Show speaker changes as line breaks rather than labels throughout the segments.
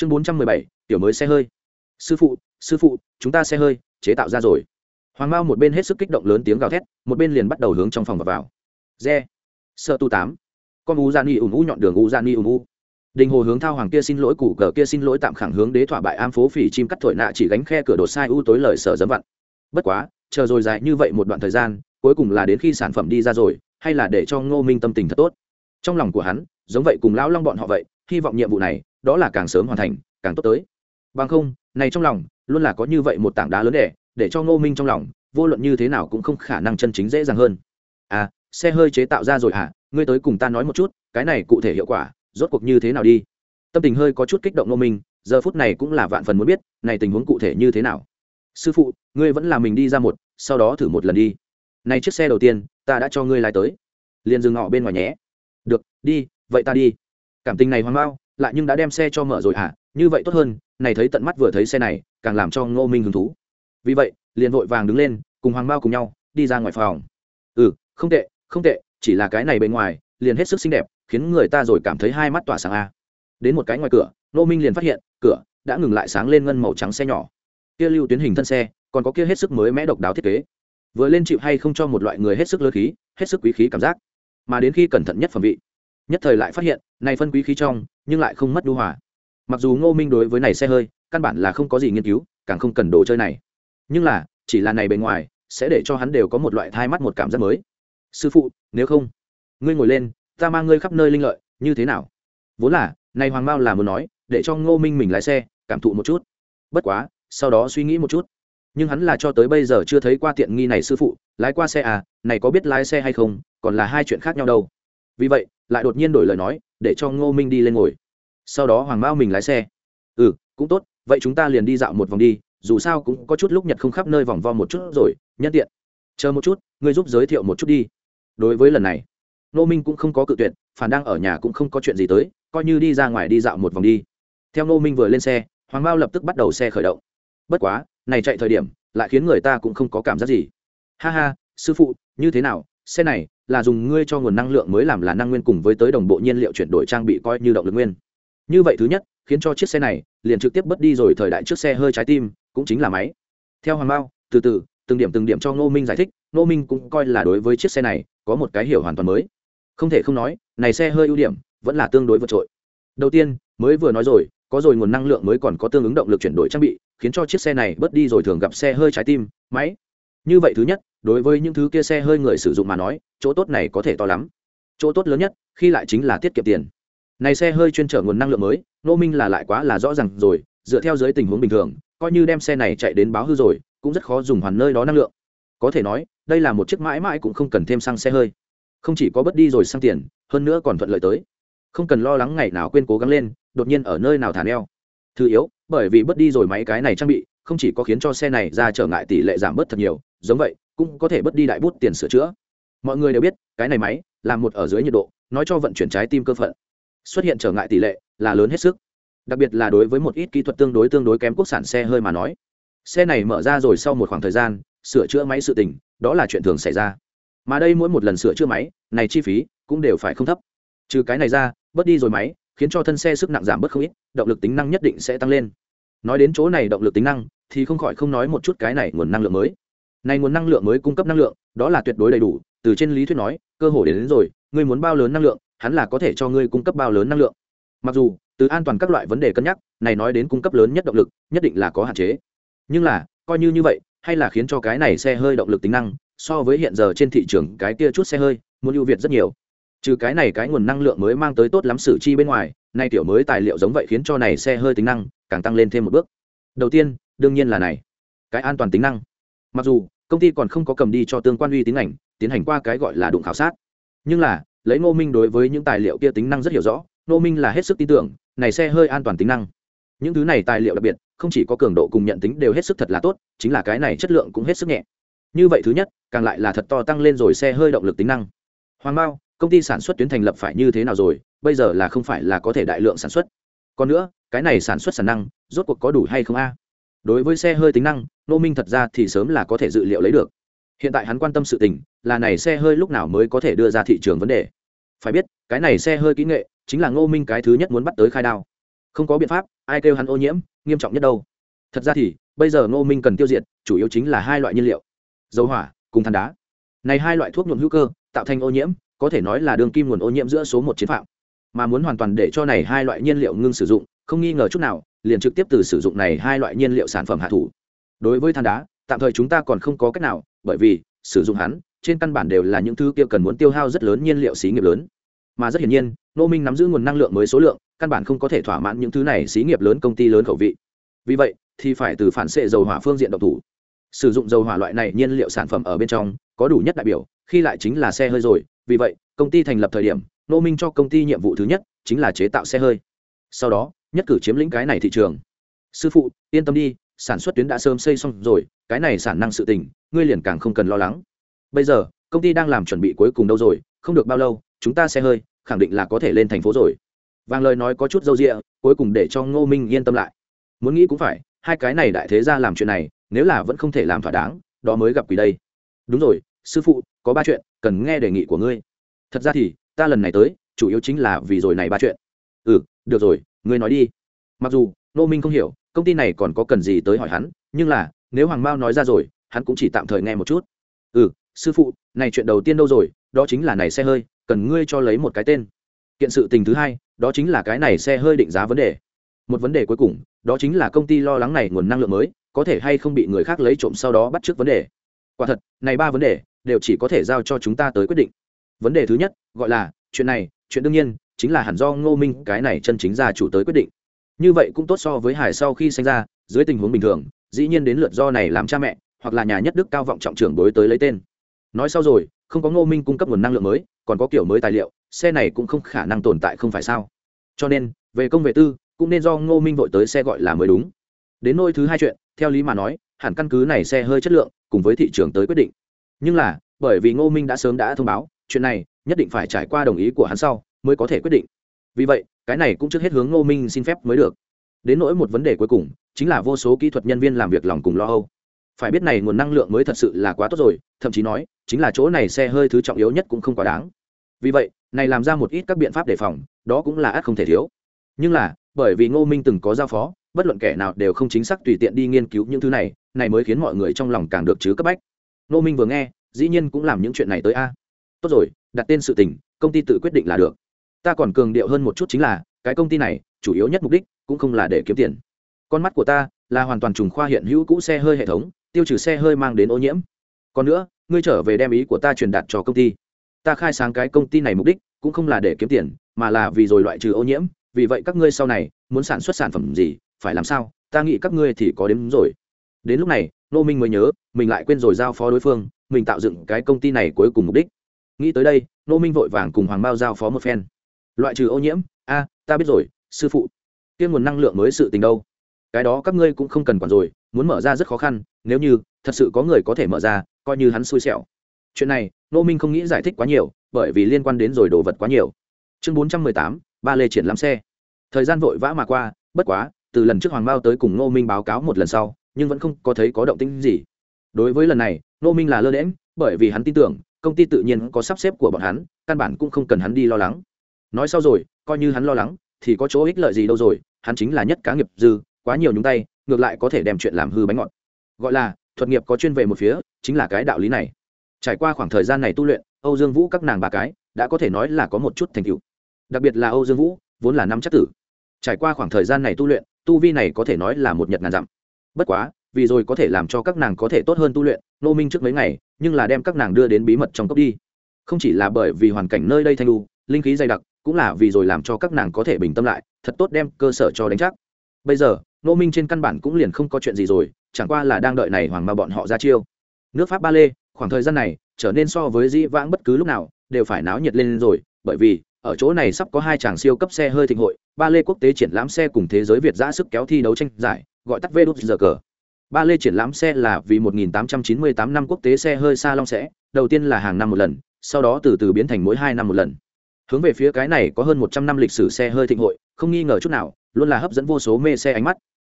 chương bốn trăm mười bảy, tiểu mới xe hơi. Sư phụ sư phụ, chúng ta xe hơi, chế tạo ra rồi. Hoàng mao một bên hết sức kích động lớn tiếng gào thét, một bên liền bắt đầu hướng trong phòng và vào. Re. Sợ tu tám. Con u gian y ủng u nhọn đường u gian y ủng u. Đình hồ hướng thao hoàng kia xin lỗi củ cờ kia xin lỗi tạm khẳng hướng đế thỏa bại am phố phỉ chim cắt thổi nạ chỉ gánh khe cửa đột sai u tối lời sở dấm vặn. Bất quá, chờ rồi dài như vậy một đoạn thời gian, cuối cùng là đến khi sản phẩm đi ra rồi, hay là để cho ngô minh tâm tình thật tốt. Trong lòng của hắn, giống vậy cùng lão long bọn họ vậy, hy vọng nhiệm vụ này đó là càng sớm hoàn thành, càng tốt tới. Bằng không, này trong lòng, luôn là có như vậy một tảng đá lớn để để cho ngô minh trong lòng, vô luận như thế nào cũng không khả năng chân chính dễ dàng hơn. À xe hơi chế tạo ra rồi hả? Ngươi tới cùng ta nói một chút, cái này cụ thể hiệu quả, rốt cuộc như thế nào đi? Tâm tình hơi có chút kích động ngô minh, giờ phút này cũng là vạn phần muốn biết, này tình huống cụ thể như thế nào? Sư phụ, ngươi vẫn là mình đi ra một, sau đó thử một lần đi. Này chiếc xe đầu tiên, ta đã cho ngươi lái tới. Liền dừng ngọ bên ngoài nhé. Được, đi, vậy ta đi. Cảm tình này hoang mau lại nhưng đã đem xe cho mở rồi hả? Như vậy tốt hơn, này thấy tận mắt vừa thấy xe này, càng làm cho ngô minh hứng thú. Vì vậy, liền vội vàng đứng lên, cùng hoàng bao cùng nhau, đi ra ngoài phòng. Ừ không tệ không tệ, chỉ là cái này bên ngoài, liền hết sức xinh đẹp, khiến người ta rồi cảm thấy hai mắt tỏa sáng a. Đến một cái ngoài cửa, ngô minh liền phát hiện, cửa đã ngừng lại sáng lên ngân màu trắng xe nhỏ. Kia lưu tuyến hình thân xe, còn có kia hết sức mới mẽ độc đáo thiết kế. Vừa lên chịu hay không cho một loại người hết sức lơ khí, hết sức quý khí cảm giác. Mà đến khi cẩn thận nhất phẩm vị, nhất thời lại phát hiện, này phân quý khí trong nhưng lại không mất đu hòa. Mặc dù ngô minh đối với này xe hơi, căn bản là không có gì nghiên cứu, càng không cần đồ chơi này. Nhưng là, chỉ là này bề ngoài, sẽ để cho hắn đều có một loại thai mắt một cảm giác mới. Sư phụ, nếu không, ngươi ngồi lên, ta mang ngươi khắp nơi linh lợi, như thế nào? Vốn là, này hoàng mao là muốn nói, để cho ngô minh mình lái xe, cảm thụ một chút. Bất quá, sau đó suy nghĩ một chút. Nhưng hắn là cho tới bây giờ chưa thấy qua tiện nghi này sư phụ, lái qua xe à này có biết lái xe hay không, còn là hai chuyện khác nhau đâu. Vì vậy, lại đột nhiên đổi lời nói để cho ngô minh đi lên ngồi. Sau đó hoàng mao mình lái xe. Ừ cũng tốt, vậy chúng ta liền đi dạo một vòng đi, dù sao cũng có chút lúc nhật không khắp nơi vòng vo một chút rồi, nhân tiện. Chờ một chút, ngươi giúp giới thiệu một chút đi. Đối với lần này, ngô minh cũng không có cự tuyệt, phản đang ở nhà cũng không có chuyện gì tới, coi như đi ra ngoài đi dạo một vòng đi. Theo ngô minh vừa lên xe, hoàng mao lập tức bắt đầu xe khởi động. Bất quá, này chạy thời điểm, lại khiến người ta cũng không có cảm giác gì. Ha ha, sư phụ, như thế nào, xe này là dùng ngươi cho nguồn năng lượng mới làm là năng nguyên cùng với tới đồng bộ nhiên liệu chuyển đổi trang bị coi như động lực nguyên. Như vậy thứ nhất, khiến cho chiếc xe này liền trực tiếp bất đi rồi thời đại trước xe hơi trái tim, cũng chính là máy. Theo hoàng mao, từ từ, từng điểm từng điểm cho ngô minh giải thích, ngô minh cũng coi là đối với chiếc xe này có một cái hiểu hoàn toàn mới. Không thể không nói, này xe hơi ưu điểm vẫn là tương đối vượt trội. Đầu tiên, mới vừa nói rồi, có rồi nguồn năng lượng mới còn có tương ứng động lực chuyển đổi trang bị, khiến cho chiếc xe này bớt đi rồi thường gặp xe hơi trái tim, máy. Như vậy thứ nhất đối với những thứ kia xe hơi người sử dụng mà nói, chỗ tốt này có thể to lắm. Chỗ tốt lớn nhất, khi lại chính là tiết kiệm tiền. Này xe hơi chuyên trở nguồn năng lượng mới nô minh là lại quá là rõ ràng rồi, dựa theo dưới tình huống bình thường, coi như đem xe này chạy đến báo hư rồi, cũng rất khó dùng hoàn nơi đó năng lượng. Có thể nói, đây là một chiếc mãi mãi cũng không cần thêm xăng xe hơi. Không chỉ có bớt đi rồi sang tiền, hơn nữa còn thuận lợi tới. Không cần lo lắng ngày nào quên cố gắng lên, đột nhiên ở nơi nào thả neo. Thứ yếu, bởi vì bớt đi rồi máy cái này trang bị, không chỉ có khiến cho xe này ra trở ngại tỷ lệ giảm bớt thật nhiều, giống vậy cũng có thể bớt đi đại bút tiền sửa chữa. Mọi người đều biết, cái này máy là một ở dưới nhiệt độ, nói cho vận chuyển trái tim cơ phận. Xuất hiện trở ngại tỷ lệ là lớn hết sức. Đặc biệt là đối với một ít kỹ thuật tương đối tương đối kém quốc sản xe hơi mà nói. Xe này mở ra rồi sau một khoảng thời gian, sửa chữa máy sự tình, đó là chuyện thường xảy ra. Mà đây mỗi một lần sửa chữa máy, này chi phí cũng đều phải không thấp. Trừ cái này ra, bớt đi rồi máy, khiến cho thân xe sức nặng giảm bớt không ít, động lực tính năng nhất định sẽ tăng lên. Nói đến chỗ này động lực tính năng, thì không khỏi không nói một chút cái này nguồn năng lượng mới này nguồn năng lượng mới cung cấp năng lượng đó là tuyệt đối đầy đủ từ trên lý thuyết nói cơ hội đến, đến rồi ngươi muốn bao lớn năng lượng hắn là có thể cho ngươi cung cấp bao lớn năng lượng. Mặc dù từ an toàn các loại vấn đề cân nhắc này nói đến cung cấp lớn nhất động lực nhất định là có hạn chế. Nhưng là coi như như vậy hay là khiến cho cái này xe hơi động lực tính năng so với hiện giờ trên thị trường cái kia chút xe hơi muốn ưu việt rất nhiều. Trừ cái này cái nguồn năng lượng mới mang tới tốt lắm sử chi bên ngoài nay tiểu mới tài liệu giống vậy khiến cho này xe hơi tính năng càng tăng lên thêm một bước. Đầu tiên đương nhiên là này. Cái an toàn tính năng mặc dù công ty còn không có cầm đi cho tương quan uy tín ảnh tiến hành qua cái gọi là đụng khảo sát. Nhưng là lấy ngô minh đối với những tài liệu kia tính năng rất hiểu rõ ngô minh là hết sức tin tưởng này xe hơi an toàn tính năng. Những thứ này tài liệu đặc biệt không chỉ có cường độ cùng nhận tính đều hết sức thật là tốt chính là cái này chất lượng cũng hết sức nhẹ. Như vậy thứ nhất càng lại là thật to tăng lên rồi xe hơi động lực tính năng. Hoàng Mao, công ty sản xuất tuyến thành lập phải như thế nào rồi bây giờ là không phải là có thể đại lượng sản xuất. Còn nữa cái này sản xuất sản năng rốt cuộc có đủ hay không a? Đối với xe hơi tính năng nô minh thật ra thì sớm là có thể dự liệu lấy được. Hiện tại hắn quan tâm sự tình, là này xe hơi lúc nào mới có thể đưa ra thị trường vấn đề. Phải biết, cái này xe hơi kỹ nghệ, chính là ngô minh cái thứ nhất muốn bắt tới khai đao. Không có biện pháp, ai kêu hắn ô nhiễm, nghiêm trọng nhất đâu. Thật ra thì, bây giờ ngô minh cần tiêu diệt, chủ yếu chính là hai loại nhiên liệu. Dầu hỏa, cùng than đá. Này hai loại thuốc nhuộm hữu cơ, tạo thành ô nhiễm, có thể nói là đường kim nguồn ô nhiễm giữa số một chiến phạm. Mà muốn hoàn toàn để cho này hai loại nhiên liệu ngưng sử dụng, không nghi ngờ chút nào liền trực tiếp từ sử dụng này hai loại nhiên liệu sản phẩm hạ thủ. Đối với than đá, tạm thời chúng ta còn không có cách nào, bởi vì, sử dụng hắn, trên căn bản đều là những thứ kia cần muốn tiêu hao rất lớn nhiên liệu xí nghiệp lớn. Mà rất hiển nhiên nô minh nắm giữ nguồn năng lượng mới số lượng, căn bản không có thể thỏa mãn những thứ này xí nghiệp lớn công ty lớn khẩu vị. Vì vậy, thì phải từ phản xệ dầu hỏa phương diện độc thủ. Sử dụng dầu hỏa loại này nhiên liệu sản phẩm ở bên trong, có đủ nhất đại biểu, khi lại chính là xe hơi rồi. Vì vậy, công ty thành lập thời điểm nô minh cho công ty nhiệm vụ thứ nhất chính là chế tạo xe hơi. Sau đó nhất cử chiếm lĩnh cái này thị trường. Sư phụ, yên tâm đi, sản xuất tuyến đã sớm xây xong rồi, cái này sản năng sự tình, ngươi liền càng không cần lo lắng. Bây giờ, công ty đang làm chuẩn bị cuối cùng đâu rồi, không được bao lâu, chúng ta sẽ hơi, khẳng định là có thể lên thành phố rồi. Vàng lời nói có chút dâu rịa cuối cùng để cho ngô minh yên tâm lại. Muốn nghĩ cũng phải, hai cái này đại thế ra làm chuyện này, nếu là vẫn không thể làm thỏa đáng, đó mới gặp quỷ đây. Đúng rồi, sư phụ, có ba chuyện, cần nghe đề nghị của ngươi. Thật ra thì, ta lần này tới, chủ yếu chính là vì rồi này ba chuyện. Ừ được rồi ngươi nói đi. Mặc dù nô minh không hiểu, công ty này còn có cần gì tới hỏi hắn, nhưng là, nếu hoàng mao nói ra rồi, hắn cũng chỉ tạm thời nghe một chút. Ừ sư phụ, này chuyện đầu tiên đâu rồi, đó chính là này xe hơi, cần ngươi cho lấy một cái tên. Kiện sự tình thứ hai, đó chính là cái này xe hơi định giá vấn đề. Một vấn đề cuối cùng, đó chính là công ty lo lắng này nguồn năng lượng mới, có thể hay không bị người khác lấy trộm sau đó bắt trước vấn đề. Quả thật, này ba vấn đề, đều chỉ có thể giao cho chúng ta tới quyết định. Vấn đề thứ nhất, gọi là, chuyện này, chuyện đương nhiên chính là hẳn do ngô minh cái này chân chính gia chủ tới quyết định. Như vậy cũng tốt so với hải sau khi sinh ra, dưới tình huống bình thường, dĩ nhiên đến lượt do này làm cha mẹ, hoặc là nhà nhất đức cao vọng trọng trưởng đối tới lấy tên. Nói sau rồi, không có ngô minh cung cấp nguồn năng lượng mới, còn có kiểu mới tài liệu, xe này cũng không khả năng tồn tại không phải sao. Cho nên, về công vệ tư, cũng nên do ngô minh vội tới xe gọi là mới đúng. Đến nôi thứ hai chuyện, theo lý mà nói, hẳn căn cứ này xe hơi chất lượng, cùng với thị trường tới quyết định. Nhưng là, bởi vì ngô minh đã sớm đã thông báo, chuyện này nhất định phải trải qua đồng ý của hắn sau mới có thể quyết định. Vì vậy, cái này cũng trước hết hướng ngô minh xin phép mới được. Đến nỗi một vấn đề cuối cùng, chính là vô số kỹ thuật nhân viên làm việc lòng cùng lo âu. Phải biết này nguồn năng lượng mới thật sự là quá tốt rồi, thậm chí nói, chính là chỗ này xe hơi thứ trọng yếu nhất cũng không quá đáng. Vì vậy, này làm ra một ít các biện pháp đề phòng, đó cũng là ắt không thể thiếu. Nhưng là, bởi vì ngô minh từng có giao phó, bất luận kẻ nào đều không chính xác tùy tiện đi nghiên cứu những thứ này này mới khiến mọi người trong lòng càng được chứ cấp bách. Ngô minh vừa nghe, dĩ nhiên cũng làm những chuyện này tới a. Tốt rồi, đặt tên sự tình, công ty tự quyết định là được ta còn cường điệu hơn một chút chính là, cái công ty này, chủ yếu nhất mục đích cũng không là để kiếm tiền. Con mắt của ta là hoàn toàn trùng khoa hiện hữu cũ xe hơi hệ thống, tiêu trừ xe hơi mang đến ô nhiễm. Còn nữa, ngươi trở về đem ý của ta truyền đạt cho công ty. Ta khai sáng cái công ty này mục đích cũng không là để kiếm tiền, mà là vì rồi loại trừ ô nhiễm. Vì vậy các ngươi sau này muốn sản xuất sản phẩm gì, phải làm sao? Ta nghĩ các ngươi thì có đến rồi. Đến lúc này nô minh mới nhớ, mình lại quên rồi giao phó đối phương, mình tạo dựng cái công ty này cuối cùng mục đích. Nghĩ tới đây nô minh vội vàng cùng hoàng bao giao phó một phen loại trừ ô nhiễm, a, ta biết rồi, sư phụ. Kia nguồn năng lượng mới sự tình đâu? Cái đó các ngươi cũng không cần quản rồi, muốn mở ra rất khó khăn, nếu như, thật sự có người có thể mở ra, coi như hắn xui xẻo. Chuyện này nô minh không nghĩ giải thích quá nhiều, bởi vì liên quan đến rồi đồ vật quá nhiều. Chương bốn trăm mười tám, ba lê triển lãm xe. Thời gian vội vã mà qua, bất quá, từ lần trước hoàng mao tới cùng nô minh báo cáo một lần sau, nhưng vẫn không có thấy có động tĩnh gì. Đối với lần này nô minh là lơ đễm bởi vì hắn tin tưởng, công ty tự nhiên có sắp xếp của bọn hắn, căn bản cũng không cần hắn đi lo lắng nói sau rồi, coi như hắn lo lắng, thì có chỗ ích lợi gì đâu rồi, hắn chính là nhất cá nghiệp dư, quá nhiều nhúng tay, ngược lại có thể đem chuyện làm hư bánh ngọt. Gọi là, thuật nghiệp có chuyên về một phía, chính là cái đạo lý này. Trải qua khoảng thời gian này tu luyện, âu dương vũ các nàng bà cái, đã có thể nói là có một chút thành tựu. Đặc biệt là âu dương vũ, vốn là năm chắc tử. Trải qua khoảng thời gian này tu luyện, tu vi này có thể nói là một nhật ngàn dặm. Bất quá, vì rồi có thể làm cho các nàng có thể tốt hơn tu luyện nô minh trước mấy ngày, nhưng là đem các nàng đưa đến bí mật trong cốc đi. Không chỉ là bởi vì hoàn cảnh nơi đây thanh lu linh khí dày đặc cũng là vì rồi làm cho các nàng có thể bình tâm lại, thật tốt đem cơ sở cho đánh chắc. Bây giờ nô minh trên căn bản cũng liền không có chuyện gì rồi, chẳng qua là đang đợi này hoàng mà bọn họ ra chiêu. Nước pháp ba lê, khoảng thời gian này, trở nên so với dĩ vãng bất cứ lúc nào, đều phải náo nhiệt lên rồi, bởi vì, ở chỗ này sắp có hai chàng siêu cấp xe hơi thịnh hội, ba lê quốc tế triển lãm xe cùng thế giới việt giã sức kéo thi đấu tranh giải, gọi tắt vê đốt giờ cờ. Ba lê triển lãm xe là vì 1898 năm quốc tế xe hơi xa long sẽ, đầu tiên là hàng năm một lần, sau đó từ từ biến thành mỗi hai năm một lần hướng về phía cái này có hơn một trăm năm lịch sử xe hơi thịnh hội, không nghi ngờ chút nào, luôn là hấp dẫn vô số mê xe ánh mắt.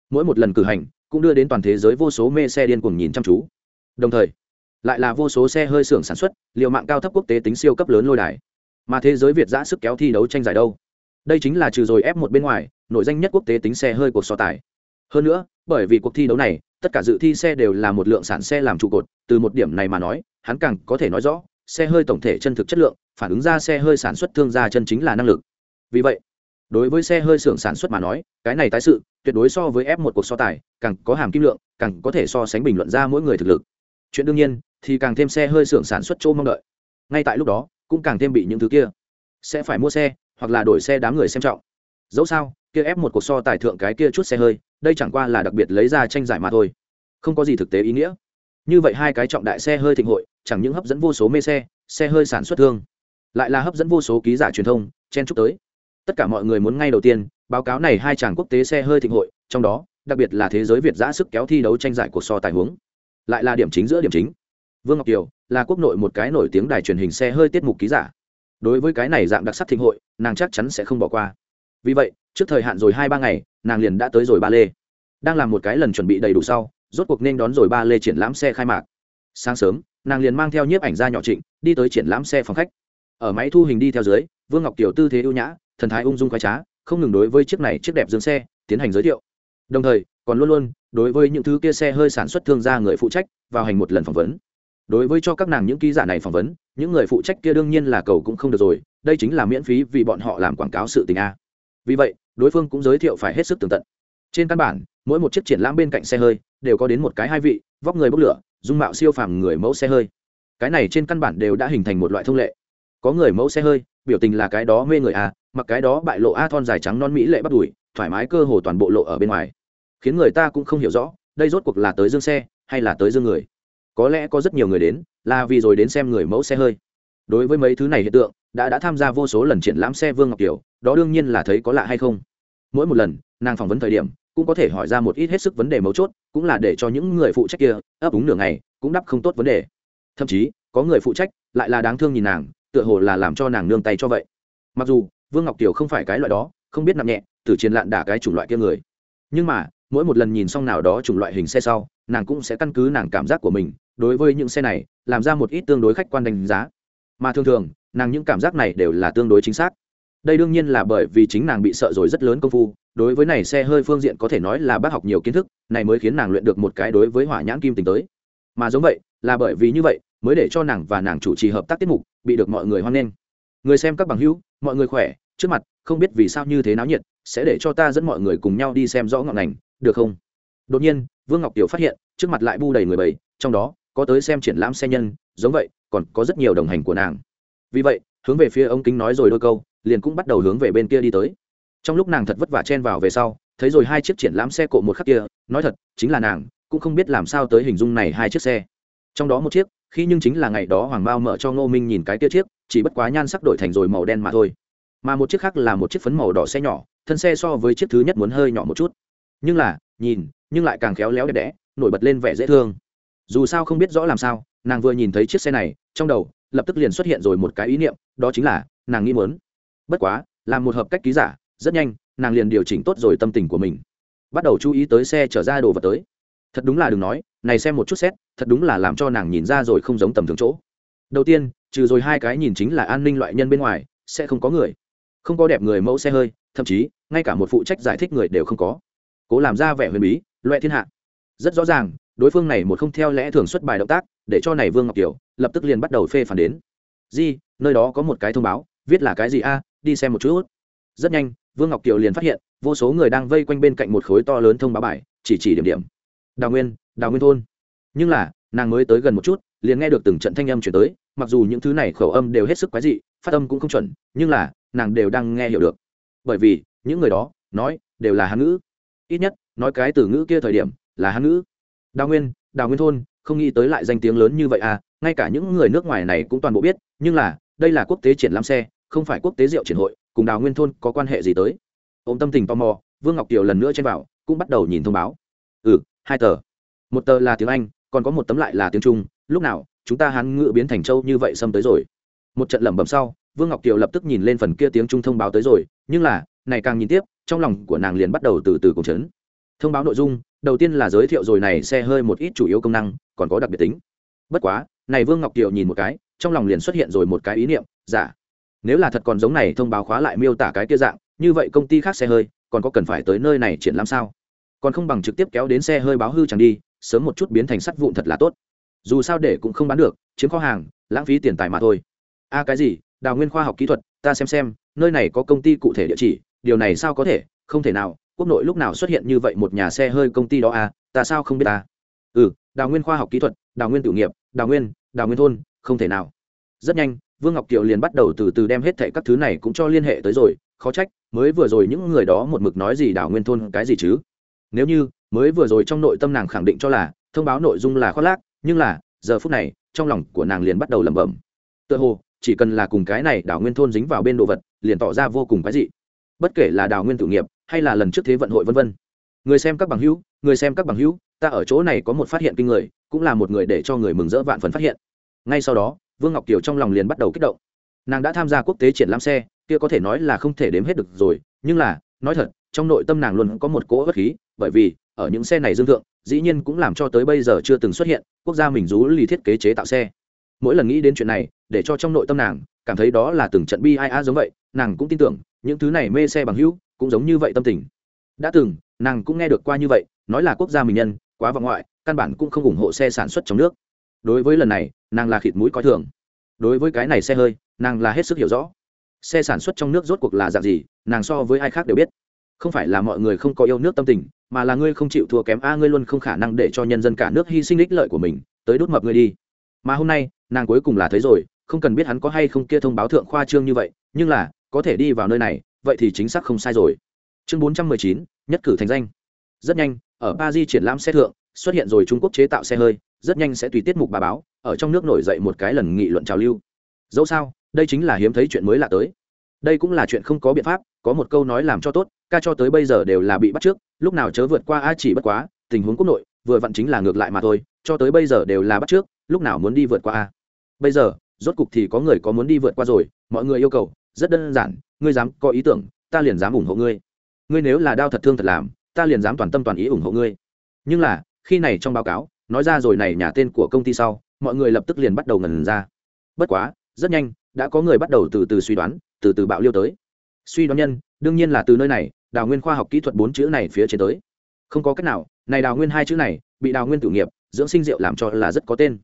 Mỗi một lần cử hành, cũng đưa đến toàn thế giới vô số mê xe điên cuồng nhìn chăm chú. Đồng thời, lại là vô số xe hơi xưởng sản xuất liệu mạng cao thấp quốc tế tính siêu cấp lớn lôi đài. Mà thế giới việt giã sức kéo thi đấu tranh giải đâu? Đây chính là trừ rồi ép một bên ngoài nội danh nhất quốc tế tính xe hơi cuộc so tài. Hơn nữa, bởi vì cuộc thi đấu này, tất cả dự thi xe đều là một lượng sản xe làm trụ cột, từ một điểm này mà nói, hắn càng có thể nói rõ xe hơi tổng thể chân thực chất lượng, phản ứng ra xe hơi sản xuất thương gia chân chính là năng lực. Vì vậy, đối với xe hơi xưởng sản xuất mà nói, cái này tái sự, tuyệt đối so với f một cuộc so tài, càng có hàm kim lượng, càng có thể so sánh bình luận ra mỗi người thực lực. Chuyện đương nhiên, thì càng thêm xe hơi xưởng sản xuất chỗ mong đợi. Ngay tại lúc đó, cũng càng thêm bị những thứ kia. Sẽ phải mua xe, hoặc là đổi xe đám người xem trọng. Dẫu sao, kia ép một cuộc so tài thượng cái kia chút xe hơi, đây chẳng qua là đặc biệt lấy ra tranh giải mà thôi. Không có gì thực tế ý nghĩa. Như vậy hai cái trọng đại xe hơi thịnh hội chẳng những hấp dẫn vô số mê xe xe hơi sản xuất thương lại là hấp dẫn vô số ký giả truyền thông chen chúc tới. Tất cả mọi người muốn ngay đầu tiên báo cáo này hai chàng quốc tế xe hơi thịnh hội trong đó đặc biệt là thế giới việt giã sức kéo thi đấu tranh giải cuộc so tài huống, lại là điểm chính giữa điểm chính. Vương ngọc kiều là quốc nội một cái nổi tiếng đài truyền hình xe hơi tiết mục ký giả. Đối với cái này dạng đặc sắc thịnh hội nàng chắc chắn sẽ không bỏ qua. Vì vậy trước thời hạn rồi hai ba ngày nàng liền đã tới rồi ba lê. Đang làm một cái lần chuẩn bị đầy đủ sau rốt cuộc nên đón rồi ba lê triển lãm xe khai mạc. Sáng sớm nàng liền mang theo nhiếp ảnh gia nhỏ trịnh, đi tới triển lãm xe phòng khách. Ở máy thu hình đi theo dưới, vương ngọc tiểu tư thế ưu nhã, thần thái ung dung khoái trá, không ngừng đối với chiếc này chiếc đẹp dương xe tiến hành giới thiệu. Đồng thời, còn luôn luôn đối với những thứ kia xe hơi sản xuất thương gia người phụ trách, vào hành một lần phỏng vấn. Đối với cho các nàng những ký giả này phỏng vấn, những người phụ trách kia đương nhiên là cầu cũng không được rồi, đây chính là miễn phí vì bọn họ làm quảng cáo sự tình a. Vì vậy, đối phương cũng giới thiệu phải hết sức tường tận. Trên căn bản, mỗi một chiếc triển lãm bên cạnh xe hơi đều có đến một cái hai vị, vóc người bốc lửa dung mạo siêu phàm người mẫu xe hơi. Cái này trên căn bản đều đã hình thành một loại thông lệ. Có người mẫu xe hơi, biểu tình là cái đó mê người a mặc cái đó bại lộ a thon dài trắng non mỹ lệ bắt đùi, thoải mái cơ hồ toàn bộ lộ ở bên ngoài. Khiến người ta cũng không hiểu rõ, đây rốt cuộc là tới dương xe, hay là tới dương người. Có lẽ có rất nhiều người đến, là vì rồi đến xem người mẫu xe hơi. Đối với mấy thứ này hiện tượng, đã đã tham gia vô số lần triển lãm xe vương ngọc kiều, đó đương nhiên là thấy có lạ hay không. Mỗi một lần, nàng phỏng vấn thời điểm cũng có thể hỏi ra một ít hết sức vấn đề mấu chốt, cũng là để cho những người phụ trách kia ấp úng nửa ngày, cũng đắp không tốt vấn đề. Thậm chí, có người phụ trách lại là đáng thương nhìn nàng, tựa hồ là làm cho nàng nương tay cho vậy. Mặc dù, vương ngọc kiều không phải cái loại đó, không biết nặng nhẹ từ chiến lạn đả cái chủng loại kia người. Nhưng mà, mỗi một lần nhìn xong nào đó chủng loại hình xe sau, nàng cũng sẽ căn cứ nàng cảm giác của mình, đối với những xe này, làm ra một ít tương đối khách quan đánh giá. Mà thường thường, nàng những cảm giác này đều là tương đối chính xác. Đây đương nhiên là bởi vì chính nàng bị sợ rồi rất lớn công phu đối với này xe hơi phương diện có thể nói là bác học nhiều kiến thức, này mới khiến nàng luyện được một cái đối với hỏa nhãn kim tính tới. Mà giống vậy, là bởi vì như vậy, mới để cho nàng và nàng chủ trì hợp tác tiết mục, bị được mọi người hoan nghênh. Người xem các bằng hữu, mọi người khỏe, trước mặt, không biết vì sao như thế náo nhiệt, sẽ để cho ta dẫn mọi người cùng nhau đi xem rõ ngọn ngành, được không? Đột nhiên, vương ngọc tiểu phát hiện, trước mặt lại bu đầy người bầy, trong đó, có tới xem triển lãm xe nhân, giống vậy, còn có rất nhiều đồng hành của nàng. Vì vậy, hướng về phía ông kính nói rồi đôi câu, liền cũng bắt đầu hướng về bên kia đi tới trong lúc nàng thật vất vả chen vào về sau, thấy rồi hai chiếc triển lãm xe cộ một khắc kia, nói thật, chính là nàng, cũng không biết làm sao tới hình dung này hai chiếc xe. Trong đó một chiếc, khi nhưng chính là ngày đó hoàng bao mở cho ngô minh nhìn cái kia chiếc, chỉ bất quá nhan sắc đổi thành rồi màu đen mà thôi. Mà một chiếc khác là một chiếc phấn màu đỏ xe nhỏ, thân xe so với chiếc thứ nhất muốn hơi nhỏ một chút. Nhưng là, nhìn, nhưng lại càng khéo léo đẹp đẽ, nổi bật lên vẻ dễ thương. Dù sao không biết rõ làm sao, nàng vừa nhìn thấy chiếc xe này, trong đầu, lập tức liền xuất hiện rồi một cái ý niệm, đó chính là nàng nghĩ muốn. Bất quá làm một hợp cách ký giả rất nhanh, nàng liền điều chỉnh tốt rồi tâm tình của mình. Bắt đầu chú ý tới xe chở ra đồ vật tới. Thật đúng là đừng nói, này xem một chút xét, thật đúng là làm cho nàng nhìn ra rồi không giống tầm thường chỗ. Đầu tiên, trừ rồi hai cái nhìn chính là an ninh loại nhân bên ngoài, sẽ không có người. Không có đẹp người mẫu xe hơi, thậm chí, ngay cả một phụ trách giải thích người đều không có. Cố làm ra vẻ huyền bí loẹ thiên hạ. Rất rõ ràng, đối phương này một không theo lẽ thường xuất bài động tác, để cho này vương ngọc kiều, lập tức liền bắt đầu phê phản đến. Di, nơi đó có một cái thông báo, viết là cái gì a, đi xem một chút. Rất nhanh vương ngọc kiều liền phát hiện, vô số người đang vây quanh bên cạnh một khối to lớn thông báo bài, chỉ chỉ điểm điểm. Đào nguyên đào nguyên thôn. Nhưng là, nàng mới tới gần một chút, liền nghe được từng trận thanh âm chuyển tới, mặc dù những thứ này khẩu âm đều hết sức quái dị, phát âm cũng không chuẩn, nhưng là, nàng đều đang nghe hiểu được. Bởi vì, những người đó, nói, đều là hán ngữ. Ít nhất, nói cái từ ngữ kia thời điểm, là hán ngữ. Đào nguyên đào nguyên thôn, không nghĩ tới lại danh tiếng lớn như vậy à ngay cả những người nước ngoài này cũng toàn bộ biết, nhưng là, đây là quốc tế triển lãm xe, không phải quốc tế rượu triển hội cùng đào nguyên thôn có quan hệ gì tới? Ô m tâm tình tò mò, vương ngọc kiều lần nữa trên vào, cũng bắt đầu nhìn thông báo. Ừ hai tờ. Một tờ là tiếng anh, còn có một tấm lại là tiếng trung. Lúc nào, chúng ta hán ngự biến thành châu như vậy xâm tới rồi. Một trận lẩm bẩm sau, vương ngọc kiều lập tức nhìn lên phần kia tiếng trung thông báo tới rồi. Nhưng là, này càng nhìn tiếp, trong lòng của nàng liền bắt đầu từ từ cùng chấn. Thông báo nội dung, đầu tiên là giới thiệu rồi này xe hơi một ít chủ yếu công năng, còn có đặc biệt tính. Bất quá, này vương ngọc kiều nhìn một cái, trong lòng liền xuất hiện rồi một cái ý niệm giả nếu là thật còn giống này thông báo khóa lại miêu tả cái kia dạng, như vậy công ty khác xe hơi, còn có cần phải tới nơi này triển lãm sao? Còn không bằng trực tiếp kéo đến xe hơi báo hư chẳng đi, sớm một chút biến thành sắt vụn thật là tốt. Dù sao để cũng không bán được, chiếm kho hàng, lãng phí tiền tài mà thôi. A, cái gì? Đào nguyên khoa học kỹ thuật, ta xem xem, nơi này có công ty cụ thể địa chỉ, điều này sao có thể? Không thể nào, quốc nội lúc nào xuất hiện như vậy một nhà xe hơi công ty đó à? Ta sao không biết ta? Ừ đào nguyên khoa học kỹ thuật, đào nguyên tự nghiệp, đào nguyên đào nguyên thôn, không thể nào. Rất nhanh vương ngọc kiều liền bắt đầu từ từ đem hết thệ các thứ này cũng cho liên hệ tới rồi, khó trách, mới vừa rồi những người đó một mực nói gì Đảo nguyên thôn cái gì chứ? Nếu như, mới vừa rồi trong nội tâm nàng khẳng định cho là, thông báo nội dung là khoác lác, nhưng là, giờ phút này, trong lòng của nàng liền bắt đầu lẩm bẩm. Tựa hồ, chỉ cần là cùng cái này Đảo nguyên thôn dính vào bên đồ vật, liền tỏ ra vô cùng cái gì bất kể là đào nguyên tử nghiệp, hay là lần trước thế vận hội vân vân. Người xem các bằng hữu, người xem các bằng hữu, ta ở chỗ này có một phát hiện kinh người, cũng là một người để cho người mừng rỡ vạn phần phát hiện. Ngay sau đó vương ngọc kiều trong lòng liền bắt đầu kích động. Nàng đã tham gia quốc tế triển lãm xe, kia có thể nói là không thể đếm hết được rồi, nhưng là, nói thật, trong nội tâm nàng luôn có một cỗ bất khí, bởi vì, ở những xe này dương thượng, dĩ nhiên cũng làm cho tới bây giờ chưa từng xuất hiện, quốc gia mình rú lì thiết kế chế tạo xe. Mỗi lần nghĩ đến chuyện này, để cho trong nội tâm nàng, cảm thấy đó là từng trận bi ai a giống vậy, nàng cũng tin tưởng, những thứ này mê xe bằng hữu, cũng giống như vậy tâm tình. Đã từng, nàng cũng nghe được qua như vậy, nói là quốc gia mình nhân, quá vọng ngoại, căn bản cũng không ủng hộ xe sản xuất trong nước đối với lần này, nàng là khịt mũi coi thường. Đối với cái này xe hơi, nàng là hết sức hiểu rõ. Xe sản xuất trong nước rốt cuộc là dạng gì, nàng so với ai khác đều biết. Không phải là mọi người không có yêu nước tâm tình, mà là ngươi không chịu thua kém a, ngươi luôn không khả năng để cho nhân dân cả nước hy sinh ích lợi của mình, tới đốt mập ngươi đi. Mà hôm nay, nàng cuối cùng là thấy rồi, không cần biết hắn có hay không kia thông báo thượng khoa trương như vậy, nhưng là, có thể đi vào nơi này, vậy thì chính xác không sai rồi. Chương bốn trăm mười chín, nhất cử thành danh. Rất nhanh, ở paris triển lãm xe thượng, xuất hiện rồi trung quốc chế tạo xe hơi rất nhanh sẽ tùy tiết mục bà báo, ở trong nước nổi dậy một cái lần nghị luận trào lưu. Dẫu sao, đây chính là hiếm thấy chuyện mới lạ tới. Đây cũng là chuyện không có biện pháp, có một câu nói làm cho tốt, ca cho tới bây giờ đều là bị bắt trước, lúc nào chớ vượt qua a chỉ bất quá, tình huống quốc nội, vừa vặn chính là ngược lại mà thôi, cho tới bây giờ đều là bắt trước, lúc nào muốn đi vượt qua a. Bây giờ, rốt cục thì có người có muốn đi vượt qua rồi, mọi người yêu cầu, rất đơn giản, ngươi dám có ý tưởng, ta liền dám ủng hộ ngươi. Ngươi nếu là đau thật thương thật làm, ta liền dám toàn tâm toàn ý ủng hộ ngươi. Nhưng là, khi này trong báo cáo nói ra rồi này nhà tên của công ty sau, mọi người lập tức liền bắt đầu ngần ra. Bất quá, rất nhanh, đã có người bắt đầu từ từ suy đoán, từ từ bạo liêu tới. Suy đoán nhân, đương nhiên là từ nơi này, đào nguyên khoa học kỹ thuật bốn chữ này phía trên tới. Không có cách nào, này đào nguyên hai chữ này, bị đào nguyên tử nghiệp, dưỡng sinh rượu làm cho là rất có tên.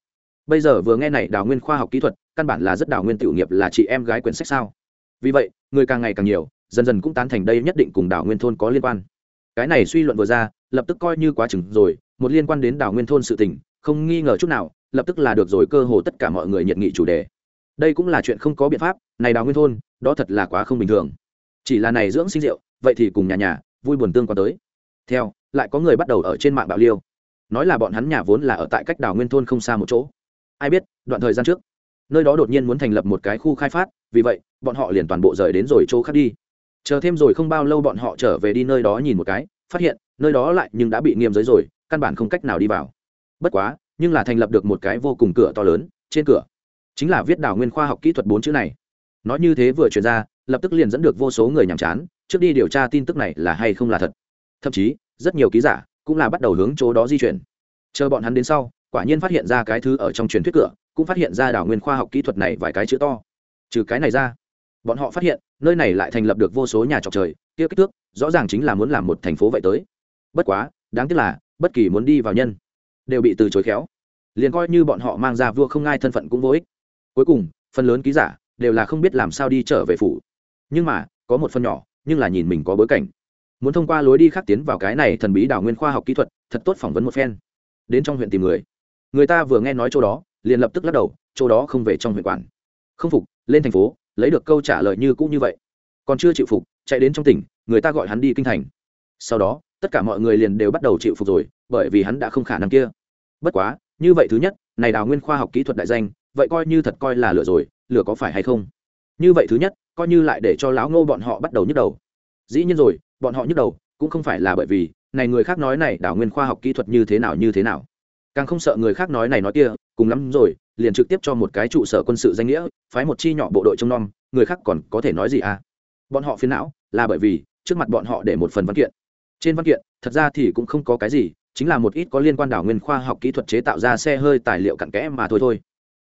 Bây giờ vừa nghe này đào nguyên khoa học kỹ thuật, căn bản là rất đào nguyên tiểu nghiệp là chị em gái quyển sách sao? Vì vậy, người càng ngày càng nhiều, dần dần cũng tán thành đây nhất định cùng đào nguyên thôn có liên quan. Cái này suy luận vừa ra, lập tức coi như quá chừng rồi một liên quan đến đào nguyên thôn sự tình, không nghi ngờ chút nào, lập tức là được rồi cơ hồ tất cả mọi người nhiệt nghị chủ đề. Đây cũng là chuyện không có biện pháp, này đào nguyên thôn, đó thật là quá không bình thường. Chỉ là này dưỡng sinh rượu, vậy thì cùng nhà nhà, vui buồn tương quan tới. Theo, lại có người bắt đầu ở trên mạng bạo liêu. Nói là bọn hắn nhà vốn là ở tại cách đảo nguyên thôn không xa một chỗ. Ai biết, đoạn thời gian trước, nơi đó đột nhiên muốn thành lập một cái khu khai phát, vì vậy, bọn họ liền toàn bộ rời đến rồi chỗ khác đi. Chờ thêm rồi không bao lâu bọn họ trở về đi nơi đó nhìn một cái, phát hiện, nơi đó lại nhưng đã bị nghiêm giới rồi căn bản không cách nào đi vào. Bất quá, nhưng là thành lập được một cái vô cùng cửa to lớn, trên cửa chính là viết đảo nguyên khoa học kỹ thuật bốn chữ này. Nói như thế vừa chuyển ra, lập tức liền dẫn được vô số người nhàm chán, trước đi điều tra tin tức này là hay không là thật. Thậm chí, rất nhiều ký giả cũng là bắt đầu hướng chỗ đó di chuyển. Chờ bọn hắn đến sau, quả nhiên phát hiện ra cái thứ ở trong truyền thuyết cửa, cũng phát hiện ra đảo nguyên khoa học kỹ thuật này vài cái chữ to. Trừ cái này ra, bọn họ phát hiện, nơi này lại thành lập được vô số nhà trọc trời, kia kích thước rõ ràng chính là muốn làm một thành phố vậy tới. Bất quá, đáng tiếc là bất kỳ muốn đi vào nhân, đều bị từ chối khéo. Liền coi như bọn họ mang ra vua không ngai thân phận cũng vô ích. Cuối cùng, phần lớn ký giả đều là không biết làm sao đi trở về phủ. Nhưng mà, có một phần nhỏ, nhưng là nhìn mình có bối cảnh. Muốn thông qua lối đi khác tiến vào cái này thần bí đảo nguyên khoa học kỹ thuật, thật tốt phỏng vấn một phen. Đến trong huyện tìm người. Người ta vừa nghe nói chỗ đó, liền lập tức lắc đầu, chỗ đó không về trong huyện quản. Không phục, lên thành phố, lấy được câu trả lời như cũ như vậy. Còn chưa chịu phục, chạy đến trong tỉnh, người ta gọi hắn đi kinh thành. Sau đó tất cả mọi người liền đều bắt đầu chịu phục rồi, bởi vì hắn đã không khả năng kia. Bất quá, như vậy thứ nhất, này đào nguyên khoa học kỹ thuật đại danh, vậy coi như thật coi là lửa rồi, lửa có phải hay không? Như vậy thứ nhất, coi như lại để cho lão ngô bọn họ bắt đầu nhức đầu. Dĩ nhiên rồi, bọn họ nhức đầu, cũng không phải là bởi vì, này người khác nói này đảo nguyên khoa học kỹ thuật như thế nào như thế nào. Càng không sợ người khác nói này nói kia, cùng lắm rồi, liền trực tiếp cho một cái trụ sở quân sự danh nghĩa, phái một chi nhỏ bộ đội trông nom, người khác còn có thể nói gì à? Bọn họ phiền não, là bởi vì, trước mặt bọn họ để một phần văn kiện trên văn kiện thật ra thì cũng không có cái gì chính là một ít có liên quan đảo nguyên khoa học kỹ thuật chế tạo ra xe hơi tài liệu cặn kẽ mà thôi thôi.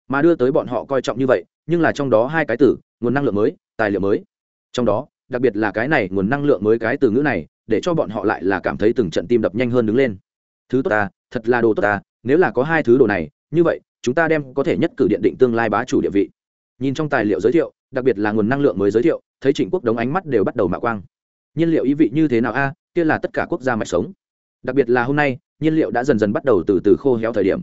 Mà đưa tới bọn họ coi trọng như vậy nhưng là trong đó hai cái từ, nguồn năng lượng mới tài liệu mới. Trong đó đặc biệt là cái này nguồn năng lượng mới cái từ ngữ này để cho bọn họ lại là cảm thấy từng trận tim đập nhanh hơn đứng lên. Thứ tốt ta thật là đồ tốt ta nếu là có hai thứ đồ này như vậy chúng ta đem có thể nhất cử điện định tương lai bá chủ địa vị. Nhìn trong tài liệu giới thiệu đặc biệt là nguồn năng lượng mới giới thiệu thấy trịnh quốc đống ánh mắt đều bắt đầu mạ quang. Nhiên liệu ý vị như thế nào a? Kia là tất cả quốc gia mạch sống. Đặc biệt là hôm nay, nhiên liệu đã dần dần bắt đầu từ từ khô héo thời điểm.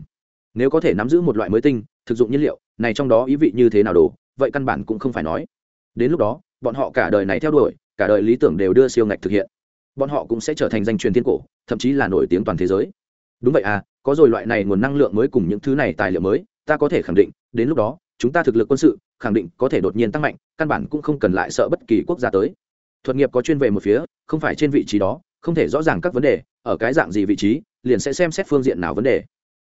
Nếu có thể nắm giữ một loại mới tinh, thực dụng nhiên liệu, này trong đó ý vị như thế nào đồ, vậy căn bản cũng không phải nói. Đến lúc đó, bọn họ cả đời này theo đuổi, cả đời lý tưởng đều đưa siêu ngạch thực hiện. Bọn họ cũng sẽ trở thành danh truyền thiên cổ, thậm chí là nổi tiếng toàn thế giới. Đúng vậy à có rồi loại này nguồn năng lượng mới cùng những thứ này tài liệu mới, ta có thể khẳng định, đến lúc đó, chúng ta thực lực quân sự, khẳng định có thể đột nhiên tăng mạnh, căn bản cũng không cần lại sợ bất kỳ quốc gia tới thuật nghiệp có chuyên về một phía, không phải trên vị trí đó, không thể rõ ràng các vấn đề, ở cái dạng gì vị trí, liền sẽ xem xét phương diện nào vấn đề.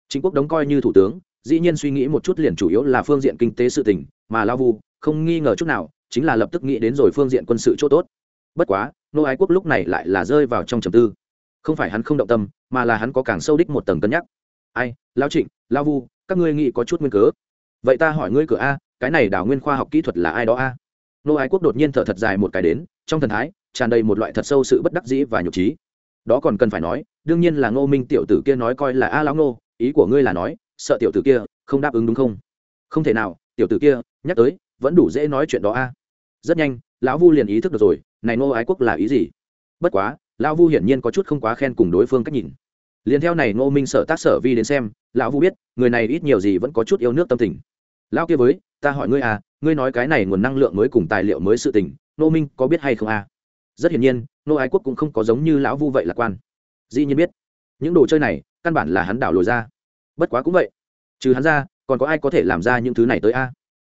Chính quốc đóng coi như thủ tướng, dĩ nhiên suy nghĩ một chút liền chủ yếu là phương diện kinh tế sự tình, mà lao vu, không nghi ngờ chút nào, chính là lập tức nghĩ đến rồi phương diện quân sự chỗ tốt. Bất quá, nô ái quốc lúc này lại là rơi vào trong trầm tư. Không phải hắn không động tâm, mà là hắn có càng sâu đích một tầng cân nhắc. Ai, lao trịnh, lao vu, các ngươi nghĩ có chút nguyên cớ? Vậy ta hỏi ngươi cửa a, cái này đào nguyên khoa học kỹ thuật là ai đó a? Nô ái quốc đột nhiên thở thật dài một cái đến, trong thần thái, tràn đầy một loại thật sâu sự bất đắc dĩ và nhục trí. Đó còn cần phải nói, đương nhiên là ngô minh tiểu tử kia nói coi là a lão ngô, ý của ngươi là nói, sợ tiểu tử kia không đáp ứng đúng không? Không thể nào, tiểu tử kia, nhắc tới, vẫn đủ dễ nói chuyện đó a. Rất nhanh, lão vu liền ý thức được rồi, này ngô ái quốc là ý gì? Bất quá, lão vu hiển nhiên có chút không quá khen cùng đối phương cách nhìn. Liền theo này ngô minh sợ tác sở vi đến xem, lão vu biết, người này ít nhiều gì vẫn có chút yêu nước tâm tình. Lão kia với, ta hỏi ngươi à ngươi nói cái này nguồn năng lượng mới cùng tài liệu mới sự tình, Nô minh có biết hay không à? Rất hiển nhiên, Nô ái quốc cũng không có giống như lão vu vậy lạc quan. Dĩ nhiên biết. Những đồ chơi này, căn bản là hắn đảo lồi ra. Bất quá cũng vậy. Trừ hắn ra, còn có ai có thể làm ra những thứ này tới a?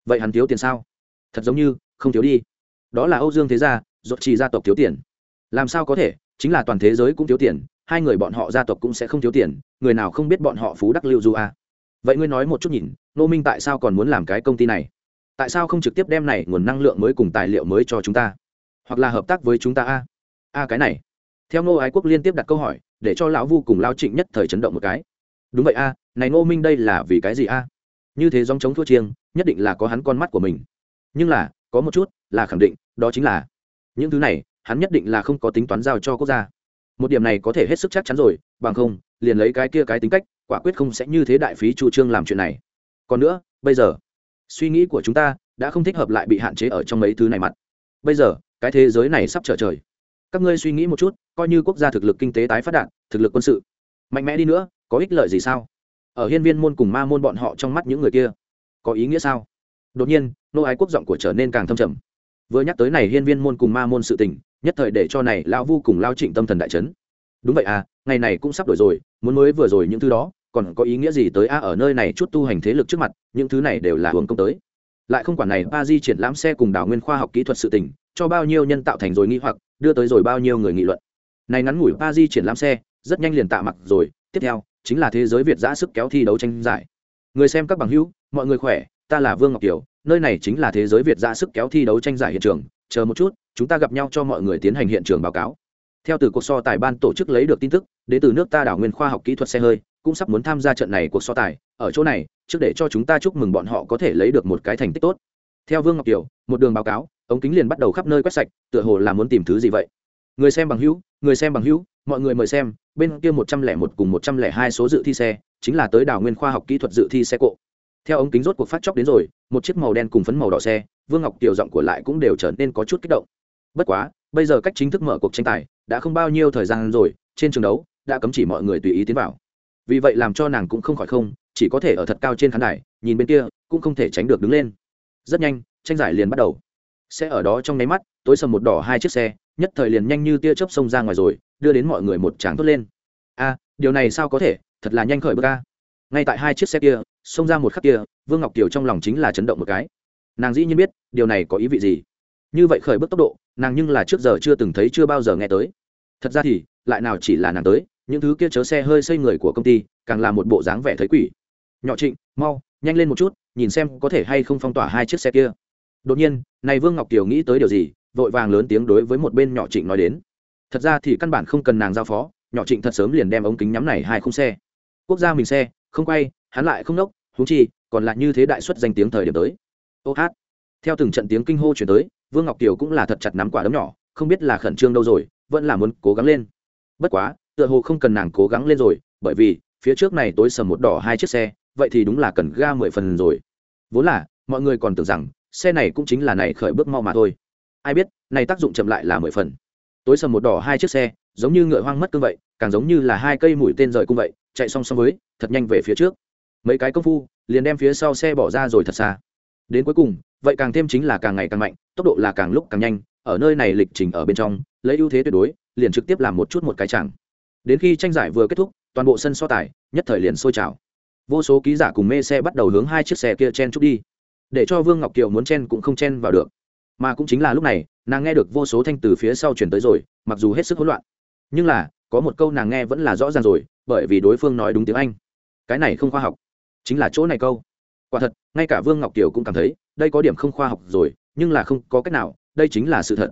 Vậy hắn thiếu tiền sao? Thật giống như, không thiếu đi. Đó là âu dương thế gia dột trì gia tộc thiếu tiền. Làm sao có thể? Chính là toàn thế giới cũng thiếu tiền, hai người bọn họ gia tộc cũng sẽ không thiếu tiền, người nào không biết bọn họ phú đắc lưu du a? Vậy ngươi nói một chút nhìn, nô minh tại sao còn muốn làm cái công ty này? Tại sao không trực tiếp đem này nguồn năng lượng mới cùng tài liệu mới cho chúng ta? Hoặc là hợp tác với chúng ta a? A, cái này. Theo ngô ái quốc liên tiếp đặt câu hỏi, để cho lão vu cùng lao trịnh nhất thời chấn động một cái. Đúng vậy a, này ngô minh đây là vì cái gì a? Như thế dòng chống thua chiêng, nhất định là có hắn con mắt của mình. Nhưng là, có một chút là khẳng định, đó chính là những thứ này, hắn nhất định là không có tính toán giao cho quốc gia. Một điểm này có thể hết sức chắc chắn rồi, bằng không, liền lấy cái kia cái tính cách, quả quyết không sẽ như thế đại phí chủ trương làm chuyện này. Còn nữa, bây giờ suy nghĩ của chúng ta đã không thích hợp lại bị hạn chế ở trong mấy thứ này mặt. Bây giờ, cái thế giới này sắp trở trời. Các ngươi suy nghĩ một chút, coi như quốc gia thực lực kinh tế tái phát đạt, thực lực quân sự, mạnh mẽ đi nữa, có ích lợi gì sao? Ở hiên viên môn cùng ma môn bọn họ trong mắt những người kia, có ý nghĩa sao? Đột nhiên, nô ái quốc giọng của trở nên càng thâm trầm. Vừa nhắc tới này hiên viên môn cùng ma môn sự tình, nhất thời để cho này lão vu cùng lao trịnh tâm thần đại trấn đúng vậy à ngày này cũng sắp đổi rồi, muốn mới vừa rồi những thứ đó còn có ý nghĩa gì tới a ở nơi này chút tu hành thế lực trước mặt, những thứ này đều là hưởng công tới. Lại không quản này, ba di triển lãm xe cùng đảo nguyên khoa học kỹ thuật sự tình, cho bao nhiêu nhân tạo thành rồi nghi hoặc, đưa tới rồi bao nhiêu người nghị luận. Này ngắn ngủi ba di triển lãm xe, rất nhanh liền tạ mặc rồi, tiếp theo, chính là thế giới việt giã sức kéo thi đấu tranh giải. Người xem các bằng hữu, mọi người khỏe, ta là vương ngọc kiều, nơi này chính là thế giới việt giã sức kéo thi đấu tranh giải hiện trường, chờ một chút, chúng ta gặp nhau cho mọi người tiến hành hiện trường báo cáo. Theo từ cuộc so tài ban tổ chức lấy được tin tức, đến từ nước ta đảo nguyên khoa học kỹ thuật xe hơi cũng sắp muốn tham gia trận này cuộc so tài. Ở chỗ này, trước để cho chúng ta chúc mừng bọn họ có thể lấy được một cái thành tích tốt. Theo vương ngọc kiều, một đường báo cáo, ống kính liền bắt đầu khắp nơi quét sạch, tựa hồ là muốn tìm thứ gì vậy? Người xem bằng hữu, người xem bằng hữu, mọi người mời xem, bên kia một trăm lẻ một cùng một trăm lẻ hai số dự thi xe, chính là tới đảo nguyên khoa học kỹ thuật dự thi xe cộ. Theo ống kính rốt cuộc phát chóc đến rồi, một chiếc màu đen cùng phấn màu đỏ xe, vương ngọc kiều giọng của lại cũng đều trở nên có chút kích động. Bất quá, bây giờ cách chính thức mở cuộc tranh tài, đã không bao nhiêu thời gian rồi, trên trường đấu, đã cấm chỉ mọi người tùy ý tiến vào vì vậy làm cho nàng cũng không khỏi không, chỉ có thể ở thật cao trên khán đài, nhìn bên kia, cũng không thể tránh được đứng lên. Rất nhanh, tranh giải liền bắt đầu. Sẽ ở đó trong nháy mắt, tối sầm một đỏ hai chiếc xe, nhất thời liền nhanh như tia chớp xông ra ngoài rồi, đưa đến mọi người một tràng thốt lên. A, điều này sao có thể? Thật là nhanh khởi bước ca ngay tại hai chiếc xe kia, xông ra một khắc kia, vương ngọc kiều trong lòng chính là chấn động một cái. Nàng dĩ nhiên biết, điều này có ý vị gì. Như vậy khởi bước tốc độ, nàng nhưng là trước giờ chưa từng thấy, chưa bao giờ nghe tới. Thật ra thì, lại nào chỉ là nàng tới những thứ kia chớ xe hơi xây người của công ty càng là một bộ dáng vẻ thấy quỷ. Nhỏ trịnh, mau, nhanh lên một chút, nhìn xem có thể hay không phong tỏa hai chiếc xe kia. Đột nhiên, này vương ngọc kiều nghĩ tới điều gì, vội vàng lớn tiếng đối với một bên nhỏ trịnh nói đến. Thật ra thì căn bản không cần nàng giao phó, nhỏ trịnh thật sớm liền đem ống kính nhắm này hai khung xe. Quốc gia mình xe, không quay, hắn lại không nốc húng chi, còn lại như thế đại xuất danh tiếng thời điểm tới. Ô hát. Theo từng trận tiếng kinh hô chuyển tới, vương ngọc kiều cũng là thật chặt nắm quả đấm nhỏ, không biết là khẩn trương đâu rồi, vẫn là muốn cố gắng lên. Bất quá tựa hồ không cần nàng cố gắng lên rồi, bởi vì, phía trước này tối sầm một đỏ hai chiếc xe, vậy thì đúng là cần ga mười phần rồi. Vốn là, mọi người còn tưởng rằng, xe này cũng chính là này khởi bước mau mà thôi. Ai biết, này tác dụng chậm lại là mười phần. Tối sầm một đỏ hai chiếc xe, giống như ngựa hoang mất cương vậy, càng giống như là hai cây mũi tên rời cung vậy, chạy song song với, thật nhanh về phía trước. Mấy cái công phu, liền đem phía sau xe bỏ ra rồi thật xa. Đến cuối cùng, vậy càng thêm chính là càng ngày càng mạnh, tốc độ là càng lúc càng nhanh, ở nơi này lịch trình ở bên trong, lấy ưu thế tuyệt đối, liền trực tiếp làm một chút một cái chẳng đến khi tranh giải vừa kết thúc, toàn bộ sân so tài, nhất thời liền sôi trào. Vô số ký giả cùng mê xe bắt đầu hướng hai chiếc xe kia chen chúc đi. Để cho vương ngọc kiều muốn chen cũng không chen vào được. Mà cũng chính là lúc này, nàng nghe được vô số thanh từ phía sau chuyển tới rồi, mặc dù hết sức hỗn loạn. Nhưng là, có một câu nàng nghe vẫn là rõ ràng rồi, bởi vì đối phương nói đúng tiếng anh. Cái này không khoa học. Chính là chỗ này câu. Quả thật, ngay cả vương ngọc kiều cũng cảm thấy, đây có điểm không khoa học rồi, nhưng là không có cách nào, đây chính là sự thật.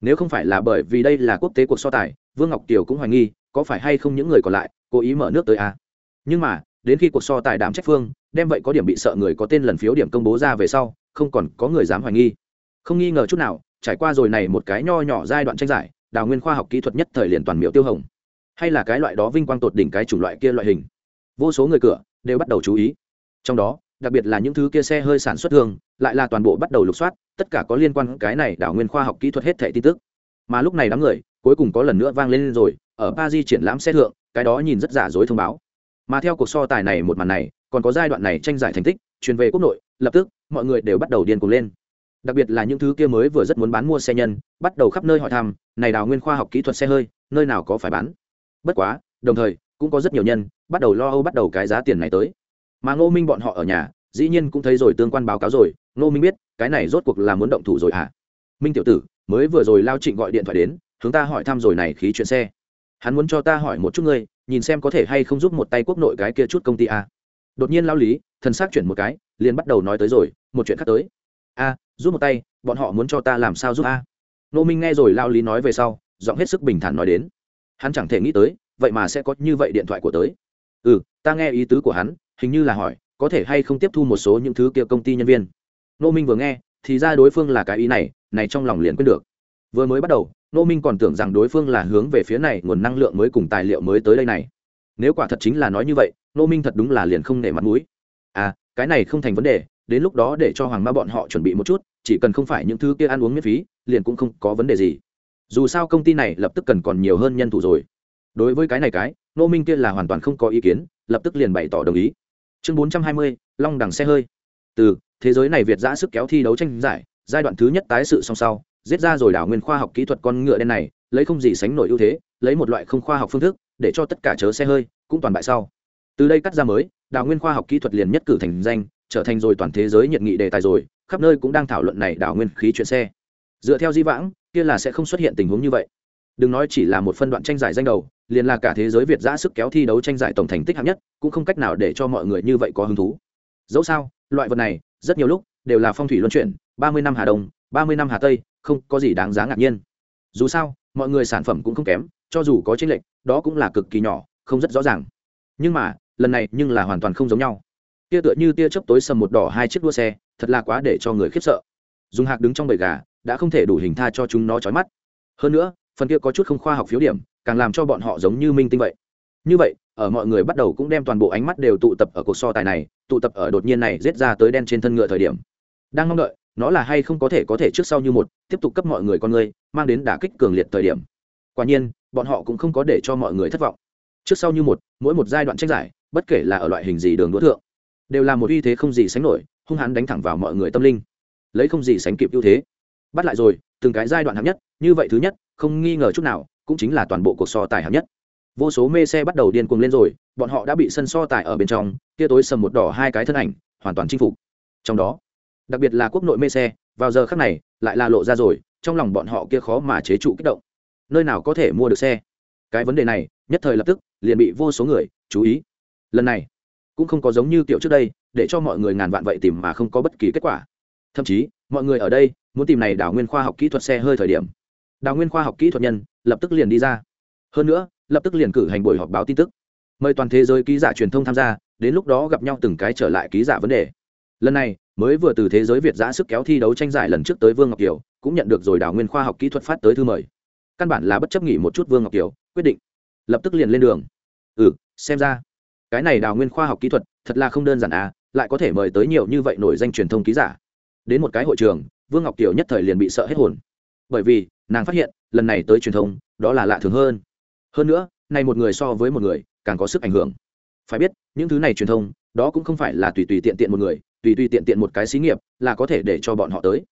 Nếu không phải là bởi vì đây là quốc tế cuộc so tài, vương ngọc kiều cũng hoài nghi có phải hay không những người còn lại, cố ý mở nước tới à? nhưng mà, đến khi cuộc so tài đảm trách phương, đem vậy có điểm bị sợ người có tên lần phiếu điểm công bố ra về sau, không còn có người dám hoài nghi. Không nghi ngờ chút nào, trải qua rồi này một cái nho nhỏ giai đoạn tranh giải, đào nguyên khoa học kỹ thuật nhất thời liền toàn miệu tiêu hồng. Hay là cái loại đó vinh quang tột đỉnh cái chủng loại kia loại hình. Vô số người cửa, đều bắt đầu chú ý. Trong đó, đặc biệt là những thứ kia xe hơi sản xuất thường, lại là toàn bộ bắt đầu lục soát, tất cả có liên quan cái này đảo nguyên khoa học kỹ thuật hết thẻ tin tức. Mà lúc này đám người, cuối cùng có lần nữa vang lên rồi ở ba di triển lãm xe thượng, cái đó nhìn rất giả dối thông báo. Mà theo cuộc so tài này một màn này, còn có giai đoạn này tranh giải thành tích, truyền về quốc nội, lập tức, mọi người đều bắt đầu điên cuồng lên. Đặc biệt là những thứ kia mới vừa rất muốn bán mua xe nhân, bắt đầu khắp nơi hỏi thăm, này đào nguyên khoa học kỹ thuật xe hơi, nơi nào có phải bán? Bất quá, đồng thời, cũng có rất nhiều nhân bắt đầu lo âu bắt đầu cái giá tiền này tới. Mà ngô minh bọn họ ở nhà, dĩ nhiên cũng thấy rồi tương quan báo cáo rồi, ngô minh biết, cái này rốt cuộc là muốn động thủ rồi à minh tiểu tử, mới vừa rồi lao trịnh gọi điện thoại đến chúng ta hỏi thăm rồi này khí chuyện xe hắn muốn cho ta hỏi một chút ngươi, nhìn xem có thể hay không giúp một tay quốc nội cái kia chút công ty a. Đột nhiên lao lý, thần xác chuyển một cái, liền bắt đầu nói tới rồi, một chuyện khác tới. A, giúp một tay, bọn họ muốn cho ta làm sao giúp a? Nô minh nghe rồi lao lý nói về sau, giọng hết sức bình thản nói đến. Hắn chẳng thể nghĩ tới, vậy mà sẽ có như vậy điện thoại của tới. Ừ ta nghe ý tứ của hắn, hình như là hỏi, có thể hay không tiếp thu một số những thứ kia công ty nhân viên. Nô minh vừa nghe, thì ra đối phương là cái ý này này trong lòng liền quyết được. Vừa mới bắt đầu nô minh còn tưởng rằng đối phương là hướng về phía này, nguồn năng lượng mới cùng tài liệu mới tới đây này. Nếu quả thật chính là nói như vậy, nô minh thật đúng là liền không nể mặt mũi. À cái này không thành vấn đề, đến lúc đó để cho hoàng ma bọn họ chuẩn bị một chút, chỉ cần không phải những thứ kia ăn uống miễn phí, liền cũng không có vấn đề gì. Dù sao công ty này lập tức cần còn nhiều hơn nhân thủ rồi. Đối với cái này cái, nô minh kia là hoàn toàn không có ý kiến, lập tức liền bày tỏ đồng ý. Chương bốn trăm hai mươi, long đằng xe hơi. Từ, thế giới này việt giã sức kéo thi đấu tranh giải, giai đoạn thứ nhất tái sự song sau giết ra rồi đảo nguyên khoa học kỹ thuật con ngựa đen này, lấy không gì sánh nổi ưu thế, lấy một loại không khoa học phương thức, để cho tất cả chớ xe hơi, cũng toàn bại sau. Từ đây cắt ra mới đào nguyên khoa học kỹ thuật liền nhất cử thành danh, trở thành rồi toàn thế giới nhiệt nghị đề tài rồi, khắp nơi cũng đang thảo luận này đào nguyên khí chuyện xe. Dựa theo di vãng, kia là sẽ không xuất hiện tình huống như vậy. Đừng nói chỉ là một phân đoạn tranh giải danh đầu, liền là cả thế giới việt giã sức kéo thi đấu tranh giải tổng thành tích hạng nhất, cũng không cách nào để cho mọi người như vậy có hứng thú. Dẫu sao, loại vật này, rất nhiều lúc, đều là phong thủy luân chuyển, ba mươi năm hà đông, ba mươi năm hà tây không có gì đáng giá ngạc nhiên. Dù sao, mọi người sản phẩm cũng không kém, cho dù có tranh lệch, đó cũng là cực kỳ nhỏ, không rất rõ ràng. Nhưng mà, lần này nhưng là hoàn toàn không giống nhau. Tia tựa như tia chớp tối sầm một đỏ hai chiếc đua xe, thật là quá để cho người khiếp sợ. Dùng hạc đứng trong bầy gà, đã không thể đủ hình tha cho chúng nó trói mắt. Hơn nữa, phần kia có chút không khoa học phiếu điểm, càng làm cho bọn họ giống như minh tinh vậy. Như vậy, ở mọi người bắt đầu cũng đem toàn bộ ánh mắt đều tụ tập ở cuộc so tài này, tụ tập ở đột nhiên này giết ra tới đen trên thân ngựa thời điểm. Đang mong đợi nó là hay không có thể có thể trước sau như một, tiếp tục cấp mọi người con người mang đến đả kích cường liệt thời điểm. Quả nhiên, bọn họ cũng không có để cho mọi người thất vọng. Trước sau như một, mỗi một giai đoạn tranh giải, bất kể là ở loại hình gì đường đũa thượng, đều là một uy thế không gì sánh nổi, hung hãn đánh thẳng vào mọi người tâm linh. Lấy không gì sánh kịp ưu thế. Bắt lại rồi, từng cái giai đoạn hạng nhất, như vậy thứ nhất, không nghi ngờ chút nào, cũng chính là toàn bộ cuộc so tài hạng nhất. Vô số mê xe bắt đầu điên cuồng lên rồi, bọn họ đã bị sân so tài ở bên trong, kia tối sầm một đỏ hai cái thân ảnh, hoàn toàn chinh phục. Trong đó đặc biệt là quốc nội mê xe, vào giờ khác này, lại là lộ ra rồi, trong lòng bọn họ kia khó mà chế trụ kích động. Nơi nào có thể mua được xe? Cái vấn đề này, nhất thời lập tức, liền bị vô số người chú ý. Lần này, cũng không có giống như kiểu trước đây, để cho mọi người ngàn vạn vậy tìm mà không có bất kỳ kết quả. Thậm chí, mọi người ở đây, muốn tìm này đào nguyên khoa học kỹ thuật xe hơi thời điểm. Đào nguyên khoa học kỹ thuật nhân, lập tức liền đi ra. Hơn nữa, lập tức liền cử hành buổi họp báo tin tức. Mời toàn thế giới ký giả truyền thông tham gia, đến lúc đó gặp nhau từng cái trở lại ký giả vấn đề. Lần này mới vừa từ thế giới việt giã sức kéo thi đấu tranh giải lần trước tới vương ngọc kiều, cũng nhận được rồi đào nguyên khoa học kỹ thuật phát tới thư mời. Căn bản là bất chấp nghỉ một chút vương ngọc kiều, quyết định lập tức liền lên đường. Ừ xem ra cái này đào nguyên khoa học kỹ thuật thật là không đơn giản à lại có thể mời tới nhiều như vậy nổi danh truyền thông ký giả. Đến một cái hội trường, vương ngọc kiều nhất thời liền bị sợ hết hồn. Bởi vì, nàng phát hiện, lần này tới truyền thông, đó là lạ thường hơn. Hơn nữa, này một người so với một người, càng có sức ảnh hưởng. Phải biết, những thứ này truyền thông, đó cũng không phải là tùy tùy tiện tiện một người tùy tùy tiện tiện một cái xí nghiệp, là có thể để cho bọn họ tới.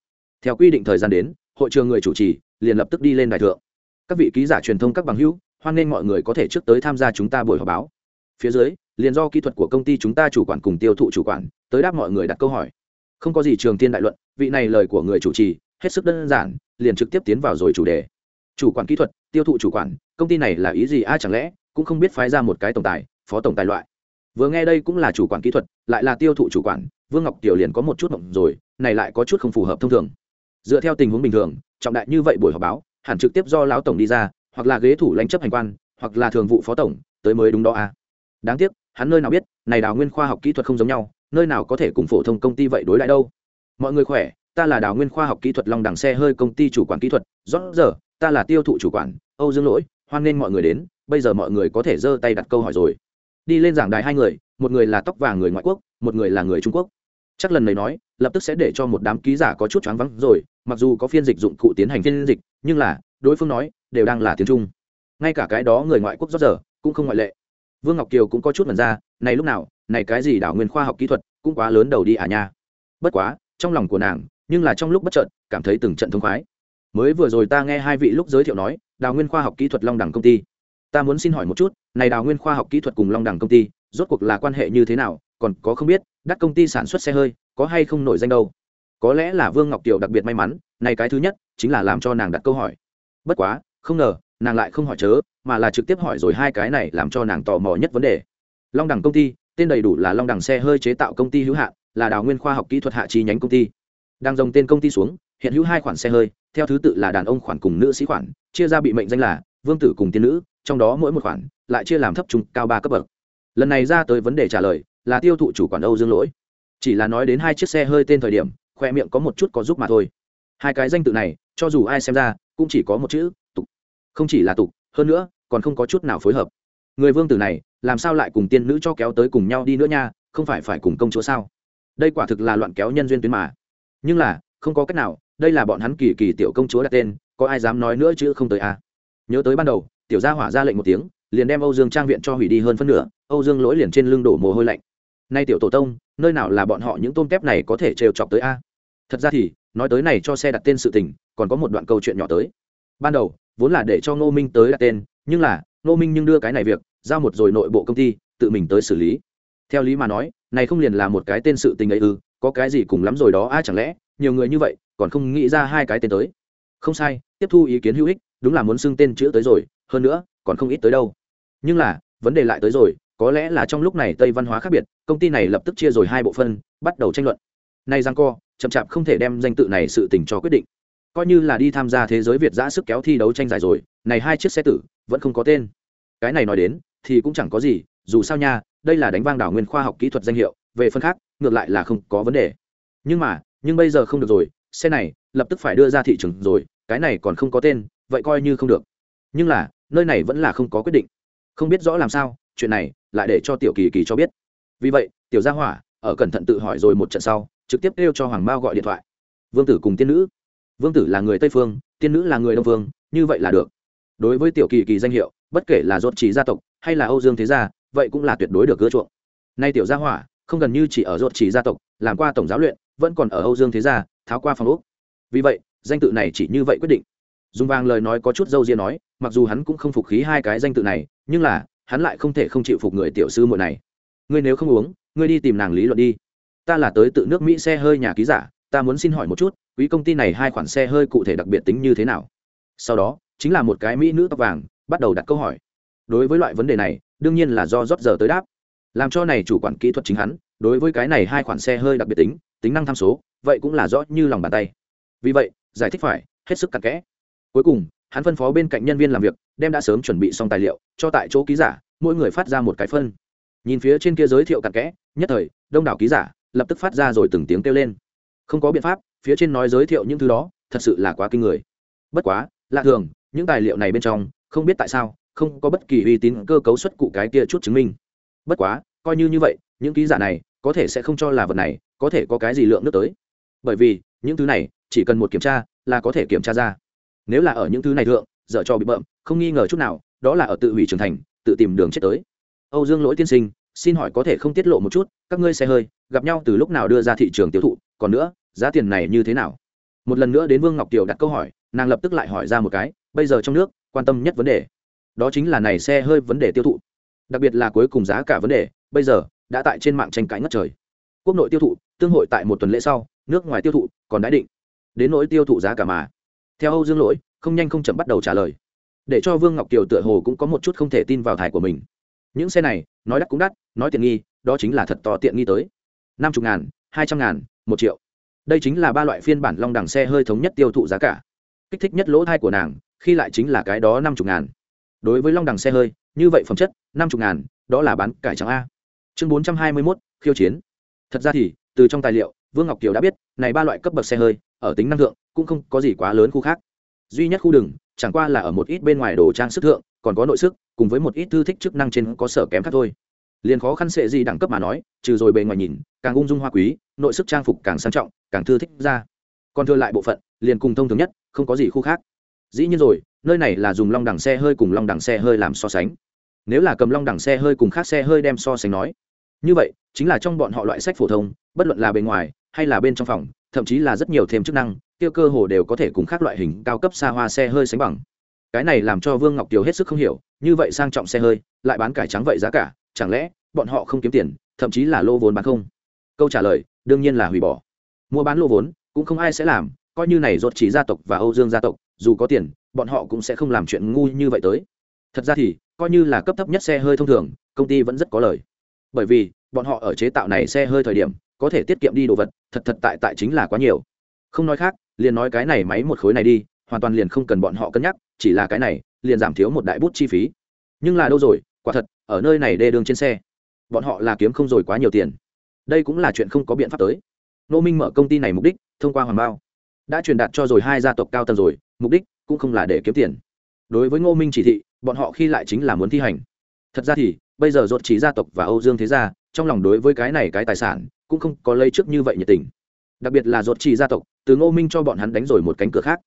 Theo quy định thời gian đến, hội trường người chủ trì liền lập tức đi lên đài thượng. Các vị ký giả truyền thông các bằng hữu, hoan nghênh mọi người có thể trước tới tham gia chúng ta buổi họp báo. Phía dưới, liền do kỹ thuật của công ty chúng ta chủ quản cùng tiêu thụ chủ quản tới đáp mọi người đặt câu hỏi. Không có gì trường tiên đại luận, vị này lời của người chủ trì, hết sức đơn giản, liền trực tiếp tiến vào rồi chủ đề. Chủ quản kỹ thuật, tiêu thụ chủ quản, công ty này là ý gì? Ai chẳng lẽ cũng không biết phái ra một cái tổng tài, phó tổng tài loại? Vừa nghe đây cũng là chủ quản kỹ thuật, lại là tiêu thụ chủ quản, vương ngọc tiểu liền có một chút mộng rồi, này lại có chút không phù hợp thông thường. Dựa theo tình huống bình thường, trọng đại như vậy buổi họp báo, hẳn trực tiếp do lão tổng đi ra, hoặc là ghế thủ lãnh chấp hành quan, hoặc là thường vụ phó tổng, tới mới đúng đó à. Đáng tiếc, hắn nơi nào biết, này đào nguyên khoa học kỹ thuật không giống nhau, nơi nào có thể cùng phổ thông công ty vậy đối lại đâu. Mọi người khỏe, ta là đào nguyên khoa học kỹ thuật long đằng xe hơi công ty chủ quản kỹ thuật, rõ giờ, ta là tiêu thụ chủ quản, âu dương lỗi, hoan nghênh mọi người đến, bây giờ mọi người có thể giơ tay đặt câu hỏi rồi đi lên giảng đài hai người, một người là tóc vàng người ngoại quốc, một người là người trung quốc. Chắc lần này nói, lập tức sẽ để cho một đám ký giả có chút choáng vắng rồi, mặc dù có phiên dịch dụng cụ tiến hành phiên dịch, nhưng là, đối phương nói, đều đang là tiếng trung. Ngay cả cái đó người ngoại quốc rót giờ, cũng không ngoại lệ. Vương ngọc kiều cũng có chút mần ra, này lúc nào, này cái gì đảo nguyên khoa học kỹ thuật, cũng quá lớn đầu đi à nha. Bất quá, trong lòng của nàng, nhưng là trong lúc bất chợt, cảm thấy từng trận thông khoái. Mới vừa rồi ta nghe hai vị lúc giới thiệu nói đào nguyên khoa học kỹ thuật long đẳng công ty ta muốn xin hỏi một chút, này đào nguyên khoa học kỹ thuật cùng long đẳng công ty, rốt cuộc là quan hệ như thế nào? Còn có không biết, đắt công ty sản xuất xe hơi, có hay không nổi danh đâu? Có lẽ là vương ngọc tiểu đặc biệt may mắn, này cái thứ nhất, chính là làm cho nàng đặt câu hỏi. Bất quá, không ngờ, nàng lại không hỏi chớ, mà là trực tiếp hỏi rồi hai cái này làm cho nàng tò mò nhất vấn đề. Long đẳng công ty, tên đầy đủ là long đẳng xe hơi chế tạo công ty hữu hạn, là đào nguyên khoa học kỹ thuật hạ chi nhánh công ty. Đang dòng tên công ty xuống, hiện hữu hai khoản xe hơi, theo thứ tự là đàn ông khoản cùng nữ sĩ khoản, chia ra bị mệnh danh là vương tử cùng tiên nữ, trong đó mỗi một khoản lại chia làm thấp trung cao ba cấp bậc. Lần này ra tới vấn đề trả lời là tiêu thụ chủ quản âu dương lỗi. Chỉ là nói đến hai chiếc xe hơi tên thời điểm, khoe miệng có một chút có giúp mà thôi. Hai cái danh tự này, cho dù ai xem ra, cũng chỉ có một chữ, tục. Không chỉ là tục, hơn nữa, còn không có chút nào phối hợp. Người vương tử này, làm sao lại cùng tiên nữ cho kéo tới cùng nhau đi nữa nha, không phải phải cùng công chúa sao? Đây quả thực là loạn kéo nhân duyên tuyến mà. Nhưng là, không có cách nào, đây là bọn hắn kỳ kỳ tiểu công chúa đặt tên, có ai dám nói nữa chứ không tới à nhớ tới ban đầu, tiểu gia hỏa ra lệnh một tiếng, liền đem âu dương trang viện cho hủy đi hơn phân nửa, âu dương lỗi liền trên lưng đổ mồ hôi lạnh. Nay tiểu tổ tông, nơi nào là bọn họ những tôm kép này có thể trêu chọc tới a? Thật ra thì, nói tới này cho xe đặt tên sự tình, còn có một đoạn câu chuyện nhỏ tới. Ban đầu, vốn là để cho ngô minh tới đặt tên, nhưng là, ngô minh nhưng đưa cái này việc, giao một rồi nội bộ công ty, tự mình tới xử lý. Theo lý mà nói, này không liền là một cái tên sự tình ấy ư, có cái gì cùng lắm rồi đó, a, chẳng lẽ, nhiều người như vậy, còn không nghĩ ra hai cái tên tới. Không sai tiếp thu ý kiến hữu ích, đúng là muốn xưng tên chữ tới rồi, hơn nữa, còn không ít tới đâu. Nhưng là, vấn đề lại tới rồi, có lẽ là trong lúc này tây văn hóa khác biệt, công ty này lập tức chia rồi hai bộ phân bắt đầu tranh luận. Nay giang co, chậm chạp không thể đem danh tự này sự tình cho quyết định. Coi như là đi tham gia thế giới việt giã sức kéo thi đấu tranh giải rồi, này hai chiếc xe tử, vẫn không có tên. Cái này nói đến, thì cũng chẳng có gì, dù sao nha, đây là đánh vang đảo nguyên khoa học kỹ thuật danh hiệu, về phân khác, ngược lại là không có vấn đề. Nhưng mà, nhưng bây giờ không được rồi, xe này, lập tức phải đưa ra thị trường rồi cái này còn không có tên, vậy coi như không được. Nhưng là, nơi này vẫn là không có quyết định. Không biết rõ làm sao, chuyện này lại để cho tiểu kỳ kỳ cho biết. Vì vậy, tiểu gia hỏa ở cẩn thận tự hỏi rồi một trận sau, trực tiếp kêu cho hoàng mao gọi điện thoại. Vương tử cùng tiên nữ. Vương tử là người tây phương, tiên nữ là người đông phương, như vậy là được. Đối với tiểu kỳ kỳ danh hiệu, bất kể là rốt chỉ gia tộc hay là âu dương thế gia, vậy cũng là tuyệt đối được gỡ chuộng. Nay tiểu gia hỏa không gần như chỉ ở rốt chỉ gia tộc, làm qua tổng giáo luyện, vẫn còn ở âu dương thế gia, tháo qua phòng úc vì vậy danh tự này chỉ như vậy quyết định. Dùng vàng lời nói có chút dâu riêng nói, mặc dù hắn cũng không phục khí hai cái danh tự này, nhưng là, hắn lại không thể không chịu phục người tiểu sư muội này. Ngươi nếu không uống, ngươi đi tìm nàng lý luận đi. Ta là tới tự nước mỹ xe hơi nhà ký giả, ta muốn xin hỏi một chút, quý công ty này hai khoản xe hơi cụ thể đặc biệt tính như thế nào? Sau đó, chính là một cái mỹ nữ tóc vàng, bắt đầu đặt câu hỏi. Đối với loại vấn đề này, đương nhiên là do rót giờ tới đáp. Làm cho này chủ quản kỹ thuật chính hắn, đối với cái này hai khoản xe hơi đặc biệt tính tính năng tham số, vậy cũng là rõ như lòng bàn tay. Vì vậy giải thích phải, hết sức cặn kẽ. Cuối cùng, hắn phân phó bên cạnh nhân viên làm việc, đem đã sớm chuẩn bị xong tài liệu, cho tại chỗ ký giả, mỗi người phát ra một cái phân. Nhìn phía trên kia giới thiệu cặn kẽ, nhất thời, đông đảo ký giả, lập tức phát ra rồi từng tiếng kêu lên. Không có biện pháp, phía trên nói giới thiệu những thứ đó, thật sự là quá kinh người. Bất quá, lạ thường, những tài liệu này bên trong, không biết tại sao, không có bất kỳ uy tín cơ cấu xuất cụ cái kia chút chứng minh. Bất quá, coi như như vậy, những ký giả này, có thể sẽ không cho là vật này, có thể có cái gì lượng nước tới. Bởi vì, những thứ này chỉ cần một kiểm tra là có thể kiểm tra ra. Nếu là ở những thứ này thượng, dở cho bị bợm, không nghi ngờ chút nào, đó là ở tự hủy trưởng thành, tự tìm đường chết tới. Âu dương lỗi tiên sinh, xin hỏi có thể không tiết lộ một chút, các ngươi xe hơi, gặp nhau từ lúc nào đưa ra thị trường tiêu thụ, còn nữa, giá tiền này như thế nào? Một lần nữa đến vương ngọc kiều đặt câu hỏi, nàng lập tức lại hỏi ra một cái, bây giờ trong nước, quan tâm nhất vấn đề. Đó chính là này xe hơi vấn đề tiêu thụ. Đặc biệt là cuối cùng giá cả vấn đề, bây giờ, đã tại trên mạng tranh cãi ngất trời. Quốc nội tiêu thụ, tương hội tại một tuần lễ sau, nước ngoài tiêu thụ, còn đã định đến nỗi tiêu thụ giá cả mà. Theo âu dương lỗi, không nhanh không chậm bắt đầu trả lời. Để cho vương ngọc kiều tựa hồ cũng có một chút không thể tin vào thải của mình. Những xe này, nói đắt cũng đắt, nói tiện nghi, đó chính là thật to tiện nghi tới. Năm chục ngàn, hai trăm ngàn, một triệu. Đây chính là ba loại phiên bản long đẳng xe hơi thống nhất tiêu thụ giá cả. Kích thích nhất lỗ thai của nàng, khi lại chính là cái đó năm chục ngàn. Đối với long đẳng xe hơi, như vậy phẩm chất, năm chục ngàn, đó là bán cải trắng a. Chương bốn trăm hai mươi mốt, khiêu chiến. Thật ra thì, từ trong tài liệu, vương ngọc kiều đã biết, này ba loại cấp bậc xe hơi ở tính năng lượng cũng không có gì quá lớn khu khác. Duy nhất khu đừng, chẳng qua là ở một ít bên ngoài đồ trang sức thượng còn có nội sức cùng với một ít thư thích chức năng trên có sở kém khác thôi. Liền khó khăn sệ gì đẳng cấp mà nói trừ rồi bề ngoài nhìn càng ung dung hoa quý nội sức trang phục càng sang trọng càng thư thích ra. Còn thừa lại bộ phận liền cùng thông thường nhất không có gì khu khác. Dĩ nhiên rồi nơi này là dùng long đẳng xe hơi cùng long đẳng xe hơi làm so sánh. Nếu là cầm long đẳng xe hơi cùng khác xe hơi đem so sánh nói như vậy chính là trong bọn họ loại sách phổ thông bất luận là bề ngoài hay là bên trong phòng thậm chí là rất nhiều thêm chức năng tiêu cơ hồ đều có thể cùng khác loại hình cao cấp xa hoa xe hơi sánh bằng. Cái này làm cho vương ngọc kiều hết sức không hiểu, như vậy sang trọng xe hơi, lại bán cải trắng vậy giá cả, chẳng lẽ bọn họ không kiếm tiền, thậm chí là lô vốn bán không? Câu trả lời, đương nhiên là hủy bỏ. Mua bán lô vốn, cũng không ai sẽ làm, coi như này ruột chỉ gia tộc và âu dương gia tộc, dù có tiền, bọn họ cũng sẽ không làm chuyện ngu như vậy tới. Thật ra thì, coi như là cấp thấp nhất xe hơi thông thường, công ty vẫn rất có lời. Bởi vì, bọn họ ở chế tạo này xe hơi thời điểm có thể tiết kiệm đi đồ vật, thật thật tại tại chính là quá nhiều. Không nói khác, liền nói cái này máy một khối này đi, hoàn toàn liền không cần bọn họ cân nhắc, chỉ là cái này, liền giảm thiếu một đại bút chi phí. Nhưng là đâu rồi, quả thật, ở nơi này đê đường trên xe, bọn họ là kiếm không rồi quá nhiều tiền. Đây cũng là chuyện không có biện pháp tới. Nô minh mở công ty này mục đích, thông qua hoàng bao. Đã truyền đạt cho rồi hai gia tộc cao tầng rồi, mục đích cũng không là để kiếm tiền. Đối với ngô minh chỉ thị, bọn họ khi lại chính là muốn thi hành. Thật ra thì bây giờ rốt chỉ gia tộc và âu dương thế gia, trong lòng đối với cái này cái tài sản, cũng không có lấy trước như vậy nhiệt tình. Đặc biệt là rốt chỉ gia tộc, từ ngô minh cho bọn hắn đánh rồi một cánh cửa khác.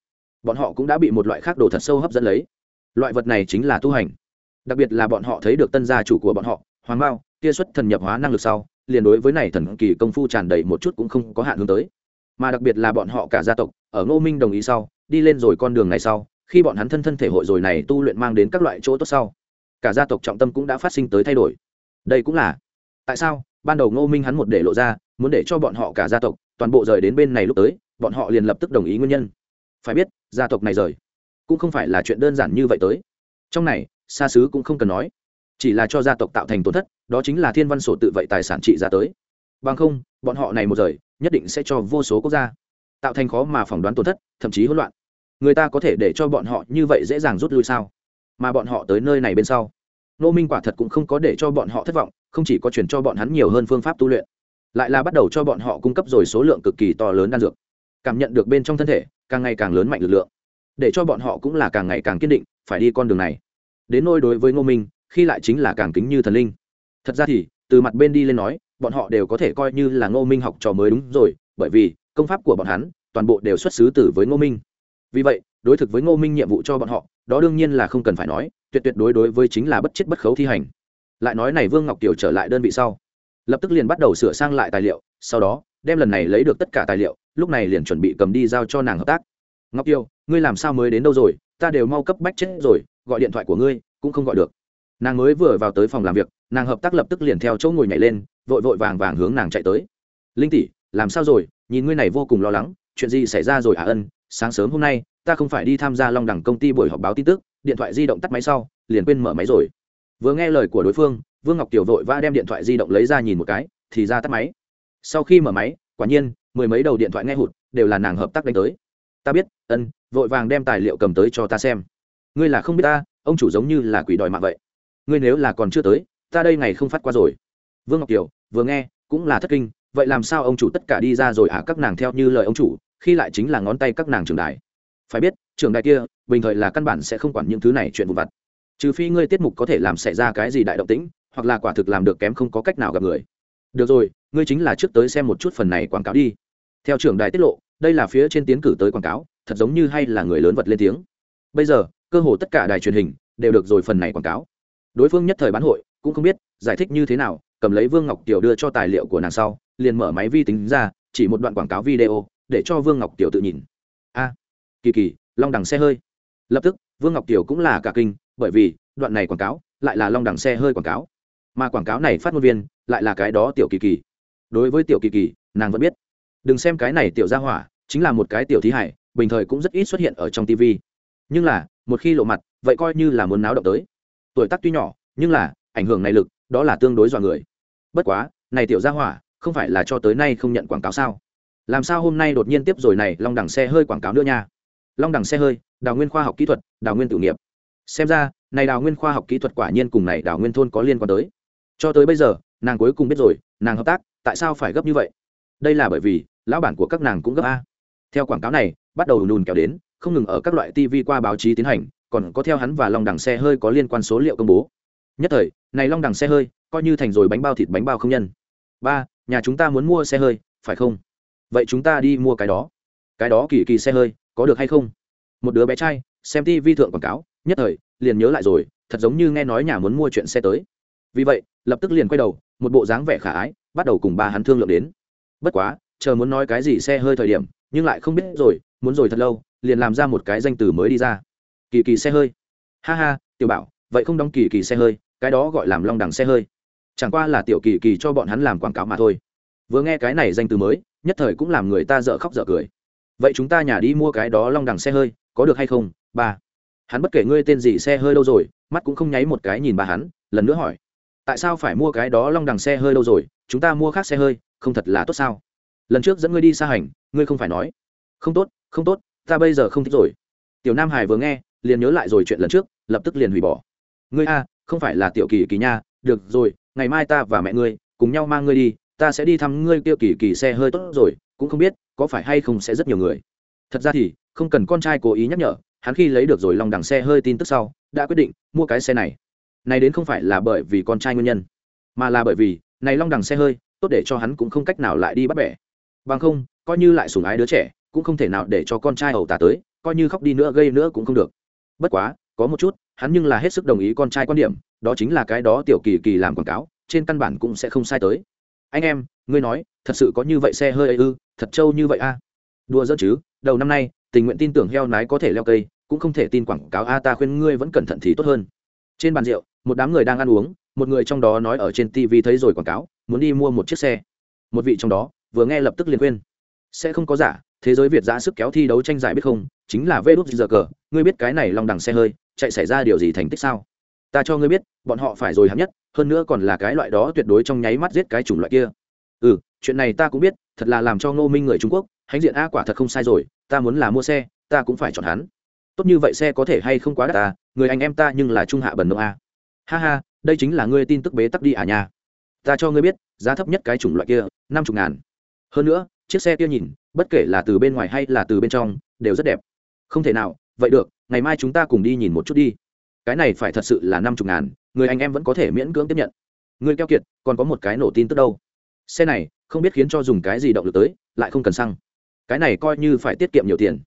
Bọn họ cũng đã bị một loại khác đồ thật sâu hấp dẫn lấy. Loại vật này chính là tu hành. Đặc biệt là bọn họ thấy được tân gia chủ của bọn họ, hoàng mao, kia xuất thần nhập hóa năng lực sau, liền đối với này thần kỳ công phu tràn đầy một chút cũng không có hạn hướng tới. Mà đặc biệt là bọn họ cả gia tộc, ở ngô minh đồng ý sau, đi lên rồi con đường này sau, khi bọn hắn thân thân thể hội rồi này tu luyện mang đến các loại chỗ tốt sau cả gia tộc trọng tâm cũng đã phát sinh tới thay đổi. Đây cũng là tại sao ban đầu ngô minh hắn một để lộ ra, muốn để cho bọn họ cả gia tộc, toàn bộ rời đến bên này lúc tới, bọn họ liền lập tức đồng ý nguyên nhân. Phải biết, gia tộc này rời cũng không phải là chuyện đơn giản như vậy tới. Trong này, xa xứ cũng không cần nói. Chỉ là cho gia tộc tạo thành tổn thất, đó chính là thiên văn sổ tự vậy tài sản trị giá tới. Bằng không, bọn họ này một rời, nhất định sẽ cho vô số quốc gia tạo thành khó mà phỏng đoán tổn thất, thậm chí hỗn loạn. Người ta có thể để cho bọn họ như vậy dễ dàng rút lui sao? Mà bọn họ tới nơi này bên sau. Nô minh quả thật cũng không có để cho bọn họ thất vọng, không chỉ có chuyển cho bọn hắn nhiều hơn phương pháp tu luyện, lại là bắt đầu cho bọn họ cung cấp rồi số lượng cực kỳ to lớn đan dược. Cảm nhận được bên trong thân thể, càng ngày càng lớn mạnh lực lượng. Để cho bọn họ cũng là càng ngày càng kiên định, phải đi con đường này. Đến nôi đối với ngô minh, khi lại chính là càng kính như thần linh. Thật ra thì, từ mặt bên đi lên nói, bọn họ đều có thể coi như là ngô minh học trò mới đúng rồi, bởi vì công pháp của bọn hắn toàn bộ đều xuất xứ từ với ngô minh. Vì vậy đối thực với ngô minh nhiệm vụ cho bọn họ, đó đương nhiên là không cần phải nói, tuyệt tuyệt đối đối với chính là bất chết bất khấu thi hành. Lại nói này vương ngọc kiều trở lại đơn vị sau, lập tức liền bắt đầu sửa sang lại tài liệu, sau đó, đem lần này lấy được tất cả tài liệu, lúc này liền chuẩn bị cầm đi giao cho nàng hợp tác. Ngọc kiều, ngươi làm sao mới đến đâu rồi? Ta đều mau cấp bách chết rồi, gọi điện thoại của ngươi, cũng không gọi được. Nàng mới vừa vào tới phòng làm việc, nàng hợp tác lập tức liền theo chỗ ngồi nhảy lên, vội vội vàng vàng hướng nàng chạy tới. Linh tỷ, làm sao rồi? Nhìn ngươi này vô cùng lo lắng, chuyện gì xảy ra rồi à ân? Sáng sớm hôm nay ta không phải đi tham gia long đẳng công ty buổi họp báo tin tức, điện thoại di động tắt máy sau, liền quên mở máy rồi. Vừa nghe lời của đối phương, vương ngọc tiểu vội va đem điện thoại di động lấy ra nhìn một cái, thì ra tắt máy. Sau khi mở máy, quả nhiên, mười mấy đầu điện thoại nghe hụt, đều là nàng hợp tác đánh tới. Ta biết, ân, vội vàng đem tài liệu cầm tới cho ta xem. Ngươi là không biết ta, ông chủ giống như là quỷ đòi mạng vậy. Ngươi nếu là còn chưa tới, ta đây ngày không phát qua rồi. Vương ngọc kiều, vừa nghe, cũng là thất kinh, vậy làm sao ông chủ tất cả đi ra rồi à các nàng theo như lời ông chủ, khi lại chính là ngón tay các nàng trường đài phải biết trường đài kia, bình thời là căn bản sẽ không quản những thứ này chuyện vụ vặt. Trừ phi ngươi tiết mục có thể làm xảy ra cái gì đại động tĩnh, hoặc là quả thực làm được kém không có cách nào gặp người. Được rồi, ngươi chính là trước tới xem một chút phần này quảng cáo đi. Theo trưởng đài tiết lộ, đây là phía trên tiến cử tới quảng cáo, thật giống như hay là người lớn vật lên tiếng. Bây giờ, cơ hồ tất cả đài truyền hình đều được rồi phần này quảng cáo. Đối phương nhất thời bán hội, cũng không biết giải thích như thế nào, cầm lấy vương ngọc tiểu đưa cho tài liệu của nàng sau, liền mở máy vi tính ra, chỉ một đoạn quảng cáo video, để cho vương ngọc tiểu tự nhìn. A kỳ kỳ, long đằng xe hơi. Lập tức, vương ngọc tiểu cũng là cả kinh, bởi vì đoạn này quảng cáo lại là long đằng xe hơi quảng cáo. Mà quảng cáo này phát ngôn viên lại là cái đó tiểu kỳ kỳ. Đối với tiểu kỳ kỳ, nàng vẫn biết. Đừng xem cái này tiểu gia hỏa, chính là một cái tiểu thí hải, bình thời cũng rất ít xuất hiện ở trong tv nhưng là, một khi lộ mặt, vậy coi như là muốn náo động tới. Tuổi tác tuy nhỏ, nhưng là, ảnh hưởng này lực, đó là tương đối dọa người. Bất quá, này tiểu gia hỏa, không phải là cho tới nay không nhận quảng cáo sao? Làm sao hôm nay đột nhiên tiếp rồi này long đẳng xe hơi quảng cáo nữa nha? Long đẳng xe hơi, đào nguyên khoa học kỹ thuật, đào nguyên tự nghiệp. Xem ra, này đào nguyên khoa học kỹ thuật quả nhiên cùng này đào nguyên thôn có liên quan tới. Cho tới bây giờ, nàng cuối cùng biết rồi, nàng hợp tác, tại sao phải gấp như vậy? Đây là bởi vì, lão bản của các nàng cũng gấp a. Theo quảng cáo này, bắt đầu lùn kéo đến, không ngừng ở các loại tv qua báo chí tiến hành, còn có theo hắn và long đằng xe hơi có liên quan số liệu công bố. Nhất thời, này long đằng xe hơi, coi như thành rồi bánh bao thịt bánh bao không nhân. Ba, nhà chúng ta muốn mua xe hơi, phải không? Vậy chúng ta đi mua cái đó. Cái đó kỳ kỳ xe hơi có được hay không? Một đứa bé trai, xem ti vi thượng quảng cáo, nhất thời, liền nhớ lại rồi, thật giống như nghe nói nhà muốn mua chuyện xe tới. Vì vậy, lập tức liền quay đầu, một bộ dáng vẻ khả ái, bắt đầu cùng ba hắn thương lượng đến. Bất quá, chờ muốn nói cái gì xe hơi thời điểm, nhưng lại không biết rồi, muốn rồi thật lâu, liền làm ra một cái danh từ mới đi ra. Kỳ kỳ xe hơi. Ha ha, tiểu bảo, vậy không đóng kỳ kỳ xe hơi, cái đó gọi làm long đằng xe hơi. Chẳng qua là tiểu kỳ kỳ cho bọn hắn làm quảng cáo mà thôi. Vừa nghe cái này danh từ mới, nhất thời cũng làm người ta dở khóc dở cười vậy chúng ta nhà đi mua cái đó long đằng xe hơi, có được hay không? Ba. Hắn bất kể ngươi tên gì xe hơi đâu rồi, mắt cũng không nháy một cái nhìn bà hắn, lần nữa hỏi. Tại sao phải mua cái đó long đằng xe hơi đâu rồi? Chúng ta mua khác xe hơi, không thật là tốt sao? Lần trước dẫn ngươi đi xa hành, ngươi không phải nói. Không tốt không tốt, ta bây giờ không thích rồi. Tiểu nam hải vừa nghe, liền nhớ lại rồi chuyện lần trước, lập tức liền hủy bỏ. Ngươi a, không phải là tiểu kỳ kỳ nha. Được rồi, ngày mai ta và mẹ ngươi cùng nhau mang ngươi đi ta sẽ đi thăm ngươi kia kỳ kỳ xe hơi tốt rồi, cũng không biết có phải hay không sẽ rất nhiều người. Thật ra thì, không cần con trai cố ý nhắc nhở, hắn khi lấy được rồi lòng đằng xe hơi tin tức sau, đã quyết định mua cái xe này. Này đến không phải là bởi vì con trai nguyên nhân, mà là bởi vì, này long đằng xe hơi, tốt để cho hắn cũng không cách nào lại đi bắt bẻ. Bằng không, coi như lại sủng ái đứa trẻ, cũng không thể nào để cho con trai ẩu tả tới, coi như khóc đi nữa gây nữa cũng không được. Bất quá, có một chút, hắn nhưng là hết sức đồng ý con trai quan điểm, đó chính là cái đó tiểu kỳ kỳ làm quảng cáo, trên căn bản cũng sẽ không sai tới anh em, ngươi nói, thật sự có như vậy xe hơi ấy ư? Thật trâu như vậy a? À? đùa dẫn chứ, đầu năm nay, tình nguyện tin tưởng heo nái có thể leo cây, cũng không thể tin quảng cáo a, ta khuyên ngươi vẫn cẩn thận thì tốt hơn. Trên bàn rượu, một đám người đang ăn uống, một người trong đó nói ở trên tv thấy rồi quảng cáo, muốn đi mua một chiếc xe. Một vị trong đó, vừa nghe lập tức liền khuyên. Sẽ không có giả, thế giới việt giã sức kéo thi đấu tranh giải biết không, chính là vê đốt giờ cờ. Ngươi biết cái này lòng đằng xe hơi, chạy xảy ra điều gì thành tích sao? Ta cho ngươi biết, bọn họ phải rồi hám nhất hơn nữa còn là cái loại đó tuyệt đối trong nháy mắt giết cái chủng loại kia. Ừ chuyện này ta cũng biết, thật là làm cho ngô minh người trung quốc, hãnh diện a quả thật không sai rồi, ta muốn là mua xe, ta cũng phải chọn hắn. Tốt như vậy xe có thể hay không quá đắt ta người anh em ta nhưng là trung hạ bần nông a. Ha ha, đây chính là ngươi tin tức bế tắc đi à nhà ta cho ngươi biết, giá thấp nhất cái chủng loại kia, năm chục ngàn. Hơn nữa, chiếc xe kia nhìn, bất kể là từ bên ngoài hay là từ bên trong, đều rất đẹp. Không thể nào, vậy được, ngày mai chúng ta cùng đi nhìn một chút đi. Cái này phải thật sự là năm chục ngàn người anh em vẫn có thể miễn cưỡng tiếp nhận. Người keo kiệt, còn có một cái nổ tin tức đâu. Xe này, không biết khiến cho dùng cái gì động lực tới, lại không cần xăng. Cái này coi như phải tiết kiệm nhiều tiền.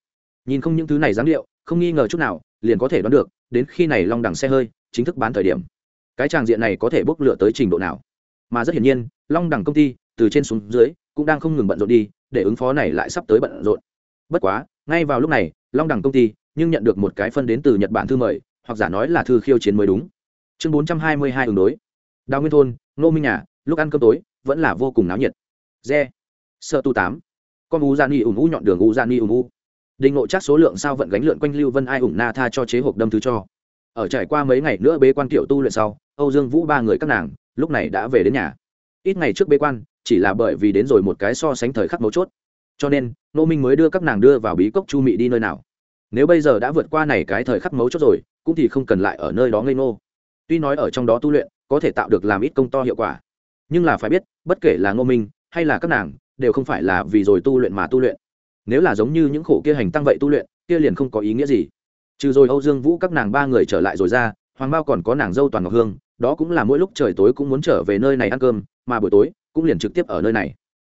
Nhìn không những thứ này dáng điệu, không nghi ngờ chút nào, liền có thể đoán được, đến khi này long đẳng xe hơi, chính thức bán thời điểm. Cái tràng diện này có thể bốc lửa tới trình độ nào? Mà rất hiển nhiên, long đẳng công ty, từ trên xuống dưới, cũng đang không ngừng bận rộn đi, để ứng phó này lại sắp tới bận rộn. Bất quá, ngay vào lúc này, long đẳng công ty, nhưng nhận được một cái phân đến từ nhật bản thư mời, hoặc giả nói là thư khiêu chiến mới đúng chương bốn trăm hai mươi hai ứng đối. Đào nguyên thôn nô minh nhà, lúc ăn cơm tối, vẫn là vô cùng náo nhiệt. Re. Sợ tu tám. Con u gian ni ủng u nhọn đường u gian ni ủng u. Đình ngộ chắc số lượng sao vận gánh lượn quanh lưu vân ai ủng na tha cho chế hộp đâm thứ cho. Ở trải qua mấy ngày nữa bế quan tiểu tu luyện sau, âu dương vũ ba người các nàng, lúc này đã về đến nhà. Ít ngày trước bế quan, chỉ là bởi vì đến rồi một cái so sánh thời khắc mấu chốt. Cho nên nô minh mới đưa các nàng đưa vào bí cốc chu mị đi nơi nào. Nếu bây giờ đã vượt qua này cái thời khắc mấu chốt rồi, cũng thì không cần lại ở nơi đó ngây ngô tuy nói ở trong đó tu luyện, có thể tạo được làm ít công to hiệu quả. Nhưng là phải biết, bất kể là ngô minh hay là các nàng, đều không phải là vì rồi tu luyện mà tu luyện. Nếu là giống như những khổ kia hành tăng vậy tu luyện, kia liền không có ý nghĩa gì. Trừ rồi âu dương vũ các nàng ba người trở lại rồi ra, hoàng bao còn có nàng dâu toàn ngọc hương, đó cũng là mỗi lúc trời tối cũng muốn trở về nơi này ăn cơm, mà buổi tối cũng liền trực tiếp ở nơi này.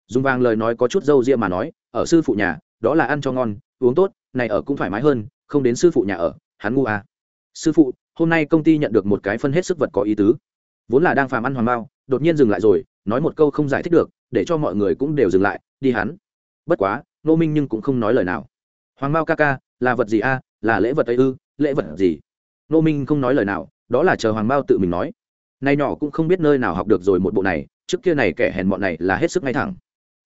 Dùng vàng lời nói có chút dâu ria mà nói, ở sư phụ nhà, đó là ăn cho ngon, uống tốt, này ở cũng thoải mái hơn, không đến sư phụ nhà ở, hắn ngu à. Sư phụ hôm nay công ty nhận được một cái phân hết sức vật có ý tứ. Vốn là đang phàm ăn hoàng bao, đột nhiên dừng lại rồi, nói một câu không giải thích được, để cho mọi người cũng đều dừng lại, đi hắn. Bất quá nô minh nhưng cũng không nói lời nào. Hoàng mao ca ca, là vật gì a? Là lễ vật ấy ư? Lễ vật gì? Nô minh không nói lời nào, đó là chờ hoàng mao tự mình nói. Nay nhỏ cũng không biết nơi nào học được rồi một bộ này, trước kia này kẻ hèn bọn này là hết sức ngay thẳng.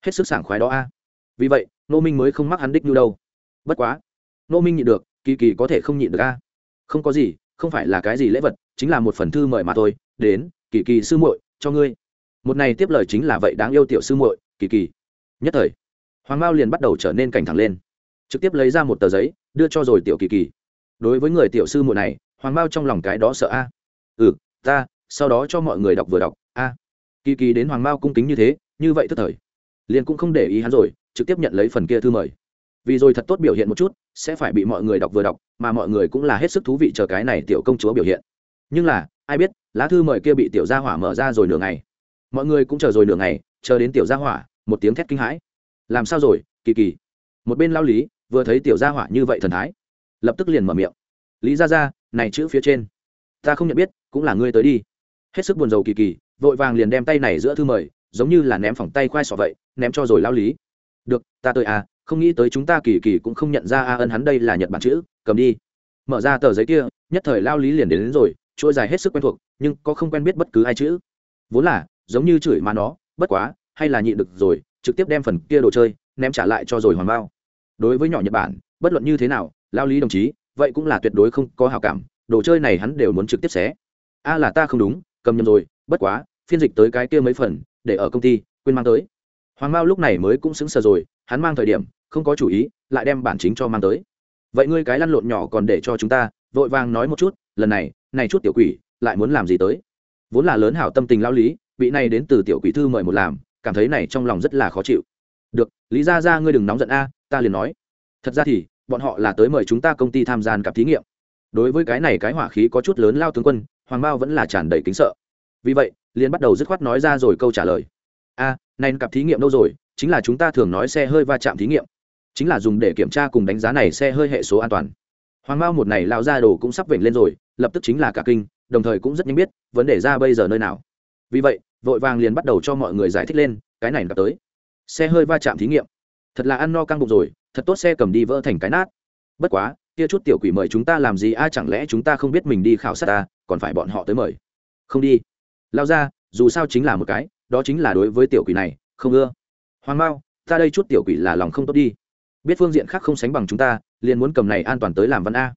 Hết sức sảng khoái đó a. Vì vậy nô minh mới không mắc hắn đích như đâu. Bất quá nô minh nhịn được, kỳ kỳ có thể không nhịn được a. Không có gì không phải là cái gì lễ vật, chính là một phần thư mời mà thôi, đến, kỳ kỳ sư muội, cho ngươi. Một này tiếp lời chính là vậy đáng yêu tiểu sư muội, kỳ kỳ. Nhất thời, hoàng mao liền bắt đầu trở nên cảnh thẳng lên. Trực tiếp lấy ra một tờ giấy, đưa cho rồi tiểu kỳ kỳ. Đối với người tiểu sư muội này, hoàng mao trong lòng cái đó sợ a. Ừ ta, sau đó cho mọi người đọc vừa đọc, a. Kỳ kỳ đến hoàng mao cung kính như thế, như vậy tức thời, liền cũng không để ý hắn rồi, trực tiếp nhận lấy phần kia thư mời. Vì rồi thật tốt biểu hiện một chút sẽ phải bị mọi người đọc vừa đọc, mà mọi người cũng là hết sức thú vị chờ cái này tiểu công chúa biểu hiện. Nhưng là, ai biết, lá thư mời kia bị tiểu gia hỏa mở ra rồi nửa ngày. Mọi người cũng chờ rồi nửa ngày, chờ đến tiểu gia hỏa, một tiếng thét kinh hãi. Làm sao rồi, kỳ kỳ? Một bên lao lý, vừa thấy tiểu gia hỏa như vậy thần thái, lập tức liền mở miệng. Lý ra ra này chữ phía trên. Ta không nhận biết, cũng là ngươi tới đi. Hết sức buồn rầu kỳ kỳ, vội vàng liền đem tay này giữa thư mời, giống như là ném phòng tay khoai sọ vậy, ném cho rồi lao lý. Được, ta tới à không nghĩ tới chúng ta kỳ kỳ cũng không nhận ra a ân hắn đây là nhật bản chữ cầm đi. Mở ra tờ giấy kia nhất thời lao lý liền đến, đến rồi trôi dài hết sức quen thuộc nhưng có không quen biết bất cứ ai chữ. Vốn là giống như chửi mà nó bất quá hay là nhịn được rồi trực tiếp đem phần kia đồ chơi ném trả lại cho rồi hoàng bao. Đối với nhỏ nhật bản bất luận như thế nào lao lý đồng chí vậy cũng là tuyệt đối không có hào cảm đồ chơi này hắn đều muốn trực tiếp xé. A là ta không đúng cầm nhầm rồi bất quá phiên dịch tới cái kia mấy phần để ở công ty quên mang tới. Hoàng mao lúc này mới cũng xứng sờ rồi hắn mang thời điểm không có chủ ý lại đem bản chính cho mang tới. Vậy ngươi cái lăn lộn nhỏ còn để cho chúng ta vội vàng nói một chút lần này này chút tiểu quỷ lại muốn làm gì tới? Vốn là lớn hảo tâm tình lao lý bị này đến từ tiểu quỷ thư mời một làm cảm thấy này trong lòng rất là khó chịu. Được lý ra ra ngươi đừng nóng giận a ta liền nói. Thật ra thì bọn họ là tới mời chúng ta công ty tham gia cặp thí nghiệm. Đối với cái này cái hỏa khí có chút lớn lao tướng quân hoàng bao vẫn là tràn đầy kính sợ. Vì vậy liền bắt đầu dứt khoát nói ra rồi câu trả lời. A à, này cặp thí nghiệm đâu rồi? Chính là chúng ta thường nói xe hơi va chạm thí nghiệm chính là dùng để kiểm tra cùng đánh giá này xe hơi hệ số an toàn. Hoàng mao một này lao ra đồ cũng sắp vểnh lên rồi, lập tức chính là cả kinh, đồng thời cũng rất nhanh biết vấn đề ra bây giờ nơi nào. Vì vậy, vội vàng liền bắt đầu cho mọi người giải thích lên, cái này gặp tới. Xe hơi va chạm thí nghiệm. Thật là ăn no căng bụng rồi, thật tốt xe cầm đi vỡ thành cái nát. Bất quá, kia chút tiểu quỷ mời chúng ta làm gì a, chẳng lẽ chúng ta không biết mình đi khảo sát ta còn phải bọn họ tới mời. Không đi. Lao ra dù sao chính là một cái, đó chính là đối với tiểu quỷ này, không ưa. Hoàng mao, ta đây chút tiểu quỷ là lòng không tốt đi biết phương diện khác không sánh bằng chúng ta liền muốn cầm này an toàn tới làm văn a.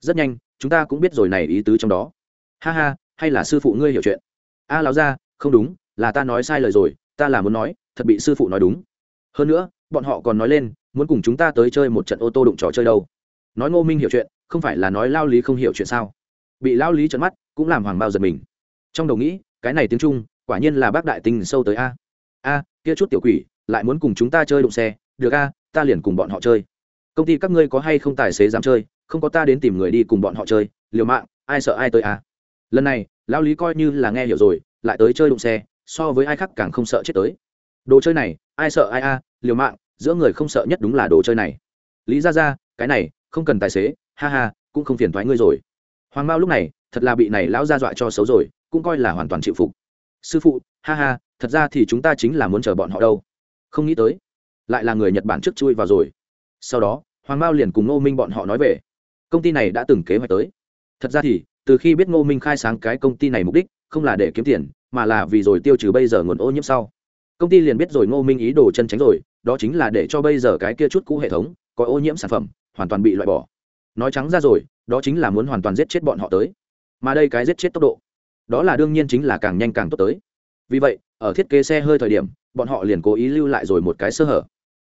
Rất nhanh chúng ta cũng biết rồi này ý tứ trong đó. Ha ha hay là sư phụ ngươi hiểu chuyện. A à, ra không đúng là ta nói sai lời rồi ta là muốn nói thật bị sư phụ nói đúng. Hơn nữa bọn họ còn nói lên muốn cùng chúng ta tới chơi một trận ô tô đụng trò chơi đâu. Nói ngô minh hiểu chuyện không phải là nói lao lý không hiểu chuyện sao? Bị lao lý trận mắt cũng làm hoàng bao giật mình. Trong đầu nghĩ cái này tiếng trung quả nhiên là bác đại tình sâu tới a. A kia chút tiểu quỷ lại muốn cùng chúng ta chơi đụng xe được a ta liền cùng bọn họ chơi. Công ty các ngươi có hay không tài xế dám chơi? Không có ta đến tìm người đi cùng bọn họ chơi. Liều mạng, ai sợ ai tới à? lần này, lão lý coi như là nghe hiểu rồi, lại tới chơi đụng xe, so với ai khác càng không sợ chết tới. Đồ chơi này, ai sợ ai a liều mạng, giữa người không sợ nhất đúng là đồ chơi này. Lý ra ra cái này, không cần tài xế, ha ha, cũng không phiền thoái ngươi rồi. Hoàng mao lúc này, thật là bị này lão ra dọa cho xấu rồi, cũng coi là hoàn toàn chịu phục. Sư phụ, ha ha, thật ra thì chúng ta chính là muốn chờ bọn họ đâu. Không nghĩ tới lại là người nhật bản trước chui vào rồi. Sau đó, hoàng mao liền cùng ngô minh bọn họ nói về. Công ty này đã từng kế hoạch tới. Thật ra thì, từ khi biết ngô minh khai sáng cái công ty này mục đích, không là để kiếm tiền, mà là vì rồi tiêu trừ bây giờ nguồn ô nhiễm sau. Công ty liền biết rồi ngô minh ý đồ chân tránh rồi, đó chính là để cho bây giờ cái kia chút cũ hệ thống, có ô nhiễm sản phẩm, hoàn toàn bị loại bỏ. Nói trắng ra rồi, đó chính là muốn hoàn toàn giết chết bọn họ tới. Mà đây cái giết chết tốc độ, đó là đương nhiên chính là càng nhanh càng tốt tới. Vì vậy, ở thiết kế xe hơi thời điểm, bọn họ liền cố ý lưu lại rồi một cái sơ hở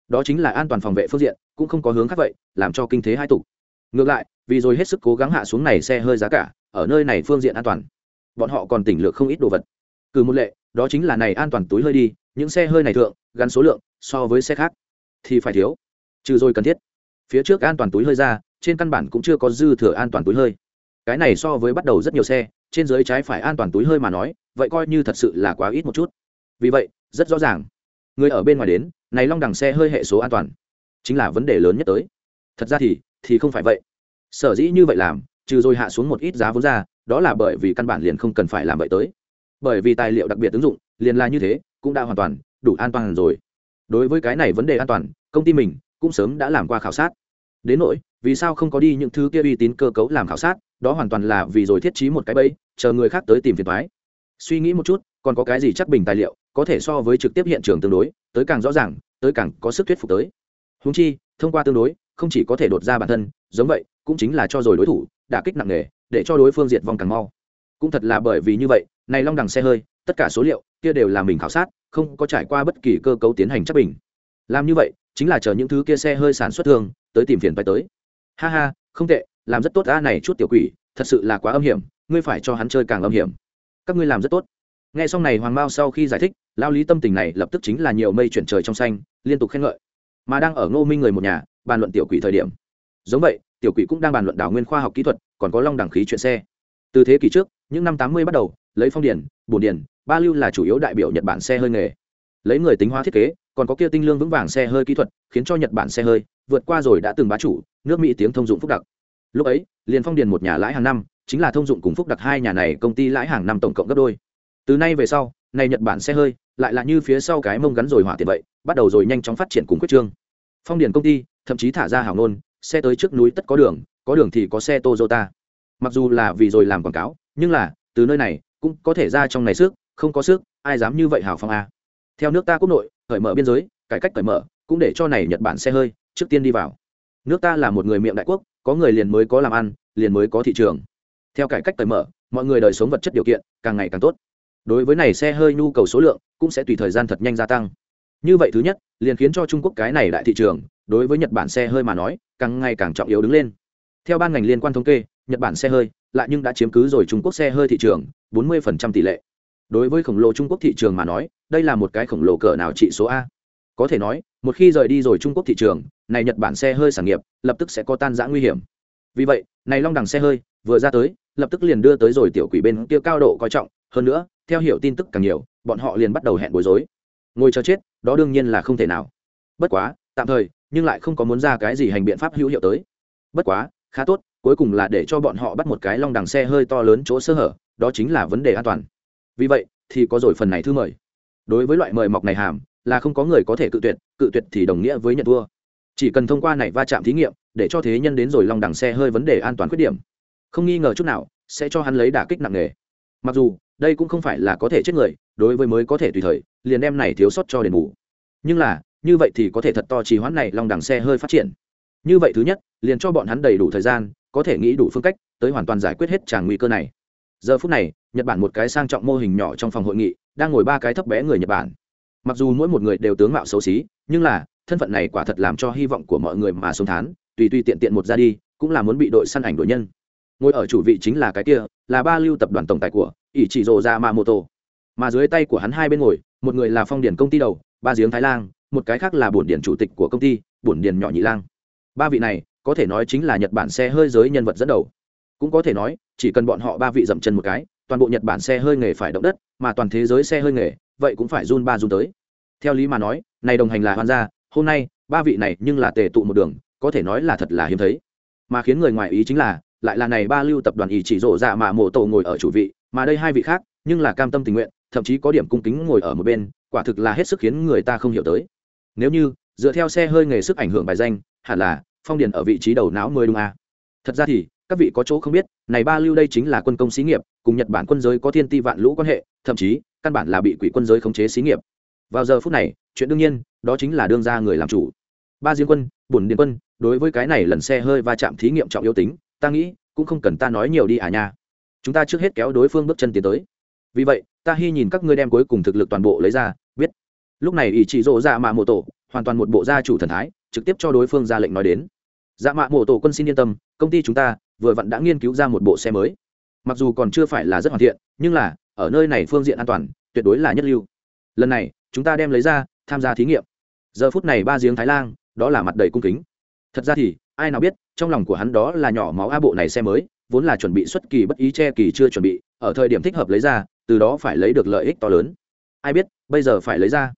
đó chính là an toàn phòng vệ phương diện, cũng không có hướng khác vậy, làm cho kinh thế hai tục. Ngược lại, vì rồi hết sức cố gắng hạ xuống này xe hơi giá cả, ở nơi này phương diện an toàn. Bọn họ còn tỉnh lược không ít đồ vật. Cử một lệ, đó chính là này an toàn túi hơi đi, những xe hơi này thượng, gắn số lượng, so với xe khác, thì phải thiếu. Trừ rồi cần thiết. Phía trước an toàn túi hơi ra, trên căn bản cũng chưa có dư thừa an toàn túi hơi. Cái này so với bắt đầu rất nhiều xe, trên dưới trái phải an toàn túi hơi mà nói, vậy coi như thật sự là quá ít một chút. Vì vậy, rất rõ ràng. Người ở bên ngoài đến này long đằng xe hơi hệ số an toàn. Chính là vấn đề lớn nhất tới. Thật ra thì thì không phải vậy. Sở dĩ như vậy làm, trừ rồi hạ xuống một ít giá vốn ra, đó là bởi vì căn bản liền không cần phải làm vậy tới. Bởi vì tài liệu đặc biệt ứng dụng, liền là như thế, cũng đã hoàn toàn, đủ an toàn rồi. Đối với cái này vấn đề an toàn, công ty mình cũng sớm đã làm qua khảo sát. Đến nỗi, vì sao không có đi những thứ kia uy tín cơ cấu làm khảo sát, đó hoàn toàn là vì rồi thiết trí một cái bẫy, chờ người khác tới tìm phiền thoái suy nghĩ một chút, còn có cái gì chắc bình tài liệu có thể so với trực tiếp hiện trường tương đối, tới càng rõ ràng, tới càng có sức thuyết phục tới. Húng chi, thông qua tương đối, không chỉ có thể đột ra bản thân, giống vậy, cũng chính là cho rồi đối thủ, đả kích nặng nề, để cho đối phương diệt vong càng mau. Cũng thật là bởi vì như vậy, này long đằng xe hơi, tất cả số liệu, kia đều là mình khảo sát, không có trải qua bất kỳ cơ cấu tiến hành chấp bình. Làm như vậy, chính là chờ những thứ kia xe hơi sản xuất thường tới tìm phiền phải tới. Ha ha, không tệ, làm rất tốt a này chút tiểu quỷ, thật sự là quá âm hiểm, ngươi phải cho hắn chơi càng âm hiểm. Các ngươi làm rất tốt nghe xong này hoàng mao sau khi giải thích lao lý tâm tình này lập tức chính là nhiều mây chuyển trời trong xanh, liên tục khen ngợi. Mà đang ở ngô minh người một nhà, bàn luận tiểu quỷ thời điểm. Giống vậy, tiểu quỷ cũng đang bàn luận đảo nguyên khoa học kỹ thuật, còn có long đẳng khí chuyện xe. Từ thế kỷ trước, những năm tám mươi bắt đầu, lấy phong điển bồn điển, ba lưu là chủ yếu đại biểu nhật bản xe hơi nghề. Lấy người tính hóa thiết kế, còn có kia tinh lương vững vàng xe hơi kỹ thuật, khiến cho nhật bản xe hơi vượt qua rồi đã từng bá chủ, nước mỹ tiếng thông dụng phúc đặc. Lúc ấy, liền phong điền một nhà lãi hàng năm, chính là thông dụng cùng phúc đặc hai nhà này công ty lãi hàng năm tổng cộng gấp đôi từ nay về sau này nhật bản xe hơi, lại là như phía sau cái mông gắn rồi hỏa tiền vậy, bắt đầu rồi nhanh chóng phát triển cùng quyết trương. Phong điền công ty, thậm chí thả ra hảo nôn, xe tới trước núi tất có đường có đường thì có xe toyota. Mặc dù là vì rồi làm quảng cáo, nhưng là, từ nơi này, cũng có thể ra trong này sức, không có sức, ai dám như vậy hào phong a à. theo nước ta quốc nội, cởi mở biên giới cải cách cởi mở, cũng để cho này nhật bản xe hơi, trước tiên đi vào. Nước ta là một người miệng đại quốc, có người liền mới có làm ăn, liền mới có thị trường. Theo cải cách cởi mở, mọi người đời sống vật chất điều kiện, càng ngày càng tốt đối với này xe hơi nhu cầu số lượng cũng sẽ tùy thời gian thật nhanh gia tăng. Như vậy thứ nhất, liền khiến cho trung quốc cái này đại thị trường, đối với nhật bản xe hơi mà nói, càng ngày càng trọng yếu đứng lên. Theo ban ngành liên quan thống kê, nhật bản xe hơi lại nhưng đã chiếm cứ rồi trung quốc xe hơi thị trường 40% tỷ lệ. Đối với khổng lồ trung quốc thị trường mà nói, đây là một cái khổng lồ cỡ nào trị số a? Có thể nói, một khi rời đi rồi trung quốc thị trường, này nhật bản xe hơi sản nghiệp lập tức sẽ có tan giã nguy hiểm. Vì vậy, này long đằng xe hơi vừa ra tới, lập tức liền đưa tới rồi tiểu quỷ bên kia cao độ coi trọng hơn nữa, theo hiểu tin tức càng nhiều, bọn họ liền bắt đầu hẹn bối rối. Ngồi chờ chết, đó đương nhiên là không thể nào. Bất quá, tạm thời, nhưng lại không có muốn ra cái gì hành biện pháp hữu hiệu tới. Bất quá, khá tốt, cuối cùng là để cho bọn họ bắt một cái long đằng xe hơi to lớn chỗ sơ hở, đó chính là vấn đề an toàn. Vì vậy, thì có rồi phần này thư mời. Đối với loại mời mọc này hàm, là không có người có thể cự tuyệt cự tuyệt thì đồng nghĩa với nhận thua. Chỉ cần thông qua này va chạm thí nghiệm, để cho thế nhân đến rồi long đằng xe hơi vấn đề an toàn khuyết điểm. Không nghi ngờ chút nào, sẽ cho hắn lấy đả kích nặng nề mặc dù, đây cũng không phải là có thể chết người, đối với mới có thể tùy thời, liền đem này thiếu sót cho đền bù. Nhưng là, như vậy thì có thể thật to trì hoãn này long đằng xe hơi phát triển. Như vậy thứ nhất, liền cho bọn hắn đầy đủ thời gian, có thể nghĩ đủ phương cách, tới hoàn toàn giải quyết hết tràng nguy cơ này. Giờ phút này, nhật bản một cái sang trọng mô hình nhỏ trong phòng hội nghị, đang ngồi ba cái thấp bé người nhật bản. Mặc dù mỗi một người đều tướng mạo xấu xí, nhưng là, thân phận này quả thật làm cho hy vọng của mọi người mà sống thán, tùy tùy tiện tiện một ra đi, cũng là muốn bị đội săn ảnh đội nhân ngồi ở chủ vị chính là cái kia, là ba lưu tập đoàn tổng tài của ỷ chỉ rồ ra mà mô tô mà dưới tay của hắn hai bên ngồi, một người là phong điển công ty đầu, ba giếng thái lan, một cái khác là bổn điển chủ tịch của công ty, bổn điển nhỏ nhị lang. Ba vị này, có thể nói chính là nhật bản xe hơi giới nhân vật dẫn đầu. Cũng có thể nói, chỉ cần bọn họ ba vị dậm chân một cái, toàn bộ nhật bản xe hơi nghề phải động đất, mà toàn thế giới xe hơi nghề, vậy cũng phải run ba run tới. Theo lý mà nói, này đồng hành là hoan gia, hôm nay, ba vị này nhưng là tề tụ một đường, có thể nói là thật là hiếm thấy. Mà khiến người ngoài ý chính là lại là này ba lưu tập đoàn ý chỉ rộ dạ mà mộ tổ ngồi ở chủ vị, mà đây hai vị khác, nhưng là cam tâm tình nguyện, thậm chí có điểm cung kính ngồi ở một bên, quả thực là hết sức khiến người ta không hiểu tới. Nếu như, dựa theo xe hơi nghề sức ảnh hưởng bài danh, hẳn là, phong điền ở vị trí đầu não mười đúng à. thật ra thì, các vị có chỗ không biết, này ba lưu đây chính là quân công xí nghiệp, cùng nhật bản quân giới có thiên ti vạn lũ quan hệ, thậm chí, căn bản là bị quỷ quân giới khống chế xí nghiệp. Vào giờ phút này, chuyện đương nhiên, đó chính là đương ra người làm chủ. Ba diên quân, bổn điền quân, đối với cái này lần xe hơi va chạm thí nghiệm trọng yếu tính ta nghĩ cũng không cần ta nói nhiều đi à nha. Chúng ta trước hết kéo đối phương bước chân tiến tới. Vì vậy, ta hy nhìn các ngươi đem cuối cùng thực lực toàn bộ lấy ra, biết. Lúc này ý chỉ rộ ra dạ mạ mộ tổ, hoàn toàn một bộ gia chủ thần thái, trực tiếp cho đối phương ra lệnh nói đến. Dạ mạ mộ tổ quân xin yên tâm, công ty chúng ta vừa vặn đã nghiên cứu ra một bộ xe mới. Mặc dù còn chưa phải là rất hoàn thiện, nhưng là, ở nơi này phương diện an toàn, tuyệt đối là nhất lưu. Lần này, chúng ta đem lấy ra, tham gia thí nghiệm. Giờ phút này ba giếng thái lan, đó là mặt đầy cung kính. Thật ra thì ai nào biết, trong lòng của hắn đó là nhỏ máu a bộ này xe mới, vốn là chuẩn bị xuất kỳ bất ý che kỳ chưa chuẩn bị, ở thời điểm thích hợp lấy ra, từ đó phải lấy được lợi ích to lớn. Ai biết, bây giờ phải lấy ra.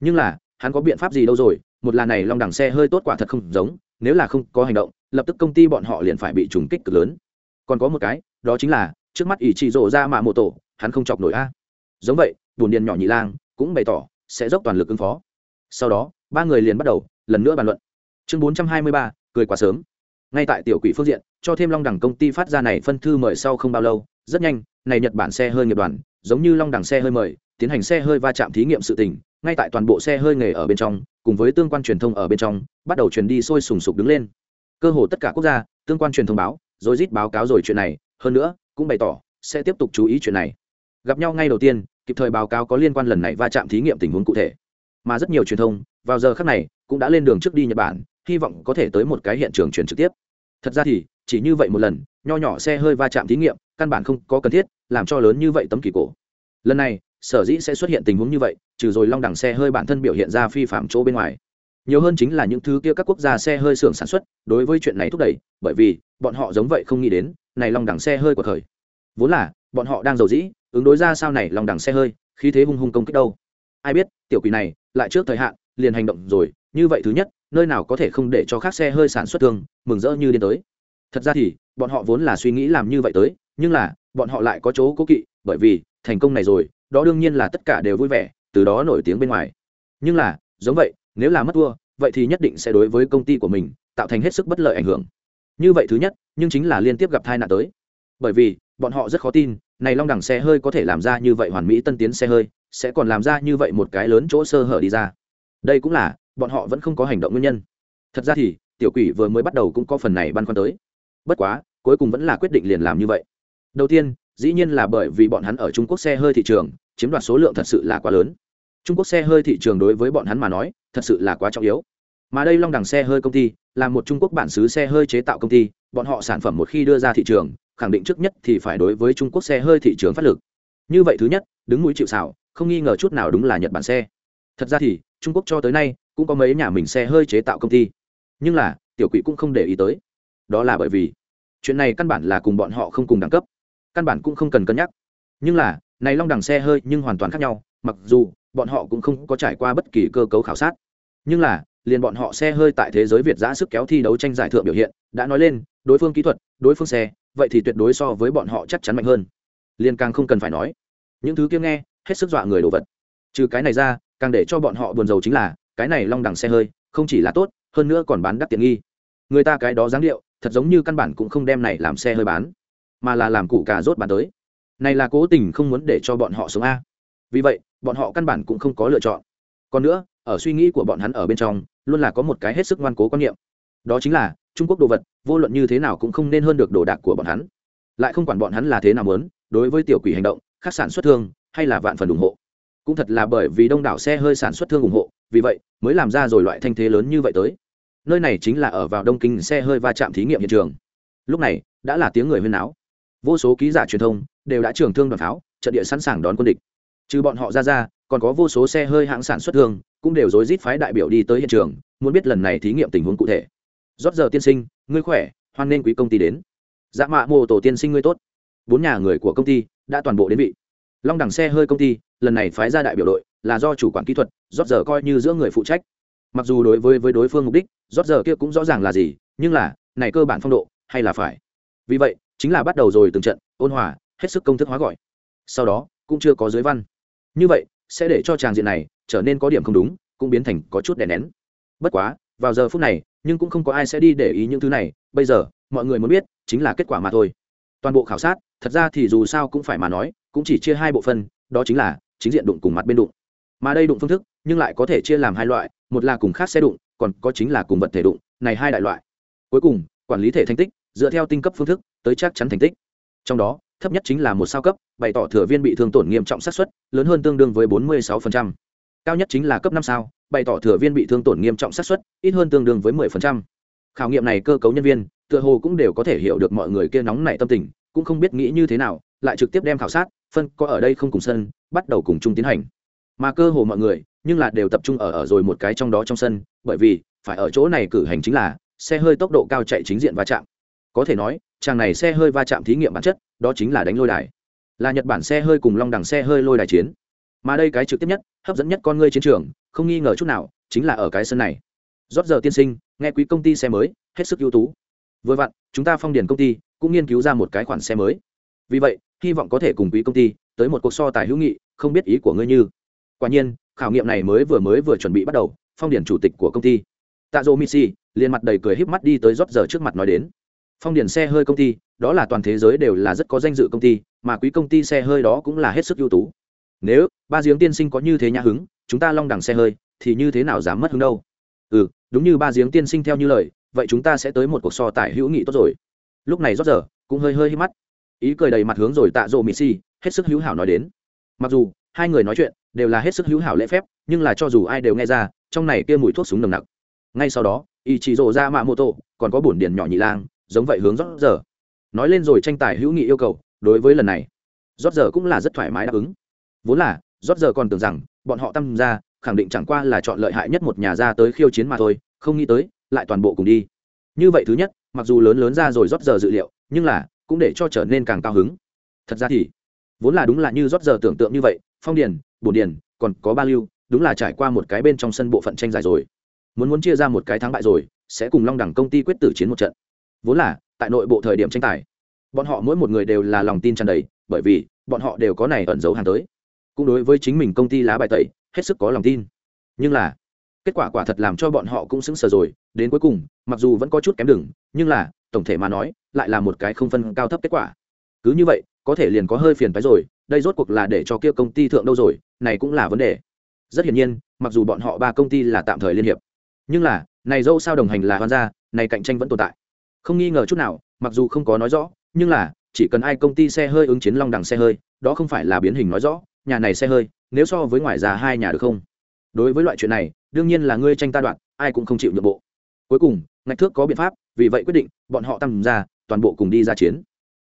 Nhưng là, hắn có biện pháp gì đâu rồi, một là này long đẳng xe hơi tốt quả thật không giống, nếu là không có hành động, lập tức công ty bọn họ liền phải bị trùng kích cực lớn. Còn có một cái, đó chính là, trước mắt ỷ trị rộ ra mạ mộ tổ hắn không chọc nổi a. Giống vậy bùn điền nhỏ nhị lang, cũng bày tỏ, sẽ dốc toàn lực ứng phó. Sau đó, ba người liền bắt đầu, lần nữa bàn luận. Chương bốn trăm hai mươi ba cười quá sớm. Ngay tại tiểu quỷ phương diện, cho thêm long đẳng công ty phát ra này phân thư mời sau không bao lâu, rất nhanh, này nhật bản xe hơi nghiệp đoàn, giống như long đẳng xe hơi mời, tiến hành xe hơi va chạm thí nghiệm sự tình, ngay tại toàn bộ xe hơi nghề ở bên trong, cùng với tương quan truyền thông ở bên trong, bắt đầu truyền đi sôi sùng sục đứng lên. Cơ hồ tất cả quốc gia, tương quan truyền thông báo, rồi rít báo cáo rồi chuyện này, hơn nữa, cũng bày tỏ, sẽ tiếp tục chú ý chuyện này. Gặp nhau ngay đầu tiên, kịp thời báo cáo có liên quan lần này va chạm thí nghiệm tình huống cụ thể. Mà rất nhiều truyền thông, vào giờ khác này, cũng đã lên đường trước đi nhật bản hy vọng có thể tới một cái hiện trường truyền trực tiếp. Thật ra thì, chỉ như vậy một lần, nho nhỏ xe hơi va chạm thí nghiệm, căn bản không có cần thiết, làm cho lớn như vậy tấm kỳ cổ. Lần này, sở dĩ sẽ xuất hiện tình huống như vậy, trừ rồi long đẳng xe hơi bản thân biểu hiện ra phi phạm chỗ bên ngoài. Nhiều hơn chính là những thứ kia các quốc gia xe hơi xưởng sản xuất, đối với chuyện này thúc đẩy, bởi vì, bọn họ giống vậy không nghĩ đến, này long đẳng xe hơi của thời. Vốn là, bọn họ đang giàu dĩ, ứng đối ra sao này long đẳng xe hơi, khí thế hung hung công kích đâu. Ai biết, tiểu quỷ này, lại trước thời hạn, liền hành động rồi, như vậy thứ nhất nơi nào có thể không để cho khác xe hơi sản xuất thương, mừng rỡ như đến tới. Thật ra thì, bọn họ vốn là suy nghĩ làm như vậy tới, nhưng là, bọn họ lại có chỗ cố kỵ, bởi vì, thành công này rồi, đó đương nhiên là tất cả đều vui vẻ, từ đó nổi tiếng bên ngoài. Nhưng là, giống vậy, nếu là mất thua, vậy thì nhất định sẽ đối với công ty của mình, tạo thành hết sức bất lợi ảnh hưởng. Như vậy thứ nhất, nhưng chính là liên tiếp gặp tai nạn tới. Bởi vì, bọn họ rất khó tin, này long đẳng xe hơi có thể làm ra như vậy hoàn mỹ tân tiến xe hơi, sẽ còn làm ra như vậy một cái lớn chỗ sơ hở đi ra. Đây cũng là bọn họ vẫn không có hành động nguyên nhân. Thật ra thì, tiểu quỷ vừa mới bắt đầu cũng có phần này băn khoăn tới. Bất quá, cuối cùng vẫn là quyết định liền làm như vậy. Đầu tiên, dĩ nhiên là bởi vì bọn hắn ở trung quốc xe hơi thị trường, chiếm đoạt số lượng thật sự là quá lớn. Trung quốc xe hơi thị trường đối với bọn hắn mà nói, thật sự là quá trọng yếu. Mà đây long đẳng xe hơi công ty, là một trung quốc bản xứ xe hơi chế tạo công ty, bọn họ sản phẩm một khi đưa ra thị trường, khẳng định trước nhất thì phải đối với trung quốc xe hơi thị trường phát lực. Như vậy thứ nhất, đứng mũi chịu xảo không nghi ngờ chút nào đúng là nhật bản xe. Thật ra thì, trung quốc cho tới nay cũng có mấy nhà mình xe hơi chế tạo công ty. Nhưng là, tiểu quỷ cũng không để ý tới. Đó là bởi vì, chuyện này căn bản là cùng bọn họ không cùng đẳng cấp. Căn bản cũng không cần cân nhắc. Nhưng là, này long đẳng xe hơi nhưng hoàn toàn khác nhau, mặc dù, bọn họ cũng không có trải qua bất kỳ cơ cấu khảo sát. Nhưng là, liền bọn họ xe hơi tại thế giới việt giã sức kéo thi đấu tranh giải thưởng biểu hiện, đã nói lên, đối phương kỹ thuật, đối phương xe, vậy thì tuyệt đối so với bọn họ chắc chắn mạnh hơn. Liền càng không cần phải nói. Những thứ kia nghe, hết sức dọa người đồ vật. Trừ cái này ra, càng để cho bọn họ buồn rầu chính là cái này long đẳng xe hơi, không chỉ là tốt, hơn nữa còn bán đắt tiện nghi. Người ta cái đó dáng điệu, thật giống như căn bản cũng không đem này làm xe hơi bán, mà là làm củ cà rốt bán tới. Này là cố tình không muốn để cho bọn họ sống a. Vì vậy, bọn họ căn bản cũng không có lựa chọn. Còn nữa, ở suy nghĩ của bọn hắn ở bên trong, luôn là có một cái hết sức ngoan cố quan niệm. Đó chính là, trung quốc đồ vật, vô luận như thế nào cũng không nên hơn được đồ đạc của bọn hắn. Lại không quản bọn hắn là thế nào muốn, đối với tiểu quỷ hành động, khác sản xuất thương, hay là vạn phần ủng hộ. Cũng thật là bởi vì đông đảo xe hơi sản xuất thương ủng hộ vì vậy, mới làm ra rồi loại thanh thế lớn như vậy tới. Nơi này chính là ở vào đông kinh xe hơi va chạm thí nghiệm hiện trường. Lúc này, đã là tiếng người huyên náo. Vô số ký giả truyền thông đều đã trường thương đoàn pháo, trận địa sẵn sàng đón quân địch. Trừ bọn họ ra ra, còn có vô số xe hơi hãng sản xuất thương, cũng đều rối rít phái đại biểu đi tới hiện trường, muốn biết lần này thí nghiệm tình huống cụ thể. Rót giờ tiên sinh, ngươi khỏe, hoan nên quý công ty đến. Dạ mạ mô tổ tiên sinh ngươi tốt. Bốn nhà người của công ty đã toàn bộ đến vị long đẳng xe hơi công ty, lần này phái ra đại biểu đội, là do chủ quản kỹ thuật, rót giờ coi như giữa người phụ trách. Mặc dù đối với với đối phương mục đích, rót giờ kia cũng rõ ràng là gì, nhưng là, này cơ bản phong độ, hay là phải. Vì vậy, chính là bắt đầu rồi từng trận, ôn hòa, hết sức công thức hóa gọi. Sau đó, cũng chưa có giới văn. Như vậy, sẽ để cho tràng diện này, trở nên có điểm không đúng, cũng biến thành có chút đè nén. Bất quá, vào giờ phút này, nhưng cũng không có ai sẽ đi để ý những thứ này. Bây giờ, mọi người muốn biết, chính là kết quả mà thôi. Toàn bộ khảo sát thật ra thì dù sao cũng phải mà nói, cũng chỉ chia hai bộ phân, đó chính là chính diện đụng cùng mặt bên đụng mà đây đụng phương thức, nhưng lại có thể chia làm hai loại, một là cùng khác xe đụng, còn có chính là cùng vật thể đụng, này hai đại loại cuối cùng, quản lý thể thành tích, dựa theo tinh cấp phương thức, tới chắc chắn thành tích trong đó, thấp nhất chính là một sao cấp, bày tỏ thừa viên bị thương tổn nghiêm trọng xác suất, lớn hơn tương đương với 46%. cao nhất chính là cấp năm sao, bày tỏ thừa viên bị thương tổn nghiêm trọng xác suất, ít hơn tương đương với 10%. khảo nghiệm này cơ cấu nhân viên, tựa hồ cũng đều có thể hiểu được mọi người kia nóng nảy tâm tình cũng không biết nghĩ như thế nào, lại trực tiếp đem khảo sát, phân có ở đây không cùng sân, bắt đầu cùng chung tiến hành. Mà cơ hồ mọi người, nhưng là đều tập trung ở ở rồi một cái trong đó trong sân, bởi vì, phải ở chỗ này cử hành chính là, xe hơi tốc độ cao chạy chính diện va chạm. Có thể nói, chàng này xe hơi va chạm thí nghiệm bản chất, đó chính là đánh lôi đài. Là nhật bản xe hơi cùng long đẳng xe hơi lôi đài chiến. Mà đây cái trực tiếp nhất, hấp dẫn nhất con ngươi chiến trường, không nghi ngờ chút nào, chính là ở cái sân này. Rót giờ tiên sinh, nghe quý công ty xe mới, hết sức ưu tú. Vừa vặn, chúng ta phong điền công ty cũng nghiên cứu ra một cái khoản xe mới. Vì vậy, hy vọng có thể cùng quý công ty tới một cuộc so tài hữu nghị, không biết ý của ngươi như. Quả nhiên, khảo nghiệm này mới vừa mới vừa chuẩn bị bắt đầu, phong điển chủ tịch của công ty. Tạ dô misi liền mặt đầy cười híp mắt đi tới rót giờ trước mặt nói đến. Phong điển xe hơi công ty, đó là toàn thế giới đều là rất có danh dự công ty, mà quý công ty xe hơi đó cũng là hết sức ưu tú. Nếu ba giếng tiên sinh có như thế nhã hứng, chúng ta long đẳng xe hơi, thì như thế nào dám mất hứng đâu? Ừ đúng như ba giếng tiên sinh theo như lời, vậy chúng ta sẽ tới một cuộc so tài hữu nghị tốt rồi lúc này rót giờ, cũng hơi hơi hít mắt. Ý cười đầy mặt hướng rồi tạ rộ mỹ si hết sức hữu hảo nói đến. Mặc dù, hai người nói chuyện đều là hết sức hữu hảo lễ phép, nhưng là cho dù ai đều nghe ra, trong này kia mùi thuốc súng nồng nặc. Ngay sau đó ý chỉ rộ ra mạ mô tô còn có bổn điển nhỏ nhị lang, giống vậy hướng rót giờ. Nói lên rồi tranh tài hữu nghị yêu cầu, đối với lần này, rót giờ cũng là rất thoải mái đáp ứng. Vốn là, rót giờ còn tưởng rằng, bọn họ tăng ra, khẳng định chẳng qua là chọn lợi hại nhất một nhà ra tới khiêu chiến mà thôi, không nghĩ tới, lại toàn bộ cùng đi. Như vậy thứ nhất mặc dù lớn lớn ra rồi rót giờ dự liệu, nhưng là, cũng để cho trở nên càng cao hứng. Thật ra thì, vốn là đúng là như rót giờ tưởng tượng như vậy, phong điền bổn điền, còn có ba lưu, đúng là trải qua một cái bên trong sân bộ phận tranh giải rồi. Muốn muốn chia ra một cái thắng bại rồi, sẽ cùng long đẳng công ty quyết tử chiến một trận. Vốn là, tại nội bộ thời điểm tranh tài, bọn họ mỗi một người đều là lòng tin tràn đầy, bởi vì, bọn họ đều có này ẩn giấu hàng tới. Cũng đối với chính mình công ty lá bài tẩy, hết sức có lòng tin. Nhưng là kết quả quả thật làm cho bọn họ cũng sững sờ rồi, đến cuối cùng, mặc dù vẫn có chút kém đừng, nhưng là, tổng thể mà nói, lại là một cái không phân cao thấp kết quả. Cứ như vậy, có thể liền có hơi phiền phái rồi, đây rốt cuộc là để cho kia công ty thượng đâu rồi, này cũng là vấn đề. Rất hiển nhiên, mặc dù bọn họ ba công ty là tạm thời liên hiệp, nhưng là, này dâu sao đồng hành là hoan gia, này cạnh tranh vẫn tồn tại. Không nghi ngờ chút nào, mặc dù không có nói rõ, nhưng là, chỉ cần ai công ty xe hơi ứng chiến long đằng xe hơi, đó không phải là biến hình nói rõ, nhà này xe hơi, nếu so với ngoài ra hai nhà được không? Đối với loại chuyện này, đương nhiên là ngươi tranh ta đoạn ai cũng không chịu nhượng bộ. Cuối cùng, ngạch thước có biện pháp, vì vậy quyết định, bọn họ tăng ra, toàn bộ cùng đi ra chiến.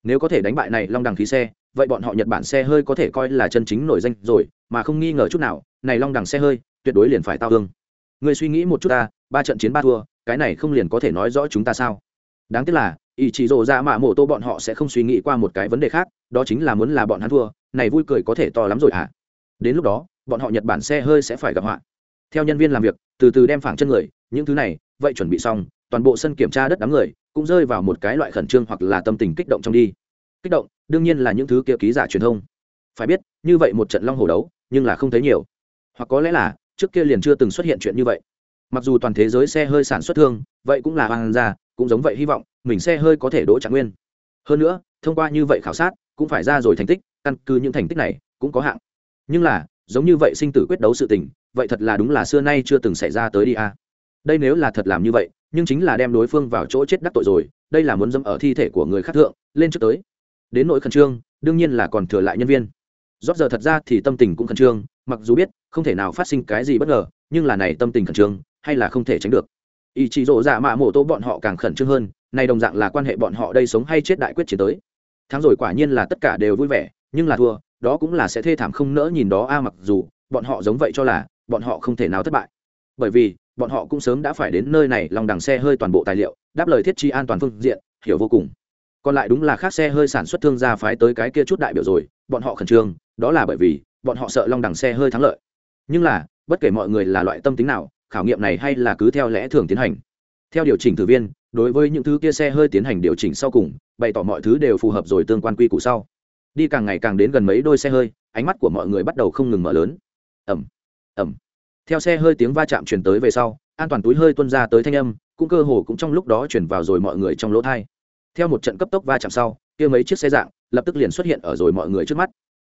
Nếu có thể đánh bại này long đằng khí xe, vậy bọn họ nhật bản xe hơi có thể coi là chân chính nổi danh rồi, mà không nghi ngờ chút nào, này long đằng xe hơi, tuyệt đối liền phải tao thương người suy nghĩ một chút ta, ba trận chiến ba thua, cái này không liền có thể nói rõ chúng ta sao? Đáng tiếc là ý chỉ rộ ra mạ mộ tô bọn họ sẽ không suy nghĩ qua một cái vấn đề khác, đó chính là muốn là bọn hắn thua, này vui cười có thể to lắm rồi hả? À? đến lúc đó bọn họ nhật bản xe hơi sẽ phải gặp họa. Theo nhân viên làm việc, từ từ đem phẳng chân người, những thứ này, vậy chuẩn bị xong, toàn bộ sân kiểm tra đất đám người cũng rơi vào một cái loại khẩn trương hoặc là tâm tình kích động trong đi. Kích động, đương nhiên là những thứ kia ký giả truyền thông. Phải biết, như vậy một trận long hồ đấu, nhưng là không thấy nhiều. Hoặc có lẽ là, trước kia liền chưa từng xuất hiện chuyện như vậy. Mặc dù toàn thế giới xe hơi sản xuất thương, vậy cũng là hoàng gia, cũng giống vậy hy vọng, mình xe hơi có thể đỗ trạng nguyên. Hơn nữa, thông qua như vậy khảo sát, cũng phải ra rồi thành tích, căn cứ những thành tích này, cũng có hạng. Nhưng là giống như vậy sinh tử quyết đấu sự tình, vậy thật là đúng là xưa nay chưa từng xảy ra tới đi a. Đây nếu là thật làm như vậy, nhưng chính là đem đối phương vào chỗ chết đắc tội rồi, đây là muốn dâm ở thi thể của người khác thượng, lên trước tới. Đến nỗi khẩn trương, đương nhiên là còn thừa lại nhân viên. Rót giờ thật ra thì tâm tình cũng khẩn trương, mặc dù biết, không thể nào phát sinh cái gì bất ngờ, nhưng là này tâm tình khẩn trương, hay là không thể tránh được. Ý chí rộ dạ mạ mổ tô bọn họ càng khẩn trương hơn, này đồng dạng là quan hệ bọn họ đây sống hay chết đại quyết chiến tới. Tháng rồi quả nhiên là tất cả đều vui vẻ, nhưng là thua đó cũng là sẽ thê thảm không nỡ nhìn đó. A, mặc dù bọn họ giống vậy cho là bọn họ không thể nào thất bại, bởi vì bọn họ cũng sớm đã phải đến nơi này. Lòng đằng xe hơi toàn bộ tài liệu, đáp lời thiết chi an toàn phương diện, hiểu vô cùng. Còn lại đúng là khác xe hơi sản xuất thương gia phái tới cái kia chút đại biểu rồi, bọn họ khẩn trương, đó là bởi vì bọn họ sợ long đằng xe hơi thắng lợi. Nhưng là, bất kể mọi người là loại tâm tính nào, khảo nghiệm này hay là cứ theo lẽ thường tiến hành. Theo điều chỉnh thử viên, đối với những thứ kia xe hơi tiến hành điều chỉnh sau cùng, bày tỏ mọi thứ đều phù hợp rồi tương quan quy củ sau đi càng ngày càng đến gần mấy đôi xe hơi, ánh mắt của mọi người bắt đầu không ngừng mở lớn. Ẩm ẩm theo xe hơi tiếng va chạm chuyển tới về sau, an toàn túi hơi tuân ra tới thanh âm, cũng cơ hồ cũng trong lúc đó chuyển vào rồi mọi người trong lỗ thai. Theo một trận cấp tốc va chạm sau, kia mấy chiếc xe dạng lập tức liền xuất hiện ở rồi mọi người trước mắt.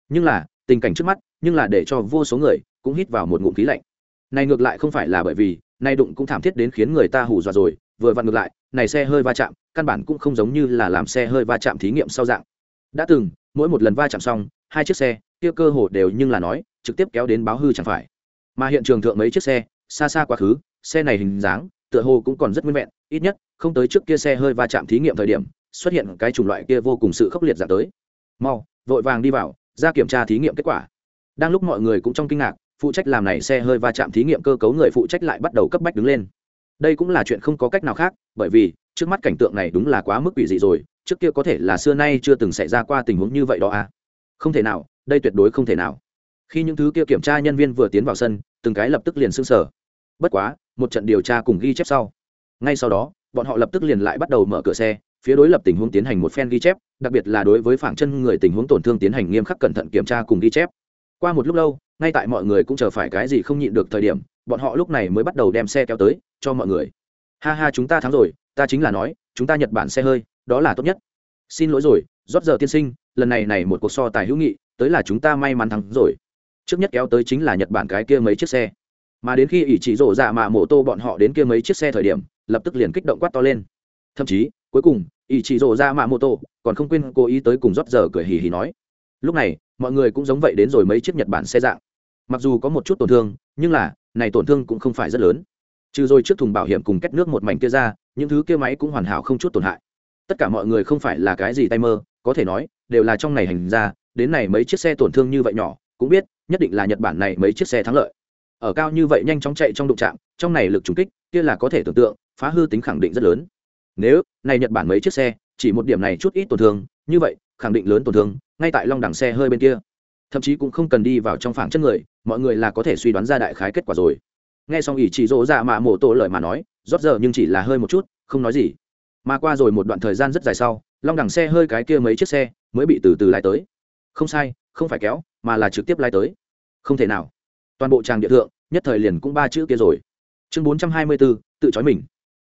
Nhưng là, tình cảnh trước mắt, nhưng là để cho vô số người cũng hít vào một ngụm khí lạnh. Này ngược lại không phải là bởi vì, này đụng cũng thảm thiết đến khiến người ta hù dọa rồi, vừa vặn ngược lại, này xe hơi va chạm, căn bản cũng không giống như là làm xe hơi va chạm thí nghiệm sau dạng đã từng, mỗi một lần va chạm xong, hai chiếc xe, kia cơ hồ đều nhưng là nói, trực tiếp kéo đến báo hư chẳng phải. Mà hiện trường thượng mấy chiếc xe, xa xa quá khứ, xe này hình dáng, tựa hồ cũng còn rất nguyên vẹn, ít nhất, không tới trước kia xe hơi va chạm thí nghiệm thời điểm, xuất hiện cái chủng loại kia vô cùng sự khốc liệt giảm tới. Mau, vội vàng đi vào, ra kiểm tra thí nghiệm kết quả. Đang lúc mọi người cũng trong kinh ngạc, phụ trách làm này xe hơi va chạm thí nghiệm cơ cấu người phụ trách lại bắt đầu cấp bách đứng lên. Đây cũng là chuyện không có cách nào khác, bởi vì, trước mắt cảnh tượng này đúng là quá mức quỷ dị rồi trước kia có thể là xưa nay chưa từng xảy ra qua tình huống như vậy đó à. Không thể nào, đây tuyệt đối không thể nào. Khi những thứ kia kiểm tra nhân viên vừa tiến vào sân, từng cái lập tức liền xưng sở bất quá, một trận điều tra cùng ghi chép sau. Ngay sau đó, bọn họ lập tức liền lại bắt đầu mở cửa xe, phía đối lập tình huống tiến hành một phen ghi chép, đặc biệt là đối với phảng chân người tình huống tổn thương tiến hành nghiêm khắc cẩn thận kiểm tra cùng ghi chép. Qua một lúc lâu, ngay tại mọi người cũng chờ phải cái gì không nhịn được thời điểm, bọn họ lúc này mới bắt đầu đem xe kéo tới, cho mọi người. Ha ha, chúng ta thắng rồi, ta chính là nói, chúng ta nhật bản xe hơi đó là tốt nhất. Xin lỗi rồi, rót giờ tiên sinh, lần này này một cuộc so tài hữu nghị, tới là chúng ta may mắn thắng rồi. Trước nhất kéo tới chính là nhật bản cái kia mấy chiếc xe. Mà đến khi ỷ chỉ rổ dạ mạ mổ tô bọn họ đến kia mấy chiếc xe thời điểm, lập tức liền kích động quát to lên. Thậm chí, cuối cùng, ỷ chỉ rổ dạ mạ mổ tô còn không quên cố ý tới cùng rót giờ cười hì hì nói. Lúc này, mọi người cũng giống vậy đến rồi mấy chiếc nhật bản xe dạng. Mặc dù có một chút tổn thương, nhưng là, này tổn thương cũng không phải rất lớn. Trừ rồi trước thùng bảo hiểm cùng kết nước một mảnh kia ra, những thứ kia máy cũng hoàn hảo không chút tổn hại tất cả mọi người không phải là cái gì tay mơ, có thể nói, đều là trong này hành ra đến này mấy chiếc xe tổn thương như vậy nhỏ, cũng biết, nhất định là nhật bản này mấy chiếc xe thắng lợi. Ở cao như vậy nhanh chóng chạy trong đụng trạm trong này lực trùng kích, kia là có thể tưởng tượng, phá hư tính khẳng định rất lớn. Nếu, này nhật bản mấy chiếc xe, chỉ một điểm này chút ít tổn thương, như vậy, khẳng định lớn tổn thương, ngay tại long đẳng xe hơi bên kia. Thậm chí cũng không cần đi vào trong phảng chân người, mọi người là có thể suy đoán ra đại khái kết quả rồi. Nghe xong ỷ chỉ rỗ dạ mạ mổ tổ lời mà nói, rót giờ nhưng chỉ là hơi một chút, không nói gì mà qua rồi một đoạn thời gian rất dài sau, long đẳng xe hơi cái kia mấy chiếc xe mới bị từ từ lai tới. Không sai, không phải kéo, mà là trực tiếp lai tới. Không thể nào. Toàn bộ tràng địa thượng, nhất thời liền cũng ba chữ kia rồi. Chương bốn trăm hai mươi bốn tự trói mình.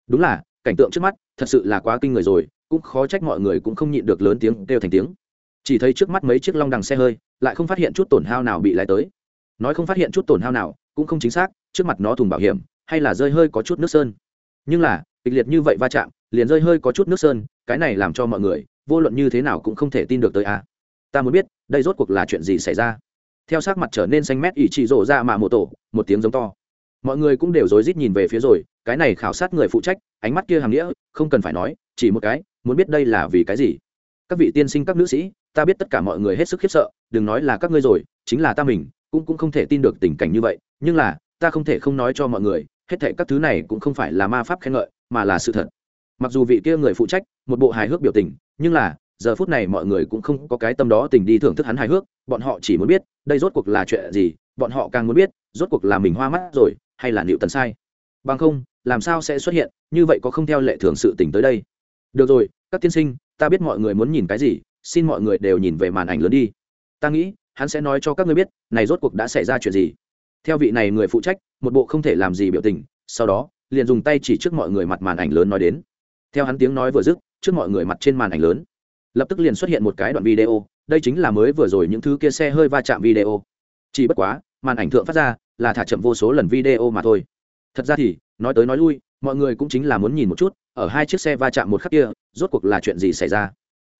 Đúng là, cảnh tượng trước mắt, thật sự là quá kinh người rồi, cũng khó trách mọi người cũng không nhịn được lớn tiếng kêu thành tiếng. Chỉ thấy trước mắt mấy chiếc long đằng xe hơi, lại không phát hiện chút tổn hao nào bị lái tới. Nói không phát hiện chút tổn hao nào, cũng không chính xác, trước mặt nó thùng bảo hiểm, hay là rơi hơi có chút nước sơn. Nhưng là, kịch liệt như vậy va chạm liền rơi hơi có chút nước sơn, cái này làm cho mọi người, vô luận như thế nào cũng không thể tin được tới a. À. ta muốn biết, đây rốt cuộc là chuyện gì xảy ra? Theo sát mặt trở nên xanh mét ỷ trị rộ ra mà mộ tổ một tiếng giống to. Mọi người cũng đều rối rít nhìn về phía rồi, cái này khảo sát người phụ trách, ánh mắt kia hàm nghĩa, không cần phải nói, chỉ một cái, muốn biết đây là vì cái gì? Các vị tiên sinh, các nữ sĩ, ta biết tất cả mọi người hết sức khiếp sợ, đừng nói là các ngươi rồi, chính là ta mình, cũng cũng không thể tin được tình cảnh như vậy, nhưng là, ta không thể không nói cho mọi người, hết thệ các thứ này cũng không phải là ma pháp khen ngợi, mà là sự thật mặc dù vị kia người phụ trách, một bộ hài hước biểu tình, nhưng là, giờ phút này mọi người cũng không có cái tâm đó tình đi thưởng thức hắn hài hước, bọn họ chỉ muốn biết, đây rốt cuộc là chuyện gì, bọn họ càng muốn biết, rốt cuộc là mình hoa mắt rồi, hay là liệu tần sai. Bằng không, làm sao sẽ xuất hiện, như vậy có không theo lệ thường sự tình tới đây. Được rồi, các tiên sinh, ta biết mọi người muốn nhìn cái gì, xin mọi người đều nhìn về màn ảnh lớn đi. Ta nghĩ, hắn sẽ nói cho các ngươi biết, này rốt cuộc đã xảy ra chuyện gì. Theo vị này người phụ trách, một bộ không thể làm gì biểu tình, sau đó, liền dùng tay chỉ trước mọi người mặt màn ảnh lớn nói đến theo hắn tiếng nói vừa dứt, trước mọi người mặt trên màn ảnh lớn, lập tức liền xuất hiện một cái đoạn video, đây chính là mới vừa rồi những thứ kia xe hơi va chạm video. Chỉ bất quá, màn ảnh thượng phát ra là thả chậm vô số lần video mà thôi. Thật ra thì, nói tới nói lui, mọi người cũng chính là muốn nhìn một chút, ở hai chiếc xe va chạm một khắc kia, rốt cuộc là chuyện gì xảy ra?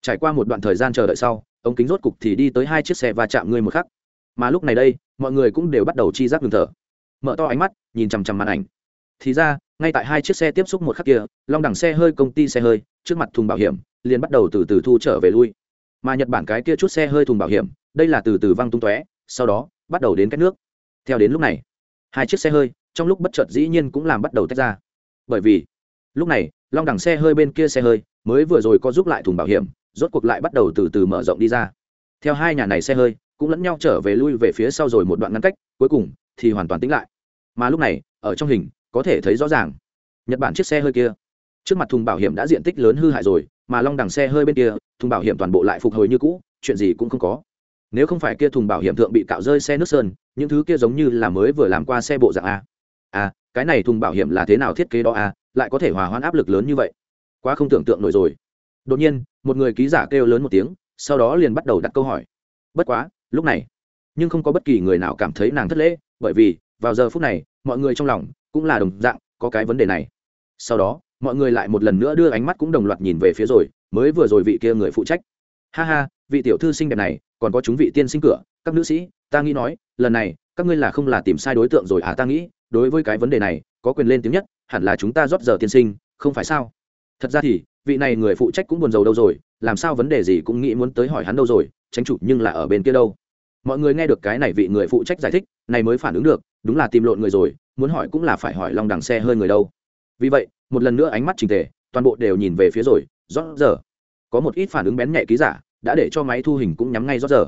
Trải qua một đoạn thời gian chờ đợi sau, ống kính rốt cục thì đi tới hai chiếc xe va chạm ngươi một khắc. Mà lúc này đây, mọi người cũng đều bắt đầu chi giác ngừng thở. Mở to ánh mắt, nhìn chằm chằm màn ảnh thì ra, ngay tại hai chiếc xe tiếp xúc một khắc kia, long đẳng xe hơi, công ty xe hơi, trước mặt thùng bảo hiểm, liền bắt đầu từ từ thu trở về lui. Mà nhật bản cái kia chút xe hơi thùng bảo hiểm, đây là từ từ văng tung tóe, sau đó, bắt đầu đến cách nước. Theo đến lúc này, hai chiếc xe hơi, trong lúc bất chợt dĩ nhiên cũng làm bắt đầu tách ra. Bởi vì, lúc này, long đẳng xe hơi bên kia xe hơi, mới vừa rồi có giúp lại thùng bảo hiểm, rốt cuộc lại bắt đầu từ từ mở rộng đi ra. Theo hai nhà này xe hơi, cũng lẫn nhau trở về lui về phía sau rồi một đoạn ngăn cách, cuối cùng, thì hoàn toàn tính lại. Mà lúc này, ở trong hình có thể thấy rõ ràng. Nhật bản chiếc xe hơi kia, trước mặt thùng bảo hiểm đã diện tích lớn hư hại rồi, mà long đằng xe hơi bên kia, thùng bảo hiểm toàn bộ lại phục hồi như cũ, chuyện gì cũng không có. Nếu không phải kia thùng bảo hiểm thượng bị cạo rơi xe nước sơn, những thứ kia giống như là mới vừa làm qua xe bộ dạng a. À cái này thùng bảo hiểm là thế nào thiết kế đó a, lại có thể hòa hoãn áp lực lớn như vậy? Quá không tưởng tượng nổi rồi. Đột nhiên, một người ký giả kêu lớn một tiếng, sau đó liền bắt đầu đặt câu hỏi. Bất quá, lúc này, nhưng không có bất kỳ người nào cảm thấy nàng thất lễ, bởi vì, vào giờ phút này, mọi người trong lòng cũng là đồng dạng, có cái vấn đề này. Sau đó, mọi người lại một lần nữa đưa ánh mắt cũng đồng loạt nhìn về phía rồi, mới vừa rồi vị kia người phụ trách. Ha ha, vị tiểu thư xinh đẹp này, còn có chúng vị tiên sinh cửa, các nữ sĩ, ta nghĩ nói, lần này, các ngươi là không là tìm sai đối tượng rồi à ta nghĩ, đối với cái vấn đề này, có quyền lên tiếng nhất, hẳn là chúng ta rót giờ tiên sinh, không phải sao? Thật ra thì, vị này người phụ trách cũng buồn rầu đâu rồi, làm sao vấn đề gì cũng nghĩ muốn tới hỏi hắn đâu rồi, tránh chủ, nhưng là ở bên kia đâu. Mọi người nghe được cái này vị người phụ trách giải thích, này mới phản ứng được đúng là tìm lộn người rồi, muốn hỏi cũng là phải hỏi long đằng xe hơi người đâu. Vì vậy, một lần nữa ánh mắt trình tề, toàn bộ đều nhìn về phía rồi rót giờ. Có một ít phản ứng bén nhạy ký giả, đã để cho máy thu hình cũng nhắm ngay rót giờ.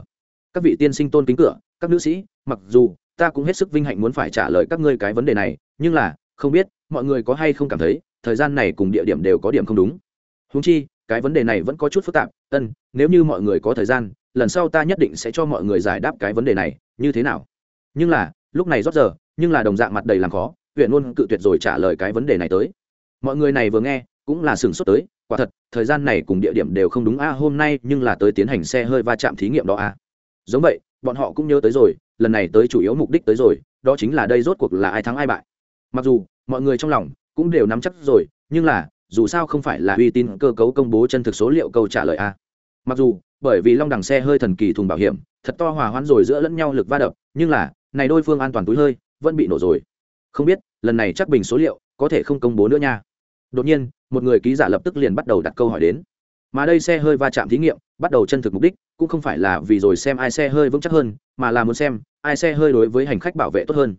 Các vị tiên sinh tôn kính cửa, các nữ sĩ, mặc dù ta cũng hết sức vinh hạnh muốn phải trả lời các ngươi cái vấn đề này, nhưng là, không biết, mọi người có hay không cảm thấy, thời gian này cùng địa điểm đều có điểm không đúng. Húng chi, cái vấn đề này vẫn có chút phức tạp, ân, nếu như mọi người có thời gian, lần sau ta nhất định sẽ cho mọi người giải đáp cái vấn đề này, như thế nào? Nhưng là lúc này rót giờ, nhưng là đồng dạng mặt đầy làm khó, huyện luôn cự tuyệt rồi trả lời cái vấn đề này tới. Mọi người này vừa nghe, cũng là sửng sốt tới, quả thật, thời gian này cùng địa điểm đều không đúng a, hôm nay nhưng là tới tiến hành xe hơi va chạm thí nghiệm đó a. Giống vậy, bọn họ cũng nhớ tới rồi, lần này tới chủ yếu mục đích tới rồi, đó chính là đây rốt cuộc là ai thắng ai bại. Mặc dù, mọi người trong lòng cũng đều nắm chắc rồi, nhưng là, dù sao không phải là uy tín cơ cấu công bố chân thực số liệu câu trả lời a. Mặc dù, bởi vì long đằng xe hơi thần kỳ thùng bảo hiểm, thật to hòa hoãn rồi giữa lẫn nhau lực va đập, nhưng là này đôi phương an toàn túi hơi, vẫn bị nổ rồi. Không biết, lần này chắc bình số liệu có thể không công bố nữa nha. Đột nhiên, một người ký giả lập tức liền bắt đầu đặt câu hỏi đến. Mà đây xe hơi va chạm thí nghiệm, bắt đầu chân thực mục đích, cũng không phải là vì rồi xem ai xe hơi vững chắc hơn, mà là muốn xem ai xe hơi đối với hành khách bảo vệ tốt hơn.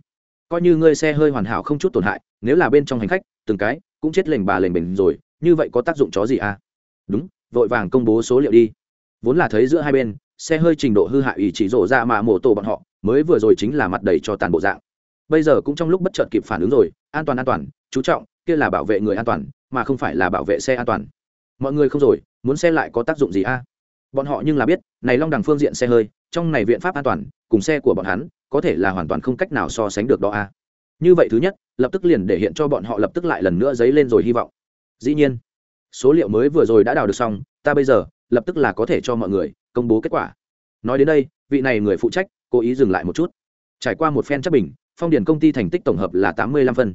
Coi như ngươi xe hơi hoàn hảo không chút tổn hại, nếu là bên trong hành khách, từng cái cũng chết lềnh bà lềnh bình rồi, như vậy có tác dụng chó gì à? Đúng, vội vàng công bố số liệu đi. Vốn là thấy giữa hai bên, xe hơi trình độ hư hại ủy chỉ rộ ra mà mổ tổ bọn họ mới vừa rồi chính là mặt đầy cho tàn bộ dạng. Bây giờ cũng trong lúc bất chợt kịp phản ứng rồi, an toàn an toàn, chú trọng, kia là bảo vệ người an toàn, mà không phải là bảo vệ xe an toàn. Mọi người không rồi, muốn xe lại có tác dụng gì a? Bọn họ nhưng là biết, này long đằng phương diện xe hơi, trong này viện pháp an toàn, cùng xe của bọn hắn, có thể là hoàn toàn không cách nào so sánh được đó a. Như vậy thứ nhất, lập tức liền để hiện cho bọn họ lập tức lại lần nữa dấy lên rồi hy vọng. Dĩ nhiên, số liệu mới vừa rồi đã đào được xong, ta bây giờ, lập tức là có thể cho mọi người công bố kết quả nói đến đây, vị này người phụ trách, cố ý dừng lại một chút. Trải qua một phen chấp bình, phong điền công ty thành tích tổng hợp là tám mươi lăm phân.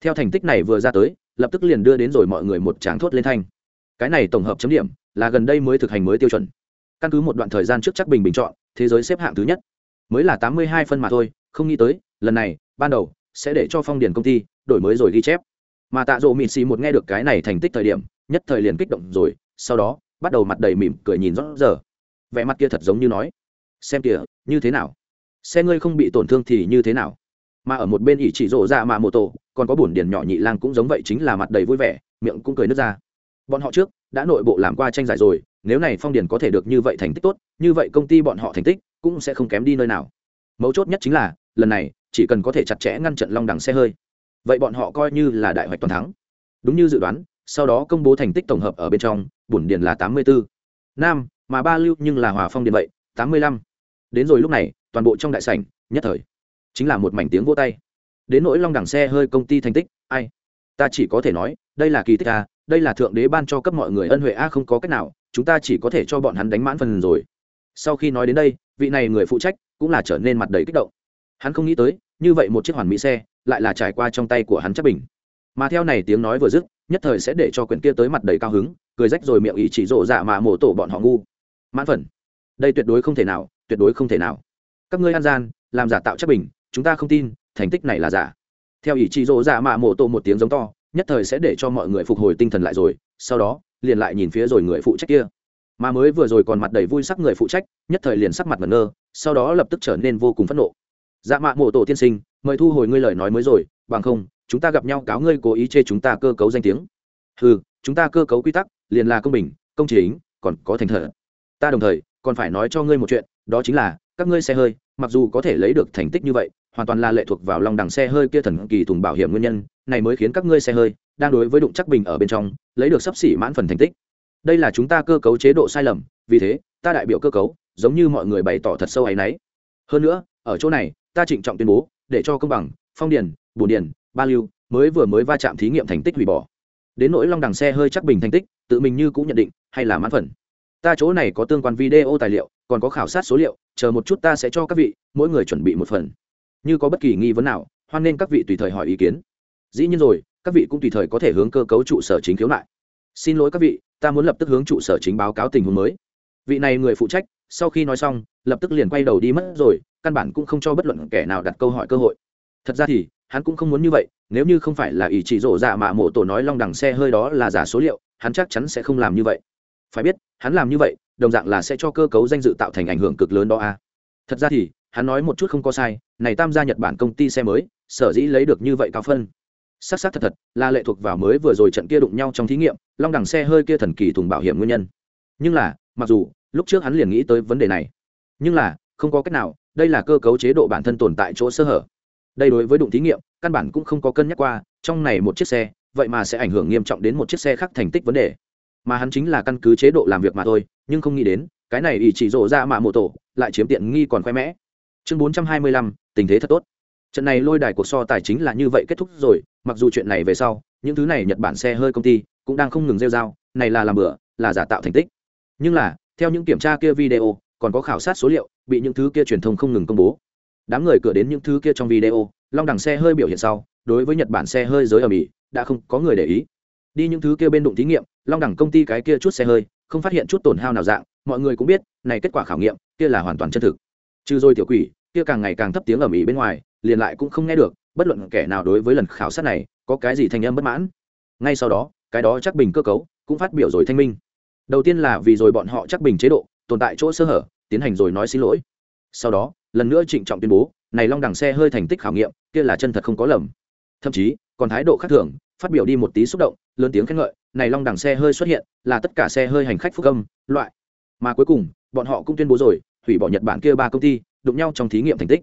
Theo thành tích này vừa ra tới, lập tức liền đưa đến rồi mọi người một tráng thốt lên thanh. Cái này tổng hợp chấm điểm, là gần đây mới thực hành mới tiêu chuẩn. Căn cứ một đoạn thời gian trước chắc bình bình chọn, thế giới xếp hạng thứ nhất. Mới là tám mươi hai phân mà thôi, không nghĩ tới, lần này, ban đầu, sẽ để cho phong điền công ty đổi mới rồi ghi chép. Mà tạ dỗ mịt xì một nghe được cái này thành tích thời điểm, nhất thời liền kích động rồi, sau đó, bắt đầu mặt đầy mỉm cười nhìn rõ giờ vẻ mặt kia thật giống như nói, xem kìa, như thế nào? Xe ngươi không bị tổn thương thì như thế nào? Mà ở một bên ỷ chỉ rộ ra dạ mà mô tô còn có bổn điền nhỏ nhị lang cũng giống vậy chính là mặt đầy vui vẻ, miệng cũng cười nước ra. Bọn họ trước đã nội bộ làm qua tranh giải rồi, nếu này phong điền có thể được như vậy thành tích tốt, như vậy công ty bọn họ thành tích cũng sẽ không kém đi nơi nào. Mấu chốt nhất chính là, lần này chỉ cần có thể chặt chẽ ngăn trận long đằng xe hơi, vậy bọn họ coi như là đại hoạch toàn thắng. Đúng như dự đoán, sau đó công bố thành tích tổng hợp ở bên trong, bổn điền là tám mươi bốn nam mà ba lưu nhưng là hòa phong điện vậy, tám mươi lăm. Đến rồi lúc này, toàn bộ trong đại sảnh, nhất thời, chính là một mảnh tiếng vô tay. Đến nỗi long đẳng xe hơi công ty thành tích, ai? Ta chỉ có thể nói, đây là kỳ tích a đây là thượng đế ban cho cấp mọi người ân huệ a, không có cách nào, chúng ta chỉ có thể cho bọn hắn đánh mãn phần rồi. Sau khi nói đến đây, vị này người phụ trách cũng là trở nên mặt đầy kích động. Hắn không nghĩ tới, như vậy một chiếc hoàn mỹ xe, lại là trải qua trong tay của hắn chắc bình. Mà theo này tiếng nói vừa dứt, nhất thời sẽ để cho quyển kia tới mặt đầy cao hứng, cười rách rồi miệng ý chỉ rộ dạ mà mổ tổ bọn họ ngu mãn phần. Đây tuyệt đối không thể nào, tuyệt đối không thể nào. Các ngươi an gian, làm giả tạo chất bình, chúng ta không tin, thành tích này là giả. Theo ý chí rỗ dạ mạ mộ tổ một tiếng giống to, nhất thời sẽ để cho mọi người phục hồi tinh thần lại rồi, sau đó, liền lại nhìn phía rồi người phụ trách kia. Mà mới vừa rồi còn mặt đầy vui sắc người phụ trách, nhất thời liền sắc mặt ngẩn ngơ, sau đó lập tức trở nên vô cùng phẫn nộ. Dạ mạ mộ tổ tiên sinh, mời thu hồi ngươi lời nói mới rồi, bằng không, chúng ta gặp nhau cáo ngươi cố ý chê chúng ta cơ cấu danh tiếng. Ừ chúng ta cơ cấu quy tắc, liền là công bình, công chính, còn có thành thật ta đồng thời, còn phải nói cho ngươi một chuyện, đó chính là, các ngươi xe hơi, mặc dù có thể lấy được thành tích như vậy, hoàn toàn là lệ thuộc vào lòng đằng xe hơi kia thần kỳ thùng bảo hiểm nguyên nhân, này mới khiến các ngươi xe hơi, đang đối với đụng chắc bình ở bên trong, lấy được sắp xỉ mãn phần thành tích. Đây là chúng ta cơ cấu chế độ sai lầm, vì thế, ta đại biểu cơ cấu, giống như mọi người bày tỏ thật sâu ấ y n ấ y hơn nữa, ở chỗ này, ta trịnh trọng tuyên bố, để cho công bằng, phong điền bồn điền, ba lưu, mới vừa mới va chạm thí nghiệm thành tích hủy bỏ. Đến nỗi long đằng xe hơi chắc bình thành tích, tự mình như cũng nhận định, hay là mãn phần ta chỗ này có tương quan video tài liệu, còn có khảo sát số liệu, chờ một chút ta sẽ cho các vị, mỗi người chuẩn bị một phần. Như có bất kỳ nghi vấn nào, hoan nên các vị tùy thời hỏi ý kiến. Dĩ nhiên rồi, các vị cũng tùy thời có thể hướng cơ cấu trụ sở chính khiếu nại. Xin lỗi các vị, ta muốn lập tức hướng trụ sở chính báo cáo tình huống mới. Vị này người phụ trách, sau khi nói xong, lập tức liền quay đầu đi mất rồi, căn bản cũng không cho bất luận kẻ nào đặt câu hỏi cơ hội. Thật ra thì, hắn cũng không muốn như vậy, nếu như không phải là ý chỉ rổ dạ mà mộ tổ nói long đằng xe hơi đó là giả số liệu, hắn chắc chắn sẽ không làm như vậy phải biết, hắn làm như vậy, đồng dạng là sẽ cho cơ cấu danh dự tạo thành ảnh hưởng cực lớn đó a. Thật ra thì, hắn nói một chút không có sai, này tam gia nhật bản công ty xe mới, sở dĩ lấy được như vậy cao phân. S ắ c s ắ c thật thật, là lệ thuộc vào mới vừa rồi trận kia đụng nhau trong thí nghiệm, long đẳng xe hơi kia thần kỳ thùng bảo hiểm nguyên nhân. Nhưng là, mặc dù, lúc trước hắn liền nghĩ tới vấn đề này. Nhưng là, không có cách nào, đây là cơ cấu chế độ bản thân tồn tại chỗ sơ hở. Đây đối với đụng thí nghiệm, căn bản cũng không có cân nhắc qua, trong này một chiếc xe, vậy mà sẽ ảnh hưởng nghiêm trọng đến một chiếc xe khác thành tích vấn đề mà hắn chính là căn cứ chế độ làm việc mà thôi, nhưng không nghĩ đến, cái này ỷ chỉ rộ ra mạ mộ tổ, lại chiếm tiện nghi còn khoe mẽ. Chương bốn trăm hai mươi lăm, tình thế thật tốt. Trận này lôi đài cuộc so tài chính là như vậy kết thúc rồi, mặc dù chuyện này về sau, những thứ này nhật bản xe hơi công ty cũng đang không ngừng rêu r a o này là làm bữa là giả tạo thành tích. Nhưng là, theo những kiểm tra kia video, còn có khảo sát số liệu, bị những thứ kia truyền thông không ngừng công bố. Đám người cửa đến những thứ kia trong video, long đằng xe hơi biểu hiện sau, đối với nhật bản xe hơi giới ở mỹ đã không có người để ý. Đi những thứ kia bên đụng thí nghiệm long đẳng công ty cái kia chút xe hơi, không phát hiện chút tổn hao nào dạng, mọi người cũng biết, này kết quả khảo nghiệm, kia là hoàn toàn chân thực. Trừ rồi tiểu quỷ, kia càng ngày càng thấp tiếng ở mỹ bên ngoài, liền lại cũng không nghe được, bất luận kẻ nào đối với lần khảo sát này, có cái gì thành âm bất mãn. Ngay sau đó, cái đó chắc bình cơ cấu, cũng phát biểu rồi thanh minh. Đầu tiên là vì rồi bọn họ chắc bình chế độ, tồn tại chỗ sơ hở, tiến hành rồi nói xin lỗi. Sau đó, lần nữa trịnh trọng tuyên bố, này long đẳng xe hơi thành tích khảo nghiệm, kia là chân thật không có lầm. Thậm chí, còn thái độ khác thường, phát biểu đi một tí xúc động, lớn tiếng khen ngợi này long đẳng xe hơi xuất hiện, là tất cả xe hơi hành khách phúc âm, loại. Mà cuối cùng, bọn họ cũng tuyên bố rồi, hủy bỏ nhật bản kia ba công ty, đụng nhau trong thí nghiệm thành tích.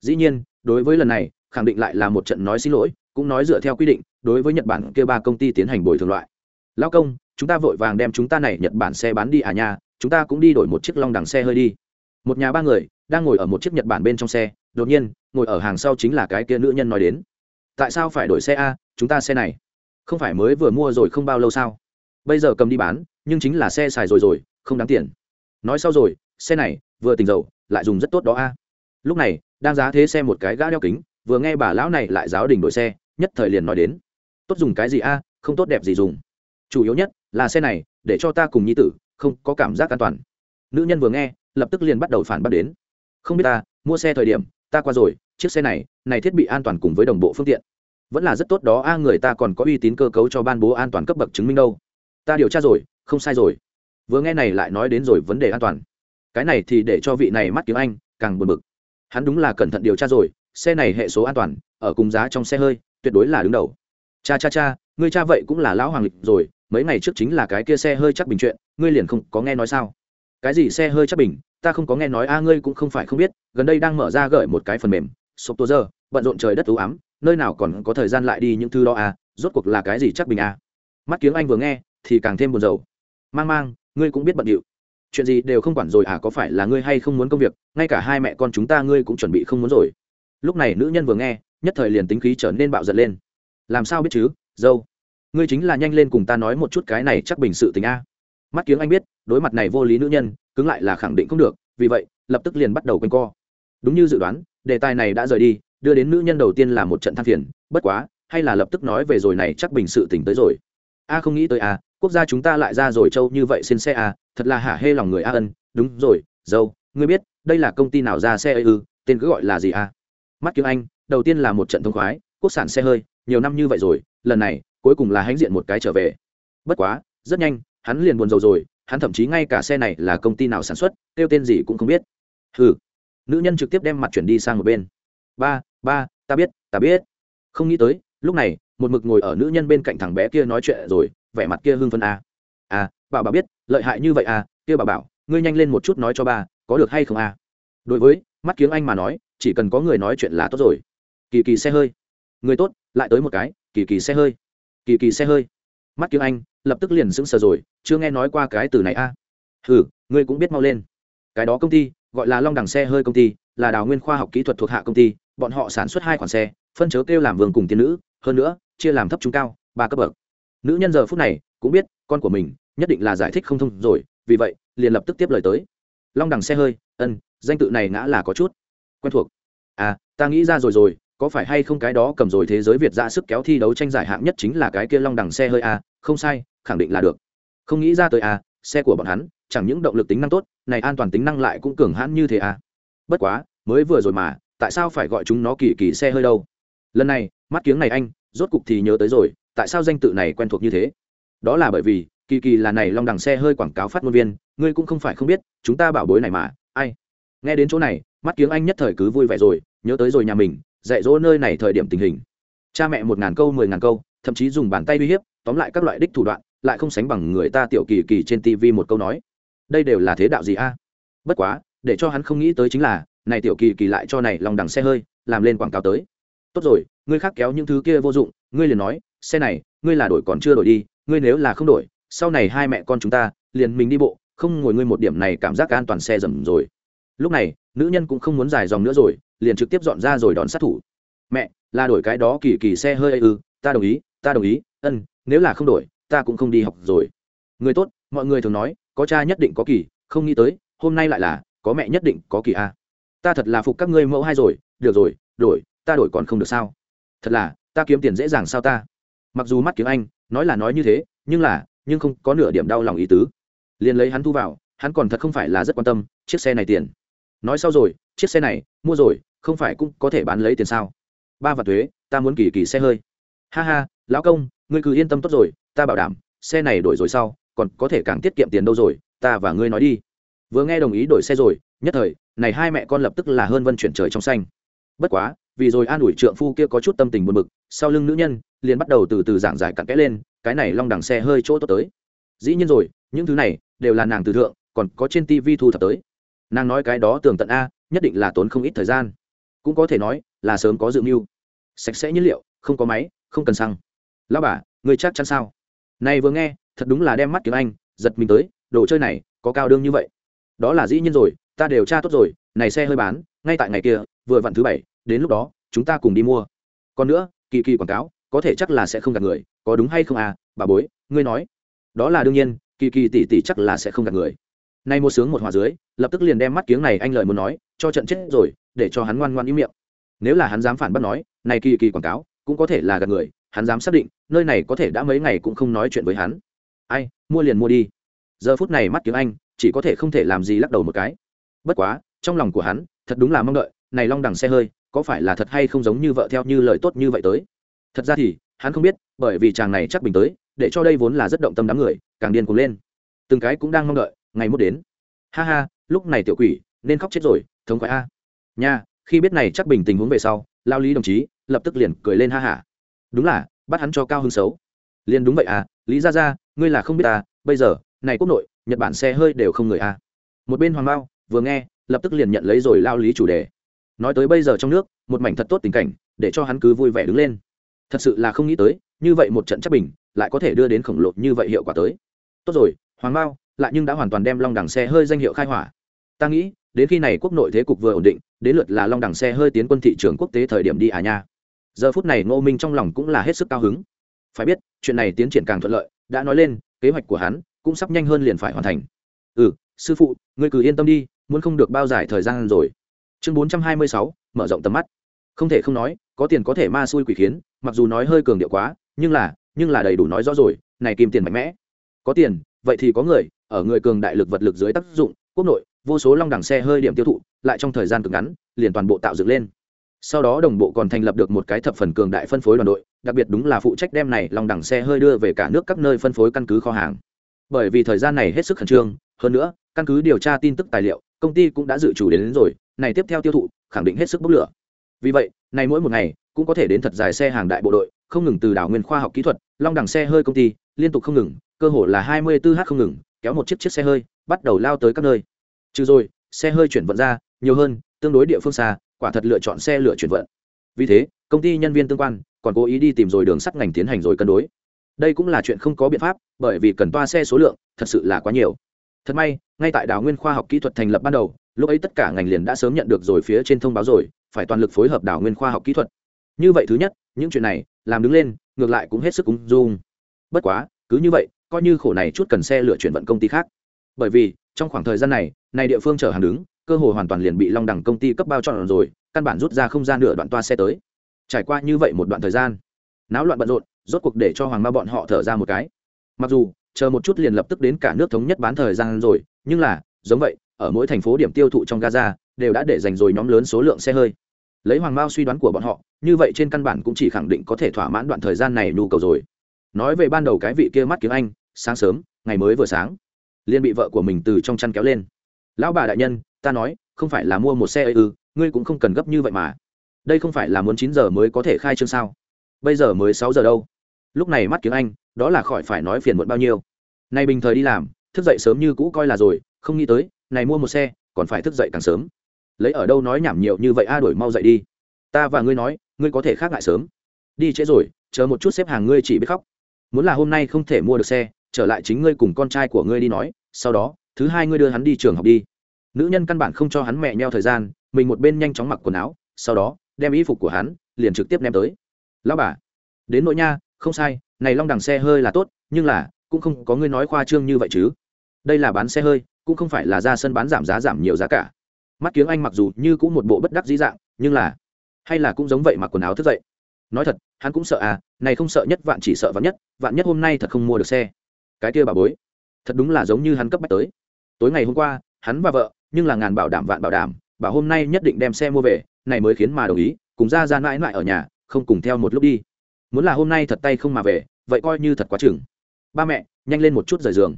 Dĩ nhiên, đối với lần này, khẳng định lại là một trận nói xin lỗi, cũng nói dựa theo quy định, đối với nhật bản kia ba công ty tiến hành bồi thường loại. Lao công, chúng ta vội vàng đem chúng ta này nhật bản xe bán đi à nha, chúng ta cũng đi đổi một chiếc long đẳng xe hơi đi. Một nhà ba người, đang ngồi ở một chiếc nhật bản bên trong xe, đột nhiên, ngồi ở hàng sau chính là cái kia nữ nhân nói đến. Tại sao phải đổi xe a, chúng ta xe này? Không phải mới vừa mua rồi không bao lâu sao? Bây giờ cầm đi bán, nhưng chính là xe xài rồi rồi, không đáng tiền. Nói sau rồi, xe này, vừa tình dầu, lại dùng rất tốt đó a. Lúc này, đang giá thế xe một cái gã đeo kính, vừa nghe bà lão này lại giáo đình đổi xe, nhất thời liền nói đến. Tốt dùng cái gì a, không tốt đẹp gì dùng. Chủ yếu nhất là xe này, để cho ta cùng nhi tử, không có cảm giác an toàn. Nữ nhân vừa nghe, lập tức liền bắt đầu phản bác đến. Không biết ta, mua xe thời điểm, ta qua rồi, chiếc xe này này thiết bị an toàn cùng với đồng bộ phương tiện vẫn là rất tốt đó, a, người ta còn có uy tín cơ cấu cho ban bố an toàn cấp bậc chứng minh đâu. Ta điều tra rồi, không sai rồi. Vừa nghe này lại nói đến rồi, vấn đề an toàn. Cái này thì để cho vị này mắt kiếm anh, càng buồn bực. Hắn đúng là cẩn thận điều tra rồi, xe này hệ số an toàn, ở cùng giá trong xe hơi, tuyệt đối là đứng đầu. Cha cha cha, ngươi cha vậy cũng là lão hoàng lịch rồi, mấy ngày trước chính là cái kia xe hơi chắc bình chuyện, ngươi liền không có nghe nói sao? Cái gì xe hơi chắc bình, ta không có nghe nói, a, ngươi cũng không phải không biết, gần đây đang mở ra gửi một cái phần mềm sộp tô giờ bận rộn trời đất ưu ám nơi nào còn có thời gian lại đi những thứ đó à rốt cuộc là cái gì chắc bình à? Mắt kiếng anh vừa nghe, thì càng thêm buồn rầu. Mang mang, ngươi cũng biết bận điệu. Chuyện gì đều không quản rồi à có phải là ngươi hay không muốn công việc, ngay cả hai mẹ con chúng ta ngươi cũng chuẩn bị không muốn rồi. Lúc này nữ nhân vừa nghe, nhất thời liền tính khí trở nên bạo giật lên. Làm sao biết chứ, dâu? Ngươi chính là nhanh lên cùng ta nói một chút cái này chắc bình sự tình a mắt kiếng anh biết, đối mặt này vô lý nữ nhân, cứng lại là khẳng định không được, vì vậy, lập tức liền bắt đầu quanh co. Đúng như dự đoán, đề tài này đã rời đi đưa đến nữ nhân đầu tiên là một trận than phiền, bất quá, hay là lập tức nói về rồi này chắc bình sự tỉnh tới rồi. A không nghĩ tới a, quốc gia chúng ta lại ra rồi châu như vậy xin xe a, thật là hả hê lòng người a ân, đúng rồi, dâu, ngươi biết, đây là công ty nào ra xe ư, tên cứ gọi là gì a? Mắt kiếm anh, đầu tiên là một trận thông khoái, quốc sản xe hơi, nhiều năm như vậy rồi, lần này, cuối cùng là hãnh diện một cái trở về. Bất quá, rất nhanh, hắn liền buồn rầu rồi, hắn thậm chí ngay cả xe này là công ty nào sản xuất, kêu tên gì cũng không biết. Ừ nữ nhân trực tiếp đem mặt chuyển đi sang một bên. Ba ba, ta biết ta biết. Không nghĩ tới, lúc này, một mực ngồi ở nữ nhân bên cạnh thằng bé kia nói chuyện rồi, vẻ mặt kia hưng phân a à. à bảo bảo biết, lợi hại như vậy à kia bảo bảo, ngươi nhanh lên một chút nói cho ba, có được hay không à. Đối với, mắt kiếng anh mà nói, chỉ cần có người nói chuyện là tốt rồi. Kỳ kỳ xe hơi. Người tốt, lại tới một cái, kỳ kỳ xe hơi. Kỳ kỳ xe hơi. Mắt kiếng anh, lập tức liền sững sờ rồi, chưa nghe nói qua cái từ này a à. ừ ngươi cũng biết mau lên. Cái đó công ty, gọi là long đằng xe hơi công ty là đào nguyên khoa học kỹ thuật thuộc hạ công ty bọn họ sản xuất hai khoản xe phân chớ kêu làm vương cùng tiên nữ hơn nữa chia làm thấp trung cao ba cấp bậc. Nữ nhân giờ phút này cũng biết con của mình nhất định là giải thích không thông rồi vì vậy liền lập tức tiếp lời tới. Long đằng xe hơi ân danh tự này ngã là có chút quen thuộc. À ta nghĩ ra rồi rồi có phải hay không cái đó cầm rồi thế giới việt ra sức kéo thi đấu tranh giải hạng nhất chính là cái kia long đằng xe hơi à, không sai khẳng định là được. Không nghĩ ra tới à, xe của bọn hắn chẳng những động lực tính năng tốt này an toàn tính năng lại cũng cường hãn như thế à. Bất quá mới vừa rồi mà, tại sao phải gọi chúng nó kỳ kỳ xe hơi đâu? Lần này, mắt kiếng này anh, rốt cục thì nhớ tới rồi, tại sao danh tự này quen thuộc như thế? Đó là bởi vì, kỳ kỳ là này long đằng xe hơi quảng cáo phát ngôn viên, ngươi cũng không phải không biết, chúng ta bảo bối này mà, ai? Nghe đến chỗ này, mắt kiếng anh nhất thời cứ vui vẻ rồi, nhớ tới rồi nhà mình, dạy dỗ nơi này thời điểm tình hình. Cha mẹ một ngàn câu, mười ngàn câu, thậm chí dùng bàn tay uy hiếp, tóm lại các loại đích thủ đoạn, lại không sánh bằng người ta tiểu kỳ kỳ trên tv một câu nói. Đây đều là thế đạo gì a? Bất quá, để cho hắn không nghĩ tới chính là này tiểu kỳ kỳ lại cho này lòng đằng xe hơi, làm lên quảng cáo tới. Tốt rồi, ngươi khác kéo những thứ kia vô dụng, ngươi liền nói, xe này, ngươi là đổi còn chưa đổi đi, ngươi nếu là không đổi, sau này hai mẹ con chúng ta, liền mình đi bộ, không ngồi ngươi một điểm này cảm giác an toàn xe dầm rồi. Lúc này, nữ nhân cũng không muốn dài dòng nữa rồi, liền trực tiếp dọn ra rồi đón sát thủ. Mẹ, là đổi cái đó kỳ kỳ xe hơi ư, ta đồng ý, ta đồng ý, ân, nếu là không đổi, ta cũng không đi học rồi. Người tốt, mọi người thường nói, có cha nhất định có kỳ, không nghĩ tới, hôm nay lại là, có mẹ nhất định có kỳ a ta thật là phục các ngươi mẫu hai rồi, được rồi, đổi, ta đổi còn không được sao? Thật là, ta kiếm tiền dễ dàng sao ta? Mặc dù mắt kiếm anh, nói là nói như thế, nhưng là, nhưng không có nửa điểm đau lòng ý tứ. Liền lấy hắn thu vào, hắn còn thật không phải là rất quan tâm, chiếc xe này tiền. Nói sau rồi, chiếc xe này, mua rồi, không phải cũng có thể bán lấy tiền sao? Ba và thuế, ta muốn kỳ kỳ xe hơi. Ha ha, lão công, ngươi cứ yên tâm tốt rồi, ta bảo đảm, xe này đổi rồi sau, còn có thể càng tiết kiệm tiền đâu rồi, ta và ngươi nói đi. Vừa nghe đồng ý đổi xe rồi nhất thời, này hai mẹ con lập tức là hơn vân chuyển trời trong xanh. Bất quá, vì rồi an ủi trượng phu kia có chút tâm tình buồn bực, sau lưng nữ nhân, liền bắt đầu từ từ giảng giải cặn kẽ lên, cái này long đằng xe hơi chỗ tốt tới. Dĩ nhiên rồi, những thứ này đều là nàng từ thượng, còn có trên tv thu thập tới. Nàng nói cái đó tường tận a, nhất định là tốn không ít thời gian. Cũng có thể nói là sớm có dự mưu. Sạch sẽ nhiên liệu, không có máy, không cần xăng. Lao bà, người chắc chắn sao? Này vừa nghe, thật đúng là đem mắt kiếm anh, giật mình tới, đồ chơi này có cao đương như vậy. Đó là dĩ nhiên rồi ta đều tra tốt rồi, này xe hơi bán, ngay tại ngày kia, vừa vặn thứ bảy, đến lúc đó, chúng ta cùng đi mua. Còn nữa, kỳ kỳ quảng cáo, có thể chắc là sẽ không gạt người, có đúng hay không à bà bối, ngươi nói. Đó là đương nhiên, kỳ kỳ tỷ tỷ chắc là sẽ không gạt người. Nay một sướng một hòa dưới, lập tức liền đem mắt kiếng này anh lợi muốn nói, cho trận chết rồi, để cho hắn ngoan ngoan ý miệng. Nếu là hắn dám phản bác nói, này kỳ kỳ quảng cáo, cũng có thể là gạt người, hắn dám xác định, nơi này có thể đã mấy ngày cũng không nói chuyện với hắn. Ai, mua liền mua đi. Giờ phút này mắt kiếng anh, chỉ có thể không thể làm gì lắc đầu một cái bất quá, trong lòng của hắn, thật đúng là mong đợi, này long đằng xe hơi, có phải là thật hay không giống như vợ theo như lời tốt như vậy tới? Thật ra thì, hắn không biết, bởi vì chàng này chắc bình tới, để cho đây vốn là rất động tâm đám người, càng điên cuồng lên. Từng cái cũng đang mong đợi, ngày mốt đến. Ha ha, lúc này tiểu quỷ, nên khóc chết rồi, thống khoái a. Nha, khi biết này chắc bình tình huống về sau, lao lý đồng chí, lập tức liền cười lên ha hả. Đúng là, bắt hắn cho cao hứng xấu. Liền đúng vậy à lý ra ra ngươi là không biết à bây giờ, này quốc nội, nhật bản xe hơi đều không người à một bên hoàng bao vừa nghe, lập tức liền nhận lấy rồi lao lý chủ đề. Nói tới bây giờ trong nước, một mảnh thật tốt tình cảnh, để cho hắn cứ vui vẻ đứng lên. Thật sự là không nghĩ tới, như vậy một trận chắc bình, lại có thể đưa đến khổng lồ như vậy hiệu quả tới. Tốt rồi, hoàng bao lại nhưng đã hoàn toàn đem long đẳng xe hơi danh hiệu khai hỏa. Ta nghĩ, đến khi này quốc nội thế cục vừa ổn định, đến lượt là long đẳng xe hơi tiến quân thị trường quốc tế thời điểm đi à nha. Giờ phút này ngô minh trong lòng cũng là hết sức cao hứng. Phải biết, chuyện này tiến triển càng thuận lợi, đã nói lên, kế hoạch của hắn cũng sắp nhanh hơn liền phải hoàn thành. Ừ sư phụ, ngươi cứ yên tâm đi muốn không được bao giải thời gian rồi. Chương bốn trăm hai mươi sáu, mở rộng tầm mắt. Không thể không nói, có tiền có thể ma xui quỷ khiến, mặc dù nói hơi cường điệu quá, nhưng là nhưng là đầy đủ nói rõ rồi, này kim tiền mạnh mẽ. Có tiền, vậy thì có người, ở người cường đại lực vật lực dưới tác dụng, quốc nội, vô số long đẳng xe hơi điểm tiêu thụ, lại trong thời gian cực ngắn, liền toàn bộ tạo dựng lên. Sau đó đồng bộ còn thành lập được một cái thập phần cường đại phân phối đoàn đội, đặc biệt đúng là phụ trách đem này long đẳng xe hơi đưa về cả nước các nơi phân phối căn cứ kho hàng. Bởi vì thời gian này hết sức khẩn trương, hơn nữa, căn cứ điều tra tin tức tài liệu công ty cũng đã dự chủ đến, đến rồi này tiếp theo tiêu thụ khẳng định hết sức bốc lửa. Vì vậy này mỗi một ngày cũng có thể đến thật dài xe hàng đại bộ đội không ngừng từ đảo nguyên khoa học kỹ thuật long đẳng xe hơi công ty liên tục không ngừng cơ hội là hai mươi 24h không ngừng kéo một chiếc chiếc xe hơi bắt đầu lao tới các nơi. Trừ rồi xe hơi chuyển vận ra nhiều hơn tương đối địa phương xa quả thật lựa chọn xe lựa chuyển vận. Vì thế công ty nhân viên tương quan còn cố ý đi tìm rồi đường sắt ngành tiến hành rồi cân đối. Đây cũng là chuyện không có biện pháp bởi vì cần toa xe số lượng thật sự là quá nhiều thật may, ngay tại đảo nguyên khoa học kỹ thuật thành lập ban đầu, lúc ấy tất cả ngành liền đã sớm nhận được rồi phía trên thông báo rồi, phải toàn lực phối hợp đảo nguyên khoa học kỹ thuật. Như vậy thứ nhất, những chuyện này, làm đứng lên, ngược lại cũng hết sức ung dung. Bất quá, cứ như vậy, coi như khổ này chút cần xe lựa chuyển vận công ty khác. Bởi vì, trong khoảng thời gian này này địa phương chở hàng đứng, cơ hội hoàn toàn liền bị long đẳng công ty cấp bao trọn rồi, căn bản rút ra không gian nửa đoạn toa xe tới. Trải qua như vậy một đoạn thời gian, náo loạn bận rộn, rốt cuộc để cho hoàng ma bọn họ thở ra một cái. Mặc dù chờ một chút liền lập tức đến cả nước thống nhất bán thời gian rồi, nhưng là, giống vậy, ở mỗi thành phố điểm tiêu thụ trong gaza, đều đã để dành rồi nhóm lớn số lượng xe hơi. Lấy hoàng mao suy đoán của bọn họ, như vậy trên căn bản cũng chỉ khẳng định có thể thỏa mãn đoạn thời gian này nhu cầu rồi. Nói về ban đầu cái vị kia mắt kiếm anh, sáng sớm, ngày mới vừa sáng, liền bị vợ của mình từ trong chăn kéo lên. Lão bà đại nhân, ta nói, không phải là mua một xe ư ừ, ngươi cũng không cần gấp như vậy mà. Đây không phải là muốn chín giờ mới có thể khai trương sao? Bây giờ mới sáu giờ đâu? Lúc này mắt kiếng anh, đó là khỏi phải nói phiền muộn bao nhiêu. Nay bình thời đi làm, thức dậy sớm như cũ coi là rồi, không nghĩ tới, này mua một xe, còn phải thức dậy càng sớm. Lấy ở đâu nói nhảm nhiều như vậy a đổi mau dậy đi. Ta và ngươi nói, ngươi có thể khác ngại sớm. Đi trễ rồi, chờ một chút xếp hàng ngươi chỉ biết khóc. Muốn là hôm nay không thể mua được xe, trở lại chính ngươi cùng con trai của ngươi đi nói, sau đó, thứ hai ngươi đưa hắn đi trường học đi. Nữ nhân căn bản không cho hắn mẹ nheo thời gian, mình một bên nhanh chóng mặc quần áo, sau đó, đem y phục của hắn, liền trực tiếp đem tới. Lão bà, đến nỗi nha không sai, này long đằng xe hơi là tốt, nhưng là, cũng không có ngươi nói khoa trương như vậy chứ. Đây là bán xe hơi, cũng không phải là ra sân bán giảm giá giảm nhiều giá cả. Mắt kiếng anh mặc dù như cũng một bộ bất đắc dĩ dạng, nhưng là, hay là cũng giống vậy mặc quần áo thức dậy. Nói thật, hắn cũng sợ à này không sợ nhất, vạn chỉ sợ vạn nhất vạn nhất hôm nay thật không mua được xe. Cái kia bà bối, thật đúng là giống như hắn cấp bách tới. Tối ngày hôm qua, hắn và vợ, nhưng là ngàn bảo đảm vạn bảo đảm, bảo hôm nay nhất định đem xe mua về, này mới khiến mà đồng ý, cùng ra ra mãi mãi ở nhà, không cùng theo một lúc đi muốn là hôm nay thật tay không mà về, vậy coi như thật quá chừng. Ba mẹ, nhanh lên một chút rời giường.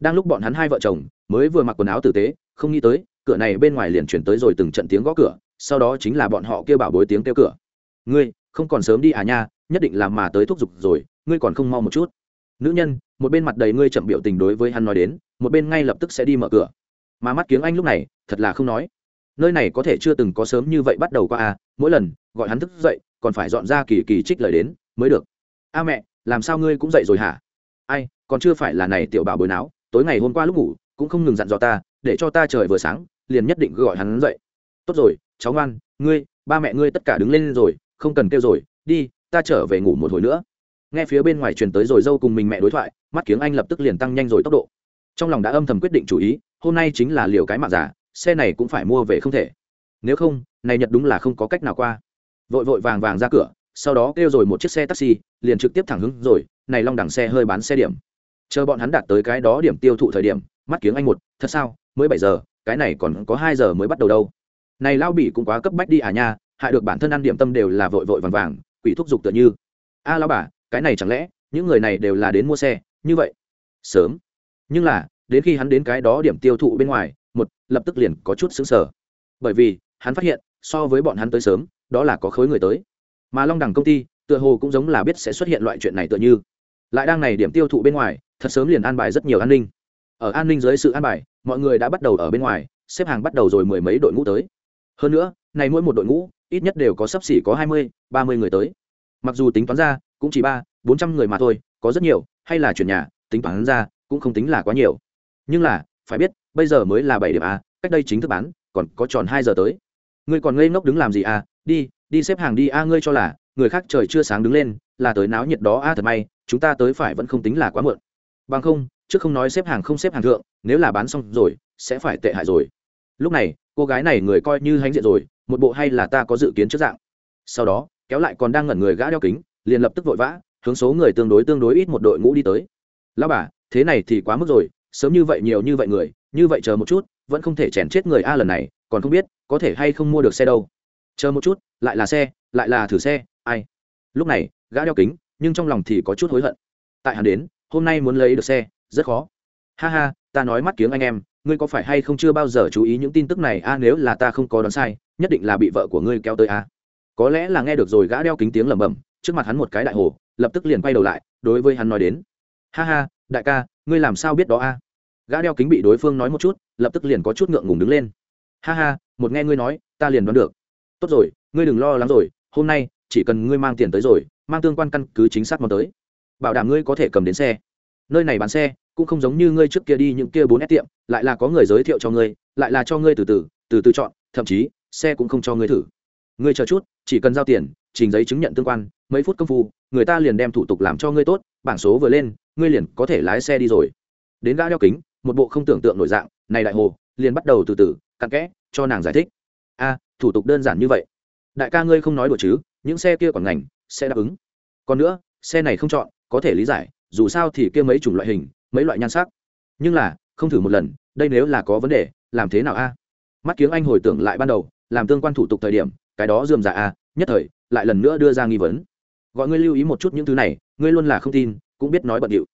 Đang lúc bọn hắn hai vợ chồng mới vừa mặc quần áo tử tế, không nghĩ tới, cửa này bên ngoài liền chuyển tới rồi từng trận tiếng gõ cửa, sau đó chính là bọn họ kêu bảo bối tiếng kêu cửa. Ngươi, không còn sớm đi à nha, nhất định là mà tới thúc giục rồi, ngươi còn không mau một chút. Nữ nhân, một bên mặt đầy ngươi chậm biểu tình đối với hắn nói đến, một bên ngay lập tức sẽ đi mở cửa. Mà mắt kiếng anh lúc này, thật là không nói. Nơi này có thể chưa từng có sớm như vậy bắt đầu qua à mỗi lần gọi hắn thức dậy, còn phải dọn ra kỳ kỳ trích lời đến mới được. A mẹ, làm sao ngươi cũng dậy rồi hả? Ai, còn chưa phải là này tiểu bảo bồi não tối ngày hôm qua lúc ngủ, cũng không ngừng dặn dò ta, để cho ta trời vừa sáng, liền nhất định gọi hắn dậy. Tốt rồi, cháu ngoan, ngươi, ba mẹ ngươi tất cả đứng lên rồi, không cần kêu rồi, đi, ta trở về ngủ một hồi nữa. Nghe phía bên ngoài truyền tới rồi dâu cùng mình mẹ đối thoại, mắt kiếng anh lập tức liền tăng nhanh rồi tốc độ. Trong lòng đã âm thầm quyết định chủ ý, hôm nay chính là liều cái mạng giả, xe này cũng phải mua về không thể. Nếu không, này nhật đúng là không có cách nào qua. Vội vội vàng vàng ra cửa sau đó kêu rồi một chiếc xe taxi liền trực tiếp thẳng hứng rồi này long đẳng xe hơi bán xe điểm. Chờ bọn hắn đạt tới cái đó điểm tiêu thụ thời điểm mắt kiếng anh một thật sao mới bảy giờ cái này còn có hai giờ mới bắt đầu đâu. Này lao bị cũng quá cấp bách đi à nha hại được bản thân ăn điểm tâm đều là vội vội vàng vàng quỷ thúc giục tựa như. A à, lao bà cái này chẳng lẽ những người này đều là đến mua xe như vậy? Sớm. Nhưng là đến khi hắn đến cái đó điểm tiêu thụ bên ngoài một lập tức liền có chút xứng sở bởi vì hắn phát hiện so với bọn hắn tới sớm đó là có khối người tới mà long đẳng công ty, tựa hồ cũng giống là biết sẽ xuất hiện loại chuyện này tựa như. Lại đang này điểm tiêu thụ bên ngoài, thật sớm liền an bài rất nhiều an ninh. Ở an ninh dưới sự an bài, mọi người đã bắt đầu ở bên ngoài, xếp hàng bắt đầu rồi mười mấy đội ngũ tới. Hơn nữa, này mỗi một đội ngũ, ít nhất đều có sấp xỉ có hai mươi, ba mươi người tới. Mặc dù tính toán ra, cũng chỉ ba, bốn trăm người mà thôi, có rất nhiều, hay là chuyển nhà, tính toán ra, cũng không tính là quá nhiều. Nhưng là, phải biết, bây giờ mới là bảy điểm a, cách đây chính thức bán, còn có tròn hai giờ tới. Ngươi còn ngây ngốc đứng làm gì a? Đi đi xếp hàng đi, a, ngươi cho là, người khác trời chưa sáng đứng lên, là tới náo nhiệt đó, a, thật may, chúng ta tới phải vẫn không tính là quá muộn. Bằng không, trước không nói xếp hàng không xếp hàng thượng, nếu là bán xong rồi, sẽ phải tệ hại rồi. Lúc này, cô gái này người coi như hãnh diện rồi, một bộ hay là ta có dự kiến trước dạng. Sau đó, kéo lại còn đang ngẩn người gã đeo kính, liền lập tức vội vã, hướng số người tương đối tương đối ít một đội ngũ đi tới. Lao bà, thế này thì quá mức rồi, sớm như vậy nhiều như vậy người, như vậy chờ một chút, vẫn không thể chèn chết người a lần này, còn không biết có thể hay không mua được xe đâu chờ một chút, lại là xe, lại là thử xe, ai? Lúc này, gã đeo kính, nhưng trong lòng thì có chút hối hận. Tại hắn đến, hôm nay muốn lấy được xe, rất khó. Ha ha, ta nói mắt kiếng anh em, ngươi có phải hay không chưa bao giờ chú ý những tin tức này? A, nếu là ta không có đoán sai, nhất định là bị vợ của ngươi kéo tới a. Có lẽ là nghe được rồi gã đeo kính tiếng lẩm bẩm, trước mặt hắn một cái đại hồ, lập tức liền quay đầu lại, đối với hắn nói đến. Ha ha, đại ca, ngươi làm sao biết đó a? Gã đeo kính bị đối phương nói một chút, lập tức liền có chút ngượng ngùng đứng lên. Ha ha, một nghe ngươi nói, ta liền đoán được tốt rồi, ngươi đừng lo lắng rồi, hôm nay chỉ cần ngươi mang tiền tới rồi, mang tương quan căn cứ chính xác món tới, bảo đảm ngươi có thể cầm đến xe. Nơi này bán xe cũng không giống như ngươi trước kia đi những kia bốn s tiệm, lại là có người giới thiệu cho ngươi, lại là cho ngươi từ từ từ từ chọn, thậm chí xe cũng không cho ngươi thử. Ngươi chờ chút, chỉ cần giao tiền, trình giấy chứng nhận tương quan, mấy phút công phu, người ta liền đem thủ tục làm cho ngươi tốt, bảng số vừa lên, ngươi liền có thể lái xe đi rồi. Đến gã đeo kính, một bộ không tưởng tượng nổi dạng, này đại hồ, liền bắt đầu từ từ, cặn kẽ, cho nàng giải thích. A thủ tục đơn giản như vậy. Đại ca ngươi không nói đùa chứ, những xe kia còn ngành, sẽ đáp ứng. Còn nữa, xe này không chọn, có thể lý giải, dù sao thì kia mấy chủng loại hình, mấy loại nhan sắc. Nhưng là, không thử một lần, đây nếu là có vấn đề, làm thế nào a? Mắt kiếng anh hồi tưởng lại ban đầu, làm tương quan thủ tục thời điểm, cái đó dườm dạ a, nhất thời, lại lần nữa đưa ra nghi vấn. Gọi ngươi lưu ý một chút những thứ này, ngươi luôn là không tin, cũng biết nói bận điệu.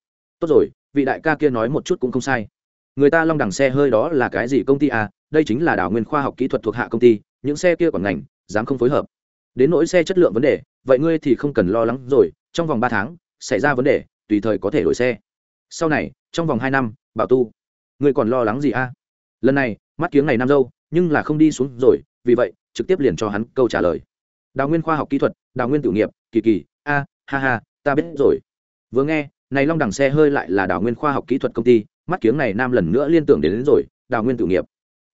Tốt rồi, vị đại ca kia nói một chút cũng không sai. Người ta long đẳng xe hơi đó là cái gì công ty a? Đây chính là đảo nguyên khoa học kỹ thuật thuộc hạ công ty những xe kia còn ngành dám không phối hợp. Đến nỗi xe chất lượng vấn đề vậy ngươi thì không cần lo lắng rồi trong vòng ba tháng xảy ra vấn đề tùy thời có thể đổi xe. Sau này trong vòng hai năm bảo tu ngươi còn lo lắng gì a? Lần này mắt kiếng này nam dâu nhưng là không đi xuống rồi vì vậy trực tiếp liền cho hắn câu trả lời. Đào nguyên khoa học kỹ thuật đào nguyên tử nghiệp kỳ kỳ a ha ha ta biết rồi. Vừa nghe này long đẳng xe hơi lại là đào nguyên khoa học kỹ thuật công ty mắt kiếng này nam lần nữa liên tưởng đến, đến rồi đào nguyên tử nghiệp.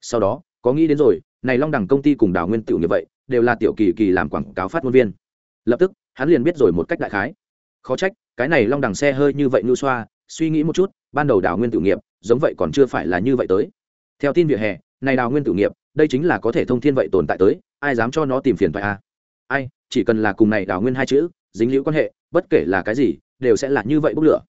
Sau đó có nghĩ đến rồi này long đẳng công ty cùng đào nguyên tiểu như vậy, đều là tiểu kỳ kỳ làm quảng cáo phát ngôn viên. Lập tức, hắn liền biết rồi một cách đại khái. Khó trách, cái này long đẳng xe hơi như vậy ngưu xoa, suy nghĩ một chút, ban đầu đào nguyên tử nghiệp, giống vậy còn chưa phải là như vậy tới. Theo tin vỉa hè, này đào nguyên tử nghiệp, đây chính là có thể thông thiên vậy tồn tại tới, ai dám cho nó tìm phiền phải a à? ai, chỉ cần là cùng này đào nguyên hai chữ, dính liễu quan hệ, bất kể là cái gì, đều sẽ là như vậy bốc lửa.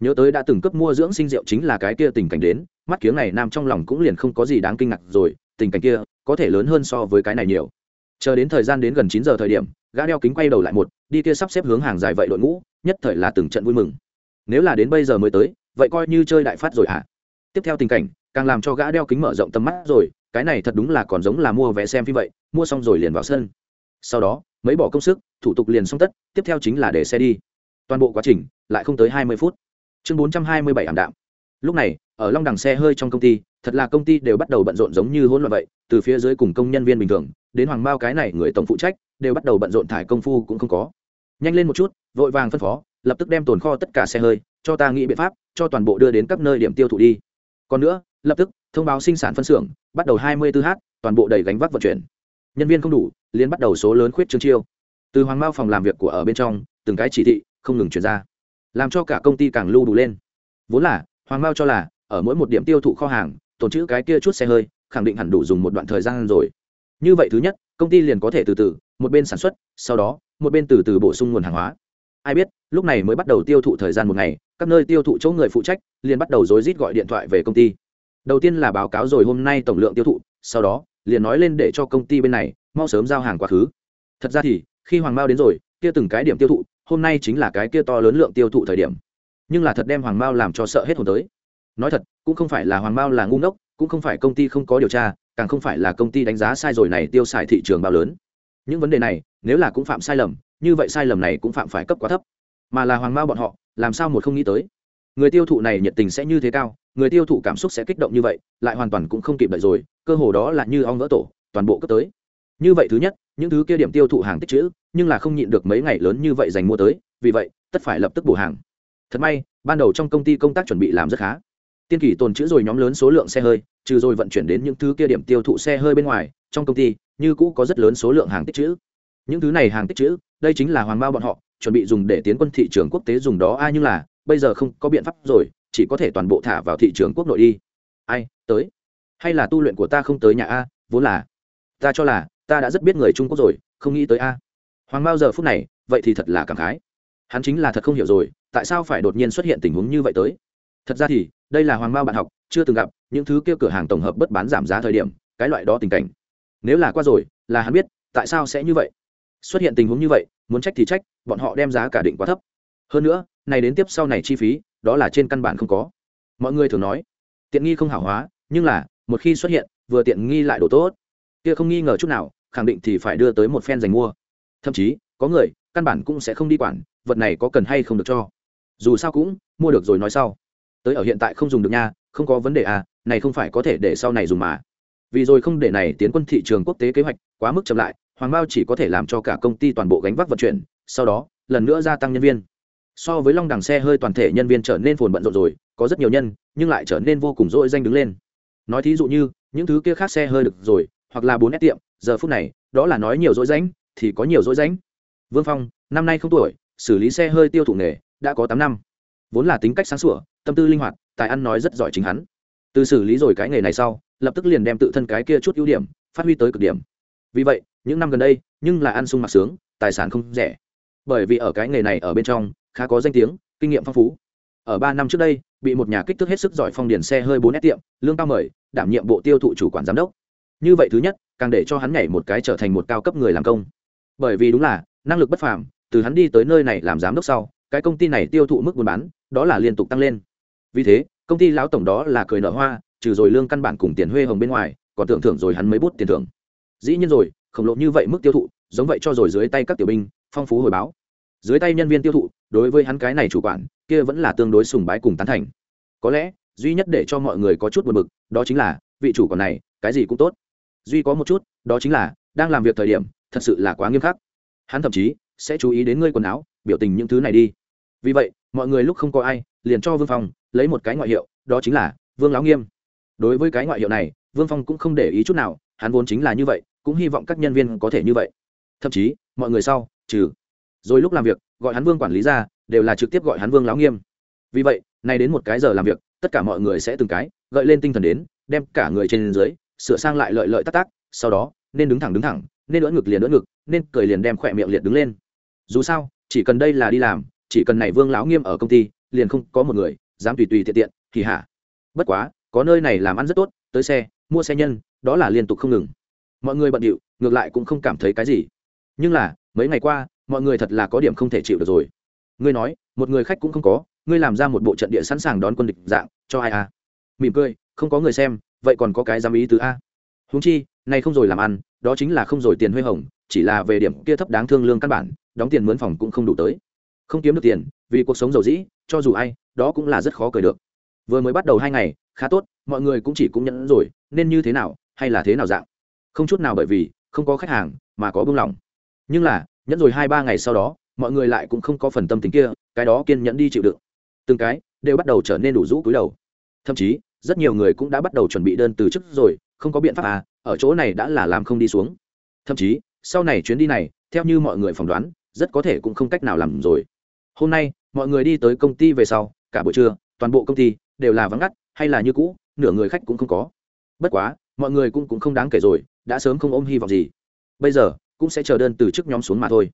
Nhớ tới đã từng cấp mua dưỡng sinh rượu chính là cái kia tình cảnh đến, mắt kiếng này nam trong lòng cũng liền không có gì đáng kinh ngạc rồi tình cảnh kia có thể lớn hơn so với cái này nhiều. Chờ đến thời gian đến gần chín giờ thời điểm, gã đeo kính quay đầu lại một, đi kia sắp xếp hướng hàng dài vậy đội ngũ, nhất thời là từng trận vui mừng. Nếu là đến bây giờ mới tới, vậy coi như chơi đại phát rồi hả? À? tiếp theo tình cảnh, càng làm cho gã đeo kính mở rộng tầm mắt rồi, cái này thật đúng là còn giống là mua vé xem phim vậy, mua xong rồi liền vào sân. Sau đó, mấy bỏ công sức, thủ tục liền xong tất, tiếp theo chính là để xe đi. Toàn bộ quá trình lại không tới hai mươi phút. Chương bốn trăm hai mươi bảy ảm đạm. Lúc này, ở long đằng xe hơi trong công ty thật là công ty đều bắt đầu bận rộn giống như hỗn loạn vậy, từ phía dưới cùng công nhân viên bình thường, đến hoàng bao cái này người tổng phụ trách, đều bắt đầu bận rộn thải công phu cũng không có. Nhanh lên một chút, vội vàng phân phó, lập tức đem tồn kho tất cả xe hơi, cho ta nghĩ biện pháp, cho toàn bộ đưa đến các nơi điểm tiêu thụ đi. Còn nữa, lập tức, thông báo sinh sản phân xưởng, bắt đầu hai mươi 24h toàn bộ đầy gánh vác vận chuyển. Nhân viên không đủ, liền bắt đầu số lớn khuyết trương chiêu. Từ hoàng mao phòng làm việc của ở bên trong, từng cái chỉ thị, không ngừng chuyển ra. Làm cho cả công ty càng lưu đủ lên. Vốn là, hoàng mao cho là, ở mỗi một điểm tiêu thụ kho hàng tồn trữ cái kia chút xe hơi, khẳng định hẳn đủ dùng một đoạn thời gian rồi. Như vậy thứ nhất, công ty liền có thể từ từ, một bên sản xuất, sau đó, một bên từ từ bổ sung nguồn hàng hóa. Ai biết, lúc này mới bắt đầu tiêu thụ thời gian một ngày, các nơi tiêu thụ chỗ người phụ trách, liền bắt đầu rối rít gọi điện thoại về công ty. Đầu tiên là báo cáo rồi hôm nay tổng lượng tiêu thụ, sau đó, liền nói lên để cho công ty bên này, mau sớm giao hàng quá khứ. Thật ra thì, khi hoàng mao đến rồi, kia từng cái điểm tiêu thụ, hôm nay chính là cái kia to lớn lượng tiêu thụ thời điểm. Nhưng là thật đem hoàng mao làm cho sợ hết hồn tới nói thật, cũng không phải là hoàng mao là ngu ngốc, cũng không phải công ty không có điều tra, càng không phải là công ty đánh giá sai rồi này tiêu xài thị trường bao lớn. Những vấn đề này, nếu là cũng phạm sai lầm, như vậy sai lầm này cũng phạm phải cấp quá thấp. Mà là hoàng mao bọn họ, làm sao một không nghĩ tới? Người tiêu thụ này nhiệt tình sẽ như thế cao, người tiêu thụ cảm xúc sẽ kích động như vậy, lại hoàn toàn cũng không kịp đợi rồi, cơ hồ đó là như ong vỡ tổ, toàn bộ cấp tới. Như vậy thứ nhất, những thứ kia điểm tiêu thụ hàng tích chữ, nhưng là không nhịn được mấy ngày lớn như vậy dành mua tới, vì vậy, tất phải lập tức bổ hàng. Thật may, ban đầu trong công ty công tác chuẩn bị làm rất khá tiên kỳ tồn chữ rồi nhóm lớn số lượng xe hơi, trừ rồi vận chuyển đến những thứ kia điểm tiêu thụ xe hơi bên ngoài, trong công ty, như cũ có rất lớn số lượng hàng tích chữ. Những thứ này hàng tích chữ, đây chính là hoàng bao bọn họ, chuẩn bị dùng để tiến quân thị trường quốc tế dùng đó. Ai nhưng là, bây giờ không có biện pháp rồi, chỉ có thể toàn bộ thả vào thị trường quốc nội đi. Ai, tới. Hay là tu luyện của ta không tới nhà a, vốn là. Ta cho là, ta đã rất biết người trung quốc rồi, không nghĩ tới a. Hoàng bao giờ phút này, vậy thì thật là cảm khái. Hắn chính là thật không hiểu rồi, tại sao phải đột nhiên xuất hiện tình huống như vậy tới? Thật ra thì đây là hoàng mao bạn học, chưa từng gặp, những thứ kia cửa hàng tổng hợp bất bán giảm giá thời điểm, cái loại đó tình cảnh. Nếu là qua rồi, là hắn biết, tại sao sẽ như vậy? Xuất hiện tình huống như vậy, muốn trách thì trách, bọn họ đem giá cả định quá thấp. Hơn nữa, này đến tiếp sau này chi phí, đó là trên căn bản không có. Mọi người thường nói, tiện nghi không hảo hóa, nhưng là, một khi xuất hiện, vừa tiện nghi lại đồ tốt. Kia không nghi ngờ chút nào, khẳng định thì phải đưa tới một phen giành mua. Thậm chí, có người, căn bản cũng sẽ không đi quản, vật này có cần hay không được cho. Dù sao cũng, mua được rồi nói sau tới ở hiện tại không dùng được nha, không có vấn đề à này không phải có thể để sau này dùng mà. Vì rồi không để này tiến quân thị trường quốc tế kế hoạch quá mức chậm lại, hoàng bao chỉ có thể làm cho cả công ty toàn bộ gánh vác vận chuyển, sau đó, lần nữa gia tăng nhân viên. So với long đằng xe hơi toàn thể nhân viên trở nên phồn bận rộn rồi, có rất nhiều nhân, nhưng lại trở nên vô cùng dỗi danh đứng lên. Nói thí dụ như, những thứ kia khác xe hơi được rồi, hoặc là bốn nét tiệm, giờ phút này, đó là nói nhiều dỗi danh, thì có nhiều dỗi danh. Vương phong, năm nay không tuổi, xử lý xe hơi tiêu thụ nghề, đã có tám năm vốn là tính cách sáng sủa, tâm tư linh hoạt, tài ăn nói rất giỏi chính hắn. Từ xử lý rồi cái nghề này sau, lập tức liền đem tự thân cái kia chút ưu điểm, phát huy tới cực điểm. Vì vậy, những năm gần đây, nhưng là ăn sung mặc sướng, tài sản không rẻ. Bởi vì ở cái nghề này ở bên trong, khá có danh tiếng, kinh nghiệm phong phú. Ở ba năm trước đây, bị một nhà kích thước hết sức giỏi phong điền xe hơi bốn s tiệm, lương cao mời, đảm nhiệm bộ tiêu thụ chủ quản giám đốc. Như vậy thứ nhất, càng để cho hắn nhảy một cái trở thành một cao cấp người làm công. Bởi vì đúng là, năng lực bất phàm, từ hắn đi tới nơi này làm giám đốc sau cái công ty này tiêu thụ mức buôn bán, đó là liên tục tăng lên. Vì thế, công ty lão tổng đó là cười nở hoa, trừ rồi lương căn bản cùng tiền huê hồng bên ngoài, còn tưởng thưởng rồi hắn mấy bút tiền thưởng. Dĩ nhiên rồi, khổng lồ như vậy mức tiêu thụ, giống vậy cho rồi dưới tay các tiểu binh, phong phú hồi báo. Dưới tay nhân viên tiêu thụ, đối với hắn cái này chủ quản, kia vẫn là tương đối sùng bái cùng tán thành. Có lẽ, duy nhất để cho mọi người có chút buồn bực, đó chính là vị chủ quản này, cái gì cũng tốt. Duy có một chút, đó chính là đang làm việc thời điểm, thật sự là quá nghiêm khắc. Hắn thậm chí sẽ chú ý đến ngươi quần áo, biểu tình những thứ này đi. Vì vậy, mọi người lúc không có ai, liền cho vương phong lấy một cái ngoại hiệu, đó chính là vương láo nghiêm. Đối với cái ngoại hiệu này, vương phong cũng không để ý chút nào, hắn vốn chính là như vậy, cũng hy vọng các nhân viên có thể như vậy. Thậm chí, mọi người sau, trừ rồi lúc làm việc, gọi hắn vương quản lý ra, đều là trực tiếp gọi hắn vương láo nghiêm. Vì vậy, nay đến một cái giờ làm việc, tất cả mọi người sẽ từng cái gợi lên tinh thần đến, đem cả người trên dưới, sửa sang lại lợi lợi tắc tác sau đó, nên đứng thẳng đứng thẳng, nên đỡ ngực liền đỡ ngực, nên cười liền đem khỏe miệng liệt đứng lên dù sao, chỉ cần đây là đi làm, chỉ cần này vương lão nghiêm ở công ty, liền không có một người dám tùy tùy tiện tiện, thì hả? Bất quá, có nơi này làm ăn rất tốt, tới xe, mua xe nhân, đó là liên tục không ngừng. Mọi người bận điệu, ngược lại cũng không cảm thấy cái gì. Nhưng là, mấy ngày qua, mọi người thật là có điểm không thể chịu được rồi. Ngươi nói, một người khách cũng không có, ngươi làm ra một bộ trận địa sẵn sàng đón quân địch dạng, cho ai à? Mỉm cười, không có người xem, vậy còn có cái dám ý từ a. Huống chi nay không rồi làm ăn, đó chính là không rồi tiền huê hồng chỉ là về điểm kia thấp đáng thương lương căn bản, đóng tiền mướn phòng cũng không đủ tới. Không kiếm được tiền, vì cuộc sống giàu dĩ, cho dù ai, đó cũng là rất khó cười được. Vừa mới bắt đầu hai ngày, khá tốt, mọi người cũng chỉ cũng nhẫn rồi, nên như thế nào, hay là thế nào dạng. Không chút nào bởi vì, không có khách hàng, mà có buông lỏng nhưng là, nhẫn rồi hai ba ngày sau đó, mọi người lại cũng không có phần tâm tính kia, cái đó kiên nhẫn đi chịu đựng. Từng cái, đều bắt đầu trở nên đủ rũ cúi đầu. Thậm chí, rất nhiều người cũng đã bắt đầu chuẩn bị đơn từ chức rồi, không có biện pháp à ở chỗ này đã là làm không đi xuống. Thậm chí sau này chuyến đi này theo như mọi người phỏng đoán rất có thể cũng không cách nào làm rồi. Hôm nay mọi người đi tới công ty về sau cả buổi trưa toàn bộ công ty đều là vắng ngắt hay là như cũ nửa người khách cũng không có. Bất quá mọi người cũng, cũng không đáng kể rồi đã sớm không ôm hy vọng gì. Bây giờ cũng sẽ chờ đơn từ chức nhóm xuống mà thôi.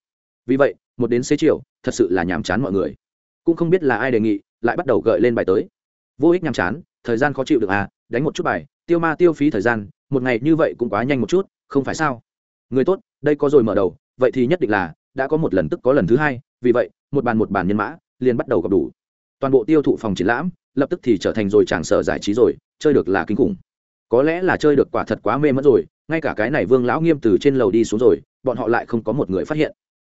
Vì vậy một đến xế chiều thật sự là nhàm chán mọi người. Cũng không biết là ai đề nghị lại bắt đầu gợi lên bài tới. Vô ích nhàm chán thời gian khó chịu được à đánh một chút bài tiêu ma tiêu phí thời gian một ngày như vậy cũng quá nhanh một chút không phải sao? Người tốt đây có rồi mở đầu, vậy thì nhất định là, đã có một lần tức có lần thứ hai, vì vậy, một bàn một bàn nhân mã, liền bắt đầu gặp đủ. Toàn bộ tiêu thụ phòng triển lãm, lập tức thì trở thành rồi tràng sở giải trí rồi, chơi được là kinh khủng. Có lẽ là chơi được quả thật quá mê mất rồi, ngay cả cái này vương lão nghiêm từ trên lầu đi xuống rồi, bọn họ lại không có một người phát hiện.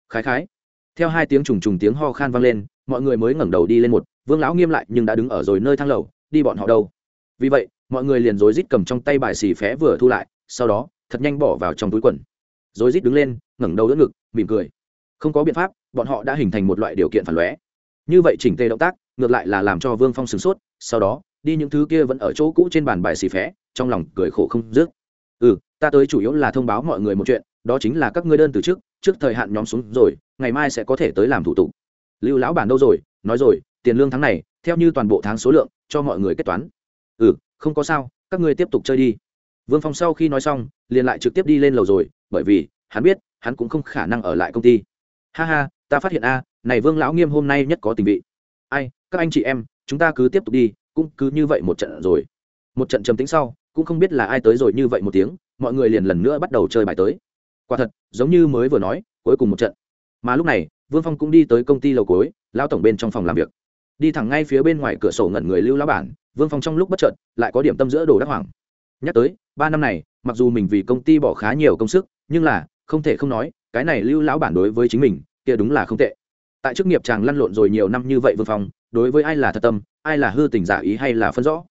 Khái khái. Theo hai tiếng trùng trùng tiếng ho khan vang lên, mọi người mới ngẩng đầu đi lên một, vương lão nghiêm lại nhưng đã đứng ở rồi nơi thang lầu, đi bọn họ đâu? Vì vậy, mọi người liền rối rít cầm trong tay bài xì phé vừa thu lại, sau đó, thật nhanh bỏ vào trong túi quần. Rồi rít đứng lên, ngẩng đầu đỡ ngực, mỉm cười. Không có biện pháp, bọn họ đã hình thành một loại điều kiện phản lóe. Như vậy chỉnh tề động tác, ngược lại là làm cho vương phong sửng sốt, sau đó, đi những thứ kia vẫn ở chỗ cũ trên bàn bài xì phé, trong lòng cười khổ không dứt. Ừ ta tới chủ yếu là thông báo mọi người một chuyện, đó chính là các ngươi đơn từ trước trước thời hạn nhóm xuống rồi, ngày mai sẽ có thể tới làm thủ tục. Lưu lão bản đâu rồi? Nói rồi, tiền lương tháng này, theo như toàn bộ tháng số lượng, cho mọi người kết toán. Ừ không có sao, các ngươi tiếp tục chơi đi. Vương phong sau khi nói xong, liền lại trực tiếp đi lên lầu rồi bởi vì, hắn biết, hắn cũng không khả năng ở lại công ty. Ha ha, ta phát hiện a, này vương lão nghiêm hôm nay nhất có tình vị. Ai, các anh chị em, chúng ta cứ tiếp tục đi, cũng cứ như vậy một trận rồi. Một trận trầm tính sau, cũng không biết là ai tới rồi như vậy một tiếng, mọi người liền lần nữa bắt đầu chơi bài tới. Quả thật, giống như mới vừa nói, cuối cùng một trận. Mà lúc này, vương phong cũng đi tới công ty lầu cối lao tổng bên trong phòng làm việc. Đi thẳng ngay phía bên ngoài cửa sổ ngẩn người lưu lao bản, vương phong trong lúc bất chợt, lại có điểm tâm giữa đồ đắc hoàng nhắc tới, ba năm này, mặc dù mình vì công ty bỏ khá nhiều công sức nhưng là, không thể không nói, cái này lưu lão bản đối với chính mình, kia đúng là không tệ. Tại chức nghiệp chàng lăn lộn rồi nhiều năm như vậy vương phong, đối với ai là thật tâm, ai là hư tình giả ý hay là phân rõ?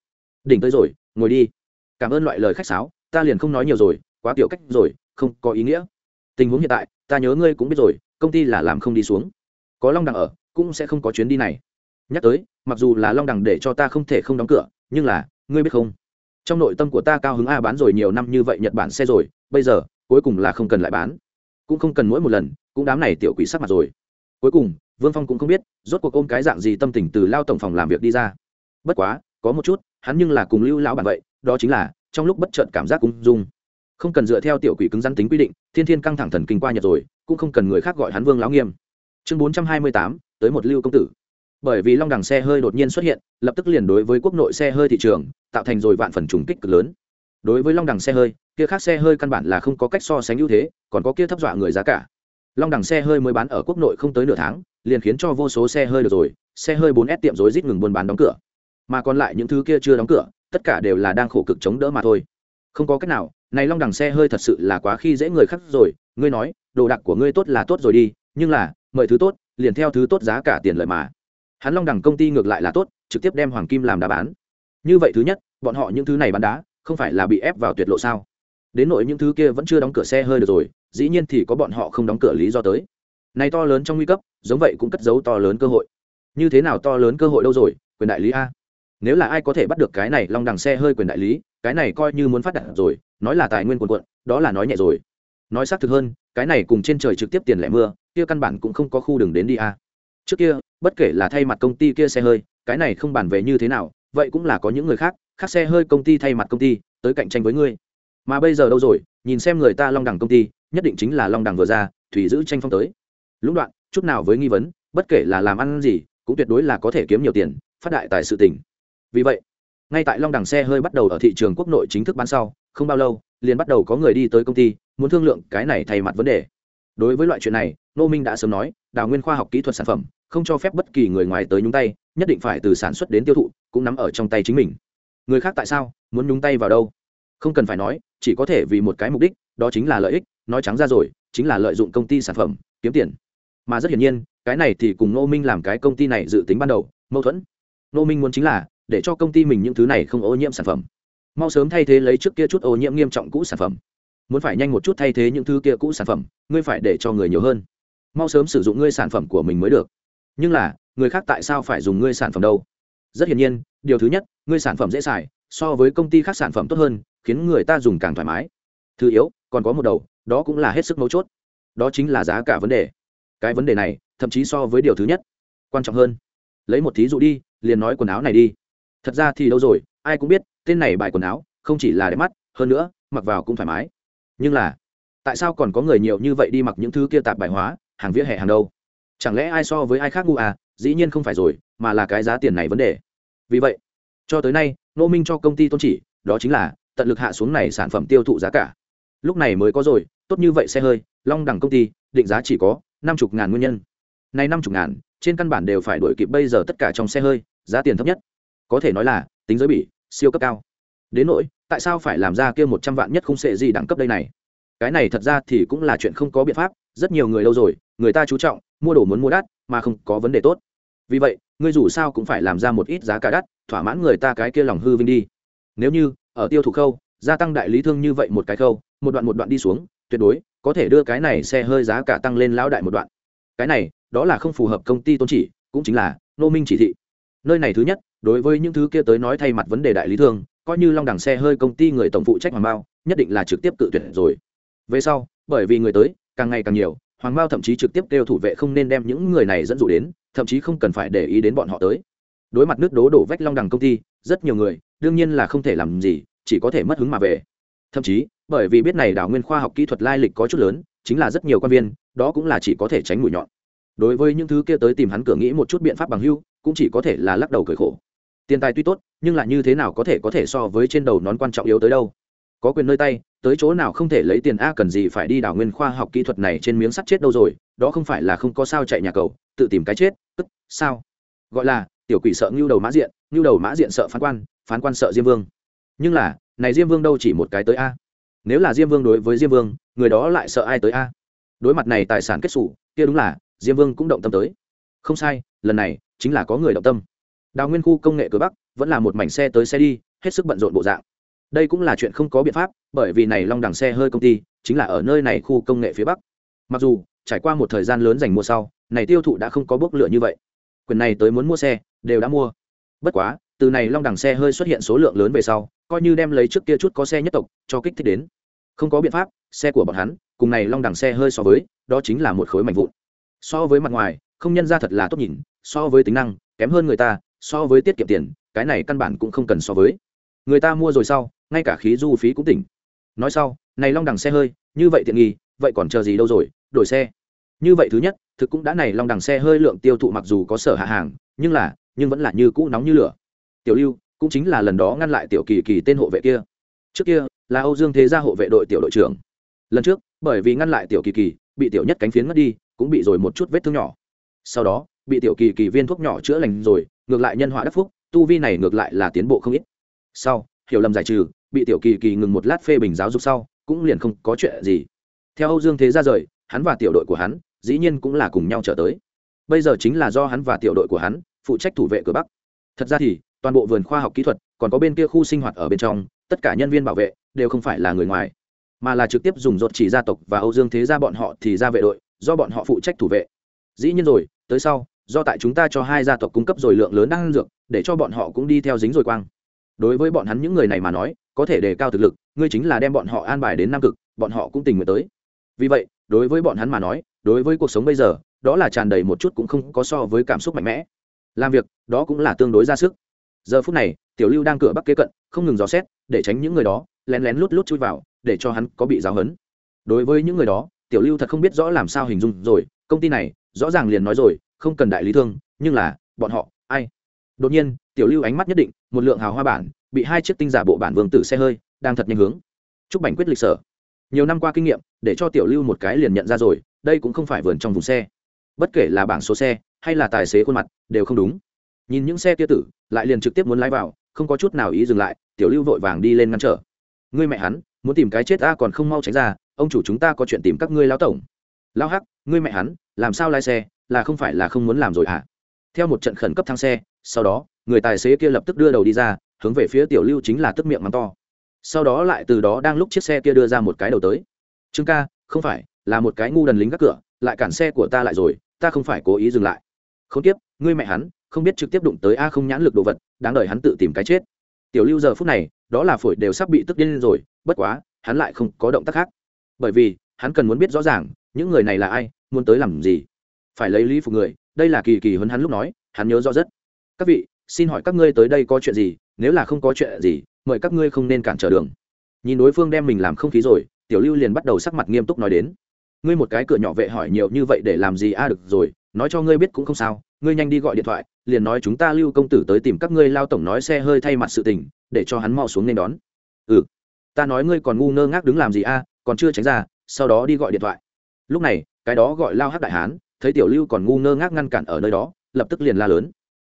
Đỉnh tới rồi, ngồi đi. Cảm ơn loại lời khách sáo, ta liền không nói nhiều rồi, quá tiểu cách rồi, không có ý nghĩa. Tình huống hiện tại, ta nhớ ngươi cũng biết rồi, công ty là làm không đi xuống. Có long đằng ở, cũng sẽ không có chuyến đi này. Nhắc tới, mặc dù là long đằng để cho ta không thể không đóng cửa, nhưng là, ngươi biết không? Trong nội tâm của ta cao hứng a bán rồi nhiều năm như vậy nhật bản xe rồi, bây giờ cuối cùng là không cần lại bán. Cũng không cần mỗi một lần, cũng đám này tiểu quỷ sắc mặt rồi. Cuối cùng, vương phong cũng không biết, rốt cuộc ôm cái dạng gì tâm tình từ lao tổng phòng làm việc đi ra. Bất quá, có một chút, hắn nhưng là cùng lưu lão bản vậy, đó chính là, trong lúc bất chợt cảm giác cũng dung. Không cần dựa theo tiểu quỷ cứng rắn tính quy định, thiên thiên căng thẳng thần kinh qua nhật rồi, cũng không cần người khác gọi hắn vương lão nghiêm. Chương bốn trăm hai mươi tám, tới một lưu công tử. Bởi vì long đằng xe hơi đột nhiên xuất hiện, lập tức liền đối với quốc nội xe hơi thị trường, tạo thành rồi vạn phần trùng kích cực lớn. Đối với long đằng xe hơi kia khác xe hơi căn bản là không có cách so sánh ưu thế, còn có kia thấp dọa người giá cả. Long đẳng xe hơi mới bán ở quốc nội không tới nửa tháng, liền khiến cho vô số xe hơi được rồi, xe hơi 4S tiệm rối rít ngừng buôn bán đóng cửa. Mà còn lại những thứ kia chưa đóng cửa, tất cả đều là đang khổ cực chống đỡ mà thôi. Không có cách nào, này long đẳng xe hơi thật sự là quá khi dễ người khác rồi, ngươi nói, đồ đạc của ngươi tốt là tốt rồi đi, nhưng là, mời thứ tốt, liền theo thứ tốt giá cả tiền lợi mà. Hắn long đẳng công ty ngược lại là tốt, trực tiếp đem hoàng kim làm đá bán. Như vậy thứ nhất, bọn họ những thứ này bán đá, không phải là bị ép vào tuyệt lộ sao? Đến nội những thứ kia vẫn chưa đóng cửa xe hơi được rồi, dĩ nhiên thì có bọn họ không đóng cửa lý do tới. Này to lớn trong nguy cấp, giống vậy cũng cất giấu to lớn cơ hội. Như thế nào to lớn cơ hội đâu rồi, quyền đại lý a? Nếu là ai có thể bắt được cái này long đằng xe hơi quyền đại lý, cái này coi như muốn phát đạt rồi, nói là tài nguyên quần quận đó là nói nhẹ rồi. Nói xác thực hơn, cái này cùng trên trời trực tiếp tiền lẻ mưa, kia căn bản cũng không có khu đường đến đi a. Trước kia, bất kể là thay mặt công ty kia xe hơi, cái này không bàn về như thế nào, vậy cũng là có những người khác khác xe hơi công ty thay mặt công ty, tới cạnh tranh với ngươi mà bây giờ đâu rồi? Nhìn xem người ta long đẳng công ty, nhất định chính là long đẳng vừa ra, thủy giữ tranh phong tới. Lũng đoạn, chút nào với nghi vấn, bất kể là làm ăn gì, cũng tuyệt đối là có thể kiếm nhiều tiền, phát đại tại sự tỉnh vì vậy, ngay tại long đẳng xe hơi bắt đầu ở thị trường quốc nội chính thức bán sau, không bao lâu, liền bắt đầu có người đi tới công ty, muốn thương lượng cái này thay mặt vấn đề. Đối với loại chuyện này nô minh đã sớm nói, đào nguyên khoa học kỹ thuật sản phẩm, không cho phép bất kỳ người ngoài tới nhúng tay, nhất định phải từ sản xuất đến tiêu thụ, cũng nắm ở trong tay chính mình. Người khác tại sao, muốn nhúng tay vào đâu? Không cần phải nói, chỉ có thể vì một cái mục đích, đó chính là lợi ích, nói trắng ra rồi, chính là lợi dụng công ty sản phẩm, kiếm tiền. Mà rất hiển nhiên, cái này thì cùng nô minh làm cái công ty này dự tính ban đầu, mâu thuẫn. Nô minh muốn chính là, để cho công ty mình những thứ này không ô nhiễm sản phẩm. Mau sớm thay thế lấy trước kia chút ô nhiễm nghiêm trọng cũ sản phẩm. Muốn phải nhanh một chút thay thế những thứ kia cũ sản phẩm, ngươi phải để cho người nhiều hơn. Mau sớm sử dụng ngươi sản phẩm của mình mới được. Nhưng là, người khác tại sao phải dùng ngươi sản phẩm đâu? Rất hiển nhiên, điều thứ nhất, ngươi sản phẩm dễ xài so với công ty khác sản phẩm tốt hơn, khiến người ta dùng càng thoải mái. Thứ yếu, còn có một đầu, đó cũng là hết sức mấu chốt. Đó chính là giá cả vấn đề. Cái vấn đề này, thậm chí so với điều thứ nhất, quan trọng hơn. Lấy một thí dụ đi, liền nói quần áo này đi. Thật ra thì đâu rồi, ai cũng biết, tên này bài quần áo, không chỉ là đẹp mắt, hơn nữa, mặc vào cũng thoải mái. Nhưng là, tại sao còn có người nhiều như vậy đi mặc những thứ kia tạp bài hóa, hàng vỉa hè hàng đâu? Chẳng lẽ ai so với ai khác ngu à? Dĩ nhiên không phải rồi, mà là cái giá tiền này vấn đề. Vì vậy cho tới nay nô minh cho công ty tôn chỉ, đó chính là tận lực hạ xuống này sản phẩm tiêu thụ giá cả. Lúc này mới có rồi, tốt như vậy xe hơi, long đẳng công ty, định giá chỉ có năm chục ngàn nguyên nhân. Nay năm chục ngàn, trên căn bản đều phải đổi kịp bây giờ tất cả trong xe hơi, giá tiền thấp nhất. Có thể nói là, tính giới bỉ siêu cấp cao. Đến nỗi, tại sao phải làm ra kia một trăm vạn nhất không sệ gì đẳng cấp đây này? Cái này thật ra thì cũng là chuyện không có biện pháp, rất nhiều người lâu rồi, người ta chú trọng, mua đồ muốn mua đắt, mà không có vấn đề tốt. Vì vậy, ngươi dù sao cũng phải làm ra một ít giá cả đắt thỏa mãn người ta cái kia lòng hư vinh đi. Nếu như, ở tiêu thụ khâu, gia tăng đại lý thương như vậy một cái khâu, một đoạn một đoạn đi xuống, tuyệt đối, có thể đưa cái này xe hơi giá cả tăng lên lão đại một đoạn. Cái này, đó là không phù hợp công ty tôn chỉ, cũng chính là, nô minh chỉ thị. Nơi này thứ nhất, đối với những thứ kia tới nói thay mặt vấn đề đại lý thương, coi như long đẳng xe hơi công ty người tổng phụ trách hoàng bao nhất định là trực tiếp cự tuyệt rồi. Về sau, bởi vì người tới, càng ngày càng nhiều, hoàng bao thậm chí trực tiếp kêu thủ vệ không nên đem những người này dẫn dụ đến, thậm chí không cần phải để ý đến bọn họ tới đối mặt nước đố đổ vách long đằng công ty, rất nhiều người, đương nhiên là không thể làm gì, chỉ có thể mất hứng mà về. Thậm chí, bởi vì biết này đảo nguyên khoa học kỹ thuật lai lịch có chút lớn, chính là rất nhiều quan viên, đó cũng là chỉ có thể tránh mũi nhọn. Đối với những thứ kia tới tìm hắn cửa nghĩ một chút biện pháp bằng hưu, cũng chỉ có thể là lắc đầu cười khổ. Tiền tài tuy tốt, nhưng là như thế nào có thể có thể so với trên đầu nón quan trọng yếu tới đâu? Có quyền nơi tay, tới chỗ nào không thể lấy tiền a cần gì phải đi đảo nguyên khoa học kỹ thuật này trên miếng sắt chết đâu rồi, đó không phải là không có sao chạy nhà cầu, tự tìm cái chết, tức, sao? Gọi là tiểu quỷ sợ ngưu đầu mã diện, ngưu đầu mã diện sợ phán quan phán quan sợ diêm vương. Nhưng là, này diêm vương đâu chỉ một cái tới a? Nếu là diêm vương đối với diêm vương, người đó lại sợ ai tới a? Đối mặt này tài sản kết xù, kia đúng là, diêm vương cũng động tâm tới. Không sai, lần này, chính là có người động tâm. Đào nguyên khu công nghệ cửa bắc, vẫn là một mảnh xe tới xe đi, hết sức bận rộn bộ dạng. Đây cũng là chuyện không có biện pháp, bởi vì này long đằng xe hơi công ty, chính là ở nơi này khu công nghệ phía bắc. Mặc dù, trải qua một thời gian lớn dành mua sau, này tiêu thụ đã không có bước lựa như vậy. Quyền này tới muốn mua xe đều đã mua. Bất quá, từ này long đằng xe hơi xuất hiện số lượng lớn về sau, coi như đem lấy trước kia chút có xe nhất tộc, cho kích thích đến. Không có biện pháp, xe của bọn hắn, cùng này long đằng xe hơi so với, đó chính là một khối mảnh vụn. So với mặt ngoài, không nhân ra thật là tốt nhìn, so với tính năng, kém hơn người ta, so với tiết kiệm tiền, cái này căn bản cũng không cần so với. Người ta mua rồi sau, ngay cả khí du phí cũng tỉnh. Nói sau, này long đằng xe hơi, như vậy tiện nghi, vậy còn chờ gì đâu rồi, đổi xe. Như vậy thứ nhất, thực cũng đã này long đằng xe hơi lượng tiêu thụ mặc dù có sở hạ hàng, nhưng là nhưng vẫn là như cũ nóng như lửa. Tiểu lưu cũng chính là lần đó ngăn lại tiểu kỳ kỳ tên hộ vệ kia. Trước kia là âu dương thế gia hộ vệ đội tiểu đội trưởng. Lần trước, bởi vì ngăn lại tiểu kỳ kỳ, bị tiểu nhất cánh phiến mất đi, cũng bị rồi một chút vết thương nhỏ. Sau đó, bị tiểu kỳ kỳ viên thuốc nhỏ chữa lành rồi, ngược lại nhân họa đắc phúc, tu vi này ngược lại là tiến bộ không ít. Sau, hiểu lầm giải trừ, bị tiểu kỳ kỳ ngừng một lát phê bình giáo dục sau, cũng liền không có chuyện gì. Theo âu dương thế ra rời, hắn và tiểu đội của hắn, dĩ nhiên cũng là cùng nhau trở tới. Bây giờ chính là do hắn và tiểu đội của hắn phụ trách thủ vệ cửa bắc. Thật ra thì, toàn bộ vườn khoa học kỹ thuật, còn có bên kia khu sinh hoạt ở bên trong, tất cả nhân viên bảo vệ đều không phải là người ngoài, mà là trực tiếp dùng rột chỉ gia tộc và âu dương thế gia bọn họ thì ra vệ đội, do bọn họ phụ trách thủ vệ. Dĩ nhiên rồi, tới sau, do tại chúng ta cho hai gia tộc cung cấp rồi lượng lớn năng dược, để cho bọn họ cũng đi theo dính rồi quang. Đối với bọn hắn những người này mà nói, có thể đề cao thực lực, ngươi chính là đem bọn họ an bài đến nam cực, bọn họ cũng tình nguyện tới. Vì vậy, đối với bọn hắn mà nói, đối với cuộc sống bây giờ, đó là tràn đầy một chút cũng không có so với cảm xúc mạnh mẽ làm việc, đó cũng là tương đối ra sức. Giờ phút này, tiểu lưu đang cửa bắc kế cận, không ngừng dò xét, để tránh những người đó, lén lén lút lút chui vào, để cho hắn có bị giáo hấn đối với những người đó, tiểu lưu thật không biết rõ làm sao hình dung rồi, công ty này, rõ ràng liền nói rồi, không cần đại lý thương, nhưng là, bọn họ, ai? Đột nhiên, tiểu lưu ánh mắt nhất định, một lượng hào hoa bản, bị hai chiếc tinh giả bộ bản vương tử xe hơi, đang thật nhanh hướng. Chúc bảnh quyết lịch sở. Nhiều năm qua kinh nghiệm, để cho tiểu lưu một cái liền nhận ra rồi, đây cũng không phải vườn trong vùng xe. Bất kể là bảng số xe hay là tài xế khuôn mặt, đều không đúng. Nhìn những xe kia tử, lại liền trực tiếp muốn lái vào, không có chút nào ý dừng lại, tiểu lưu vội vàng đi lên ngăn trở. Ngươi mẹ hắn, muốn tìm cái chết ta còn không mau tránh ra, ông chủ chúng ta có chuyện tìm các ngươi lão tổng. Lao hắc, ngươi mẹ hắn, làm sao lái xe, là không phải là không muốn làm rồi hả? Theo một trận khẩn cấp thang xe, sau đó, người tài xế kia lập tức đưa đầu đi ra, hướng về phía tiểu lưu chính là tức miệng mắng to. Sau đó lại từ đó đang lúc chiếc xe kia đưa ra một cái đầu tới. Trương ca, không phải, là một cái ngu đần lính gác cửa, lại cản xe của ta lại rồi, ta không phải cố ý dừng lại không tiếp, ngươi mẹ hắn, không biết trực tiếp đụng tới a không nhãn lực đồ vật, đáng đợi hắn tự tìm cái chết. Tiểu lưu giờ phút này, đó là phổi đều sắp bị tức điên rồi, bất quá, hắn lại không có động tác khác. Bởi vì, hắn cần muốn biết rõ ràng, những người này là ai, muốn tới làm gì. Phải lấy lý phục người, đây là kỳ kỳ huấn hắn lúc nói, hắn nhớ rõ rất. Các vị, xin hỏi các ngươi tới đây có chuyện gì, nếu là không có chuyện gì, mời các ngươi không nên cản trở đường. Nhìn đối phương đem mình làm không khí rồi, tiểu lưu liền bắt đầu sắc mặt nghiêm túc nói đến ngươi một cái cửa nhỏ vệ hỏi nhiều như vậy để làm gì? A được rồi, nói cho ngươi biết cũng không sao, ngươi nhanh đi gọi điện thoại, liền nói chúng ta lưu công tử tới tìm các ngươi lao tổng nói xe hơi thay mặt sự tình, để cho hắn mau xuống nên đón. Ừ ta nói ngươi còn ngu ngơ ngác đứng làm gì? A còn chưa tránh ra, sau đó đi gọi điện thoại. Lúc này, cái đó gọi lao hát đại hán, thấy tiểu lưu còn ngu ngơ ngác ngăn cản ở nơi đó, lập tức liền la lớn.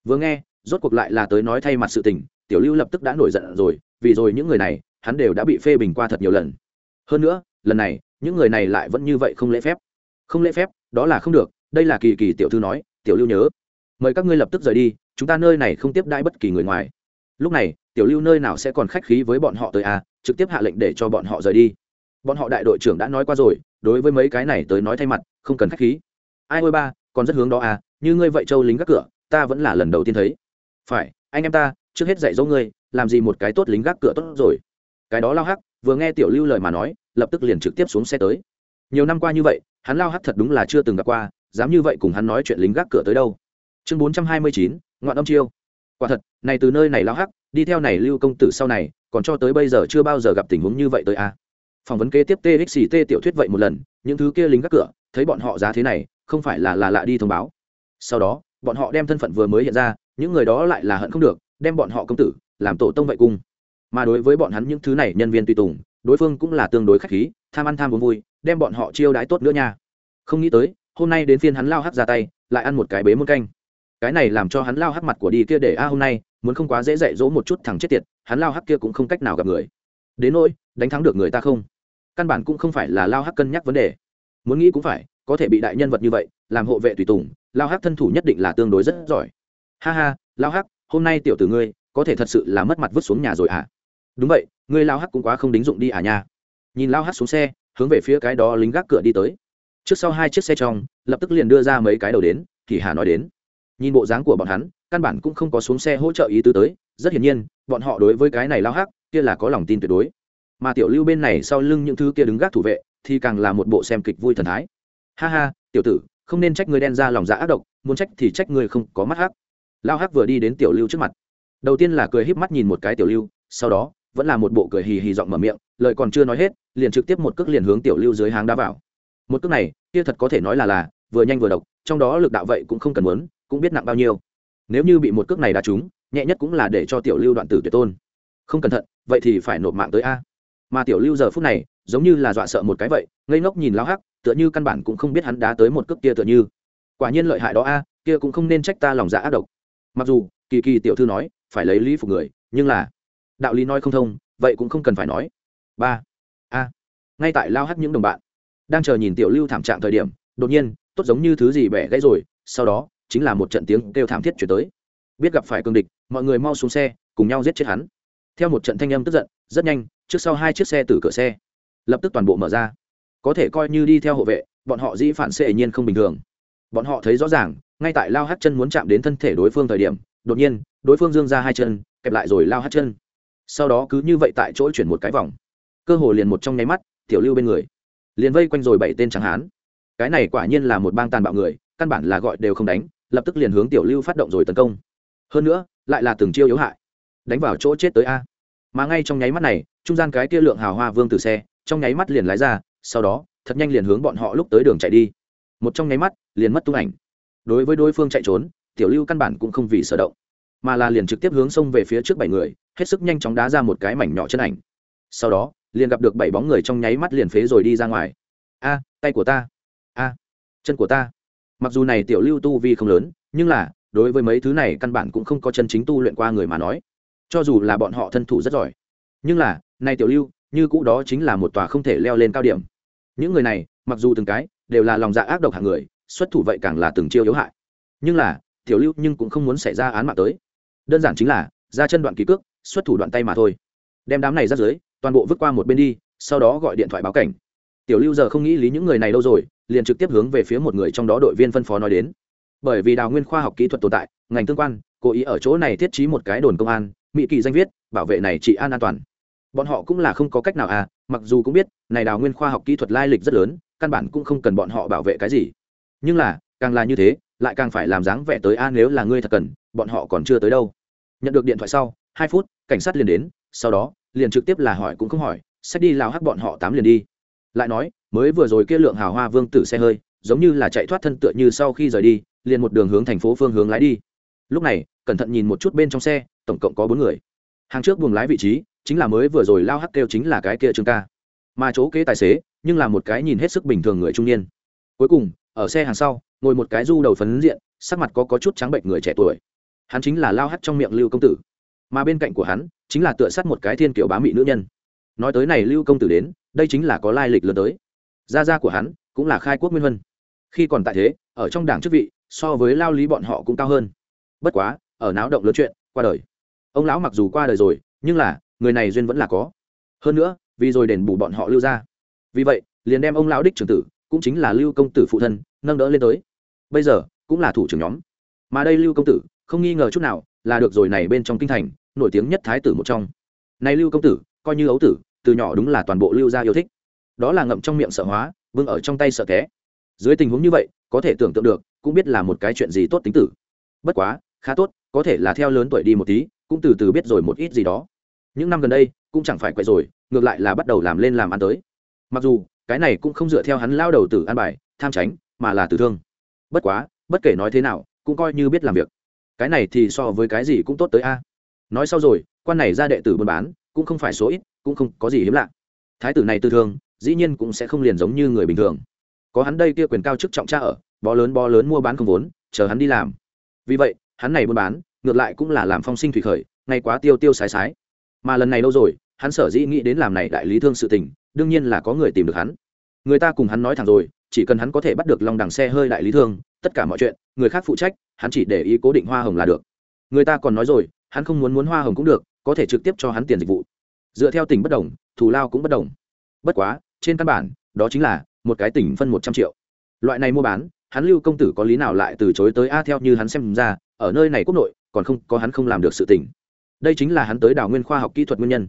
Vừa nghe, rốt cuộc lại là tới nói thay mặt sự tình, tiểu lưu lập tức đã nổi giận rồi, vì rồi những người này, hắn đều đã bị phê bình qua thật nhiều lần. Hơn nữa, lần này những người này lại vẫn như vậy không lễ phép. Không lễ phép, đó là không được, đây là kỳ kỳ tiểu thư nói, tiểu lưu nhớ. Mời các ngươi lập tức rời đi, chúng ta nơi này không tiếp đãi bất kỳ người ngoài. Lúc này, tiểu lưu nơi nào sẽ còn khách khí với bọn họ tới à trực tiếp hạ lệnh để cho bọn họ rời đi. Bọn họ đại đội trưởng đã nói qua rồi, đối với mấy cái này tới nói thay mặt, không cần khách khí. Ai ôi ba, còn rất hướng đó à như ngươi vậy châu lính gác cửa, ta vẫn là lần đầu tiên thấy. Phải, anh em ta, trước hết dạy dỗ ngươi, làm gì một cái tốt lính gác cửa tốt rồi. Cái đó lao hắc vừa nghe tiểu lưu lời mà nói, lập tức liền trực tiếp xuống xe tới. Nhiều năm qua như vậy, hắn lao hắc thật đúng là chưa từng gặp qua, dám như vậy cùng hắn nói chuyện lính gác cửa tới đâu. Chương bốn trăm hai mươi chín, ngoạn âm chiêu. Quả thật, này từ nơi này lao hắc, đi theo này lưu công tử sau này, còn cho tới bây giờ chưa bao giờ gặp tình huống như vậy tới a. À. phỏng vấn kế tiếp txt tiểu thuyết vậy một lần, những thứ kia lính gác cửa, thấy bọn họ giá thế này, không phải là là lạ đi thông báo. Sau đó, bọn họ đem thân phận vừa mới hiện ra, những người đó lại là hận không được, đem bọn họ công tử, làm tổ tông vậy cung mà đối với bọn hắn những thứ này nhân viên tùy tùng, đối phương cũng là tương đối khách khí, tham ăn tham uống vui, đem bọn họ chiêu đãi tốt nữa nha. Không nghĩ tới, hôm nay đến phiên hắn lao hắt ra tay, lại ăn một cái bế muôn canh. Cái này làm cho hắn lao hắt mặt của đi kia để, a, hôm nay, muốn không quá dễ dạy dỗ một chút thằng chết tiệt, hắn lao hắc kia cũng không cách nào gặp người. Đến nỗi, đánh thắng được người ta không? Căn bản cũng không phải là lao hắc cân nhắc vấn đề. Muốn nghĩ cũng phải, có thể bị đại nhân vật như vậy, làm hộ vệ tùy tùng, lao hắc thân thủ nhất định là tương đối rất giỏi. Ha ha, lao hắc, hôm nay tiểu tử ngươi, có thể thật sự là mất mặt vứt xuống nhà rồi à đúng vậy, ngươi lao hắc cũng quá không đính dụng đi à nha. Nhìn lao hắc xuống xe, hướng về phía cái đó lính gác cửa đi tới. Trước sau hai chiếc xe trong, lập tức liền đưa ra mấy cái đầu đến, thì hà nói đến. Nhìn bộ dáng của bọn hắn, căn bản cũng không có xuống xe hỗ trợ ý tứ tới, rất hiển nhiên, bọn họ đối với cái này lao hắc, kia là có lòng tin tuyệt đối. Mà tiểu lưu bên này sau lưng những thứ kia đứng gác thủ vệ, thì càng là một bộ xem kịch vui thần thái. Ha ha, tiểu tử, không nên trách người đen ra lòng dạ ác độc, muốn trách thì trách người không có mắt hắc. Lao hắc vừa đi đến tiểu lưu trước mặt. Đầu tiên là cười híp mắt nhìn một cái tiểu lưu, sau đó vẫn là một bộ cười hì hì giọng mở miệng, lời còn chưa nói hết, liền trực tiếp một cước liền hướng tiểu lưu dưới háng đá vào. Một cước này, kia thật có thể nói là là, vừa nhanh vừa độc, trong đó lực đạo vậy cũng không cần muốn, cũng biết nặng bao nhiêu. Nếu như bị một cước này đá trúng, nhẹ nhất cũng là để cho tiểu lưu đoạn tử tuyệt tôn. Không cẩn thận, vậy thì phải nộp mạng tới a. Mà tiểu lưu giờ phút này, giống như là dọa sợ một cái vậy, ngây ngốc nhìn lao hắc, tựa như căn bản cũng không biết hắn đá tới một cước kia tựa như. Quả nhiên lợi hại đó a, kia cũng không nên trách ta lòng dạ ác độc. Mặc dù, kỳ kỳ tiểu thư nói, phải lấy lý phục người, nhưng là đạo lý nói không thông, vậy cũng không cần phải nói. Ba. A. Ngay tại lao hắt những đồng bạn, đang chờ nhìn tiểu lưu thảm trạng thời điểm, đột nhiên, tốt giống như thứ gì bẻ gãy rồi, sau đó, chính là một trận tiếng kêu thảm thiết chuyển tới. Biết gặp phải cương địch, mọi người mau xuống xe, cùng nhau giết chết hắn. Theo một trận thanh âm tức giận, rất nhanh, trước sau hai chiếc xe từ cửa xe, lập tức toàn bộ mở ra. Có thể coi như đi theo hộ vệ, bọn họ dĩ phản xệ nhiên không bình thường. Bọn họ thấy rõ ràng, ngay tại lao hát chân muốn chạm đến thân thể đối phương thời điểm, đột nhiên, đối phương dương ra hai chân, kẹp lại rồi lao hát chân sau đó cứ như vậy tại chỗ chuyển một cái vòng. Cơ hồ liền một trong nháy mắt, tiểu lưu bên người, liền vây quanh rồi bảy tên tráng hán. Cái này quả nhiên là một bang tàn bạo người, căn bản là gọi đều không đánh, lập tức liền hướng tiểu lưu phát động rồi tấn công. Hơn nữa, lại là từng chiêu yếu hại. Đánh vào chỗ chết tới a. Mà ngay trong nháy mắt này, trung gian cái kia lượng hào hoa vương từ xe, trong nháy mắt liền lái ra, sau đó, thật nhanh liền hướng bọn họ lúc tới đường chạy đi. Một trong nháy mắt, liền mất tung ảnh. Đối với đối phương chạy trốn, tiểu lưu căn bản cũng không vì sở động mà là liền trực tiếp hướng sông về phía trước bảy người, hết sức nhanh chóng đá ra một cái mảnh nhỏ chân ảnh. Sau đó, liền gặp được bảy bóng người trong nháy mắt liền phế rồi đi ra ngoài. A, tay của ta. A, chân của ta. Mặc dù này tiểu lưu tu vi không lớn, nhưng là, đối với mấy thứ này căn bản cũng không có chân chính tu luyện qua người mà nói. Cho dù là bọn họ thân thủ rất giỏi, nhưng là, này tiểu lưu, như cũ đó chính là một tòa không thể leo lên cao điểm. Những người này, mặc dù từng cái, đều là lòng dạ ác độc hạng người, xuất thủ vậy càng là từng chiêu yếu hại. Nhưng là, tiểu lưu nhưng cũng không muốn xảy ra án mạng tới đơn giản chính là ra chân đoạn ký cước, xuất thủ đoạn tay mà thôi. Đem đám này ra dưới, toàn bộ vứt qua một bên đi, sau đó gọi điện thoại báo cảnh. Tiểu lưu giờ không nghĩ lý những người này đâu rồi, liền trực tiếp hướng về phía một người trong đó đội viên phân phó nói đến. Bởi vì đào nguyên khoa học kỹ thuật tồn tại, ngành tương quan, cố ý ở chỗ này thiết trí một cái đồn công an, mỹ kỳ danh viết, bảo vệ này trị an an toàn. Bọn họ cũng là không có cách nào à mặc dù cũng biết, này đào nguyên khoa học kỹ thuật lai lịch rất lớn, căn bản cũng không cần bọn họ bảo vệ cái gì. Nhưng là, càng là như thế, lại càng phải làm dáng vẻ tới, a, nếu là ngươi thật cần bọn họ còn chưa tới đâu. Nhận được điện thoại sau, hai phút, cảnh sát liền đến, sau đó, liền trực tiếp là hỏi cũng không hỏi xét đi lao hắc bọn họ tám liền đi. Lại nói, mới vừa rồi kia lượng hào hoa vương tử xe hơi, giống như là chạy thoát thân tựa như sau khi rời đi, liền một đường hướng thành phố phương hướng lái đi. Lúc này, cẩn thận nhìn một chút bên trong xe, tổng cộng có bốn người. Hàng trước buồng lái vị trí, chính là mới vừa rồi lao hắc kêu chính là cái kia trương ca. Mà chỗ kế tài xế, nhưng là một cái nhìn hết sức bình thường người trung niên. Cuối cùng, ở xe hàng sau, ngồi một cái du đầu phấn diện, sắc mặt có có chút trắng bệnh người trẻ tuổi hắn chính là lao hắt trong miệng lưu công tử. Mà bên cạnh của hắn chính là tựa sát một cái thiên kiểu bá mị nữ nhân. Nói tới này lưu công tử đến, đây chính là có lai lịch lớn tới. Gia gia của hắn cũng là khai quốc nguyên vân khi còn tại thế, ở trong đảng chức vị, so với lao lý bọn họ cũng cao hơn. Bất quá, ở náo động lớn chuyện, qua đời. Ông lão mặc dù qua đời rồi, nhưng là, người này duyên vẫn là có. Hơn nữa, vì rồi đền bù bọn họ lưu ra vì vậy, liền đem ông lão đích trưởng tử, cũng chính là lưu công tử phụ thân, nâng đỡ lên tới. Bây giờ, cũng là thủ trưởng nhóm. Mà đây lưu công tử không nghi ngờ chút nào là được rồi này bên trong kinh thành, nổi tiếng nhất thái tử một trong. Này lưu công tử, coi như ấu tử, từ nhỏ đúng là toàn bộ lưu gia yêu thích. Đó là ngậm trong miệng sợ hóa, vương ở trong tay sợ té. Dưới tình huống như vậy, có thể tưởng tượng được, cũng biết là một cái chuyện gì tốt tính tử. Bất quá, khá tốt, có thể là theo lớn tuổi đi một tí, cũng từ từ biết rồi một ít gì đó. Những năm gần đây, cũng chẳng phải quậy rồi, ngược lại là bắt đầu làm lên làm ăn tới. Mặc dù, cái này cũng không dựa theo hắn lao đầu tử ăn bài, tham tránh mà là tử thương. Bất quá, bất kể nói thế nào, cũng coi như biết làm việc cái này thì so với cái gì cũng tốt tới a. Nói sau rồi, quan này ra đệ tử buôn bán, cũng không phải số ít, cũng không có gì hiếm lạ. Thái tử này tư thương dĩ nhiên cũng sẽ không liền giống như người bình thường. Có hắn đây kia quyền cao chức trọng cha ở, bó lớn bó lớn mua bán không vốn, chờ hắn đi làm. Vì vậy, hắn này buôn bán, ngược lại cũng là làm phong sinh thủy khởi, ngay quá tiêu tiêu sái sái. Mà lần này lâu rồi, hắn sở dĩ nghĩ đến làm này đại lý thương sự tình, đương nhiên là có người tìm được hắn. Người ta cùng hắn nói thẳng rồi, chỉ cần hắn có thể bắt được lòng đằng xe hơi đại lý thương, tất cả mọi chuyện, người khác phụ trách hắn chỉ để ý cố định hoa hồng là được. Người ta còn nói rồi, hắn không muốn muốn hoa hồng cũng được, có thể trực tiếp cho hắn tiền dịch vụ. Dựa theo tỉnh bất đồng, thù lao cũng bất đồng. Bất quá, trên căn bản, đó chính là một cái tỉnh phân một trăm triệu. Loại này mua bán, hắn lưu công tử có lý nào lại từ chối tới a theo như hắn xem ra, ở nơi này quốc nội, còn không, có hắn không làm được sự tỉnh. Đây chính là hắn tới đào nguyên khoa học kỹ thuật nguyên nhân.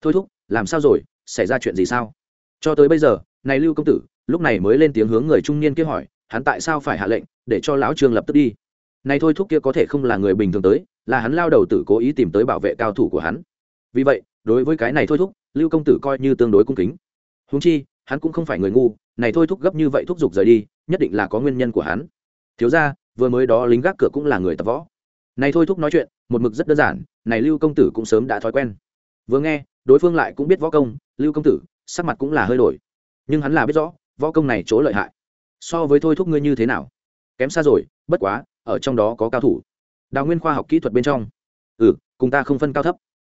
Thôi thúc, làm sao rồi, xảy ra chuyện gì sao? Cho tới bây giờ, này lưu công tử, lúc này mới lên tiếng hướng người trung niên kia hỏi, hắn tại sao phải hạ lệnh, để cho lão trương lập tức đi? Này thôi thúc kia có thể không là người bình thường tới, là hắn lao đầu tử cố ý tìm tới bảo vệ cao thủ của hắn. Vì vậy, đối với cái này thôi thúc, lưu công tử coi như tương đối cung kính. Húng chi, hắn cũng không phải người ngu, này thôi thúc gấp như vậy thúc giục rời đi, nhất định là có nguyên nhân của hắn. Thiếu ra vừa mới đó lính gác cửa cũng là người tập võ. Này thôi thúc nói chuyện, một mực rất đơn giản, này lưu công tử cũng sớm đã thói quen. Vừa nghe, đối phương lại cũng biết võ công, lưu công tử, sắc mặt cũng là hơi đổi. Nhưng hắn là biết rõ, võ công này chỗ lợi hại. So với thôi thúc ngươi như thế nào? Kém xa rồi, bất quá ở trong đó có cao thủ. Đào nguyên khoa học kỹ thuật bên trong. Ừ cùng ta không phân cao thấp.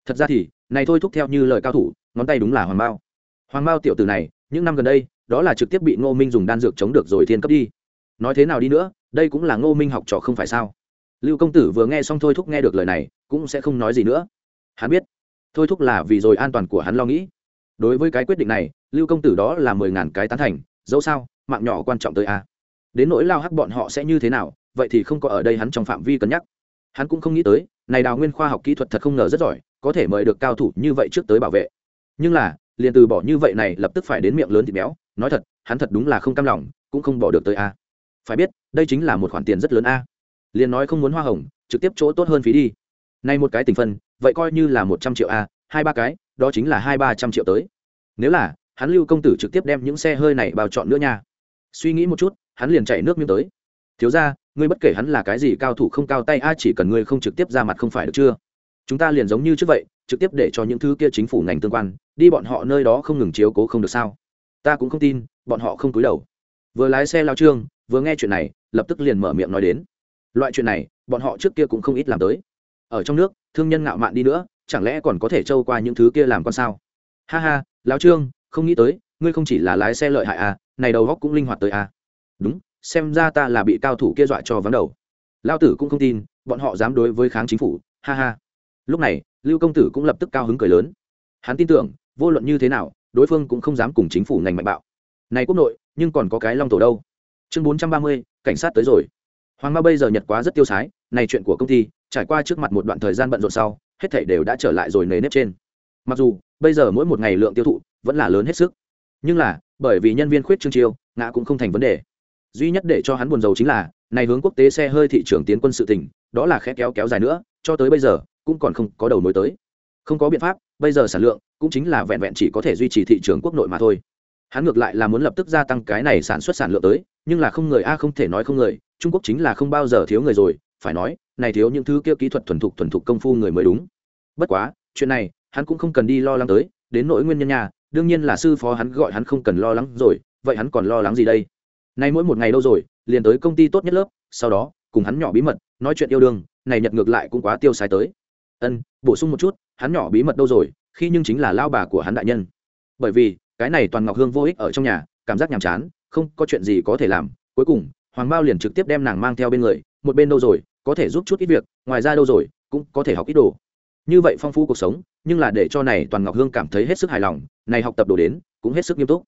Thật ra thì này thôi thúc theo như lời cao thủ ngón tay đúng là hoàng mao, hoàng mao tiểu tử này những năm gần đây đó là trực tiếp bị ngô minh dùng đan dược chống được rồi thiên cấp đi. Nói thế nào đi nữa đây cũng là ngô minh học trò không phải sao? Lưu công tử vừa nghe xong thôi thúc nghe được lời này cũng sẽ không nói gì nữa. Hắn biết thôi thúc là vì rồi an toàn của hắn lo nghĩ. Đối với cái quyết định này lưu công tử đó là mười ngàn cái tán thành dẫu sao mạng nhỏ quan trọng tới a. Đến nỗi lao hắc bọn họ sẽ như thế nào vậy thì không có ở đây hắn trong phạm vi cân nhắc. Hắn cũng không nghĩ tới, này đào nguyên khoa học kỹ thuật thật không ngờ rất giỏi, có thể mời được cao thủ như vậy trước tới bảo vệ. Nhưng là, liền từ bỏ như vậy này lập tức phải đến miệng lớn thịt béo, nói thật, hắn thật đúng là không cam lòng, cũng không bỏ được tới a. Phải biết, đây chính là một khoản tiền rất lớn a. Liền nói không muốn hoa hồng, trực tiếp chỗ tốt hơn phí đi. Nay một cái tình phân, vậy coi như là một trăm triệu a, hai ba cái, đó chính là hai ba trăm triệu tới. Nếu là, hắn lưu công tử trực tiếp đem những xe hơi này bao chọn nữa nha. Suy nghĩ một chút, hắn liền chạy nước miếng tới. Thiếu ra ngươi bất kể hắn là cái gì cao thủ không cao tay, a, chỉ cần ngươi không trực tiếp ra mặt không phải được chưa? Chúng ta liền giống như trước vậy, trực tiếp để cho những thứ kia chính phủ ngành tương quan, đi bọn họ nơi đó không ngừng chiếu cố không được sao? Ta cũng không tin, bọn họ không cúi đầu. Vừa lái xe lao trương, vừa nghe chuyện này, lập tức liền mở miệng nói đến. Loại chuyện này, bọn họ trước kia cũng không ít làm tới. Ở trong nước, thương nhân ngạo mạn đi nữa, chẳng lẽ còn có thể trâu qua những thứ kia làm con sao? Ha ha lão trương, không nghĩ tới, ngươi không chỉ là lái xe lợi hại à này đầu góc cũng linh hoạt tới à. Đúng xem ra ta là bị cao thủ kia dọa cho vắng đầu. Lao tử cũng không tin, bọn họ dám đối với kháng chính phủ, ha ha. Lúc này, lưu công tử cũng lập tức cao hứng cười lớn. Hắn tin tưởng, vô luận như thế nào, đối phương cũng không dám cùng chính phủ ngành mạnh bạo. Này quốc nội, nhưng còn có cái long tổ đâu? Chương bốn trăm ba mươi, cảnh sát tới rồi. Hoàng ma bây giờ nhật quá rất tiêu sái, này chuyện của công ty, trải qua trước mặt một đoạn thời gian bận rộn sau, hết thảy đều đã trở lại rồi nề nếp trên. Mặc dù, bây giờ mỗi một ngày lượng tiêu thụ vẫn là lớn hết sức. Nhưng là, bởi vì nhân viên khuyết trương chiêu, ngã cũng không thành vấn đề duy nhất để cho hắn buồn rầu chính là, này hướng quốc tế xe hơi thị trường tiến quân sự tỉnh đó là khẽ kéo kéo dài nữa, cho tới bây giờ, cũng còn không có đầu mối tới. Không có biện pháp, bây giờ sản lượng cũng chính là vẹn vẹn chỉ có thể duy trì thị trường quốc nội mà thôi. Hắn ngược lại là muốn lập tức gia tăng cái này sản xuất sản lượng tới, nhưng là không người a, không thể nói không người, trung quốc chính là không bao giờ thiếu người rồi, phải nói, này thiếu những thứ kia kỹ thuật thuần thục thuần thục công phu người mới đúng. Bất quá, chuyện này, hắn cũng không cần đi lo lắng tới, đến nỗi nguyên nhân nhà đương nhiên là sư phó hắn gọi hắn không cần lo lắng rồi, vậy hắn còn lo lắng gì đây? Nay mỗi một ngày đâu rồi, liền tới công ty tốt nhất lớp, sau đó, cùng hắn nhỏ bí mật, nói chuyện yêu đương, này nhật ngược lại cũng quá tiêu xài tới. Ân, bổ sung một chút, hắn nhỏ bí mật đâu rồi, khi nhưng chính là lao bà của hắn đại nhân. Bởi vì, cái này toàn ngọc hương vô ích ở trong nhà, cảm giác nhàm chán, không có chuyện gì có thể làm. Cuối cùng, hoàng bao liền trực tiếp đem nàng mang theo bên người, một bên đâu rồi, có thể giúp chút ít việc, ngoài ra đâu rồi, cũng có thể học ít đồ. Như vậy phong phú cuộc sống, nhưng là để cho này toàn ngọc hương cảm thấy hết sức hài lòng, này học tập đồ đến, cũng hết sức nghiêm túc.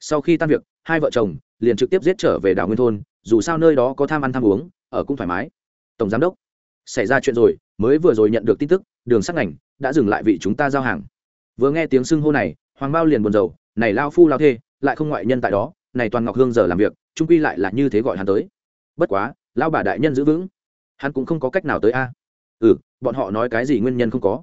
Sau khi tan việc, hai vợ chồng liền trực tiếp giết trở về đảo nguyên thôn, dù sao nơi đó có tham ăn tham uống, ở cũng thoải mái. Tổng giám đốc, xảy ra chuyện rồi, mới vừa rồi nhận được tin tức, đường sắt ngành đã dừng lại vị chúng ta giao hàng. Vừa nghe tiếng xưng hô này, hoàng bao liền buồn rầu, này lao phu lao thê, lại không ngoại nhân tại đó, này toàn ngọc hương giờ làm việc, trung quy lại là như thế gọi hắn tới. Bất quá lao bà đại nhân giữ vững, hắn cũng không có cách nào tới a. Ừ bọn họ nói cái gì nguyên nhân không có.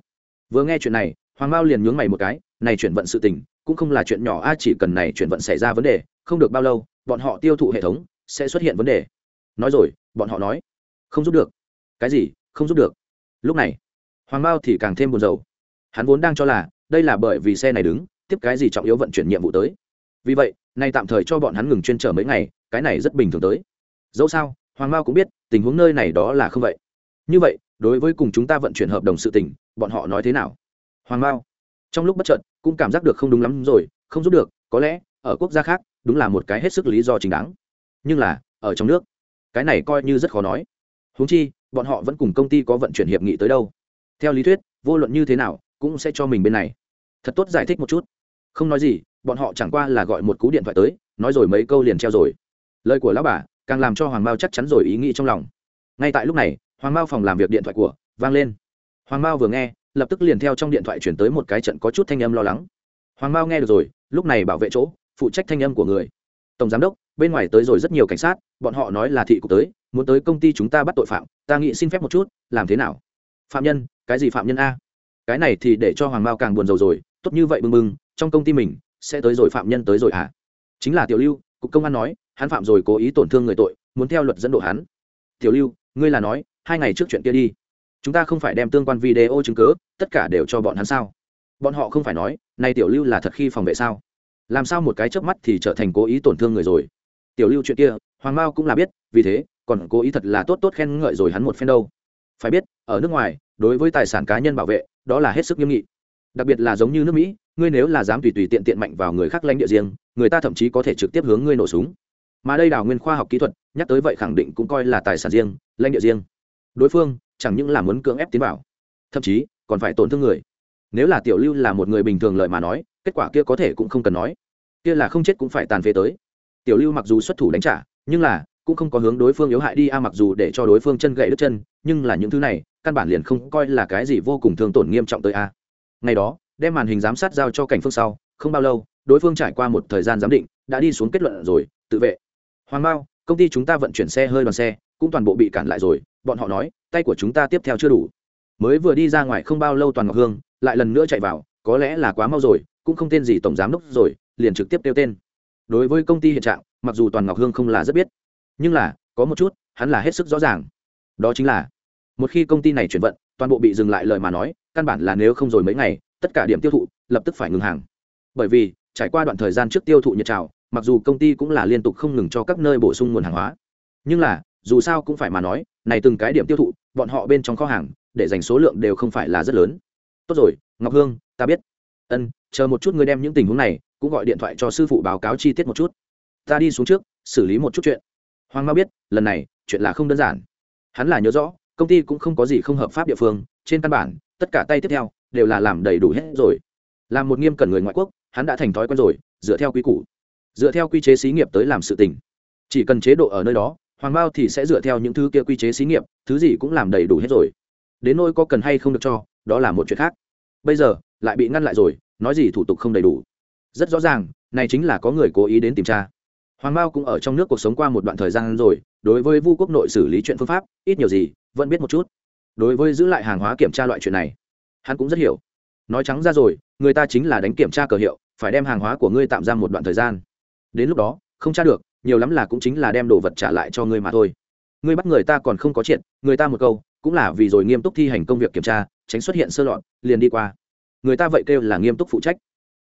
Vừa nghe chuyện này, hoàng bao liền nhướng mày một cái, này chuyển vận sự tình cũng không là chuyện nhỏ, a, chỉ cần này chuyển vận xảy ra vấn đề, không được bao lâu, bọn họ tiêu thụ hệ thống sẽ xuất hiện vấn đề. Nói rồi, bọn họ nói, không giúp được. Cái gì? Không giúp được. Lúc này, hoàng bao thì càng thêm buồn rầu. Hắn vốn đang cho là, đây là bởi vì xe này đứng, tiếp cái gì trọng yếu vận chuyển nhiệm vụ tới. Vì vậy, nay tạm thời cho bọn hắn ngừng chuyên trở mấy ngày, cái này rất bình thường tới. Dẫu sao, hoàng mao cũng biết, tình huống nơi này đó là không vậy. Như vậy, đối với cùng chúng ta vận chuyển hợp đồng sự tình, bọn họ nói thế nào? Hoàng mao trong lúc bất trợn cũng cảm giác được không đúng lắm rồi, không giúp được, có lẽ, ở quốc gia khác, đúng là một cái hết sức lý do chính đáng. Nhưng là, ở trong nước, cái này coi như rất khó nói. Huống chi, bọn họ vẫn cùng công ty có vận chuyển hiệp nghị tới đâu. Theo lý thuyết, vô luận như thế nào, cũng sẽ cho mình bên này. Thật tốt giải thích một chút. Không nói gì, bọn họ chẳng qua là gọi một cú điện thoại tới, nói rồi mấy câu liền treo rồi. Lời của lão bà, càng làm cho hoàng mao chắc chắn rồi ý nghĩ trong lòng. Ngay tại lúc này, hoàng mao phòng làm việc điện thoại của, vang lên. Hoàng mao vừa nghe lập tức liền theo trong điện thoại chuyển tới một cái trận có chút thanh âm lo lắng. Hoàng mao nghe được rồi, lúc này bảo vệ chỗ, phụ trách thanh âm của người. Tổng giám đốc, bên ngoài tới rồi rất nhiều cảnh sát, bọn họ nói là thị cục tới, muốn tới công ty chúng ta bắt tội phạm, ta nghĩ xin phép một chút, làm thế nào? Phạm nhân, cái gì phạm nhân a? Cái này thì để cho hoàng mao càng buồn rầu rồi, tốt như vậy bừng bừng, trong công ty mình, sẽ tới rồi phạm nhân tới rồi à chính là tiểu lưu, cục công an nói, hắn phạm rồi cố ý tổn thương người tội, muốn theo luật dẫn độ hắn. Tiểu lưu, ngươi là nói, hai ngày trước chuyện kia đi chúng ta không phải đem tương quan video chứng cứ, tất cả đều cho bọn hắn sao? Bọn họ không phải nói nay tiểu lưu là thật khi phòng vệ sao? Làm sao một cái chớp mắt thì trở thành cố ý tổn thương người rồi? Tiểu lưu chuyện kia, hoàng mao cũng là biết, vì thế, còn cố ý thật là tốt tốt khen ngợi rồi hắn một phen đâu. Phải biết, ở nước ngoài, đối với tài sản cá nhân bảo vệ, đó là hết sức nghiêm nghị. Đặc biệt là giống như nước mỹ, ngươi nếu là dám tùy tùy tiện tiện mạnh vào người khác lãnh địa riêng, người ta thậm chí có thể trực tiếp hướng ngươi nổ súng. Mà đây đào nguyên khoa học kỹ thuật, nhắc tới vậy khẳng định cũng coi là tài sản riêng, lãnh địa riêng. Đối phương chẳng những là muốn cưỡng ép tiến vào, thậm chí còn phải tổn thương người. Nếu là tiểu lưu là một người bình thường lợi mà nói, kết quả kia có thể cũng không cần nói. Kia là không chết cũng phải tàn phế tới. Tiểu lưu mặc dù xuất thủ đánh trả, nhưng là cũng không có hướng đối phương yếu hại đi a, mặc dù để cho đối phương chân gậy đứt chân, nhưng là những thứ này, căn bản liền không coi là cái gì vô cùng thương tổn nghiêm trọng tới a. Ngày đó, đem màn hình giám sát giao cho cảnh phương sau, không bao lâu, đối phương trải qua một thời gian giám định, đã đi xuống kết luận rồi, tự vệ. Hoàng mao, công ty chúng ta vận chuyển xe hơi đoàn xe, cũng toàn bộ bị cản lại rồi bọn họ nói, tay của chúng ta tiếp theo chưa đủ. Mới vừa đi ra ngoài không bao lâu toàn ngọc hương, lại lần nữa chạy vào, có lẽ là quá mau rồi, cũng không tên gì tổng giám đốc rồi, liền trực tiếp kêu tên. Đối với công ty hiện trạng, mặc dù toàn ngọc hương không là rất biết, nhưng là, có một chút, hắn là hết sức rõ ràng. Đó chính là, một khi công ty này chuyển vận, toàn bộ bị dừng lại lời mà nói, căn bản là nếu không rồi mấy ngày, tất cả điểm tiêu thụ, lập tức phải ngừng hàng. Bởi vì, trải qua đoạn thời gian trước tiêu thụ nhiệt trào, mặc dù công ty cũng là liên tục không ngừng cho các nơi bổ sung nguồn hàng hóa, nhưng là dù sao cũng phải mà nói, này từng cái điểm tiêu thụ, bọn họ bên trong kho hàng, để dành số lượng đều không phải là rất lớn. Tốt rồi, ngọc hương, ta biết. Ân, chờ một chút ngươi đem những tình huống này, cũng gọi điện thoại cho sư phụ báo cáo chi tiết một chút. Ta đi xuống trước, xử lý một chút chuyện. Hoàng mao biết, lần này, chuyện là không đơn giản. Hắn là nhớ rõ, công ty cũng không có gì không hợp pháp địa phương, trên căn bản, tất cả tay tiếp theo, đều là làm đầy đủ hết rồi. Làm một nghiêm cẩn người ngoại quốc, hắn đã thành thói quen rồi, dựa theo quy củ. Dựa theo quy chế xí nghiệp tới làm sự tình. Chỉ cần chế độ ở nơi đó hoàng Bao thì sẽ dựa theo những thứ kia quy chế xí nghiệp, thứ gì cũng làm đầy đủ hết rồi. Đến nỗi có cần hay không được cho, đó là một chuyện khác. Bây giờ, lại bị ngăn lại rồi, nói gì thủ tục không đầy đủ. Rất rõ ràng, này chính là có người cố ý đến tìm tra hoàng mao cũng ở trong nước cuộc sống qua một đoạn thời gian rồi, đối với vu quốc nội xử lý chuyện phương pháp, ít nhiều gì, vẫn biết một chút. Đối với giữ lại hàng hóa kiểm tra loại chuyện này, hắn cũng rất hiểu. Nói trắng ra rồi, người ta chính là đánh kiểm tra cờ hiệu, phải đem hàng hóa của ngươi tạm giam một đoạn thời gian. Đến lúc đó, không tra được nhiều lắm là cũng chính là đem đồ vật trả lại cho ngươi mà thôi. Ngươi bắt người ta còn không có chuyện người ta một câu, cũng là vì rồi nghiêm túc thi hành công việc kiểm tra, tránh xuất hiện sơ lọt, liền đi qua. Người ta vậy kêu là nghiêm túc phụ trách.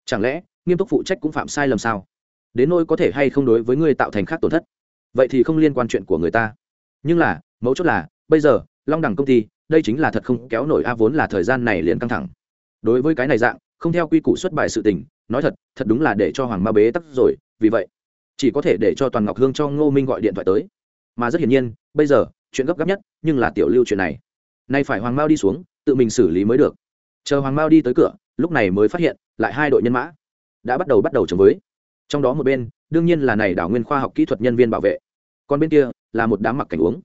Chẳng lẽ, nghiêm túc phụ trách cũng phạm sai lầm sao? Đến nỗi có thể hay không đối với ngươi tạo thành khác tổn thất? Vậy thì không liên quan chuyện của người ta. Nhưng là, mấu chốt là, bây giờ, long đẳng công ty, đây chính là thật không kéo nổi a, vốn là thời gian này liền căng thẳng. Đối với cái này dạng, không theo quy củ xuất bài sự tình, nói thật thật đúng là để cho hoàng ma bế tắc rồi, vì vậy chỉ có thể để cho toàn ngọc hương cho ngô minh gọi điện thoại tới mà rất hiển nhiên bây giờ chuyện gấp gáp nhất nhưng là tiểu lưu chuyện này nay phải hoàng mao đi xuống tự mình xử lý mới được chờ hoàng mao đi tới cửa lúc này mới phát hiện lại hai đội nhân mã đã bắt đầu bắt đầu chống với trong đó một bên đương nhiên là này đảo nguyên khoa học kỹ thuật nhân viên bảo vệ còn bên kia là một đám mặc cảnh uống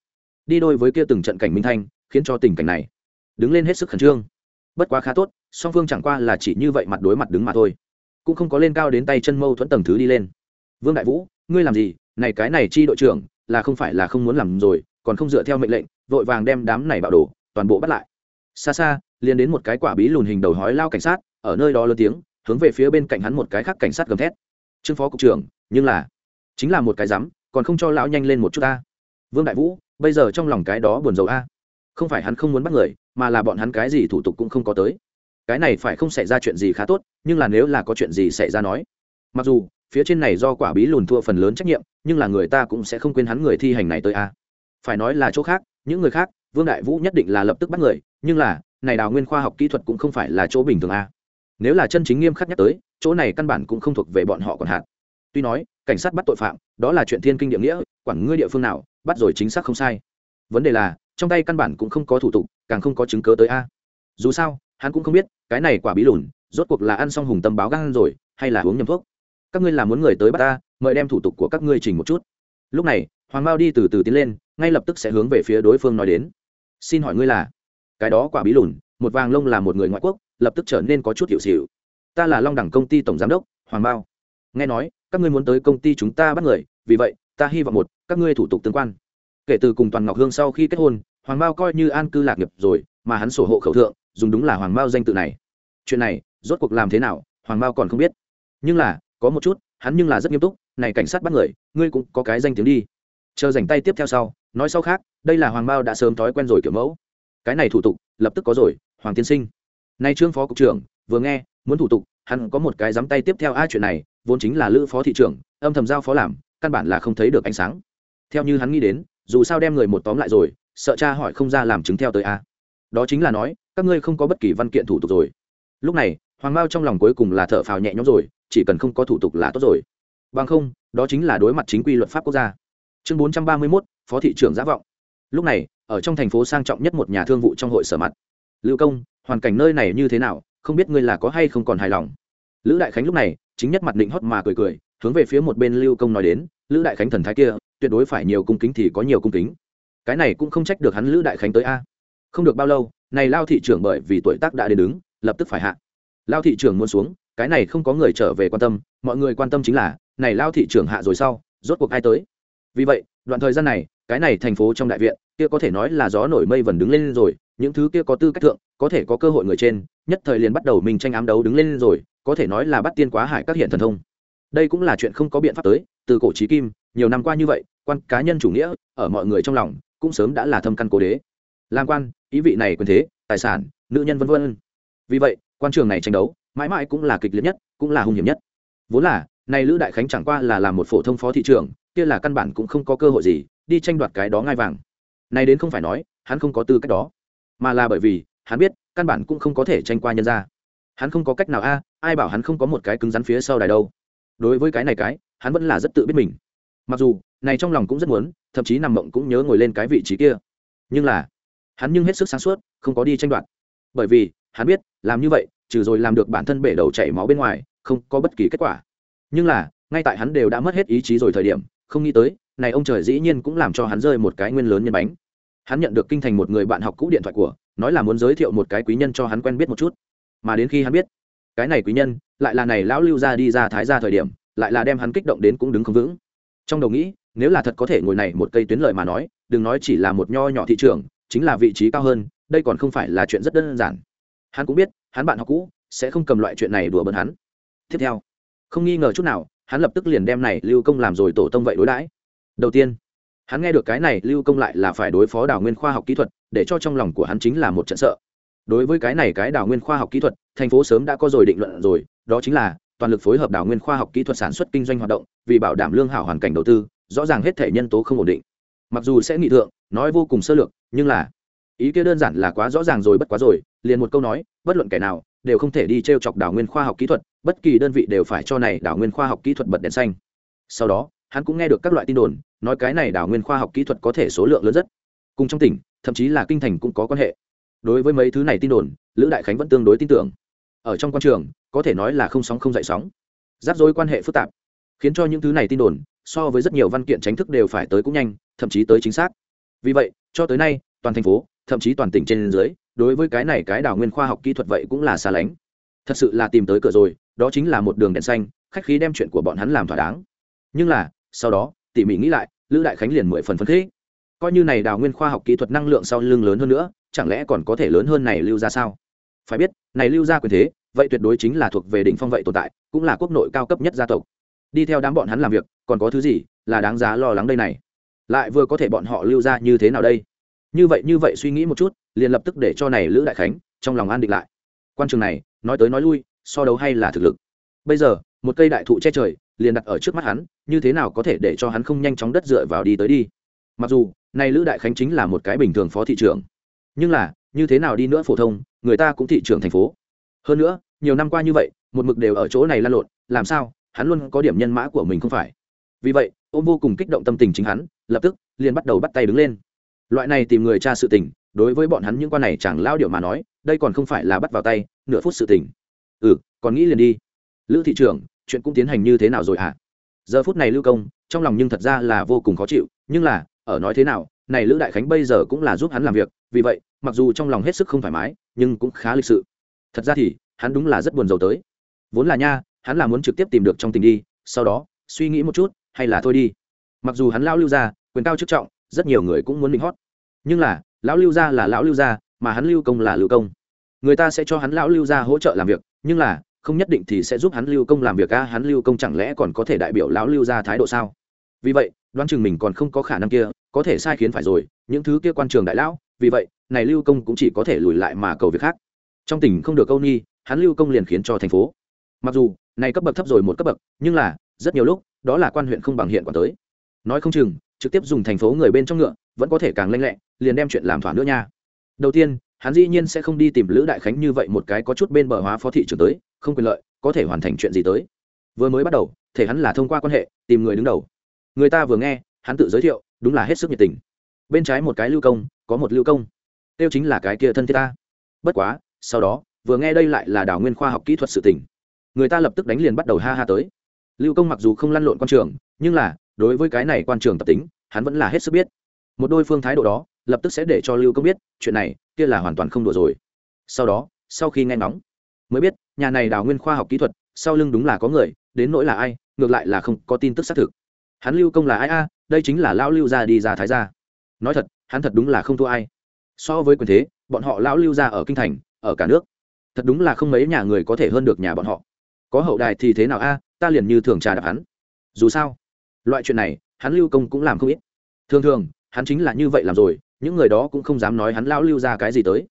đi đôi với kia từng trận cảnh minh thanh khiến cho tình cảnh này đứng lên hết sức khẩn trương bất quá khá tốt song phương chẳng qua là chỉ như vậy mặt đối mặt đứng mà thôi cũng không có lên cao đến tay chân mâu thuẫn tầng thứ đi lên vương đại vũ, ngươi làm gì? Này cái này chi đội trưởng, là không phải là không muốn làm rồi, còn không dựa theo mệnh lệnh, vội vàng đem đám này bạo đổ toàn bộ bắt lại. Xa xa, liền đến một cái quả bí lùn hình đầu hói lao cảnh sát, ở nơi đó lớn tiếng, hướng về phía bên cạnh hắn một cái khác cảnh sát gầm thét. Trương phó cục trưởng, nhưng là, chính là một cái rắm, còn không cho lão nhanh lên một chút ta. Vương đại vũ, bây giờ trong lòng cái đó buồn rầu a. Không phải hắn không muốn bắt người, mà là bọn hắn cái gì thủ tục cũng không có tới. Cái này phải không xảy ra chuyện gì khá tốt, nhưng là nếu là có chuyện gì xảy ra nói. Mặc dù phía trên này do quả bí lùn thua phần lớn trách nhiệm, nhưng là người ta cũng sẽ không quên hắn người thi hành này tới a. Phải nói là chỗ khác, những người khác, vương đại vũ nhất định là lập tức bắt người, nhưng là, này đào nguyên khoa học kỹ thuật cũng không phải là chỗ bình thường a. Nếu là chân chính nghiêm khắc nhắc tới, chỗ này căn bản cũng không thuộc về bọn họ còn hạn. Tuy nói, cảnh sát bắt tội phạm, đó là chuyện thiên kinh địa nghĩa, quản ngươi địa phương nào, bắt rồi chính xác không sai. Vấn đề là, trong tay căn bản cũng không có thủ tục, càng không có chứng cớ tới a. Dù sao, hắn cũng không biết, cái này quả bí lùn, rốt cuộc là ăn xong hùng tâm báo gan rồi, hay là uống nhầm thuốc các ngươi là muốn người tới bắt ta, mời đem thủ tục của các ngươi trình một chút. Lúc này, hoàng mao đi từ từ tiến lên, ngay lập tức sẽ hướng về phía đối phương nói đến. Xin hỏi ngươi là? Cái đó quả bí lùn, một vàng lông là một người ngoại quốc, lập tức trở nên có chút hiệu xịu. Ta là long đẳng công ty tổng giám đốc, hoàng mao. Nghe nói, các ngươi muốn tới công ty chúng ta bắt người, vì vậy, ta hy vọng một, các ngươi thủ tục tương quan. Kể từ cùng toàn ngọc hương sau khi kết hôn, hoàng mao coi như an cư lạc nghiệp rồi, mà hắn sổ hộ khẩu thượng, dùng đúng là hoàng mao danh tự này. Chuyện này, rốt cuộc làm thế nào, hoàng mao còn không biết. Nhưng là có một chút, hắn nhưng là rất nghiêm túc, này cảnh sát bắt người, ngươi cũng có cái danh tiếng đi. Chờ dành tay tiếp theo sau, nói sau khác, đây là hoàng bao đã sớm thói quen rồi kiểu mẫu. Cái này thủ tục, lập tức có rồi, hoàng tiên sinh. Nay trương phó cục trưởng, vừa nghe, muốn thủ tục, hắn có một cái dám tay tiếp theo ai chuyện này, vốn chính là lữ phó thị trưởng, âm thầm giao phó làm, căn bản là không thấy được ánh sáng. Theo như hắn nghĩ đến, dù sao đem người một tóm lại rồi, sợ cha hỏi không ra làm chứng theo tới a. Đó chính là nói, các ngươi không có bất kỳ văn kiện thủ tục rồi. Lúc này hoàng mao trong lòng cuối cùng là thở phào nhẹ nhõm rồi, chỉ cần không có thủ tục là tốt rồi. Bằng không, đó chính là đối mặt chính quy luật pháp quốc gia. Chương bốn trăm ba mươi mốt, phó thị trưởng giả vọng. Lúc này, ở trong thành phố sang trọng nhất một nhà thương vụ trong hội sở mặt. Lưu công, hoàn cảnh nơi này như thế nào? Không biết ngươi là có hay không còn hài lòng? Lữ đại khánh lúc này, chính nhất mặt định hót mà cười cười, hướng về phía một bên lưu công nói đến, lữ đại khánh thần thái kia, tuyệt đối phải nhiều cung kính thì có nhiều cung kính. Cái này cũng không trách được hắn lữ đại khánh tới a. Không được bao lâu, này lao thị trưởng bởi vì tuổi tác đã đến đứng, lập tức phải hạ lao thị trưởng muốn xuống, cái này không có người trở về quan tâm, mọi người quan tâm chính là, này lao thị trưởng hạ rồi sau, rốt cuộc ai tới? Vì vậy, đoạn thời gian này, cái này thành phố trong đại viện, kia có thể nói là gió nổi mây vần đứng lên rồi, những thứ kia có tư cách thượng, có thể có cơ hội người trên, nhất thời liền bắt đầu mình tranh ám đấu đứng lên rồi, có thể nói là bắt tiên quá hải các hiện thần thông. Đây cũng là chuyện không có biện pháp tới, từ cổ trí kim, nhiều năm qua như vậy, quan cá nhân chủ nghĩa, ở mọi người trong lòng, cũng sớm đã là thâm căn cố đế. Làm quan, ý vị này quyền thế, tài sản, nữ nhân vân vân. Vì vậy quan trường này tranh đấu, mãi mãi cũng là kịch liệt nhất, cũng là hung hiểm nhất. Vốn là nay lữ đại khánh chẳng qua là làm một phổ thông phó thị trường kia là căn bản cũng không có cơ hội gì, đi tranh đoạt cái đó ngai vàng. Này đến không phải nói, hắn không có tư cách đó, mà là bởi vì, hắn biết, căn bản cũng không có thể tranh qua nhân ra hắn không có cách nào a, ai bảo hắn không có một cái cứng rắn phía sau đài đâu. Đối với cái này cái, hắn vẫn là rất tự biết mình. Mặc dù, này trong lòng cũng rất muốn, thậm chí nằm mộng cũng nhớ ngồi lên cái vị trí kia. Nhưng là, hắn nhưng hết sức sáng suốt, không có đi tranh đoạt. Bởi vì hắn biết, làm như vậy, trừ rồi làm được bản thân bể đầu chảy máu bên ngoài, không có bất kỳ kết quả. Nhưng là, ngay tại hắn đều đã mất hết ý chí rồi thời điểm, không nghĩ tới, này ông trời dĩ nhiên cũng làm cho hắn rơi một cái nguyên lớn nhân bánh. Hắn nhận được kinh thành một người bạn học cũ điện thoại của, nói là muốn giới thiệu một cái quý nhân cho hắn quen biết một chút. Mà đến khi hắn biết, cái này quý nhân, lại là này lão lưu ra đi ra thái ra thời điểm, lại là đem hắn kích động đến cũng đứng không vững. Trong đầu nghĩ, nếu là thật có thể ngồi này một cây tuyến lợi mà nói, đừng nói chỉ là một nho nhỏ thị trường, chính là vị trí cao hơn, đây còn không phải là chuyện rất đơn giản hắn cũng biết, hắn bạn học cũ sẽ không cầm loại chuyện này đùa bỡn hắn. Tiếp theo, không nghi ngờ chút nào, hắn lập tức liền đem này lưu công làm rồi tổ tông vậy đối đãi. Đầu tiên, hắn nghe được cái này lưu công lại là phải đối phó đào nguyên khoa học kỹ thuật, để cho trong lòng của hắn chính là một trận sợ. Đối với cái này cái đào nguyên khoa học kỹ thuật, thành phố sớm đã có rồi định luận rồi, đó chính là toàn lực phối hợp đào nguyên khoa học kỹ thuật sản xuất kinh doanh hoạt động, vì bảo đảm lương hảo hoàn cảnh đầu tư, rõ ràng hết thể nhân tố không ổn định. Mặc dù sẽ nghị thượng, nói vô cùng sơ lược, nhưng là ý kia đơn giản là quá rõ ràng rồi bất quá rồi liền một câu nói, bất luận kẻ nào đều không thể đi t r e o chọc đảo nguyên khoa học kỹ thuật, bất kỳ đơn vị đều phải cho này đảo nguyên khoa học kỹ thuật bật đèn xanh. Sau đó, hắn cũng nghe được các loại tin đồn, nói cái này đảo nguyên khoa học kỹ thuật có thể số lượng lớn rất. Cùng trong tỉnh, thậm chí là kinh thành cũng có quan hệ. Đối với mấy thứ này tin đồn, lữ đại khánh vẫn tương đối tin tưởng. Ở trong quan trường, có thể nói là không sóng không dậy sóng. Rắc rối quan hệ phức tạp, khiến cho những thứ này tin đồn, so với rất nhiều văn kiện tránh thức đều phải tới cũng nhanh, thậm chí tới chính xác. Vì vậy, cho tới nay, toàn thành phố, thậm chí toàn tỉnh trên dưới đối với cái này cái đảo nguyên khoa học kỹ thuật vậy cũng là xa lánh. Thật sự là tìm tới cửa rồi, đó chính là một đường đèn xanh, khách khí đem chuyện của bọn hắn làm thỏa đáng. Nhưng là, sau đó, tỉ mỉ nghĩ lại, lữ đại khánh liền mười phần phấn khích. Coi như này đào nguyên khoa học kỹ thuật năng lượng sau lưng lớn hơn nữa, chẳng lẽ còn có thể lớn hơn này lưu ra sao? Phải biết, này lưu ra quyền thế, vậy tuyệt đối chính là thuộc về đỉnh phong vậy tồn tại, cũng là quốc nội cao cấp nhất gia tộc. Đi theo đám bọn hắn làm việc, còn có thứ gì là đáng giá lo lắng đây này? Lại vừa có thể bọn họ lưu ra như thế nào đây? Như vậy như vậy suy nghĩ một chút, liền lập tức để cho này lữ đại khánh trong lòng an định lại. Quan trường này, nói tới nói lui, so đấu hay là thực lực. Bây giờ, một cây đại thụ che trời, liền đặt ở trước mắt hắn, như thế nào có thể để cho hắn không nhanh chóng đất dựa vào đi tới đi? Mặc dù, này lữ đại khánh chính là một cái bình thường phó thị trưởng, nhưng là, như thế nào đi nữa phổ thông, người ta cũng thị trưởng thành phố. Hơn nữa, nhiều năm qua như vậy, một mực đều ở chỗ này lăn lộn, làm sao, hắn luôn có điểm nhân mã của mình không phải? Vì vậy, ông vô cùng kích động tâm tình chính hắn, lập tức liền bắt đầu bắt tay đứng lên loại này tìm người tra sự tình, đối với bọn hắn những quan này chẳng lao điệu mà nói, đây còn không phải là bắt vào tay, nửa phút sự tình. Ừ còn nghĩ liền đi. Lữ thị trưởng, chuyện cũng tiến hành như thế nào rồi hả? À? giờ phút này lưu công, trong lòng nhưng thật ra là vô cùng khó chịu, nhưng là, ở nói thế nào, này lữ đại khánh bây giờ cũng là giúp hắn làm việc, vì vậy, mặc dù trong lòng hết sức không thoải mái, nhưng cũng khá lịch sự. Thật ra thì, hắn đúng là rất buồn rầu tới. Vốn là nha, hắn là muốn trực tiếp tìm được trong tình đi, sau đó, suy nghĩ một chút, hay là thôi đi. Mặc dù hắn lao lưu ra, quyền cao chức trọng rất nhiều người cũng muốn mình hót. Nhưng là, lão lưu gia là lão lưu gia, mà hắn lưu công là lưu công. Người ta sẽ cho hắn lão lưu gia hỗ trợ làm việc, nhưng là, không nhất định thì sẽ giúp hắn lưu công làm việc. A, hắn lưu công chẳng lẽ còn có thể đại biểu lão lưu gia thái độ sao? Vì vậy, đoán chừng mình còn không có khả năng kia, có thể sai khiến phải rồi, những thứ kia quan trường đại lão, vì vậy, này lưu công cũng chỉ có thể lùi lại mà cầu việc khác. Trong tỉnh không được câu nhi hắn lưu công liền khiến cho thành phố. Mặc dù, này cấp bậc thấp rồi một cấp bậc, nhưng là, rất nhiều lúc, đó là quan huyện không bằng hiện quản tới. Nói không chừng trực tiếp dùng thành phố người bên trong ngựa, vẫn có thể càng lanh lẹ, liền đem chuyện làm thỏa nữa nha. Đầu tiên, hắn dĩ nhiên sẽ không đi tìm lữ đại khánh như vậy một cái có chút bên bờ hóa phó thị trưởng tới, không quyền lợi, có thể hoàn thành chuyện gì tới. Vừa mới bắt đầu, thể hắn là thông qua quan hệ, tìm người đứng đầu. Người ta vừa nghe, hắn tự giới thiệu, đúng là hết sức nhiệt tình. Bên trái một cái lưu công, có một lưu công. Tiêu chính là cái kia thân thiết ta. Bất quá, sau đó, vừa nghe đây lại là đào nguyên khoa học kỹ thuật sự tỉnh người ta lập tức đánh liền bắt đầu ha ha tới. Lưu công mặc dù không lăn lộn quan trường, nhưng là đối với cái này quan trường tập tính, hắn vẫn là hết sức biết. Một đôi phương thái độ đó, lập tức sẽ để cho lưu công biết, chuyện này, kia là hoàn toàn không đùa rồi. Sau đó, sau khi nghe ngóng, mới biết, nhà này đào nguyên khoa học kỹ thuật, sau lưng đúng là có người, đến nỗi là ai, ngược lại là không có tin tức xác thực. Hắn lưu công là ai a, đây chính là lão lưu gia đi ra thái gia. Nói thật, hắn thật đúng là không thua ai. So với quyền thế, bọn họ lão lưu gia ở kinh thành, ở cả nước, thật đúng là không mấy nhà người có thể hơn được nhà bọn họ. Có hậu đài thì thế nào a, ta liền như thường trà đạp hắn. Dù sao loại chuyện này, hắn lưu công cũng làm không ít. Thường thường, hắn chính là như vậy làm rồi, những người đó cũng không dám nói hắn lão lưu ra cái gì tới.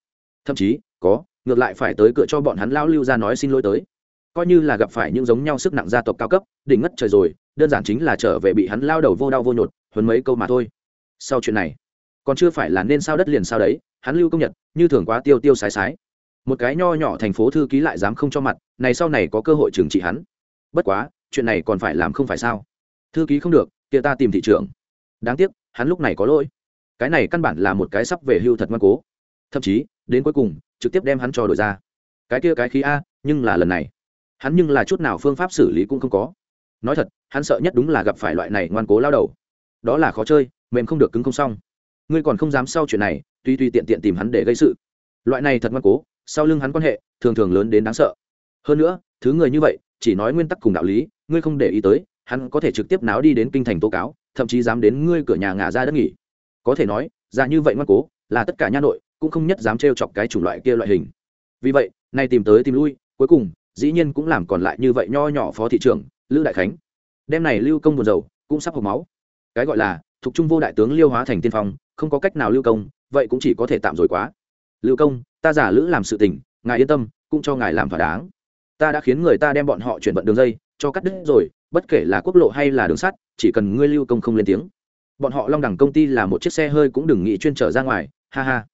Thậm chí, có, ngược lại phải tới cửa cho bọn hắn lão lưu ra nói xin lỗi tới. Coi như là gặp phải những giống nhau sức nặng gia tộc cao cấp, đỉnh ngất trời rồi, đơn giản chính là trở về bị hắn lao đầu vô đau vô nhột, huấn mấy câu mà thôi. Sau chuyện này, còn chưa phải là nên sao đất liền sao đấy, hắn lưu công nhật, như thường quá tiêu tiêu sái sái. Một cái nho nhỏ thành phố thư ký lại dám không cho mặt, này sau này có cơ hội trừng trị hắn. Bất quá, chuyện này còn phải làm không phải sao? Thư ký không được, kia ta tìm thị trường đáng tiếc, hắn lúc này có lỗi. Cái này căn bản là một cái sắp về hưu thật ngoan cố. Thậm chí, đến cuối cùng, trực tiếp đem hắn cho đổi ra. Cái kia cái khí a, nhưng là lần này. Hắn nhưng là chút nào phương pháp xử lý cũng không có. Nói thật, hắn sợ nhất đúng là gặp phải loại này ngoan cố lao đầu. Đó là khó chơi, mềm không được cứng không xong. Ngươi còn không dám sau chuyện này, tuy tuy tiện tiện tìm hắn để gây sự. Loại này thật ngoan cố, sau lưng hắn quan hệ, thường thường lớn đến đáng sợ. Hơn nữa, thứ người như vậy, chỉ nói nguyên tắc cùng đạo lý, ngươi không để ý tới hắn có thể trực tiếp náo đi đến kinh thành tố cáo, thậm chí dám đến ngươi cửa nhà ngả ra đất nghỉ. Có thể nói ra như vậy ngoan cố, là tất cả nha nội, cũng không nhất dám trêu chọc cái chủng loại kia loại hình. Vì vậy, nay tìm tới tìm lui, cuối cùng, dĩ nhiên cũng làm còn lại như vậy nho nhỏ phó thị trưởng, lữ đại khánh. Đem này lưu công buồn dầu cũng sắp hộp máu. Cái gọi là, thuộc trung vô đại tướng liêu hóa thành tiên phong, không có cách nào lưu công, vậy cũng chỉ có thể tạm rồi quá. Lưu công, ta giả lữ làm sự tình, ngài yên tâm, cũng cho ngài làm thỏa đáng. Ta đã khiến người ta đem bọn họ chuyển vận đường dây, cho cắt đứt rồi bất kể là quốc lộ hay là đường sắt, chỉ cần ngươi lưu công không lên tiếng. Bọn họ long đẳng công ty là một chiếc xe hơi cũng đừng nghĩ chuyên trở ra ngoài, ha ha.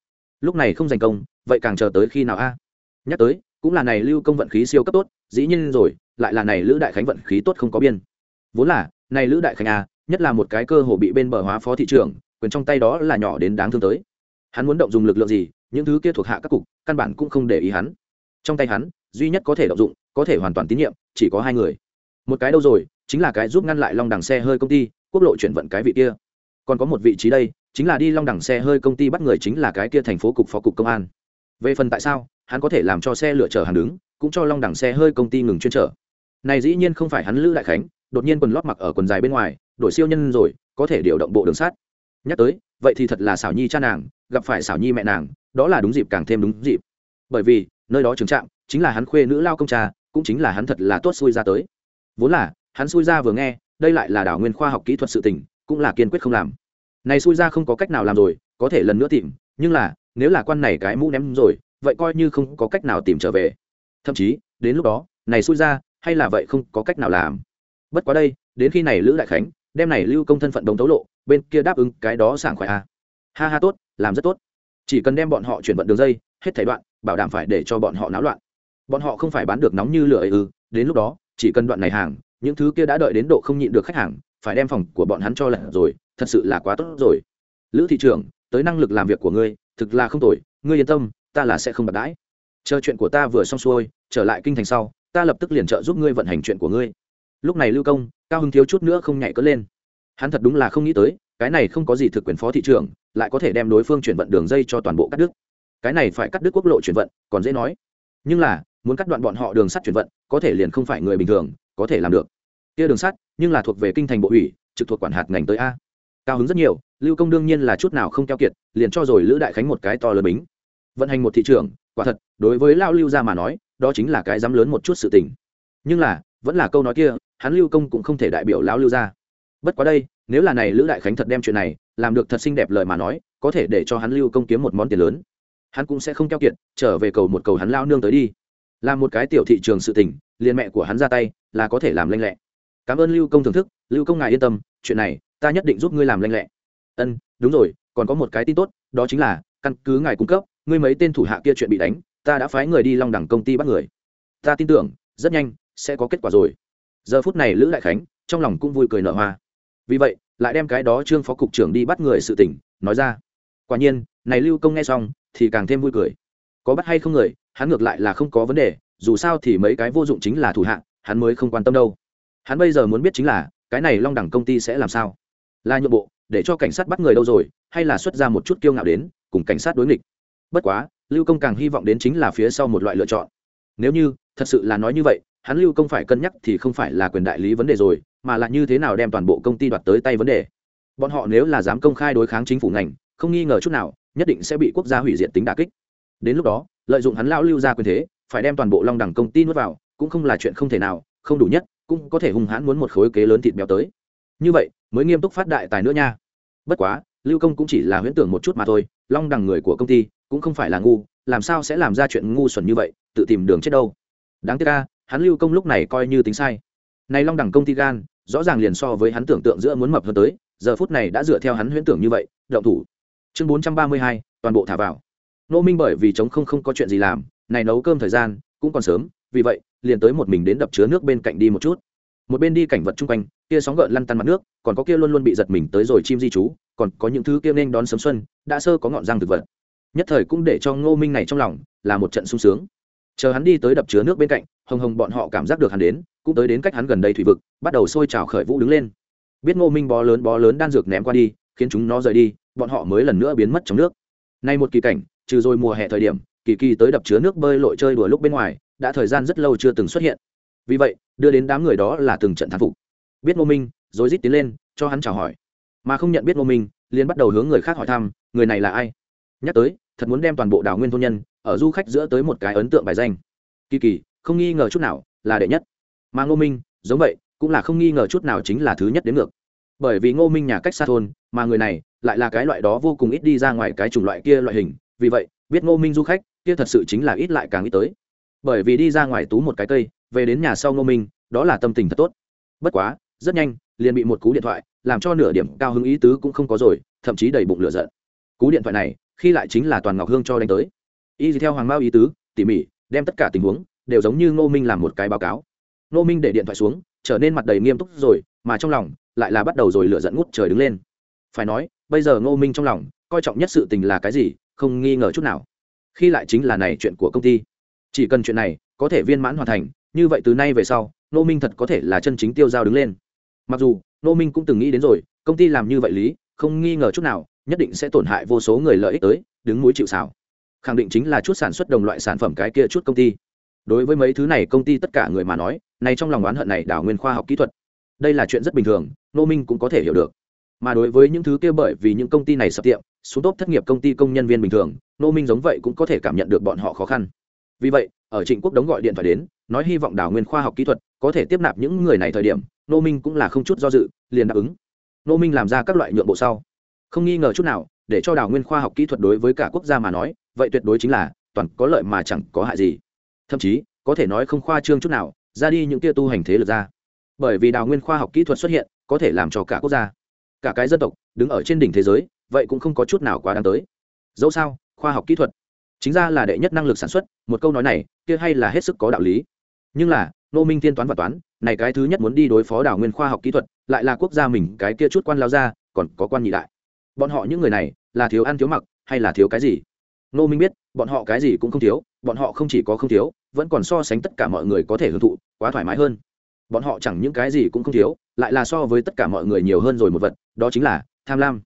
Lúc này không giành công, vậy càng chờ tới khi nào a? Nhắc tới, cũng là này lưu công vận khí siêu cấp tốt, dĩ nhiên rồi, lại là này lữ đại khánh vận khí tốt không có biên. Vốn là, này lữ đại khánh a, nhất là một cái cơ hồ bị bên bờ hóa phó thị trường quyền trong tay đó là nhỏ đến đáng thương tới. Hắn muốn động dùng lực lượng gì, những thứ kia thuộc hạ các cục, căn bản cũng không để ý hắn. Trong tay hắn, duy nhất có thể động dụng, có thể hoàn toàn tín nhiệm, chỉ có hai người một cái đâu rồi, chính là cái giúp ngăn lại long đằng xe hơi công ty, quốc lộ chuyển vận cái vị kia. Còn có một vị trí đây, chính là đi long đằng xe hơi công ty bắt người chính là cái kia thành phố cục phó cục công an. Về phần tại sao, hắn có thể làm cho xe lựa chở hàng đứng, cũng cho long đằng xe hơi công ty ngừng chuyên chở. Này dĩ nhiên không phải hắn lữ đại khánh, đột nhiên quần lót mặc ở quần dài bên ngoài, đổi siêu nhân rồi, có thể điều động bộ đường sắt. Nhắc tới, vậy thì thật là xảo nhi cha nàng, gặp phải xảo nhi mẹ nàng, đó là đúng dịp càng thêm đúng dịp. Bởi vì, nơi đó trường trạm, chính là hắn khuê nữ lao công cha, cũng chính là hắn thật là tốt xui ra tới vốn là, hắn xui ra vừa nghe, đây lại là đảo nguyên khoa học kỹ thuật sự tình, cũng là kiên quyết không làm. Này xui ra không có cách nào làm rồi, có thể lần nữa tìm, nhưng là, nếu là quan này cái mũ ném rồi, vậy coi như không có cách nào tìm trở về. Thậm chí, đến lúc đó, này xui ra, hay là vậy không có cách nào làm. Bất quá đây, đến khi này lữ đại khánh, đem này lưu công thân phận đồng tấu lộ, bên kia đáp ứng cái đó sảng khoái a à. ha ha tốt, làm rất tốt. Chỉ cần đem bọn họ chuyển vận đường dây, hết thảy đoạn, bảo đảm phải để cho bọn họ náo loạn. Bọn họ không phải bán được nóng như lửa ấy ư, đến lúc đó chỉ cần đoạn này hàng, những thứ kia đã đợi đến độ không nhịn được khách hàng, phải đem phòng của bọn hắn cho lẻ rồi, thật sự là quá tốt rồi. Lữ thị trưởng, tới năng lực làm việc của ngươi, thực là không tồi, ngươi yên tâm, ta là sẽ không bạc đãi. Chờ chuyện của ta vừa xong xuôi, trở lại kinh thành sau, ta lập tức liền trợ giúp ngươi vận hành chuyện của ngươi. Lúc này lưu công, cao hưng thiếu chút nữa không nhảy cỡ lên. Hắn thật đúng là không nghĩ tới, cái này không có gì thực quyền phó thị trưởng, lại có thể đem đối phương chuyển vận đường dây cho toàn bộ cắt đứt. Cái này phải cắt đứt quốc lộ chuyển vận, còn dễ nói. Nhưng là muốn cắt đoạn bọn họ đường sắt chuyển vận, có thể liền không phải người bình thường, có thể làm được. Kia đường sắt, nhưng là thuộc về kinh thành bộ ủy, trực thuộc quản hạt ngành tới a. Cao hứng rất nhiều, lưu công đương nhiên là chút nào không keo kiệt, liền cho rồi lữ đại khánh một cái to lớn bính. Vận hành một thị trường, quả thật, đối với lao lưu ra mà nói, đó chính là cái dám lớn một chút sự tình. Nhưng là, vẫn là câu nói kia, hắn lưu công cũng không thể đại biểu lão lưu ra. Bất quá đây, nếu là này lữ đại khánh thật đem chuyện này, làm được thật xinh đẹp lời mà nói, có thể để cho hắn lưu công kiếm một món tiền lớn. Hắn cũng sẽ không keo kiệt, trở về cầu một cầu hắn lao nương tới đi làm một cái tiểu thị trường sự tình, liền mẹ của hắn ra tay, là có thể làm lanh lẹ. Cảm ơn lưu công thưởng thức, lưu công ngài yên tâm, chuyện này, ta nhất định giúp ngươi làm lanh lẹ. Ân, đúng rồi, còn có một cái tin tốt, đó chính là, căn cứ ngài cung cấp, ngươi mấy tên thủ hạ kia chuyện bị đánh, ta đã phái người đi long đẳng công ty bắt người. Ta tin tưởng, rất nhanh, sẽ có kết quả rồi. Giờ phút này lữ đại khánh, trong lòng cũng vui cười nở hoa. Vì vậy, lại đem cái đó trương phó cục trưởng đi bắt người sự tỉnh nói ra. Quả nhiên, này lưu công nghe xong, thì càng thêm vui cười. Có bắt hay không người hắn ngược lại là không có vấn đề dù sao thì mấy cái vô dụng chính là thủ hạng, hắn mới không quan tâm đâu. Hắn bây giờ muốn biết chính là cái này long đẳng công ty sẽ làm sao? Là nhượng bộ để cho cảnh sát bắt người đâu rồi hay là xuất ra một chút kiêu ngạo đến cùng cảnh sát đối nghịch? Bất quá lưu công càng hy vọng đến chính là phía sau một loại lựa chọn. Nếu như thật sự là nói như vậy hắn lưu công phải cân nhắc thì không phải là quyền đại lý vấn đề rồi mà là như thế nào đem toàn bộ công ty đoạt tới tay vấn đề. Bọn họ nếu là dám công khai đối kháng chính phủ ngành không nghi ngờ chút nào nhất định sẽ bị quốc gia hủy diệt tính đà kích. Đến lúc đó lợi dụng hắn lão lưu ra quyền thế, phải đem toàn bộ long đẳng công ty nuốt vào, cũng không là chuyện không thể nào, không đủ nhất, cũng có thể hung hãn muốn một khối kế lớn thịt béo tới. Như vậy, mới nghiêm túc phát đại tài nữa nha. Bất quá, lưu công cũng chỉ là huyễn tưởng một chút mà thôi, long đẳng người của công ty, cũng không phải là ngu, làm sao sẽ làm ra chuyện ngu xuẩn như vậy, tự tìm đường chết đâu. Đáng tiếc ca hắn lưu công lúc này coi như tính sai. Này long đẳng công ty gan, rõ ràng liền so với hắn tưởng tượng giữa muốn mập hơn tới, giờ phút này đã dựa theo hắn huyễn tưởng như vậy, động thủ. Chương bốn trăm ba mươi hai, toàn bộ thả vào nô minh bởi vì chống không không có chuyện gì làm, này nấu cơm thời gian cũng còn sớm, vì vậy, liền tới một mình đến đập chứa nước bên cạnh đi một chút. Một bên đi cảnh vật chung quanh, kia sóng gợn lăn tăn mặt nước, còn có kia luôn luôn bị giật mình tới rồi chim di trú còn có những thứ kia nên đón sớm xuân, đã sơ có ngọn răng thực vật. Nhất thời cũng để cho ngô minh này trong lòng là một trận sung sướng. Chờ hắn đi tới đập chứa nước bên cạnh, hồng hồng bọn họ cảm giác được hắn đến, cũng tới đến cách hắn gần đây thủy vực, bắt đầu sôi trào khởi vũ đứng lên. Biết ngô minh bó lớn bó lớn đan dược ném qua đi, khiến chúng nó rời đi, bọn họ mới lần nữa biến mất trong nước. Nay một kỳ cảnh trừ rồi mùa hè thời điểm, kỳ kỳ tới đập chứa nước bơi lội chơi đùa lúc bên ngoài, đã thời gian rất lâu chưa từng xuất hiện. Vì vậy, đưa đến đám người đó là từng trận thán phục. Biết ngô minh, rồi rít tiến lên, cho hắn chào hỏi. Mà không nhận biết ngô minh, liền bắt đầu hướng người khác hỏi thăm, người này là ai? Nhắc tới, thật muốn đem toàn bộ đảo nguyên thôn nhân, ở du khách giữa tới một cái ấn tượng bài danh. Kỳ kỳ, không nghi ngờ chút nào, là đệ nhất. Mà ngô minh, giống vậy, cũng là không nghi ngờ chút nào chính là thứ nhất đến ngược. Bởi vì ngô minh nhà cách xa thôn, mà người này lại là cái loại đó vô cùng ít đi ra ngoài cái chủng loại kia loại hình vì vậy, biết ngô minh du khách, kia thật sự chính là ít lại càng ít tới. Bởi vì đi ra ngoài tú một cái cây, về đến nhà sau ngô minh, đó là tâm tình thật tốt. Bất quá, rất nhanh, liền bị một cú điện thoại, làm cho nửa điểm cao hứng ý tứ cũng không có rồi, thậm chí đầy bụng lửa giận. Cú điện thoại này, khi lại chính là toàn ngọc hương cho đánh tới. Y theo hoàng mao ý tứ, tỉ mỉ, đem tất cả tình huống, đều giống như ngô minh làm một cái báo cáo. Ngô minh để điện thoại xuống, trở nên mặt đầy nghiêm túc rồi, mà trong lòng, lại là bắt đầu rồi lửa giận ngút trời đứng lên. Phải nói, bây giờ ngô minh trong lòng, coi trọng nhất sự tình là cái gì không nghi ngờ chút nào. Khi lại chính là này chuyện của công ty. Chỉ cần chuyện này có thể viên mãn hoàn thành, như vậy từ nay về sau Nô minh thật có thể là chân chính tiêu giao đứng lên. Mặc dù Nô minh cũng từng nghĩ đến rồi, công ty làm như vậy lý, không nghi ngờ chút nào, nhất định sẽ tổn hại vô số người lợi ích tới, đứng mũi chịu xảo khẳng định chính là chút sản xuất đồng loại sản phẩm cái kia chút công ty. Đối với mấy thứ này công ty tất cả người mà nói, này trong lòng oán hận này đảo nguyên khoa học kỹ thuật. Đây là chuyện rất bình thường nô minh cũng có thể hiểu được. Mà đối với những thứ kia bởi vì những công ty này sập tiệm xuống tốt thất nghiệp công ty công nhân viên bình thường nô minh giống vậy cũng có thể cảm nhận được bọn họ khó khăn. Vì vậy, ở trịnh quốc đống gọi điện thoại đến, nói hy vọng đảo nguyên khoa học kỹ thuật có thể tiếp nạp những người này thời điểm nô minh cũng là không chút do dự, liền đáp ứng. Nô minh làm ra các loại nhượng bộ sau. Không nghi ngờ chút nào, để cho đảo nguyên khoa học kỹ thuật đối với cả quốc gia mà nói, vậy tuyệt đối chính là, toàn có lợi mà chẳng có hại gì. Thậm chí, có thể nói không khoa trương chút nào, ra đi những tia tu hành thế lực ra. Bởi vì đào nguyên khoa học kỹ thuật xuất hiện, có thể làm cho cả quốc gia, cả cái dân tộc, đứng ở trên đỉnh thế giới vậy cũng không có chút nào quá đáng tới. Dẫu sao, khoa học kỹ thuật, chính ra là đệ nhất năng lực sản xuất, một câu nói này, kia hay là hết sức có đạo lý. Nhưng là nô minh tiên toán và toán, này cái thứ nhất muốn đi đối phó đảo nguyên khoa học kỹ thuật, lại là quốc gia mình cái kia chút quan lao ra, còn có quan nhị đại. Bọn họ những người này, là thiếu ăn thiếu mặc, hay là thiếu cái gì? Nô minh biết, bọn họ cái gì cũng không thiếu, bọn họ không chỉ có không thiếu, vẫn còn so sánh tất cả mọi người có thể hưởng thụ, quá thoải mái hơn. Bọn họ chẳng những cái gì cũng không thiếu, lại là so với tất cả mọi người nhiều hơn rồi một vật, đó chính là tham lam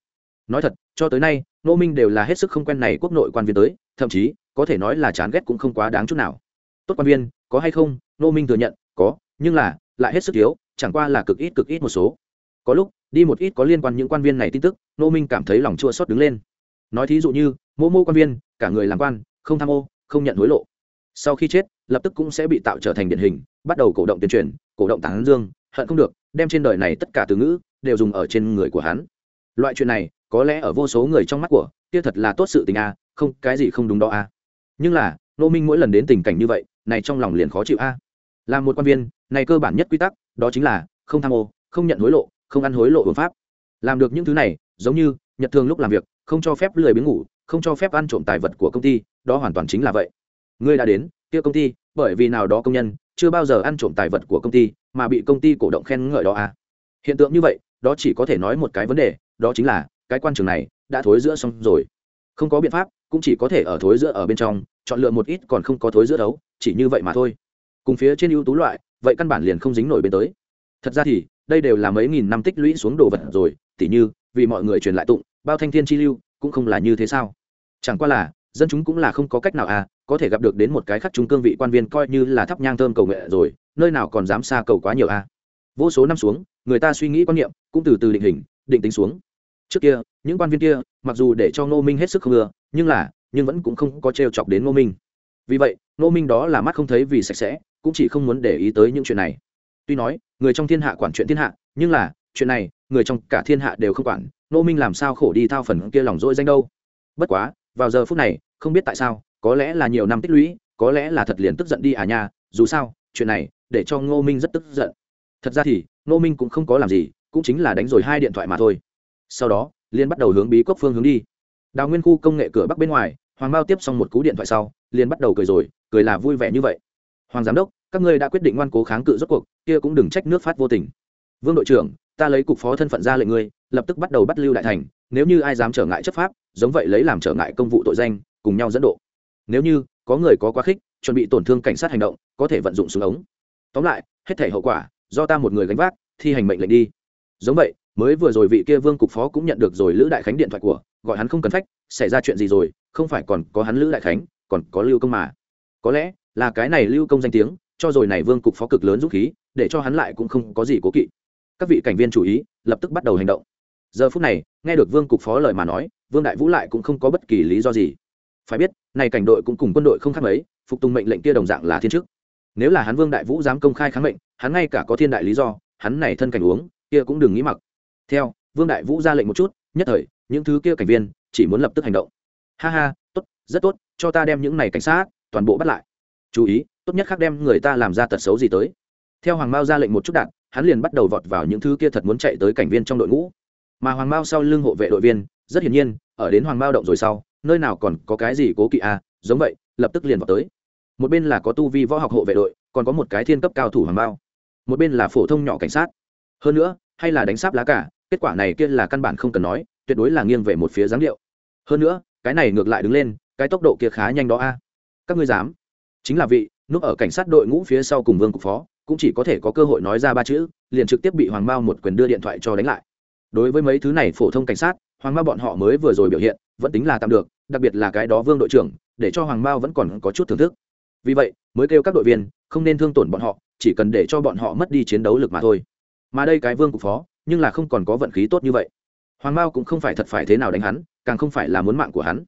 nói thật, cho tới nay nô minh đều là hết sức không quen này quốc nội quan viên tới, thậm chí, có thể nói là chán ghét cũng không quá đáng chút nào. Tốt quan viên, có hay không? Nô minh thừa nhận, có, nhưng là, lại hết sức thiếu, chẳng qua là cực ít cực ít một số. Có lúc, đi một ít có liên quan những quan viên này tin tức nô minh cảm thấy lòng chua xót đứng lên. Nói thí dụ như, mô mô quan viên, cả người làm quan, không tham ô, không nhận hối lộ. Sau khi chết, lập tức cũng sẽ bị tạo trở thành điển hình, bắt đầu cổ động tuyên truyền, cổ động tán dương, hận không được, đem trên đời này tất cả từ ngữ, đều dùng ở trên người của hắn. Loại chuyện này có lẽ ở vô số người trong mắt của kia thật là tốt sự tình a à, không cái gì không đúng đó a à. nhưng là nô minh mỗi lần đến tình cảnh như vậy này trong lòng liền khó chịu a à. là một quan viên này cơ bản nhất quy tắc đó chính là không tham ô không nhận hối lộ không ăn hối lộ hợp pháp làm được những thứ này giống như nhật thường lúc làm việc không cho phép lười biếng ngủ không cho phép ăn trộm tài vật của công ty đó hoàn toàn chính là vậy ngươi đã đến kia công ty bởi vì nào đó công nhân chưa bao giờ ăn trộm tài vật của công ty mà bị công ty cổ động khen ngợi đó à hiện tượng như vậy đó chỉ có thể nói một cái vấn đề đó chính là cái quan trường này đã thối giữa xong rồi. Không có biện pháp, cũng chỉ có thể ở thối giữa ở bên trong, chọn lựa một ít còn không có thối giữa đấu, chỉ như vậy mà thôi. Cùng phía trên ưu tú loại, vậy căn bản liền không dính nổi bên tới. Thật ra thì, đây đều là mấy nghìn năm tích lũy xuống đồ vật rồi, tỉ như, vì mọi người truyền lại tụng, bao thanh thiên chi lưu, cũng không là như thế sao? Chẳng qua là, dân chúng cũng là không có cách nào à có thể gặp được đến một cái khắc trung cương vị quan viên coi như là thắp nhang thơm cầu nguyện rồi, nơi nào còn dám xa cầu quá nhiều à. Vô số năm xuống, người ta suy nghĩ quan niệm, cũng từ từ định hình, định tính xuống trước kia, những quan viên kia, mặc dù để cho ngô minh hết sức không ưa nhưng là, nhưng vẫn cũng không có t chọc đến ngô minh. Vì vậy, ngô minh đó là mắt không thấy vì sạch sẽ, cũng chỉ không muốn để ý tới những chuyện này. Tuy nói, người trong thiên hạ quản chuyện thiên hạ, nhưng là, chuyện này, người trong cả thiên hạ đều không quản, ngô minh làm sao khổ đi thao phần kia lòng dỗi danh đâu. Bất quá, vào giờ phút này, không biết tại sao, có lẽ là nhiều năm tích lũy, có lẽ là thật liền tức giận đi à nha, dù sao, chuyện này, để cho ngô minh rất tức giận. Thật ra thì, ngô minh cũng không có làm gì, cũng chính là đánh rồi hai điện thoại mà thôi sau đó liên bắt đầu hướng bí cốc phương hướng đi. Đào nguyên khu công nghệ cửa bắc bên ngoài, hoàng bao tiếp xong một cú điện thoại sau liên bắt đầu cười rồi, cười là vui vẻ như vậy. Hoàng giám đốc, các ngươi đã quyết định ngoan cố kháng cự rốt cuộc, kia cũng đừng trách nước phát vô tình. Vương đội trưởng, ta lấy cục phó thân phận ra lệnh ngươi, lập tức bắt đầu bắt lưu đại thành, nếu như ai dám trở ngại chấp pháp, giống vậy lấy làm trở ngại công vụ tội danh, cùng nhau dẫn độ. Nếu như có người có quá khích, chuẩn bị tổn thương cảnh sát hành động, có thể vận dụng súng ống. Tóm lại, hết thể hậu quả, do ta một người gánh vác, thi hành mệnh lệnh đi. Giống vậy mới vừa rồi vị kia vương cục phó cũng nhận được rồi lữ đại khánh điện thoại của, gọi hắn không cần phách, xảy ra chuyện gì rồi, không phải còn có hắn lữ đại khánh, còn có lưu công mà. Có lẽ là cái này lưu công danh tiếng, cho rồi này vương cục phó cực lớn dũng khí, để cho hắn lại cũng không có gì cố kỵ. Các vị cảnh viên chủ ý, lập tức bắt đầu hành động. Giờ phút này, nghe được vương cục phó lời mà nói, vương đại vũ lại cũng không có bất kỳ lý do gì. Phải biết, này cảnh đội cũng cùng quân đội không khác mấy, phục tùng mệnh lệnh kia đồng dạng là thiên chức. Nếu là hắn vương đại vũ dám công khai kháng mệnh, hắn ngay cả có thiên đại lý do, hắn này thân cảnh uống, kia cũng đừng nghĩ mặc theo, vương đại vũ ra lệnh một chút, nhất thời, những thứ kia cảnh viên chỉ muốn lập tức hành động. Ha ha, tốt, rất tốt, cho ta đem những này cảnh sát toàn bộ bắt lại. Chú ý, tốt nhất khác đem người ta làm ra tật xấu gì tới. Theo hoàng mao ra lệnh một chút đạn, hắn liền bắt đầu vọt vào những thứ kia thật muốn chạy tới cảnh viên trong đội ngũ. Mà hoàng mao sau lưng hộ vệ đội viên, rất hiển nhiên, ở đến hoàng mao động rồi sau, nơi nào còn có cái gì cố kỵ à giống vậy, lập tức liền vào tới. Một bên là có tu vi võ học hộ vệ đội, còn có một cái thiên cấp cao thủ hoàng mao. Một bên là phổ thông nhỏ cảnh sát. Hơn nữa, hay là đánh sáp lá cả kết quả này kia là căn bản không cần nói, tuyệt đối là nghiêng về một phía dáng điệu. Hơn nữa, cái này ngược lại đứng lên, cái tốc độ kia khá nhanh đó a. Các ngươi dám? Chính là vị, núp ở cảnh sát đội ngũ phía sau cùng vương cục phó, cũng chỉ có thể có cơ hội nói ra ba chữ, liền trực tiếp bị hoàng mao một quyền đưa điện thoại cho đánh lại. Đối với mấy thứ này phổ thông cảnh sát, hoàng mao bọn họ mới vừa rồi biểu hiện, vẫn tính là tạm được, đặc biệt là cái đó vương đội trưởng, để cho hoàng mao vẫn còn có chút thưởng thức. Vì vậy, mới kêu các đội viên, không nên thương tổn bọn họ, chỉ cần để cho bọn họ mất đi chiến đấu lực mà thôi. Mà đây cái vương cục phó nhưng là không còn có vận khí tốt như vậy. Hoàng mao cũng không phải thật phải thế nào đánh hắn, càng không phải là muốn mạng của hắn.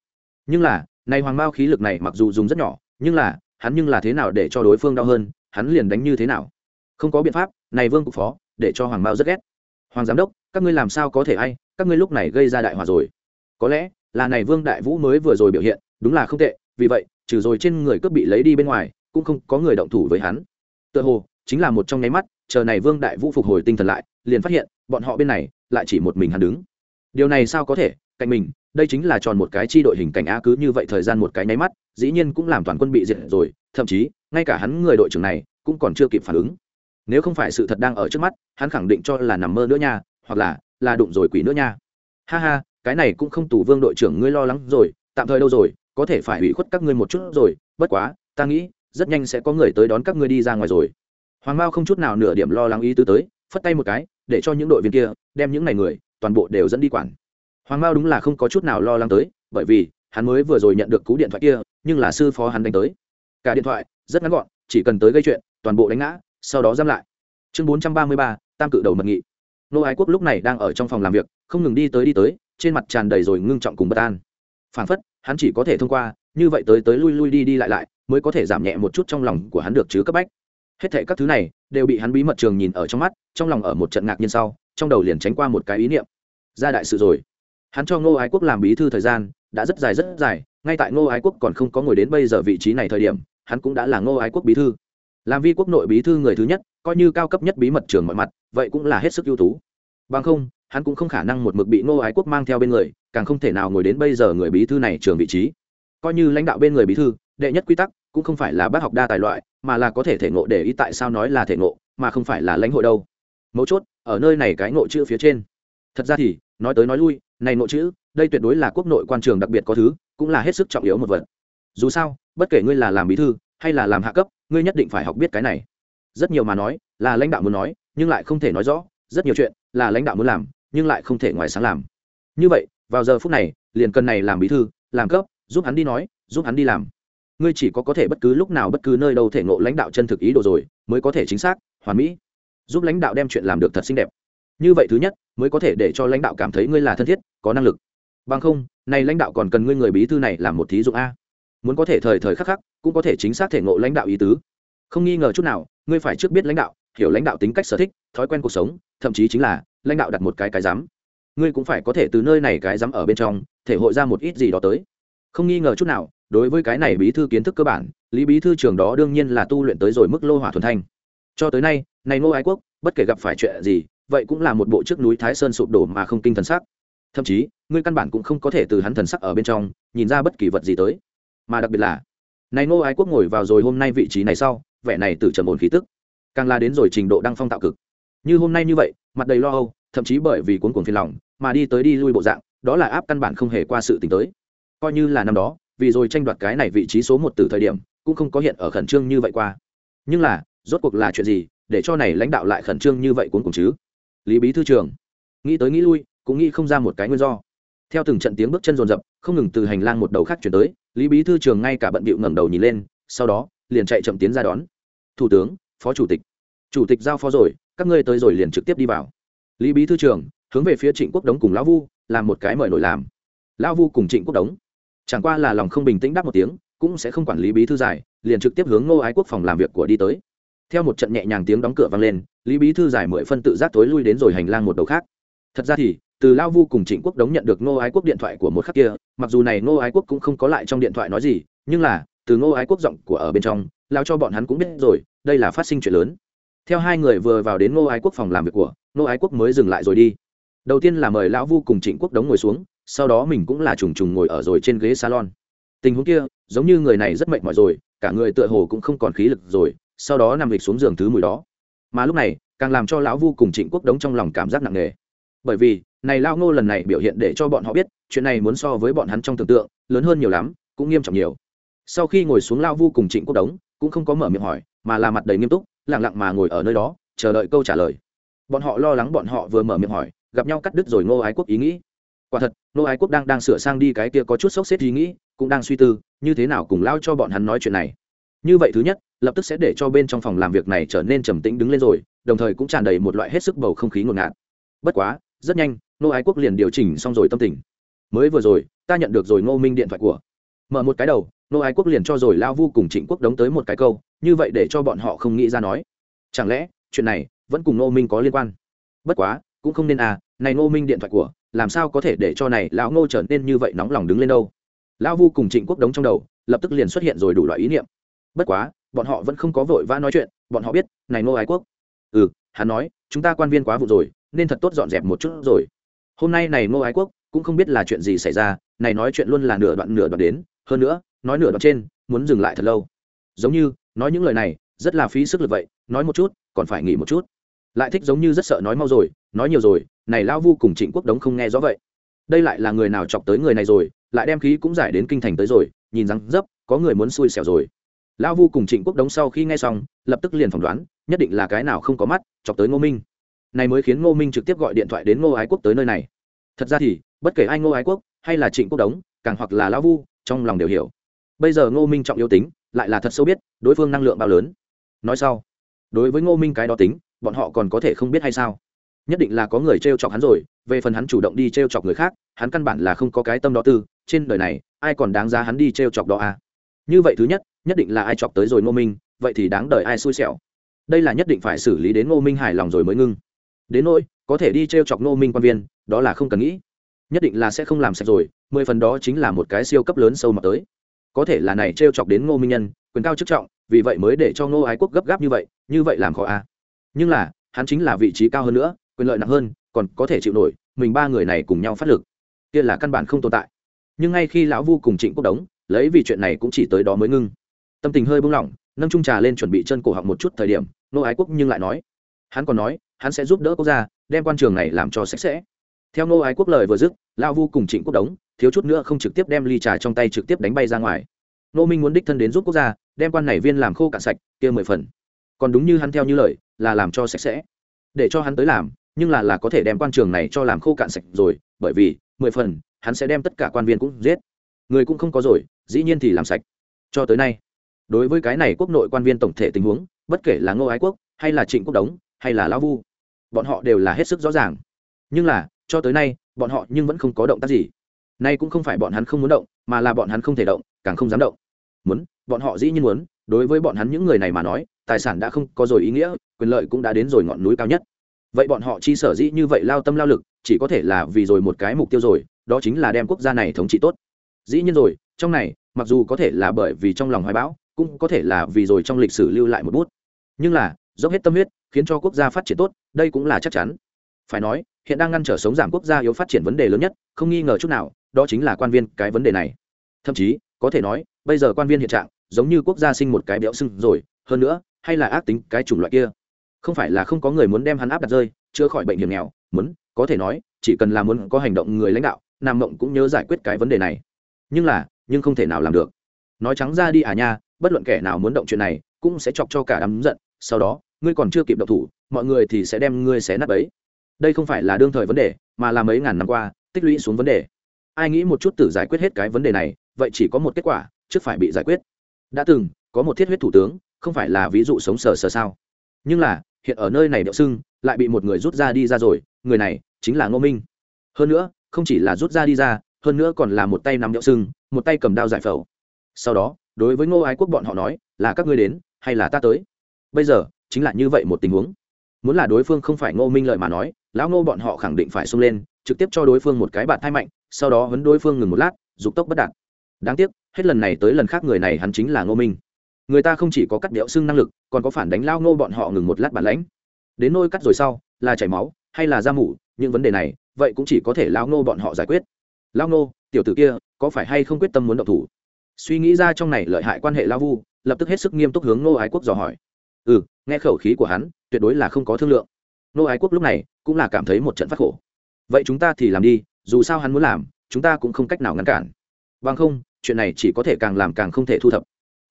Nhưng là này hoàng mao khí lực này mặc dù dùng rất nhỏ, nhưng là, hắn nhưng là thế nào để cho đối phương đau hơn, hắn liền đánh như thế nào? Không có biện pháp, này vương cục phó, để cho hoàng mao rất ghét. Hoàng giám đốc, các ngươi làm sao có thể ai, các ngươi lúc này gây ra đại hòa rồi. Có lẽ, là này vương đại vũ mới vừa rồi biểu hiện, đúng là không tệ, vì vậy, trừ rồi trên người cướp bị lấy đi bên ngoài, cũng không có người động thủ với hắn. Tựa hồ, chính là một trong nháy mắt chờ này vương đại vũ phục hồi tinh thần lại, liền phát hiện, bọn họ bên này, lại chỉ một mình hắn đứng. Điều này sao có thể? Cạnh mình, đây chính là tròn một cái chi đội hình cảnh á cứ như vậy thời gian một cái nháy mắt, dĩ nhiên cũng làm toàn quân bị diệt rồi, thậm chí, ngay cả hắn người đội trưởng này, cũng còn chưa kịp phản ứng. Nếu không phải sự thật đang ở trước mắt, hắn khẳng định cho là nằm mơ nữa nha, hoặc là là đụng rồi quỷ nữa nha. Ha ha, cái này cũng không tù vương đội trưởng ngươi lo lắng rồi, tạm thời đâu rồi, có thể phải hủy khuất các ngươi một chút rồi, bất quá, ta nghĩ, rất nhanh sẽ có người tới đón các ngươi đi ra ngoài rồi hoàng mao không chút nào nửa điểm lo lắng ý tứ tới, phất tay một cái, để cho những đội viên kia đem những này người, toàn bộ đều dẫn đi quản. Hoàng mao đúng là không có chút nào lo lắng tới, bởi vì, hắn mới vừa rồi nhận được cú điện thoại kia, nhưng là sư phó hắn đánh tới. Cả điện thoại, rất ngắn gọn, chỉ cần tới gây chuyện, toàn bộ đánh ngã, sau đó giam lại. Chương bốn trăm ba mươi ba, tam cự đầu mật nghị. Nô ái quốc lúc này đang ở trong phòng làm việc, không ngừng đi tới đi tới, trên mặt tràn đầy rồi ngưng trọng cùng bất an. Phản phất, hắn chỉ có thể thông qua, như vậy tới tới lui lui đi đi lại lại, mới có thể giảm nhẹ một chút trong lòng của hắn được chứ cấp bách hết thệ các thứ này đều bị hắn bí mật trường nhìn ở trong mắt, trong lòng ở một trận ngạc nhiên sau, trong đầu liền tránh qua một cái ý niệm. Ra đại sự rồi. Hắn cho ngô ái quốc làm bí thư thời gian, đã rất dài rất dài, ngay tại ngô ái quốc còn không có ngồi đến bây giờ vị trí này thời điểm, hắn cũng đã là ngô ái quốc bí thư. Làm vi quốc nội bí thư người thứ nhất, coi như cao cấp nhất bí mật trường mọi mặt, vậy cũng là hết sức ưu tú. Bằng không, hắn cũng không khả năng một mực bị ngô ái quốc mang theo bên người, càng không thể nào ngồi đến bây giờ người bí thư này trường vị trí. Coi như lãnh đạo bên người bí thư, đệ nhất quy tắc cũng không phải là bác học đa tài loại mà là có thể thể ngộ để ý tại sao nói là thể ngộ, mà không phải là lãnh hội đâu. Mấu chốt, ở nơi này cái ngộ chữ phía trên. Thật ra thì, nói tới nói lui, này ngộ chữ, đây tuyệt đối là quốc nội quan trường đặc biệt có thứ, cũng là hết sức trọng yếu một vật. Dù sao, bất kể ngươi là làm bí thư, hay là làm hạ cấp, ngươi nhất định phải học biết cái này. Rất nhiều mà nói, là lãnh đạo muốn nói, nhưng lại không thể nói rõ. Rất nhiều chuyện, là lãnh đạo muốn làm, nhưng lại không thể ngoài sáng làm. Như vậy, vào giờ phút này, liền cần này làm bí thư, làm cấp, giúp hắn đi nói, giúp hắn đi làm ngươi chỉ có có thể bất cứ lúc nào bất cứ nơi đâu thể ngộ lãnh đạo chân thực ý đồ rồi, mới có thể chính xác, hoàn mỹ. Giúp lãnh đạo đem chuyện làm được thật xinh đẹp. Như vậy thứ nhất, mới có thể để cho lãnh đạo cảm thấy ngươi là thân thiết, có năng lực. Bằng không, này lãnh đạo còn cần ngươi người bí thư này làm một thí dụ a. Muốn có thể thời thời khắc khắc, cũng có thể chính xác thể ngộ lãnh đạo ý tứ. Không nghi ngờ chút nào, ngươi phải trước biết lãnh đạo, hiểu lãnh đạo tính cách sở thích, thói quen cuộc sống, thậm chí chính là, lãnh đạo đặt một cái cái dám ngươi cũng phải có thể từ nơi này cái dám ở bên trong, thể hội ra một ít gì đó tới. Không nghi ngờ chút nào đối với cái này bí thư kiến thức cơ bản, lý bí thư trường đó đương nhiên là tu luyện tới rồi mức lô hỏa thuần thanh. Cho tới nay, này ngô ái quốc, bất kể gặp phải chuyện gì, vậy cũng là một bộ trước núi thái sơn sụp đổ mà không kinh thần sắc. Thậm chí, ngươi căn bản cũng không có thể từ hắn thần sắc ở bên trong, nhìn ra bất kỳ vật gì tới. Mà đặc biệt là, này ngô ái quốc ngồi vào rồi hôm nay vị trí này sau, vẻ này từ trầm ổn khí tức, càng là đến rồi trình độ đăng phong tạo cực. Như hôm nay như vậy, mặt đầy lo âu, thậm chí bởi vì cuốn cuồng phiền lòng, mà đi tới đi lui bộ dạng, đó là áp căn bản không hề qua sự tính tới. Coi như là năm đó vì rồi tranh đoạt cái này vị trí số một từ thời điểm, cũng không có hiện ở khẩn trương như vậy qua. Nhưng là, rốt cuộc là chuyện gì để cho này lãnh đạo lại khẩn trương như vậy cuốn cùng chứ? Lý bí thư trưởng nghĩ tới nghĩ lui, cũng nghĩ không ra một cái nguyên do. Theo từng trận tiếng bước chân rồn rập không ngừng từ hành lang một đầu khác chuyển tới, lý bí thư trường ngay cả bận bịu ngẩng đầu nhìn lên, sau đó, liền chạy chậm tiến ra đón. Thủ tướng, phó chủ tịch. Chủ tịch giao phó rồi, các ngươi tới rồi liền trực tiếp đi vào. Lý bí thư trường hướng về phía trịnh quốc đống cùng lão vu, làm một cái mời nổi làm. Lão vu cùng trịnh quốc đống chẳng qua là lòng không bình tĩnh đáp một tiếng, cũng sẽ không quản lý bí thư giải, liền trực tiếp hướng ngô ái quốc phòng làm việc của đi tới. Theo một trận nhẹ nhàng tiếng đóng cửa vang lên, lý bí thư giải mười phân tự giác tối lui đến rồi hành lang một đầu khác. Thật ra thì, từ lao vu cùng trịnh quốc đống nhận được ngô ái quốc điện thoại của một khắc kia, mặc dù này ngô ái quốc cũng không có lại trong điện thoại nói gì, nhưng là, từ ngô ái quốc giọng của ở bên trong, lao cho bọn hắn cũng biết rồi, đây là phát sinh chuyện lớn. Theo hai người vừa vào đến ngô ái quốc phòng làm việc của, ngô ái quốc mới dừng lại rồi đi. Đầu tiên là mời lão vu cùng trịnh quốc đống ngồi xuống sau đó mình cũng là trùng trùng ngồi ở rồi trên ghế salon. Tình huống kia, giống như người này rất mệt mỏi rồi, cả người tựa hồ cũng không còn khí lực rồi, sau đó nằm lịch xuống giường thứ mùi đó. Mà lúc này, càng làm cho lão vu cùng trịnh quốc đống trong lòng cảm giác nặng nề. Bởi vì, này lao ngô lần này biểu hiện để cho bọn họ biết, chuyện này muốn so với bọn hắn trong tưởng tượng, lớn hơn nhiều lắm, cũng nghiêm trọng nhiều. Sau khi ngồi xuống lao vu cùng trịnh quốc đống, cũng không có mở miệng hỏi, mà là mặt đầy nghiêm túc lẳng lặng mà ngồi ở nơi đó, chờ đợi câu trả lời. Bọn họ lo lắng bọn họ vừa mở miệng hỏi, gặp nhau cắt đứt rồi ngô ái quốc ý nghĩ quả thật, Nô ái quốc đang đang sửa sang đi cái kia có chút sốc xếp ý nghĩ, cũng đang suy tư, như thế nào cùng lao cho bọn hắn nói chuyện này. Như vậy thứ nhất, lập tức sẽ để cho bên trong phòng làm việc này trở nên trầm tĩnh đứng lên rồi, đồng thời cũng tràn đầy một loại hết sức bầu không khí ngột ngạt. Bất quá, rất nhanh, nô ái quốc liền điều chỉnh xong rồi tâm tình. Mới vừa rồi, ta nhận được rồi ngô minh điện thoại của. Mở một cái đầu, nô ái quốc liền cho rồi lao vu cùng trịnh quốc đống tới một cái câu, như vậy để cho bọn họ không nghĩ ra nói. Chẳng lẽ, chuyện này vẫn cùng ngô minh có liên quan? Bất quá, cũng không nên à này ngô minh điện thoại của làm sao có thể để cho này lão ngô trở nên như vậy nóng lòng đứng lên đâu? Lão vu cùng trịnh quốc đống trong đầu, lập tức liền xuất hiện rồi đủ loại ý niệm. Bất quá, bọn họ vẫn không có vội vã nói chuyện, bọn họ biết, này ngô ái quốc. Ừ hắn nói, chúng ta quan viên quá vụ rồi, nên thật tốt dọn dẹp một chút rồi. Hôm nay này ngô ái quốc, cũng không biết là chuyện gì xảy ra, này nói chuyện luôn là nửa đoạn nửa đoạn đến, hơn nữa, nói nửa đoạn trên, muốn dừng lại thật lâu. Giống như, nói những lời này, rất là phí sức lực vậy, nói một chút, còn phải nghỉ một chút. Lại thích giống như rất sợ nói mau rồi, nói nhiều rồi này lao vu cùng trịnh quốc đống không nghe rõ vậy. Đây lại là người nào chọc tới người này rồi, lại đem khí cũng giải đến kinh thành tới rồi, nhìn rằng, dấp, có người muốn xui xẻo rồi. Lão vu cùng trịnh quốc đống sau khi nghe xong, lập tức liền phỏng đoán, nhất định là cái nào không có mắt, chọc tới ngô minh. Này mới khiến ngô minh trực tiếp gọi điện thoại đến ngô ái quốc tới nơi này. Thật ra thì, bất kể ai ngô ái quốc, hay là trịnh quốc đống, càng hoặc là lão vu, trong lòng đều hiểu. Bây giờ ngô minh trọng yếu tính, lại là thật sâu biết, đối phương năng lượng bao lớn. Nói sau, đối với ngô minh cái đó tính, bọn họ còn có thể không biết hay sao? Nhất định là có người t r e o chọc hắn rồi, về phần hắn chủ động đi t r e o chọc người khác, hắn căn bản là không có cái tâm đó tư, trên đời này, ai còn đáng giá hắn đi t r e o chọc đó à? Như vậy thứ nhất nhất định là ai chọc tới rồi ngô minh, vậy thì đáng đời ai xui xẻo. Đây là nhất định phải xử lý đến ngô minh hài lòng rồi mới ngưng. Đến nỗi, có thể đi t r e o chọc ngô minh quan viên, đó là không cần nghĩ. Nhất định là sẽ không làm sạch rồi, mười phần đó chính là một cái siêu cấp lớn sâu mà tới. Có thể là này t r e o chọc đến ngô minh nhân, quyền cao chức trọng, vì vậy mới để cho ngô ái quốc gấp gáp như vậy như vậy làm khó a à. nhưng là, hắn chính là vị trí cao hơn nữa quyền lợi nặng hơn, còn có thể chịu nổi, mình ba người này cùng nhau phát lực. Kia là căn bản không tồn tại. Nhưng ngay khi lão vu cùng trịnh quốc đống, lấy vì chuyện này cũng chỉ tới đó mới ngưng. Tâm tình hơi buông lỏng, nâng trung trà lên chuẩn bị chân cổ họng một chút thời điểm, nô ái quốc nhưng lại nói, hắn còn nói, hắn sẽ giúp đỡ quốc gia, đem quan trường này làm cho sạch sẽ. Theo nô ái quốc lời vừa dứt, lão vu cùng trịnh quốc đống, thiếu chút nữa không trực tiếp đem ly trà trong tay trực tiếp đánh bay ra ngoài. Nô minh muốn đích thân đến giúp quốc gia, đem quan này viên làm khô cạn sạch, kia mười phần. Còn đúng như hắn theo như lời, là làm cho sạch sẽ. Để cho hắn tới làm nhưng là là có thể đem quan trường này cho làm khô cạn sạch rồi, bởi vì, mười phần, hắn sẽ đem tất cả quan viên cũng giết. Người cũng không có rồi, dĩ nhiên thì làm sạch. Cho tới nay, đối với cái này quốc nội quan viên tổng thể tình huống, bất kể là ngô ái quốc, hay là trịnh quốc đống, hay là lao vu, bọn họ đều là hết sức rõ ràng. Nhưng là, cho tới nay, bọn họ nhưng vẫn không có động tác gì. Nay cũng không phải bọn hắn không muốn động, mà là bọn hắn không thể động, càng không dám động. Muốn, bọn họ dĩ nhiên muốn, đối với bọn hắn những người này mà nói, tài sản đã không có rồi ý nghĩa, quyền lợi cũng đã đến rồi ngọn núi cao nhất vậy bọn họ chi sở dĩ như vậy lao tâm lao lực, chỉ có thể là vì rồi một cái mục tiêu rồi, đó chính là đem quốc gia này thống trị tốt. Dĩ nhiên rồi, trong này, mặc dù có thể là bởi vì trong lòng hoài bão, cũng có thể là vì rồi trong lịch sử lưu lại một bút. Nhưng là, dốc hết tâm huyết, khiến cho quốc gia phát triển tốt, đây cũng là chắc chắn. Phải nói, hiện đang ngăn trở sống giảm quốc gia yếu phát triển vấn đề lớn nhất, không nghi ngờ chút nào, đó chính là quan viên cái vấn đề này. Thậm chí, có thể nói, bây giờ quan viên hiện trạng, giống như quốc gia sinh một cái béo sưng rồi, hơn nữa, hay là ác tính cái chủng loại kia không phải là không có người muốn đem hắn áp đặt rơi, chữa khỏi bệnh hiểm nghèo, muốn, có thể nói, chỉ cần là muốn có hành động người lãnh đạo, nam mộng cũng nhớ giải quyết cái vấn đề này. Nhưng là, nhưng không thể nào làm được. Nói trắng ra đi à nha, bất luận kẻ nào muốn động chuyện này, cũng sẽ chọc cho cả đám giận, sau đó, ngươi còn chưa kịp động thủ, mọi người thì sẽ đem ngươi xé nát ấy đây không phải là đương thời vấn đề, mà là mấy ngàn năm qua, tích lũy xuống vấn đề. Ai nghĩ một chút tử giải quyết hết cái vấn đề này, vậy chỉ có một kết quả, trước phải bị giải quyết. Đã từng, có một thiết huyết thủ tướng, không phải là ví dụ sống sờ sờ sao. Nhưng là hiện ở nơi này điệu sưng lại bị một người rút ra đi ra rồi, người này chính là ngô minh. Hơn nữa, không chỉ là rút ra đi ra, hơn nữa còn là một tay nắm điệu sưng một tay cầm đao giải phẫu. Sau đó, đối với ngô ái quốc bọn họ nói, là các ngươi đến, hay là ta tới? Bây giờ, chính là như vậy một tình huống. Muốn là đối phương không phải ngô minh lợi mà nói, lão ngô bọn họ khẳng định phải xông lên, trực tiếp cho đối phương một cái bạt thai mạnh, sau đó vấn đối phương ngừng một lát, dục tốc bất đạt. Đáng tiếc, hết lần này tới lần khác người này hắn chính là ngô minh người ta không chỉ có cắt đẽo xương năng lực, còn có phản đánh lao ngô bọn họ ngừng một lát bản lãnh. Đến nôi cắt rồi sau, là chảy máu hay là da mủ, những vấn đề này, vậy cũng chỉ có thể lao ngô bọn họ giải quyết. Lao ngô, tiểu tử kia, có phải hay không quyết tâm muốn động thủ? Suy nghĩ ra trong này lợi hại quan hệ lao vu, lập tức hết sức nghiêm túc hướng ngô ái quốc dò hỏi. Ừ nghe khẩu khí của hắn, tuyệt đối là không có thương lượng. Ngô ái quốc lúc này cũng là cảm thấy một trận phát khổ. Vậy chúng ta thì làm đi, dù sao hắn muốn làm, chúng ta cũng không cách nào ngăn cản. Bằng không, chuyện này chỉ có thể càng làm càng không thể thu thập.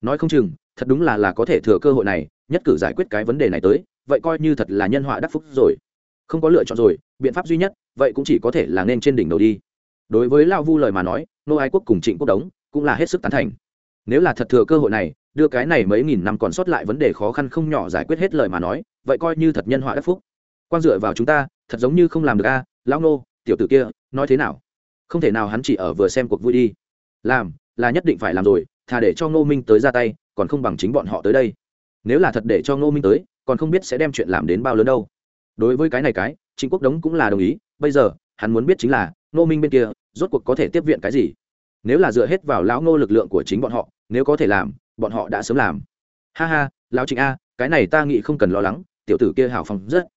Nói không chừng thật đúng là là có thể thừa cơ hội này, nhất cử giải quyết cái vấn đề này tới, vậy coi như thật là nhân họa đắc phúc rồi. Không có lựa chọn rồi, biện pháp duy nhất, vậy cũng chỉ có thể là nên trên đỉnh đầu đi. Đối với lao vu lời mà nói, nô ái quốc cùng trịnh quốc đống cũng là hết sức tán thành. Nếu là thật thừa cơ hội này, đưa cái này mấy nghìn năm còn sót lại vấn đề khó khăn không nhỏ giải quyết hết lời mà nói, vậy coi như thật nhân họa đắc phúc. Quan dựa vào chúng ta, thật giống như không làm được a, lão nô, tiểu tử kia, nói thế nào? Không thể nào hắn chỉ ở vừa xem cuộc vui đi. Làm, là nhất định phải làm rồi thà để cho ngô minh tới ra tay, còn không bằng chính bọn họ tới đây. Nếu là thật để cho ngô minh tới, còn không biết sẽ đem chuyện làm đến bao lớn đâu. Đối với cái này cái chính quốc đống cũng là đồng ý, bây giờ, hắn muốn biết chính là, ngô minh bên kia, rốt cuộc có thể tiếp viện cái gì? Nếu là dựa hết vào lão ngô lực lượng của chính bọn họ, nếu có thể làm, bọn họ đã sớm làm. Ha ha, lão trịnh a, cái này ta nghĩ không cần lo lắng, tiểu tử kia hào phóng rất.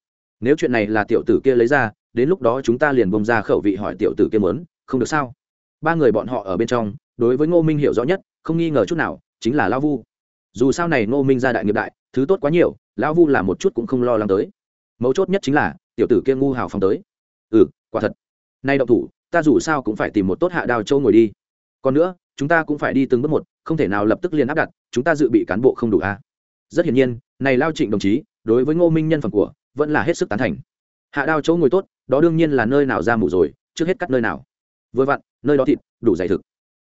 Nếu chuyện này là tiểu tử kia lấy ra, đến lúc đó chúng ta liền bông ra khẩu vị hỏi tiểu tử kia mớn không được sao? Ba người bọn họ ở bên trong, đối với ngô minh hiểu rõ nhất không nghi ngờ chút nào, chính là lao vu. Dù sao này ngô minh ra đại nghiệp đại, thứ tốt quá nhiều lão vu là một chút cũng không lo lắng tới. Mấu chốt nhất chính là, tiểu tử kia ngu hào phóng tới. Ừ quả thật. Nay động thủ, ta dù sao cũng phải tìm một tốt hạ đào châu ngồi đi. Còn nữa, chúng ta cũng phải đi từng bước một, không thể nào lập tức liền áp đặt, chúng ta dự bị cán bộ không đủ a. À? rất hiển nhiên, này lao trịnh đồng chí, đối với ngô minh nhân phẩm của, vẫn là hết sức tán thành. Hạ đao chỗ ngồi tốt, đó đương nhiên là nơi nào ra mù rồi, trước hết cắt nơi nào. Vừa vặn, nơi đó thịt, đủ dày thực.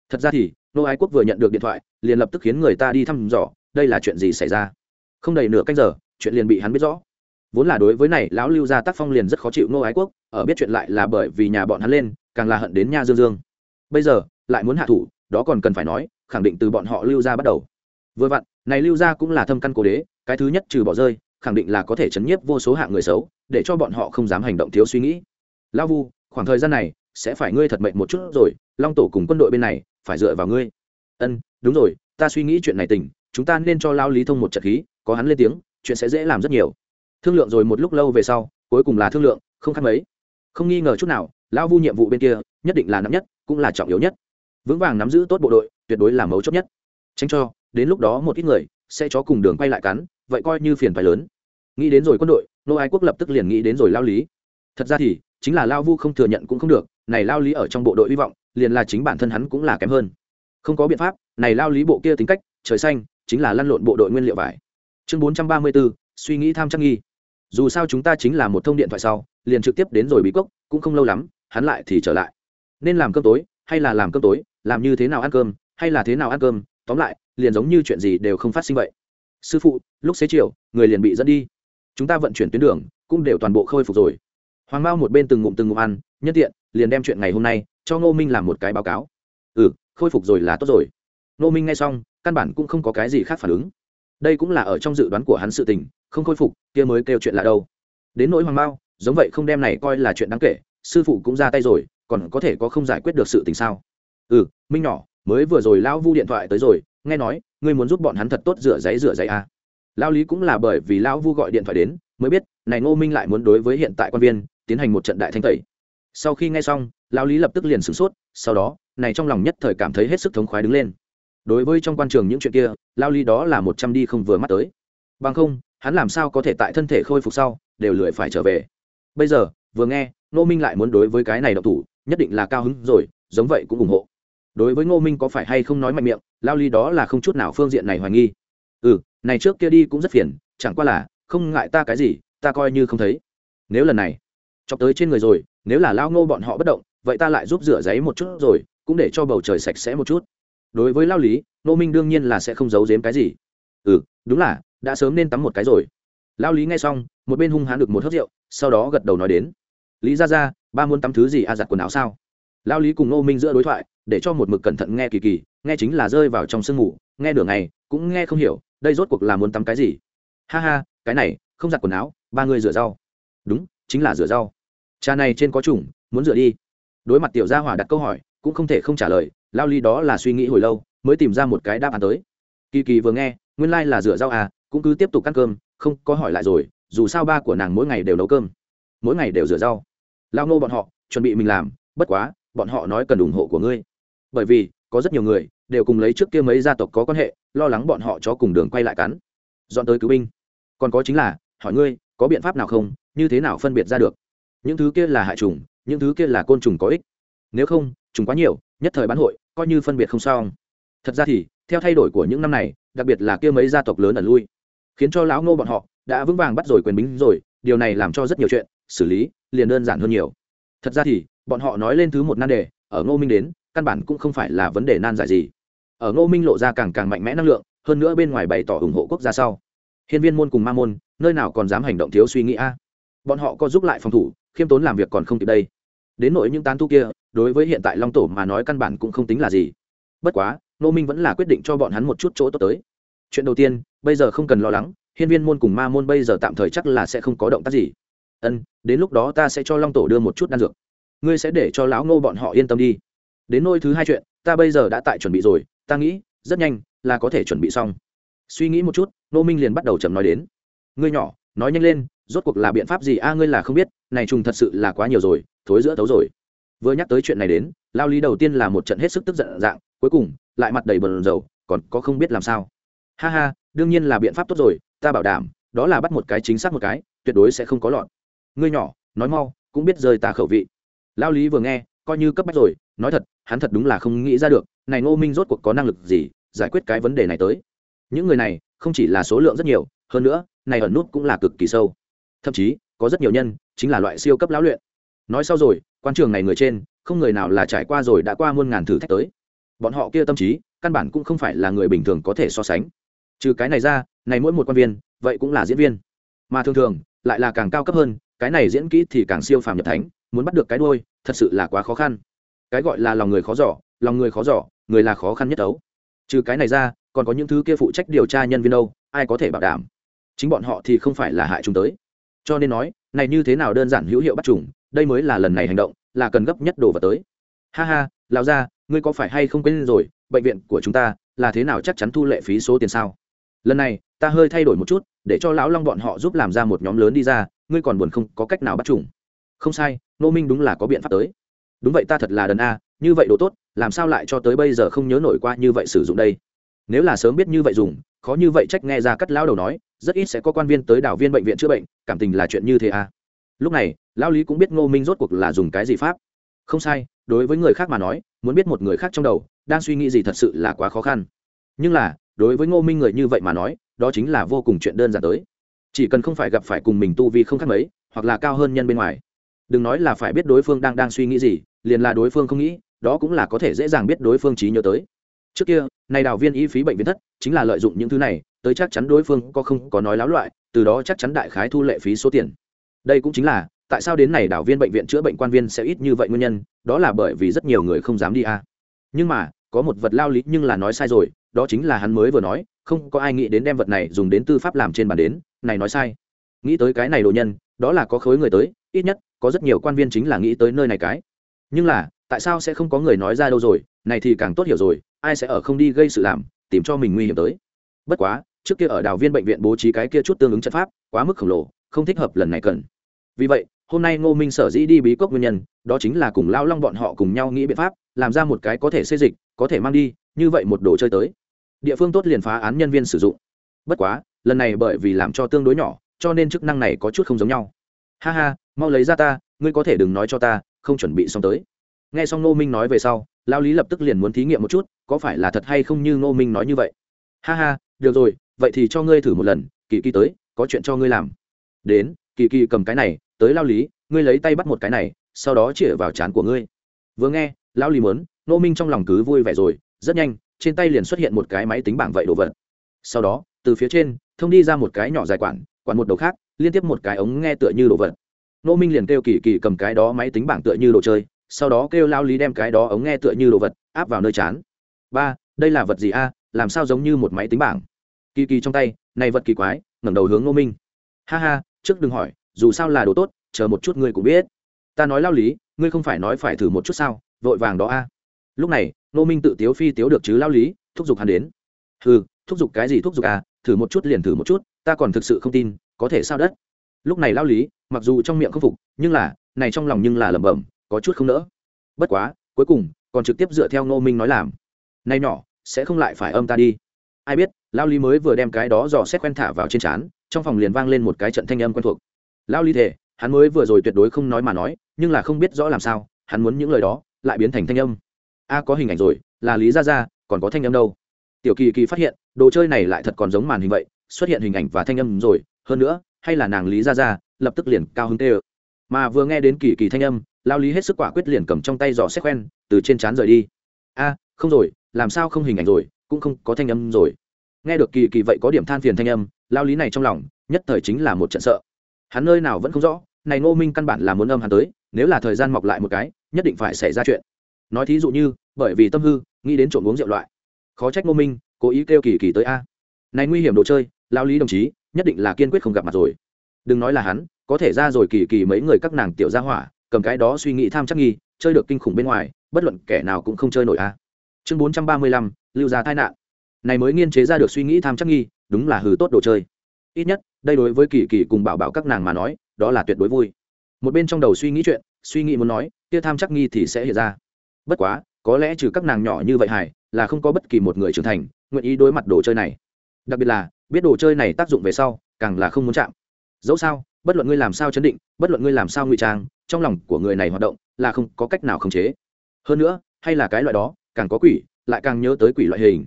Thật ra thì nô ái quốc vừa nhận được điện thoại, liền lập tức khiến người ta đi thăm dò, đây là chuyện gì xảy ra? Không đầy nửa canh giờ, chuyện liền bị hắn biết rõ. Vốn là đối với này, lão lưu gia tác phong liền rất khó chịu nô ái quốc, ở biết chuyện lại là bởi vì nhà bọn hắn lên, càng là hận đến nha dương dương. Bây giờ, lại muốn hạ thủ, đó còn cần phải nói, khẳng định từ bọn họ lưu gia bắt đầu. Vừa vặn, này lưu gia cũng là thâm căn cố đế, cái thứ nhất trừ bỏ rơi, khẳng định là có thể chấn nhiếp vô số hạng người xấu, để cho bọn họ không dám hành động thiếu suy nghĩ. Lão vu, khoảng thời gian này, sẽ phải ngươi thật mệnh một chút rồi, long tổ cùng quân đội bên này phải dựa vào ngươi. Ân, đúng rồi, ta suy nghĩ chuyện này tỉnh, chúng ta nên cho lao lý thông một trận khí, có hắn lên tiếng, chuyện sẽ dễ làm rất nhiều. Thương lượng rồi một lúc lâu về sau, cuối cùng là thương lượng, không khác mấy. Không nghi ngờ chút nào lao vu nhiệm vụ bên kia, nhất định là nắm nhất, cũng là trọng yếu nhất. Vững vàng nắm giữ tốt bộ đội, tuyệt đối là mấu chốt nhất. Tránh cho, đến lúc đó một ít người sẽ chó cùng đường quay lại cắn, vậy coi như phiền phải lớn. Nghĩ đến rồi quân đội, nô ái quốc lập tức liền nghĩ đến rồi lao lý. Thật ra thì, chính là lao vu không thừa nhận cũng không được này lao lý ở trong bộ đội hy vọng, liền là chính bản thân hắn cũng là kém hơn. Không có biện pháp, này lao lý bộ kia tính cách, trời xanh, chính là lăn lộn bộ đội nguyên liệu vải. Chương bốn trăm ba mươi bốn suy nghĩ tham trắc nghi. Dù sao chúng ta chính là một thông điện thoại sau, liền trực tiếp đến rồi bí cốc, cũng không lâu lắm, hắn lại thì trở lại. Nên làm cơm tối, hay là làm cơm tối, làm như thế nào ăn cơm, hay là thế nào ăn cơm, tóm lại, liền giống như chuyện gì đều không phát sinh vậy. Sư phụ, lúc xế chiều, người liền bị dẫn đi. Chúng ta vận chuyển tuyến đường, cũng đều toàn bộ khôi phục rồi. Hoàng mao một bên từng ngụm từng ngụm ăn, nhân tiện liền đem chuyện ngày hôm nay cho ngô minh làm một cái báo cáo. Ừ khôi phục rồi là tốt rồi. Ngô minh nghe xong, căn bản cũng không có cái gì khác phản ứng. Đây cũng là ở trong dự đoán của hắn sự tình, không khôi phục, kia mới kêu chuyện là đâu. Đến nỗi hoàng mao giống vậy không đem này coi là chuyện đáng kể, sư phụ cũng ra tay rồi, còn có thể có không giải quyết được sự tình sao? Ừ minh nhỏ, mới vừa rồi lão vu điện thoại tới rồi, nghe nói, ngươi muốn giúp bọn hắn thật tốt rửa giấy rửa giấy à. lão lý cũng là bởi vì lão vu gọi điện thoại đến, mới biết, này ngô minh lại muốn đối với hiện tại quan viên, tiến hành một trận đại thanh tẩy sau khi nghe xong, lão lý lập tức liền sửng sốt, sau đó, này trong lòng nhất thời cảm thấy hết sức thống khoái đứng lên. Đối với trong quan trường những chuyện kia, lão lý đó là một trăm đi không vừa mắt tới. Bằng không, hắn làm sao có thể tại thân thể khôi phục sau, đều lười phải trở về. Bây giờ, vừa nghe, ngô minh lại muốn đối với cái này độc thủ, nhất định là cao hứng rồi, giống vậy cũng ủng hộ. Đối với ngô minh có phải hay không nói mạnh miệng lao ly đó là không chút nào phương diện này hoài nghi. Ừ này trước kia đi cũng rất phiền, chẳng qua là, không ngại ta cái gì, ta coi như không thấy. Nếu lần này chọc tới trên người rồi, nếu là lao ngô bọn họ bất động, vậy ta lại giúp rửa giấy một chút rồi, cũng để cho bầu trời sạch sẽ một chút. Đối với lao lý, ngô minh đương nhiên là sẽ không giấu giếm cái gì. Ừ đúng là, đã sớm nên tắm một cái rồi. Lao lý nghe xong, một bên hung hãn được một hớt rượu, sau đó gật đầu nói đến. Lý ra ra ba muốn tắm thứ gì a giặt quần áo sao? Lao lý cùng ngô minh giữa đối thoại, để cho một mực cẩn thận nghe kỳ kỳ, nghe chính là rơi vào trong sương ngủ nghe đường này cũng nghe không hiểu, đây rốt cuộc là muốn tắm cái gì. Ha ha, cái này, không giặt quần áo, ba người rửa rau. Đúng chính là rửa rau. Cha này trên có trùng muốn rửa đi. Đối mặt tiểu gia hỏa đặt câu hỏi, cũng không thể không trả lời, lao ly đó là suy nghĩ hồi lâu, mới tìm ra một cái đáp án tới. Kỳ kỳ vừa nghe, nguyên lai、like、là rửa rau à cũng cứ tiếp tục ăn cơm, không có hỏi lại rồi, dù sao ba của nàng mỗi ngày đều nấu cơm. Mỗi ngày đều rửa rau. Lao nô bọn họ, chuẩn bị mình làm, bất quá, bọn họ nói cần ủng hộ của ngươi. Bởi vì, có rất nhiều người, đều cùng lấy trước kia mấy gia tộc có quan hệ, lo lắng bọn họ cho cùng đường quay lại cắn. Dọn tới cứu binh. Còn có chính là, hỏi ngươi có biện pháp nào không, như thế nào phân biệt ra được? Những thứ kia là hại trùng, những thứ kia là côn trùng có ích. Nếu không, trùng quá nhiều, nhất thời bán hội, coi như phân biệt không sao thật ra thì, theo thay đổi của những năm này, đặc biệt là kia mấy gia tộc lớn ẩn lui, khiến cho lão ngô bọn họ đã vững vàng bắt rồi quyền bính rồi, điều này làm cho rất nhiều chuyện, xử lý liền đơn giản hơn nhiều. Thật ra thì, bọn họ nói lên thứ một nan đề, ở ngô minh đến, căn bản cũng không phải là vấn đề nan giải gì. Ở ngô minh lộ ra càng càng mạnh mẽ năng lượng, hơn nữa bên ngoài bày tỏ ủng hộ quốc gia sau hiên viên môn cùng ma môn, nơi nào còn dám hành động thiếu suy nghĩ a? Bọn họ có giúp lại phòng thủ, khiêm tốn làm việc còn không kịp đây. Đến nỗi những tán tu kia, đối với hiện tại long tổ mà nói căn bản cũng không tính là gì. Bất quá, ngô minh vẫn là quyết định cho bọn hắn một chút chỗ tốt tới. Chuyện đầu tiên, bây giờ không cần lo lắng, hiên viên môn cùng ma môn bây giờ tạm thời chắc là sẽ không có động tác gì. Ân, đến lúc đó ta sẽ cho long tổ đưa một chút đan dược. Ngươi sẽ để cho lão ngô bọn họ yên tâm đi. Đến nôi thứ hai chuyện, ta bây giờ đã tại chuẩn bị rồi, ta nghĩ, rất nhanh là có thể chuẩn bị xong suy nghĩ một chút nô minh liền bắt đầu chậm nói đến. Ngươi nhỏ, nói nhanh lên, rốt cuộc là biện pháp gì a, ngươi là không biết, này trùng thật sự là quá nhiều rồi, thối giữa tấu rồi. Vừa nhắc tới chuyện này đến, lao lý đầu tiên là một trận hết sức tức giận dạng, cuối cùng lại mặt đầy bờn dầu còn có không biết làm sao? Ha ha, đương nhiên là biện pháp tốt rồi, ta bảo đảm, đó là bắt một cái chính xác một cái, tuyệt đối sẽ không có lọt. Ngươi nhỏ, nói mau, cũng biết rơi ta khẩu vị. Lao lý vừa nghe, coi như cấp bách rồi, nói thật, hắn thật đúng là không nghĩ ra được, này ngô minh rốt cuộc có năng lực gì, giải quyết cái vấn đề này tới những người này, không chỉ là số lượng rất nhiều, hơn nữa, này ẩn nút cũng là cực kỳ sâu. Thậm chí, có rất nhiều nhân, chính là loại siêu cấp lão luyện. Nói sau rồi, quan trường này người trên, không người nào là trải qua rồi đã qua muôn ngàn thử thách tới. Bọn họ kia tâm trí, căn bản cũng không phải là người bình thường có thể so sánh. Trừ cái này ra, này mỗi một quan viên, vậy cũng là diễn viên. Mà thường thường, lại là càng cao cấp hơn, cái này diễn kỹ thì càng siêu phàm nhập thánh, muốn bắt được cái đuôi, thật sự là quá khó khăn. Cái gọi là lòng người khó giỏ lòng người khó giỏ người là khó khăn nhất ấu. Trừ cái này ra còn có những thứ kia phụ trách điều tra nhân viên đâu ai có thể bảo đảm? Chính bọn họ thì không phải là hại chúng tới. Cho nên nói này như thế nào đơn giản hữu hiệu bắt trùng đây mới là lần này hành động là cần gấp nhất đồ vào tới. Ha ha lão gia, ngươi có phải hay không quên rồi bệnh viện của chúng ta là thế nào chắc chắn thu lệ phí số tiền sao? Lần này ta hơi thay đổi một chút để cho lão long bọn họ giúp làm ra một nhóm lớn đi ra ngươi còn buồn không có cách nào bắt trùng không sai nô minh đúng là có biện pháp tới. Đúng vậy ta thật là đần a như vậy đồ tốt làm sao lại cho tới bây giờ không nhớ nổi qua như vậy sử dụng đây? Nếu là sớm biết như vậy dùng, khó như vậy trách nghe ra cắt lão đầu nói, rất ít sẽ có quan viên tới đảo viên bệnh viện chữa bệnh, cảm tình là chuyện như thế à? Lúc này, lão lý cũng biết ngô minh rốt cuộc là dùng cái gì pháp. Không sai, đối với người khác mà nói, muốn biết một người khác trong đầu, đang suy nghĩ gì thật sự là quá khó khăn. Nhưng là, đối với ngô minh người như vậy mà nói, đó chính là vô cùng chuyện đơn giản tới. Chỉ cần không phải gặp phải cùng mình tu vi không khác mấy, hoặc là cao hơn nhân bên ngoài. Đừng nói là phải biết đối phương đang đang suy nghĩ gì, liền là đối phương không nghĩ, đó cũng là có thể dễ dàng biết đối phương trí nhớ tới trước kia này đào viên y phí bệnh viện thất, chính là lợi dụng những thứ này, tới chắc chắn đối phương có không có nói láo loại, từ đó chắc chắn đại khái thu lệ phí số tiền. Đây cũng chính là, tại sao đến này đảo viên bệnh viện chữa bệnh quan viên sẽ ít như vậy nguyên nhân, đó là bởi vì rất nhiều người không dám đi a à. nhưng mà, có một vật lao lý nhưng là nói sai rồi, đó chính là hắn mới vừa nói, không có ai nghĩ đến đem vật này dùng đến tư pháp làm trên bàn đến, này nói sai. Nghĩ tới cái này đồ nhân, đó là có khối người tới, ít nhất, có rất nhiều quan viên chính là nghĩ tới nơi này cái. Nhưng là, tại sao sẽ không có người nói ra đâu rồi, này thì càng tốt hiểu rồi ai sẽ ở không đi gây sự làm, tìm cho mình nguy hiểm tới. Bất quá, trước kia ở đào viên bệnh viện bố trí cái kia chút tương ứng chất pháp, quá mức khổng lồ, không thích hợp lần này cần. Vì vậy, hôm nay ngô minh sở dĩ đi bí cốc nguyên nhân, đó chính là cùng lao long bọn họ cùng nhau nghĩ biện pháp, làm ra một cái có thể xây dịch, có thể mang đi, như vậy một đồ chơi tới. Địa phương tốt liền phá án nhân viên sử dụng. Bất quá, lần này bởi vì làm cho tương đối nhỏ, cho nên chức năng này có chút không giống nhau. Ha ha, mau lấy ra ta, ngươi có thể đừng nói cho ta, không chuẩn bị xong tới. Nghe xong ngô minh nói về sau lao lý lập tức liền muốn thí nghiệm một chút, có phải là thật hay không như ngô minh nói như vậy. Ha ha, được rồi, vậy thì cho ngươi thử một lần, kỳ kỳ tới, có chuyện cho ngươi làm. Đến, kỳ kỳ cầm cái này, tới lao lý, ngươi lấy tay bắt một cái này, sau đó chĩa vào trán của ngươi. Vừa nghe, lao lý mớn nô minh trong lòng cứ vui vẻ rồi, rất nhanh, trên tay liền xuất hiện một cái máy tính bảng vậy đồ vật. Sau đó, từ phía trên, thông đi ra một cái nhỏ dài quản quản một đầu khác, liên tiếp một cái ống nghe tựa như đồ vật. Nô minh liền kêu kỳ kỳ cầm cái đó máy tính bảng tựa như đồ chơi sau đó kêu lao lý đem cái đó ống nghe tựa như đồ vật áp vào nơi chán. Ba, đây là vật gì a? Làm sao giống như một máy tính bảng? Kỳ kỳ trong tay, này vật kỳ quái, ngẩng đầu hướng ngô minh. Ha ha, trước đừng hỏi, dù sao là đồ tốt, chờ một chút ngươi cũng biết. Ta nói lao lý, ngươi không phải nói phải thử một chút sao, vội vàng đó a. Lúc này, ngô minh tự tiếu phi tiếu được chứ lao lý, thúc giục hắn đến. Ừ thúc giục cái gì thúc giục à thử một chút liền thử một chút, ta còn thực sự không tin, có thể sao đất. Lúc này lao lý, mặc dù trong miệng không phục, nhưng là, này trong lòng nhưng là lẩm bẩm có chút không nỡ. Bất quá, cuối cùng, còn trực tiếp dựa theo nô minh nói làm. Nay nhỏ, sẽ không lại phải âm ta đi. Ai biết, lao lý mới vừa đem cái đó dò xét quen thả vào trên trán, trong phòng liền vang lên một cái trận thanh âm quen thuộc. Lao lý thể hắn mới vừa rồi tuyệt đối không nói mà nói, nhưng là không biết rõ làm sao, hắn muốn những lời đó, lại biến thành thanh âm. A, có hình ảnh rồi, là lý ra ra còn có thanh âm đâu? Tiểu kỳ kỳ phát hiện, đồ chơi này lại thật còn giống màn hình vậy, xuất hiện hình ảnh và thanh âm rồi, hơn nữa, hay là nàng lý ra ra lập tức liền cao hứng tê ơ. Mà vừa nghe đến kỳ kỳ thanh âm lao lý hết sức quả quyết liền cầm trong tay giỏ xét quen từ trên trán rời đi. A, không rồi, làm sao không hình ảnh rồi, cũng không có thanh âm rồi. Nghe được kỳ kỳ vậy có điểm than phiền thanh âm, lao lý này trong lòng, nhất thời chính là một trận sợ. Hắn nơi nào vẫn không rõ, này ngô minh căn bản là muốn âm hắn tới, nếu là thời gian mọc lại một cái, nhất định phải xảy ra chuyện. Nói thí dụ như, bởi vì tâm hư, nghĩ đến trộm uống rượu loại. Khó trách ngô minh, cố ý kêu kỳ kỳ tới a. Này nguy hiểm đồ chơi, lao lý đồng chí, nhất định là kiên quyết không gặp mặt rồi. Đừng nói là hắn, có thể ra rồi kỳ kỳ mấy người các nàng tiểu gia hỏa cầm cái đó suy nghĩ tham chắc nghi, chơi được kinh khủng bên ngoài, bất luận kẻ nào cũng không chơi nổi a. Chương bốn trăm ba mươi lăm, lưu ra tai nạn. Này mới nghiên chế ra được suy nghĩ tham chắc nghi, đúng là hừ tốt đồ chơi. Ít nhất, đây đối với kỳ kỳ cùng bảo bảo các nàng mà nói, đó là tuyệt đối vui. Một bên trong đầu suy nghĩ chuyện, suy nghĩ muốn nói, kia tham chắc nghi thì sẽ hiện ra. Bất quá, có lẽ trừ các nàng nhỏ như vậy hải là không có bất kỳ một người trưởng thành, nguyện ý đối mặt đồ chơi này. Đặc biệt là, biết đồ chơi này tác dụng về sau, càng là không muốn chạm. Dẫu sao, bất luận ngươi làm sao chấn định, bất luận ngươi làm sao ngụy trang trong lòng của người này hoạt động là không có cách nào khống chế. Hơn nữa, hay là cái loại đó, càng có quỷ, lại càng nhớ tới quỷ loại hình.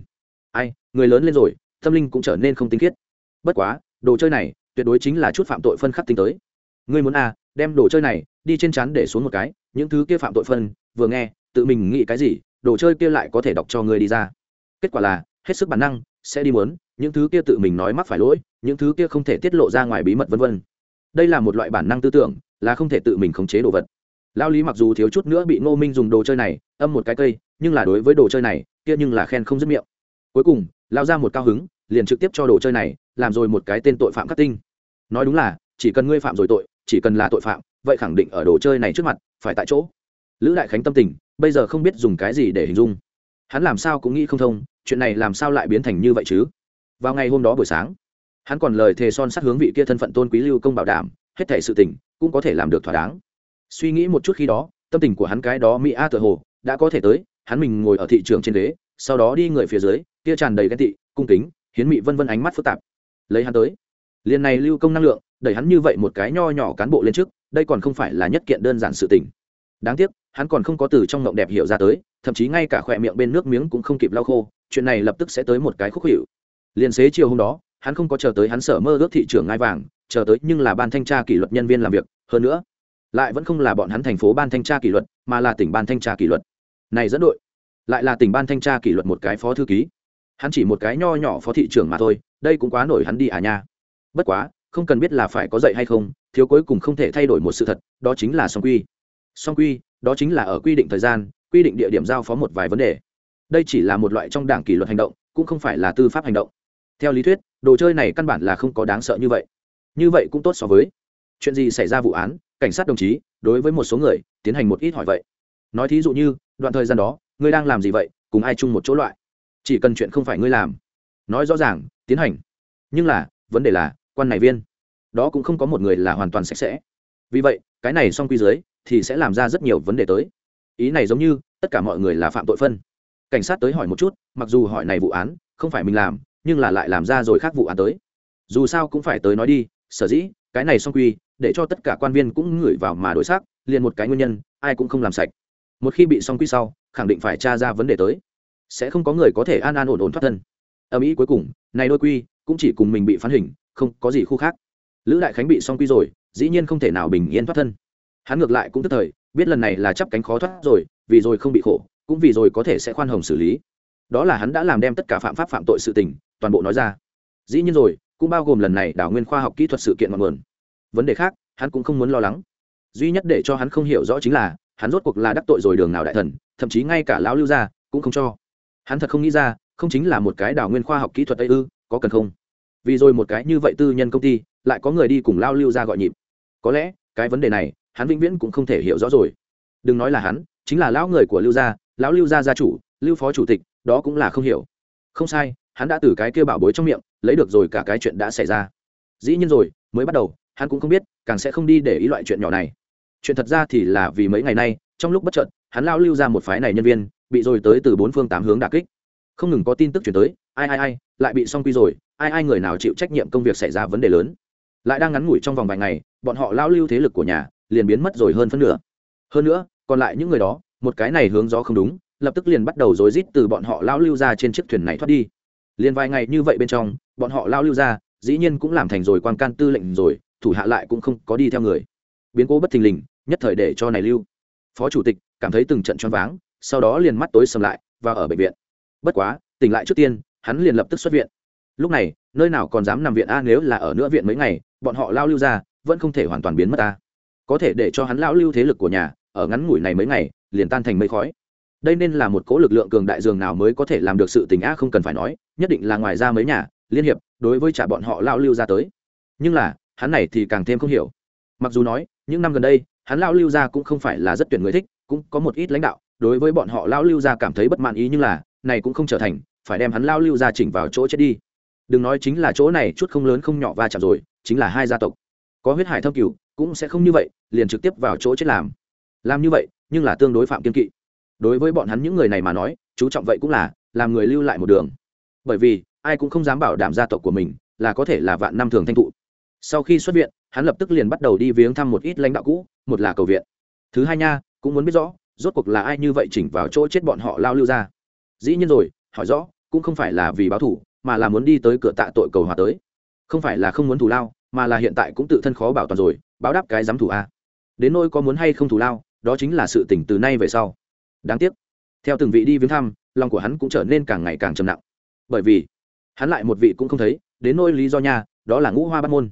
Ai, người lớn lên rồi, tâm linh cũng trở nên không tinh khiết. Bất quá, đồ chơi này, tuyệt đối chính là chút phạm tội phân khắc tính tới. Ngươi muốn à đem đồ chơi này, đi trên chắn để xuống một cái, những thứ kia phạm tội phân, vừa nghe, tự mình nghĩ cái gì, đồ chơi kia lại có thể đọc cho ngươi đi ra. Kết quả là, hết sức bản năng, sẽ đi muốn, những thứ kia tự mình nói mắc phải lỗi, những thứ kia không thể tiết lộ ra ngoài bí mật vân vân đây là một loại bản năng tư tưởng, là không thể tự mình khống chế đồ vật. Lao lý mặc dù thiếu chút nữa bị ngô minh dùng đồ chơi này, âm một cái cây, nhưng là đối với đồ chơi này, kia nhưng là khen không dứt miệng. Cuối cùng, lao ra một cao hứng, liền trực tiếp cho đồ chơi này, làm rồi một cái tên tội phạm khắc tinh. Nói đúng là, chỉ cần ngươi phạm rồi tội, chỉ cần là tội phạm, vậy khẳng định ở đồ chơi này trước mặt, phải tại chỗ. Lữ đại khánh tâm tình, bây giờ không biết dùng cái gì để hình dung. Hắn làm sao cũng nghĩ không thông, chuyện này làm sao lại biến thành như vậy chứ? Vào ngày hôm đó buổi sáng hắn còn lời thề son sát hướng vị kia thân phận tôn quý lưu công bảo đảm, hết thể sự tình cũng có thể làm được thỏa đáng. Suy nghĩ một chút khi đó, tâm tình của hắn cái đó mỹ a tựa hồ đã có thể tới, hắn mình ngồi ở thị trường trên đế sau đó đi người phía dưới, kia tràn đầy ghen tị, cung kính, hiến mị vân vân ánh mắt phức tạp. Lấy hắn tới, liền này lưu công năng lượng, đẩy hắn như vậy một cái nho nhỏ cán bộ lên trước, đây còn không phải là nhất kiện đơn giản sự tình. Đáng tiếc, hắn còn không có từ trong ngộng đẹp hiểu ra tới, thậm chí ngay cả khỏe miệng bên nước miếng cũng không kịp lau khô, chuyện này lập tức sẽ tới một cái khúc hiệu liền xế chiều hôm đó hắn không có chờ tới hắn sở mơ ước thị trường ngai vàng, chờ tới nhưng là ban thanh tra kỷ luật nhân viên làm việc, hơn nữa, lại vẫn không là bọn hắn thành phố ban thanh tra kỷ luật, mà là tỉnh ban thanh tra kỷ luật. Này dẫn đội, lại là tỉnh ban thanh tra kỷ luật một cái phó thư ký. Hắn chỉ một cái nho nhỏ phó thị trưởng mà thôi, đây cũng quá nổi hắn đi à nha. Bất quá, không cần biết là phải có dạy hay không, thiếu cuối cùng không thể thay đổi một sự thật, đó chính là song quy. Song quy, đó chính là ở quy định thời gian, quy định địa điểm giao phó một vài vấn đề. Đây chỉ là một loại trong đảng kỷ luật hành động, cũng không phải là tư pháp hành động theo lý thuyết, đồ chơi này căn bản là không có đáng sợ như vậy. Như vậy cũng tốt so với. Chuyện gì xảy ra vụ án, cảnh sát đồng chí, đối với một số người, tiến hành một ít hỏi vậy. Nói thí dụ như, đoạn thời gian đó, ngươi đang làm gì vậy, cùng ai chung một chỗ loại? Chỉ cần chuyện không phải ngươi làm. Nói rõ ràng, tiến hành. Nhưng là, vấn đề là, quan này viên. Đó cũng không có một người là hoàn toàn sạch sẽ. Vì vậy, cái này xong quy dưới, thì sẽ làm ra rất nhiều vấn đề tới. Ý này giống như, tất cả mọi người là phạm tội phân. Cảnh sát tới hỏi một chút, mặc dù hỏi này vụ án, không phải mình làm nhưng là lại làm ra rồi khác vụ án tới. Dù sao cũng phải tới nói đi, sở dĩ, cái này song quy, để cho tất cả quan viên cũng ngửi vào mà đối xác liền một cái nguyên nhân, ai cũng không làm sạch. Một khi bị song quy sau, khẳng định phải tra ra vấn đề tới. Sẽ không có người có thể an an ổn ổn thoát thân. Ở mỹ cuối cùng, này đôi quy, cũng chỉ cùng mình bị phán hình, không có gì khu khác. Lữ đại khánh bị song quy rồi, dĩ nhiên không thể nào bình yên thoát thân. Hắn ngược lại cũng tức thời, biết lần này là chấp cánh khó thoát rồi, vì rồi không bị khổ, cũng vì rồi có thể sẽ khoan hồng xử lý. Đó là hắn đã làm đem tất cả phạm pháp phạm tội sự tình toàn bộ nói ra. Dĩ nhiên rồi, cũng bao gồm lần này đảo nguyên khoa học kỹ thuật sự kiện ngọn nguồn. Vấn đề khác, hắn cũng không muốn lo lắng. Duy nhất để cho hắn không hiểu rõ chính là, hắn rốt cuộc là đắc tội rồi đường nào đại thần, thậm chí ngay cả lão lưu gia cũng không cho. Hắn thật không nghĩ ra, không chính là một cái đảo nguyên khoa học kỹ thuật ấy ư, có cần không? Vì rồi một cái như vậy tư nhân công ty, lại có người đi cùng lao lưu ra gọi nhịp. Có lẽ, cái vấn đề này, hắn vĩnh viễn cũng không thể hiểu rõ rồi. Đừng nói là hắn, chính là lão người của lưu gia, lão lưu gia gia chủ, lưu phó chủ tịch, đó cũng là không hiểu. Không sai hắn đã từ cái kia bảo bối trong miệng lấy được rồi cả cái chuyện đã xảy ra. Dĩ nhiên rồi, mới bắt đầu, hắn cũng không biết, càng sẽ không đi để ý loại chuyện nhỏ này. Chuyện thật ra thì là vì mấy ngày nay, trong lúc bất chợt, hắn lao lưu ra một phái này nhân viên, bị rồi tới từ bốn phương tám hướng đà kích. Không ngừng có tin tức chuyển tới, ai ai ai, lại bị xong quy rồi, ai ai người nào chịu trách nhiệm công việc xảy ra vấn đề lớn. Lại đang ngắn ngủi trong vòng vài ngày, bọn họ lao lưu thế lực của nhà, liền biến mất rồi hơn phân nửa. Hơn nữa, còn lại những người đó, một cái này hướng gió không đúng, lập tức liền bắt đầu rối rít từ bọn họ lao lưu ra trên chiếc thuyền này thoát đi liền vài ngày như vậy bên trong, bọn họ lao lưu ra, dĩ nhiên cũng làm thành rồi quan can tư lệnh rồi, thủ hạ lại cũng không có đi theo người. Biến cố bất thình lình, nhất thời để cho này lưu. Phó chủ tịch cảm thấy từng trận choáng váng, sau đó liền mắt tối sầm lại, và ở bệnh viện. Bất quá, tỉnh lại trước tiên, hắn liền lập tức xuất viện. Lúc này, nơi nào còn dám nằm viện a, nếu là ở nữa viện mấy ngày, bọn họ lao lưu ra, vẫn không thể hoàn toàn biến mất ta có thể để cho hắn lao lưu thế lực của nhà, ở ngắn ngủi này mấy ngày, liền tan thành mây khói đây nên là một cỗ lực lượng cường đại dường nào mới có thể làm được sự tình a không cần phải nói, nhất định là ngoài ra mấy nhà, liên hiệp, đối với trả bọn họ lao lưu ra tới. Nhưng là, hắn này thì càng thêm không hiểu. Mặc dù nói, những năm gần đây, hắn lao lưu ra cũng không phải là rất tuyển người thích, cũng có một ít lãnh đạo, đối với bọn họ lao lưu ra cảm thấy bất mãn ý nhưng là, này cũng không trở thành, phải đem hắn lao lưu ra chỉnh vào chỗ chết đi. Đừng nói chính là chỗ này chút không lớn không nhỏ va chạm rồi, chính là hai gia tộc. Có huyết hải thâm cửu, cũng sẽ không như vậy, liền trực tiếp vào chỗ chết làm. Làm như vậy, nhưng là tương đối phạm kiên kỵ đối với bọn hắn những người này mà nói, chú trọng vậy cũng là làm người lưu lại một đường. Bởi vì, ai cũng không dám bảo đảm gia tộc của mình là có thể là vạn năm thường thanh thụ. Sau khi xuất viện, hắn lập tức liền bắt đầu đi viếng thăm một ít lãnh đạo cũ, một là cầu viện. Thứ hai nha, cũng muốn biết rõ, rốt cuộc là ai như vậy chỉnh vào chỗ chết bọn họ lao lưu ra. Dĩ nhiên rồi, hỏi rõ, cũng không phải là vì báo thủ, mà là muốn đi tới cửa tạ tội cầu hòa tới. Không phải là không muốn thủ lao, mà là hiện tại cũng tự thân khó bảo toàn rồi, báo đáp cái dám thủ a. Đến nôi có muốn hay không thủ lao, đó chính là sự tỉnh từ nay về sau đáng tiếc. Theo từng vị đi viếng thăm, lòng của hắn cũng trở nên càng ngày càng trầm nặng. Bởi vì, hắn lại một vị cũng không thấy, đến nôi lý do nha, đó là ngũ hoa bắt môn.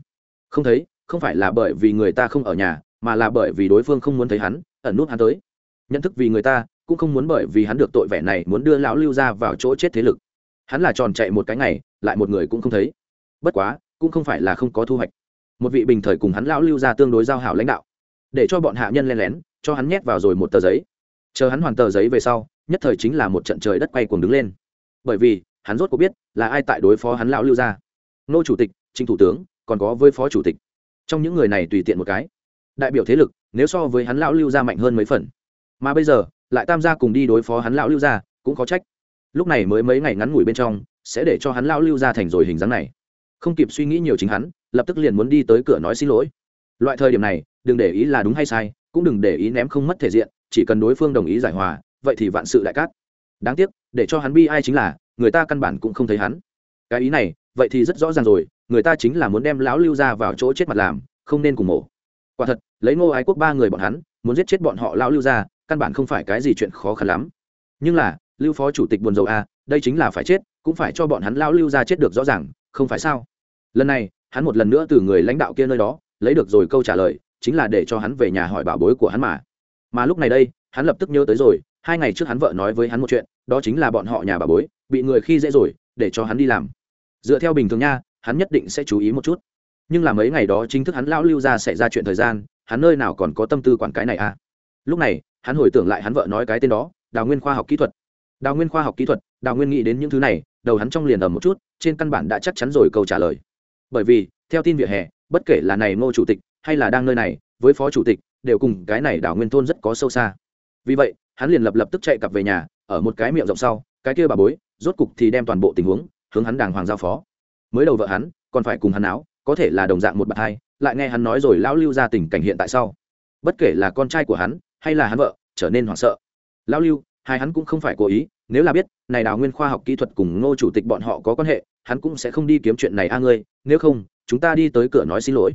Không thấy, không phải là bởi vì người ta không ở nhà, mà là bởi vì đối phương không muốn thấy hắn, ẩn nút hắn tới. Nhận thức vì người ta, cũng không muốn bởi vì hắn được tội vẻ này muốn đưa lão lưu ra vào chỗ chết thế lực. Hắn là tròn chạy một cái ngày, lại một người cũng không thấy. Bất quá, cũng không phải là không có thu hoạch. Một vị bình thời cùng hắn lão lưu ra tương đối giao hảo lãnh đạo. Để cho bọn hạ nhân len lén, cho hắn nhét vào rồi một tờ giấy chờ hắn hoàn tờ giấy về sau nhất thời chính là một trận trời đất quay cuồng đứng lên. Bởi vì hắn rốt có biết là ai tại đối phó hắn lão lưu gia, nô chủ tịch trinh thủ tướng còn có với phó chủ tịch. Trong những người này tùy tiện một cái. Đại biểu thế lực nếu so với hắn lão lưu gia mạnh hơn mấy phần. Mà bây giờ lại tam gia cùng đi đối phó hắn lão lưu gia cũng có trách. Lúc này mới mấy ngày ngắn ngủi bên trong sẽ để cho hắn lão lưu gia thành rồi hình dáng này. Không kịp suy nghĩ nhiều chính hắn lập tức liền muốn đi tới cửa nói xin lỗi. Loại thời điểm này đừng để ý là đúng hay sai cũng đừng để ý ném không mất thể diện chỉ cần đối phương đồng ý giải hòa, vậy thì vạn sự đại cát. Đáng tiếc, để cho hắn bi ai chính là, người ta căn bản cũng không thấy hắn. Cái ý này, vậy thì rất rõ ràng rồi, người ta chính là muốn đem lão lưu ra vào chỗ chết mặt làm, không nên cùng mổ. Quả thật, lấy ngô ái quốc ba người bọn hắn, muốn giết chết bọn họ lão lưu ra, căn bản không phải cái gì chuyện khó khăn lắm. Nhưng là, lưu phó chủ tịch buồn rầu a đây chính là phải chết, cũng phải cho bọn hắn lão lưu ra chết được rõ ràng, không phải sao? Lần này, hắn một lần nữa từ người lãnh đạo kia nơi đó, lấy được rồi câu trả lời, chính là để cho hắn về nhà hỏi bảo bối của hắn mà mà lúc này đây, hắn lập tức nhớ tới rồi, hai ngày trước hắn vợ nói với hắn một chuyện, đó chính là bọn họ nhà bà bối, bị người khi dễ rồi, để cho hắn đi làm. Dựa theo bình thường nha, hắn nhất định sẽ chú ý một chút. Nhưng là mấy ngày đó chính thức hắn lão lưu ra xảy ra chuyện thời gian, hắn nơi nào còn có tâm tư quản cái này à? Lúc này, hắn hồi tưởng lại hắn vợ nói cái tên đó, đào nguyên khoa học kỹ thuật. Đào nguyên khoa học kỹ thuật, đào nguyên nghĩ đến những thứ này, đầu hắn trong liền ầm một chút, trên căn bản đã chắc chắn rồi câu trả lời. Bởi vì, theo tin vỉa hè, bất kể là này ngô chủ tịch, hay là đang nơi này, với phó chủ tịch đều cùng cái này đảo nguyên thôn rất có sâu xa. Vì vậy, hắn liền lập lập tức chạy cặp về nhà, ở một cái miệng rộng sau, cái kia bà bối, rốt cục thì đem toàn bộ tình huống, hướng hắn đàng hoàng giao phó. Mới đầu vợ hắn, còn phải cùng hắn áo có thể là đồng dạng một bạn hai, lại nghe hắn nói rồi lão lưu ra tình cảnh hiện tại sau. Bất kể là con trai của hắn, hay là hắn vợ, trở nên hoảng sợ. Lão lưu, hai hắn cũng không phải cố ý, nếu là biết, này đào nguyên khoa học kỹ thuật cùng ngô chủ tịch bọn họ có quan hệ, hắn cũng sẽ không đi kiếm chuyện này a ngươi, nếu không, chúng ta đi tới cửa nói xin lỗi.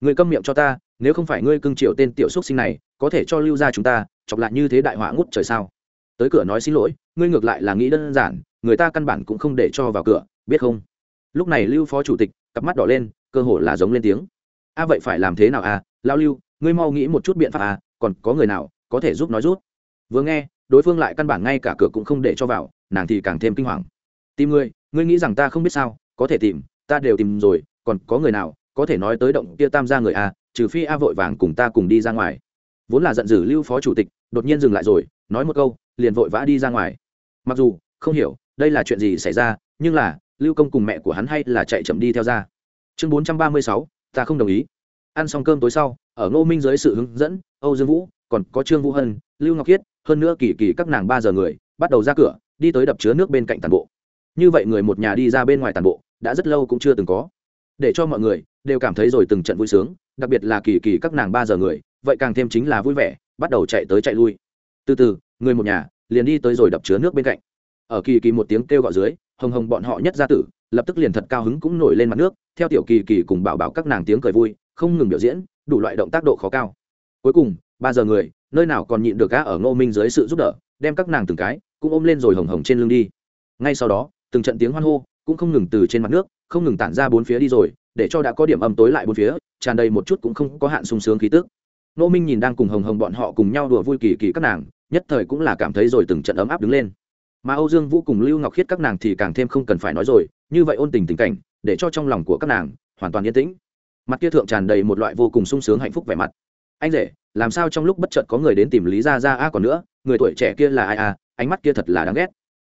Người câm miệng cho ta nếu không phải ngươi cưng triệu tên tiểu xúc sinh này, có thể cho lưu ra chúng ta chọc lại như thế đại họa ngút trời sao? Tới cửa nói xin lỗi, ngươi ngược lại là nghĩ đơn giản, người ta căn bản cũng không để cho vào cửa, biết không? Lúc này lưu phó chủ tịch cặp mắt đỏ lên, cơ hồ là giống lên tiếng. A, vậy phải làm thế nào à lao lưu, ngươi mau nghĩ một chút biện pháp à còn có người nào có thể giúp nói rút? Vừa nghe, đối phương lại căn bản ngay cả cửa cũng không để cho vào, nàng thì càng thêm kinh hoàng. Tìm ngươi ngươi nghĩ rằng ta không biết sao? Có thể tìm, ta đều tìm rồi, còn có người nào có thể nói tới động kia tam gia người a, trừ phi a vội vàng cùng ta cùng đi ra ngoài. Vốn là giận dữ lưu phó chủ tịch, đột nhiên dừng lại rồi, nói một câu, liền vội vã đi ra ngoài. Mặc dù, không hiểu, đây là chuyện gì xảy ra, nhưng là, lưu công cùng mẹ của hắn hay là chạy chậm đi theo ra. Chương bốn trăm ba mươi sáu, ta không đồng ý. Ăn xong cơm tối sau, ở ngô minh dưới sự hướng dẫn, âu dương vũ, còn có trương vũ hân, lưu ngọc khiết, hơn nữa kỳ kỳ các nàng ba giờ người, bắt đầu ra cửa, đi tới đập chứa nước bên cạnh tàn bộ. Như vậy người một nhà đi ra bên ngoài tàn bộ, đã rất lâu cũng chưa từng có. Để cho mọi người đều cảm thấy rồi từng trận vui sướng, đặc biệt là kỳ kỳ các nàng ba giờ người, vậy càng thêm chính là vui vẻ, bắt đầu chạy tới chạy lui. Từ từ, người một nhà, liền đi tới rồi đập chứa nước bên cạnh. Ở kỳ kỳ một tiếng kêu gọi dưới, hồng hồng bọn họ nhất ra tử, lập tức liền thật cao hứng cũng nổi lên mặt nước, theo tiểu kỳ kỳ cùng bảo bảo các nàng tiếng cười vui, không ngừng biểu diễn, đủ loại động tác độ khó cao. Cuối cùng, ba giờ người, nơi nào còn nhịn được gã ở ngô minh dưới sự giúp đỡ, đem các nàng từng cái, cũng ôm lên rồi hồng hồng trên lưng đi. Ngay sau đó, từng trận tiếng hoan hô, cũng không ngừng từ trên mặt nước không ngừng tản ra bốn phía đi rồi, để cho đã có điểm âm tối lại bốn phía, tràn đầy một chút cũng không có hạn sung sướng khí tức. Nô minh nhìn đang cùng hồng hồng bọn họ cùng nhau đùa vui kỳ kỳ các nàng, nhất thời cũng là cảm thấy rồi từng trận ấm áp đứng lên. Mà âu dương vũ cùng lưu ngọc khiết các nàng thì càng thêm không cần phải nói rồi, như vậy ôn tình tình cảnh, để cho trong lòng của các nàng hoàn toàn yên tĩnh. Mặt kia thượng tràn đầy một loại vô cùng sung sướng hạnh phúc vẻ mặt. Anh rể, làm sao trong lúc bất chợt có người đến tìm lý ra ra a còn nữa, người tuổi trẻ kia là ai à ánh mắt kia thật là đáng ghét.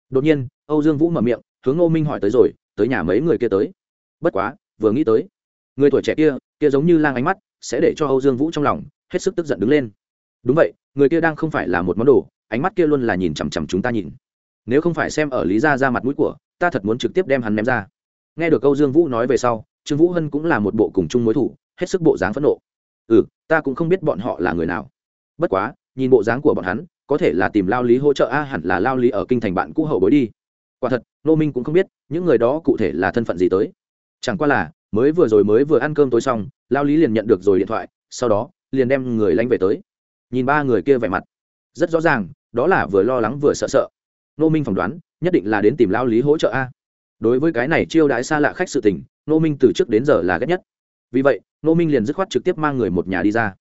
Đột nhiên, âu dương vũ mở miệng, hướng ngô minh hỏi tới rồi tới nhà mấy người kia tới. Bất quá, vừa nghĩ tới, người tuổi trẻ kia kia giống như lang ánh mắt, sẽ để cho âu dương vũ trong lòng hết sức tức giận đứng lên. Đúng vậy, người kia đang không phải là một món đồ, ánh mắt kia luôn là nhìn chằm chằm chúng ta nhìn. Nếu không phải xem ở lý ra ra mặt mũi của, ta thật muốn trực tiếp đem hắn ném ra. Nghe được câu dương vũ nói về sau, trương vũ hân cũng là một bộ cùng chung mối thủ, hết sức bộ dáng phẫn nộ. Ừ ta cũng không biết bọn họ là người nào. Bất quá, nhìn bộ dáng của bọn hắn, có thể là tìm lao lý hỗ trợ, a, hẳn là lao lý ở kinh thành bạn cũ hậu bối đi quả thật nô minh cũng không biết, những người đó cụ thể là thân phận gì tới. Chẳng qua là, mới vừa rồi mới vừa ăn cơm tối xong, lao lý liền nhận được rồi điện thoại, sau đó, liền đem người lanh về tới. Nhìn ba người kia vẻ mặt, rất rõ ràng, đó là vừa lo lắng vừa sợ sợ. Nô minh phỏng đoán, nhất định là đến tìm lao lý hỗ trợ a. Đối với cái này chiêu đãi xa lạ khách sự tình nô minh từ trước đến giờ là ghét nhất. Vì vậy nô minh liền dứt khoát trực tiếp mang người một nhà đi ra.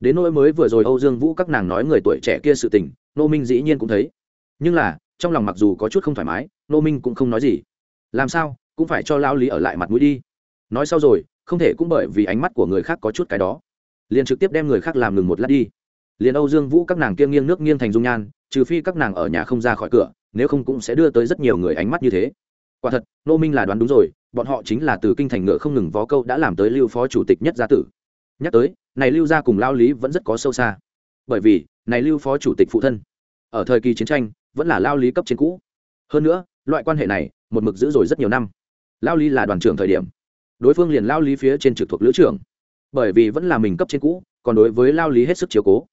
Đến nỗi mới vừa rồi âu dương vũ các nàng nói người tuổi trẻ kia sự tình nô minh dĩ nhiên cũng thấy. Nhưng là trong lòng mặc dù có chút không thoải mái nô minh cũng không nói gì. Làm sao, cũng phải cho lao lý ở lại mặt mũi đi. Nói sau rồi, không thể cũng bởi vì ánh mắt của người khác có chút cái đó. Liền trực tiếp đem người khác làm ngừng một lát đi. Liền âu dương vũ các nàng kiêng nghiêng nước nghiêng thành dung nhan, trừ phi các nàng ở nhà không ra khỏi cửa, nếu không cũng sẽ đưa tới rất nhiều người ánh mắt như thế. Quả thật nô minh là đoán đúng rồi, bọn họ chính là từ kinh thành ngựa không ngừng vó câu đã làm tới lưu phó chủ tịch nhất gia tử. Nhắc tới, này lưu gia cùng lao lý vẫn rất có sâu xa. Bởi vì, này lưu phó chủ tịch phụ thân. Ở thời kỳ chiến tranh vẫn là lao lý cấp trên cũ. Hơn nữa, loại quan hệ này, một mực giữ rồi rất nhiều năm. Lao lý là đoàn trưởng thời điểm. Đối phương liền lao lý phía trên trực thuộc lữ trưởng. Bởi vì vẫn là mình cấp trên cũ, còn đối với lao lý hết sức chiếu cố.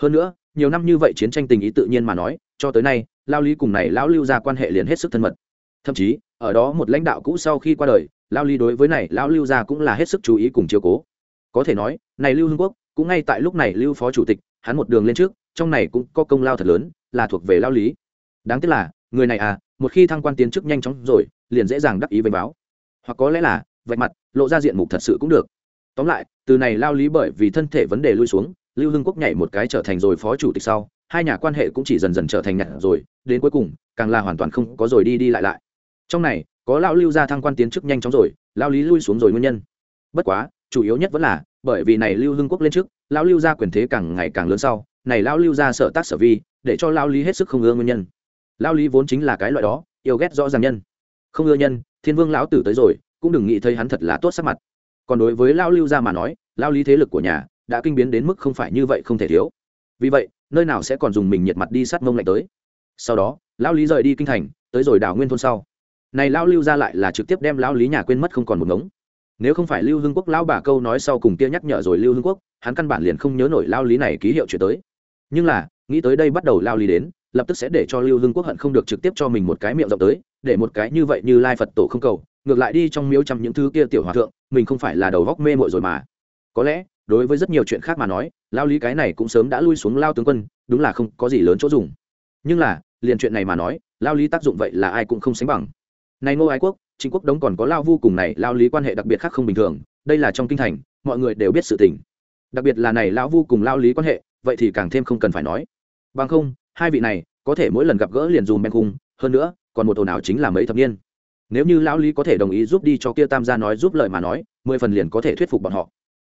Hơn nữa, nhiều năm như vậy chiến tranh tình ý tự nhiên mà nói, cho tới nay, lao lý cùng này lão lưu ra quan hệ liền hết sức thân mật. Thậm chí, ở đó một lãnh đạo cũ sau khi qua đời, lao lý đối với này lão lưu ra cũng là hết sức chú ý cùng chiếu cố. Có thể nói, này lưu hưng quốc, cũng ngay tại lúc này lưu phó chủ tịch, hắn một đường lên trước, trong này cũng có công lao thật lớn, là thuộc về lao lý đáng tiếc là, người này à một khi thăng quan tiến chức nhanh chóng rồi, liền dễ dàng đắc ý với báo. Hoặc có lẽ là, vạch mặt, lộ ra diện mục thật sự cũng được. Tóm lại, từ này lao lý bởi vì thân thể vấn đề lui xuống, lưu hưng quốc nhảy một cái trở thành rồi phó chủ tịch sau, hai nhà quan hệ cũng chỉ dần dần trở thành nhặt rồi, đến cuối cùng, càng là hoàn toàn không có rồi đi đi lại lại. Trong này, có lão lưu ra thăng quan tiến chức nhanh chóng rồi lao lý lui xuống rồi nguyên nhân. Bất quá, chủ yếu nhất vẫn là, bởi vì này lưu hưng quốc lên trước, lão lưu ra quyền thế càng ngày càng lớn sau, này lão lưu ra sợ tác sở vi, để cho lao lý hết sức không ưa nguyên nhân lao lý vốn chính là cái loại đó, yêu ghét rõ ràng nhân. Không ưa nhân, thiên vương lão tử tới rồi, cũng đừng nghĩ thấy hắn thật là tốt sắc mặt. Còn đối với lao lưu ra mà nói, lao lý thế lực của nhà đã kinh biến đến mức không phải như vậy không thể thiếu. Vì vậy, nơi nào sẽ còn dùng mình nhiệt mặt đi sát mông lạnh tới. Sau đó, lao lý rời đi kinh thành, tới rồi đảo nguyên thôn sau. Này lao lưu ra lại là trực tiếp đem lao lý nhà quên mất không còn một ngống. Nếu không phải lưu hưng quốc lao bà câu nói sau cùng kia nhắc nhở rồi lưu hưng quốc, hắn căn bản liền không nhớ nổi lao lý này ký hiệu chuyển tới. Nhưng là, nghĩ tới đây bắt đầu lao lý đến lập tức sẽ để cho lưu hưng quốc hận không được trực tiếp cho mình một cái miệng rộng tới, để một cái như vậy như lai phật tổ không cầu, ngược lại đi trong miếu chăm những thứ kia tiểu hòa thượng, mình không phải là đầu góc mê mội rồi mà. Có lẽ, đối với rất nhiều chuyện khác mà nói, lao lý cái này cũng sớm đã lui xuống lao tướng quân, đúng là không có gì lớn chỗ dùng. Nhưng là, liền chuyện này mà nói, lao lý tác dụng vậy là ai cũng không sánh bằng. Này ngô ái quốc chính quốc đống còn có lao vu cùng này, lao lý quan hệ đặc biệt khác không bình thường, đây là trong kinh thành, mọi người đều biết sự tình. Đặc biệt là này lão vu cùng lao lý quan hệ, vậy thì càng thêm không cần phải nói. Bằng không hai vị này có thể mỗi lần gặp gỡ liền dùm ben khung, hơn nữa, còn một ồn ào chính là mấy thập niên. Nếu như lão lý có thể đồng ý giúp đi cho kia tam gia nói giúp lời mà nói, mười phần liền có thể thuyết phục bọn họ.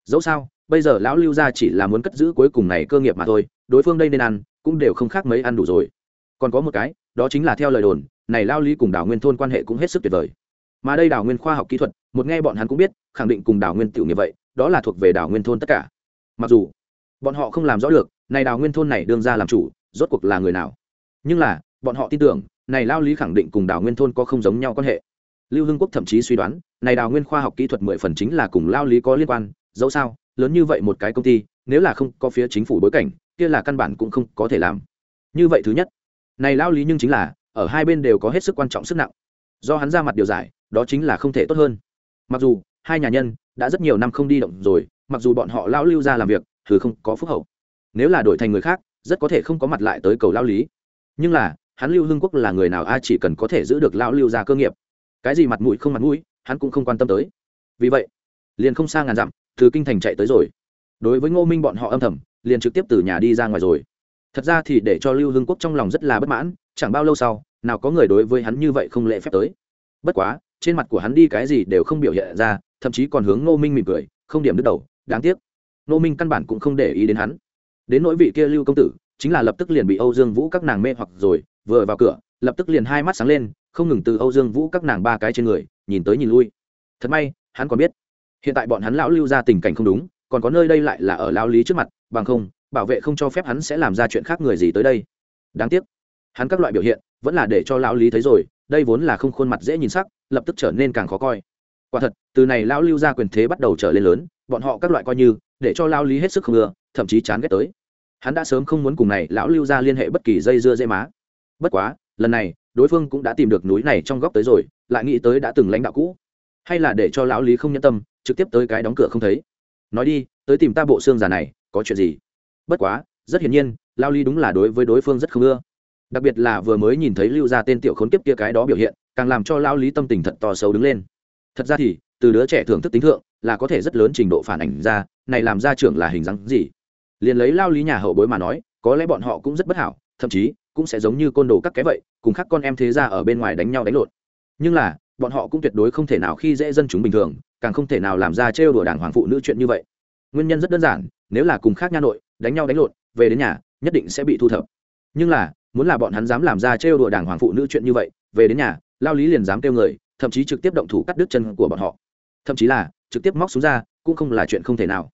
Dẫu sao, bây giờ lão lưu gia chỉ là muốn cất giữ cuối cùng này cơ nghiệp mà thôi, đối phương đây nên ăn, cũng đều không khác mấy ăn đủ rồi. Còn có một cái, đó chính là theo lời đồn, này lao lý cùng đảo nguyên thôn quan hệ cũng hết sức tuyệt vời. Mà đây đảo nguyên khoa học kỹ thuật, một nghe bọn hắn cũng biết, khẳng định cùng đảo nguyên tiểu như vậy, đó là thuộc về đảo nguyên thôn tất cả. Mặc dù, bọn họ không làm rõ được, này đảo nguyên thôn này đương ra làm chủ rốt cuộc là người nào? Nhưng là, bọn họ tin tưởng, này lao lý khẳng định cùng Đào nguyên thôn có không giống nhau quan hệ. Lưu hưng quốc thậm chí suy đoán, này đào nguyên khoa học kỹ thuật mười phần chính là cùng lao lý có liên quan, dẫu sao, lớn như vậy một cái công ty, nếu là không có phía chính phủ bối cảnh, kia là căn bản cũng không có thể làm. Như vậy thứ nhất, này lao lý nhưng chính là, ở hai bên đều có hết sức quan trọng sức nặng. Do hắn ra mặt điều giải, đó chính là không thể tốt hơn. Mặc dù, hai nhà nhân đã rất nhiều năm không đi động rồi, mặc dù bọn họ lao lưu ra làm việc thử không có phúc hậu. Nếu là đổi thành người khác rất có thể không có mặt lại tới cầu lao lý. Nhưng là, hắn lưu hưng quốc là người nào a chỉ cần có thể giữ được lao lưu ra cơ nghiệp. Cái gì mặt mũi không mặt mũi, hắn cũng không quan tâm tới. Vì vậy, liền không xa ngàn dặm, từ kinh thành chạy tới rồi. Đối với ngô minh bọn họ âm thầm, liền trực tiếp từ nhà đi ra ngoài rồi. Thật ra thì để cho lưu hưng quốc trong lòng rất là bất mãn, chẳng bao lâu sau, nào có người đối với hắn như vậy không lễ phép tới. Bất quá, trên mặt của hắn đi cái gì đều không biểu hiện ra, thậm chí còn hướng ngô minh mỉm cười, không điểm đứt đầu, đáng tiếc. Ngô minh căn bản cũng không để ý đến hắn đến nỗi vị kia lưu công tử, chính là lập tức liền bị âu dương vũ các nàng mê hoặc rồi, vừa vào cửa, lập tức liền hai mắt sáng lên, không ngừng từ âu dương vũ các nàng ba cái trên người, nhìn tới nhìn lui. Thật may, hắn còn biết. Hiện tại bọn hắn lão lưu ra tình cảnh không đúng, còn có nơi đây lại là ở lao lý trước mặt, bằng không, bảo vệ không cho phép hắn sẽ làm ra chuyện khác người gì tới đây. Đáng tiếc, hắn các loại biểu hiện, vẫn là để cho lão lý thấy rồi, đây vốn là không khuôn mặt dễ nhìn sắc, lập tức trở nên càng khó coi. Quả thật, từ này lão lưu ra quyền thế bắt đầu trở lên lớn, bọn họ các loại coi như, để cho lão lý hết sức không ưa thậm chí chán ghét tới. Hắn đã sớm không muốn cùng này lão lưu ra liên hệ bất kỳ dây dưa dây má. Bất quá, lần này, đối phương cũng đã tìm được núi này trong góc tới rồi, lại nghĩ tới đã từng lãnh đạo cũ. Hay là để cho lão lý không nhân tâm, trực tiếp tới cái đóng cửa không thấy. Nói đi, tới tìm ta bộ xương già này, có chuyện gì? Bất quá, rất hiển nhiên lao lý đúng là đối với đối phương rất không ưa. Đặc biệt là vừa mới nhìn thấy lưu ra tên tiểu khốn kiếp kia cái đó biểu hiện, càng làm cho lao lý tâm tình thật to xấu đứng lên. Thật ra thì, từ đứa trẻ thưởng thức tính thượng, là có thể rất lớn trình độ phản ảnh ra, này làm ra trưởng là hình dáng gì? Liền lấy lao lý nhà hậu bối mà nói, có lẽ bọn họ cũng rất bất hảo, thậm chí cũng sẽ giống như côn đồ các cái vậy, cùng các con em thế ra ở bên ngoài đánh nhau đánh lộn. Nhưng là, bọn họ cũng tuyệt đối không thể nào khi dễ dân chúng bình thường, càng không thể nào làm ra trêu đùa đảng hoàng phụ nữ chuyện như vậy. Nguyên nhân rất đơn giản, nếu là cùng khác nha nội, đánh nhau đánh lộn, về đến nhà, nhất định sẽ bị thu thập. Nhưng là, muốn là bọn hắn dám làm ra trêu đùa đảng hoàng phụ nữ chuyện như vậy, về đến nhà, lao lý liền dám kêu người, thậm chí trực tiếp động thủ cắt đứt chân của bọn họ. Thậm chí là, trực tiếp móc xuống ra, cũng không là chuyện không thể nào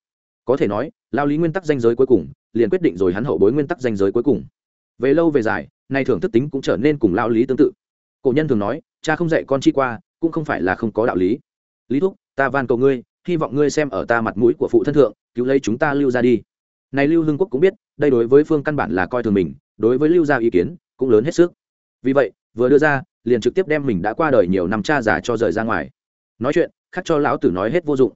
có thể nói, lao lý nguyên tắc danh giới cuối cùng, liền quyết định rồi hắn hậu bối nguyên tắc danh giới cuối cùng. Về lâu về dài, nay thưởng thức tính cũng trở nên cùng lao lý tương tự. Cổ nhân thường nói, cha không dạy con chi qua, cũng không phải là không có đạo lý. Lý thúc, ta van cầu ngươi, hy vọng ngươi xem ở ta mặt mũi của phụ thân thượng, cứu lấy chúng ta lưu ra đi. Này lưu hưng quốc cũng biết, đây đối với phương căn bản là coi thường mình, đối với lưu gia ý kiến cũng lớn hết sức. Vì vậy, vừa đưa ra, liền trực tiếp đem mình đã qua đời nhiều năm cha già cho rời ra ngoài. Nói chuyện, khắc cho lão tử nói hết vô dụng.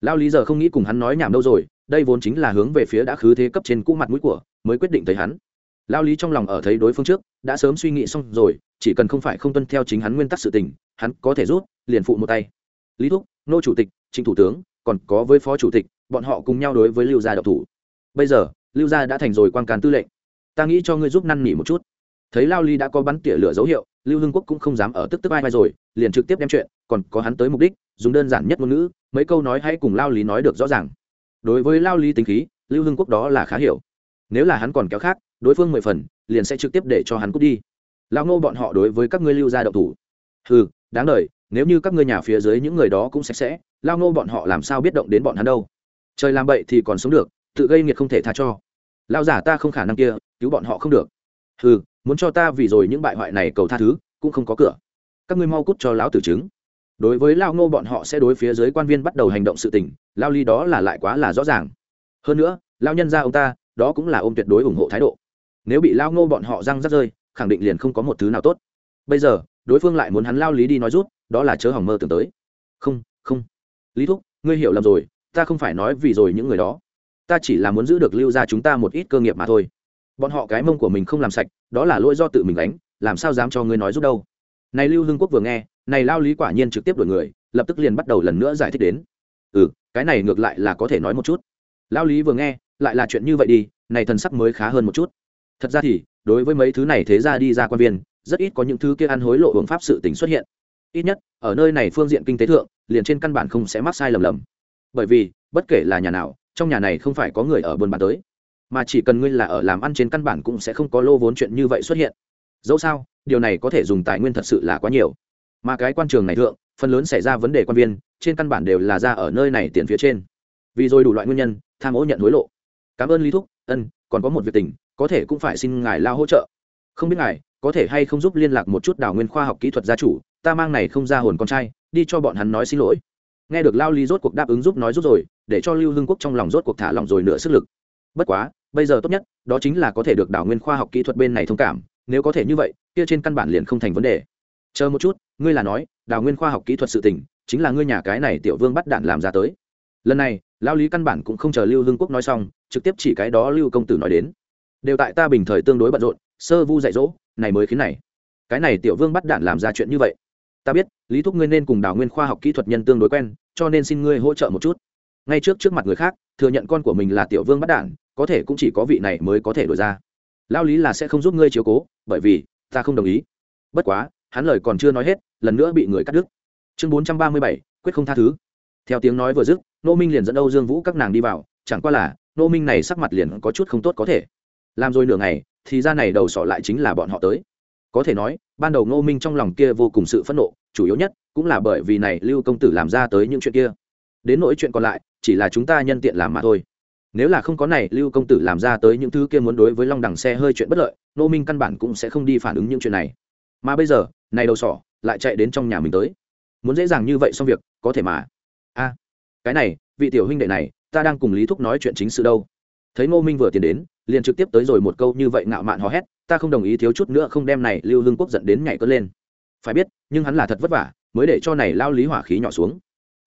Lao lý giờ không nghĩ cùng hắn nói nhảm đâu rồi đây vốn chính là hướng về phía đã khứ thế cấp trên cũ mặt mũi của, mới quyết định thấy hắn. Lao lý trong lòng ở thấy đối phương trước, đã sớm suy nghĩ xong rồi, chỉ cần không phải không tuân theo chính hắn nguyên tắc sự tình, hắn có thể rút, liền phụ một tay. Lý thúc, nô chủ tịch, trịnh thủ tướng, còn có với phó chủ tịch, bọn họ cùng nhau đối với lưu gia độc thủ. Bây giờ, lưu gia đã thành rồi quan càn tư lệnh. Ta nghĩ cho ngươi giúp năn nỉ một chút. Thấy lao ly đã có bắn tỉa lửa dấu hiệu, lưu hưng quốc cũng không dám ở tức tức ai vai rồi, liền trực tiếp đem chuyện, còn có hắn tới mục đích, dùng đơn giản nhất ngôn ngữ, mấy câu nói hãy cùng lao lý nói được rõ ràng đối với lao lý tính khí, lưu hưng quốc đó là khá hiểu. Nếu là hắn còn kéo khác, đối phương mười phần, liền sẽ trực tiếp để cho hắn cút đi. Lao ngô bọn họ đối với các ngươi lưu gia độc thủ. Ừ đáng đ nếu như các ngươi nhà phía dưới những người đó cũng sạch sẽ, lao ngô bọn họ làm sao biết động đến bọn hắn đâu? Trời làm bậy thì còn sống được, tự gây nghiệt không thể tha cho. Lao giả ta không khả năng kia, cứu bọn họ không được. Ừ muốn cho ta vì rồi những bại hoại này cầu tha thứ, cũng không có cửa. Các ngươi mau cút cho lão tử chứng đối với lao ngô bọn họ sẽ đối phía dưới quan viên bắt đầu hành động sự tình, lao ly đó là lại quá là rõ ràng. Hơn nữa, lao nhân ra ông ta, đó cũng là ôm tuyệt đối ủng hộ thái độ. Nếu bị lao ngô bọn họ răng rắc rơi, khẳng định liền không có một thứ nào tốt. Bây giờ, đối phương lại muốn hắn lao lý đi nói rút, đó là chớ hỏng mơ tưởng tới. Không không. Lý thúc, ngươi hiểu lầm rồi, ta không phải nói vì rồi những người đó. Ta chỉ là muốn giữ được lưu ra chúng ta một ít cơ nghiệp mà thôi. Bọn họ cái mông của mình không làm sạch, đó là lỗi do tự mình đánh làm sao dám cho ngươi nói giúp đâu. Này lưu hưng quốc vừa nghe này lao lý quả nhiên trực tiếp đổi người, lập tức liền bắt đầu lần nữa giải thích đến. Ừ cái này ngược lại là có thể nói một chút. Lao lý vừa nghe, lại là chuyện như vậy đi, này thần sắc mới khá hơn một chút. Thật ra thì, đối với mấy thứ này thế ra đi ra quan viên, rất ít có những thứ kia ăn hối lộ hưởng pháp sự tình xuất hiện. Ít nhất, ở nơi này phương diện kinh tế thượng, liền trên căn bản không sẽ mắc sai lầm lầm. Bởi vì, bất kể là nhà nào, trong nhà này không phải có người ở buôn bán tới. Mà chỉ cần ngươi là ở làm ăn trên căn bản cũng sẽ không có lô vốn chuyện như vậy xuất hiện. Dẫu sao, điều này có thể dùng tài nguyên thật sự là quá nhiều mà cái quan trường này thượng, phần lớn xảy ra vấn đề quan viên, trên căn bản đều là ra ở nơi này tiền phía trên. Vì rồi đủ loại nguyên nhân, tham ô nhận hối lộ. Cảm ơn lý thúc, ân, còn có một việc tình, có thể cũng phải xin ngài lao hỗ trợ. Không biết ngài, có thể hay không giúp liên lạc một chút đào nguyên khoa học kỹ thuật gia chủ, ta mang này không ra hồn con trai, đi cho bọn hắn nói xin lỗi. Nghe được lao lý rốt cuộc đáp ứng giúp nói giúp rồi, để cho lưu hưng quốc trong lòng rốt cuộc thả lòng rồi nửa sức lực. Bất quá, bây giờ tốt nhất, đó chính là có thể được đảo nguyên khoa học kỹ thuật bên này thông cảm, nếu có thể như vậy, kia trên căn bản liền không thành vấn đề chờ một chút, ngươi là nói, đào nguyên khoa học kỹ thuật sự tỉnh chính là ngươi nhà cái này tiểu vương bắt đạn làm ra tới. Lần này lao lý căn bản cũng không chờ lưu hương quốc nói xong, trực tiếp chỉ cái đó lưu công tử nói đến. Đều tại ta bình thời tương đối bận rộn, sơ vu dạy dỗ, này mới khiến này. Cái này tiểu vương bắt đạn làm ra chuyện như vậy. Ta biết, lý thúc ngươi nên cùng đào nguyên khoa học kỹ thuật nhân tương đối quen, cho nên xin ngươi hỗ trợ một chút. Ngay trước trước mặt người khác, thừa nhận con của mình là tiểu vương bắt đạn, có thể cũng chỉ có vị này mới có thể đổi ra. Lao lý là sẽ không giúp ngươi chiếu cố, bởi vì ta không đồng ý. Bất quá hắn lời còn chưa nói hết, lần nữa bị người cắt đứt. Chương bốn trăm ba mươi bảy, quyết không tha thứ. Theo tiếng nói vừa dứt, nô minh liền dẫn âu dương vũ các nàng đi vào, chẳng qua là, nô minh này sắc mặt liền có chút không tốt có thể. Làm rồi nửa ngày, thì ra này đầu sỏ lại chính là bọn họ tới. Có thể nói, ban đầu nô minh trong lòng kia vô cùng sự phẫn nộ, chủ yếu nhất cũng là bởi vì này lưu công tử làm ra tới những chuyện kia. Đến nỗi chuyện còn lại, chỉ là chúng ta nhân tiện làm mà thôi. Nếu là không có này lưu công tử làm ra tới những thứ kia muốn đối với long đằng xe hơi chuyện bất lợi, nô minh căn bản cũng sẽ không đi phản ứng những chuyện này mà bây giờ, này đầu sỏ lại chạy đến trong nhà mình tới. Muốn dễ dàng như vậy xong việc, có thể mà. A, cái này, vị tiểu huynh đệ này, ta đang cùng lý thúc nói chuyện chính sự đâu. Thấy ngô minh vừa tiến đến, liền trực tiếp tới rồi một câu như vậy ngạo mạn hò hét, ta không đồng ý thiếu chút nữa không đem này lưu hương quốc dẫn đến nhảy cất lên. Phải biết, nhưng hắn là thật vất vả, mới để cho này lao lý hỏa khí nhỏ xuống.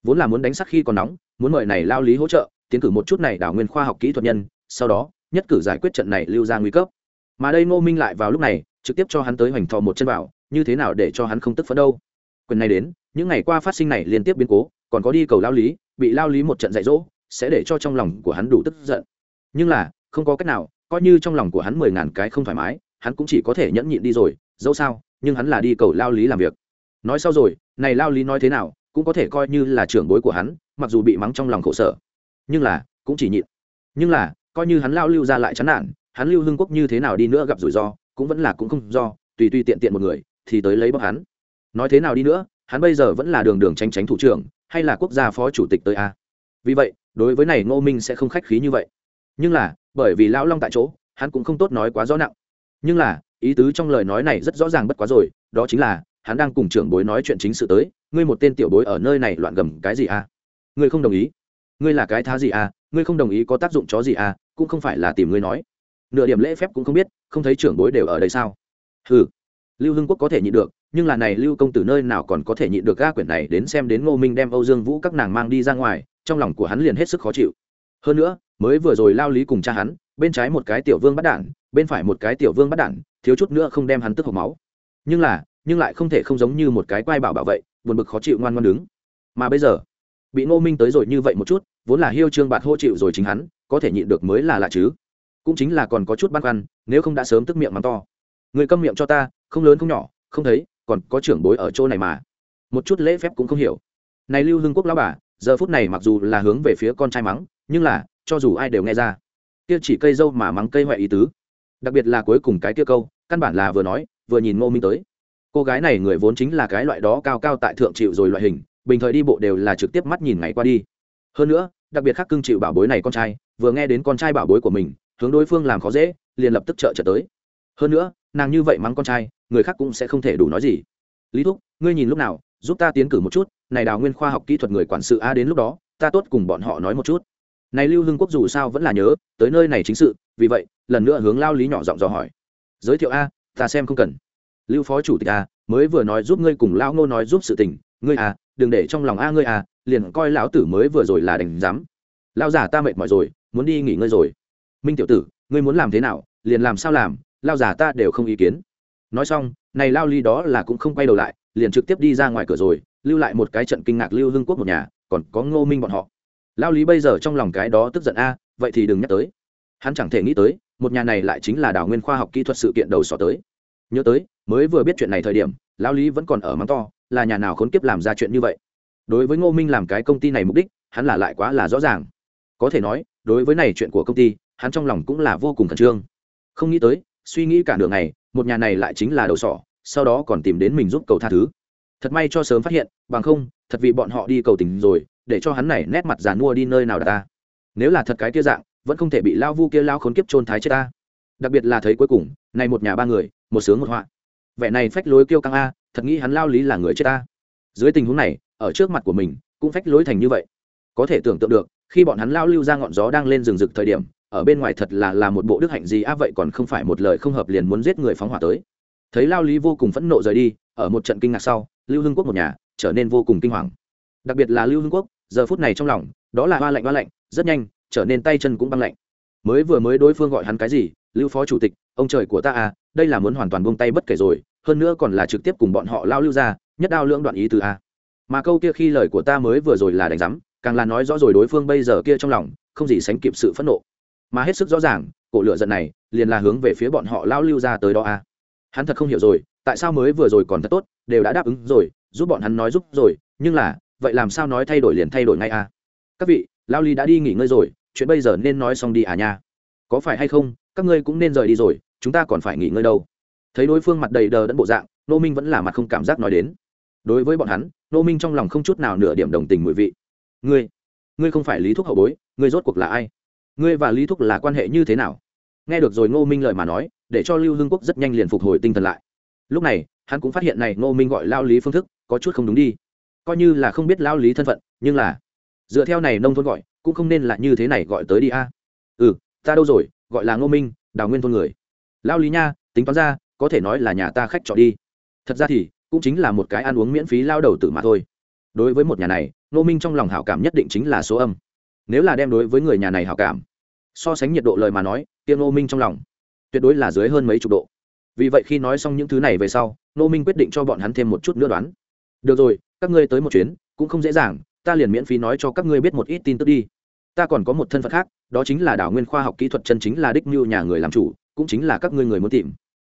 Vốn là muốn đánh sắc khi còn nóng, muốn mời này lao lý hỗ trợ, tiến cử một chút này đảo nguyên khoa học kỹ thuật nhân, sau đó, nhất cử giải quyết trận này lưu ra nguy cấp. Mà đây ngô minh lại vào lúc này trực tiếp cho hắn tới hoành thò một chân vào như thế nào để cho hắn không tức phấn đâu? Quyền này đến, những ngày qua phát sinh này liên tiếp biến cố, còn có đi cầu lao lý, bị lao lý một trận dạy dỗ, sẽ để cho trong lòng của hắn đủ tức giận. Nhưng là, không có cách nào, coi như trong lòng của hắn mười ngàn cái không thoải mái, hắn cũng chỉ có thể nhẫn nhịn đi rồi, dẫu sao, nhưng hắn là đi cầu lao lý làm việc. Nói sau rồi, này lao lý nói thế nào, cũng có thể coi như là trưởng bối của hắn, mặc dù bị mắng trong lòng khổ sở. Nhưng là, cũng chỉ nhịn. Nhưng là, coi như hắn lao lưu ra lại chán nản, hắn lưu hưng quốc như thế nào đi nữa gặp rủi ro cũng vẫn là cũng không do, tùy tùy tiện tiện một người, thì tới lấy bóc hắn. Nói thế nào đi nữa, hắn bây giờ vẫn là đường đường tranh tránh thủ trưởng, hay là quốc gia phó chủ tịch tới a? Vì vậy, đối với này ngô minh sẽ không khách khí như vậy. Nhưng là, bởi vì lão long tại chỗ, hắn cũng không tốt nói quá rõ nặng. Nhưng là, ý tứ trong lời nói này rất rõ ràng bất quá rồi, đó chính là, hắn đang cùng trưởng bối nói chuyện chính sự tới, ngươi một tên tiểu bối ở nơi này loạn gầm cái gì à ngươi không đồng ý. Ngươi là cái thá gì à ngươi không đồng ý có tác dụng chó gì à cũng không phải là tìm ngươi nói nửa điểm lễ phép cũng không biết, không thấy trưởng bối đều ở đây sao? Ừ lưu hưng quốc có thể nhịn được, nhưng là này lưu công tử nơi nào còn có thể nhịn được ga quyển này đến xem đến ngô minh đem âu dương vũ các nàng mang đi ra ngoài, trong lòng của hắn liền hết sức khó chịu. Hơn nữa, mới vừa rồi lao lý cùng cha hắn, bên trái một cái tiểu vương bắt đản, bên phải một cái tiểu vương bắt đản, thiếu chút nữa không đem hắn tức hộc máu. Nhưng là, nhưng lại không thể không giống như một cái quai bảo bảo vệ buồn bực khó chịu ngoan ngoan đứng. Mà bây giờ, bị ngô minh tới rồi như vậy một chút, vốn là hiêu trương bạt hô chịu rồi chính hắn, có thể nhịn được mới là lạ chứ cũng chính là còn có chút băn khoăn, nếu không đã sớm tức miệng mắng to. Người câm miệng cho ta, không lớn không nhỏ, không thấy, còn có trưởng bối ở chỗ này mà. Một chút lễ phép cũng không hiểu. Này lưu hưng quốc lão bà, giờ phút này mặc dù là hướng về phía con trai mắng, nhưng là, cho dù ai đều nghe ra. Kia chỉ cây dâu mà mắng cây hoại ý tứ. Đặc biệt là cuối cùng cái kia câu, căn bản là vừa nói, vừa nhìn ngô minh tới. Cô gái này người vốn chính là cái loại đó cao cao tại thượng chịu rồi loại hình, bình thời đi bộ đều là trực tiếp mắt nhìn ngày qua đi. Hơn nữa, đặc biệt khắc cưng chịu bảo bối này con trai, vừa nghe đến con trai bảo bối của mình hướng đối phương làm khó dễ, liền lập tức trợ trở tới. Hơn nữa, nàng như vậy mắng con trai, người khác cũng sẽ không thể đủ nói gì. Lý thúc, ngươi nhìn lúc nào, giúp ta tiến cử một chút, này đào nguyên khoa học kỹ thuật người quản sự a đến lúc đó, ta tốt cùng bọn họ nói một chút. Này lưu hưng quốc dù sao vẫn là nhớ, tới nơi này chính sự, vì vậy, lần nữa hướng lao lý nhỏ giọng dò hỏi. Giới thiệu a, ta xem không cần. Lưu phó chủ tịch a, mới vừa nói giúp ngươi cùng lao ngô nói giúp sự tình, ngươi a, đừng để trong lòng a ngươi a, liền coi lão tử mới vừa rồi là đành dám. Lao giả ta mệt mỏi rồi, muốn đi nghỉ ngơi rồi minh tiểu tử, ngươi muốn làm thế nào, liền làm sao làm, lao giả ta đều không ý kiến. Nói xong, này lao ly đó là cũng không quay đầu lại, liền trực tiếp đi ra ngoài cửa rồi, lưu lại một cái trận kinh ngạc lưu hưng quốc một nhà, còn có ngô minh bọn họ. Lao lý bây giờ trong lòng cái đó tức giận a, vậy thì đừng nhắc tới. Hắn chẳng thể nghĩ tới, một nhà này lại chính là đảo nguyên khoa học kỹ thuật sự kiện đầu sỏ tới. Nhớ tới, mới vừa biết chuyện này thời điểm, lao lý vẫn còn ở mắng to, là nhà nào khốn kiếp làm ra chuyện như vậy. Đối với ngô minh làm cái công ty này mục đích, hắn là lại quá là rõ ràng. Có thể nói, đối với này chuyện của công ty hắn trong lòng cũng là vô cùng khẩn trương. Không nghĩ tới, suy nghĩ cả đường này một nhà này lại chính là đầu sỏ, sau đó còn tìm đến mình giúp cầu tha thứ. Thật may cho sớm phát hiện, bằng không, thật vì bọn họ đi cầu tình rồi, để cho hắn này nét mặt giàn mua đi nơi nào đặt ta. Nếu là thật cái kia dạng, vẫn không thể bị lao vu kia lao khốn kiếp trôn thái chết ta. Đặc biệt là thấy cuối cùng, này một nhà ba người, một sướng một họa. Vẻ này phách lối kêu căng a, thật nghĩ hắn lao lý là người chết ta. Dưới tình huống này, ở trước mặt của mình, cũng phách lối thành như vậy. Có thể tưởng tượng được, khi bọn hắn lao lưu ra ngọn gió đang lên rừng rực thời điểm ở bên ngoài thật là là một bộ đức hạnh gì á, vậy còn không phải một lời không hợp liền muốn giết người phóng hỏa tới. Thấy lao lý vô cùng phẫn nộ rời đi, ở một trận kinh ngạc sau, lưu hưng quốc một nhà trở nên vô cùng kinh hoàng. Đặc biệt là lưu hưng quốc, giờ phút này trong lòng, đó là hoa lạnh hoa lạnh, rất nhanh, trở nên tay chân cũng băng lạnh. Mới vừa mới đối phương gọi hắn cái gì, lưu phó chủ tịch, ông trời của ta à đây là muốn hoàn toàn buông tay bất kể rồi, hơn nữa còn là trực tiếp cùng bọn họ lao lưu ra, nhất đao lưỡng đoạn ý từ a. Mà câu kia khi lời của ta mới vừa rồi là đánh giám, càng là nói rõ rồi đối phương bây giờ kia trong lòng, không gì sánh kịp sự phẫn nộ mà hết sức rõ ràng, cổ lựa giận này liền là hướng về phía bọn họ lao lưu ra tới đó a hắn thật không hiểu rồi, tại sao mới vừa rồi còn thật tốt, đều đã đáp ứng rồi, giúp bọn hắn nói giúp rồi, nhưng là, vậy làm sao nói thay đổi liền thay đổi ngay a các vị, lao ly đã đi nghỉ ngơi rồi, chuyện bây giờ nên nói xong đi à nha. Có phải hay không, các ngươi cũng nên rời đi rồi, chúng ta còn phải nghỉ ngơi đâu. Thấy đối phương mặt đầy đờ đẫn bộ dạng, nô minh vẫn là mặt không cảm giác nói đến. Đối với bọn hắn, nô minh trong lòng không chút nào nửa điểm đồng tình mùi vị. Ngươi ngươi không phải lý thúc hậu bối, ngươi rốt cuộc là ai? Ngươi và lý thúc là quan hệ như thế nào? Nghe được rồi ngô minh lời mà nói, để cho lưu hương quốc rất nhanh liền phục hồi tinh thần lại. Lúc này, hắn cũng phát hiện này ngô minh gọi lao lý phương thức, có chút không đúng đi. Coi như là không biết lao lý thân phận, nhưng là dựa theo này nông thôn gọi, cũng không nên là như thế này gọi tới đi a. Ừ ta đâu rồi? Gọi là ngô minh, đào nguyên thôn người. Lao lý nha, tính toán ra, có thể nói là nhà ta khách trọ đi. Thật ra thì, cũng chính là một cái ăn uống miễn phí lao đầu tử mà thôi. Đối với một nhà này, ngô minh trong lòng hảo cảm nhất định chính là số âm. Nếu là đem đối với người nhà này hảo cảm so sánh nhiệt độ lời mà nói tiêm Nô minh trong lòng tuyệt đối là dưới hơn mấy chục độ. Vì vậy khi nói xong những thứ này về sau Nô minh quyết định cho bọn hắn thêm một chút nữa đoán. Được rồi, các ngươi tới một chuyến, cũng không dễ dàng, ta liền miễn phí nói cho các ngươi biết một ít tin tức đi. Ta còn có một thân phận khác, đó chính là đảo nguyên khoa học kỹ thuật chân chính là đích mưu nhà người làm chủ, cũng chính là các ngươi người muốn tìm.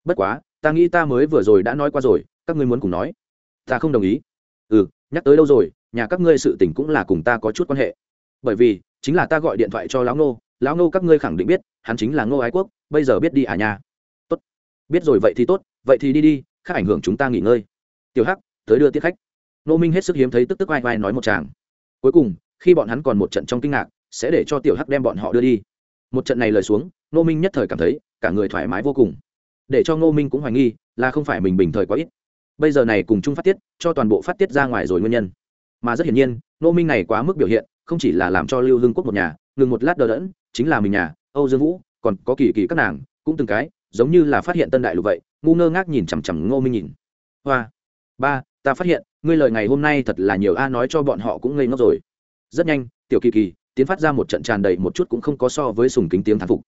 Bất quá, ta nghĩ ta mới vừa rồi đã nói qua rồi, các ngươi muốn cùng nói. Ta không đồng ý. Ừ nhắc tới đâu rồi, nhà các ngươi sự tình cũng là cùng ta có chút quan hệ. Bởi vì, chính là ta gọi điện thoại cho lão nô lão Ngô các ngươi khẳng định biết, hắn chính là ngô ái quốc, bây giờ biết đi à nhà tốt. Biết rồi vậy thì tốt, vậy thì đi đi, khác ảnh hưởng chúng ta nghỉ ngơi. Tiểu hắc, tới đưa tiếp khách. Nô minh hết sức hiếm thấy tức tức vai vai nói một chàng cuối cùng, khi bọn hắn còn một trận trong kinh ngạc, sẽ để cho tiểu hắc đem bọn họ đưa đi. Một trận này lời xuống nô minh nhất thời cảm thấy, cả người thoải mái vô cùng. Để cho ngô minh cũng hoài nghi, là không phải mình bình thời quá ít. Bây giờ này cùng chung phát tiết, cho toàn bộ phát tiết ra ngoài rồi nguyên nhân. Mà rất hiển nhiên nô minh này quá mức biểu hiện, không chỉ là làm cho lưu hương quốc một nhà ngừng một lát đờ đẫn, chính là mình nhà, âu dương vũ, còn có kỳ kỳ các nàng, cũng từng cái, giống như là phát hiện tân đại lục vậy, ngu ngơ ngác nhìn chằm chằm ngô minh nhìn. Hoa, ba, ta phát hiện, ngươi lời ngày hôm nay thật là nhiều a, nói cho bọn họ cũng ngây ngốc rồi. Rất nhanh, tiểu kỳ kỳ, tiến phát ra một trận tràn đầy một chút cũng không có so với sùng kính tiếng thán phục.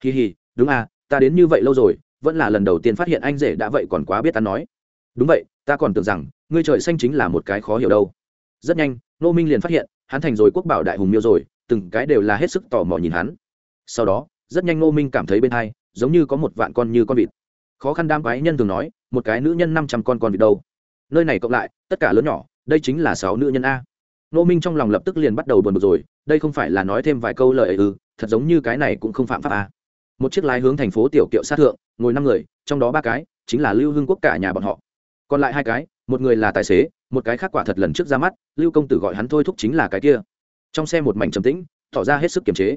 Kỳ hì đúng a, ta đến như vậy lâu rồi, vẫn là lần đầu tiên phát hiện anh rể đã vậy còn quá biết ta nói. Đúng vậy, ta còn tưởng rằng, ngươi trời xanh chính là một cái khó hiểu đâu. Rất nhanh nô minh liền phát hiện, hắn thành rồi quốc bảo đại hùng miêu rồi từng cái đều là hết sức tò mò nhìn hắn. Sau đó, rất nhanh Ngô minh cảm thấy bên hai, giống như có một vạn con như con vịt. Khó khăn đam quái nhân thường nói, một cái nữ nhân năm trăm con con vịt đâu? Nơi này cộng lại, tất cả lớn nhỏ, đây chính là sáu nữ nhân a. Ngô minh trong lòng lập tức liền bắt đầu buồn bực rồi, đây không phải là nói thêm vài câu lời ấy ư, thật giống như cái này cũng không phạm pháp a. Một chiếc lái hướng thành phố tiểu kiệu sát thượng, ngồi năm người, trong đó ba cái, chính là lưu hưng quốc cả nhà bọn họ. Còn lại hai cái, một người là tài xế, một cái khác quả thật lần trước ra mắt, lưu công tử gọi hắn thôi thúc chính là cái kia trong xe một mảnh trầm tĩnh, tỏ ra hết sức kiềm chế.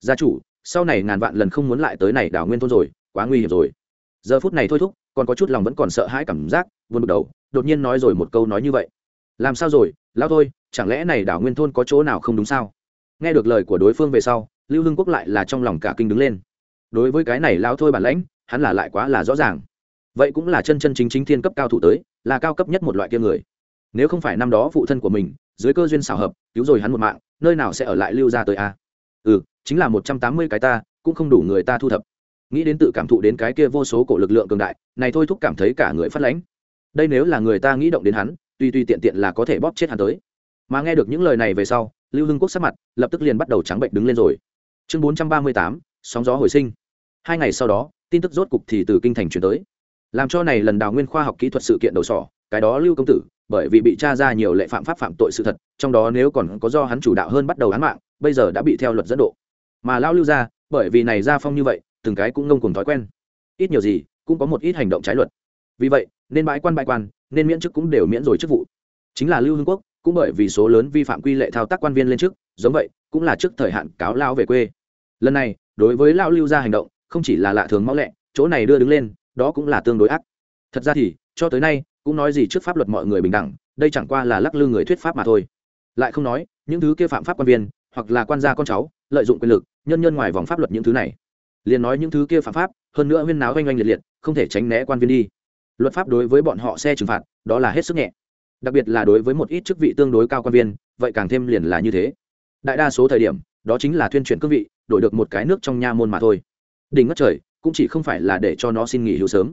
Gia chủ, sau này ngàn vạn lần không muốn lại tới này đảo nguyên thôn rồi, quá nguy hiểm rồi. Giờ phút này thôi thúc, còn có chút lòng vẫn còn sợ hãi cảm giác vươn bực đầu, đột nhiên nói rồi một câu nói như vậy. Làm sao rồi lao thôi, chẳng lẽ này đảo nguyên thôn có chỗ nào không đúng sao? Nghe được lời của đối phương về sau, lưu hưng quốc lại là trong lòng cả kinh đứng lên. Đối với cái này lao thôi bản lãnh, hắn là lại quá là rõ ràng. Vậy cũng là chân chân chính chính thiên cấp cao thủ tới, là cao cấp nhất một loại kia người. Nếu không phải năm đó phụ thân của mình, dưới cơ duyên xảo hợp, cứu rồi hắn một mạng nơi nào sẽ ở lại lưu ra tới a? Ừ chính là một trăm tám mươi cái ta, cũng không đủ người ta thu thập. Nghĩ đến tự cảm thụ đến cái kia vô số cổ lực lượng cường đại, này thôi thúc cảm thấy cả người phát lãnh. Đây nếu là người ta nghĩ động đến hắn tuy tuy tiện tiện là có thể bóp chết hắn tới. Mà nghe được những lời này về sau, lưu hưng quốc sắc mặt lập tức liền bắt đầu trắng bệnh đứng lên rồi. Chương bốn trăm ba mươi tám, sóng gió hồi sinh. Hai ngày sau đó, tin tức rốt cục thì từ kinh thành chuyển tới. Làm cho này lần đào nguyên khoa học kỹ thuật sự kiện đầu sỏ, cái đó lưu công tử bởi vì bị tra ra nhiều lệ phạm pháp phạm tội sự thật, trong đó nếu còn có do hắn chủ đạo hơn bắt đầu án mạng, bây giờ đã bị theo luật dẫn độ. Mà lao lưu ra bởi vì này ra phong như vậy, từng cái cũng ngông cùng thói quen. Ít nhiều gì, cũng có một ít hành động trái luật. Vì vậy, nên bãi quan bãi quan, nên miễn chức cũng đều miễn rồi chức vụ. Chính là lưu hưng quốc, cũng bởi vì số lớn vi phạm quy lệ thao tác quan viên lên chức, giống vậy, cũng là trước thời hạn cáo lao về quê. Lần này, đối với lao lưu ra hành động, không chỉ là lạ thường mau lẹ, chỗ này đưa đứng lên, đó cũng là tương đối ác. Thật ra thì, cho tới nay cũng nói gì trước pháp luật mọi người bình đẳng, đây chẳng qua là lắc lư người thuyết pháp mà thôi. Lại không nói, những thứ kia phạm pháp quan viên, hoặc là quan gia con cháu, lợi dụng quyền lực, nhân nhân ngoài vòng pháp luật những thứ này. Liền nói những thứ kia phạm pháp, hơn nữa huyên náo oanh oanh liệt liệt, không thể tránh né quan viên đi. Luật pháp đối với bọn họ xe trừng phạt, đó là hết sức nhẹ. Đặc biệt là đối với một ít chức vị tương đối cao quan viên, vậy càng thêm liền là như thế. Đại đa số thời điểm, đó chính là tuyên truyền cương vị, đổi được một cái nước trong nha môn mà thôi. Đỉnh ngất trời, cũng chỉ không phải là để cho nó xin nghỉ hưu sớm.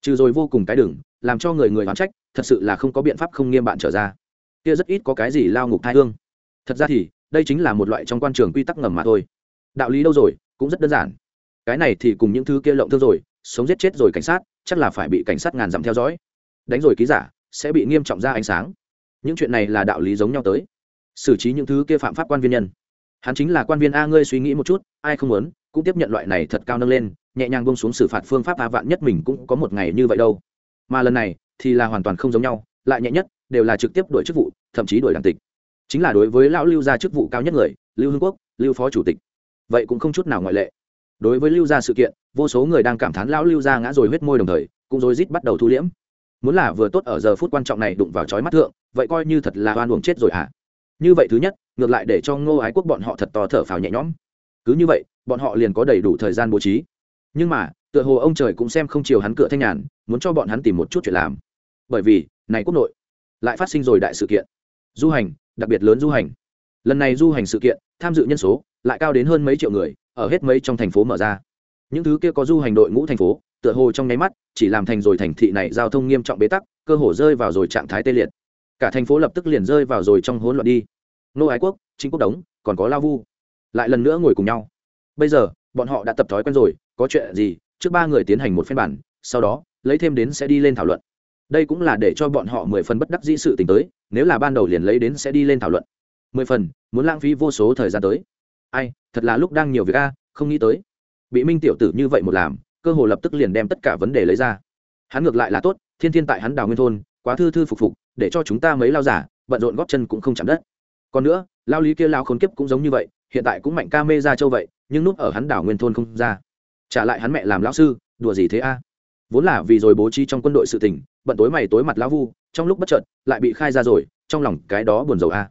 Trừ rồi vô cùng cái đừng làm cho người người oán trách, thật sự là không có biện pháp không nghiêm bạn trở ra. Kia rất ít có cái gì lao ngục thai hương. Thật ra thì, đây chính là một loại trong quan trường quy tắc ngầm mà thôi. Đạo lý đâu rồi, cũng rất đơn giản. Cái này thì cùng những thứ kia lộng thương rồi, sống giết chết rồi cảnh sát, chắc là phải bị cảnh sát ngàn dặm theo dõi. Đánh rồi ký giả, sẽ bị nghiêm trọng ra ánh sáng. Những chuyện này là đạo lý giống nhau tới. Xử trí những thứ kia phạm pháp quan viên nhân. Hắn chính là quan viên a, ngươi suy nghĩ một chút, ai không muốn, cũng tiếp nhận loại này thật cao nâng lên, nhẹ nhàng bông xuống xử phạt phương pháp a vạn nhất mình cũng có một ngày như vậy đâu mà lần này thì là hoàn toàn không giống nhau, lại nhẹ nhất, đều là trực tiếp đổi chức vụ, thậm chí đổi đảng tịch. Chính là đối với lão lưu gia chức vụ cao nhất người, lưu hưng quốc, lưu phó chủ tịch. Vậy cũng không chút nào ngoại lệ. Đối với lưu gia sự kiện, vô số người đang cảm thán lão lưu gia ngã rồi huyết môi đồng thời, cũng rối rít bắt đầu thu liễm. Muốn là vừa tốt ở giờ phút quan trọng này đụng vào chói mắt thượng, vậy coi như thật là oan uổng chết rồi hả? À? như vậy thứ nhất, ngược lại để cho ngô ái quốc bọn họ thật to thở phào nhẹ nhõm. Cứ như vậy, bọn họ liền có đầy đủ thời gian bố trí. Nhưng mà tựa hồ ông trời cũng xem không chiều hắn cửa thanh nhàn, muốn cho bọn hắn tìm một chút chuyện làm. Bởi vì, này quốc nội, lại phát sinh rồi đại sự kiện. Du hành, đặc biệt lớn du hành. Lần này du hành sự kiện, tham dự nhân số, lại cao đến hơn mấy triệu người, ở hết mấy trong thành phố mở ra. Những thứ kia có du hành đội ngũ thành phố, tựa hồ trong nháy mắt, chỉ làm thành rồi thành thị này giao thông nghiêm trọng bế tắc, cơ hồ rơi vào rồi trạng thái tê liệt. Cả thành phố lập tức liền rơi vào rồi trong hỗn loạn đi. Nô ái quốc chính quốc đống, còn có lao vu. Lại lần nữa ngồi cùng nhau. Bây giờ, bọn họ đã tập thói quen rồi, có chuyện gì trước ba người tiến hành một phiên bản, sau đó, lấy thêm đến sẽ đi lên thảo luận. Đây cũng là để cho bọn họ mười phần bất đắc dĩ sự t ì n h tới, nếu là ban đầu liền lấy đến sẽ đi lên thảo luận. Mười phần, muốn lãng phí vô số thời gian tới. Ai, thật là lúc đang nhiều việc a, không nghĩ tới. Bị minh tiểu tử như vậy một làm, cơ hồ lập tức liền đem tất cả vấn đề lấy ra. Hắn ngược lại là tốt, thiên thiên tại hắn đào nguyên thôn, quá thư thư phục phục, để cho chúng ta mấy lao giả, bận rộn góp chân cũng không chạm đất. Còn nữa, lao lý kia lao khốn kiếp cũng giống như vậy, hiện tại cũng mạnh ca mê ra châu vậy, nhưng núp ở hắn đảo nguyên thôn không ra trả lại hắn mẹ làm lão sư, đùa gì thế a? Vốn là vì rồi bố trí trong quân đội sự tình, bận tối mày tối mặt lão vu, trong lúc bất chợt, lại bị khai ra rồi, trong lòng cái đó buồn rầu a.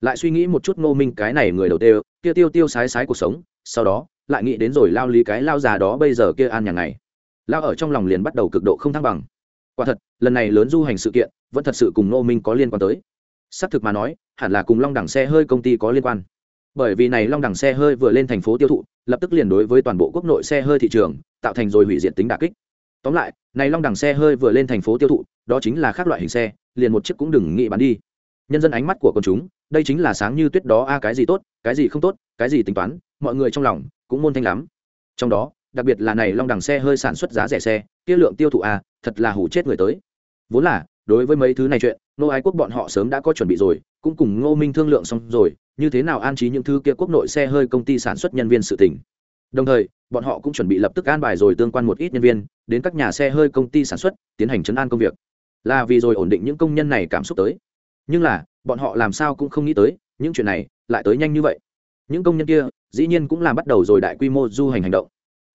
Lại suy nghĩ một chút ngô minh cái này người đầu tiêu tiêu tiêu tiêu sái sái cuộc sống, sau đó, lại nghĩ đến rồi lao lý cái lao già đó bây giờ kia an nhà ngày. Lao ở trong lòng liền bắt đầu cực độ không thăng bằng. Quả thật, lần này lớn du hành sự kiện, vẫn thật sự cùng ngô minh có liên quan tới. Xác thực mà nói, hẳn là cùng long đẳng xe hơi công ty có liên quan bởi vì này long đẳng xe hơi vừa lên thành phố tiêu thụ, lập tức liền đối với toàn bộ quốc nội xe hơi thị trường tạo thành rồi hủy diệt tính đà kích. Tóm lại, này long đẳng xe hơi vừa lên thành phố tiêu thụ, đó chính là các loại hình xe, liền một chiếc cũng đừng nghĩ bán đi. Nhân dân ánh mắt của con chúng, đây chính là sáng như tuyết đó, a, cái gì tốt, cái gì không tốt, cái gì tính toán, mọi người trong lòng cũng môn thanh lắm. Trong đó, đặc biệt là này long đẳng xe hơi sản xuất giá rẻ xe, kia lượng tiêu thụ, a, thật là hủ chết người tới. Vốn là, đối với mấy thứ này chuyện nô ái quốc bọn họ sớm đã có chuẩn bị rồi, cũng cùng ngô minh thương lượng xong rồi, như thế nào an trí những thứ kia quốc nội xe hơi công ty sản xuất nhân viên sự tỉnh đồng thời, bọn họ cũng chuẩn bị lập tức an bài rồi tương quan một ít nhân viên, đến các nhà xe hơi công ty sản xuất, tiến hành chấn an công việc. Là vì rồi ổn định những công nhân này cảm xúc tới. Nhưng là, bọn họ làm sao cũng không nghĩ tới, những chuyện này lại tới nhanh như vậy. Những công nhân kia, dĩ nhiên cũng làm bắt đầu rồi đại quy mô du hành hành động.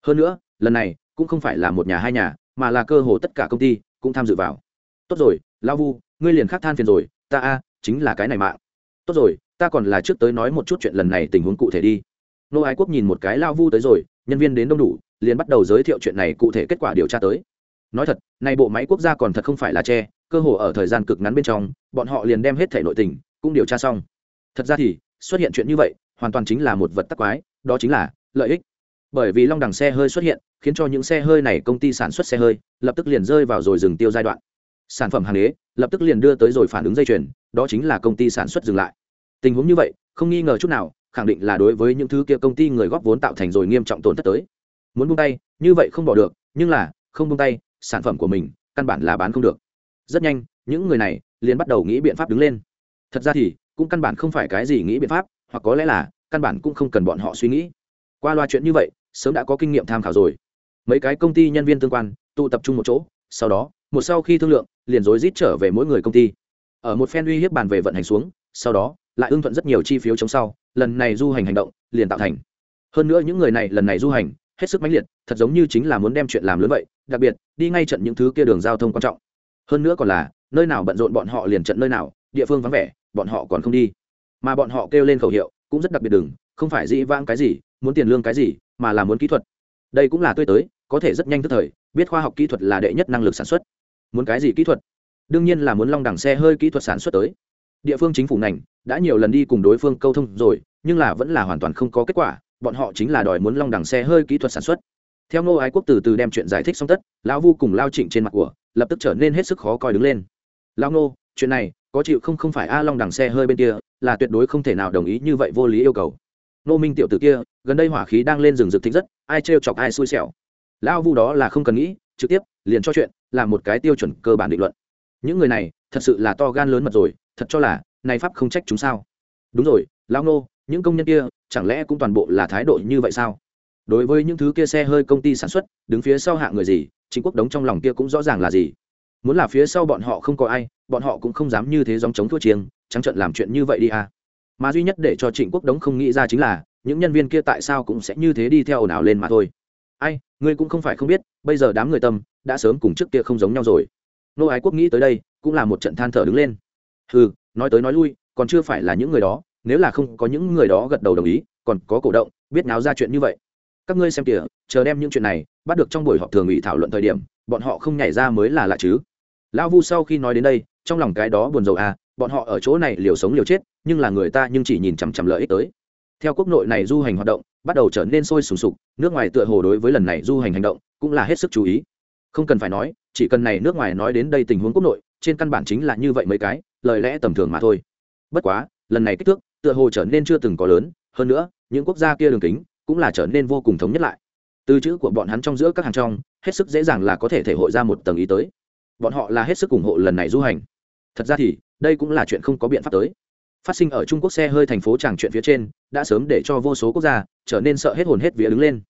Hơn nữa, lần này cũng không phải là một nhà hai nhà, mà là cơ hồ tất cả công ty cũng tham dự vào. Tốt rồi, lao vu ngươi liền khắc than phiền rồi, ta a, chính là cái này mạng. Tốt rồi, ta còn là trước tới nói một chút chuyện lần này tình huống cụ thể đi. Nô ái quốc nhìn một cái lao vu tới rồi, nhân viên đến đông đủ, liền bắt đầu giới thiệu chuyện này cụ thể kết quả điều tra tới. Nói thật, này bộ máy quốc gia còn thật không phải là che cơ hồ ở thời gian cực ngắn bên trong, bọn họ liền đem hết thể nội tình, cũng điều tra xong. Thật ra thì, xuất hiện chuyện như vậy, hoàn toàn chính là một vật tắc quái, đó chính là lợi ích. Bởi vì long đằng xe hơi xuất hiện, khiến cho những xe hơi này công ty sản xuất xe hơi, lập tức liền rơi vào rồi dừng tiêu giai đoạn sản phẩm hàng đế lập tức liền đưa tới rồi phản ứng dây chuyền, đó chính là công ty sản xuất dừng lại. Tình huống như vậy, không nghi ngờ chút nào, khẳng định là đối với những thứ kia công ty người góp vốn tạo thành rồi nghiêm trọng tổn thất tới. Muốn buông tay, như vậy không bỏ được, nhưng là, không buông tay, sản phẩm của mình, căn bản là bán không được. Rất nhanh, những người này liền bắt đầu nghĩ biện pháp đứng lên. Thật ra thì, cũng căn bản không phải cái gì nghĩ biện pháp, hoặc có lẽ là, căn bản cũng không cần bọn họ suy nghĩ. Qua loa chuyện như vậy, sớm đã có kinh nghiệm tham khảo rồi. Mấy cái công ty nhân viên tương quan, tụ tập trung một chỗ, sau đó một sau khi thương lượng, liền rối rít trở về mỗi người công ty. Ở một phen uy hiếp bàn về vận hành xuống, sau đó, lại ưng thuận rất nhiều chi phiếu chống sau, lần này du hành hành động, liền tạo thành. Hơn nữa những người này lần này du hành, hết sức mãnh liệt, thật giống như chính là muốn đem chuyện làm lớn vậy, đặc biệt, đi ngay trận những thứ kia đường giao thông quan trọng. Hơn nữa còn là, nơi nào bận rộn bọn họ liền trận nơi nào, địa phương vắng vẻ, bọn họ còn không đi. Mà bọn họ kêu lên khẩu hiệu, cũng rất đặc biệt đừng, không phải dĩ vãng cái gì, muốn tiền lương cái gì, mà là muốn kỹ thuật. Đây cũng là tươi tới, có thể rất nhanh tức thời, biết khoa học kỹ thuật là đệ nhất năng lực sản xuất muốn cái gì kỹ thuật? Đương nhiên là muốn long đẳng xe hơi kỹ thuật sản xuất tới. Địa phương chính phủ ngành đã nhiều lần đi cùng đối phương câu thông rồi, nhưng là vẫn là hoàn toàn không có kết quả, bọn họ chính là đòi muốn long đẳng xe hơi kỹ thuật sản xuất. Theo ngô ái quốc từ từ đem chuyện giải thích xong tất, lão vu cùng lao trịnh trên mặt của, lập tức trở nên hết sức khó coi đứng lên. Lao ngô, chuyện này có chịu không? Không phải a long đằng xe hơi bên kia, là tuyệt đối không thể nào đồng ý như vậy vô lý yêu cầu. Nô minh tiểu t ử kia, gần đây hỏa khí đang lên rừng rực thích rất, ai trêu chọc ai xui xẻo. Lão vu đó là không cần nghĩ, trực tiếp liền cho chuyện là một cái tiêu chuẩn cơ bản định luận. Những người này, thật sự là to gan lớn mật rồi, thật cho là, này pháp không trách chúng sao. Đúng rồi, lão nô, những công nhân kia, chẳng lẽ cũng toàn bộ là thái độ như vậy sao? Đối với những thứ kia xe hơi công ty sản xuất, đứng phía sau hạng người gì chính quốc đống trong lòng kia cũng rõ ràng là gì. Muốn là phía sau bọn họ không có ai, bọn họ cũng không dám như thế dòng chống thua chiêng, trắng trận làm chuyện như vậy đi à. Mà duy nhất để cho trịnh quốc đống không nghĩ ra chính là, những nhân viên kia tại sao cũng sẽ như thế đi theo ồn ào lên mà thôi. Ai, ngươi cũng không phải không biết, bây giờ đám người tâm đã sớm cùng trước kia không giống nhau rồi. Nô ái quốc nghĩ tới đây, cũng là một trận than thở đứng lên. Ừ nói tới nói lui, còn chưa phải là những người đó, nếu là không có những người đó gật đầu đồng ý, còn có cổ động, biết náo ra chuyện như vậy. Các ngươi xem kìa, chờ đem những chuyện này bắt được trong buổi họp thường ủy thảo luận thời điểm, bọn họ không nhảy ra mới là lạ chứ. Lão vu sau khi nói đến đây, trong lòng cái đó buồn rầu à bọn họ ở chỗ này liều sống liều chết, nhưng là người ta nhưng chỉ nhìn chằm chằm lợi ích tới. Theo quốc nội này du hành hoạt động, bắt đầu trở nên sôi sùng sục, nước ngoài tựa hồ đối với lần này du hành hành động cũng là hết sức chú ý không cần phải nói, chỉ cần này nước ngoài nói đến đây tình huống quốc nội, trên căn bản chính là như vậy mấy cái, lời lẽ tầm thường mà thôi. Bất quá, lần này kích thước, tựa hồ trở nên chưa từng có lớn, hơn nữa, những quốc gia kia đường kính, cũng là trở nên vô cùng thống nhất lại. Từ chữ của bọn hắn trong giữa các hàng trong, hết sức dễ dàng là có thể thể hội ra một tầng ý tới. Bọn họ là hết sức ủng hộ lần này du hành. Thật ra thì, đây cũng là chuyện không có biện pháp tới. Phát sinh ở trung quốc xe hơi thành phố tràng chuyện phía trên, đã sớm để cho vô số quốc gia trở nên sợ hết hồn hết vía đứng lên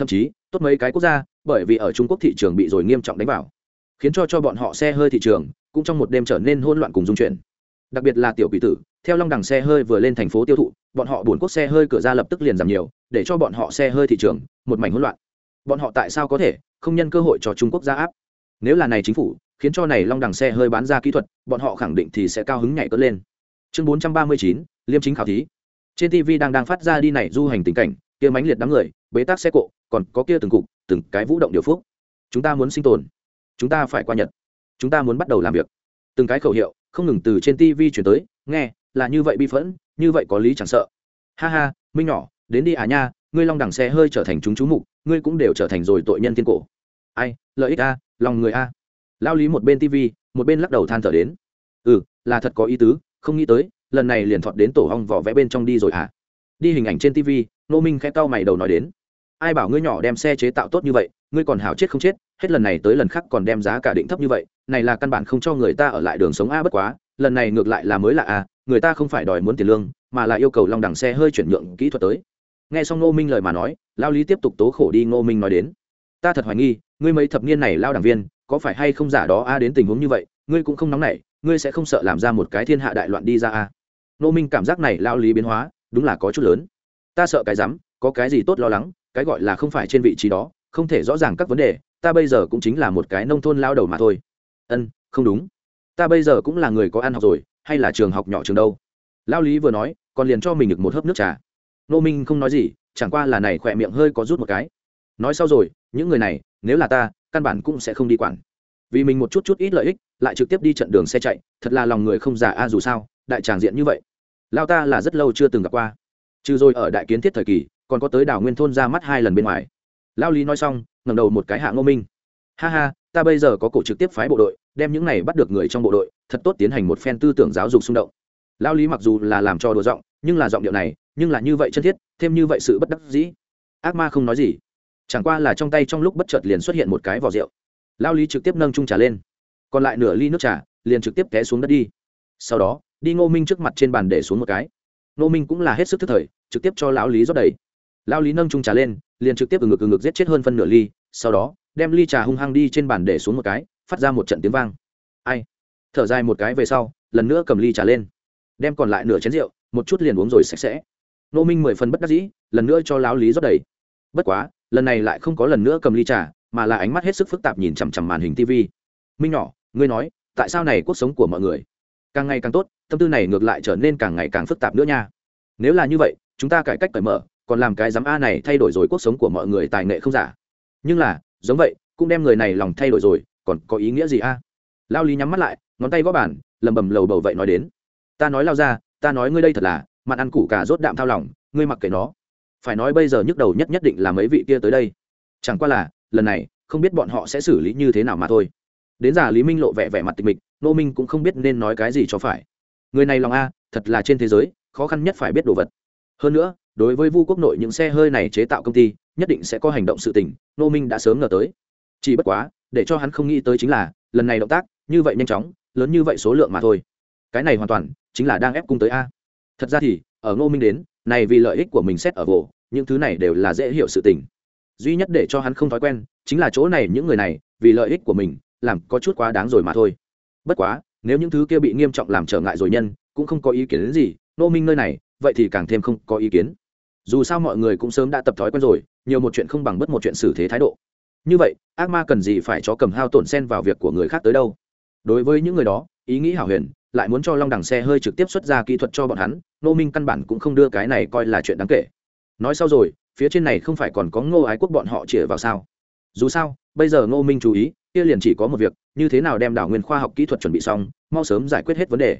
thậm chí, tốt mấy cái quốc gia, bởi vì ở trung quốc thị trường bị rồi nghiêm trọng đánh vào, khiến cho cho bọn họ xe hơi thị trường cũng trong một đêm trở nên hỗn loạn cùng dung chuyển. Đặc biệt là tiểu quỷ tử, theo long đằng xe hơi vừa lên thành phố tiêu thụ, bọn họ buồn quốc xe hơi cửa ra lập tức liền giảm nhiều, để cho bọn họ xe hơi thị trường một mảnh hỗn loạn. Bọn họ tại sao có thể không nhân cơ hội cho trung quốc ra áp? Nếu là này chính phủ, khiến cho này long đằng xe hơi bán ra kỹ thuật, bọn họ khẳng định thì sẽ cao hứng nhảy cất lên. Chương bốn trăm ba mươi chín, liêm chính khảo thí. Trên tv đang đang phát ra đi này du hành tình cảnh, kia mánh liệt đám người, bế tắc xe cộ còn có kia từng cục, từng cái vũ động điều phúc. Chúng ta muốn sinh tồn. Chúng ta phải qua nhật. Chúng ta muốn bắt đầu làm việc. Từng cái khẩu hiệu, không ngừng từ trên tv chuyển tới, nghe, là như vậy bi phẫn, như vậy có lý chẳng sợ. Ha ha, minh nhỏ, đến đi à nha, ngươi long đẳng xe hơi trở thành chúng chú mục, ngươi cũng đều trở thành rồi tội nhân thiên cổ. Ai, lợi ích a, lòng người a. Lao lý một bên tv một bên lắc đầu than thở đến. Ừ là thật có ý tứ, không nghĩ tới, lần này liền thọt đến tổ hong vỏ vẽ bên trong đi rồi à. Đi hình ảnh trên tv nô minh khẽ cau mày đầu nói đến ai bảo ngươi nhỏ đem xe chế tạo tốt như vậy, ngươi còn hảo chết không chết, hết lần này tới lần khác còn đem giá cả định thấp như vậy, này là căn bản không cho người ta ở lại đường sống a bất quá, lần này ngược lại là mới là a, người ta không phải đòi muốn tiền lương, mà là yêu cầu long đẳng xe hơi chuyển nhượng kỹ thuật tới. Nghe xong ngô minh lời mà nói, lao lý tiếp tục tố khổ đi ngô minh nói đến. Ta thật hoài nghi, ngươi mấy thập niên này lao đảng viên, có phải hay không giả đó a đến tình huống như vậy, ngươi cũng không nóng nảy, ngươi sẽ không sợ làm ra một cái thiên hạ đại loạn đi ra a. Ngô minh cảm giác này lao lý biến hóa, đúng là có chút lớn. Ta sợ cái rắm, có cái gì tốt lo lắng cái gọi là không phải trên vị trí đó, không thể rõ ràng các vấn đề, ta bây giờ cũng chính là một cái nông thôn lao đầu mà thôi. Ân, không đúng. Ta bây giờ cũng là người có ăn học rồi, hay là trường học nhỏ trường đâu? Lao lý vừa nói, còn liền cho mình được một hớp nước trà. Nô minh không nói gì, chẳng qua là này khỏe miệng hơi có rút một cái. Nói sau rồi, những người này, nếu là ta, căn bản cũng sẽ không đi quản. Vì mình một chút chút ít lợi ích, lại trực tiếp đi trận đường xe chạy, thật là lòng người không già a dù sao, đại tràng diện như vậy. Lao ta là rất lâu chưa từng gặp qua. Trừ rồi ở đại kiến thiết thời kỳ còn có tới đảo nguyên thôn ra mắt hai lần bên ngoài. Lao lý nói xong ngầm đầu một cái hạ ngô minh. Ha ha, ta bây giờ có cổ trực tiếp phái bộ đội, đem những này bắt được người trong bộ đội, thật tốt tiến hành một phen tư tưởng giáo dục xung động. Lao lý mặc dù là làm cho đùa giọng, nhưng là giọng điệu này, nhưng là như vậy chân thiết, thêm như vậy sự bất đắc dĩ. Ác ma không nói gì. Chẳng qua là trong tay trong lúc bất chợt liền xuất hiện một cái vỏ rượu. Lao lý trực tiếp nâng trung trà lên. Còn lại nửa ly nước trà, liền trực tiếp té xuống đất đi. Sau đó, đi ngô minh trước mặt trên bàn để xuống một cái. Ngô minh cũng là hết sức thức thời, trực tiếp cho lão lý rót đầy lao lý nâng trung trà lên, liền trực tiếp từ ngực từ ngực giết chết hơn phân nửa ly, sau đó, đem ly trà hung hăng đi trên bàn để xuống một cái, phát ra một trận tiếng vang. Ai? Thở dài một cái về sau, lần nữa cầm ly trà lên. Đem còn lại nửa chén rượu, một chút liền uống rồi sạch sẽ. Nô minh mười phần bất đắc dĩ, lần nữa cho lão lý rót đầy. Bất quá, lần này lại không có lần nữa cầm ly trà, mà là ánh mắt hết sức phức tạp nhìn chằm chằm màn hình tv minh nhỏ, ngươi nói, tại sao này cuộc sống của mọi người càng ngày càng tốt, tâm tư này ngược lại trở nên càng ngày càng phức tạp nữa nha. Nếu là như vậy, chúng ta cải cách cởi mở còn làm cái giám a này thay đổi rồi cuộc sống của mọi người tài nghệ không giả. Nhưng là, giống vậy, cũng đem người này lòng thay đổi rồi, còn có ý nghĩa gì a? Lao lý nhắm mắt lại, ngón tay gõ bàn lầm bầm lầu bầu vậy nói đến. Ta nói lao ra, ta nói ngươi đây thật là mặn ăn củ cà rốt đạm thao lòng, ngươi mặc kệ nó. Phải nói bây giờ nhức đầu nhất nhất định là mấy vị kia tới đây. Chẳng qua là, lần này, không biết bọn họ sẽ xử lý như thế nào mà thôi. Đến giờ lý minh lộ vẻ vẻ mặt tịch mịch, nô minh cũng không biết nên nói cái gì cho phải. Người này lòng a, thật là trên thế giới, khó khăn nhất phải biết đồ vật. Hơn nữa đối với vu quốc nội những xe hơi này chế tạo công ty, nhất định sẽ có hành động sự tình nô minh đã sớm ngờ tới. Chỉ bất quá, để cho hắn không nghĩ tới chính là, lần này động tác, như vậy nhanh chóng, lớn như vậy số lượng mà thôi. Cái này hoàn toàn chính là đang ép cung tới a. Thật ra thì, ở ngô minh đến, này vì lợi ích của mình xét ở vồ, những thứ này đều là dễ hiểu sự tình. Duy nhất để cho hắn không thói quen, chính là chỗ này những người này, vì lợi ích của mình, làm có chút quá đáng rồi mà thôi. Bất quá, nếu những thứ kia bị nghiêm trọng làm trở ngại rồi nhân, cũng không có ý kiến đến gì, ngô minh nơi này vậy thì càng thêm không có ý kiến. Dù sao mọi người cũng sớm đã tập thói quen rồi, nhiều một chuyện không bằng bất một chuyện xử thế thái độ. Như vậy, ác ma cần gì phải cho cầm hao tổn sen vào việc của người khác tới đâu? Đối với những người đó, ý nghĩ hảo huyền, lại muốn cho long đằng xe hơi trực tiếp xuất ra kỹ thuật cho bọn hắn nô minh căn bản cũng không đưa cái này coi là chuyện đáng kể. Nói sau rồi, phía trên này không phải còn có ngô ái quốc bọn họ chĩa vào sao? Dù sao, bây giờ ngô minh chú ý, kia liền chỉ có một việc, như thế nào đem đảo nguyên khoa học kỹ thuật chuẩn bị xong, mau sớm giải quyết hết vấn đề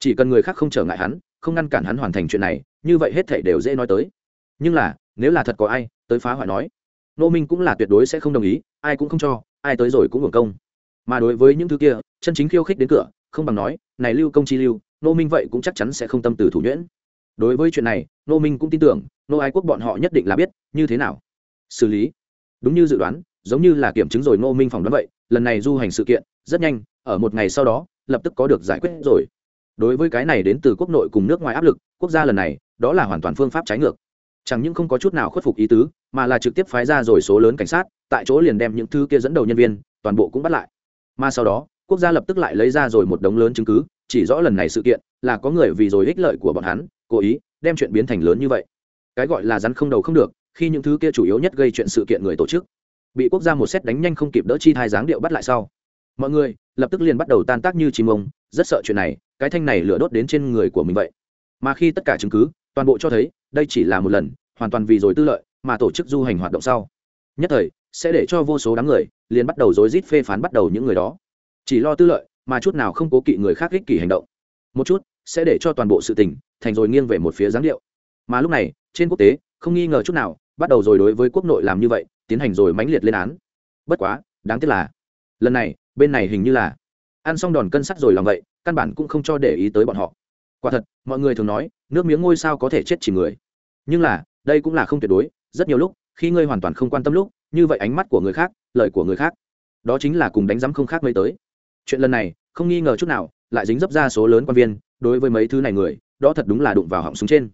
chỉ cần người khác không trở ngại hắn, không ngăn cản hắn hoàn thành chuyện này, như vậy hết thể đều dễ nói tới. Nhưng là, nếu là thật có ai tới phá hoại nói, nô minh cũng là tuyệt đối sẽ không đồng ý, ai cũng không cho, ai tới rồi cũng hưởng công. Mà đối với những thứ kia, chân chính khiêu khích đến cửa, không bằng nói, này lưu công chi lưu, nô minh vậy cũng chắc chắn sẽ không tâm từ thủ nhuyễn. Đối với chuyện này, nô minh cũng tin tưởng, nô ái quốc bọn họ nhất định là biết, như thế nào. Xử lý. Đúng như dự đoán, giống như là kiểm chứng rồi nô minh phỏng đoán vậy, lần này du hành sự kiện, rất nhanh, ở một ngày sau đó, lập tức có được giải quyết rồi đối với cái này đến từ quốc nội cùng nước ngoài áp lực, quốc gia lần này, đó là hoàn toàn phương pháp trái ngược. Chẳng những không có chút nào khuất phục ý tứ, mà là trực tiếp phái ra rồi số lớn cảnh sát, tại chỗ liền đem những thứ kia dẫn đầu nhân viên, toàn bộ cũng bắt lại. Mà sau đó, quốc gia lập tức lại lấy ra rồi một đống lớn chứng cứ, chỉ rõ lần này sự kiện, là có người vì rồi ích lợi của bọn hắn, cố ý, đem chuyện biến thành lớn như vậy. Cái gọi là rắn không đầu không được, khi những thứ kia chủ yếu nhất gây chuyện sự kiện người tổ chức, bị quốc gia một xét đánh nhanh không kịp đỡ chi thai dáng điệu bắt lại sau. Mọi người, lập tức liền bắt đầu tan tác như chim ông rất sợ chuyện này, cái thanh này lửa đốt đến trên người của mình vậy. Mà khi tất cả chứng cứ, toàn bộ cho thấy, đây chỉ là một lần, hoàn toàn vì rồi tư lợi, mà tổ chức du hành hoạt động sau. Nhất thời, sẽ để cho vô số đám người, liền bắt đầu rối rít phê phán bắt đầu những người đó. Chỉ lo tư lợi, mà chút nào không cố kỵ người khác ích kỷ hành động. Một chút, sẽ để cho toàn bộ sự tình, thành rồi nghiêng về một phía giáng điệu. Mà lúc này, trên quốc tế, không nghi ngờ chút nào, bắt đầu rồi đối với quốc nội làm như vậy, tiến hành rồi mãnh liệt lên án. Bất quá, đáng tiếc là, lần này, bên này hình như là ăn xong đòn cân sắt rồi làm vậy, căn bản cũng không cho để ý tới bọn họ. Quả thật, mọi người thường nói, nước miếng ngôi sao có thể chết chỉ người. Nhưng là, đây cũng là không tuyệt đối, rất nhiều lúc, khi ngươi hoàn toàn không quan tâm lúc, như vậy ánh mắt của người khác, lời của người khác, đó chính là cùng đánh giám không khác mấy tới. Chuyện lần này, không nghi ngờ chút nào, lại dính dấp ra số lớn quan viên, đối với mấy thứ này người, đó thật đúng là đụng vào họng súng trên.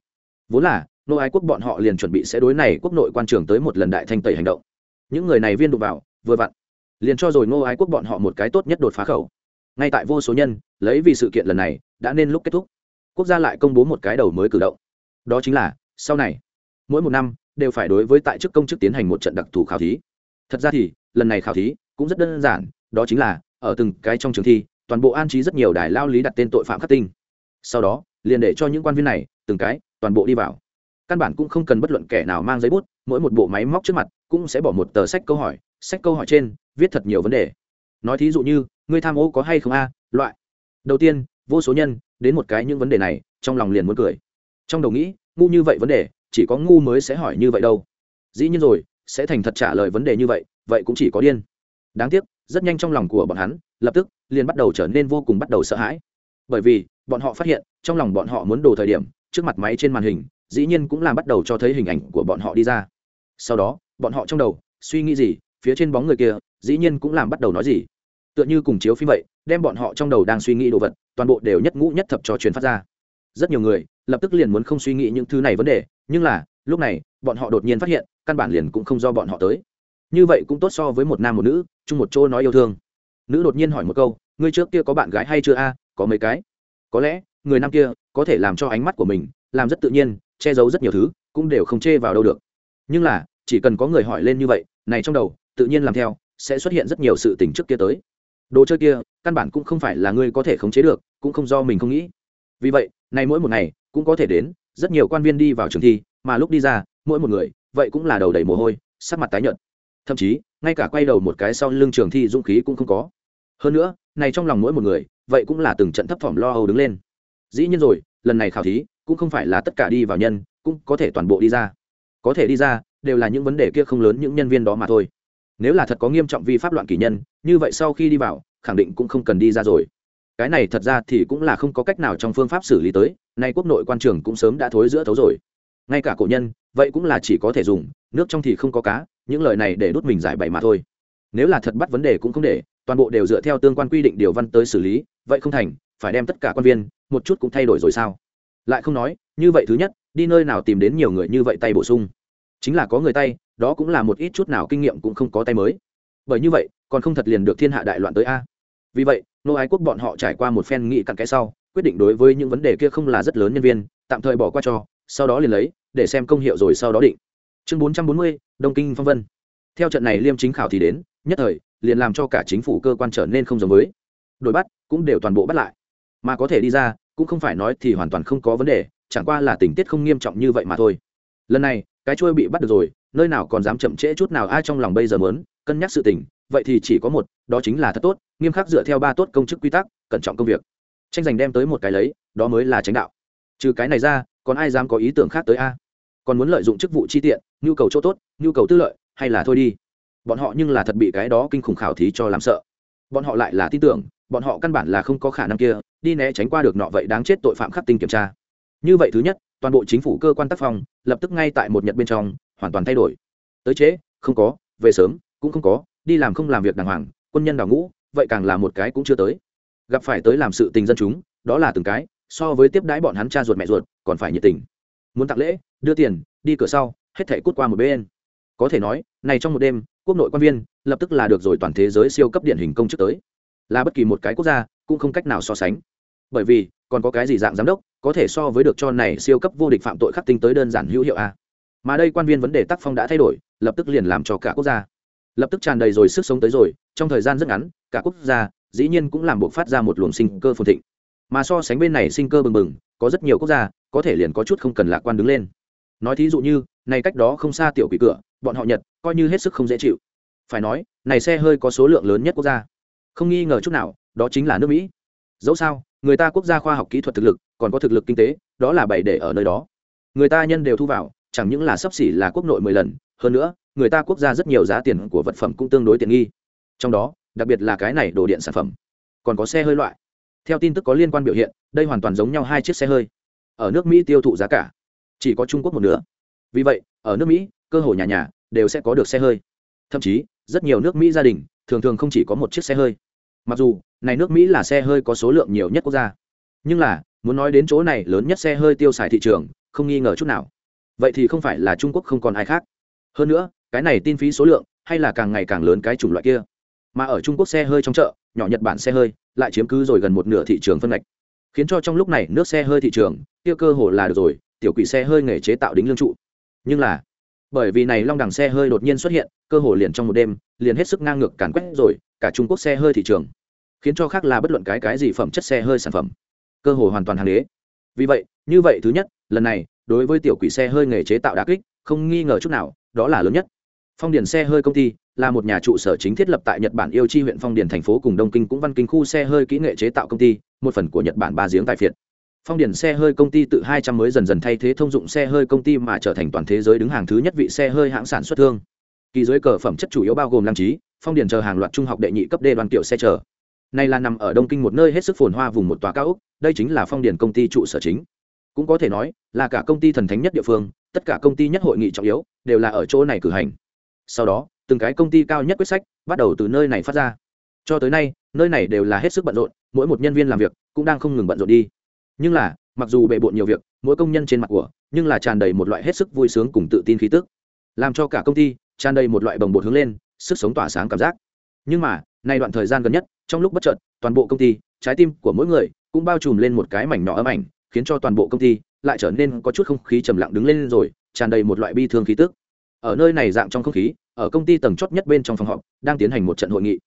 Vốn là, nô ái quốc bọn họ liền chuẩn bị sẽ đối này quốc nội quan trường tới một lần đại thanh tẩy hành động. Những người này viên đụng vào, vừa vặn, liền cho rồi nô ái quốc bọn họ một cái tốt nhất đột phá khẩu ngay tại vô số nhân, lấy vì sự kiện lần này, đã nên lúc kết thúc. Quốc gia lại công bố một cái đầu mới cử động. Đó chính là, sau này, mỗi một năm, đều phải đối với tại chức công chức tiến hành một trận đặc thù khảo thí. Thật ra thì, lần này khảo thí cũng rất đơn giản, đó chính là, ở từng cái trong trường thi, toàn bộ an trí rất nhiều đài lao lý đặt tên tội phạm khắc tinh. Sau đó, liền để cho những quan viên này, từng cái, toàn bộ đi vào. Căn bản cũng không cần bất luận kẻ nào mang giấy bút, mỗi một bộ máy móc trước mặt cũng sẽ bỏ một tờ sách câu hỏi, sách câu hỏi trên, viết thật nhiều vấn đề. Nói thí dụ như ngươi tham ô có hay không a? Loại. Đầu tiên, vô số nhân, đến một cái những vấn đề này, trong lòng liền muốn cười. Trong đầu nghĩ, ngu như vậy vấn đề, chỉ có ngu mới sẽ hỏi như vậy đâu. Dĩ nhiên rồi, sẽ thành thật trả lời vấn đề như vậy vậy cũng chỉ có điên. Đáng tiếc, rất nhanh trong lòng của bọn hắn, lập tức, liền bắt đầu trở nên vô cùng bắt đầu sợ hãi. Bởi vì, bọn họ phát hiện, trong lòng bọn họ muốn đồ thời điểm, trước mặt máy trên màn hình, dĩ nhiên cũng làm bắt đầu cho thấy hình ảnh của bọn họ đi ra. Sau đó, bọn họ trong đầu, suy nghĩ gì, phía trên bóng người kia, dĩ nhiên cũng làm bắt đầu nói gì tựa như cùng chiếu phim vậy, đem bọn họ trong đầu đang suy nghĩ đồ vật, toàn bộ đều nhất ngũ nhất thập cho truyền phát ra. Rất nhiều người, lập tức liền muốn không suy nghĩ những thứ này vấn đề, nhưng là, lúc này, bọn họ đột nhiên phát hiện, căn bản liền cũng không do bọn họ tới. Như vậy cũng tốt so với một nam một nữ, chung một chỗ nói yêu thương. Nữ đột nhiên hỏi một câu, ngươi trước kia có bạn gái hay chưa a? Có mấy cái? Có lẽ, người nam kia có thể làm cho ánh mắt của mình, làm rất tự nhiên, che giấu rất nhiều thứ, cũng đều không chê vào đâu được. Nhưng là, chỉ cần có người hỏi lên như vậy, này trong đầu, tự nhiên làm theo, sẽ xuất hiện rất nhiều sự tình trước kia tới đồ chơi kia, căn bản cũng không phải là ngươi có thể khống chế được, cũng không do mình không nghĩ. Vì vậy nay mỗi một ngày, cũng có thể đến, rất nhiều quan viên đi vào trường thi, mà lúc đi ra, mỗi một người, vậy cũng là đầu đầy mồ hôi, sắc mặt tái nhợt. Thậm chí, ngay cả quay đầu một cái sau lưng trường thi dũng khí cũng không có. Hơn nữa, này trong lòng mỗi một người, vậy cũng là từng trận thấp thỏm lo âu đứng lên. Dĩ nhiên rồi, lần này khảo thí, cũng không phải là tất cả đi vào nhân, cũng có thể toàn bộ đi ra. Có thể đi ra, đều là những vấn đề kia không lớn những nhân viên đó mà thôi nếu là thật có nghiêm trọng vi pháp loạn kỷ nhân, như vậy sau khi đi vào, khẳng định cũng không cần đi ra rồi. Cái này thật ra thì cũng là không có cách nào trong phương pháp xử lý tới, nay quốc nội quan trường cũng sớm đã thối giữa thấu rồi. Ngay cả cổ nhân, vậy cũng là chỉ có thể dùng, nước trong thì không có cá, những lời này để đốt mình giải bày mà thôi. Nếu là thật bắt vấn đề cũng không để, toàn bộ đều dựa theo tương quan quy định điều văn tới xử lý, vậy không thành, phải đem tất cả quan viên, một chút cũng thay đổi rồi sao? Lại không nói, như vậy thứ nhất, đi nơi nào tìm đến nhiều người như vậy tay bổ sung chính là có người tay, đó cũng là một ít chút nào kinh nghiệm cũng không có tay mới. Bởi như vậy, còn không thật liền được thiên hạ đại loạn tới a. Vì vậy, nô ái quốc bọn họ trải qua một phen nghị cặn cái sau, quyết định đối với những vấn đề kia không là rất lớn nhân viên, tạm thời bỏ qua cho, sau đó liền lấy, để xem công hiệu rồi sau đó định. Chương bốn trăm bốn mươi, đông kinh phong vân. Theo trận này liêm chính khảo thì đến, nhất thời, liền làm cho cả chính phủ cơ quan trở nên không giống mới. đổi bắt, cũng đều toàn bộ bắt lại. Mà có thể đi ra, cũng không phải nói thì hoàn toàn không có vấn đề, chẳng qua là tình tiết không nghiêm trọng như vậy mà thôi. Lần này cái trôi bị bắt được rồi, nơi nào còn dám chậm trễ chút nào, ai trong lòng bây giờ mớn cân nhắc sự tình, vậy thì chỉ có một, đó chính là thật tốt, nghiêm khắc dựa theo ba tốt công chức quy tắc, cẩn trọng công việc. Tranh giành đem tới một cái lấy, đó mới là tránh đạo. Trừ cái này ra, còn ai dám có ý tưởng khác tới a? Còn muốn lợi dụng chức vụ chi tiện, nhu cầu chỗ tốt, nhu cầu tư lợi, hay là thôi đi? Bọn họ nhưng là thật bị cái đó kinh khủng khảo thí cho làm sợ. Bọn họ lại là tin tưởng, bọn họ căn bản là không có khả năng kia, đi né tránh qua được nọ vậy đáng chết tội phạm khắc tinh kiểm tra như vậy thứ nhất, toàn bộ chính phủ cơ quan tác phong lập tức ngay tại một nhật bên trong, hoàn toàn thay đổi. Tới chế không có, về sớm, cũng không có, đi làm không làm việc đàng hoàng, quân nhân đào ngũ, vậy càng là một cái cũng chưa tới. Gặp phải tới làm sự tình dân chúng, đó là từng cái, so với tiếp đãi bọn hắn cha ruột mẹ ruột, còn phải nhiệt tình. Muốn tặng lễ, đưa tiền, đi cửa sau, hết thể cút qua một bên. Có thể nói, này trong một đêm, quốc nội quan viên lập tức là được rồi toàn thế giới siêu cấp điển hình công chức tới. Là bất kỳ một cái quốc gia, cũng không cách nào so sánh. Bởi vì, còn có cái gì dạng giám đốc có thể so với được cho này siêu cấp vô địch phạm tội khắc tinh tới đơn giản hữu hiệu a. Mà đây quan viên vấn đề tác phong đã thay đổi, lập tức liền làm cho cả quốc gia, lập tức tràn đầy rồi sức sống tới rồi, trong thời gian rất ngắn, cả quốc gia dĩ nhiên cũng làm buộc phát ra một luồng sinh cơ phồn thịnh. Mà so sánh bên này sinh cơ bừng bừng, có rất nhiều quốc gia có thể liền có chút không cần lạc quan đứng lên. Nói thí dụ như, này cách đó không xa tiểu quỷ cửa, bọn họ nhật coi như hết sức không dễ chịu. Phải nói, này xe hơi có số lượng lớn nhất quốc gia. Không nghi ngờ chút nào, đó chính là nước mỹ. Dẫu sao người ta quốc gia khoa học kỹ thuật thực lực, còn có thực lực kinh tế, đó là bày để ở nơi đó. Người ta nhân đều thu vào, chẳng những là sấp xỉ là quốc nội mười lần, hơn nữa, người ta quốc gia rất nhiều giá tiền của vật phẩm cũng tương đối tiện nghi. Trong đó, đặc biệt là cái này đồ điện sản phẩm. Còn có xe hơi loại. Theo tin tức có liên quan biểu hiện, đây hoàn toàn giống nhau hai chiếc xe hơi. Ở nước mỹ tiêu thụ giá cả, chỉ có trung quốc một nửa. Vì vậy, ở nước mỹ, cơ hội nhà nhà đều sẽ có được xe hơi. Thậm chí, rất nhiều nước mỹ gia đình thường thường không chỉ có một chiếc xe hơi. Mặc dù này nước mỹ là xe hơi có số lượng nhiều nhất quốc gia. Nhưng là, muốn nói đến chỗ này, lớn nhất xe hơi tiêu xài thị trường, không nghi ngờ chút nào. Vậy thì không phải là trung quốc không còn ai khác. Hơn nữa, cái này tin phí số lượng, hay là càng ngày càng lớn cái chủng loại kia. Mà ở trung quốc xe hơi trong chợ, nhỏ nhật bản xe hơi, lại chiếm cứ rồi gần một nửa thị trường phân ngạch. Khiến cho trong lúc này, nước xe hơi thị trường, kia cơ hồ là được rồi, tiểu quỷ xe hơi nghề chế tạo đính lương trụ. Nhưng là, bởi vì này long đẳng xe hơi đột nhiên xuất hiện, cơ hồ liền trong một đêm, liền hết sức ngang ngược càn quét rồi, cả trung quốc xe hơi thị trường khiến cho khác là bất luận cái cái gì phẩm chất xe hơi sản phẩm. Cơ hội hoàn toàn hàng đế. Vì vậy, như vậy thứ nhất, lần này, đối với tiểu quỷ xe hơi nghề chế tạo đà kích, không nghi ngờ chút nào, đó là lớn nhất. Phong điền xe hơi công ty là một nhà trụ sở chính thiết lập tại nhật bản yêu chi huyện phong điền, thành phố cùng đông kinh cũng văn kinh khu xe hơi kỹ nghệ chế tạo công ty, một phần của nhật bản ba giếng tại phiệt. Phong điền xe hơi công ty tự 200 mới dần dần thay thế thông dụng xe hơi công ty mà trở thành toàn thế giới đứng hàng thứ nhất vị xe hơi hãng sản xuất thương. Kỳ dưới cờ phẩm chất chủ yếu bao gồm lăng trí, phong điền chờ hàng loạt trung học đệ nhị cấp đê đoàn kiểu xe chở này là nằm ở đông kinh một nơi hết sức phồn hoa vùng một tòa cao ốc, đây chính là phong điền công ty trụ sở chính. Cũng có thể nói, là cả công ty thần thánh nhất địa phương, tất cả công ty nhất hội nghị trọng yếu, đều là ở chỗ này cử hành. Sau đó, từng cái công ty cao nhất quyết sách, bắt đầu từ nơi này phát ra. Cho tới nay, nơi này đều là hết sức bận rộn, mỗi một nhân viên làm việc cũng đang không ngừng bận rộn đi. Nhưng là, mặc dù bề bộn nhiều việc, mỗi công nhân trên mặt của, nhưng là tràn đầy một loại hết sức vui sướng cùng tự tin khí tức. Làm cho cả công ty tràn đầy một loại bồng bột hướng lên, sức sống tỏa sáng cảm giác. Nhưng mà nay đoạn thời gian gần nhất, trong lúc bất chợt, toàn bộ công ty, trái tim của mỗi người cũng bao trùm lên một cái mảnh nhỏ ấm ảnh, khiến cho toàn bộ công ty lại trở nên có chút không khí trầm lặng đứng lên rồi, tràn đầy một loại bi thương khí tức. Ở nơi này dạng trong không khí, ở công ty tầng chót nhất bên trong phòng họp, đang tiến hành một trận hội nghị.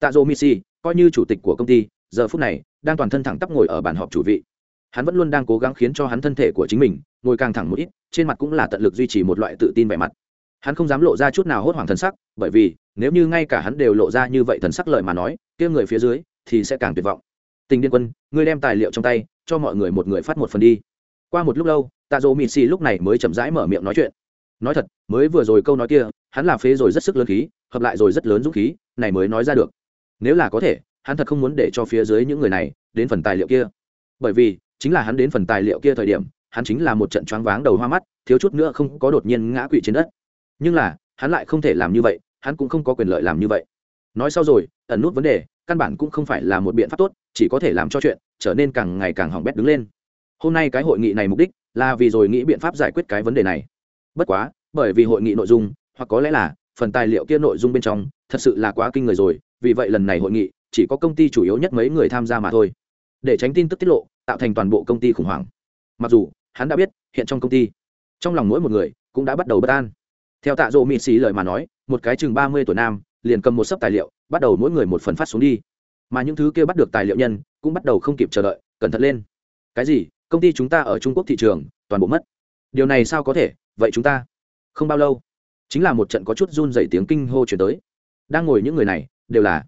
Tạ dô misi coi như chủ tịch của công ty, giờ phút này đang toàn thân thẳng tắp ngồi ở bàn họp chủ vị. Hắn vẫn luôn đang cố gắng khiến cho hắn thân thể của chính mình ngồi càng thẳng một ít, trên mặt cũng là tận lực duy trì một loại tự tin vẻ mặt. Hắn không dám lộ ra chút nào hốt hoảng thần sắc, bởi vì nếu như ngay cả hắn đều lộ ra như vậy thần sắc lời mà nói, kia người phía dưới thì sẽ càng tuyệt vọng. Tình điên quân, ngươi đem tài liệu trong tay, cho mọi người một người phát một phần đi. Qua một lúc lâu tạ dỗ mịt xì lúc này mới chậm rãi mở miệng nói chuyện. Nói thật, mới vừa rồi câu nói kia, hắn là phế rồi rất sức lớn khí, hợp lại rồi rất lớn dũng khí, này mới nói ra được. Nếu là có thể, hắn thật không muốn để cho phía dưới những người này đến phần tài liệu kia. Bởi vì, chính là hắn đến phần tài liệu kia thời điểm, hắn chính là một trận choáng váng đầu hoa mắt, thiếu chút nữa không có đột nhiên ngã quỵ trên đất. Nhưng là, hắn lại không thể làm như vậy hắn cũng không có quyền lợi làm như vậy. Nói sau rồi, ẩn nút vấn đề, căn bản cũng không phải là một biện pháp tốt, chỉ có thể làm cho chuyện trở nên càng ngày càng hỏng bét đứng lên. Hôm nay cái hội nghị này mục đích là vì rồi nghĩ biện pháp giải quyết cái vấn đề này. Bất quá, bởi vì hội nghị nội dung, hoặc có lẽ là phần tài liệu kia nội dung bên trong, thật sự là quá kinh người rồi, vì vậy lần này hội nghị chỉ có công ty chủ yếu nhất mấy người tham gia mà thôi. Để tránh tin tức tiết lộ, tạo thành toàn bộ công ty khủng hoảng. Mặc dù, hắn đã biết, hiện trong công ty, trong lòng mỗi một người cũng đã bắt đầu bất an theo tạ dỗ mị xì lời mà nói, một cái chừng ba mươi tuổi nam, liền cầm một sấp tài liệu, bắt đầu mỗi người một phần phát xuống đi. Mà những thứ kia bắt được tài liệu nhân, cũng bắt đầu không kịp chờ đợi, cẩn thận lên. Cái gì? Công ty chúng ta ở trung quốc thị trường, toàn bộ mất. Điều này sao có thể? Vậy chúng ta không bao lâu, chính là một trận có chút run dày tiếng kinh hô chuyển tới. Đang ngồi những người này, đều là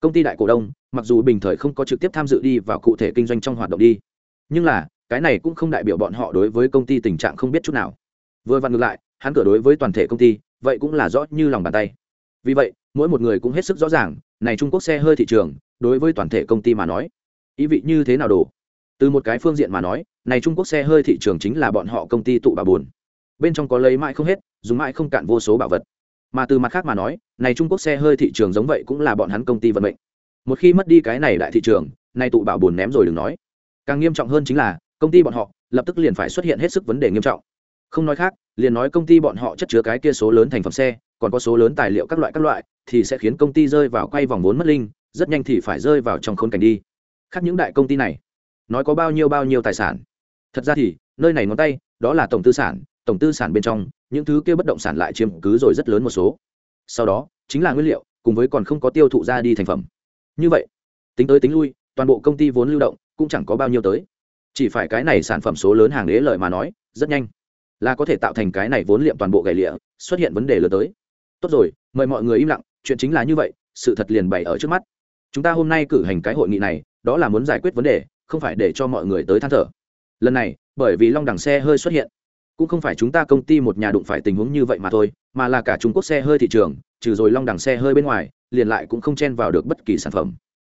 công ty đại cổ đông, mặc dù bình thời không có trực tiếp tham dự đi vào cụ thể kinh doanh trong hoạt động đi. Nhưng là, cái này cũng không đại biểu bọn họ đối với công ty tình trạng không biết chút nào. Vừa vặn ngược lại hắn cửa đối với toàn thể công ty, vậy cũng là rõ như lòng bàn tay. Vì vậy, mỗi một người cũng hết sức rõ ràng, này trung quốc xe hơi thị trường, đối với toàn thể công ty mà nói, ý vị như thế nào đồ từ một cái phương diện mà nói, này trung quốc xe hơi thị trường chính là bọn họ công ty tụ bà buồn. Bên trong có lấy mãi không hết, dùng mãi không cạn vô số bảo vật. Mà từ mặt khác mà nói, này trung quốc xe hơi thị trường giống vậy cũng là bọn hắn công ty vận mệnh. Một khi mất đi cái này đại thị trường, này tụ bảo buồn ném rồi đừng nói. Càng nghiêm trọng hơn chính là, công ty bọn họ lập tức liền phải xuất hiện hết sức vấn đề nghiêm trọng. Không nói khác liền nói công ty bọn họ chất chứa cái kia số lớn thành phẩm xe, còn có số lớn tài liệu các loại các loại, thì sẽ khiến công ty rơi vào quay vòng vốn mất linh, rất nhanh thì phải rơi vào trong khốn cảnh đi. Khác những đại công ty này, nói có bao nhiêu bao nhiêu tài sản. Thật ra thì, nơi này ngón tay, đó là tổng tư sản, tổng tư sản bên trong, những thứ kia bất động sản lại chiếm cứ rồi rất lớn một số. Sau đó, chính là nguyên liệu, cùng với còn không có tiêu thụ ra đi thành phẩm. Như vậy, tính tới tính lui, toàn bộ công ty vốn lưu động cũng chẳng có bao nhiêu tới. Chỉ phải cái này sản phẩm số lớn hàng đế lợi mà nói, rất nhanh là có thể tạo thành cái này vốn liệm toàn bộ gầy lịa, xuất hiện vấn đề lớn tới. Tốt rồi, mời mọi người im lặng, chuyện chính là như vậy, sự thật liền bày ở trước mắt. Chúng ta hôm nay cử hành cái hội nghị này, đó là muốn giải quyết vấn đề, không phải để cho mọi người tới than thở. Lần này, bởi vì long đẳng xe hơi xuất hiện, cũng không phải chúng ta công ty một nhà đụng phải tình huống như vậy mà thôi, mà là cả trung quốc xe hơi thị trường, trừ rồi long đẳng xe hơi bên ngoài, liền lại cũng không chen vào được bất kỳ sản phẩm.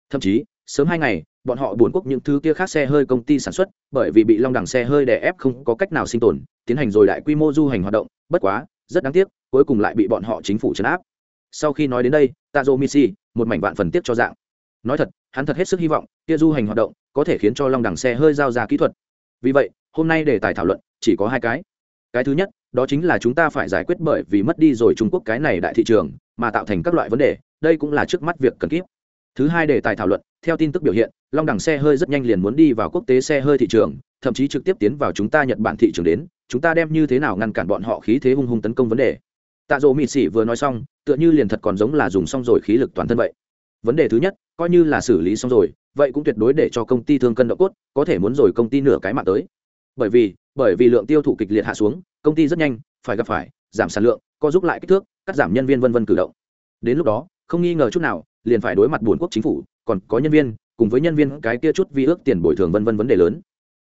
Thậm chí, sớm hai ngày bọn họ buồn quốc những thứ kia khác xe hơi công ty sản xuất bởi vì bị long đẳng xe hơi đè ép không có cách nào sinh tồn tiến hành rồi đại quy mô du hành hoạt động bất quá rất đáng tiếc cuối cùng lại bị bọn họ chính phủ trấn áp. Sau khi nói đến đây tazo Mishi, một mảnh vạn phần tiếp cho dạng. Nói thật hắn thật hết sức hy vọng kia du hành hoạt động có thể khiến cho long đẳng xe hơi giao ra kỹ thuật. Vì vậy hôm nay đề tài thảo luận chỉ có hai cái. Cái thứ nhất đó chính là chúng ta phải giải quyết bởi vì mất đi rồi trung quốc cái này đại thị trường mà tạo thành các loại vấn đề đây cũng là trước mắt việc cần kiếp. thứ hai đề tài thảo luận theo tin tức biểu hiện, long đẳng xe hơi rất nhanh liền muốn đi vào quốc tế xe hơi thị trường, thậm chí trực tiếp tiến vào chúng ta nhật bản thị trường đến, chúng ta đem như thế nào ngăn cản bọn họ khí thế hung hung tấn công vấn đề. Tạ dỗ mịt xỉ vừa nói xong, tựa như liền thật còn giống là dùng xong rồi khí lực toàn thân vậy. Vấn đề thứ nhất, coi như là xử lý xong rồi, vậy cũng tuyệt đối để cho công ty thương cân độ cốt, có thể muốn rồi công ty nửa cái mạng tới. Bởi vì bởi vì lượng tiêu thụ kịch liệt hạ xuống, công ty rất nhanh, phải gặp phải, giảm sản lượng, co giúp lại kích thước, cắt giảm nhân viên vân vân cử động. Đến lúc đó, không nghi ngờ chút nào, liền phải đối mặt buồn quốc chính phủ còn có nhân viên, cùng với nhân viên cái kia chút vi ước tiền bồi thường vân vân vấn đề lớn.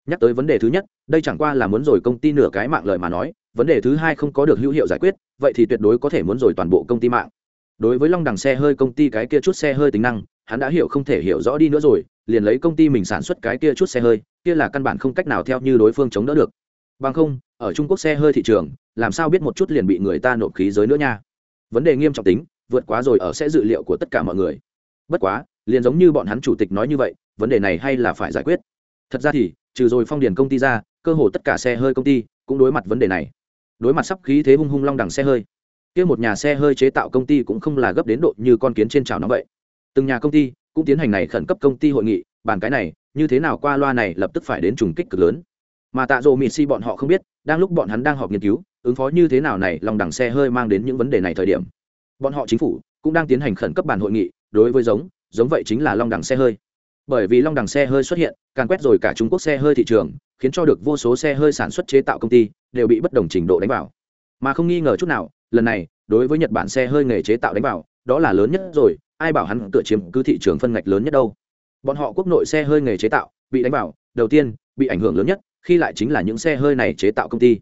Nhắc tới vấn đề thứ nhất, đây chẳng qua là muốn rồi công ty nửa cái mạng lợi mà nói, vấn đề thứ hai không có được hữu hiệu giải quyết, vậy thì tuyệt đối có thể muốn rồi toàn bộ công ty mạng. Đối với long đằng xe hơi công ty cái kia chút xe hơi tính năng, hắn đã hiểu không thể hiểu rõ đi nữa rồi, liền lấy công ty mình sản xuất cái kia chút xe hơi, kia là căn bản không cách nào theo như đối phương chống đỡ được. Bằng không, ở trung quốc xe hơi thị trường, làm sao biết một chút liền bị người ta nộp khí giới nữa nha? Vấn đề nghiêm trọng tính, vượt quá rồi ở sẽ dự liệu của tất cả mọi người. Bất quá liền giống như bọn hắn chủ tịch nói như vậy, vấn đề này hay là phải giải quyết. Thật ra thì, trừ rồi phong điền công ty ra, cơ hồ tất cả xe hơi công ty cũng đối mặt vấn đề này. Đối mặt sắp khí thế hung hung long đằng xe hơi, kia một nhà xe hơi chế tạo công ty cũng không là gấp đến độ như con kiến trên chảo nó vậy. Từng nhà công ty cũng tiến hành này khẩn cấp công ty hội nghị, bàn cái này, như thế nào qua loa này lập tức phải đến trùng kích cực lớn. Mà tạ dỗ mịt si bọn họ không biết, đang lúc bọn hắn đang họp nghiên cứu, ứng phó như thế nào này lòng đằng xe hơi mang đến những vấn đề này thời điểm. Bọn họ chính phủ cũng đang tiến hành khẩn cấp bàn hội nghị, đối với giống giống vậy chính là long đẳng xe hơi. Bởi vì long đẳng xe hơi xuất hiện càng quét rồi cả trung quốc xe hơi thị trường, khiến cho được vô số xe hơi sản xuất chế tạo công ty đều bị bất đồng trình độ đánh vào. Mà không nghi ngờ chút nào, lần này, đối với nhật bản xe hơi nghề chế tạo đánh vào, đó là lớn nhất rồi, ai bảo hắn tựa chiếm cứ thị trường phân ngạch lớn nhất đâu. Bọn họ quốc nội xe hơi nghề chế tạo, bị đánh vào, đầu tiên, bị ảnh hưởng lớn nhất, khi lại chính là những xe hơi này chế tạo công ty.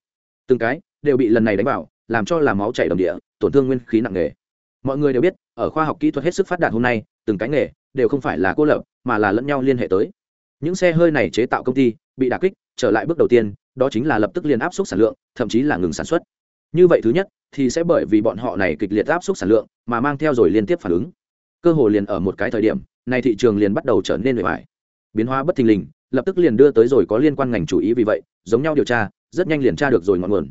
Từng cái, đều bị lần này đánh vào, làm cho là máu chảy đồng địa, tổn thương nguyên khí nặng nề. Mọi người đều biết, ở khoa học kỹ thuật hết sức phát đạt hôm nay từng cái nghề, đều không phải là cô lập, mà là lẫn nhau liên hệ tới. Những xe hơi này chế tạo công ty, bị đà kích, trở lại bước đầu tiên, đó chính là lập tức liền áp suất sản lượng, thậm chí là ngừng sản xuất. Như vậy thứ nhất, thì sẽ bởi vì bọn họ này kịch liệt áp suất sản lượng, mà mang theo rồi liên tiếp phản ứng. Cơ hồ liền ở một cái thời điểm này thị trường liền bắt đầu trở nên bề bài biến hóa bất thình lình, lập tức liền đưa tới rồi có liên quan ngành chủ ý vì vậy, giống nhau điều tra, rất nhanh liền tra được rồi ngọn nguồn.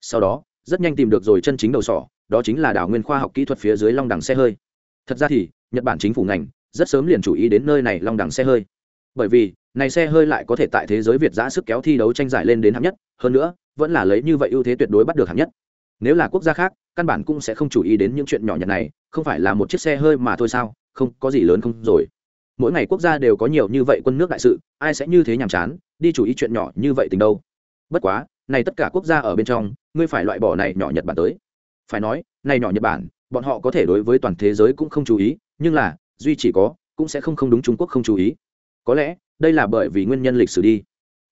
Sau đó, rất nhanh tìm được rồi chân chính đầu sỏ, đó chính là đảo nguyên khoa học kỹ thuật phía dưới long đẳng xe hơi. Thật ra thì nhật bản chính phủ ngành, rất sớm liền chú ý đến nơi này long đẳng xe hơi. Bởi vì, này xe hơi lại có thể tại thế giới việt giã sức kéo thi đấu tranh giải lên đến hạng nhất, hơn nữa, vẫn là lấy như vậy ưu thế tuyệt đối bắt được hạng nhất. Nếu là quốc gia khác, căn bản cũng sẽ không chú ý đến những chuyện nhỏ nhặt này, không phải là một chiếc xe hơi mà thôi sao, không, có gì lớn không rồi. Mỗi ngày quốc gia đều có nhiều như vậy quân nước đại sự, ai sẽ như thế nhàm chán, đi chú ý chuyện nhỏ như vậy tình đâu. Bất quá, này tất cả quốc gia ở bên trong, ngươi phải loại bỏ này nhỏ nhật bản tới. Phải nói, này nhỏ nhật bản, bọn họ có thể đối với toàn thế giới cũng không chú ý nhưng là, duy chỉ có, cũng sẽ không không đúng trung quốc không chú ý. Có lẽ, đây là bởi vì nguyên nhân lịch sử đi.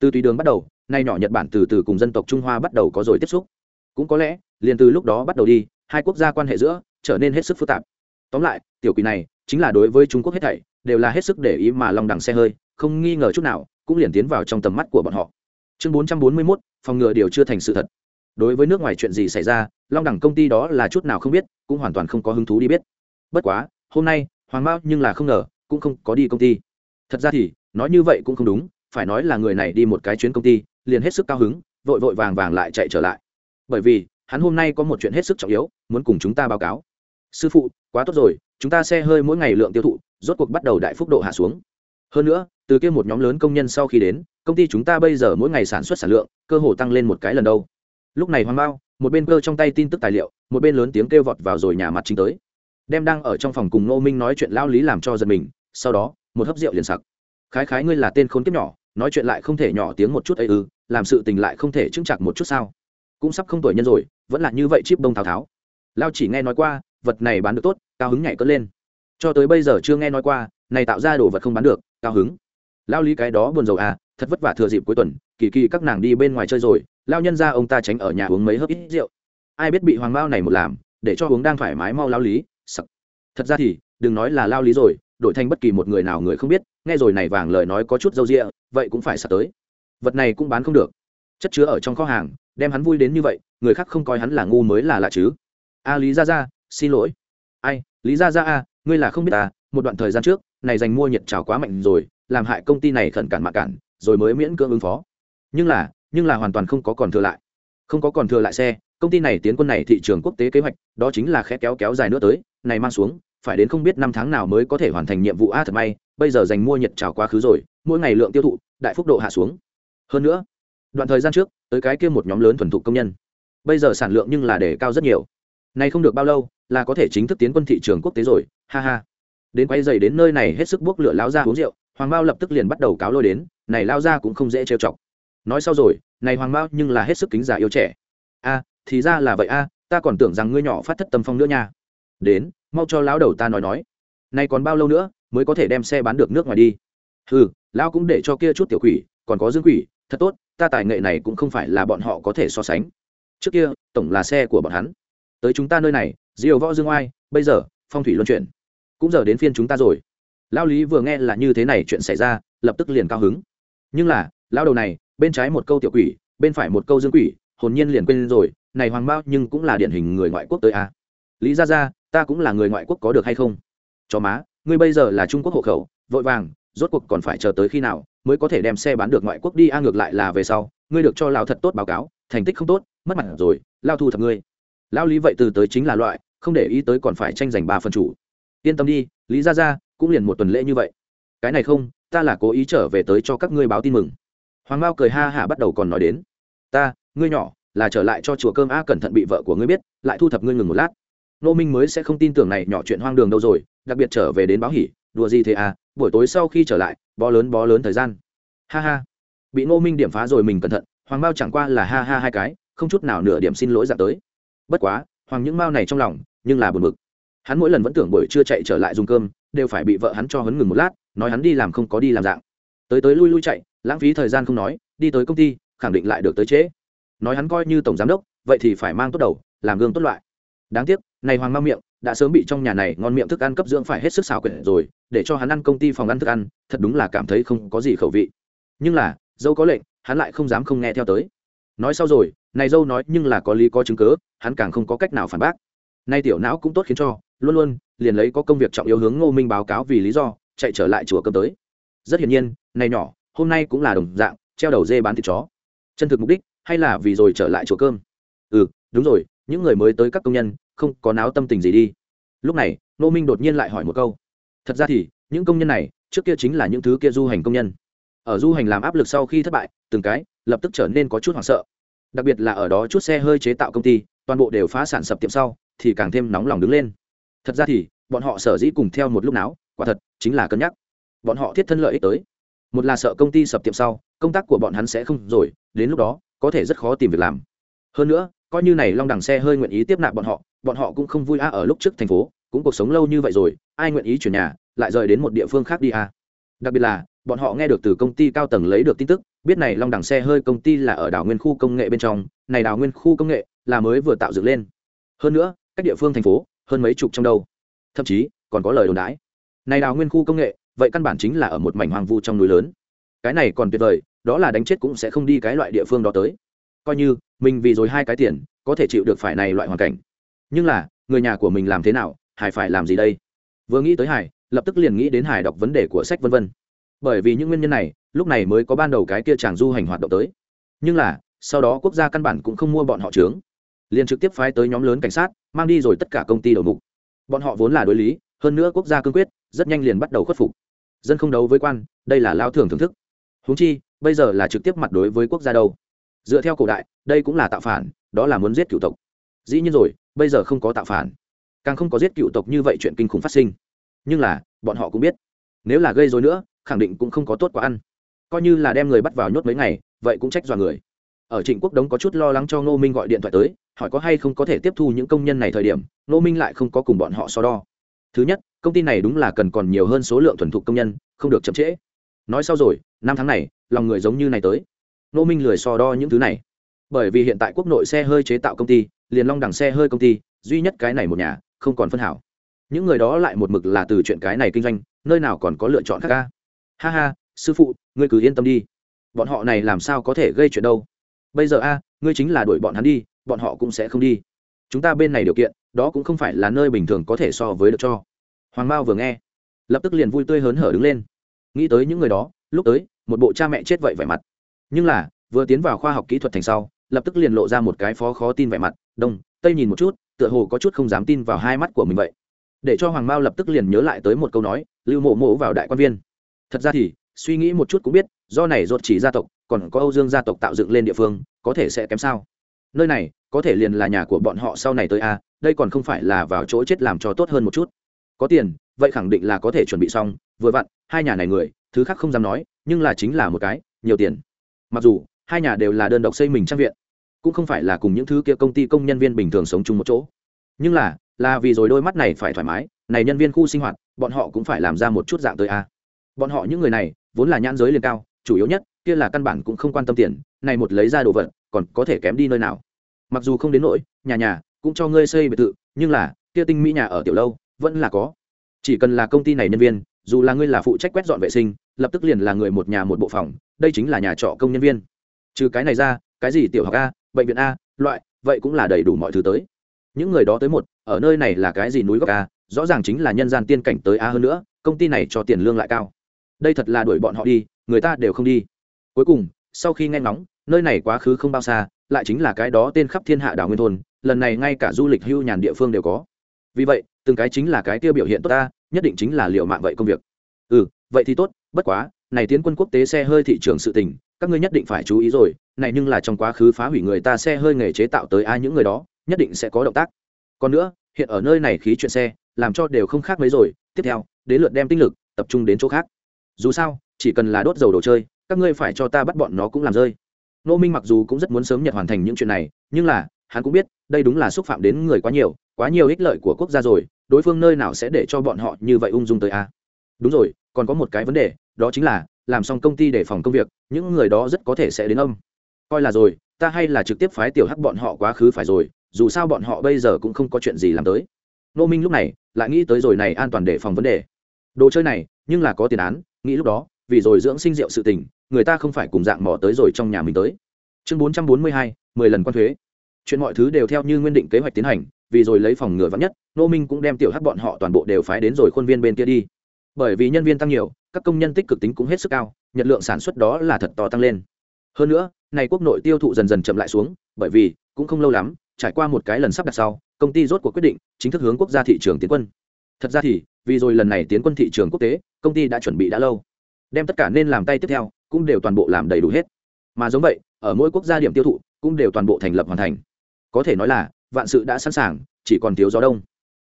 Từ tùy đường bắt đầu, nay nhỏ nhật bản từ từ cùng dân tộc trung hoa bắt đầu có rồi tiếp xúc. Cũng có lẽ, liền từ lúc đó bắt đầu đi, hai quốc gia quan hệ giữa, trở nên hết sức phức tạp. Tóm lại, tiểu quỷ này, chính là đối với trung quốc hết thảy, đều là hết sức để ý mà long đằng xe hơi, không nghi ngờ chút nào, cũng liền tiến vào trong tầm mắt của bọn họ. Chương bốn trăm bốn mươi mốt, phòng ngừa điều chưa thành sự thật. Đối với nước ngoài chuyện gì xảy ra, long đẳng công ty đó là chút nào không biết, cũng hoàn toàn không có hứng thú đi biết. Bất quá hôm nay, hoàng mao nhưng là không ngờ, cũng không có đi công ty. Thật ra thì, nói như vậy cũng không đúng, phải nói là người này đi một cái chuyến công ty, liền hết sức cao hứng, vội vội vàng vàng lại chạy trở lại. Bởi vì, hắn hôm nay có một chuyện hết sức trọng yếu, muốn cùng chúng ta báo cáo. Sư phụ, quá tốt rồi, chúng ta xe hơi mỗi ngày lượng tiêu thụ, rốt cuộc bắt đầu đại phúc độ hạ xuống. Hơn nữa, từ kia một nhóm lớn công nhân sau khi đến, công ty chúng ta bây giờ mỗi ngày sản xuất sản lượng, cơ hồ tăng lên một cái lần đâu. Lúc này hoàng bao một bên cơ trong tay tin tức tài liệu, một bên lớn tiếng kêu vọt vào rồi nhà mặt chính tới đem đang ở trong phòng cùng ngô minh nói chuyện lao lý làm cho giật mình, sau đó, một hớp rượu liền sặc. Khái khái ngươi là tên khốn kiếp nhỏ, nói chuyện lại không thể nhỏ tiếng một chút ấy ư, làm sự tình lại không thể chững chặt một chút sao? Cũng sắp không tuổi nhân rồi, vẫn là như vậy chip đông tháo tháo. Lao chỉ nghe nói qua, vật này bán được tốt, cao hứng nhảy cất lên. Cho tới bây giờ chưa nghe nói qua, này tạo ra đồ vật không bán được, cao hứng. Lao lý cái đó buồn rầu à thật vất vả thừa dịp cuối tuần, kỳ kỳ các nàng đi bên ngoài chơi rồi, lao nhân ra ông ta tránh ở nhà uống mấy hớp ít rượu. Ai biết bị hoàng mao này một làm, để cho uống đang thoải mái mau lao lý thật ra thì, đừng nói là lao lý rồi, đổi thành bất kỳ một người nào người không biết, nghe rồi này vàng lời nói có chút dâu rịa vậy cũng phải sặc tới. Vật này cũng bán không được. Chất chứa ở trong kho hàng, đem hắn vui đến như vậy, người khác không coi hắn là ngu mới là lạ chứ. A, lý ra ra xin lỗi. Ai, lý ra ra a, ngươi là không biết ta, một đoạn thời gian trước, này dành mua nhiệt trào quá mạnh rồi, làm hại công ty này khẩn cản mạ cản, rồi mới miễn cưỡng ứng phó. Nhưng là nhưng là hoàn toàn không có còn thừa lại. Không có còn thừa lại xe, công ty này tiến quân này thị trường quốc tế kế hoạch, đó chính là khẽ kéo kéo dài nữa tới, này mang xuống phải đến không biết năm tháng nào mới có thể hoàn thành nhiệm vụ a thật may, bây giờ dành mua nhiệt trào quá khứ rồi, mỗi ngày lượng tiêu thụ, đại phúc độ hạ xuống. Hơn nữa, đoạn thời gian trước, tới cái kia một nhóm lớn thuần thục công nhân. Bây giờ sản lượng nhưng là để cao rất nhiều. Nay không được bao lâu, là có thể chính thức tiến quân thị trường quốc tế rồi, ha ha. Đến quay dày đến nơi này hết sức buốc lửa lao ra uống rượu, hoàng bao lập tức liền bắt đầu cáo lôi đến, này lao ra cũng không dễ trêu chọc. Nói sau rồi, này hoàng bao nhưng là hết sức kính giả yêu trẻ. A, thì ra là vậy a, ta còn tưởng rằng ngươi nhỏ phát thất tâm phong nữa nha. Đến mau cho lão đầu ta nói nói. Nay còn bao lâu nữa mới có thể đem xe bán được nước ngoài đi? Ừ lão cũng để cho kia chút tiểu quỷ, còn có dương quỷ, thật tốt, ta tài nghệ này cũng không phải là bọn họ có thể so sánh. Trước kia, tổng là xe của bọn hắn. Tới chúng ta nơi này diều võ dương oai, bây giờ, phong thủy luân chuyển. Cũng giờ đến phiên chúng ta rồi. Lao lý vừa nghe là như thế này chuyện xảy ra, lập tức liền cao hứng. Nhưng là lao đầu này, bên trái một câu tiểu quỷ, bên phải một câu dương quỷ, hồn nhiên liền quên rồi, này hoàng bao nhưng cũng là điển hình người ngoại quốc tới à. lý ra ra ta cũng là người ngoại quốc có được hay không? Cho má, ngươi bây giờ là trung quốc hộ khẩu, vội vàng, rốt cuộc còn phải chờ tới khi nào mới có thể đem xe bán được ngoại quốc đi, a, ngược lại là về sau, ngươi được cho lao thật tốt báo cáo, thành tích không tốt, mất mặt rồi, lao thu thập ngươi. Lao lý vậy từ tới chính là loại, không để ý tới còn phải tranh giành ba phần chủ. Yên tâm đi, lý ra ra cũng liền một tuần lễ như vậy. Cái này không, ta là cố ý trở về tới cho các ngươi báo tin mừng. Hoàng mao cười ha hả bắt đầu còn nói đến. Ta, ngươi nhỏ, là trở lại cho chùa cơm, a, cẩn thận bị vợ của ngươi biết, lại thu thập ngươi ngừng một lát nô minh mới sẽ không tin tưởng này nhỏ chuyện hoang đường đâu rồi, đặc biệt trở về đến báo hỉ. Đùa gì thế à buổi tối sau khi trở lại, bó lớn bó lớn thời gian. Ha ha. Bị Nô minh điểm phá rồi mình cẩn thận, hoàng bao chẳng qua là ha ha hai cái, không chút nào nửa điểm xin lỗi dạng tới. Bất quá, hoàng những mao này trong lòng, nhưng là buồn bực. Hắn mỗi lần vẫn tưởng buổi trưa chạy trở lại dùng cơm, đều phải bị vợ hắn cho hấn ngừng một lát, nói hắn đi làm không có đi làm dạng. Tới tới lui lui chạy, lãng phí thời gian không nói, đi tới công ty, khẳng định lại được tới trễ. Nói hắn coi như tổng giám đốc, vậy thì phải mang tốt đầu, làm gương tốt loại. Đáng tiếc này hoàng mao miệng, đã sớm bị trong nhà này ngon miệng thức ăn cấp dưỡng phải hết sức xào quyển rồi, để cho hắn ăn công ty phòng ăn thức ăn, thật đúng là cảm thấy không có gì khẩu vị. Nhưng là, dâu có lệnh, hắn lại không dám không nghe theo tới. Nói sau rồi, này dâu nói nhưng là có lý có chứng cớ, hắn càng không có cách nào phản bác. Nay tiểu não cũng tốt khiến cho, luôn luôn, liền lấy có công việc trọng yếu hướng ngô minh báo cáo vì lý do, chạy trở lại chùa cơm tới. Rất hiển nhiên, này nhỏ, hôm nay cũng là đồng dạng, treo đầu dê bán thịt chó. Chân thực mục đích, hay là vì rồi trở lại chùa cơm? Ừ đúng rồi, những người mới tới các công nhân không có náo tâm tình gì đi. Lúc này Nô minh đột nhiên lại hỏi một câu. Thật ra thì, những công nhân này, trước kia chính là những thứ kia du hành công nhân. Ở du hành làm áp lực sau khi thất bại, từng cái, lập tức trở nên có chút hoảng sợ. Đặc biệt là ở đó chút xe hơi chế tạo công ty, toàn bộ đều phá sản sập tiệm sau, thì càng thêm nóng lòng đứng lên. Thật ra thì, bọn họ sở dĩ cùng theo một lúc nào quả thật, chính là cân nhắc. Bọn họ thiết thân lợi ích tới. Một là sợ công ty sập tiệm sau, công tác của bọn hắn sẽ không rồi, đến lúc đó, có thể rất khó tìm việc làm. Hơn nữa, coi như này long đằng xe hơi nguyện ý tiếp nạp bọn họ bọn họ cũng không vui a ở lúc trước thành phố, cũng cuộc sống lâu như vậy rồi, ai nguyện ý chuyển nhà, lại rời đến một địa phương khác đi a đặc biệt là, bọn họ nghe được từ công ty cao tầng lấy được tin tức, biết này long đằng xe hơi công ty là ở đảo nguyên khu công nghệ bên trong, này đảo nguyên khu công nghệ là mới vừa tạo dựng lên. Hơn nữa các địa phương thành phố, hơn mấy chục trong đâu. Thậm chí, còn có lời đồn đãi. Này đào nguyên khu công nghệ, vậy căn bản chính là ở một mảnh hoang vu trong núi lớn. Cái này còn tuyệt vời, đó là đánh chết cũng sẽ không đi cái loại địa phương đó tới. Coi như, mình vì rồi hai cái tiền, có thể chịu được phải này loại hoàn cảnh nhưng là, người nhà của mình làm thế nào, hải phải làm gì đây? Vừa nghĩ tới hải, lập tức liền nghĩ đến hải đọc vấn đề của sách vân vân. Bởi vì những nguyên nhân này, lúc này mới có ban đầu cái kia chàng du hành hoạt động tới. Nhưng là, sau đó quốc gia căn bản cũng không mua bọn họ trướng. Liền trực tiếp phái tới nhóm lớn cảnh sát, mang đi rồi tất cả công ty đầu mục. Bọn họ vốn là đối lý, hơn nữa quốc gia cương quyết, rất nhanh liền bắt đầu khuất phục. Dân không đấu với quan, đây là lao thường thưởng thức. Húng chi, bây giờ là trực tiếp mặt đối với quốc gia đâu. Dựa theo cổ đại, đây cũng là tạo phản, đó là muốn giết cựu tộc dĩ nhiên rồi, bây giờ không có tạo phản. Càng không có giết cựu tộc như vậy chuyện kinh khủng phát sinh. Nhưng là, bọn họ cũng biết. Nếu là gây dối nữa, khẳng định cũng không có tốt quá ăn. Coi như là đem người bắt vào nhốt mấy ngày, vậy cũng trách dọa người. Ở trịnh quốc đống có chút lo lắng cho ngô minh gọi điện thoại tới, hỏi có hay không có thể tiếp thu những công nhân này thời điểm, ngô minh lại không có cùng bọn họ so đo. Thứ nhất, công ty này đúng là cần còn nhiều hơn số lượng thuần thục công nhân, không được chậm trễ. Nói sau rồi, năm tháng này, lòng người giống như này tới. Ngô minh lười so đo những thứ này. Bởi vì hiện tại quốc nội xe hơi chế tạo công ty liền long đằng xe hơi công ty, duy nhất cái này một nhà, không còn phân hảo. Những người đó lại một mực là từ chuyện cái này kinh doanh, nơi nào còn có lựa chọn khác ca? Ha ha, sư phụ, ngươi cứ yên tâm đi. Bọn họ này làm sao có thể gây chuyện đâu? Bây giờ a, ngươi chính là đuổi bọn hắn đi, bọn họ cũng sẽ không đi. Chúng ta bên này điều kiện, đó cũng không phải là nơi bình thường có thể so với được cho. Hoàng mao vừa nghe, lập tức liền vui tươi hớn hở đứng lên. Nghĩ tới những người đó, lúc tới, một bộ cha mẹ chết vậy vẻ mặt. Nhưng là, vừa tiến vào khoa học kỹ thuật thành sau, lập tức liền lộ ra một cái phó khó tin vẻ mặt đông, tây nhìn một chút, tựa hồ có chút không dám tin vào hai mắt của mình vậy. Để cho hoàng mao lập tức liền nhớ lại tới một câu nói, lưu mộ mộ vào đại quan viên. Thật ra thì, suy nghĩ một chút cũng biết, do này ruột chỉ gia tộc, còn có âu dương gia tộc tạo dựng lên địa phương, có thể sẽ kém sao? Nơi này, có thể liền là nhà của bọn họ sau này tới a đây còn không phải là vào chỗ chết làm cho tốt hơn một chút. Có tiền, vậy khẳng định là có thể chuẩn bị xong, vừa vặn, hai nhà này người, thứ khác không dám nói, nhưng là chính là một cái, nhiều tiền. Mặc dù, hai nhà đều là đơn độc xây mình trang viện cũng không phải là cùng những thứ kia công ty công nhân viên bình thường sống chung một chỗ. Nhưng là là vì rồi đôi mắt này phải thoải mái, này nhân viên khu sinh hoạt, bọn họ cũng phải làm ra một chút dạng tới a. Bọn họ những người này, vốn là nhãn giới liền cao, chủ yếu nhất, kia là căn bản cũng không quan tâm tiền, này một lấy ra đồ vật, còn có thể kém đi nơi nào. Mặc dù không đến nỗi, nhà nhà cũng cho ngươi xây biệt thự, nhưng là, kia tinh mỹ nhà ở tiểu lâu, vẫn là có. Chỉ cần là công ty này nhân viên, dù là ngươi là phụ trách quét dọn vệ sinh, lập tức liền là người một nhà một bộ phòng, đây chính là nhà trọ công nhân viên. Trừ cái này ra, cái gì tiểu học a bệnh viện a, loại, vậy cũng là đầy đủ mọi thứ tới. Những người đó tới một, ở nơi này là cái gì núi gốc a, rõ ràng chính là nhân gian tiên cảnh tới a hơn nữa, công ty này cho tiền lương lại cao. Đây thật là đuổi bọn họ đi, người ta đều không đi. Cuối cùng, sau khi nghe ngóng, nơi này quá khứ không bao xa, lại chính là cái đó tên khắp thiên hạ đảo nguyên thôn, lần này ngay cả du lịch hưu nhàn địa phương đều có. Vì vậy, từng cái chính là cái tiêu biểu hiện tốt ta nhất định chính là liệu mạng vậy công việc. Ừ vậy thì tốt, bất quá, này tiến quân quốc tế xe hơi thị trường sự tình các ngươi nhất định phải chú ý rồi, này nhưng là trong quá khứ phá hủy người ta xe hơi nghề chế tạo tới ai những người đó, nhất định sẽ có động tác. Còn nữa, hiện ở nơi này khí chuyện xe, làm cho đều không khác mấy rồi. Tiếp theo, đến lượt đem tinh lực tập trung đến chỗ khác. Dù sao, chỉ cần là đốt dầu đồ chơi, các ngươi phải cho ta bắt bọn nó cũng làm rơi. Nô minh mặc dù cũng rất muốn sớm nhật hoàn thành những chuyện này, nhưng là, hắn cũng biết, đây đúng là xúc phạm đến người quá nhiều quá nhiều ích lợi của quốc gia rồi, đối phương nơi nào sẽ để cho bọn họ như vậy ung dung tới a? Đúng rồi, còn có một cái vấn đề, đó chính là làm xong công ty để phòng công việc, những người đó rất có thể sẽ đến âm. Coi là rồi, ta hay là trực tiếp phái tiểu hắc bọn họ quá khứ phải rồi, dù sao bọn họ bây giờ cũng không có chuyện gì làm tới. Nô minh lúc này, lại nghĩ tới rồi này an toàn để phòng vấn đề. Đồ chơi này, nhưng là có tiền án, nghĩ lúc đó, vì rồi dưỡng sinh rượu sự tình, người ta không phải cùng dạng mò tới rồi trong nhà mình tới. Chương bốn trăm bốn mươi hai, mười lần quan thuế. Chuyện mọi thứ đều theo như nguyên định kế hoạch tiến hành, vì rồi lấy phòng ngừa vắng nhất nô minh cũng đem tiểu hắc bọn họ toàn bộ đều phái đến rồi khuôn viên bên kia đi. Bởi vì nhân viên tăng nhiều các công nhân tích cực tính cũng hết sức cao, nhật lượng sản xuất đó là thật to tăng lên. Hơn nữa, này quốc nội tiêu thụ dần dần chậm lại xuống, bởi vì, cũng không lâu lắm, trải qua một cái lần sắp đặt sau, công ty rốt cuộc quyết định, chính thức hướng quốc gia thị trường tiến quân. Thật ra thì, vì rồi lần này tiến quân thị trường quốc tế, công ty đã chuẩn bị đã lâu. Đem tất cả nên làm tay tiếp theo, cũng đều toàn bộ làm đầy đủ hết. Mà giống vậy, ở mỗi quốc gia điểm tiêu thụ, cũng đều toàn bộ thành lập hoàn thành. Có thể nói là, vạn sự đã sẵn sàng, chỉ còn thiếu gió đông.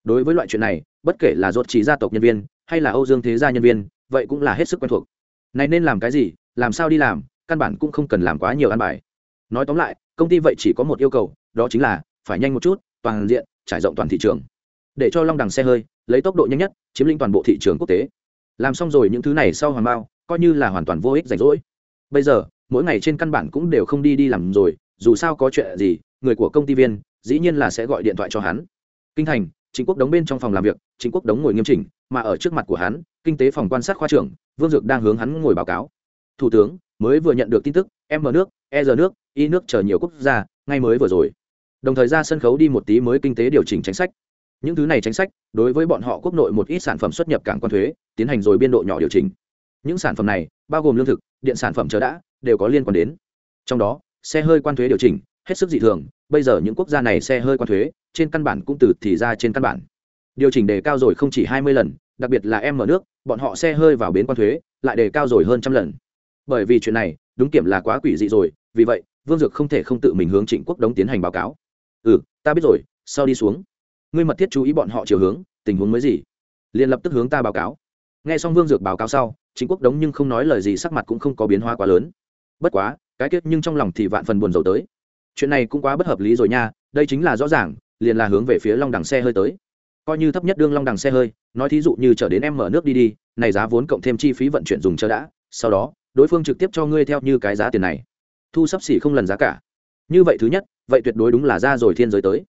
Đối với loại chuyện này, bất kể là rốt trí gia tộc nhân viên, hay là âu dương thế gia nhân viên vậy cũng là hết sức quen thuộc. Này nên làm cái gì, làm sao đi làm, căn bản cũng không cần làm quá nhiều ăn bài. Nói tóm lại, công ty vậy chỉ có một yêu cầu, đó chính là phải nhanh một chút, toàn diện, trải rộng toàn thị trường. Để cho long đằng xe hơi, lấy tốc độ nhanh nhất, chiếm lĩnh toàn bộ thị trường quốc tế. Làm xong rồi những thứ này sau hoàn bao, coi như là hoàn toàn vô ích rảnh rỗi. Bây giờ, mỗi ngày trên căn bản cũng đều không đi đi làm rồi, dù sao có chuyện gì, người của công ty viên, dĩ nhiên là sẽ gọi điện thoại cho hắn. Kinh thành chính quốc đóng bên trong phòng làm việc chính quốc đống ngồi nghiêm chỉnh, mà ở trước mặt của hắn, kinh tế phòng quan sát khoa trưởng, vương dược đang hướng hắn ngồi báo cáo. Thủ tướng, mới vừa nhận được tin tức m nước e r nước, y nước chờ nhiều quốc gia, ngay mới vừa rồi. Đồng thời ra sân khấu đi một tí mới kinh tế điều chỉnh chính sách. Những thứ này chính sách, đối với bọn họ quốc nội một ít sản phẩm xuất nhập cảng quan thuế, tiến hành rồi biên độ nhỏ điều chỉnh. Những sản phẩm này, bao gồm lương thực, điện sản phẩm chờ đã, đều có liên quan đến. Trong đó, xe hơi quan thuế điều chỉnh, hết sức dị thường bây giờ những quốc gia này xe hơi quan thuế, trên căn bản cũng từ thì ra trên căn bản. Điều chỉnh đề cao rồi không chỉ hai mươi lần, đặc biệt là em ở nước, bọn họ xe hơi vào bến quan thuế, lại đề cao rồi hơn trăm lần. Bởi vì chuyện này, đúng kiểm là quá quỷ dị rồi, vì vậy, vương dược không thể không tự mình hướng trịnh quốc đống tiến hành báo cáo. Ừ ta biết rồi, sau đi xuống. Ngươi mật thiết chú ý bọn họ chiều hướng, tình huống mới gì? Liền lập tức hướng ta báo cáo. Nghe xong vương dược báo cáo sau chính quốc đống nhưng không nói lời gì, sắc mặt cũng không có biến hóa quá lớn. Bất quá, cái kết nhưng trong lòng thì vạn phần buồn rầu tới chuyện này cũng quá bất hợp lý rồi nha, đây chính là rõ ràng, liền là hướng về phía long đằng xe hơi tới. Coi như thấp nhất đương long đằng xe hơi, nói thí dụ như trở đến em mở nước đi đi, này giá vốn cộng thêm chi phí vận chuyển dùng chờ đã, sau đó, đối phương trực tiếp cho ngươi theo như cái giá tiền này. Thu sắp xỉ không lần giá cả. Như vậy thứ nhất, vậy tuyệt đối đúng là ra rồi thiên giới tới.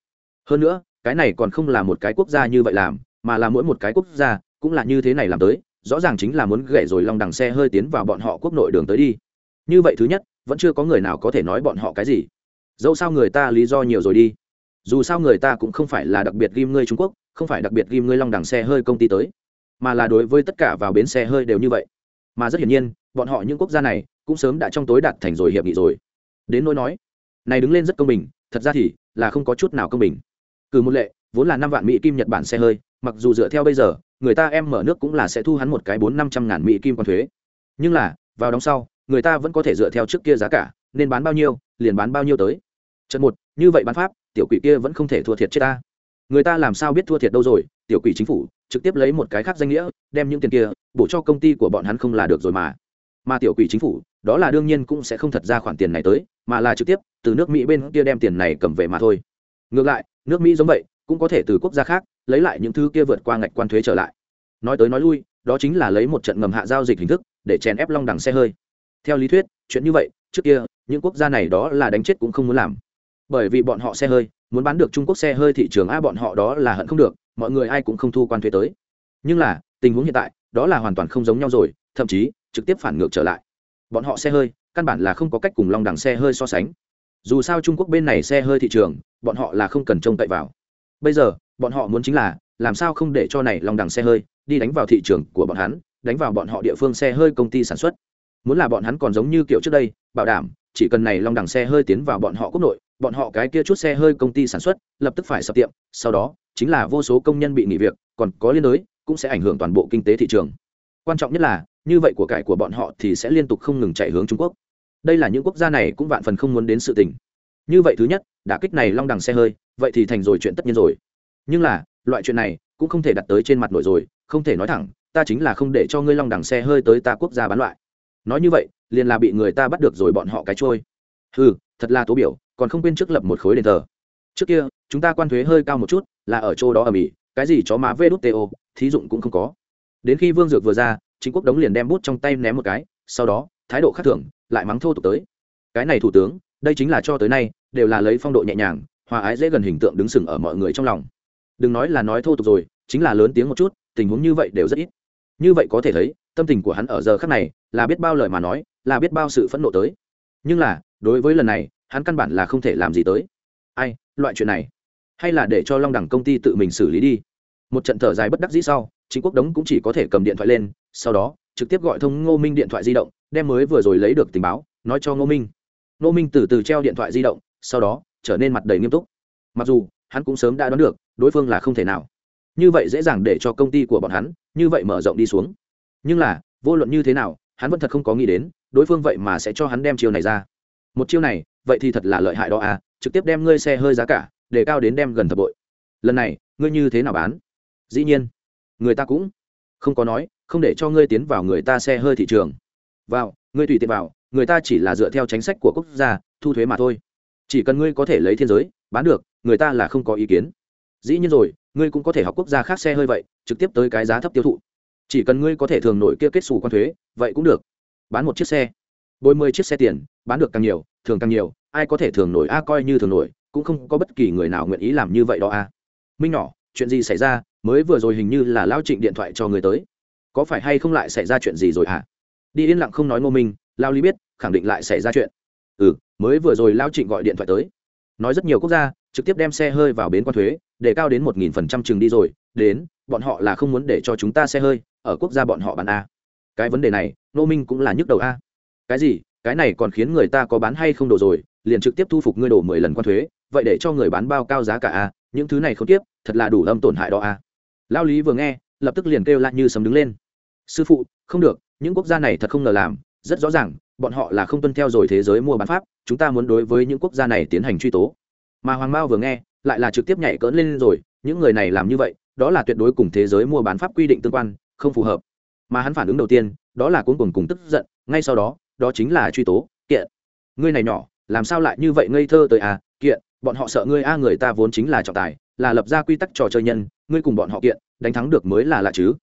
Hơn nữa, cái này còn không là một cái quốc gia như vậy làm, mà là mỗi một cái quốc gia cũng là như thế này làm tới, rõ ràng chính là muốn gậy rồi long đằng xe hơi tiến vào bọn họ quốc nội đường tới đi. Như vậy thứ nhất, vẫn chưa có người nào có thể nói bọn họ cái gì dẫu sao người ta lý do nhiều rồi đi. Dù sao người ta cũng không phải là đặc biệt ghim ngươi trung quốc, không phải đặc biệt ghim ngươi long đằng xe hơi công ty tới, mà là đối với tất cả vào bến xe hơi đều như vậy. Mà rất hiển nhiên, bọn họ những quốc gia này cũng sớm đã trong tối đạt thành rồi hiệp nghị rồi. Đến nỗi nói, này đứng lên rất công bình, thật ra thì là không có chút nào công bình. Cử một lệ, vốn là năm vạn mỹ kim nhật bản xe hơi, mặc dù dựa theo bây giờ, người ta em mở nước cũng là sẽ thu hắn một cái bốn năm trăm ngàn mỹ kim quan thuế. Nhưng là, vào đóng sau, người ta vẫn có thể dựa theo trước kia giá cả, nên bán bao nhiêu, liền bán bao nhiêu tới trận một, như vậy bán pháp, tiểu quỷ kia vẫn không thể thua thiệt chết ta. Người ta làm sao biết thua thiệt đâu rồi, tiểu quỷ chính phủ, trực tiếp lấy một cái khác danh nghĩa, đem những tiền kia, bổ cho công ty của bọn hắn không là được rồi mà. Mà tiểu quỷ chính phủ, đó là đương nhiên cũng sẽ không thật ra khoản tiền này tới, mà là trực tiếp, từ nước mỹ bên kia đem tiền này cầm về mà thôi. Ngược lại, nước mỹ giống vậy, cũng có thể từ quốc gia khác, lấy lại những thứ kia vượt qua ngạch quan thuế trở lại. Nói tới nói lui, đó chính là lấy một trận ngầm hạ giao dịch hình thức, để chèn ép long đằng xe hơi. Theo lý thuyết, chuyện như vậy, trước kia, những quốc gia này đó là đánh chết cũng không muốn làm bởi vì bọn họ xe hơi, muốn bán được trung quốc xe hơi thị trường a bọn họ đó là hận không được, mọi người ai cũng không thu quan thuế tới. Nhưng là, tình huống hiện tại, đó là hoàn toàn không giống nhau rồi, thậm chí, trực tiếp phản ngược trở lại. Bọn họ xe hơi, căn bản là không có cách cùng long đằng xe hơi so sánh. Dù sao trung quốc bên này xe hơi thị trường, bọn họ là không cần trông cậy vào. Bây giờ, bọn họ muốn chính là, làm sao không để cho này long đằng xe hơi, đi đánh vào thị trường của bọn hắn, đánh vào bọn họ địa phương xe hơi công ty sản xuất. Muốn là bọn hắn còn giống như kiểu trước đây, bảo đảm, chỉ cần này long đằng xe hơi tiến vào bọn họ quốc nội bọn họ cái kia chút xe hơi công ty sản xuất, lập tức phải sập tiệm, sau đó, chính là vô số công nhân bị nghỉ việc, còn có liên đối, cũng sẽ ảnh hưởng toàn bộ kinh tế thị trường. Quan trọng nhất là, như vậy của cải của bọn họ thì sẽ liên tục không ngừng chạy hướng trung quốc. Đây là những quốc gia này cũng vạn phần không muốn đến sự tình. Như vậy thứ nhất, đả kích này long đằng xe hơi, vậy thì thành rồi chuyện tất nhiên rồi. Nhưng là, loại chuyện này cũng không thể đặt tới trên mặt nổi rồi, không thể nói thẳng, ta chính là không để cho ngươi long đằng xe hơi tới ta quốc gia bán loại. Nói như vậy, liền là bị người ta bắt được rồi bọn họ cái trôi. Ừ thật là tố biểu còn không quên trước lập một khối đền thờ. Trước kia, chúng ta quan thuế hơi cao một chút, là ở chỗ đó ở mỹ, cái gì chó má vê đút thí dụng cũng không có. Đến khi vương dược vừa ra, chính quốc đống liền đem bút trong tay ném một cái, sau đó, thái độ khác thường, lại mắng thô tục tới. Cái này thủ tướng, đây chính là cho tới nay, đều là lấy phong độ nhẹ nhàng, hòa ái dễ gần hình tượng đứng sừng ở mọi người trong lòng. Đừng nói là nói thô tục rồi, chính là lớn tiếng một chút, tình huống như vậy đều rất ít. Như vậy có thể thấy, tâm tình của hắn ở giờ khắc này, là biết bao lời mà nói, là biết bao sự phẫn nộ tới. Nhưng là, đối với lần này hắn căn bản là không thể làm gì tới. Ai, loại chuyện này? Hay là để cho long đẳng công ty tự mình xử lý đi. Một trận thở dài bất đắc dĩ sau, chính quốc đống cũng chỉ có thể cầm điện thoại lên, sau đó, trực tiếp gọi thông ngô minh điện thoại di động, đem mới vừa rồi lấy được tình báo, nói cho ngô minh. Ngô minh từ từ treo điện thoại di động, sau đó, trở nên mặt đầy nghiêm túc. Mặc dù, hắn cũng sớm đã đoán được, đối phương là không thể nào. Như vậy dễ dàng để cho công ty của bọn hắn, như vậy mở rộng đi xuống. Nhưng là, vô luận như thế nào, hắn vẫn thật không có nghĩ đến, đối phương vậy mà sẽ cho hắn đem chiêu này ra một chiêu này, vậy thì thật là lợi hại đó à trực tiếp đem ngươi xe hơi giá cả, để cao đến đem gần thập bội. Lần này, ngươi như thế nào bán? Dĩ nhiên, người ta cũng không có nói, không để cho ngươi tiến vào người ta xe hơi thị trường. Vào, ngươi tùy tiện vào, người ta chỉ là dựa theo chính sách của quốc gia, thu thuế mà thôi. Chỉ cần ngươi có thể lấy thiên giới, bán được, người ta là không có ý kiến. Dĩ nhiên rồi, ngươi cũng có thể học quốc gia khác xe hơi vậy, trực tiếp tới cái giá thấp tiêu thụ. Chỉ cần ngươi có thể thường nổi kia kết xù quan thuế, vậy cũng được. Bán một chiếc xe bồi mười chiếc xe tiền, bán được càng nhiều thường càng nhiều, ai có thể thường nổi, a, coi như thường nổi, cũng không có bất kỳ người nào nguyện ý làm như vậy đó, a. Minh nhỏ, chuyện gì xảy ra? Mới vừa rồi hình như là lao trịnh điện thoại cho người tới. Có phải hay không lại xảy ra chuyện gì rồi hả? Đi yên lặng không nói ngô minh, lao lý biết, khẳng định lại xảy ra chuyện. Ừ mới vừa rồi lao trịnh gọi điện thoại tới. Nói rất nhiều quốc gia, trực tiếp đem xe hơi vào bến quan thuế, để cao đến một nghìn phần trăm chừng đi rồi, đến, bọn họ là không muốn để cho chúng ta xe hơi, ở quốc gia bọn họ bán, a. Cái vấn đề này, Ngô minh cũng là nhức đầu, a cái gì? Cái này còn khiến người ta có bán hay không đồ rồi, liền trực tiếp thu phục ngươi đổ mười lần quan thuế, vậy để cho người bán bao cao giá cả a những thứ này không tiếp, thật là đủ âm tổn hại đó a lao lý vừa nghe, lập tức liền kêu lại như sấm đứng lên. Sư phụ, không được, những quốc gia này thật không ngờ làm, rất rõ ràng, bọn họ là không tuân theo rồi thế giới mua bán pháp, chúng ta muốn đối với những quốc gia này tiến hành truy tố. Mà hoàng mao vừa nghe, lại là trực tiếp nhảy cỡn lên rồi, những người này làm như vậy, đó là tuyệt đối cùng thế giới mua bán pháp quy định tương quan, không phù hợp. Mà hắn phản ứng đầu tiên, đó là cuốn cùng cùng tức giận, ngay sau đó đó chính là truy tố, kiện. Ngươi này nhỏ, làm sao lại như vậy ngây thơ tới à? Kiện, bọn họ sợ ngươi, a, người ta vốn chính là trọng tài, là lập ra quy tắc trò chơi nhân, ngươi cùng bọn họ kiện, đánh thắng được mới là lạ chứ.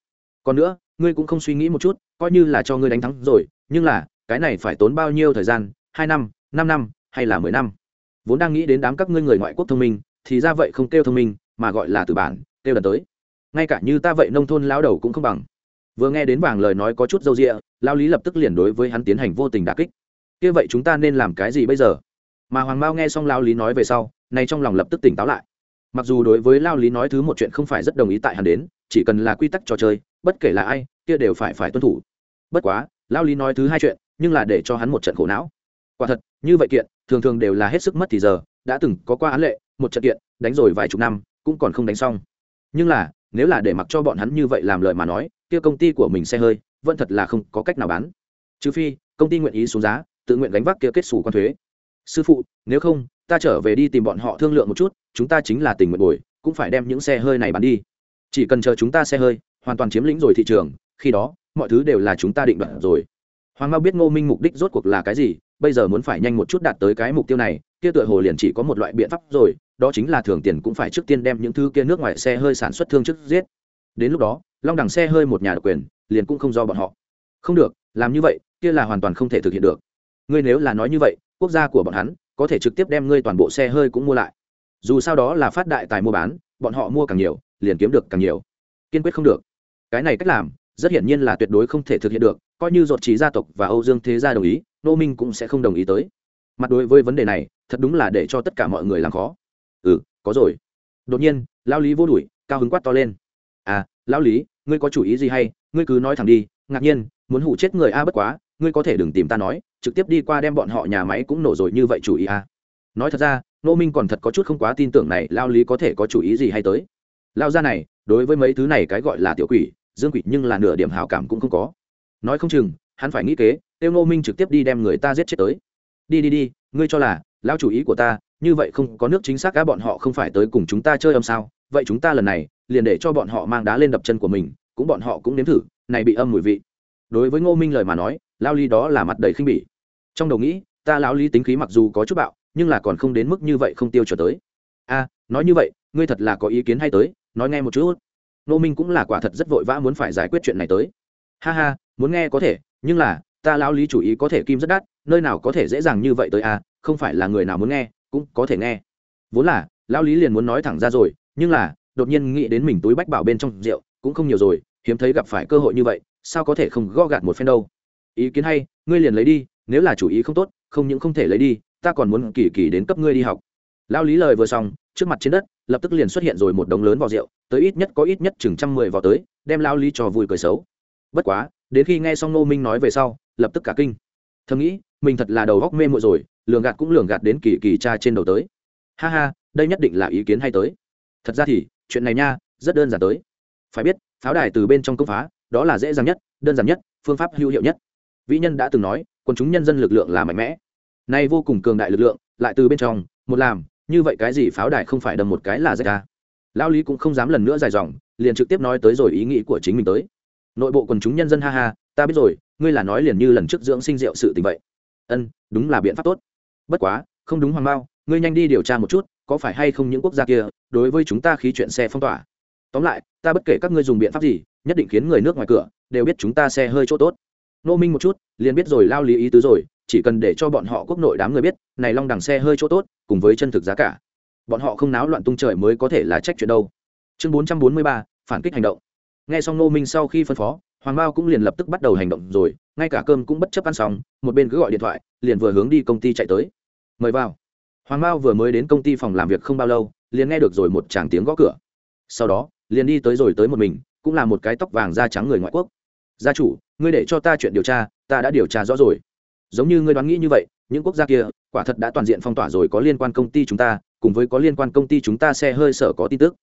Còn nữa, ngươi cũng không suy nghĩ một chút, coi như là cho ngươi đánh thắng rồi, nhưng là, cái này phải tốn bao nhiêu thời gian? Hai năm năm năm, hay là mười năm? Vốn đang nghĩ đến đám các ngươi người ngoại quốc thông minh, thì ra vậy không kêu thông minh, mà gọi là từ bản, kêu lần tới. Ngay cả như ta vậy nông thôn lao đầu cũng không bằng vừa nghe đến vàng lời nói có chút dâu rịa lao lý lập tức liền đối với hắn tiến hành vô tình đà kích. Kia vậy chúng ta nên làm cái gì bây giờ? Mà hoàng mao nghe xong lao lý nói về sau nay trong lòng lập tức tỉnh táo lại. Mặc dù đối với lao lý nói thứ một chuyện không phải rất đồng ý tại hắn đến, chỉ cần là quy tắc trò chơi, bất kể là ai, kia đều phải phải tuân thủ. Bất quá, lao lý nói thứ hai chuyện, nhưng là để cho hắn một trận khổ não. Quả thật, như vậy kiện, thường thường đều là hết sức mất thì giờ, đã từng có qua án lệ, một trận kiện, đánh rồi vài chục năm, cũng còn không đánh xong. Nhưng là, nếu là để mặc cho bọn hắn như vậy làm lời mà nói kia công ty của mình xe hơi, vẫn thật là không có cách nào bán. Trừ phi, công ty nguyện ý xuống giá, tự nguyện gánh vác kia kết xù quan thuế. Sư phụ, nếu không, ta trở về đi tìm bọn họ thương lượng một chút, chúng ta chính là tình nguyện bồi, cũng phải đem những xe hơi này bán đi. Chỉ cần chờ chúng ta xe hơi, hoàn toàn chiếm lĩnh rồi thị trường, khi đó, mọi thứ đều là chúng ta định đoạt rồi. Hoàng mao biết ngô minh mục đích rốt cuộc là cái gì, bây giờ muốn phải nhanh một chút đạt tới cái mục tiêu này, kia tựa hồ liền chỉ có một loại biện pháp rồi, đó chính là thường tiền cũng phải trước tiên đem những thứ kia nước ngoài xe hơi sản xuất thương trước giết. Đến lúc đó long đẳng xe hơi một nhà độc quyền, liền cũng không do bọn họ. Không được, làm như vậy, kia là hoàn toàn không thể thực hiện được. Ngươi nếu là nói như vậy, quốc gia của bọn hắn, có thể trực tiếp đem ngươi toàn bộ xe hơi cũng mua lại. Dù sao đó là phát đại tài mua bán, bọn họ mua càng nhiều, liền kiếm được càng nhiều. Kiên quyết không được. Cái này cách làm, rất hiển nhiên là tuyệt đối không thể thực hiện được, coi như dột trí gia tộc và âu dương thế gia đồng ý, nô minh cũng sẽ không đồng ý tới. Mặt đối với vấn đề này, thật đúng là để cho tất cả mọi người làm khó. Ừ có rồi. Đột nhiên lao lý vô đuổi, cao hứng quát to lên. À lao lý ngươi có chủ ý gì hay, ngươi cứ nói thẳng đi, ngạc nhiên, muốn hủ chết người a bất quá, ngươi có thể đừng tìm ta nói, trực tiếp đi qua đem bọn họ nhà máy cũng nổ rồi như vậy chủ ý a. Nói thật ra nô minh còn thật có chút không quá tin tưởng này, lao lý có thể có chủ ý gì hay tới. Lao ra này, đối với mấy thứ này cái gọi là tiểu quỷ, dương quỷ nhưng là nửa điểm hảo cảm cũng không có. Nói không chừng, hắn phải nghĩ kế, tiêu nô minh trực tiếp đi đem người ta giết chết tới. Đi đi đi, ngươi cho là, lao chủ ý của ta, như vậy không có nước chính xác cả bọn họ không phải tới cùng chúng ta chơi âm sao? Vậy chúng ta lần này liền để cho bọn họ mang đá lên đập chân của mình, cũng bọn họ cũng nếm thử, này bị âm mùi vị. Đối với ngô minh lời mà nói, lao ly đó là mặt đầy khinh bỉ. Trong đầu nghĩ, ta lão ly tính khí mặc dù có chút bạo, nhưng là còn không đến mức như vậy không tiêu trở tới. A, nói như vậy, ngươi thật là có ý kiến hay tới, nói nghe một chút. Ngô minh cũng là quả thật rất vội vã muốn phải giải quyết chuyện này tới. Ha ha, muốn nghe có thể, nhưng là, ta lão lý chủ ý có thể kim rất đắt, nơi nào có thể dễ dàng như vậy tới a, không phải là người nào muốn nghe, cũng có thể nghe. Vốn là lão lý liền muốn nói thẳng ra rồi, nhưng là đột nhiên nghĩ đến mình túi bách bảo bên trong rượu, cũng không nhiều rồi, hiếm thấy gặp phải cơ hội như vậy, sao có thể không gõ gạt một phen đâu. Ý kiến hay, ngươi liền lấy đi, nếu là chủ ý không tốt, không những không thể lấy đi, ta còn muốn kỳ kỳ đến cấp ngươi đi học. Lao lý lời vừa xong, trước mặt trên đất, lập tức liền xuất hiện rồi một đống lớn vỏ rượu, tới ít nhất có ít nhất chừng trăm mười vỏ tới, đem lao lý cho vui cười xấu. Bất quá, đến khi nghe xong nô minh nói về sau, lập tức cả kinh. Thầm nghĩ, mình thật là đầu góc mê muội rồi, lường gạt cũng lường gạt đến kỳ kỳ cha trên đầu tới. Ha ha, đây nhất định là ý kiến hay tới. Thật ra thì chuyện này nha rất đơn giản tới. Phải biết pháo đài từ bên trong công phá đó là dễ dàng nhất đơn giản nhất phương pháp hữu hiệu nhất. Vĩ nhân đã từng nói quân chúng nhân dân lực lượng là mạnh mẽ. Nay vô cùng cường đại lực lượng lại từ bên trong một làm như vậy cái gì pháo đài không phải đầm một cái là rách ra. Lao lý cũng không dám lần nữa dài dòng liền trực tiếp nói tới rồi ý nghĩ của chính mình tới. Nội bộ quần chúng nhân dân ha ha ta biết rồi ngươi là nói liền như lần trước dưỡng sinh rượu sự tình vậy. Ân đúng là biện pháp tốt. Bất quá không đúng hoàng mao, ngươi nhanh đi điều tra một chút có phải hay không những quốc gia kia đối với chúng ta khí chuyện xe phong tỏa? Tóm lại, ta bất kể các ngươi dùng biện pháp gì, nhất định khiến người nước ngoài cửa đều biết chúng ta xe hơi chỗ tốt. Nô minh một chút, liền biết rồi, lao lý ý tứ rồi, chỉ cần để cho bọn họ quốc nội đám người biết, này long đằng xe hơi chỗ tốt, cùng với chân thực giá cả. Bọn họ không náo loạn tung trời mới có thể là trách chuyện đâu. Chương bốn trăm bốn mươi ba, phản kích hành động. Nghe xong nô minh sau khi phân phó, hoàng bao cũng liền lập tức bắt đầu hành động rồi, ngay cả cơm cũng bất chấp ăn xong, một bên cứ gọi điện thoại, liền vừa hướng đi công ty chạy tới. Mời vào hoàng bao vừa mới đến công ty phòng làm việc không bao lâu, liền nghe được rồi một tràng tiếng gõ cửa. Sau đó, liền đi tới rồi tới một mình, cũng là một cái tóc vàng da trắng người ngoại quốc. Gia chủ, ngươi để cho ta chuyện điều tra, ta đã điều tra rõ rồi. Giống như ngươi đoán nghĩ như vậy, những quốc gia kia, quả thật đã toàn diện phong tỏa rồi có liên quan công ty chúng ta, cùng với có liên quan công ty chúng ta xe hơi sở có tin tức.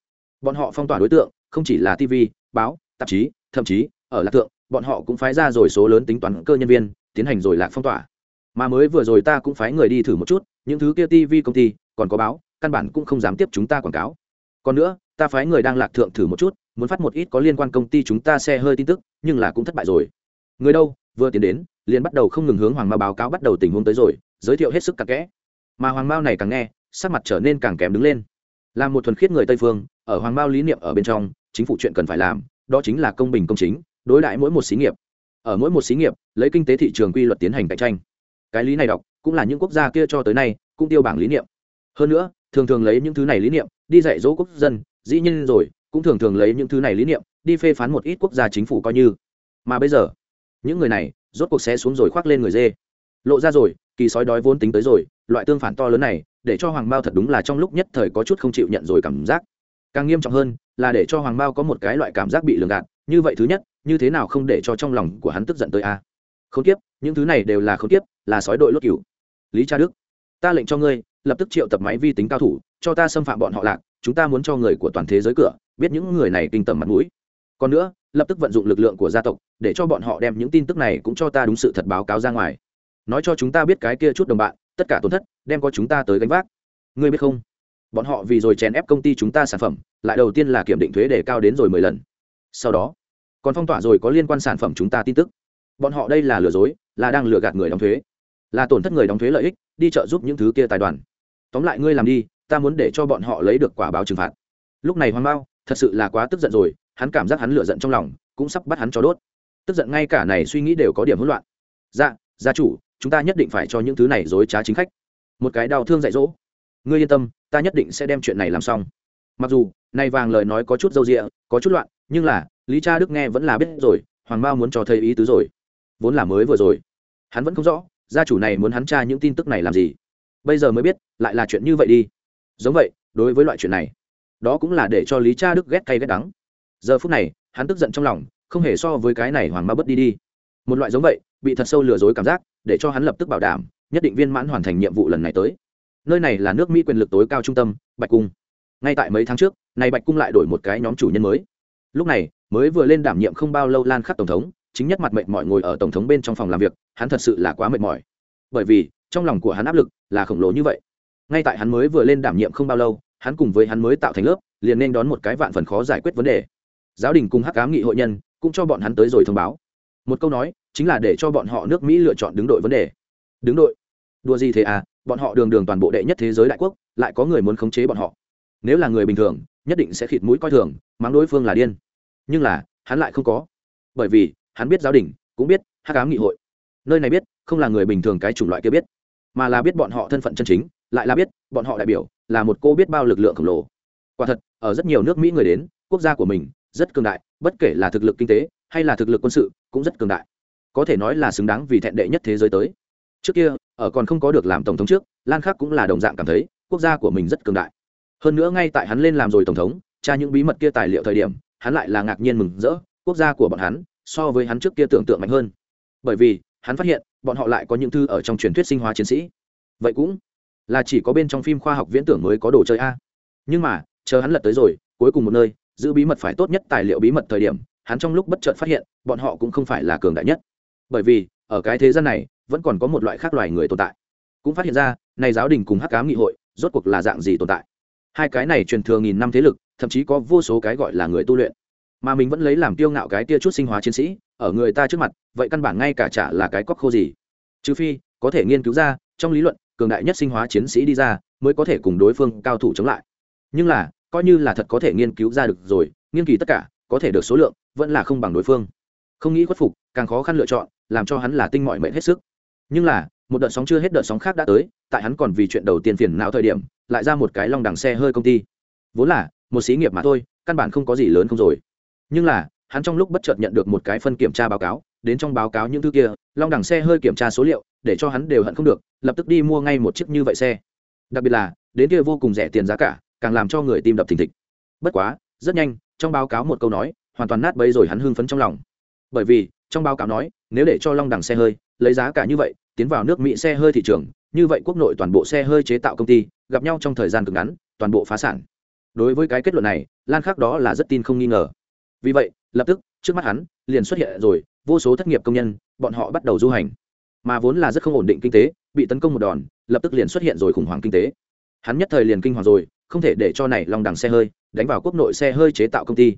Bọn họ phong tỏa đối tượng, không chỉ là tv báo, tạp chí, thậm chí, ở lạc thượng, bọn họ cũng phái ra rồi số lớn tính toán cơ nhân viên, tiến hành rồi lạc phong tỏa. Mà mới vừa rồi ta cũng phái người đi thử một chút những thứ kia tv công ty, còn có báo, căn bản cũng không dám tiếp chúng ta quảng cáo. Còn nữa, ta phái người đang lạc thượng thử một chút, muốn phát một ít có liên quan công ty chúng ta xe hơi tin tức, nhưng là cũng thất bại rồi. Người đâu, vừa tiến đến, liền bắt đầu không ngừng hướng hoàng mao báo cáo bắt đầu tình huống tới rồi, giới thiệu hết sức cặn kẽ. Mà hoàng mao này càng nghe, sắc mặt trở nên càng kém đứng lên. Là một thuần khiết người tây phương, ở hoàng mao lý niệm ở bên trong, chính phủ chuyện cần phải làm, đó chính là công bình công chính, đối đại mỗi một xí nghiệp. Ở mỗi một xí nghiệp, lấy kinh tế thị trường quy luật tiến hành cạnh tranh. Cái lý này đọc cũng là những quốc gia kia cho tới nay cũng tiêu bảng lý niệm. Hơn nữa, thường thường lấy những thứ này lý niệm, đi dạy dỗ quốc dân, dĩ nhiên rồi, cũng thường thường lấy những thứ này lý niệm, đi phê phán một ít quốc gia chính phủ coi như. Mà bây giờ, những người này rốt cuộc sẽ xuống rồi khoác lên người dê. Lộ ra rồi, kỳ sói đói vốn tính tới rồi, loại tương phản to lớn này, để cho hoàng mao thật đúng là trong lúc nhất thời có chút không chịu nhận rồi cảm giác. Càng nghiêm trọng hơn, là để cho hoàng mao có một cái loại cảm giác bị lường gạt, như vậy thứ nhất, như thế nào không để cho trong lòng của hắn tức giận tới a? À? không tiếp những thứ này đều là không tiếp là sói đội lốt cửu lý cha đức, ta lệnh cho ngươi, lập tức triệu tập máy vi tính cao thủ, cho ta xâm phạm bọn họ lạc, chúng ta muốn cho người của toàn thế giới cửa, biết những người này kinh tầm mặt mũi. Còn nữa, lập tức vận dụng lực lượng của gia tộc, để cho bọn họ đem những tin tức này cũng cho ta đúng sự thật báo cáo ra ngoài. Nói cho chúng ta biết cái kia chút đồng bạn, tất cả tổn thất, đem có chúng ta tới gánh vác. Ngươi biết không? Bọn họ vì rồi chèn ép công ty chúng ta sản phẩm, lại đầu tiên là kiểm định thuế để cao đến rồi mười lần. Sau đó, còn phong tỏa rồi có liên quan sản phẩm chúng ta tin tức. Bọn họ đây là lừa dối, là đang lừa gạt người đóng thuế là tổn thất người đóng thuế lợi ích, đi trợ giúp những thứ kia tài đoàn. Tóm lại ngươi làm đi, ta muốn để cho bọn họ lấy được quả báo trừng phạt. Lúc này hoàng bao thật sự là quá tức giận rồi, hắn cảm giác hắn lựa giận trong lòng, cũng sắp bắt hắn cho đốt. Tức giận ngay cả này suy nghĩ đều có điểm hỗn loạn. Dạ gia chủ, chúng ta nhất định phải cho những thứ này dối trá chính khách. Một cái đau thương dạy dỗ. Ngươi yên tâm, ta nhất định sẽ đem chuyện này làm xong. Mặc dù nay vàng lời nói có chút dâu rịa có chút loạn, nhưng là, lý cha đức nghe vẫn là biết rồi, hoàng mao muốn cho thấy ý tứ rồi. Vốn là mới vừa rồi, hắn vẫn không rõ gia chủ này muốn hắn tra những tin tức này làm gì? Bây giờ mới biết, lại là chuyện như vậy đi. Giống vậy, đối với loại chuyện này, đó cũng là để cho lý cha đức ghét cay ghét đắng. Giờ phút này, hắn tức giận trong lòng, không hề so với cái này hoàng ma bất đi đi. Một loại giống vậy, bị thật sâu lừa dối cảm giác, để cho hắn lập tức bảo đảm, nhất định viên mãn hoàn thành nhiệm vụ lần này tới. Nơi này là nước mỹ quyền lực tối cao trung tâm, bạch cung. Ngay tại mấy tháng trước, này bạch cung lại đổi một cái nhóm chủ nhân mới. Lúc này, mới vừa lên đảm nhiệm không bao lâu lan khắc tổng thống chính nhất mặt mệt mỏi ngồi ở tổng thống bên trong phòng làm việc, hắn thật sự là quá mệt mỏi. Bởi vì, trong lòng của hắn áp lực là khổng lồ như vậy. Ngay tại hắn mới vừa lên đảm nhiệm không bao lâu, hắn cùng với hắn mới tạo thành lớp, liền nên đón một cái vạn phần khó giải quyết vấn đề. Giáo đình cùng hắc cám nghị hội nhân cũng cho bọn hắn tới rồi thông báo. Một câu nói, chính là để cho bọn họ nước mỹ lựa chọn đứng đội vấn đề. Đứng đội? Đua gì thế à? Bọn họ đường đường toàn bộ đệ nhất thế giới đại quốc, lại có người muốn khống chế bọn họ. Nếu là người bình thường, nhất định sẽ khịt mũi coi thường, mắng đối phương là điên. Nhưng là, hắn lại không có. Bởi vì hắn biết giáo đình, cũng biết hắc ám nghị hội. Nơi này biết, không là người bình thường cái chủng loại kia biết, mà là biết bọn họ thân phận chân chính, lại là biết bọn họ đại biểu là một cô biết bao lực lượng khổng lồ. Quả thật, ở rất nhiều nước mỹ người đến, quốc gia của mình rất cường đại, bất kể là thực lực kinh tế hay là thực lực quân sự cũng rất cường đại. Có thể nói là xứng đáng vì thẹn đệ nhất thế giới tới. Trước kia, ở còn không có được làm tổng thống trước, lan khắc cũng là đồng dạng cảm thấy quốc gia của mình rất cường đại. Hơn nữa ngay tại hắn lên làm rồi tổng thống, tra những bí mật kia tài liệu thời điểm, hắn lại là ngạc nhiên mừng rỡ, quốc gia của bọn hắn so với hắn trước kia tưởng tượng mạnh hơn. Bởi vì, hắn phát hiện, bọn họ lại có những thư ở trong truyền thuyết sinh hóa chiến sĩ. Vậy cũng là chỉ có bên trong phim khoa học viễn tưởng mới có đồ chơi a. Nhưng mà, chờ hắn lật tới rồi, cuối cùng một nơi, giữ bí mật phải tốt nhất tài liệu bí mật thời điểm, hắn trong lúc bất chợt phát hiện, bọn họ cũng không phải là cường đại nhất. Bởi vì, ở cái thế gian này, vẫn còn có một loại khác loài người tồn tại. Cũng phát hiện ra, này giáo đình cùng hắc cám nghị hội, rốt cuộc là dạng gì tồn tại. Hai cái này truyền thừa nghìn năm thế lực, thậm chí có vô số cái gọi là người tu luyện mà mình vẫn lấy làm tiêu ngạo cái tia chút sinh hóa chiến sĩ, ở người ta trước mặt, vậy căn bản ngay cả trả là cái cóc khô gì. Trừ phi, có thể nghiên cứu ra, trong lý luận, cường đại nhất sinh hóa chiến sĩ đi ra, mới có thể cùng đối phương cao thủ chống lại. Nhưng là, coi như là thật có thể nghiên cứu ra được rồi, nghiên kỳ tất cả, có thể được số lượng, vẫn là không bằng đối phương. Không nghĩ khuất phục, càng khó khăn lựa chọn, làm cho hắn là tinh mọi mệnh hết sức. Nhưng là, một đợt sóng chưa hết đợt sóng khác đã tới, tại hắn còn vì chuyện đầu tiên phiền não thời điểm, lại ra một cái long đằng xe hơi công ty. Vốn là, một xí nghiệp mà thôi, căn bản không có gì lớn không rồi nhưng là, hắn trong lúc bất chợt nhận được một cái phân kiểm tra báo cáo, đến trong báo cáo những thứ kia, long đẳng xe hơi kiểm tra số liệu, để cho hắn đều hận không được, lập tức đi mua ngay một chiếc như vậy xe. Đặc biệt là, đến kia vô cùng rẻ tiền giá cả, càng làm cho người tim đập thình thịch. Bất quá, rất nhanh, trong báo cáo một câu nói, hoàn toàn nát bấy rồi hắn hưng phấn trong lòng. Bởi vì, trong báo cáo nói, nếu để cho long đẳng xe hơi, lấy giá cả như vậy, tiến vào nước mỹ xe hơi thị trường, như vậy quốc nội toàn bộ xe hơi chế tạo công ty, gặp nhau trong thời gian cực ngắn, toàn bộ phá sản. Đối với cái kết luận này, lan khắc đó là rất tin không nghi ngờ vì vậy, lập tức, trước mắt hắn, liền xuất hiện rồi, vô số thất nghiệp công nhân, bọn họ bắt đầu du hành. Mà vốn là rất không ổn định kinh tế, bị tấn công một đòn, lập tức liền xuất hiện rồi khủng hoảng kinh tế. Hắn nhất thời liền kinh hoàng rồi, không thể để cho này long đằng xe hơi đánh vào quốc nội xe hơi chế tạo công ty.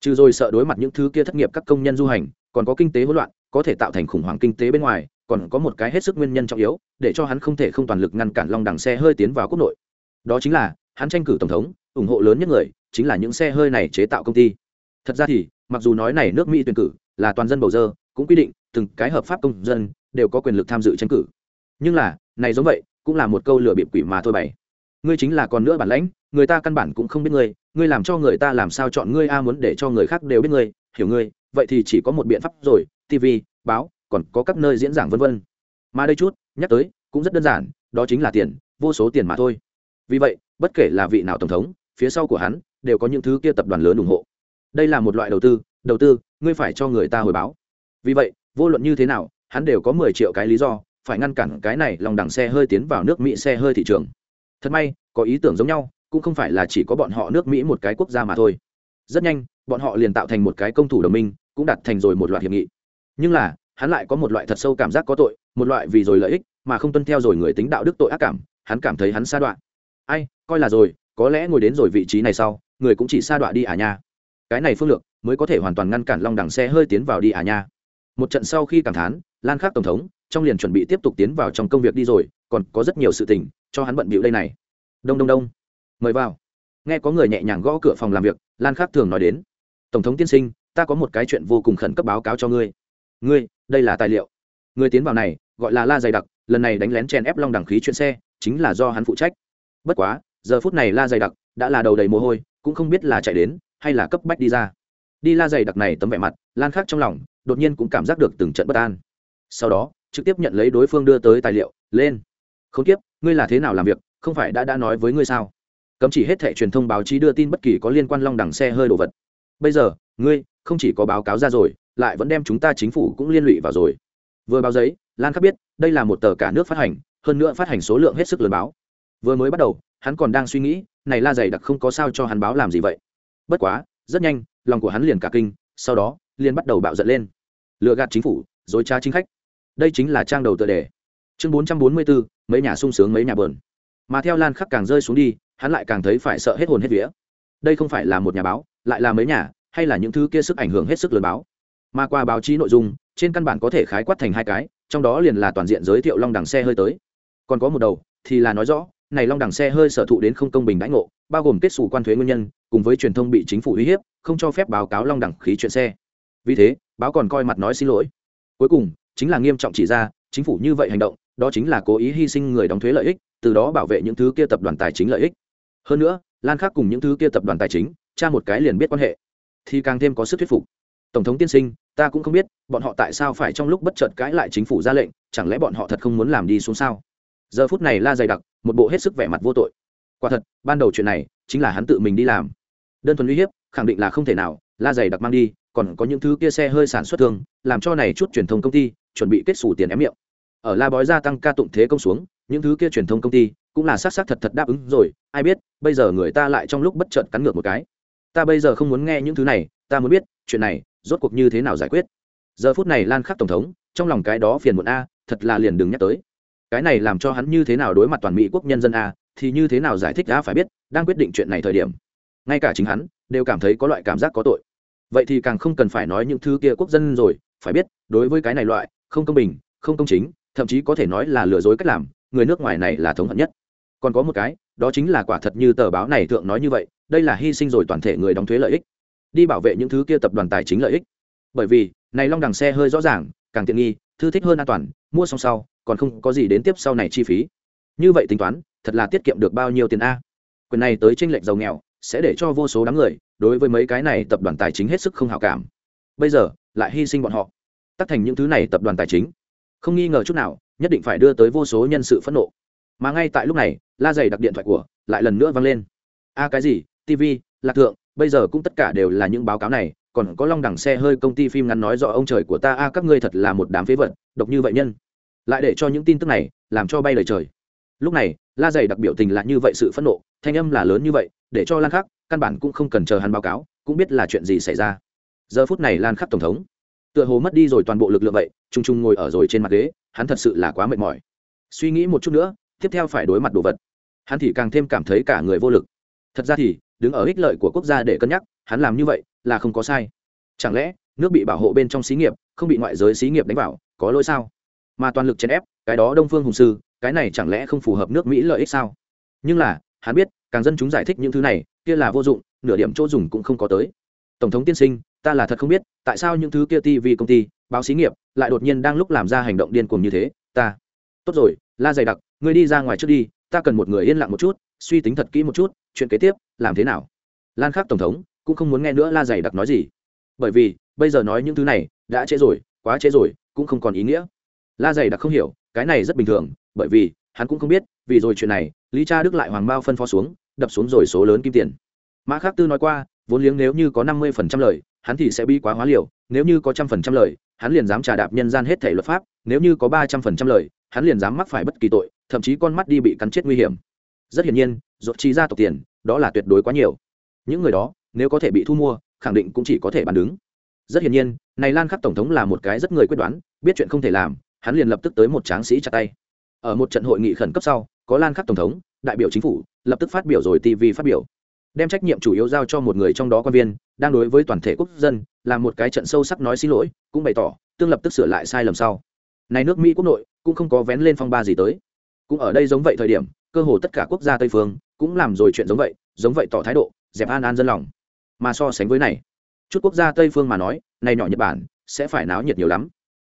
Trừ rồi sợ đối mặt những thứ kia thất nghiệp các công nhân du hành, còn có kinh tế hỗn loạn, có thể tạo thành khủng hoảng kinh tế bên ngoài, còn có một cái hết sức nguyên nhân trọng yếu, để cho hắn không thể không toàn lực ngăn cản long đằng xe hơi tiến vào quốc nội. Đó chính là, hắn tranh cử tổng thống, ủng hộ lớn nhất người, chính là những xe hơi này chế tạo công ty thật ra thì, mặc dù nói này nước mỹ tuyển cử là toàn dân bầu dơ, cũng quy định từng cái hợp pháp công dân đều có quyền lực tham dự tranh cử. Nhưng là, này giống vậy, cũng là một câu lừa bịp quỷ mà thôi bày. Ngươi chính là còn nữa bản lãnh, người ta căn bản cũng không biết ngươi ngươi làm cho người ta làm sao chọn ngươi a muốn để cho người khác đều biết ngươi, hiểu ngươi, vậy thì chỉ có một biện pháp rồi tv báo, còn có các nơi diễn giảng vân vân. Mà đây chút, nhắc tới, cũng rất đơn giản, đó chính là tiền, vô số tiền mà thôi. Vì vậy, bất kể là vị nào tổng thống, phía sau của hắn, đều có những thứ kia tập đoàn lớn ủng hộ đây là một loại đầu tư đầu tư, ngươi phải cho người ta hồi báo. Vì vậy, vô luận như thế nào, hắn đều có mười triệu cái lý do, phải ngăn cản cái này lòng đằng xe hơi tiến vào nước mỹ xe hơi thị trường. Thật may, có ý tưởng giống nhau, cũng không phải là chỉ có bọn họ nước mỹ một cái quốc gia mà thôi. Rất nhanh, bọn họ liền tạo thành một cái công thủ đồng minh, cũng đặt thành rồi một loạt hiệp nghị. Nhưng là, hắn lại có một loại thật sâu cảm giác có tội, một loại vì rồi lợi ích, mà không tuân theo rồi người tính đạo đức tội ác cảm, hắn cảm thấy hắn sa đoạn ai, coi là rồi, có lẽ ngồi đến rồi vị trí này sau, người cũng chỉ sa đoạn đi à nha cái này phương lược mới có thể hoàn toàn ngăn cản long đẳng xe hơi tiến vào đi à nha. Một trận sau khi cảm thán, lan khắc tổng thống trong liền chuẩn bị tiếp tục tiến vào trong công việc đi rồi, còn có rất nhiều sự tình cho hắn bận bịu đây này. Đông đông đông. Mời vào. Nghe có người nhẹ nhàng gõ cửa phòng làm việc, lan khắc thường nói đến. Tổng thống tiên sinh, ta có một cái chuyện vô cùng khẩn cấp báo cáo cho ngươi. Ngươi, đây là tài liệu. Người tiến vào này, gọi là la dày đặc, lần này đánh lén chèn ép long đẳng khí chuyện xe, chính là do hắn phụ trách. Bất quá, giờ phút này la dày đặc đã là đầu đầy mồ hôi, cũng không biết là chạy đến hay là cấp bách đi ra. Đi la dày đặc này tấm vẻ mặt, lan khắc trong lòng, đột nhiên cũng cảm giác được từng trận bất an. Sau đó, trực tiếp nhận lấy đối phương đưa tới tài liệu, lên. Không p ngươi là thế nào làm việc? Không phải đã đã nói với ngươi sao? Cấm chỉ hết thẻ truyền thông báo chí đưa tin bất kỳ có liên quan long đẳng xe hơi đồ vật. Bây giờ, ngươi không chỉ có báo cáo ra rồi, lại vẫn đem chúng ta chính phủ cũng liên lụy vào rồi. Vừa báo giấy, lan khắc biết, đây là một tờ cả nước phát hành, hơn nữa phát hành số lượng hết sức lớn báo. Vừa mới bắt đầu, hắn còn đang suy nghĩ, này la dày đặc không có sao cho hắn báo làm gì vậy? Bất quá, rất nhanh, lòng của hắn liền cả kinh, sau đó, liền bắt đầu bạo giận lên. Lựa gạt chính phủ, dối trá chính khách. Đây chính là trang đầu tựa đề. Chương bốn trăm bốn mươi bốn mấy nhà sung sướng mấy nhà bờn. Mà theo lan khắc càng rơi xuống đi, hắn lại càng thấy phải sợ hết hồn hết vía. Đây không phải là một nhà báo, lại là mấy nhà, hay là những thứ kia sức ảnh hưởng hết sức lớn báo. Mà qua báo chí nội dung, trên căn bản có thể khái quát thành hai cái, trong đó liền là toàn diện giới thiệu long đằng xe hơi tới. Còn có một đầu, thì là nói rõ, này long đằng xe hơi sở thụ đến không công bình đãi ngộ, bao gồm kết xù quan thuế nguyên nhân cùng với truyền thông bị chính phủ uy hiếp, không cho phép báo cáo long đẳng khí chuyện xe. Vì thế, báo còn coi mặt nói xin lỗi. Cuối cùng, chính là nghiêm trọng chỉ ra, chính phủ như vậy hành động, đó chính là cố ý hy sinh người đóng thuế lợi ích, từ đó bảo vệ những thứ kia tập đoàn tài chính lợi ích. Hơn nữa, lan khác cùng những thứ kia tập đoàn tài chính, tra một cái liền biết quan hệ. Thì càng thêm có sức thuyết phục. Tổng thống tiên sinh, ta cũng không biết, bọn họ tại sao phải trong lúc bất chợt cãi lại chính phủ ra lệnh, chẳng lẽ bọn họ thật không muốn làm đi xuống sao? Giờ phút này la dày đặc, một bộ hết sức vẻ mặt vô tội. Quả thật, ban đầu chuyện này chính là hắn tự mình đi làm. Đơn thuần uy hiếp, khẳng định là không thể nào, la dày đặc mang đi, còn có những thứ kia xe hơi sản xuất thương, làm cho này chút truyền thông công ty, chuẩn bị kết xù tiền ém miệng. Ở la bói gia tăng ca tụng thế công xuống, những thứ kia truyền thông công ty, cũng là xác xác thật thật đáp ứng rồi, ai biết, bây giờ người ta lại trong lúc bất chợt cắn ngược một cái. Ta bây giờ không muốn nghe những thứ này, ta muốn biết, chuyện này, rốt cuộc như thế nào giải quyết? Giờ phút này lan khắc tổng thống, trong lòng cái đó phiền muộn a, thật là liền đừng nhắc tới. Cái này làm cho hắn như thế nào đối mặt toàn mỹ quốc nhân dân a thì như thế nào giải thích đã phải biết, đang quyết định chuyện này thời điểm. Ngay cả chính hắn, đều cảm thấy có loại cảm giác có tội. Vậy thì càng không cần phải nói những thứ kia quốc dân rồi, phải biết, đối với cái này loại, không công bình, không công chính, thậm chí có thể nói là lừa dối cách làm, người nước ngoài này là thống hận nhất. Còn có một cái, đó chính là quả thật như tờ báo này thượng nói như vậy, đây là hy sinh rồi toàn thể người đóng thuế lợi ích. Đi bảo vệ những thứ kia tập đoàn tài chính lợi ích. Bởi vì, này long đằng xe hơi rõ ràng, càng tiện nghi, thư thích hơn an toàn, mua xong sau, còn không có gì đến tiếp sau này chi phí như vậy tính toán, thật là tiết kiệm được bao nhiêu tiền a? Quyền này tới tranh lệch giàu nghèo, sẽ để cho vô số đám người, đối với mấy cái này tập đoàn tài chính hết sức không hào cảm. Bây giờ, lại hy sinh bọn họ. Tắt thành những thứ này tập đoàn tài chính. Không nghi ngờ chút nào, nhất định phải đưa tới vô số nhân sự phẫn nộ. Mà ngay tại lúc này, la dày đặc điện thoại của, lại lần nữa vang lên. A, cái gì? Tv lạc thượng, bây giờ cũng tất cả đều là những báo cáo này, còn có long đẳng xe hơi công ty phim ngắn nói rõ ông trời của ta, a, các ngươi thật là một đám phế vật, độc như vậy nhân. Lại để cho những tin tức này, làm cho bay lời trời lúc này, la dày đặc biểu tình là như vậy sự phẫn nộ, thanh âm là lớn như vậy, để cho lan khắc căn bản cũng không cần chờ hắn báo cáo, cũng biết là chuyện gì xảy ra. Giờ phút này lan khắc tổng thống, tựa hồ mất đi rồi toàn bộ lực lượng vậy t r u n g t r u n g ngồi ở rồi trên mặt ghế, hắn thật sự là quá mệt mỏi. Suy nghĩ một chút nữa, tiếp theo phải đối mặt đồ vật. Hắn thì càng thêm cảm thấy cả người vô lực. Thật ra thì, đứng ở ích lợi của quốc gia để cân nhắc, hắn làm như vậy là không có sai. Chẳng lẽ, nước bị bảo hộ bên trong xí nghiệp, không bị ngoại giới xí nghiệp đánh vào, có lỗi sao? Mà toàn lực chèn ép, cái đó đông phương hùng sư cái này chẳng lẽ không phù hợp nước mỹ lợi ích sao? Nhưng là, hắn biết, càng dân chúng giải thích những thứ này, kia là vô dụng, nửa điểm chỗ dùng cũng không có tới. Tổng thống tiên sinh, ta là thật không biết, tại sao những thứ kia tv công ty, báo xí nghiệp, lại đột nhiên đang lúc làm ra hành động điên cuồng như thế? Ta. Tốt rồi, la dày đặc, ngươi đi ra ngoài trước đi, ta cần một người yên lặng một chút, suy tính thật kỹ một chút, chuyện kế tiếp, làm thế nào? Lan khắc tổng thống, cũng không muốn nghe nữa la dày đặc nói gì. Bởi vì, bây giờ nói những thứ này, đã trễ rồi, quá trễ rồi, cũng không còn ý nghĩa. La dày đặc không hiểu, cái này rất bình thường bởi vì, hắn cũng không biết, vì rồi chuyện này, lý cha đức lại hoàng bao phân phó xuống, đập xuống rồi số lớn kim tiền. Mã khắc tư nói qua, vốn liếng nếu như có năm mươi phần trăm lời, hắn thì sẽ bi quá hóa liều, nếu như có trăm phần trăm lời, hắn liền dám trà đạp nhân gian hết thể luật pháp, nếu như có ba trăm phần trăm lời, hắn liền dám mắc phải bất kỳ tội, thậm chí con mắt đi bị cắn chết nguy hiểm. Rất hiển nhiên dột chi ra tộc tiền, đó là tuyệt đối quá nhiều. Những người đó, nếu có thể bị thu mua, khẳng định cũng chỉ có thể bán đứng. Rất hiển nhiên, này lan khắc tổng thống là một cái rất người quyết đoán, biết chuyện không thể làm, hắn liền lập tức tới một tráng sĩ chặt tay ở một trận hội nghị khẩn cấp sau, có lan khắc tổng thống, đại biểu chính phủ, lập tức phát biểu rồi tv phát biểu. Đem trách nhiệm chủ yếu giao cho một người trong đó quan viên, đang đối với toàn thể quốc dân, làm một cái trận sâu sắc nói xin lỗi, cũng bày tỏ, tương lập tức sửa lại sai lầm sau. Này nước mỹ quốc nội, cũng không có vén lên phong ba gì tới. Cũng ở đây giống vậy thời điểm, cơ hồ tất cả quốc gia tây phương, cũng làm rồi chuyện giống vậy giống vậy tỏ thái độ, dẹp an an dân lòng. Mà so sánh với này, chút quốc gia tây phương mà nói, này nhỏ nhật bản, sẽ phải náo nhiệt nhiều lắm.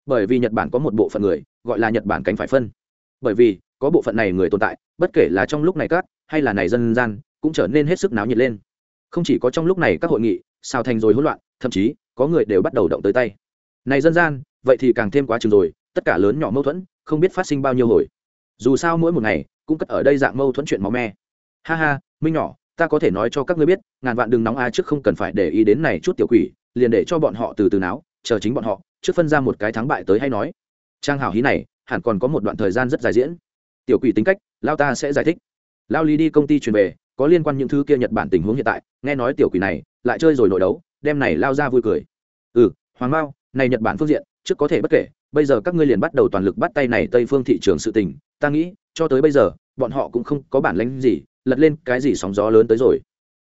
Bởi vì nhật bản có một bộ phận người, gọi là nhật bản cánh phải phân bởi vì có bộ phận này người tồn tại, bất kể là trong lúc này các, hay là này dân gian, cũng trở nên hết sức náo nhiệt lên. Không chỉ có trong lúc này các hội nghị sao thành rồi hỗn loạn, thậm chí có người đều bắt đầu động tới tay. Này dân gian, vậy thì càng thêm quá chừng rồi, tất cả lớn nhỏ mâu thuẫn, không biết phát sinh bao nhiêu hồi. Dù sao mỗi một ngày, cũng cất ở đây dạng mâu thuẫn chuyện máu me. Ha ha, minh nhỏ, ta có thể nói cho các ngươi biết, ngàn vạn đừng nóng ai trước không cần phải để ý đến này chút tiểu quỷ, liền để cho bọn họ từ từ náo, chờ chính bọn họ, trước phân ra một cái thắng bại tới hay nói. Trang hảo hí này hẳn còn có một đoạn thời gian rất dài diễn. Tiểu quỷ tính cách, lao ta sẽ giải thích. Lao lý đi công ty truyền về, có liên quan những thứ kia nhật bản tình huống hiện tại, nghe nói tiểu quỷ này lại chơi rồi nội đấu, đem này lao ra vui cười. Ừ hoàng mao, này nhật bản phương diện, trước có thể bất kể, bây giờ các ngươi liền bắt đầu toàn lực bắt tay này tây phương thị trường sự tình. Ta nghĩ, cho tới bây giờ, bọn họ cũng không có bản lánh gì, lật lên cái gì sóng gió lớn tới rồi.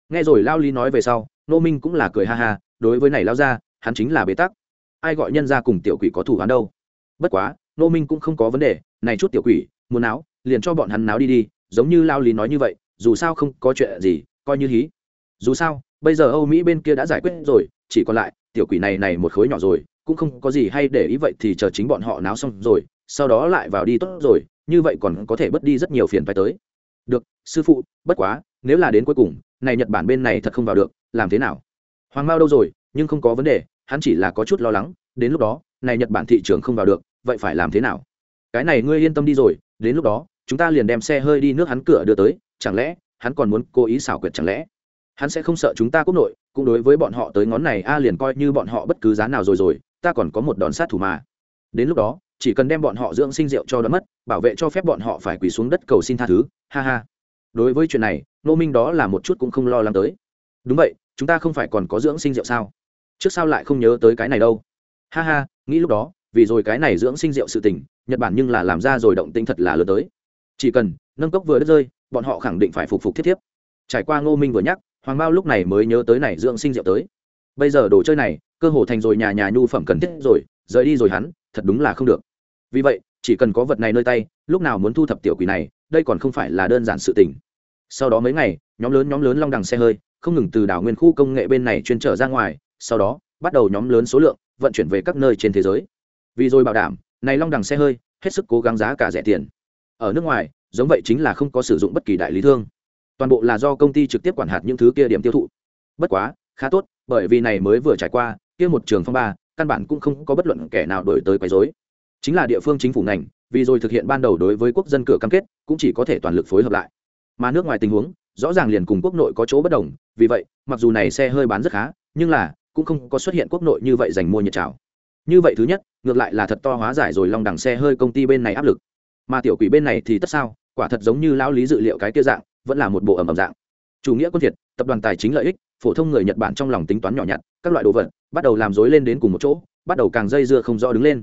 Nghe rồi lao lý nói về sau nô minh cũng là cười ha ha, đối với này lao ra, hắn chính là bế tắc. Ai gọi nhân ra cùng tiểu quỷ có thủ hắn đâu? Bất quá nô minh cũng không có vấn đề, này chút tiểu quỷ, muốn náo, liền cho bọn hắn náo đi đi, giống như lao lý nói như vậy, dù sao không có chuyện gì, coi như hí. Dù sao, bây giờ âu mỹ bên kia đã giải quyết rồi, chỉ còn lại, tiểu quỷ này này một khối nhỏ rồi, cũng không có gì hay để ý vậy thì chờ chính bọn họ náo xong rồi, sau đó lại vào đi tốt rồi, như vậy còn có thể bớt đi rất nhiều phiền phải tới. Được, sư phụ, bất quá, nếu là đến cuối cùng, này nhật bản bên này thật không vào được, làm thế nào? Hoàng mao đâu rồi, nhưng không có vấn đề, hắn chỉ là có chút lo lắng, đến lúc đó, này nhật bản thị trường không vào được vậy phải làm thế nào? Cái này ngươi yên tâm đi rồi, đến lúc đó, chúng ta liền đem xe hơi đi nước hắn cửa đưa tới, chẳng lẽ, hắn còn muốn cố ý xảo quyệt chẳng lẽ? Hắn sẽ không sợ chúng ta quốc nội, cũng đối với bọn họ tới ngón này, a liền coi như bọn họ bất cứ giá nào rồi rồi, ta còn có một đòn sát thủ mà. Đến lúc đó, chỉ cần đem bọn họ dưỡng sinh rượu cho đ mất, bảo vệ cho phép bọn họ phải quỳ xuống đất cầu xin tha thứ, ha ha. Đối với chuyện này nô minh đó là một chút cũng không lo lắng tới. Đúng vậy, chúng ta không phải còn có dưỡng sinh rượu sao? Trước sao lại không nhớ tới cái này đâu? Ha ha, nghĩ lúc đó vì rồi cái này dưỡng sinh rượu sự tình, nhật bản nhưng là làm ra rồi động tinh thật là lớn tới. Chỉ cần nâng cốc vừa đất rơi, bọn họ khẳng định phải phục phục thiết thiếp. Trải qua ngô minh vừa nhắc, hoàng bao lúc này mới nhớ tới này dưỡng sinh rượu tới. Bây giờ đồ chơi này, cơ hồ thành rồi nhà nhà nhu phẩm cần thiết rồi, rời đi rồi hắn, thật đúng là không được. Vì vậy, chỉ cần có vật này nơi tay, lúc nào muốn thu thập tiểu quỷ này, đây còn không phải là đơn giản sự tình. Sau đó mấy ngày, nhóm lớn nhóm lớn long đằng xe hơi, không ngừng từ đảo nguyên khu công nghệ bên này chuyên trở ra ngoài, sau đó, bắt đầu nhóm lớn số lượng, vận chuyển về các nơi trên thế giới vì rồi bảo đảm, này long đằng xe hơi, hết sức cố gắng giá cả rẻ tiền. Ở nước ngoài, giống vậy chính là không có sử dụng bất kỳ đại lý thương. Toàn bộ là do công ty trực tiếp quản hạt những thứ kia điểm tiêu thụ. Bất quá, khá tốt, bởi vì này mới vừa trải qua, kia một trường phong ba, căn bản cũng không có bất luận kẻ nào đổi tới quấy rối. Chính là địa phương chính phủ ngành, vì rồi thực hiện ban đầu đối với quốc dân cửa cam kết, cũng chỉ có thể toàn lực phối hợp lại. Mà nước ngoài tình huống, rõ ràng liền cùng quốc nội có chỗ bất đồng, vì vậy, mặc dù này xe hơi bán rất khá, nhưng là, cũng không có xuất hiện quốc nội như vậy dành mua nhiệt trào như vậy thứ nhất, ngược lại là thật to hóa giải rồi long đằng xe hơi công ty bên này áp lực. Mà tiểu quỷ bên này thì tất sao, quả thật giống như lão lý dự liệu cái kia dạng, vẫn là một bộ ẩm ẩm dạng. Chủ nghĩa quân thiệt tập đoàn tài chính lợi ích, phổ thông người nhật bản trong lòng tính toán nhỏ nhặt, các loại đồ vật, bắt đầu làm dối lên đến cùng một chỗ, bắt đầu càng dây dưa không rõ đứng lên.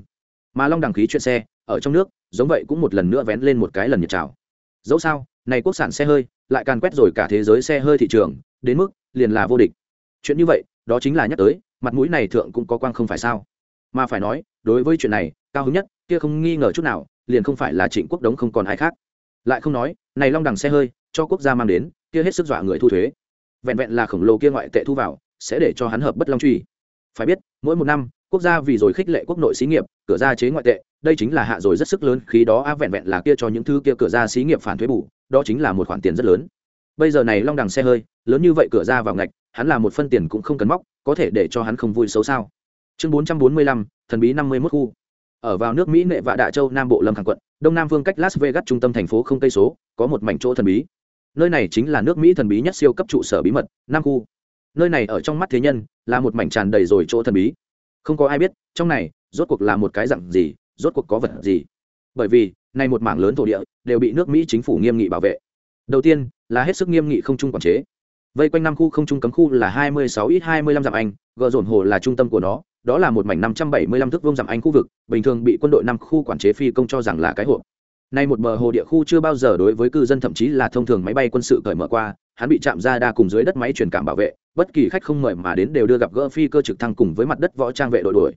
Mà long đằng khí chuyện xe, ở trong nước, giống vậy cũng một lần nữa vén lên một cái lần nhiệt trào. Dẫu sao, này quốc sản xe hơi, lại càn quét rồi cả thế giới xe hơi thị trường, đến mức liền là vô địch. Chuyện như vậy, đó chính là nhắc tới, mặt mũi này thượng cũng có quang không phải sao mà phải nói, đối với chuyện này, cao hứng nhất, kia không nghi ngờ chút nào, liền không phải là trịnh quốc đống không còn ai khác. Lại không nói, này long đằng xe hơi, cho quốc gia mang đến, kia hết sức dọa người thu thuế. Vẹn vẹn là khổng lồ kia ngoại tệ thu vào, sẽ để cho hắn hợp bất long truy. Phải biết, mỗi một năm, quốc gia vì rồi khích lệ quốc nội xí nghiệp, cửa ra chế ngoại tệ, đây chính là hạ rồi rất sức lớn khí đó, á, vẹn vẹn là kia cho những thứ kia cửa ra xí nghiệp phản thuế bù, đó chính là một khoản tiền rất lớn. Bây giờ này long đằng xe hơi, lớn như vậy cửa ra vào ngạch, hắn là một phân tiền cũng không cần móc, có thể để cho hắn không vui xấu sao? Chương bốn trăm bốn mươi lăm, thần bí năm mươi mốt khu. Ở vào nước mỹ nệ vạ đạ châu, nam bộ lâm khẳng quận, đông nam vương cách las vegas trung tâm thành phố không cây số, có một mảnh chỗ thần bí. Nơi này chính là nước mỹ thần bí nhất siêu cấp trụ sở bí mật, nam khu. Nơi này ở trong mắt thế nhân, là một mảnh tràn đầy rồi chỗ thần bí. Không có ai biết, trong này, rốt cuộc là một cái dặn gì, rốt cuộc có vật gì. Bởi vì, này một mảng lớn thổ địa, đều bị nước mỹ chính phủ nghiêm nghị bảo vệ. Đầu tiên, là hết sức nghiêm nghị không trung quản chế. Vây quanh năm khu không trung cấm khu là hai mươi sáu ít hai mươi lăm dặm anh, gờ dồn hồ là trung tâm của nó đó là một mảnh năm trăm bảy mươi lăm thước vuông dặm anh khu vực, bình thường bị quân đội năm khu quản chế phi công cho rằng là cái hộp. Nay một bờ hồ địa khu chưa bao giờ đối với cư dân thậm chí là thông thường máy bay quân sự cởi mở qua, hắn bị chạm ra đa cùng dưới đất máy truyền cảm bảo vệ, bất kỳ khách không mời mà đến đều đưa gặp gỡ phi cơ trực thăng cùng với mặt đất võ trang vệ đội đuổi.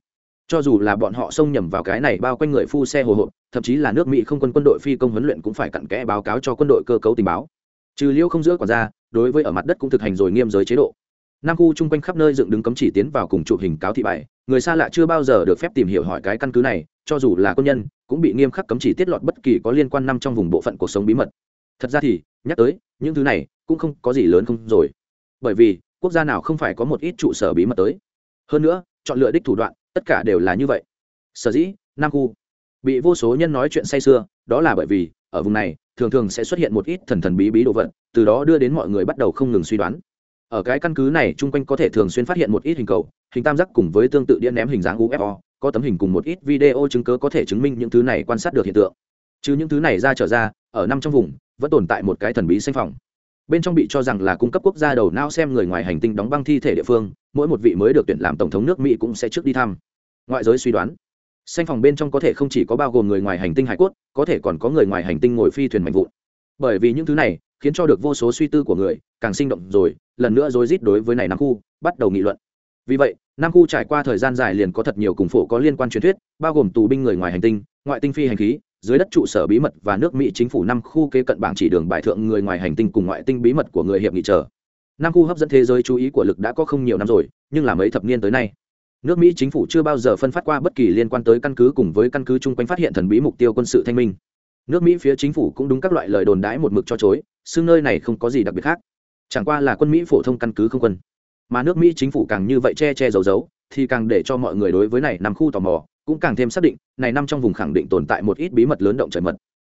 Cho dù là bọn họ xông nhầm vào cái này bao quanh người phu xe hồ hộp, thậm chí là nước mỹ không quân quân đội phi công huấn luyện cũng phải cặn kẽ báo cáo cho quân đội cơ cấu tình báo. Trừ liêu không giữa quản ra đối với ở mặt đất cũng thực hành rồi nghiêm giới chế độ nam khu chung quanh khắp nơi dựng đứng cấm chỉ tiến vào cùng chụp hình cáo thị bài. Người xa lạ chưa bao giờ được phép tìm hiểu hỏi cái căn cứ này, cho dù là quân nhân, cũng bị nghiêm khắc cấm chỉ tiết lọt bất kỳ có liên quan năm trong vùng bộ phận cuộc sống bí mật. Thật ra thì, nhắc tới, những thứ này cũng không có gì lớn không rồi. Bởi vì, quốc gia nào không phải có một ít trụ sở bí mật tới. Hơn nữa, chọn lựa đích thủ đoạn, tất cả đều là như vậy. Sở dĩ, nam khu bị vô số nhân nói chuyện say sưa, đó là bởi vì, ở vùng này, thường thường sẽ xuất hiện một ít thần thần bí bí đồ vật, từ đó đưa đến mọi người bắt đầu không ngừng suy đoán ở cái căn cứ này, chung quanh có thể thường xuyên phát hiện một ít hình cầu, hình tam giác cùng với tương tự điện ném hình dáng ufo có tấm hình cùng một ít video chứng cớ có thể chứng minh những thứ này quan sát được hiện tượng. Chứ những thứ này ra trở ra, ở năm trong vùng, vẫn tồn tại một cái thần bí xanh phòng. Bên trong bị cho rằng là cung cấp quốc gia đầu não xem người ngoài hành tinh đóng băng thi thể địa phương, mỗi một vị mới được tuyển làm tổng thống nước mỹ cũng sẽ trước đi thăm. Ngoại giới suy đoán xanh phòng bên trong có thể không chỉ có bao gồm người ngoài hành tinh hải cốt, có thể còn có người ngoài hành tinh ngồi phi thuyền mạnh vụn. Bởi vì những thứ này khiến cho được vô số suy tư của người càng sinh động rồi, lần nữa rối rít đối với này nam khu, bắt đầu nghị luận. Vì vậy, nam khu trải qua thời gian dài liền có thật nhiều cùng phổ có liên quan truyền thuyết, bao gồm tù binh người ngoài hành tinh, ngoại tinh phi hành khí, dưới đất trụ sở bí mật và nước mỹ chính phủ năm khu kế cận bảng chỉ đường bài thượng người ngoài hành tinh cùng ngoại tinh bí mật của người hiệp nghị chờ. Nam khu hấp dẫn thế giới chú ý của lực đã có không nhiều năm rồi, nhưng là mấy thập niên tới nay, nước mỹ chính phủ chưa bao giờ phân phát qua bất kỳ liên quan tới căn cứ cùng với căn cứ chung quanh phát hiện thần bí mục tiêu quân sự thanh minh. Nước mỹ phía chính phủ cũng đúng các loại lời đồn đãi một mực cho chối xưng nơi này không có gì đặc biệt khác. Chẳng qua là quân mỹ phổ thông căn cứ không quân. Mà nước mỹ chính phủ càng như vậy che che giấu giấu, thì càng để cho mọi người đối với này nằm khu tò mò, cũng càng thêm xác định, này nằm trong vùng khẳng định tồn tại một ít bí mật lớn động trời mật.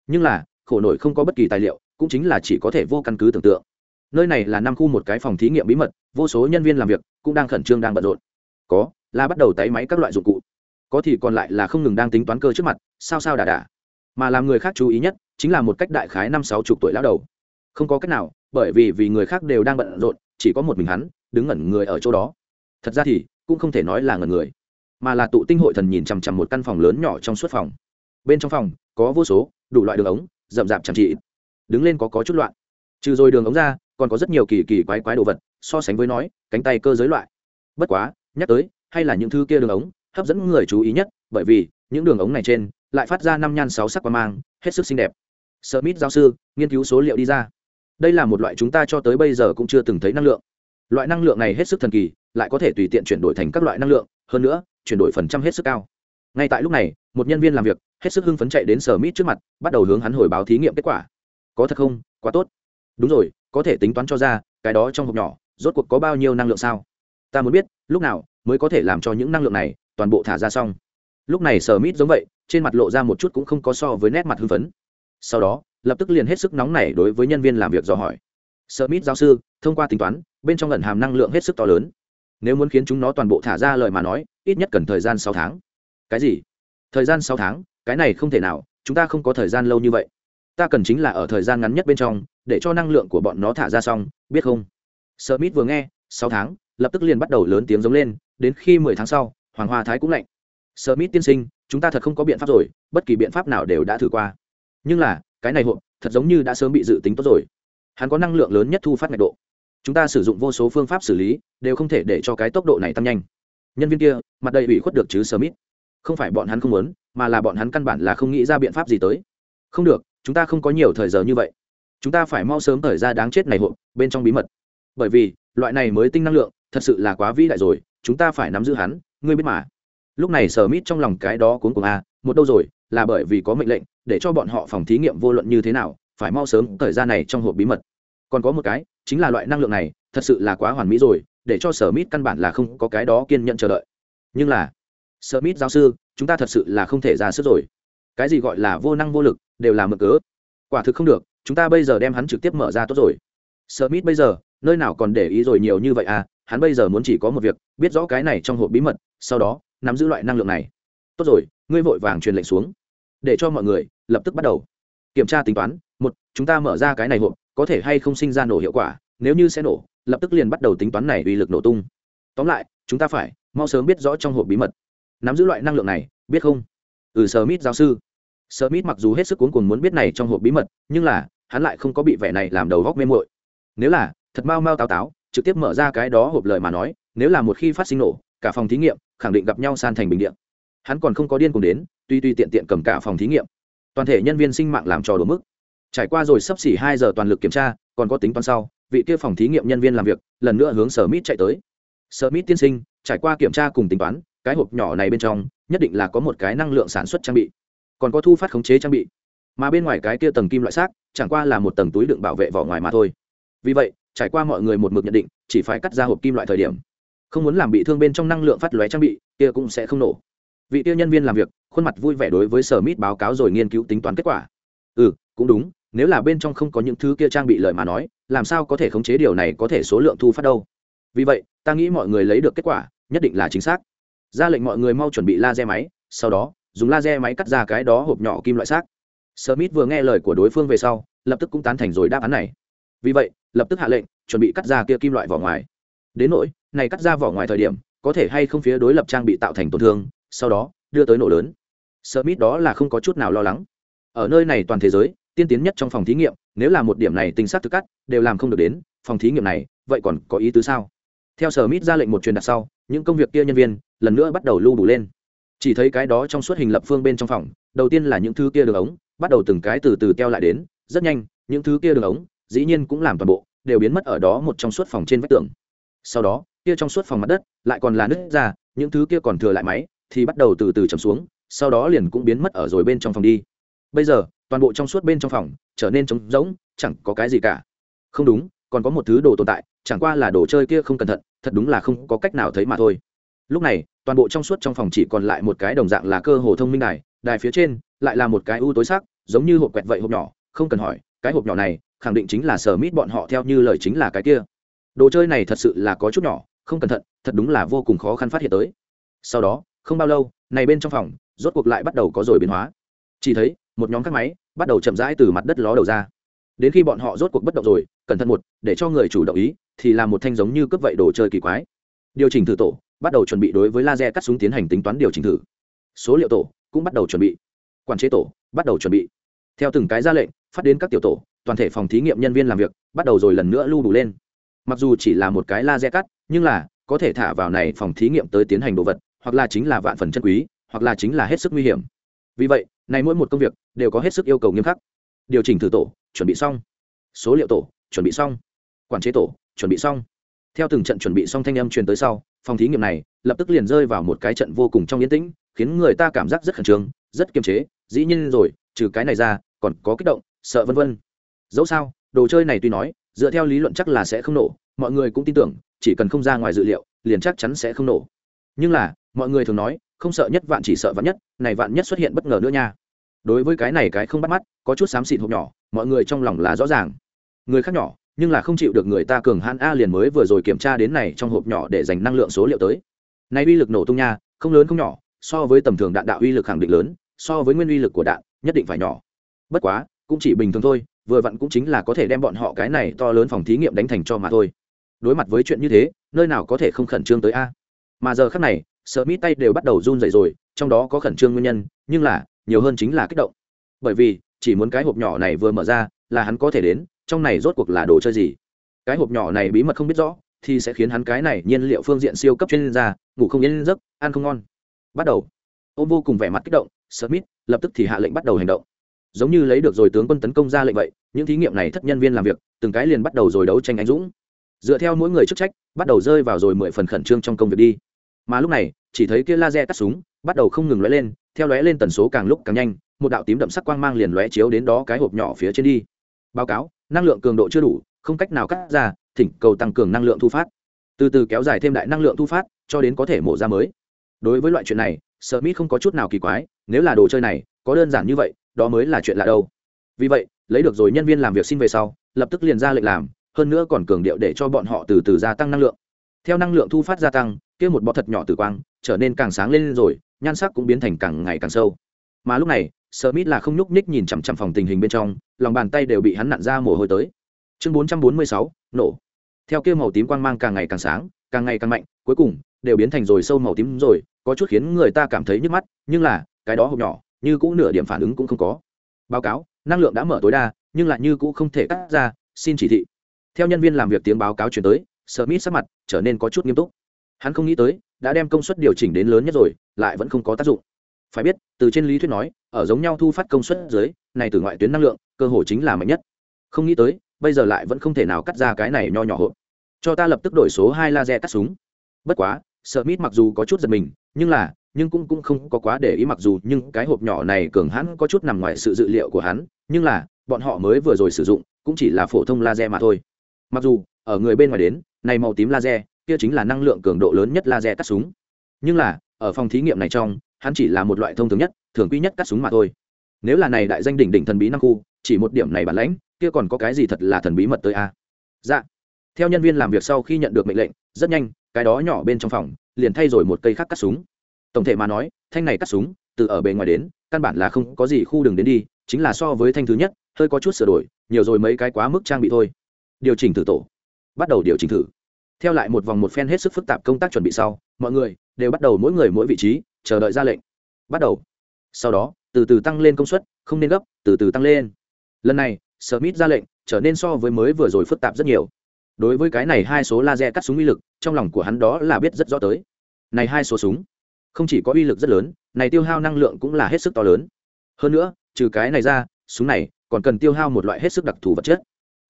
Nhưng là, khổ nổi không có bất kỳ tài liệu, cũng chính là chỉ có thể vô căn cứ tưởng tượng. Nơi này là năm khu một cái phòng thí nghiệm bí mật, vô số nhân viên làm việc cũng đang khẩn trương đang bận rộn. Có, là bắt đầu tay máy các loại dụng cụ. Có thì còn lại là không ngừng đang tính toán cơ trước mặt, sao sao đà đà. Mà làm người khác chú ý nhất, chính là một cách đại khái năm sáu chục tuổi lão đầu không có cách nào, bởi vì vì người khác đều đang bận rộn, chỉ có một mình hắn, đứng ngẩn người ở chỗ đó. Thật ra thì, cũng không thể nói là ngẩn người, mà là tụ tinh hội thần nhìn chằm chằm một căn phòng lớn nhỏ trong suốt phòng. Bên trong phòng, có vô số, đủ loại đường ống, rậm rạp chẳng trị đứng lên có có chút loạn. Trừ rồi đường ống ra, còn có rất nhiều kỳ kỳ quái quái đồ vật, so sánh với nói, cánh tay cơ giới loại. Bất quá, nhắc tới, hay là những thứ kia đường ống, hấp dẫn người chú ý nhất, bởi vì, những đường ống này trên, lại phát ra năm nhan sáu sắc qua mang, hết sức xinh đẹp. Smith giáo sư, nghiên cứu số liệu đi ra đây là một loại chúng ta cho tới bây giờ cũng chưa từng thấy năng lượng. Loại năng lượng này hết sức thần kỳ, lại có thể tùy tiện chuyển đổi thành các loại năng lượng, hơn nữa, chuyển đổi phần trăm hết sức cao. Ngay tại lúc này, một nhân viên làm việc, hết sức hưng phấn chạy đến sở mít trước mặt, bắt đầu hướng hắn hồi báo thí nghiệm kết quả. Có thật không? Quá tốt. Đúng rồi, có thể tính toán cho ra, cái đó trong hộp nhỏ, rốt cuộc có bao nhiêu năng lượng sao? Ta muốn biết, lúc nào mới có thể làm cho những năng lượng này toàn bộ thả ra xong? Lúc này sở mít giống vậy, trên mặt lộ ra một chút cũng không có so với nét mặt hưng phấn. Sau đó lập tức liền hết sức nóng nảy đối với nhân viên làm việc dò hỏi Smith giáo sư, thông qua tính toán, bên trong ẩn hàm năng lượng hết sức to lớn. Nếu muốn khiến chúng nó toàn bộ thả ra lời mà nói, ít nhất cần thời gian sáu tháng. Cái gì? Thời gian sáu tháng? Cái này không thể nào, chúng ta không có thời gian lâu như vậy. Ta cần chính là ở thời gian ngắn nhất bên trong, để cho năng lượng của bọn nó thả ra xong, biết không? Smith vừa nghe, sáu tháng, lập tức liền bắt đầu lớn tiếng giống lên, đến khi mười tháng sau, Hoàng Hoa Thái cũng lạnh. Smith tiên sinh, chúng ta thật không có biện pháp rồi, bất kỳ biện pháp nào đều đã thử qua. Nhưng là, cái này hộp, thật giống như đã sớm bị dự tính tốt rồi. Hắn có năng lượng lớn nhất thu phát ngạch độ. Chúng ta sử dụng vô số phương pháp xử lý, đều không thể để cho cái tốc độ này tăng nhanh. Nhân viên kia, mặt đầy ủy khuất được chứ, smith? Không phải bọn hắn không muốn, mà là bọn hắn căn bản là không nghĩ ra biện pháp gì tới. Không được, chúng ta không có nhiều thời giờ như vậy. Chúng ta phải mau sớm thời ra đáng chết này hộp, bên trong bí mật. Bởi vì, loại này mới tinh năng lượng, thật sự là quá vĩ đại rồi, chúng ta phải nắm giữ hắn, ngươi biết mà. Lúc này sở mít trong lòng cái đó cuốn cùng a à, một đâu rồi, là bởi vì có mệnh lệnh để cho bọn họ phòng thí nghiệm vô luận như thế nào, phải mau sớm thời gian này trong hộp bí mật. Còn có một cái, chính là loại năng lượng này, thật sự là quá hoàn mỹ rồi, để cho sở mít căn bản là không có cái đó kiên nhận chờ đợi. Nhưng là, sở mít giáo sư, chúng ta thật sự là không thể ra sức rồi. Cái gì gọi là vô năng vô lực, đều là mực cớ. Quả thực không được, chúng ta bây giờ đem hắn trực tiếp mở ra tốt rồi. Smith bây giờ, nơi nào còn để ý rồi nhiều như vậy à hắn bây giờ muốn chỉ có một việc, biết rõ cái này trong hộp bí mật, sau đó, nắm giữ loại năng lượng này. Tốt rồi, ngươi vội vàng truyền lệnh xuống. Để cho mọi người lập tức bắt đầu. Kiểm tra tính toán, một, chúng ta mở ra cái này hộp, có thể hay không sinh ra nổ hiệu quả, nếu như sẽ nổ, lập tức liền bắt đầu tính toán này uy lực nổ tung. Tóm lại, chúng ta phải, mau sớm biết rõ trong hộp bí mật. Nắm giữ loại năng lượng này, biết không? Ừ sơ mít giáo sư. Sơ mít mặc dù hết sức cuốn cuồng muốn biết này trong hộp bí mật, nhưng là, hắn lại không có bị vẻ này làm đầu góc mê mội nếu là, thật mau mau táo táo, trực tiếp mở ra cái đó hộp lời mà nói, nếu là một khi phát sinh nổ, cả phòng thí nghiệm, khẳng định gặp nhau san thành bình điện hắn còn không có điên cùng đến, tuy tuy tiện tiện cầm cả phòng thí nghiệm toàn thể nhân viên sinh mạng làm trò đủ mức. Trải qua rồi sắp xỉ hai giờ toàn lực kiểm tra, còn có tính toán sau, vị kia phòng thí nghiệm nhân viên làm việc, lần nữa hướng sở mít chạy tới. Sở mít tiên sinh, trải qua kiểm tra cùng tính toán, cái hộp nhỏ này bên trong, nhất định là có một cái năng lượng sản xuất trang bị. Còn có thu phát khống chế trang bị. Mà bên ngoài cái kia tầng kim loại xác, chẳng qua là một tầng túi đựng bảo vệ vỏ ngoài mà thôi. Vì vậy, trải qua mọi người một mực nhận định, chỉ phải cắt ra hộp kim loại thời điểm. Không muốn làm bị thương bên trong năng lượng phát lóe trang bị, kia cũng sẽ không nổ vị tiêu nhân viên làm việc, khuôn mặt vui vẻ đối với sở mít báo cáo rồi nghiên cứu tính toán kết quả. Ừ cũng đúng, nếu là bên trong không có những thứ kia trang bị lợi mà nói, làm sao có thể khống chế điều này có thể số lượng thu phát đâu? Vì vậy, ta nghĩ mọi người lấy được kết quả, nhất định là chính xác. Ra lệnh mọi người mau chuẩn bị laser máy, sau đó, dùng laser máy cắt ra cái đó hộp nhỏ kim loại xác. Smith vừa nghe lời của đối phương về sau, lập tức cũng tán thành rồi đáp án này. Vì vậy, lập tức hạ lệnh, chuẩn bị cắt ra kia kim loại vỏ ngoài. Đến nỗi, này cắt ra vỏ ngoài thời điểm, có thể hay không phía đối lập trang bị tạo thành tổn thương sau đó, đưa tới nổ lớn. Smith đó là không có chút nào lo lắng. Ở nơi này toàn thế giới, tiên tiến nhất trong phòng thí nghiệm, nếu là một điểm này tinh xác thực cắt, đều làm không được đến, phòng thí nghiệm này, vậy còn có ý tứ sao? Theo sở mít ra lệnh một truyền đặt sau, những công việc kia nhân viên, lần nữa bắt đầu lưu đủ lên. Chỉ thấy cái đó trong suốt hình lập phương bên trong phòng, đầu tiên là những thứ kia đường ống, bắt đầu từng cái từ từ keo lại đến, rất nhanh, những thứ kia đường ống, dĩ nhiên cũng làm toàn bộ, đều biến mất ở đó một trong suốt phòng trên vách tường. Sau đó, kia trong suốt phòng mặt đất, lại còn là nứt ra, những thứ kia còn thừa lại máy thì bắt đầu từ từ chầm xuống, sau đó liền cũng biến mất ở rồi bên trong phòng đi. Bây giờ, toàn bộ trong suốt bên trong phòng trở nên trống rỗng, chẳng có cái gì cả. Không đúng, còn có một thứ đồ tồn tại, chẳng qua là đồ chơi kia không cẩn thận, thật đúng là không có cách nào thấy mà thôi. Lúc này, toàn bộ trong suốt trong phòng chỉ còn lại một cái đồng dạng là cơ hồ thông minh đài đài phía trên lại là một cái u tối sắc, giống như hộp quẹt vậy hộp nhỏ, không cần hỏi, cái hộp nhỏ này khẳng định chính là sở mít bọn họ theo như lời chính là cái kia. Đồ chơi này thật sự là có chút nhỏ, không cẩn thận, thật đúng là vô cùng khó khăn phát hiện tới. Sau đó không bao lâu, này bên trong phòng, rốt cuộc lại bắt đầu có rồi biến hóa. Chỉ thấy, một nhóm các máy bắt đầu chậm rãi từ mặt đất ló đầu ra. Đến khi bọn họ rốt cuộc bất động rồi, cẩn thận một, để cho người chủ động ý, thì là một thanh giống như cướp vậy đồ chơi kỳ quái. Điều chỉnh thử tổ, bắt đầu chuẩn bị đối với laser cắt súng tiến hành tính toán điều chỉnh thử. Số liệu tổ cũng bắt đầu chuẩn bị. Quản chế tổ bắt đầu chuẩn bị. Theo từng cái ra lệnh, phát đến các tiểu tổ, toàn thể phòng thí nghiệm nhân viên làm việc bắt đầu rồi lần nữa lưu đủ lên. Mặc dù chỉ là một cái laser cắt, nhưng là có thể thả vào này phòng thí nghiệm tới tiến hành đồ vật hoặc là chính là vạn phần chân quý, hoặc là chính là hết sức nguy hiểm. Vì vậy, này mỗi một công việc đều có hết sức yêu cầu nghiêm khắc. Điều chỉnh thử tổ, chuẩn bị xong. Số liệu tổ, chuẩn bị xong. Quản chế tổ, chuẩn bị xong. Theo từng trận chuẩn bị xong thanh âm truyền tới sau, phòng thí nghiệm này lập tức liền rơi vào một cái trận vô cùng trong yên tĩnh, khiến người ta cảm giác rất khẩn trương, rất kiềm chế, dĩ nhiên rồi, trừ cái này ra, còn có kích động, sợ vân vân. Dẫu sao, đồ chơi này tuy nói, dựa theo lý luận chắc là sẽ không nổ, mọi người cũng tin tưởng, chỉ cần không ra ngoài dự liệu, liền chắc chắn sẽ không nổ. Nhưng là mọi người thường nói, không sợ nhất vạn chỉ sợ vạn nhất, này vạn nhất xuất hiện bất ngờ nữa nha. Đối với cái này cái không bắt mắt, có chút xám xịt hộp nhỏ, mọi người trong lòng là rõ ràng. Người khác nhỏ, nhưng là không chịu được người ta cường hãn a liền mới vừa rồi kiểm tra đến này trong hộp nhỏ để dành năng lượng số liệu tới. Nay uy lực nổ tung nha, không lớn không nhỏ, so với tầm thường đạn đạo uy lực khẳng định lớn, so với nguyên uy lực của đạn, nhất định phải nhỏ. Bất quá, cũng chỉ bình thường thôi, vừa vặn cũng chính là có thể đem bọn họ cái này to lớn phòng thí nghiệm đánh thành cho mà thôi. Đối mặt với chuyện như thế, nơi nào có thể không khẩn trương tới a? Mà giờ khác này sợ mít tay đều bắt đầu run dậy rồi, trong đó có khẩn trương nguyên nhân, nhưng là, nhiều hơn chính là kích động. Bởi vì, chỉ muốn cái hộp nhỏ này vừa mở ra, là hắn có thể đến, trong này rốt cuộc là đồ chơi gì? Cái hộp nhỏ này bí mật không biết rõ, thì sẽ khiến hắn cái này nhiên liệu phương diện siêu cấp chuyên gia, ngủ không yên giấc, ăn không ngon. Bắt đầu. Ô vô cùng vẻ mặt kích động smith lập tức thì hạ lệnh bắt đầu hành động. Giống như lấy được rồi tướng quân tấn công ra lệnh vậy, những thí nghiệm này thất nhân viên làm việc, từng cái liền bắt đầu rồi đấu tranh anh dũng. Dựa theo mỗi người chức trách, bắt đầu rơi vào rồi mười phần khẩn trương trong công việc đi mà lúc này, chỉ thấy kia laser cắt súng, bắt đầu không ngừng lóe lên, theo lóe lên tần số càng lúc càng nhanh, một đạo tím đậm sắc quang mang liền lóe chiếu đến đó cái hộp nhỏ phía trên đi. Báo cáo, năng lượng cường độ chưa đủ, không cách nào cắt ra, thỉnh cầu tăng cường năng lượng thu phát. Từ từ kéo dài thêm đại năng lượng thu phát, cho đến có thể mổ ra mới. Đối với loại chuyện này Smith không có chút nào kỳ quái, nếu là đồ chơi này, có đơn giản như vậy, đó mới là chuyện lạ đâu. Vì vậy, lấy được rồi nhân viên làm việc xin về sau, lập tức liền ra lệnh làm, hơn nữa còn cường điệu để cho bọn họ từ từ gia tăng năng lượng. Theo năng lượng thu phát gia tăng kia một bọ thật nhỏ tử quang trở nên càng sáng lên rồi nhan sắc cũng biến thành càng ngày càng sâu. Mà lúc này Smith là không nhúc nhích nhìn chằm chằm phòng tình hình bên trong lòng bàn tay đều bị hắn nặn ra mồ hôi tới. Chương 446, nổ. Theo kia màu tím quang mang càng ngày càng sáng càng ngày càng mạnh cuối cùng đều biến thành rồi sâu màu tím rồi có chút khiến người ta cảm thấy nhức mắt nhưng là cái đó hộp nhỏ như cũ nửa điểm phản ứng cũng không có. Báo cáo năng lượng đã mở tối đa nhưng lại như cũ không thể cắt ra xin chỉ thị. Theo nhân viên làm việc tiếng báo cáo chuyển tới smith sắc mặt trở nên có chút nghiêm túc hắn không nghĩ tới, đã đem công suất điều chỉnh đến lớn nhất rồi, lại vẫn không có tác dụng. Phải biết, từ trên lý thuyết nói, ở giống nhau thu phát công suất dưới, này từ ngoại tuyến năng lượng, cơ hội chính là mạnh nhất. Không nghĩ tới, bây giờ lại vẫn không thể nào cắt ra cái này nho nhỏ hộp. Cho ta lập tức đổi số hai laser cắt súng. Bất quá sợ mít mặc dù có chút giật mình, nhưng là, nhưng cũng cũng không có quá để ý mặc dù, nhưng cái hộp nhỏ này cường hãn có chút nằm ngoài sự dự liệu của hắn, nhưng là, bọn họ mới vừa rồi sử dụng, cũng chỉ là phổ thông laser mà thôi. Mặc dù, ở người bên ngoài đến, này màu tím laser kia chính là năng lượng cường độ lớn nhất laser cắt súng. Nhưng là, ở phòng thí nghiệm này trong, hắn chỉ là một loại thông thường nhất, thường quy nhất cắt súng mà thôi. Nếu là này đại danh đỉnh đỉnh thần bí năm khu, chỉ một điểm này bản lãnh, kia còn có cái gì thật là thần bí mật tới a? Dạ. Theo nhân viên làm việc sau khi nhận được mệnh lệnh, rất nhanh, cái đó nhỏ bên trong phòng, liền thay rồi một cây khác cắt súng. Tổng thể mà nói, thanh này cắt súng, từ ở bề ngoài đến, căn bản là không có gì khu đường đến đi, chính là so với thanh thứ nhất, hơi có chút sửa đổi, nhiều rồi mấy cái quá mức trang bị thôi. Điều chỉnh thử tổ. Bắt đầu điều chỉnh thử theo lại một vòng một phen hết sức phức tạp công tác chuẩn bị sau, mọi người đều bắt đầu mỗi người mỗi vị trí, chờ đợi ra lệnh. Bắt đầu. Sau đó, từ từ tăng lên công suất, không nên gấp, từ từ tăng lên. Lần này, smith ra lệnh trở nên so với mới vừa rồi phức tạp rất nhiều. Đối với cái này hai số laser cắt súng uy lực, trong lòng của hắn đó là biết rất rõ tới. Này hai số súng, không chỉ có uy lực rất lớn, này tiêu hao năng lượng cũng là hết sức to lớn. Hơn nữa, trừ cái này ra, súng này còn cần tiêu hao một loại hết sức đặc thù vật chất.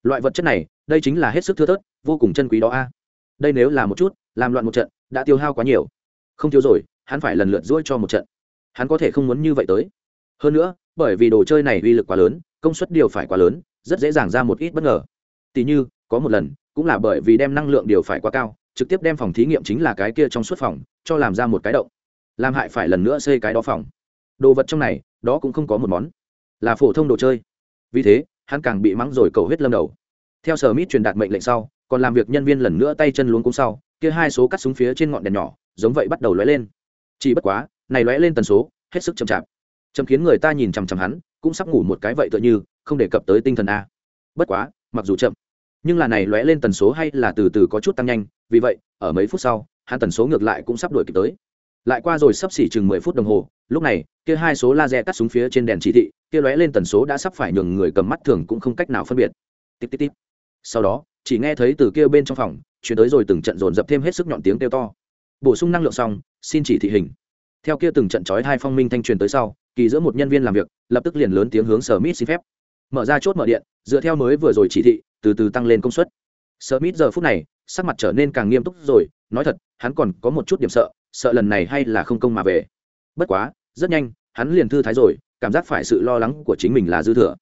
Loại vật chất này, đây chính là hết sức thưa thớt, vô cùng chân quý đó a đây nếu là một chút, làm loạn một trận, đã tiêu hao quá nhiều. Không thiếu rồi, hắn phải lần lượt dỗi cho một trận. Hắn có thể không muốn như vậy tới. Hơn nữa, bởi vì đồ chơi này uy lực quá lớn, công suất điều phải quá lớn, rất dễ dàng ra một ít bất ngờ. Tỉ như, có một lần, cũng là bởi vì đem năng lượng điều phải quá cao, trực tiếp đem phòng thí nghiệm chính là cái kia trong suốt phòng, cho làm ra một cái động. Làm hại phải lần nữa xây cái đó phòng. Đồ vật trong này, đó cũng không có một món. Là phổ thông đồ chơi. Vì thế, hắn càng bị mắng rồi cầu huyết lâm đầu. Theo sở mít truyền đạt mệnh lệnh sau còn làm việc nhân viên lần nữa tay chân luống cũng sau, kia hai số cắt súng phía trên ngọn đèn nhỏ, giống vậy bắt đầu lóe lên. Chỉ bất quá, này lóe lên tần số, hết sức chậm chạp. Chậm khiến người ta nhìn chằm chằm hắn, cũng sắp ngủ một cái vậy tựa như, không đề cập tới tinh thần a. Bất quá, mặc dù chậm, nhưng là này lóe lên tần số hay là từ từ có chút tăng nhanh, vì vậy, ở mấy phút sau, hắn tần số ngược lại cũng sắp đuổi kịp tới. Lại qua rồi sắp xỉ chừng mười phút đồng hồ, lúc này, kia hai số laser cắt súng phía trên đèn chỉ thị, kia lóe lên tần số đã sắp phải nhường người cầm mắt thường cũng không cách nào phân biệt. Tiếp tiếp tiếp sau đó chỉ nghe thấy từ kia bên trong phòng, chuyển tới rồi từng trận dồn dập thêm hết sức nhọn tiếng kêu to. Bổ sung năng lượng xong, xin chỉ thị hình. Theo kia từng trận chói hai phong minh thanh truyền tới sau, kỳ giữa một nhân viên làm việc, lập tức liền lớn tiếng hướng sở mít xin phép. Mở ra chốt mở điện, dựa theo mới vừa rồi chỉ thị, từ từ tăng lên công suất. Sở mít giờ phút này, sắc mặt trở nên càng nghiêm túc rồi, nói thật, hắn còn có một chút điểm sợ sợ lần này hay là không công mà về. Bất quá, rất nhanh, hắn liền thư thái rồi, cảm giác phải sự lo lắng của chính mình là dư thừa.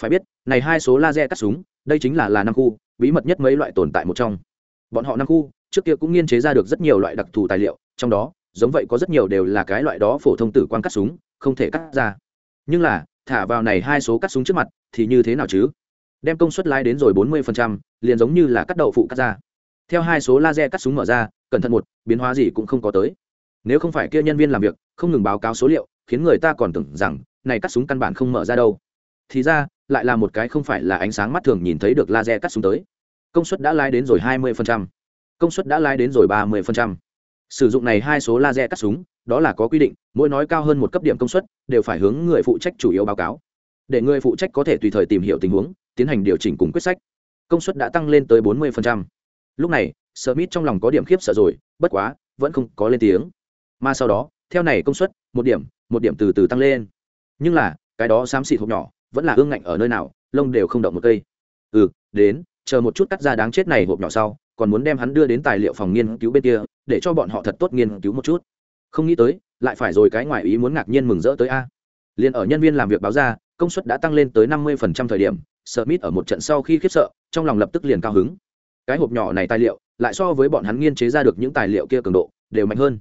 Phải biết, này hai số laser cắt súng, đây chính là là năm khu bí mật nhất mấy loại tồn tại một trong. Bọn họ năm khu, trước kia cũng nghiên chế ra được rất nhiều loại đặc thù tài liệu, trong đó, giống vậy có rất nhiều đều là cái loại đó phổ thông tử quan cắt súng, không thể cắt ra. Nhưng là, thả vào này hai số cắt súng trước mặt, thì như thế nào chứ? Đem công suất lái đến rồi bốn mươi liền giống như là cắt đậu phụ cắt ra. Theo hai số laser cắt súng mở ra, cẩn thận một, biến hóa gì cũng không có tới. Nếu không phải kia nhân viên làm việc, không ngừng báo cáo số liệu, khiến người ta còn tưởng rằng, này cắt súng căn bản không mở ra đâu. Thì ra lại là một cái không phải là ánh sáng mắt thường nhìn thấy được laser cắt xuống tới công suất đã lái đến rồi 20%. công suất đã lái đến rồi 30%. sử dụng này hai số laser cắt súng, đó là có quy định, mỗi nói cao hơn một cấp điểm công suất, đều phải hướng người phụ trách chủ yếu báo cáo để người phụ trách có thể tùy thời tìm hiểu tình huống, tiến hành điều chỉnh cùng quyết sách công suất đã tăng lên tới 40%. lúc này, smith trong lòng có điểm khiếp sợ rồi, bất quá, vẫn không có lên tiếng mà sau đó, theo này công suất, một điểm một điểm từ từ tăng lên nhưng là, cái đó xám xịt hộp nhỏ vẫn là ương ngạnh ở nơi nào, lông đều không động một cây. Ừ đến, chờ một chút cắt ra đáng chết này hộp nhỏ sau, còn muốn đem hắn đưa đến tài liệu phòng nghiên cứu bên kia, để cho bọn họ thật tốt nghiên cứu một chút. Không nghĩ tới, lại phải rồi cái ngoài ý muốn ngạc nhiên mừng rỡ tới a. Liền ở nhân viên làm việc báo ra, công suất đã tăng lên tới năm mươi thời điểm, Smith ở một trận sau khi khiếp sợ, trong lòng lập tức liền cao hứng. Cái hộp nhỏ này tài liệu, lại so với bọn hắn nghiên chế ra được những tài liệu kia cường độ, đều mạnh hơn.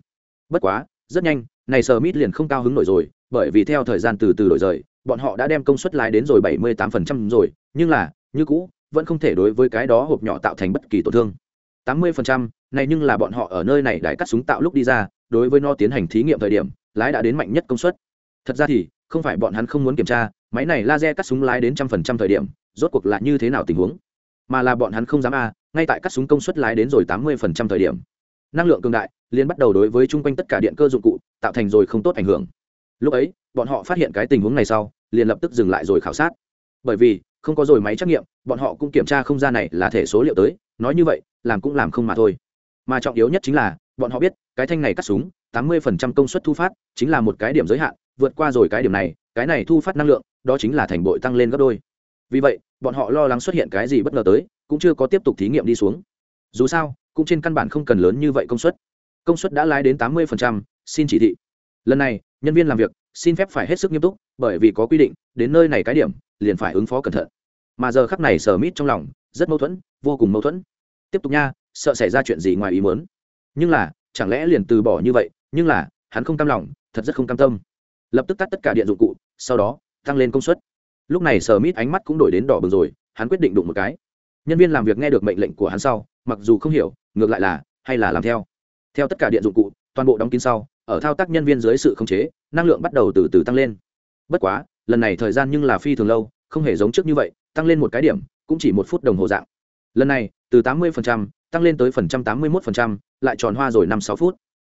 Bất quá, rất nhanh, này Smith liền không cao hứng nổi rồi, bởi vì theo thời gian từ từ đổi rời bọn họ đã đem công suất lái đến rồi bảy mươi 78% rồi, nhưng là, như cũ, vẫn không thể đối với cái đó hộp nhỏ tạo thành bất kỳ tổn thương. tám mươi này nhưng là bọn họ ở nơi này đài cắt súng tạo lúc đi ra, đối với nó tiến hành thí nghiệm thời điểm, lái đã đến mạnh nhất công suất. Thật ra thì, không phải bọn hắn không muốn kiểm tra, máy này laser cắt súng lái đến trăm phần trăm thời điểm, rốt cuộc là như thế nào tình huống? Mà là bọn hắn không dám a, ngay tại cắt súng công suất lái đến rồi tám mươi phần trăm thời điểm. Năng lượng cường đại, liền bắt đầu đối với chung quanh tất cả điện cơ dụng cụ, tạo thành rồi không tốt ảnh hưởng. Lúc ấy, bọn họ phát hiện cái tình huống này sau liền lập tức dừng lại rồi khảo sát. Bởi vì, không có rồi máy trắc nghiệm, bọn họ cũng kiểm tra không ra này là thể số liệu tới, nói như vậy, làm cũng làm không mà thôi. Mà trọng yếu nhất chính là, bọn họ biết, cái thanh này cắt súng, tám mươi phần trăm công suất thu phát, chính là một cái điểm giới hạn, vượt qua rồi cái điểm này, cái này thu phát năng lượng, đó chính là thành bội tăng lên gấp đôi. Vì vậy, bọn họ lo lắng xuất hiện cái gì bất ngờ tới, cũng chưa có tiếp tục thí nghiệm đi xuống. Dù sao, cũng trên căn bản không cần lớn như vậy công suất. Công suất đã lái đến tám mươi xin chỉ thị. Lần này, nhân viên làm việc xin phép phải hết sức nghiêm túc, bởi vì có quy định, đến nơi này cái điểm, liền phải ứng phó cẩn thận. Mà giờ khắp này sờ mít trong lòng rất mâu thuẫn, vô cùng mâu thuẫn. Tiếp tục nha, sợ xảy ra chuyện gì ngoài ý muốn. Nhưng là, chẳng lẽ liền từ bỏ như vậy, nhưng là, hắn không cam lòng, thật rất không cam tâm. Lập tức tắt tất cả điện dụng cụ, sau đó, tăng lên công suất. Lúc này sở mít ánh mắt cũng đổi đến đỏ bừng rồi, hắn quyết định đụng một cái. Nhân viên làm việc nghe được mệnh lệnh của hắn sau, mặc dù không hiểu, ngược lại là, hay là làm theo. Theo tất cả điện dụng cụ toàn bộ đóng kín sau ở thao tác nhân viên dưới sự khống chế năng lượng bắt đầu từ từ tăng lên. Bất quá lần này thời gian nhưng là phi thường lâu không hề giống trước như vậy tăng lên một cái điểm cũng chỉ một phút đồng hồ dạng. Lần này từ 80% tăng lên tới phần trăm 81%, lại tròn hoa rồi năm sáu phút.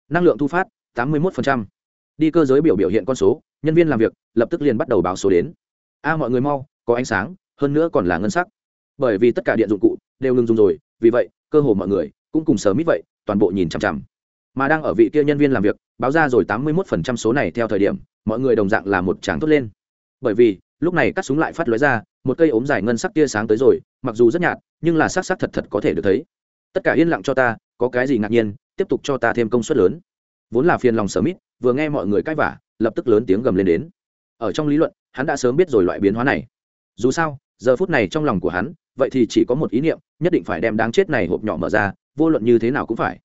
Năng lượng thu phát 81%. đi cơ giới biểu biểu hiện con số nhân viên làm việc lập tức liền bắt đầu báo số đến. A mọi người mau có ánh sáng hơn nữa còn là ngân sắc. Bởi vì tất cả điện dụng cụ đều ngừng dùng rồi vì vậy cơ hồ mọi người cũng cùng sớm ít vậy toàn bộ nhìn chằm chằm mà đang ở vị kia nhân viên làm việc, báo ra rồi tám mươi 81% số này theo thời điểm, mọi người đồng dạng là một tràng tốt lên. Bởi vì, lúc này cắt súng lại phát lóe ra, một cây ốm dài ngân sắc tia sáng tới rồi, mặc dù rất nhạt, nhưng là sắc sắc thật thật có thể được thấy. Tất cả yên lặng cho ta, có cái gì ngạc nhiên, tiếp tục cho ta thêm công suất lớn. Vốn là phiền lòng sớm ít vừa nghe mọi người cãi vả lập tức lớn tiếng gầm lên đến. Ở trong lý luận, hắn đã sớm biết rồi loại biến hóa này. Dù sao, giờ phút này trong lòng của hắn, vậy thì chỉ có một ý niệm, nhất định phải đem đáng chết này hộp nhỏ mở ra, vô luận như thế nào cũng phải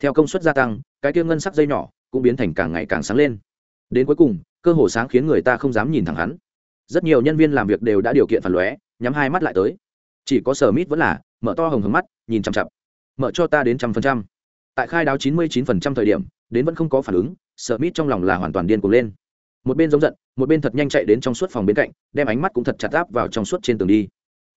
theo công suất gia tăng, cái kia ngân sắc dây nhỏ cũng biến thành càng ngày càng sáng lên. Đến cuối cùng, cơ hồ sáng khiến người ta không dám nhìn thẳng hắn. Rất nhiều nhân viên làm việc đều đã điều kiện phản lóe, nhắm hai mắt lại tới. Chỉ có sở mít vẫn là mở to hồng hồng mắt, nhìn chằm chặp mở cho ta đến trăm phần trăm. Tại khai đáo chín mươi chín phần trăm thời điểm, đến vẫn không có phản ứng, sở mít trong lòng là hoàn toàn điên cuồng lên. Một bên giống giận, một bên thật nhanh chạy đến trong suốt phòng bên cạnh, đem ánh mắt cũng thật chặt áp vào trong suốt trên tường đi.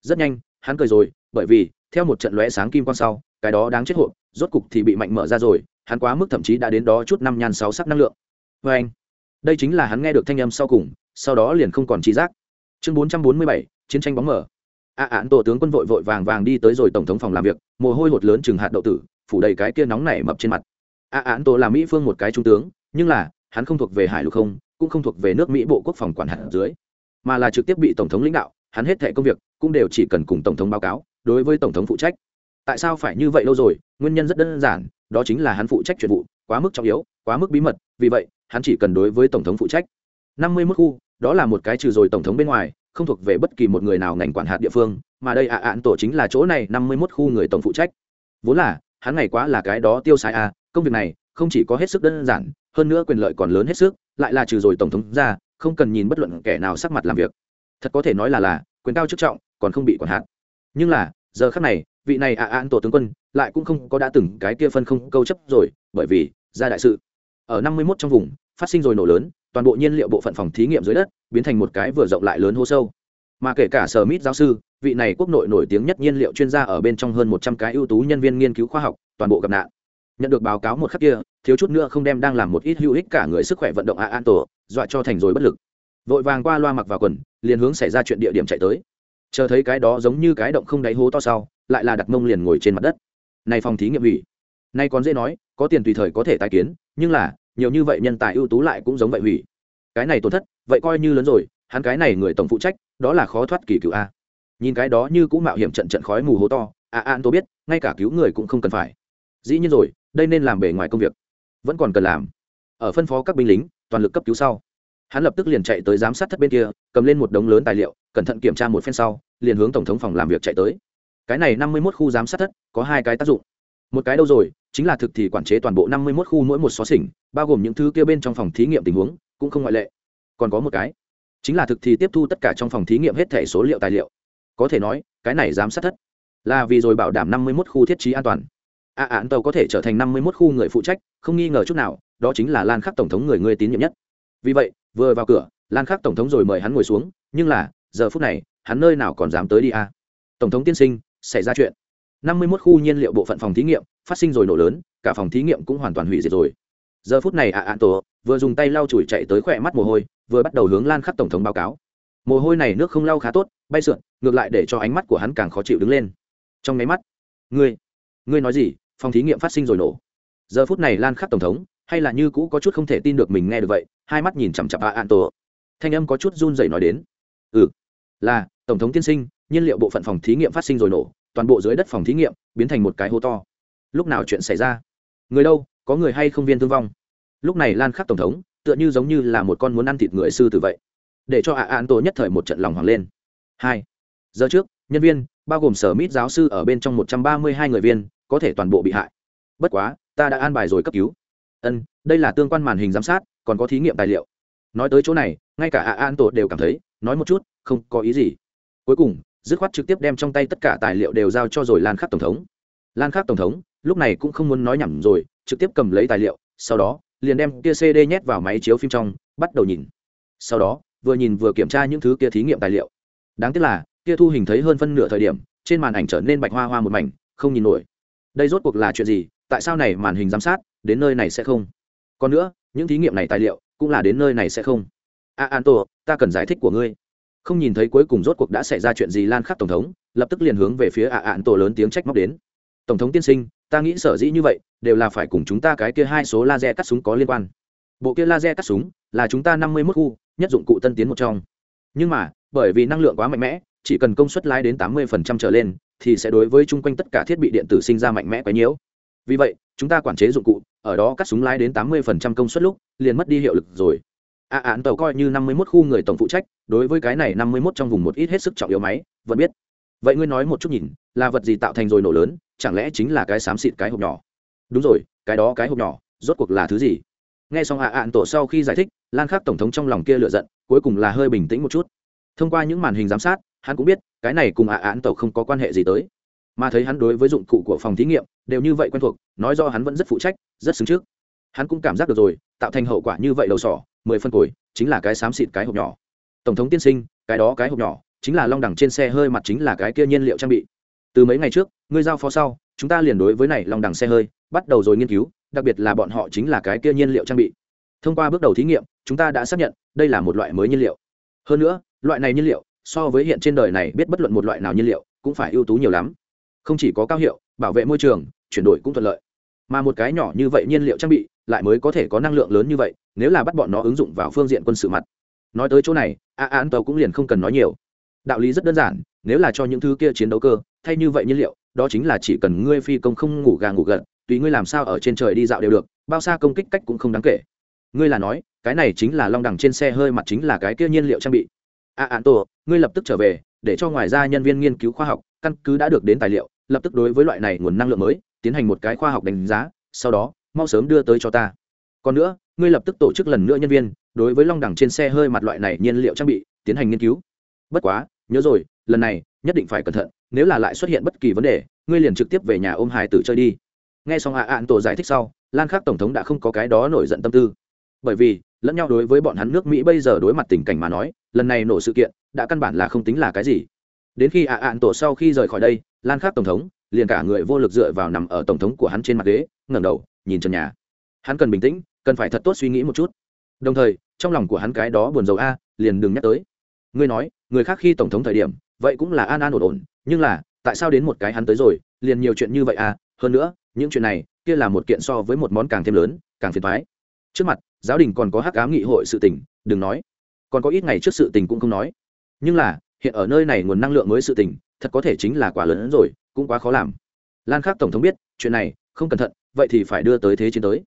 Rất nhanh, hắn cười rồi, bởi vì, theo một trận lóe sáng kim quang sau, cái đó đáng chết hộp rốt cục thì bị mạnh mở ra rồi hắn quá mức thậm chí đã đến đó chút năm nhan sáu sắc năng lượng. Vê anh đây chính là hắn nghe được thanh âm sau cùng sau đó liền không còn trí giác. Chương bốn trăm bốn mươi bảy chiến tranh bóng mở. A à, án tổ tướng quân vội vội vàng vàng đi tới rồi tổng thống phòng làm việc mồ hôi hột lớn chừng hạt đậu tử phủ đầy cái kia nóng nảy mập trên mặt. A à, án tổ là mỹ phương một cái trung tướng nhưng là hắn không thuộc về hải lục không cũng không thuộc về nước mỹ bộ quốc phòng quản hạt dưới mà là trực tiếp bị tổng thống lãnh đạo hắn hết thẻ công việc cũng đều chỉ cần cùng tổng thống báo cáo đối với tổng thống phụ trách tại sao phải như vậy lâu rồi? Nguyên nhân rất đơn giản, đó chính là hắn phụ trách chuyện vụ, quá mức trọng yếu, quá mức bí mật, vì vậy, hắn chỉ cần đối với tổng thống phụ trách. Năm mươi mức khu, đó là một cái trừ rồi tổng thống bên ngoài, không thuộc về bất kỳ một người nào ngành quản hạt địa phương, mà đây ạ à ạn tổ chính là chỗ này, năm mươi mốt khu người tổng phụ trách. Vốn là, hắn ngày quá là cái đó tiêu xài à công việc này, không chỉ có hết sức đơn giản, hơn nữa quyền lợi còn lớn hết sức, lại là trừ rồi tổng thống ra, không cần nhìn bất luận kẻ nào sắc mặt làm việc. Thật có thể nói là là, quyền cao chức trọng, còn không bị quản hạt. Nhưng là giờ khác này, vị này ạ à an tổ tướng quân lại cũng không có đã từng cái kia phân không câu chấp rồi, bởi vì, ra đại sự. Ở năm mươi 51 trong vùng, phát sinh rồi nổ lớn, toàn bộ nhiên liệu bộ phận phòng thí nghiệm dưới đất biến thành một cái vừa rộng lại lớn hô sâu. Mà kể cả sở mít giáo sư, vị này quốc nội nổi tiếng nhất nhiên liệu chuyên gia ở bên trong hơn một trăm cái ưu tú nhân viên nghiên cứu khoa học, toàn bộ gặp nạn. Nhận được báo cáo một khắc kia, thiếu chút nữa không đem đang làm một ít hữu ích cả người sức khỏe vận động ạ an tổ, dọa cho thành rồi bất lực. Vội vàng qua loa mặc vào quần, liền hướng xảy ra chuyện địa điểm chạy tới chờ thấy cái đó giống như cái động không đáy hố to sau, lại là đặt mông liền ngồi trên mặt đất. Này phòng thí nghiệm hủy. Nay còn dễ nói, có tiền tùy thời có thể tái kiến, nhưng là, nhiều như vậy nhân tài ưu tú lại cũng giống vậy hủy. Cái này tổn thất, vậy coi như lớn rồi, hắn cái này người tổng phụ trách, đó là khó thoát kỳ cựu a. Nhìn cái đó như cũng mạo hiểm trận trận khói mù hố to, a an tôi biết, ngay cả cứu người cũng không cần phải. Dĩ nhiên rồi, đây nên làm bề ngoài công việc. Vẫn còn cần làm. Ở phân phó các binh lính, toàn lực cấp cứu sau hắn lập tức liền chạy tới giám sát thất bên kia, cầm lên một đống lớn tài liệu, cẩn thận kiểm tra một phen sau, liền hướng tổng thống phòng làm việc chạy tới. Cái này năm mươi mốt khu giám sát thất có hai cái tác dụng. Một cái đâu rồi, chính là thực thì quản chế toàn bộ năm mươi mốt khu mỗi một xó xỉnh, bao gồm những thứ kia bên trong phòng thí nghiệm tình huống, cũng không ngoại lệ. Còn có một cái, chính là thực thì tiếp thu tất cả trong phòng thí nghiệm hết thẻ số liệu tài liệu. Có thể nói, cái này giám sát thất là vì rồi bảo đảm năm mươi mốt khu thiết trí an toàn. A, án tàu có thể trở thành năm mươi mốt khu người phụ trách, không nghi ngờ chút nào, đó chính là lan khắc tổng thống người ngươi tín nhiệm nhất. Vì vậy vừa vào cửa, lan khắc tổng thống rồi mời hắn ngồi xuống, nhưng là, giờ phút này, hắn nơi nào còn dám tới đi a tổng thống tiên sinh, xảy ra chuyện. Năm mươi 51 khu nhiên liệu bộ phận phòng thí nghiệm, phát sinh rồi nổ lớn, cả phòng thí nghiệm cũng hoàn toàn hủy diệt rồi. Giờ phút này ạ à ạn tổ, vừa dùng tay lau chùi chạy tới khỏe mắt mồ hôi, vừa bắt đầu hướng lan khắc tổng thống báo cáo. Mồ hôi này nước không lau khá tốt, bay sượn, ngược lại để cho ánh mắt của hắn càng khó chịu đứng lên. Trong nháy mắt, ngươi ngươi nói gì? Phòng thí nghiệm phát sinh rồi nổ. Giờ phút này, lan khắc tổng thống hay là như cũ có chút không thể tin được mình nghe được vậy, hai mắt nhìn chằm chặp ạ an tổ thanh âm có chút run rẩy nói đến. Ừ là, tổng thống tiên sinh, nhiên liệu bộ phận phòng thí nghiệm phát sinh rồi nổ, toàn bộ dưới đất phòng thí nghiệm biến thành một cái hố to. Lúc nào chuyện xảy ra? Người đâu, có người hay không viên thương vong? Lúc này lan khắc tổng thống, tựa như giống như là một con muốn ăn thịt người sư tử vậy. Để cho ạ an tổ nhất thời một trận lòng hoàng lên. Hai, giờ trước, nhân viên, bao gồm sở mít giáo sư ở bên trong một trăm ba mươi hai người viên, có thể toàn bộ bị hại. Bất quá, ta đã an bài rồi cấp cứu ân, đây là tương quan màn hình giám sát, còn có thí nghiệm tài liệu. Nói tới chỗ này, ngay cả ạ an tổ đều cảm thấy, nói một chút, không có ý gì. Cuối cùng, dứt khoát trực tiếp đem trong tay tất cả tài liệu đều giao cho rồi lan khắc tổng thống. Lan khắc tổng thống, lúc này cũng không muốn nói nhầm rồi, trực tiếp cầm lấy tài liệu, sau đó, liền đem kia cd nhét vào máy chiếu phim trong, bắt đầu nhìn. Sau đó, vừa nhìn vừa kiểm tra những thứ kia thí nghiệm tài liệu. Đáng tiếc là, kia thu hình thấy hơn phân nửa thời điểm, trên màn ảnh trở nên bạch hoa hoa một mảnh, không nhìn nổi. Đây rốt cuộc là chuyện gì? Tại sao này màn hình giám sát? Đến nơi này sẽ không. Còn nữa, những thí nghiệm này tài liệu cũng là đến nơi này sẽ không. A an tô ta cần giải thích của ngươi. Không nhìn thấy cuối cùng rốt cuộc đã xảy ra chuyện gì lan khắc tổng thống, lập tức liền hướng về phía ạ an tổ lớn tiếng trách móc đến. Tổng thống tiên sinh, ta nghĩ sở dĩ như vậy, đều là phải cùng chúng ta cái kia hai số laser cắt súng có liên quan. Bộ kia laser cắt súng là chúng ta năm mươi mốt khu, nhất dụng cụ tân tiến một trong. Nhưng mà, bởi vì năng lượng quá mạnh mẽ, chỉ cần công suất lái đến tám mươi trở lên, thì sẽ đối với chung quanh tất cả thiết bị điện tử sinh ra mạnh mẽ quấy nhiễu vì vậy, chúng ta quản chế dụng cụ, ở đó cắt súng lái đến tám mươi công suất lúc, liền mất đi hiệu lực rồi. A án tàu coi như năm mươi mốt khu người tổng phụ trách, đối với cái này năm mươi mốt trong vùng một ít hết sức trọng yếu máy, vẫn biết. Vậy ngươi nói một chút nhìn, là vật gì tạo thành rồi nổ lớn, chẳng lẽ chính là cái xám xịt cái hộp nhỏ? Đúng rồi, cái đó cái hộp nhỏ, rốt cuộc là thứ gì? Nghe xong hạ ạn tổ sau khi giải thích, lan khắc tổng thống trong lòng kia lựa giận, cuối cùng là hơi bình tĩnh một chút. Thông qua những màn hình giám sát, hắn cũng biết, cái này cùng hạ ạn tổ không có quan hệ gì tới mà thấy hắn đối với dụng cụ của phòng thí nghiệm đều như vậy quen thuộc, nói do hắn vẫn rất phụ trách, rất xứng trước. Hắn cũng cảm giác được rồi, tạo thành hậu quả như vậy đầu sỏ, mười phân cối chính là cái xám xịt cái hộp nhỏ. Tổng thống tiên sinh, cái đó cái hộp nhỏ, chính là long đẳng trên xe hơi mặt chính là cái kia nhiên liệu trang bị. Từ mấy ngày trước, ngươi giao phó sau, chúng ta liền đối với này long đẳng xe hơi, bắt đầu rồi nghiên cứu, đặc biệt là bọn họ chính là cái kia nhiên liệu trang bị. Thông qua bước đầu thí nghiệm, chúng ta đã xác nhận, đây là một loại mới nhiên liệu. Hơn nữa, loại này nhiên liệu, so với hiện trên đời này biết bất luận một loại nào nhiên liệu, cũng phải ưu tú nhiều lắm không chỉ có cao hiệu, bảo vệ môi trường, chuyển đổi cũng thuận lợi. Mà một cái nhỏ như vậy nhiên liệu trang bị lại mới có thể có năng lượng lớn như vậy, nếu là bắt bọn nó ứng dụng vào phương diện quân sự mặt. Nói tới chỗ này, a an tàu cũng liền không cần nói nhiều. Đạo lý rất đơn giản, nếu là cho những thứ kia chiến đấu cơ, thay như vậy nhiên liệu, đó chính là chỉ cần ngươi phi công không ngủ gà ngủ gật, tùy ngươi làm sao ở trên trời đi dạo đều được, bao xa công kích cách cũng không đáng kể. Ngươi là nói, cái này chính là long đẳng trên xe hơi mặt chính là cái kia nhiên liệu trang bị. A an tổ ngươi lập tức trở về, để cho ngoài ra nhân viên nghiên cứu khoa học, căn cứ đã được đến tài liệu lập tức đối với loại này nguồn năng lượng mới, tiến hành một cái khoa học đánh giá, sau đó, mau sớm đưa tới cho ta. Còn nữa, ngươi lập tức tổ chức lần nữa nhân viên, đối với long đẳng trên xe hơi mặt loại này nhiên liệu trang bị, tiến hành nghiên cứu. Bất quá, nhớ rồi, lần này, nhất định phải cẩn thận, nếu là lại xuất hiện bất kỳ vấn đề, ngươi liền trực tiếp về nhà ôm hải tử chơi đi. Nghe xong hạ à ạn tổ giải thích sau, lan khắc tổng thống đã không có cái đó nổi giận tâm tư. Bởi vì, lẫn nhau đối với bọn hắn nước mỹ bây giờ đối mặt tình cảnh mà nói, lần này nổ sự kiện, đã căn bản là không tính là cái gì. Đến khi ạ à ạn tổ sau khi rời khỏi đây lan khắc tổng thống, liền cả người vô lực dựa vào nằm ở tổng thống của hắn trên mặt ghế, ngẩng đầu, nhìn trần nhà. Hắn cần bình tĩnh, cần phải thật tốt suy nghĩ một chút. Đồng thời, trong lòng của hắn cái đó buồn rầu a, liền đừng nhắc tới. Ngươi nói, người khác khi tổng thống thời điểm, vậy cũng là an an ổn ổn, nhưng là, tại sao đến một cái hắn tới rồi, liền nhiều chuyện như vậy à? Hơn nữa, những chuyện này, kia là một kiện so với một món càng thêm lớn, càng phiền thoái trước mặt, giáo đình còn có hắc ám nghị hội sự tình, đừng nói. Còn có ít ngày trước sự tình cũng không nói. Nhưng là hiện ở nơi này nguồn năng lượng mới sự tình, thật có thể chính là quả lớn hơn rồi, cũng quá khó làm. Lan khắc tổng thống biết, chuyện này, không cẩn thận, vậy thì phải đưa tới thế chiến tới.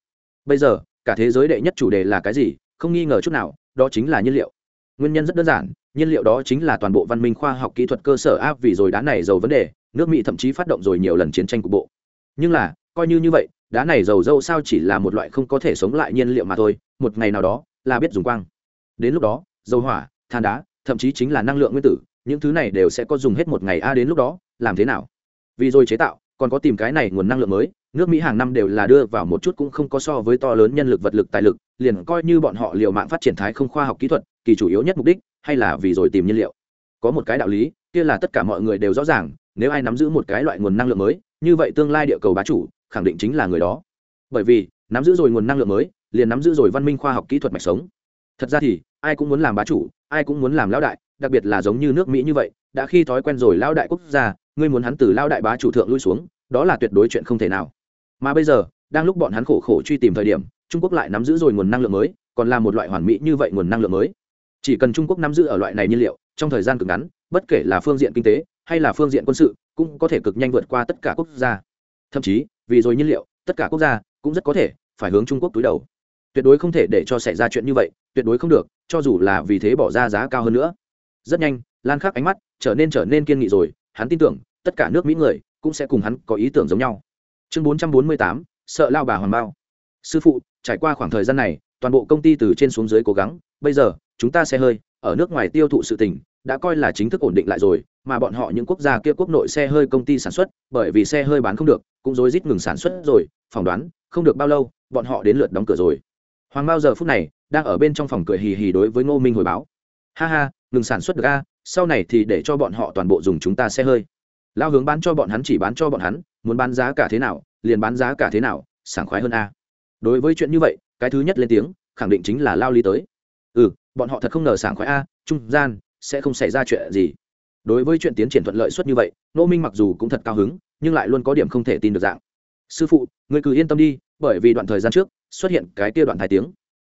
Bây giờ, cả thế giới đệ nhất chủ đề là cái gì, không nghi ngờ chút nào, đó chính là nhiên liệu. Nguyên nhân rất đơn giản, nhiên liệu đó chính là toàn bộ văn minh khoa học kỹ thuật cơ sở áp vì rồi đá này giàu vấn đề, nước mỹ thậm chí phát động rồi nhiều lần chiến tranh cục bộ. Nhưng là, coi như như vậy, đá này dầu dâu sao chỉ là một loại không có thể sống lại nhiên liệu mà thôi, một ngày nào đó là biết dùng quang. Đến lúc đó, dầu hỏa, than đá thậm chí chính là năng lượng nguyên tử, những thứ này đều sẽ có dùng hết một ngày a đến lúc đó, làm thế nào? Vì rồi chế tạo, còn có tìm cái này nguồn năng lượng mới, nước mỹ hàng năm đều là đưa vào một chút cũng không có so với to lớn nhân lực vật lực tài lực, liền coi như bọn họ liều mạng phát triển thái không khoa học kỹ thuật, kỳ chủ yếu nhất mục đích, hay là vì rồi tìm nhiên liệu. Có một cái đạo lý, kia là tất cả mọi người đều rõ ràng, nếu ai nắm giữ một cái loại nguồn năng lượng mới, như vậy tương lai địa cầu bá chủ, khẳng định chính là người đó. Bởi vì, nắm giữ rồi nguồn năng lượng mới, liền nắm giữ rồi văn minh khoa học kỹ thuật mạch sống. Thật ra thì ai cũng muốn làm bá chủ, ai cũng muốn làm lão đại, đặc biệt là giống như nước mỹ như vậy, đã khi thói quen rồi lão đại quốc gia, ngươi muốn hắn từ lão đại bá chủ thượng lui xuống, đó là tuyệt đối chuyện không thể nào. Mà bây giờ, đang lúc bọn hắn khổ khổ truy tìm thời điểm, trung quốc lại nắm giữ rồi nguồn năng lượng mới, còn là một loại hoàn mỹ như vậy nguồn năng lượng mới. Chỉ cần trung quốc nắm giữ ở loại này nhiên liệu, trong thời gian cực ngắn, bất kể là phương diện kinh tế, hay là phương diện quân sự, cũng có thể cực nhanh vượt qua tất cả quốc gia. Thậm chí, vì rồi nhiên liệu, tất cả quốc gia cũng rất có thể phải hướng trung quốc túi đầu. Tuyệt đối không thể để cho xảy ra chuyện như vậy tuyệt đối không được, cho dù là vì thế bỏ ra giá cao hơn nữa. Rất nhanh, lan khắc ánh mắt trở nên trở nên kiên nghị rồi, hắn tin tưởng, tất cả nước mỹ người cũng sẽ cùng hắn có ý tưởng giống nhau. Chương bốn trăm bốn mươi tám, sợ lao bà hoàn bao. Sư phụ, trải qua khoảng thời gian này, toàn bộ công ty từ trên xuống dưới cố gắng, bây giờ, chúng ta xe hơi, ở nước ngoài tiêu thụ sự tỉnh đã coi là chính thức ổn định lại rồi, mà bọn họ những quốc gia kia quốc nội xe hơi công ty sản xuất, bởi vì xe hơi bán không được, cũng rối rít ngừng sản xuất rồi, phỏng đoán, không được bao lâu, bọn họ đến lượt đóng cửa rồi hoàng bao giờ phút này đang ở bên trong phòng cười hì hì đối với ngô minh hồi báo. Ha ha, ngừng sản xuất được a, sau này thì để cho bọn họ toàn bộ dùng chúng ta xe hơi. Lao hướng bán cho bọn hắn chỉ bán cho bọn hắn, muốn bán giá cả thế nào, liền bán giá cả thế nào, sảng khoái hơn a. Đối với chuyện như vậy, cái thứ nhất lên tiếng, khẳng định chính là lao ly tới. Ừ bọn họ thật không ngờ sảng khoái a, trung gian sẽ không xảy ra chuyện gì. Đối với chuyện tiến triển thuận lợi suất như vậy nô minh mặc dù cũng thật cao hứng, nhưng lại luôn có điểm không thể tin được dạng. Sư phụ người cứ yên tâm đi, bởi vì đoạn thời gian trước xuất hiện cái kia đoạn thái tiếng.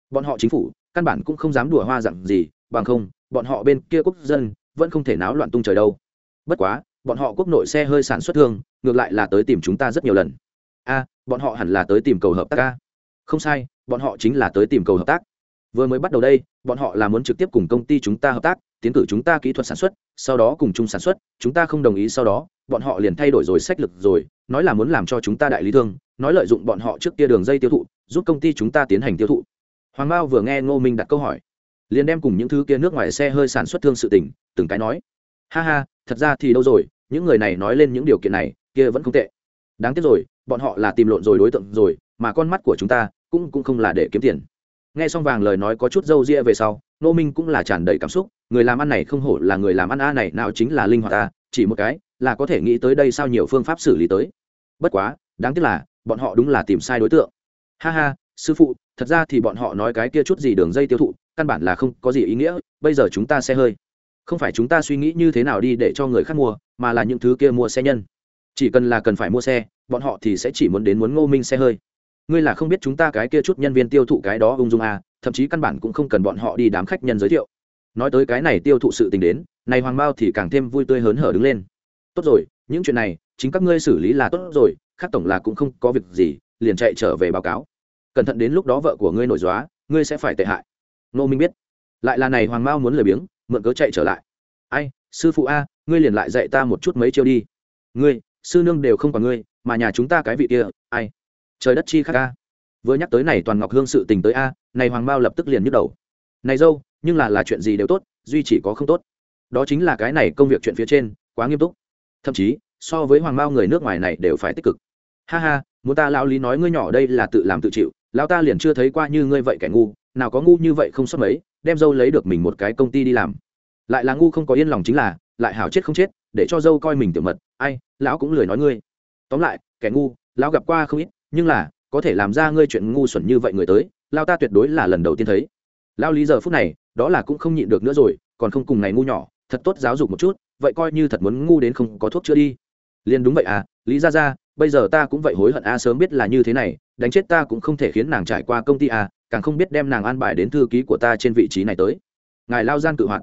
Bọn họ chính phủ, căn bản cũng không dám đùa hoa dặn gì, bằng không, bọn họ bên kia quốc dân vẫn không thể náo loạn tung trời đâu. Bất quá, bọn họ quốc nội xe hơi sản xuất thương, ngược lại là tới tìm chúng ta rất nhiều lần. A, bọn họ hẳn là tới tìm cầu hợp tác a. Không sai, bọn họ chính là tới tìm cầu hợp tác. Vừa mới bắt đầu đây, bọn họ là muốn trực tiếp cùng công ty chúng ta hợp tác, tiến cử chúng ta kỹ thuật sản xuất, sau đó cùng chung sản xuất, chúng ta không đồng ý sau đó, bọn họ liền thay đổi rồi sách lực rồi nói là muốn làm cho chúng ta đại lý thương, nói lợi dụng bọn họ trước kia đường dây tiêu thụ, giúp công ty chúng ta tiến hành tiêu thụ. Hoàng mao vừa nghe ngô minh đặt câu hỏi, liền đem cùng những thứ kia nước ngoài xe hơi sản xuất thương sự tỉnh từng cái nói. Ha ha, thật ra thì đâu rồi, những người này nói lên những điều kiện này, kia vẫn không tệ. Đáng tiếc rồi, bọn họ là tìm lộn rồi đối tượng rồi, mà con mắt của chúng ta cũng cũng không là để kiếm tiền. Nghe xong vàng lời nói có chút dâu ria về sau nô minh cũng là tràn đầy cảm xúc, người làm ăn này không hổ là người làm ăn a này, nào chính là linh hoạt ta chỉ một cái là có thể nghĩ tới đây sao nhiều phương pháp xử lý tới. Bất quá đáng tiếc là bọn họ đúng là tìm sai đối tượng. Ha ha sư phụ thật ra thì bọn họ nói cái kia chút gì đường dây tiêu thụ căn bản là không có gì ý nghĩa bây giờ chúng ta xe hơi. Không phải chúng ta suy nghĩ như thế nào đi để cho người khác mua mà là những thứ kia mua xe nhân. Chỉ cần là cần phải mua xe bọn họ thì sẽ chỉ muốn đến muốn ngô minh xe hơi. Ngươi là không biết chúng ta cái kia chút nhân viên tiêu thụ cái đó ung dung à, thậm chí căn bản cũng không cần bọn họ đi đám khách nhân giới thiệu. Nói tới cái này tiêu thụ sự tình đến này hoàng bao thì càng thêm vui tươi hớn hở đứng lên tốt rồi, những chuyện này, chính các ngươi xử lý là tốt rồi, khác tổng là cũng không có việc gì, liền chạy trở về báo cáo. Cẩn thận đến lúc đó vợ của ngươi nổi dóa, ngươi sẽ phải tệ hại. Nô minh biết. Lại là này, hoàng mao muốn lười biếng, mượn cớ chạy trở lại. Ai, sư phụ a, ngươi liền lại dạy ta một chút mấy chiêu đi. Ngươi, sư nương đều không còn ngươi, mà nhà chúng ta cái vị kia, ai? Trời đất chi khác a. Vừa nhắc tới này toàn ngọc hương sự tình tới a, này hoàng mao lập tức liền nhức đầu. Này dâu, nhưng là là chuyện gì đều tốt, duy chỉ có không tốt. Đó chính là cái này công việc chuyện phía trên, quá nghiêm túc thậm chí, so với hoàng mao người nước ngoài này đều phải tích cực. Ha ha, muốn ta lão lý nói ngươi nhỏ đây là tự làm tự chịu, lão ta liền chưa thấy qua như ngươi vậy kẻ ngu, nào có ngu như vậy không sót mấy, đem dâu lấy được mình một cái công ty đi làm. Lại là ngu không có yên lòng chính là, lại hảo chết không chết, để cho dâu coi mình tiểu mật, ai, lão cũng lười nói ngươi. Tóm lại, kẻ ngu, lão gặp qua không ít, nhưng là, có thể làm ra ngươi chuyện ngu xuẩn như vậy người tới lao ta tuyệt đối là lần đầu tiên thấy. Lao lý giờ phút này, đó là cũng không nhịn được nữa rồi, còn không cùng này ngu nhỏ, thật tốt giáo dục một chút vậy coi như thật muốn ngu đến không có thuốc chữa đi. Liền đúng vậy à lý ra ra bây giờ ta cũng vậy hối hận a, sớm biết là như thế này, đánh chết ta cũng không thể khiến nàng trải qua công ty a càng không biết đem nàng an bài đến thư ký của ta trên vị trí này tới. Ngài lao gian cự hoạt.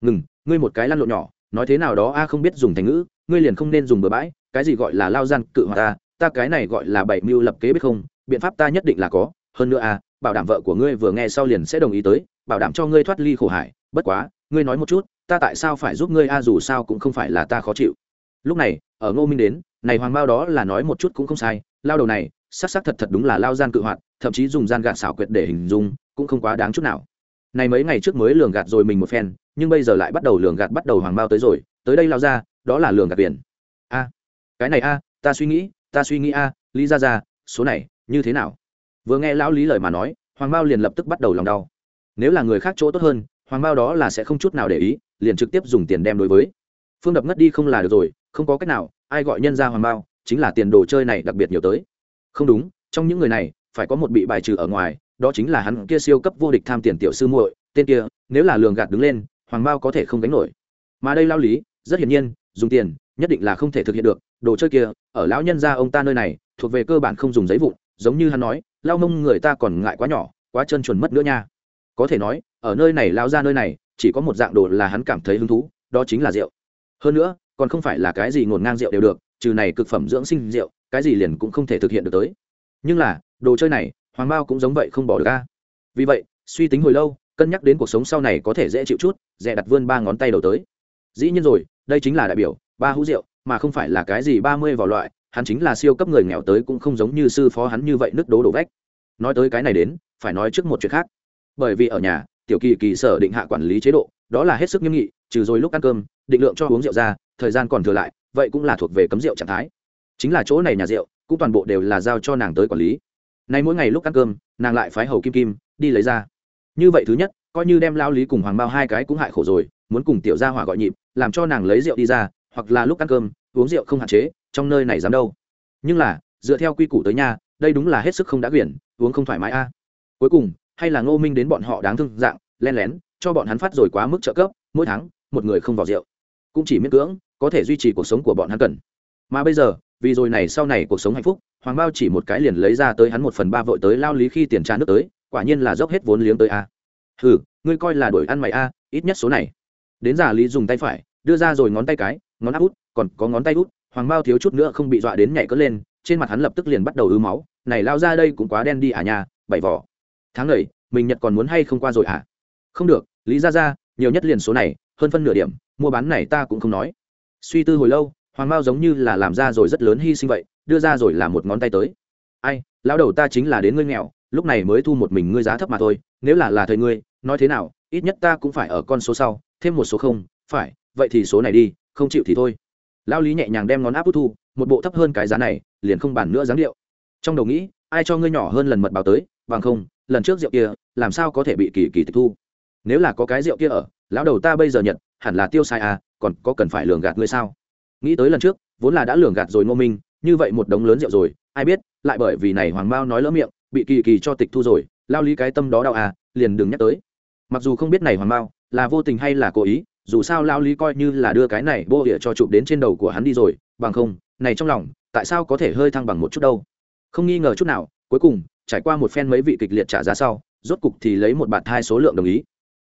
Ngừng, ngươi một cái lăn lộn nhỏ, nói thế nào đó a, không biết dùng thành ngữ, ngươi liền không nên dùng bừa bãi, cái gì gọi là lao gian cự hoạt ta ta cái này gọi là bảy mưu lập kế biết không, biện pháp ta nhất định là có, hơn nữa a, bảo đảm vợ của ngươi vừa nghe sau liền sẽ đồng ý tới, bảo đảm cho ngươi thoát ly khổ hải, bất quá, ngươi nói một chút ta tại sao phải giúp ngươi a, dù sao cũng không phải là ta khó chịu. Lúc này, ở ngô minh đến, này hoàng bao đó là nói một chút cũng không sai, lao đầu này sắc sắc thật thật đúng là lao gian cự hoạt, thậm chí dùng gian gạt xảo quyệt để hình dung, cũng không quá đáng chút nào. Này mấy ngày trước mới lường gạt rồi mình một phen, nhưng bây giờ lại bắt đầu lường gạt bắt đầu hoàng bao tới rồi, tới đây lao ra, đó là lường gạt biển. a, cái này a, ta suy nghĩ, ta suy nghĩ a, lý ra ra số này, như thế nào? Vừa nghe lão lý lời mà nói, hoàng bao liền lập tức bắt đầu lòng đau. Nếu là người khác chỗ tốt hơn, hoàng bao đó là sẽ không chút nào để ý liền trực tiếp dùng tiền đem đối với. Phương đập ngất đi không là được rồi, không có cách nào, ai gọi nhân ra hoàng bao, chính là tiền đồ chơi này đặc biệt nhiều tới. Không đúng, trong những người này, phải có một bị bài trừ ở ngoài, đó chính là hắn kia siêu cấp vô địch tham tiền tiểu sư muội, tên kia, nếu là lường gạt đứng lên, hoàng bao có thể không gánh nổi. Mà đây lao lý, rất hiển nhiên, dùng tiền, nhất định là không thể thực hiện được, đồ chơi kia, ở lão nhân gia ông ta nơi này, thuộc về cơ bản không dùng giấy vụn, giống như hắn nói lao mông người ta còn ngại quá nhỏ, quá chân chuẩn mất nữa nha. Có thể nói, ở nơi này lao ra nơi này chỉ có một dạng đồ là hắn cảm thấy hứng thú, đó chính là rượu. Hơn nữa, còn không phải là cái gì ngổn ngang rượu đều được, trừ này cực phẩm dưỡng sinh rượu, cái gì liền cũng không thể thực hiện được tới. Nhưng là, đồ chơi này, hoàng bao cũng giống vậy không bỏ được ra vì vậy, suy tính hồi lâu, cân nhắc đến cuộc sống sau này có thể dễ chịu chút, dè đặt vươn ba ngón tay đầu tới. Dĩ nhiên rồi, đây chính là đại biểu, ba hũ rượu, mà không phải là cái gì ba mươi vào loại, hắn chính là siêu cấp người nghèo tới cũng không giống như sư phó hắn như vậy nứt đố đổ vách. Nói tới cái này đến, phải nói trước một chuyện khác. Bởi vì ở nhà tiểu kỳ kỳ sở định hạ quản lý chế độ, đó là hết sức nghiêm nghị, trừ rồi lúc ăn cơm, định lượng cho uống rượu ra, thời gian còn thừa lại, vậy cũng là thuộc về cấm rượu trạng thái. Chính là chỗ này nhà rượu, cũng toàn bộ đều là giao cho nàng tới quản lý. Nay mỗi ngày lúc ăn cơm, nàng lại phái hầu kim kim, đi lấy ra. Như vậy thứ nhất, coi như đem lao lý cùng hoàng bao hai cái cũng hại khổ rồi, muốn cùng tiểu gia hỏa gọi nhịp, làm cho nàng lấy rượu đi ra, hoặc là lúc ăn cơm, uống rượu không hạn chế, trong nơi này dám đâu. Nhưng là, dựa theo quy củ tới nhà, đây đúng là hết sức không đã quyển, uống không thoải mái a. Cuối cùng hay là ngô minh đến bọn họ đáng thương dạng len lén, cho bọn hắn phát rồi quá mức trợ cấp, mỗi tháng, một người không vào rượu. Cũng chỉ miễn cưỡng, có thể duy trì cuộc sống của bọn hắn cần. Mà bây giờ, vì rồi này sau này cuộc sống hạnh phúc, hoàng bao chỉ một cái liền lấy ra tới hắn một phần ba vội tới lao lý khi tiền trà nước tới, quả nhiên là dốc hết vốn liếng tới a. Ừ ngươi coi là đổi ăn mày a, ít nhất số này. Đến giả lý dùng tay phải, đưa ra rồi ngón tay cái, ngón áp út, còn có ngón tay út, hoàng bao thiếu chút nữa không bị dọa đến nhảy cất lên, trên mặt hắn lập tức liền bắt đầu ứ máu, này, lao ra đây cũng quá đen đi à nhà bảy vỏ tháng này, mình nhật còn muốn hay không qua rồi à không được, lý ra ra nhiều nhất liền số này, hơn phân nửa điểm, mua bán này ta cũng không nói. Suy tư hồi lâu, hoàng mao giống như là làm ra rồi rất lớn hy sinh vậy, đưa ra rồi là một ngón tay tới. Ai, lão đầu ta chính là đến ngươi nghèo, lúc này mới thu một mình ngươi giá thấp mà thôi, nếu là là thời ngươi, nói thế nào, ít nhất ta cũng phải ở con số sau, thêm một số không, phải, vậy thì số này đi, không chịu thì thôi. Lão lý nhẹ nhàng đem ngón áp út thu, một bộ thấp hơn cái giá này, liền không bàn nữa dáng điệu. Trong đầu nghĩ, ai cho ngươi nhỏ hơn lần mật báo tới, bằng không lần trước rượu kia, làm sao có thể bị kỳ kỳ tịch thu? Nếu là có cái rượu kia ở, lão đầu ta bây giờ nhận, hẳn là tiêu sai à còn có cần phải lường gạt ngươi sao? Nghĩ tới lần trước, vốn là đã lường gạt rồi ngô minh, như vậy một đống lớn rượu rồi, ai biết, lại bởi vì này hoàng mao nói lỡ miệng, bị kỳ kỳ cho tịch thu rồi, lao lý cái tâm đó đau à liền đừng nhắc tới. Mặc dù không biết này hoàng mao là vô tình hay là cố ý, dù sao lao lý coi như là đưa cái này vô địa cho chụp đến trên đầu của hắn đi rồi, bằng không, này trong lòng, tại sao có thể hơi thăng bằng một chút đâu? Không nghi ngờ chút nào, cuối cùng trải qua một phen mấy vị kịch liệt trả giá sau, rốt cục thì lấy một bạt hai số lượng đồng ý.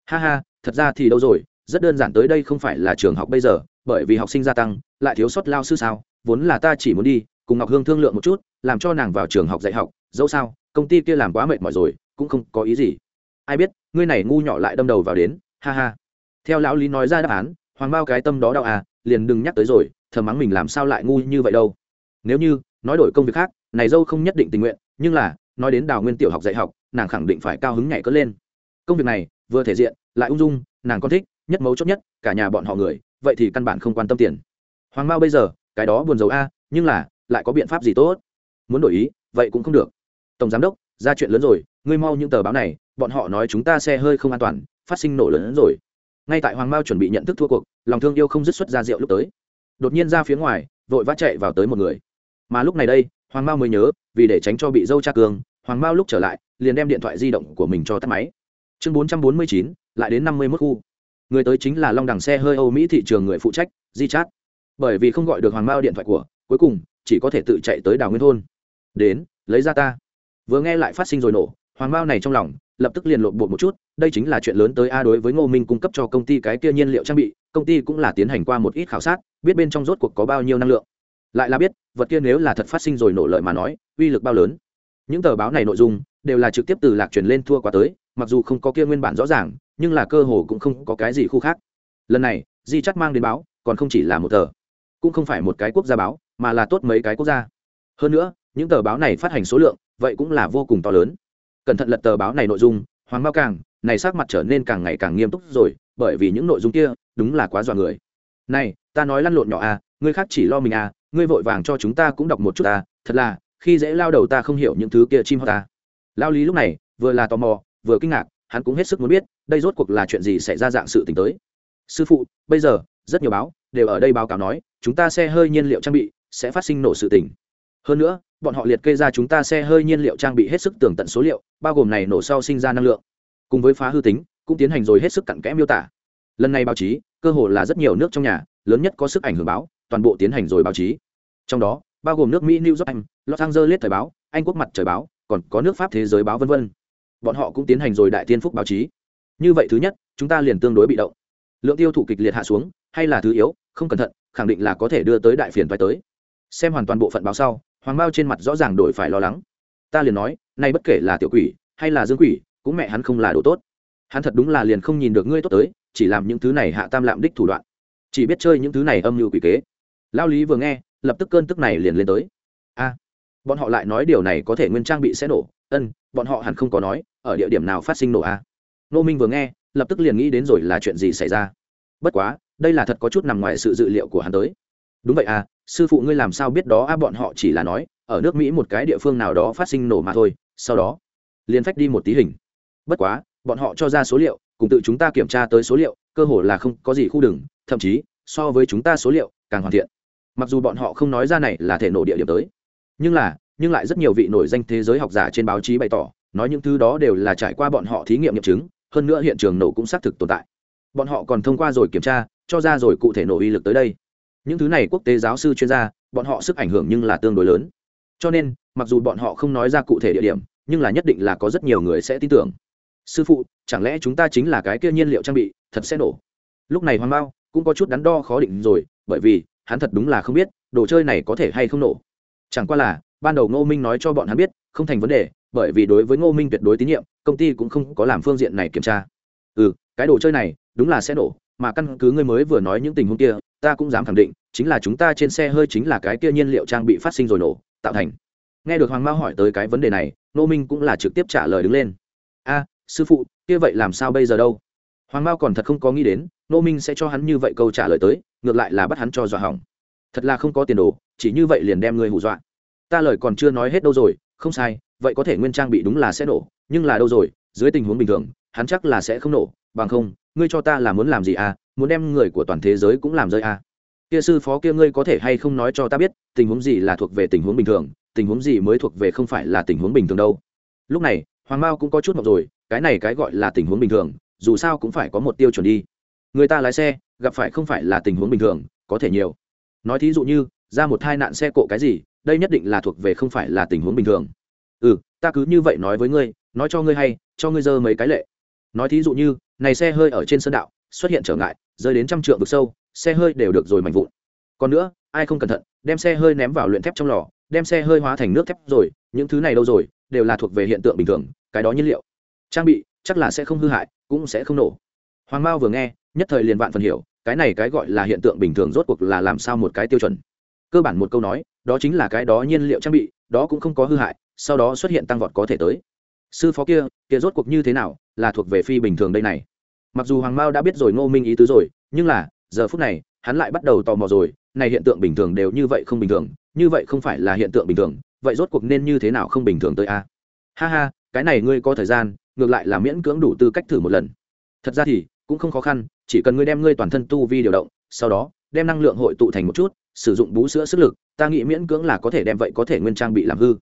Ha ha, thật ra thì đâu rồi, rất đơn giản tới đây không phải là trường học bây giờ, bởi vì học sinh gia tăng, lại thiếu sót lao sư sao? Vốn là ta chỉ muốn đi, cùng ngọc hương thương lượng một chút, làm cho nàng vào trường học dạy học, dẫu sao, công ty kia làm quá mệt mỏi rồi, cũng không có ý gì. Ai biết, ngươi này ngu nhỏ lại đâm đầu vào đến, ha ha. Theo lão lý nói ra đáp án, hoàng bao cái tâm đó đau à liền đừng nhắc tới rồi thờ mắng mình làm sao lại ngu như vậy đâu. Nếu như, nói đổi công việc khác, này dâu không nhất định tình nguyện, nhưng là nói đến đào nguyên tiểu học dạy học, nàng khẳng định phải cao hứng nhảy cất lên. Công việc này, vừa thể diện, lại ung dung, nàng con thích, nhất mấu chốt nhất, cả nhà bọn họ người, vậy thì căn bản không quan tâm tiền. Hoàng mao bây giờ, cái đó buồn dầu a, nhưng là, lại có biện pháp gì tốt? Muốn đổi ý, vậy cũng không được. Tổng giám đốc, ra chuyện lớn rồi, ngươi mau những tờ báo này, bọn họ nói chúng ta xe hơi không an toàn, phát sinh nổ lớn hơn rồi. Ngay tại hoàng mao chuẩn bị nhận thức thua cuộc, lòng thương yêu không dứt xuất ra rượu lúc tới. Đột nhiên ra phía ngoài, vội vã chạy vào tới một người. Mà lúc này đây hoàng mao mới nhớ, vì để tránh cho bị dâu tra cường, hoàng mao lúc trở lại, liền đem điện thoại di động của mình cho tắt máy. Chương bốn trăm bốn mươi chín, lại đến năm mươi mốt khu. Người tới chính là long đằng xe hơi âu mỹ thị trường người phụ trách di chát bởi vì không gọi được hoàng mao điện thoại của, cuối cùng, chỉ có thể tự chạy tới đào nguyên thôn. Đến, lấy ra ta. Vừa nghe lại phát sinh rồi nổ, hoàng mao này trong lòng, lập tức liền lộn bộ một chút, đây chính là chuyện lớn tới a đối với ngô minh cung cấp cho công ty cái kia nhiên liệu trang bị, công ty cũng là tiến hành qua một ít khảo sát, biết bên trong rốt cuộc có bao nhiêu năng lượng lại là biết, vật kia nếu là thật phát sinh rồi nổ lợi mà nói, uy lực bao lớn. Những tờ báo này nội dung, đều là trực tiếp từ lạc truyền lên thua qua tới, mặc dù không có kia nguyên bản rõ ràng, nhưng là cơ hồ cũng không có cái gì khu khác. Lần này, di chắc mang đến báo, còn không chỉ là một tờ, cũng không phải một cái quốc gia báo, mà là tốt mấy cái quốc gia. Hơn nữa, những tờ báo này phát hành số lượng, vậy cũng là vô cùng to lớn. Cẩn thận lật tờ báo này nội dung, hoàng bao càng này sắc mặt trở nên càng ngày càng nghiêm túc rồi, bởi vì những nội dung kia, đúng là quá dọa người. Này, ta nói lăn lộn nhỏ à ngươi khác chỉ lo mình à ngươi vội vàng cho chúng ta cũng đọc một chút ta. thật là, khi dễ lao đầu ta không hiểu những thứ kia chim hoa ta. Lao lý lúc này, vừa là tò mò, vừa kinh ngạc, hắn cũng hết sức muốn biết, đây rốt cuộc là chuyện gì xảy ra dạng sự t tới. Sư phụ, bây giờ, rất nhiều báo, đều ở đây báo cáo nói, chúng ta xe hơi nhiên liệu trang bị, sẽ phát sinh nổ sự tình. Hơn nữa, bọn họ liệt kê ra chúng ta xe hơi nhiên liệu trang bị hết sức tường tận số liệu, bao gồm này nổ sau sinh ra năng lượng. Cùng với phá hư tính, cũng tiến hành rồi hết sức cặn kẽ miêu tả. Lần này báo chí, cơ hồ là rất nhiều nước trong nhà, lớn nhất có sức ảnh hưởng báo, toàn bộ tiến hành rồi báo chí trong đó, bao gồm nước mỹ, new york, anh, los angeles thời báo, anh quốc mặt trời báo, còn có nước pháp thế giới báo v v bọn họ cũng tiến hành rồi đại tiên phúc báo chí. Như vậy thứ nhất, chúng ta liền tương đối bị động. Lượng tiêu thụ kịch liệt hạ xuống, hay là thứ yếu, không cẩn thận, khẳng định là có thể đưa tới đại phiền phải tới. Xem hoàn toàn bộ phận báo sau, hoàng bao trên mặt rõ ràng đổi phải lo lắng. Ta liền nói, nay bất kể là tiểu quỷ, hay là dương quỷ, cũng mẹ hắn không là đồ tốt. Hắn thật đúng là liền không nhìn được ngươi tốt tới, chỉ làm những thứ này hạ tam lạm đích thủ đoạn. Chỉ biết chơi những thứ này âm mưu quỷ kế. Lao lý vừa nghe lập tức cơn tức này liền lên tới. A, bọn họ lại nói điều này có thể nguyên trang bị sẽ nổ. Ân, bọn họ hẳn không có nói, ở địa điểm nào phát sinh nổ a. Nô minh vừa nghe, lập tức liền nghĩ đến rồi là chuyện gì xảy ra. Bất quá, đây là thật có chút nằm ngoài sự dự liệu của hắn tới. Đúng vậy à sư phụ ngươi làm sao biết đó? A, bọn họ chỉ là nói, ở nước mỹ một cái địa phương nào đó phát sinh nổ mà thôi, sau đó, liền phách đi một tí hình. Bất quá, bọn họ cho ra số liệu, cùng tự chúng ta kiểm tra tới số liệu, cơ hồ là không có gì khu đừng, thậm chí, so với chúng ta số liệu, càng hoàn thiện mặc dù bọn họ không nói ra này là thể nổ địa điểm tới, nhưng là, nhưng lại rất nhiều vị nổi danh thế giới học giả trên báo chí bày tỏ, nói những thứ đó đều là trải qua bọn họ thí nghiệm nghiệm chứng, hơn nữa hiện trường nổ cũng xác thực tồn tại. Bọn họ còn thông qua rồi kiểm tra, cho ra rồi cụ thể nổ uy lực tới đây. Những thứ này quốc tế giáo sư chuyên gia, bọn họ sức ảnh hưởng nhưng là tương đối lớn. Cho nên, mặc dù bọn họ không nói ra cụ thể địa điểm, nhưng là nhất định là có rất nhiều người sẽ tin tưởng. Sư phụ, chẳng lẽ chúng ta chính là cái kia nhiên liệu trang bị, thật sẽ nổ? Lúc này hoàng bao cũng có chút đắn đo khó định rồi, bởi vì hắn thật đúng là không biết, đồ chơi này có thể hay không nổ. Chẳng qua là, ban đầu ngô minh nói cho bọn hắn biết, không thành vấn đề, bởi vì đối với ngô minh tuyệt đối tín nhiệm, công ty cũng không có làm phương diện này kiểm tra. Ừ cái đồ chơi này, đúng là sẽ nổ, mà căn cứ ngươi mới vừa nói những tình huống kia, ta cũng dám khẳng định, chính là chúng ta trên xe hơi chính là cái kia nhiên liệu trang bị phát sinh rồi nổ, tạo thành. Nghe được hoàng mao hỏi tới cái vấn đề này, ngô minh cũng là trực tiếp trả lời đứng lên. A, sư phụ, kia vậy làm sao bây giờ đâu? Hoàng mao còn thật không có nghĩ đến, ngô minh sẽ cho hắn như vậy câu trả lời tới ngược lại là bắt hắn cho dọa hỏng. Thật là không có tiền đồ, chỉ như vậy liền đem ngươi hù dọa. Ta lời còn chưa nói hết đâu rồi, không sai, vậy có thể nguyên trang bị đúng là sẽ nổ, nhưng là đâu rồi, dưới tình huống bình thường, hắn chắc là sẽ không nổ, bằng không, ngươi cho ta là muốn làm gì à muốn đem người của toàn thế giới cũng làm rơi à. Kia sư phó kia ngươi có thể hay không nói cho ta biết, tình huống gì là thuộc về tình huống bình thường, tình huống gì mới thuộc về không phải là tình huống bình thường đâu. Lúc này, hoàng mao cũng có chút mọc rồi, cái này cái gọi là tình huống bình thường, dù sao cũng phải có một tiêu chuẩn đi. Người ta lái xe gặp phải không phải là tình huống bình thường, có thể nhiều. Nói thí dụ như, ra một tai nạn xe cộ cái gì, đây nhất định là thuộc về không phải là tình huống bình thường. Ừ ta cứ như vậy nói với ngươi, nói cho ngươi hay, cho ngươi dơ mấy cái lệ. Nói thí dụ như, này xe hơi ở trên sân đạo, xuất hiện trở ngại, rơi đến trăm trượng vực sâu, xe hơi đều được rồi mạnh vụn. Còn nữa, ai không cẩn thận, đem xe hơi ném vào luyện thép trong lò, đem xe hơi hóa thành nước thép rồi, những thứ này đâu rồi, đều là thuộc về hiện tượng bình thường, cái đó nhiên liệu. Trang bị, chắc là sẽ không hư hại, cũng sẽ không nổ. Hoàng mao vừa nghe nhất thời liền vạn phần hiểu, cái này cái gọi là hiện tượng bình thường rốt cuộc là làm sao một cái tiêu chuẩn. Cơ bản một câu nói, đó chính là cái đó nhiên liệu trang bị, đó cũng không có hư hại, sau đó xuất hiện tăng vọt có thể tới. Sư phó kia kia rốt cuộc như thế nào, là thuộc về phi bình thường đây này. Mặc dù hoàng mao đã biết rồi ngô minh ý tứ rồi, nhưng là, giờ phút này, hắn lại bắt đầu tò mò rồi, này hiện tượng bình thường đều như vậy không bình thường, như vậy không phải là hiện tượng bình thường, vậy rốt cuộc nên như thế nào không bình thường tới a? Ha ha, cái này ngươi có thời gian, ngược lại là miễn cưỡng đủ tư cách thử một lần. Thật ra thì, cũng không khó khăn chỉ cần ngươi đem ngươi toàn thân tu vi điều động, sau đó, đem năng lượng hội tụ thành một chút, sử dụng bú sữa sức lực, ta nghĩ miễn cưỡng là có thể đem vậy có thể nguyên trang bị làm hư.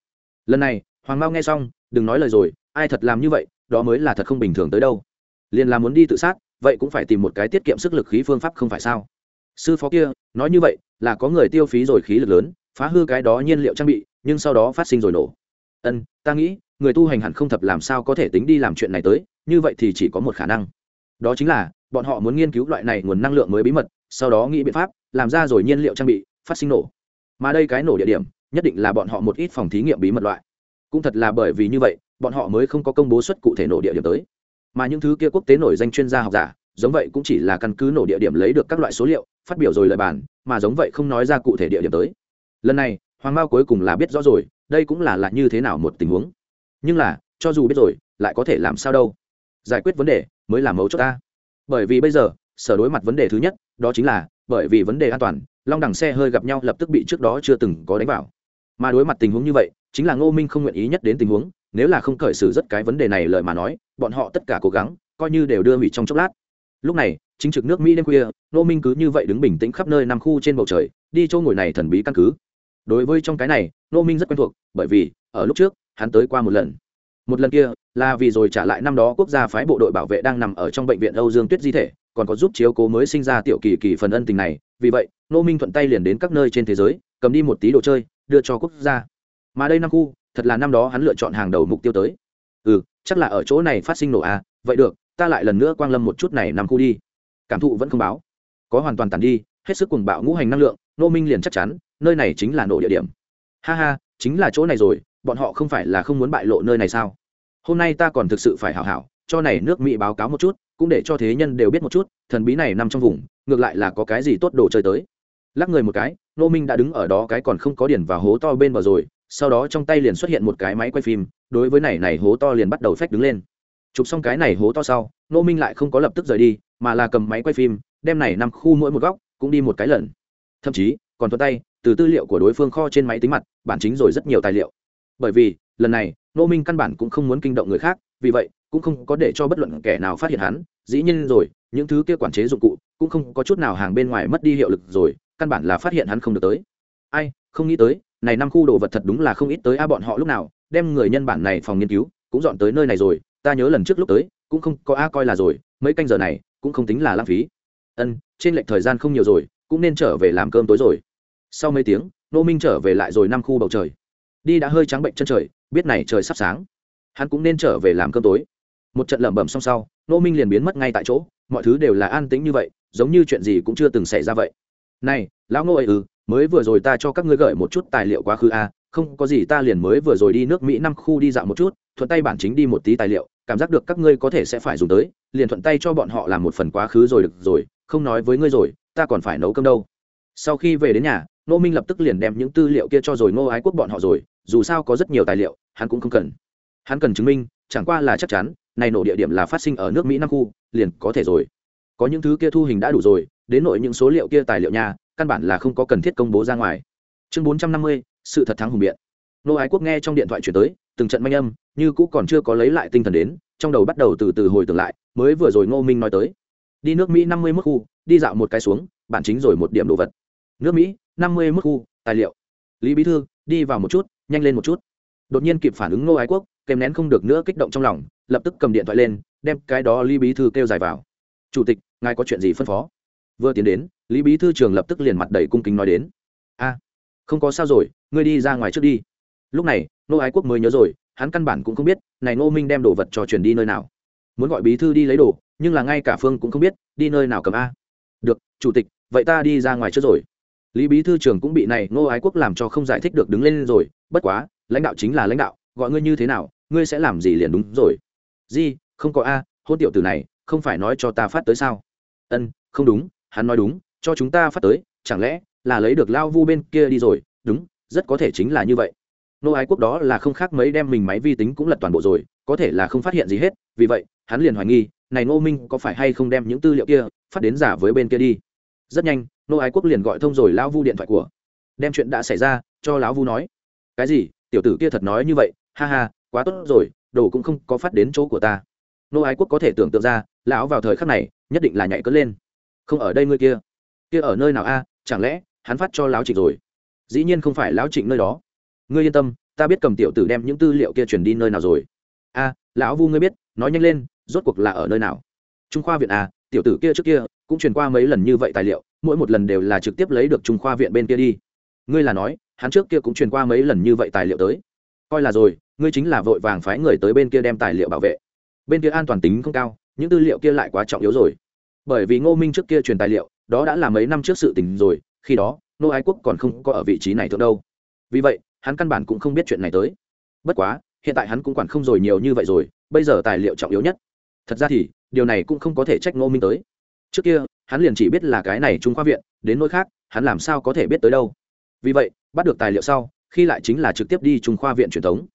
Lần này, hoàng mao nghe xong, đừng nói lời rồi, ai thật làm như vậy, đó mới là thật không bình thường tới đâu. Liền là muốn đi tự sát, vậy cũng phải tìm một cái tiết kiệm sức lực khí phương pháp không phải sao? Sư phó kia, nói như vậy, là có người tiêu phí rồi khí lực lớn, phá hư cái đó nhiên liệu trang bị, nhưng sau đó phát sinh rồi nổ. Ân, ta nghĩ, người tu hành hẳn không thập làm sao có thể tính đi làm chuyện này tới, như vậy thì chỉ có một khả năng. Đó chính là bọn họ muốn nghiên cứu loại này nguồn năng lượng mới bí mật, sau đó nghĩ biện pháp, làm ra rồi nhiên liệu trang bị, phát sinh nổ. Mà đây cái nổ địa điểm, nhất định là bọn họ một ít phòng thí nghiệm bí mật loại. Cũng thật là bởi vì như vậy, bọn họ mới không có công bố xuất cụ thể nổ địa điểm tới. Mà những thứ kia quốc tế nổi danh chuyên gia học giả, giống vậy cũng chỉ là căn cứ nổ địa điểm lấy được các loại số liệu, phát biểu rồi lời bàn, mà giống vậy không nói ra cụ thể địa điểm tới. Lần này, hoàng mao cuối cùng là biết rõ rồi, đây cũng là là như thế nào một tình huống. Nhưng là, cho dù biết rồi, lại có thể làm sao đâu? Giải quyết vấn đề, mới là mấu chốt ta bởi vì bây giờ, sở đối mặt vấn đề thứ nhất, đó chính là, bởi vì vấn đề an toàn, long đẳng xe hơi gặp nhau lập tức bị trước đó chưa từng có đánh vào. Mà đối mặt tình huống như vậy, chính là ngô minh không nguyện ý nhất đến tình huống, nếu là không cởi xử rất cái vấn đề này lời mà nói, bọn họ tất cả cố gắng, coi như đều đưa hủy trong chốc lát. Lúc này, chính trực nước mỹ đêm khuya, ngô minh cứ như vậy đứng bình tĩnh khắp nơi nằm khu trên bầu trời, đi chỗ ngồi này thần bí căn cứ. Đối với trong cái này, ngô minh rất quen thuộc, bởi vì, ở lúc trước, hắn tới qua một lần. Một lần kia là vì rồi trả lại năm đó quốc gia phái bộ đội bảo vệ đang nằm ở trong bệnh viện âu dương tuyết di thể, còn có giúp chiếu cố mới sinh ra tiểu kỳ kỳ phần ân tình này. Vì vậy nô minh thuận tay liền đến các nơi trên thế giới, cầm đi một tí đồ chơi, đưa cho quốc gia. Mà đây năm khu, thật là năm đó hắn lựa chọn hàng đầu mục tiêu tới. Ừ chắc là ở chỗ này phát sinh nổ à? Vậy được, ta lại lần nữa quang lâm một chút này năm khu đi. Cảm thụ vẫn không báo. Có hoàn toàn tàn đi, hết sức cùng bạo ngũ hành năng lượng nô minh liền chắc chắn, nơi này chính là nổ địa điểm. Ha ha, chính là chỗ này rồi, bọn họ không phải là không muốn bại lộ nơi này sao? Hôm nay ta còn thực sự phải hảo hảo, cho này nước mỹ báo cáo một chút, cũng để cho thế nhân đều biết một chút, thần bí này nằm trong vùng, ngược lại là có cái gì tốt đồ chơi tới. Lắc người một cái nô minh đã đứng ở đó cái còn không có điển và hố to bên bờ rồi, sau đó trong tay liền xuất hiện một cái máy quay phim, đối với này này hố to liền bắt đầu phách đứng lên. Chụp xong cái này hố to sau nô minh lại không có lập tức rời đi, mà là cầm máy quay phim, đem này nằm khu mỗi một góc, cũng đi một cái lần. Thậm chí, còn thuận tay, từ tư liệu của đối phương kho trên máy tính mặt, bản chính rồi rất nhiều tài liệu. Bởi vì lần này nô minh căn bản cũng không muốn kinh động người khác, vì vậy, cũng không có để cho bất luận kẻ nào phát hiện hắn. Dĩ nhiên rồi, những thứ kia quản chế dụng cụ, cũng không có chút nào hàng bên ngoài mất đi hiệu lực rồi, căn bản là phát hiện hắn không được tới. Ai, không nghĩ tới, này năm khu đồ vật thật đúng là không ít tới a bọn họ lúc nào, đem người nhân bản này phòng nghiên cứu, cũng dọn tới nơi này rồi. Ta nhớ lần trước lúc tới, cũng không có a coi là rồi, mấy canh giờ này, cũng không tính là lãng phí. Ân, trên lệch thời gian không nhiều rồi, cũng nên trở về làm cơm tối rồi. Sau mấy tiếng nô minh trở về lại rồi năm khu bầu trời. Đi đã hơi trắng bệnh chân trời biết này trời sắp sáng. Hắn cũng nên trở về làm cơm tối. Một trận lẩm bẩm xong sau nô minh liền biến mất ngay tại chỗ mọi thứ đều là an tĩnh như vậy giống như chuyện gì cũng chưa từng xảy ra vậy. Này lão ngô ấy ư ừ, mới vừa rồi ta cho các ngươi gửi một chút tài liệu quá khứ a à, không có gì ta liền mới vừa rồi đi nước mỹ năm khu đi dạo một chút thuận tay bản chính đi một tí tài liệu cảm giác được các ngươi có thể sẽ phải dùng tới liền thuận tay cho bọn họ làm một phần quá khứ rồi được rồi không nói với ngươi rồi ta còn phải nấu cơm đâu. Sau khi về đến nhà nô minh lập tức liền đem những tư liệu kia cho rồi ngô ái quốc bọn họ rồi dù sao có rất nhiều tài liệu, hắn cũng không cần. Hắn cần chứng minh, chẳng qua là chắc chắn, này nổ địa điểm là phát sinh ở nước mỹ năm khu, liền có thể rồi. Có những thứ kia thu hình đã đủ rồi, đến nội những số liệu kia tài liệu nha, căn bản là không có cần thiết công bố ra ngoài. Chương bốn trăm năm mươi, sự thật thắng hùng biện. Nô ái quốc nghe trong điện thoại chuyển tới, từng trận manh âm, như cũ còn chưa có lấy lại tinh thần đến, trong đầu bắt đầu từ từ hồi tưởng lại, mới vừa rồi ngô minh nói tới. Đi nước mỹ năm mươi mức khu, đi dạo một cái xuống, bản chính rồi một điểm đồ vật. Nước mỹ năm mươi mức khu, tài liệu. Lý bí thư đi vào một chút, nhanh lên một chút. Đột nhiên kịp phản ứng ngô ái quốc, kèm nén không được nữa kích động trong lòng, lập tức cầm điện thoại lên, đem cái đó lý bí thư kêu dài vào. Chủ tịch, ngài có chuyện gì phân phó? Vừa tiến đến, lý bí thư trường lập tức liền mặt đầy cung kính nói đến. A, không có sao rồi, ngươi đi ra ngoài trước đi. Lúc này nô ái quốc mới nhớ rồi, hắn căn bản cũng không biết, này nô minh đem đồ vật cho chuyển đi nơi nào. Muốn gọi bí thư đi lấy đồ, nhưng là ngay cả phương cũng không biết, đi nơi nào cầm a. Được, chủ tịch, vậy ta đi ra ngoài trước rồi lý bí thư trưởng cũng bị này Ngô ái quốc làm cho không giải thích được đứng lên rồi, bất quá, lãnh đạo chính là lãnh đạo, gọi ngươi như thế nào, ngươi sẽ làm gì liền đúng rồi. Di không có a, hôn tiểu tử này, không phải nói cho ta phát tới sao? Ân, không đúng, hắn nói đúng, cho chúng ta phát tới, chẳng lẽ là lấy được lao vu bên kia đi rồi? Đúng, rất có thể chính là như vậy. Nô ái quốc đó là không khác mấy đem mình máy vi tính cũng lật toàn bộ rồi, có thể là không phát hiện gì hết, vì vậy, hắn liền hoài nghi, này Ngô minh có phải hay không đem những tư liệu kia phát đến giả với bên kia đi rất nhanh, nô ái quốc liền gọi thông rồi lão vu điện thoại của. Đem chuyện đã xảy ra, cho lão vu nói. Cái gì? Tiểu tử kia thật nói như vậy? Ha ha, quá tốt rồi, đồ cũng không có phát đến chỗ của ta. Nô ái quốc có thể tưởng tượng ra, lão vào thời khắc này, nhất định là nhảy cất lên. Không ở đây ngươi kia. Kia ở nơi nào a? Chẳng lẽ, hắn phát cho lão trịnh rồi? Dĩ nhiên không phải lão trịnh nơi đó. Ngươi yên tâm, ta biết cầm tiểu tử đem những tư liệu kia chuyển đi nơi nào rồi. A, lão vu ngươi biết, nói nhanh lên, rốt cuộc là ở nơi nào? Trung khoa viện à tiểu tử kia trước kia cũng truyền qua mấy lần như vậy tài liệu, mỗi một lần đều là trực tiếp lấy được trung khoa viện bên kia đi. Ngươi là nói, hắn trước kia cũng truyền qua mấy lần như vậy tài liệu tới. Coi là rồi, ngươi chính là vội vàng phái người tới bên kia đem tài liệu bảo vệ. Bên kia an toàn tính không cao, những tư liệu kia lại quá trọng yếu rồi. Bởi vì ngô minh trước kia truyền tài liệu, đó đã là mấy năm trước sự tình rồi, khi đó nô ái quốc còn không có ở vị trí này thượng đâu. Vì vậy, hắn căn bản cũng không biết chuyện này tới. Bất quá, hiện tại hắn cũng quản không rồi nhiều như vậy rồi, bây giờ tài liệu trọng yếu nhất. Thật ra thì điều này cũng không có thể trách ngô minh tới. Trước kia, hắn liền chỉ biết là cái này trung khoa viện, đến nỗi khác, hắn làm sao có thể biết tới đâu. Vì vậy, bắt được tài liệu sau, khi lại chính là trực tiếp đi trung khoa viện truyền thống.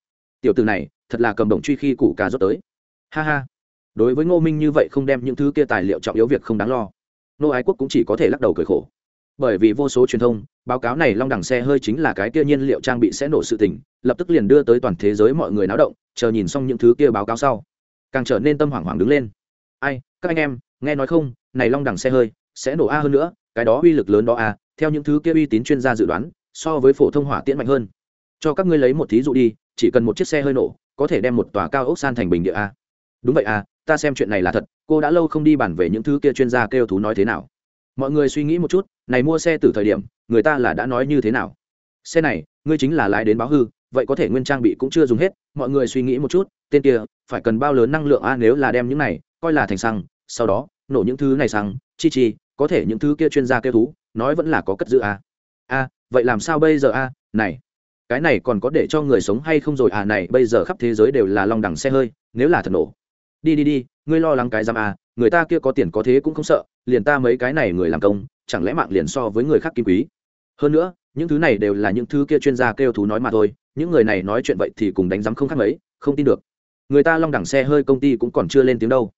Tiểu từ này, thật là cầm đồng truy khi củ cà rốt tới. Ha ha. Đối với ngô minh như vậy không đem những thứ kia tài liệu trọng yếu việc không đáng lo nô ái quốc cũng chỉ có thể lắc đầu cười khổ. Bởi vì vô số truyền thông, báo cáo này long đẳng xe hơi chính là cái kia nhiên liệu trang bị sẽ nổ sự tình, lập tức liền đưa tới toàn thế giới mọi người náo động, chờ nhìn xong những thứ kia báo cáo sau, càng trở nên tâm hoảng hoảng đứng lên ai, các anh em, nghe nói không, này long đẳng xe hơi, sẽ nổ a hơn nữa, cái đó uy lực lớn đó a, theo những thứ kia uy tín chuyên gia dự đoán, so với phổ thông hỏa tiễn mạnh hơn. Cho các ngươi lấy một thí dụ đi, chỉ cần một chiếc xe hơi nổ, có thể đem một tòa cao ốc san thành bình địa a. Đúng vậy a, ta xem chuyện này là thật, cô đã lâu không đi bàn về những thứ kia chuyên gia kêu thú nói thế nào. Mọi người suy nghĩ một chút, này mua xe từ thời điểm, người ta là đã nói như thế nào? Xe này, ngươi chính là lái đến báo hư, vậy có thể nguyên trang bị cũng chưa dùng hết, mọi người suy nghĩ một chút, tên kia, phải cần bao lớn năng lượng a nếu là đem những này coi là thành xăng, sau đó, nổ những thứ này xăng, chi chi, có thể những thứ kia chuyên gia kêu thú, nói vẫn là có cất giữ a a vậy làm sao bây giờ a này, cái này còn có để cho người sống hay không rồi à này, bây giờ khắp thế giới đều là long đẳng xe hơi, nếu là thật nổ. Đi đi đi, ngươi lo lắng cái giam à người ta kia có tiền có thế cũng không sợ, liền ta mấy cái này người làm công, chẳng lẽ mạng liền so với người khác kim quý. Hơn nữa, những thứ này đều là những thứ kia chuyên gia kêu thú nói mà thôi, những người này nói chuyện vậy thì cùng đánh giám không khác mấy, không tin được. Người ta long đẳng xe hơi công ty cũng còn chưa lên tiếng đâu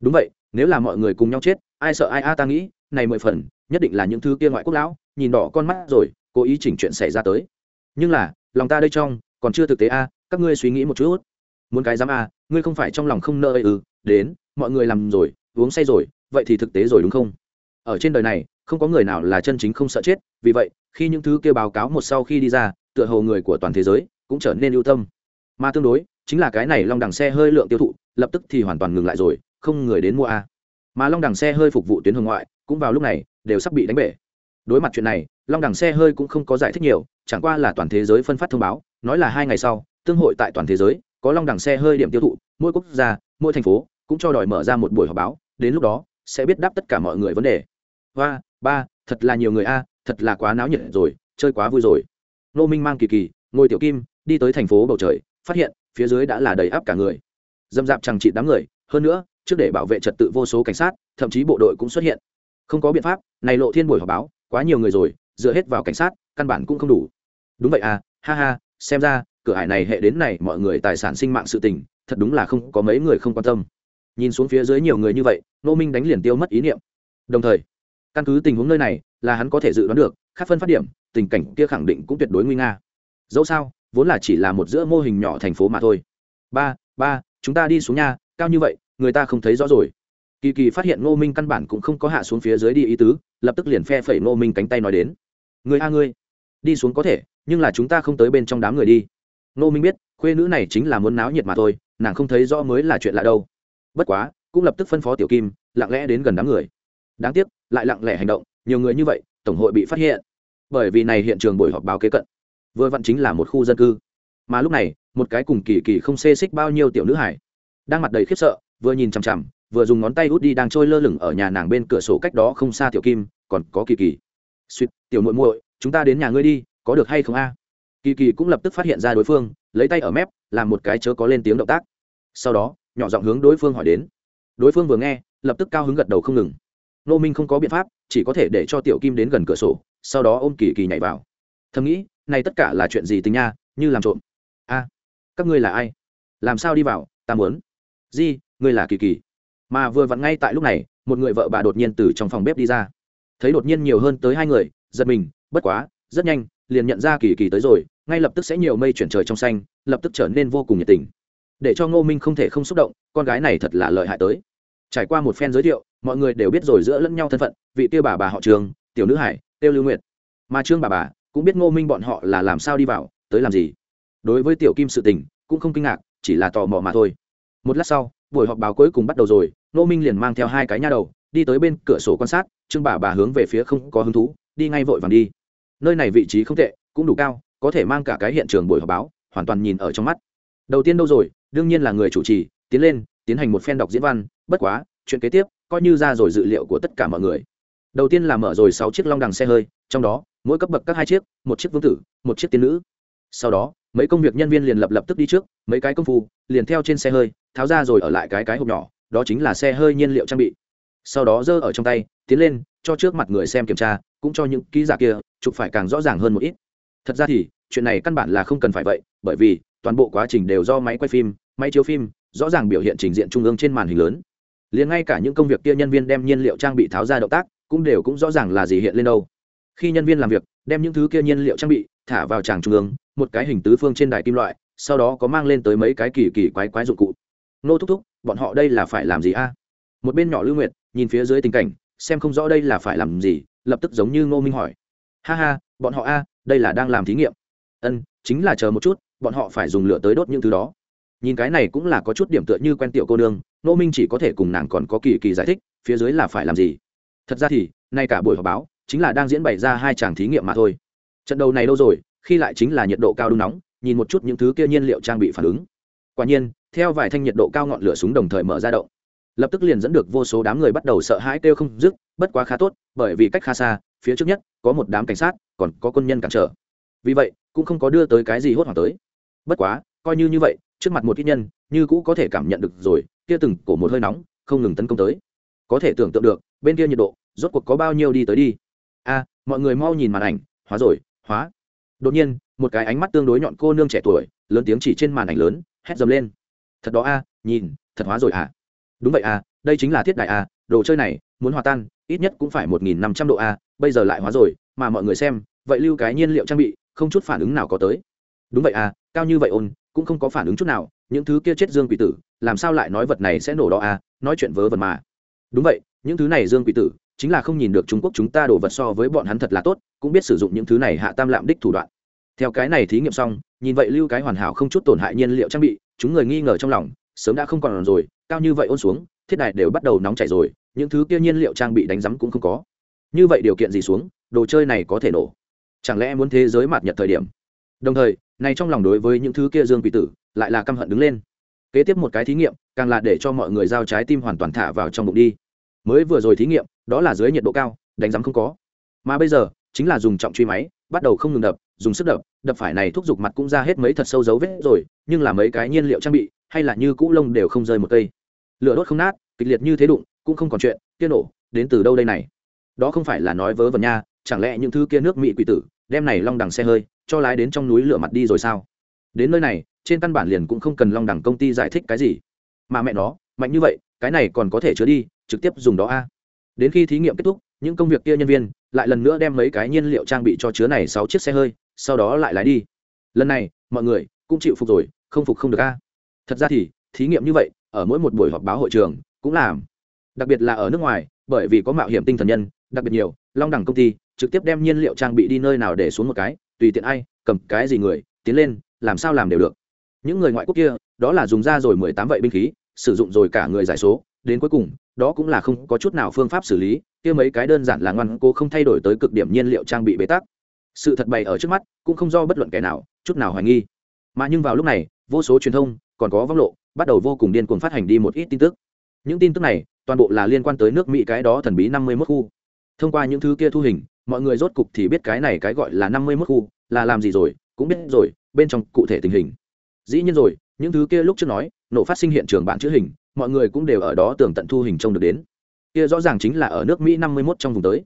đúng vậy, nếu là mọi người cùng nhau chết, ai sợ ai a, ta nghĩ, này mười phần, nhất định là những thứ kia ngoại quốc lão, nhìn đỏ con mắt rồi, cố ý chỉnh chuyện xảy ra tới. Nhưng là, lòng ta đây trong, còn chưa thực tế a, các ngươi suy nghĩ một chút. Muốn cái dám a, ngươi không phải trong lòng không nợ ư, đến, mọi người làm rồi, uống say rồi, vậy thì thực tế rồi đúng không? Ở trên đời này, không có người nào là chân chính không sợ chết, vì vậy, khi những thứ kia báo cáo một sau khi đi ra, tựa hồ người của toàn thế giới cũng trở nên ưu tâm. Mà tương đối, chính là cái này long đằng xe hơi lượng tiêu thụ, lập tức thì hoàn toàn ngừng lại rồi không người đến mua a mà long đằng xe hơi phục vụ tuyến hồng ngoại, cũng vào lúc này, đều sắp bị đánh bể. Đối mặt chuyện này, long đằng xe hơi cũng không có giải thích nhiều, chẳng qua là toàn thế giới phân phát thông báo, nói là hai ngày sau, tương hội tại toàn thế giới, có long đằng xe hơi điểm tiêu thụ, mỗi quốc gia, mỗi thành phố cũng cho đòi mở ra một buổi họp báo, đến lúc đó, sẽ biết đáp tất cả mọi người vấn đề. Hoa, ba, thật là nhiều người a, thật là quá náo nhiệt rồi, chơi quá vui rồi. Nô minh mang kỳ kỳ, ngồi tiểu kim, đi tới thành phố bầu trời, phát hiện, phía dưới đã là đầy áp cả người. Dâm dạp chẳng trị đám người, hơn nữa trước để bảo vệ trật tự vô số cảnh sát, thậm chí bộ đội cũng xuất hiện. Không có biện pháp, này lộ thiên buổi họp báo, quá nhiều người rồi, dựa hết vào cảnh sát, căn bản cũng không đủ. Đúng vậy à ha ha, xem ra, cửa hải này hệ đến này, mọi người tài sản sinh mạng sự tình, thật đúng là không có mấy người không quan tâm. Nhìn xuống phía dưới nhiều người như vậy nô minh đánh liền tiêu mất ý niệm. Đồng thời, căn cứ tình huống nơi này, là hắn có thể dự đoán được, khác phân phát điểm, tình cảnh kia khẳng định cũng tuyệt đối nguy nga. Dẫu sao, vốn là chỉ là một giữa mô hình nhỏ thành phố mà thôi. Ba ba, chúng ta đi xuống nhà cao như vậy người ta không thấy rõ rồi. Kỳ kỳ phát hiện ngô minh căn bản cũng không có hạ xuống phía dưới đi ý tứ, lập tức liền phe phẩy ngô minh cánh tay nói đến. Người a ngươi, đi xuống có thể, nhưng là chúng ta không tới bên trong đám người đi. Ngô minh biết, khuê nữ này chính là muốn náo nhiệt mà thôi, nàng không thấy rõ mới là chuyện lạ đâu. Bất quá, cũng lập tức phân phó tiểu kim, lặng lẽ đến gần đám người. Đáng tiếc, lại lặng lẽ hành động, nhiều người như vậy, tổng hội bị phát hiện. Bởi vì này hiện trường buổi họp báo kế cận. Vừa vặn chính là một khu dân cư. Mà lúc này, một cái cùng kỳ kỳ không xê xích bao nhiêu tiểu nữ hải, đang mặt đầy khiếp sợ vừa nhìn chằm chằm, vừa dùng ngón tay út đi đang trôi lơ lửng ở nhà nàng bên cửa sổ cách đó không xa tiểu kim, còn có kỳ kỳ. Suýt tiểu muội muội, chúng ta đến nhà ngươi đi, có được hay không a? Kỳ kỳ cũng lập tức phát hiện ra đối phương, lấy tay ở mép, làm một cái chớ có lên tiếng động tác. Sau đó, nhỏ giọng hướng đối phương hỏi đến. Đối phương vừa nghe, lập tức cao hứng gật đầu không ngừng. Nô minh không có biện pháp, chỉ có thể để cho tiểu kim đến gần cửa sổ, sau đó ôm kỳ kỳ nhảy vào. Thầm nghĩ, này tất cả là chuyện gì tình nha, như làm trộm. A, các ngươi là ai? Làm sao đi vào, ta muốn. Di ngươi là kỳ kỳ. Mà vừa vặn ngay tại lúc này, một người vợ bà đột nhiên từ trong phòng bếp đi ra. Thấy đột nhiên nhiều hơn tới hai người, giật mình, bất quá, rất nhanh, liền nhận ra kỳ kỳ tới rồi, ngay lập tức sẽ nhiều mây chuyển trời trong xanh, lập tức trở nên vô cùng nhiệt tình. Để cho ngô minh không thể không xúc động, con gái này thật là lợi hại tới. Trải qua một phen giới thiệu, mọi người đều biết rồi giữa lẫn nhau thân phận, vị tiêu bà bà họ trường, tiểu nữ hải, tiêu lưu nguyệt. Mà trương bà bà, cũng biết ngô minh bọn họ là làm sao đi vào, tới làm gì. Đối với tiểu kim sự tình, cũng không kinh ngạc, chỉ là tò mò mà thôi. Một lát sau buổi họp báo cuối cùng bắt đầu rồi Nô minh liền mang theo hai cái nha đầu, đi tới bên cửa sổ quan sát, trương bà bà hướng về phía không có hứng thú, đi ngay vội vàng đi. Nơi này vị trí không tệ, cũng đủ cao, có thể mang cả cái hiện trường buổi họp báo, hoàn toàn nhìn ở trong mắt. Đầu tiên đâu rồi, đương nhiên là người chủ trì, tiến lên, tiến hành một phen đọc diễn văn, bất quá, chuyện kế tiếp, coi như ra rồi dự liệu của tất cả mọi người. Đầu tiên là mở rồi sáu chiếc long đằng xe hơi, trong đó, mỗi cấp bậc các hai chiếc, một chiếc vương tử, một chiếc tiên nữ. Sau đó, mấy công việc nhân viên liền lập lập tức đi trước, mấy cái công phu, liền theo trên xe hơi tháo ra rồi ở lại cái cái hộp nhỏ, đó chính là xe hơi nhiên liệu trang bị. Sau đó giơ ở trong tay, tiến lên, cho trước mặt người xem kiểm tra, cũng cho những ký giả kia, chụp phải càng rõ ràng hơn một ít. Thật ra thì, chuyện này căn bản là không cần phải vậy, bởi vì, toàn bộ quá trình đều do máy quay phim, máy chiếu phim, rõ ràng biểu hiện trình diện trung ương trên màn hình lớn. Liền ngay cả những công việc kia nhân viên đem nhiên liệu trang bị tháo ra động tác, cũng đều cũng rõ ràng là gì hiện lên đâu. Khi nhân viên làm việc, đem những thứ kia nhiên liệu trang bị thả vào tràng trung ương, một cái hình tứ phương trên đài kim loại, sau đó có mang lên tới mấy cái kỳ kỳ quái quái dụng cụ nô thúc thúc, bọn họ đây là phải làm gì a? Một bên nhỏ lưu nguyệt, nhìn phía dưới tình cảnh, xem không rõ đây là phải làm gì, lập tức giống như ngô minh hỏi. Ha ha, bọn họ a, đây là đang làm thí nghiệm. Ân, chính là chờ một chút, bọn họ phải dùng lửa tới đốt những thứ đó. Nhìn cái này cũng là có chút điểm tựa như quen tiểu cô nương, ngô minh chỉ có thể cùng nàng còn có kỳ kỳ giải thích, phía dưới là phải làm gì. Thật ra thì, nay cả buổi họp báo, chính là đang diễn bày ra hai chàng thí nghiệm mà thôi. Trận đầu này đâu rồi, khi lại chính là nhiệt độ cao đun nóng, nhìn một chút những thứ kia nhiên liệu trang bị phản ứng quả nhiên, theo vài thanh nhiệt độ cao ngọn lửa súng đồng thời mở ra động. Lập tức liền dẫn được vô số đám người bắt đầu sợ hãi kêu không dứt, bất quá khá tốt, bởi vì cách khá xa, phía trước nhất, có một đám cảnh sát, còn có quân nhân cản trở. Vì vậy, cũng không có đưa tới cái gì hốt hoảng tới. Bất quá, coi như như vậy, trước mặt một ít nhân, như cũ có thể cảm nhận được rồi, kia từng cổ một hơi nóng, không ngừng tấn công tới. Có thể tưởng tượng được, bên kia nhiệt độ, rốt cuộc có bao nhiêu đi tới đi. A, mọi người mau nhìn màn ảnh, hóa rồi, hóa. Đột nhiên, một cái ánh mắt tương đối nhọn cô nương trẻ tuổi, lớn tiếng chỉ trên màn ảnh lớn hét dầm lên. Thật đó a, nhìn, thật hóa rồi à. Đúng vậy à đây chính là thiết đại a à, đồ chơi này, muốn hòa tan, ít nhất cũng phải một nghìn năm trăm độ a, bây giờ lại hóa rồi, mà mọi người xem, vậy lưu cái nhiên liệu trang bị, không chút phản ứng nào có tới. Đúng vậy à cao như vậy ôn, cũng không có phản ứng chút nào, những thứ kia chết dương quỷ tử, làm sao lại nói vật này sẽ nổ đó à nói chuyện vớ vẩn mà. Đúng vậy, những thứ này dương quỷ tử, chính là không nhìn được trung quốc chúng ta đổ vật so với bọn hắn thật là tốt, cũng biết sử dụng những thứ này hạ tam lạm đích thủ đoạn theo cái này thí nghiệm xong, nhìn vậy lưu cái hoàn hảo không chút tổn hại nhiên liệu trang bị, chúng người nghi ngờ trong lòng, sớm đã không còn rồi, cao như vậy ôn xuống, thiết đài đều bắt đầu nóng chảy rồi, những thứ kia nhiên liệu trang bị đánh rắm cũng không có. Như vậy điều kiện gì xuống, đồ chơi này có thể nổ? Chẳng lẽ muốn thế giới mạt nhật thời điểm? Đồng thời, này trong lòng đối với những thứ kia dương quỷ tử, lại là căm hận đứng lên. Kế tiếp một cái thí nghiệm, càng là để cho mọi người giao trái tim hoàn toàn thả vào trong bụng đi. Mới vừa rồi thí nghiệm, đó là dưới nhiệt độ cao, đánh rắm không có. Mà bây giờ, chính là dùng trọng truy máy, bắt đầu không ngừng đập, dùng sức đập đập phải này thúc giục mặt cũng ra hết mấy thật sâu dấu vết rồi, nhưng là mấy cái nhiên liệu trang bị, hay là như cũ lông đều không rơi một cây. Lửa đốt không nát, kịch liệt như thế đụng, cũng không còn chuyện, kia nổ, đến từ đâu đây này? Đó không phải là nói vớ vẩn nha, chẳng lẽ những thứ kia nước mỹ quỷ tử, đem này long đằng xe hơi, cho lái đến trong núi lửa mặt đi rồi sao? Đến nơi này, trên căn bản liền cũng không cần long đằng công ty giải thích cái gì. Mà mẹ nó, mạnh như vậy, cái này còn có thể chứa đi, trực tiếp dùng đó a. Đến khi thí nghiệm kết thúc, những công việc kia nhân viên lại lần nữa đem mấy cái nhiên liệu trang bị cho chứa này sáu chiếc xe hơi sau đó lại lái đi. Lần này, mọi người cũng chịu phục rồi, không phục không được a. Thật ra thì, thí nghiệm như vậy, ở mỗi một buổi họp báo hội trường cũng làm. Đặc biệt là ở nước ngoài, bởi vì có mạo hiểm tinh thần nhân, đặc biệt nhiều, long đẳng công ty trực tiếp đem nhiên liệu trang bị đi nơi nào để xuống một cái, tùy tiện ai, cầm cái gì người, tiến lên, làm sao làm đều được. Những người ngoại quốc kia, đó là dùng ra rồi mười tám vậy binh khí, sử dụng rồi cả người giải số, đến cuối cùng, đó cũng là không có chút nào phương pháp xử lý, kia mấy cái đơn giản là ngoan cô không thay đổi tới cực điểm nhiên liệu trang bị bế tắc sự thật bày ở trước mắt, cũng không do bất luận kẻ nào, chút nào hoài nghi. Mà nhưng vào lúc này, vô số truyền thông còn có vong lộ, bắt đầu vô cùng điên cuồng phát hành đi một ít tin tức. Những tin tức này, toàn bộ là liên quan tới nước mỹ cái đó thần bí năm mươi mốt khu. Thông qua những thứ kia thu hình, mọi người rốt cục thì biết cái này cái gọi là năm mươi mốt khu là làm gì rồi, cũng biết rồi, bên trong cụ thể tình hình. Dĩ nhiên rồi, những thứ kia lúc trước nói, nổ phát sinh hiện trường bản chữ hình, mọi người cũng đều ở đó tưởng tận thu hình trông được đến. Kia rõ ràng chính là ở nước mỹ năm mươi mốt trong vùng tới.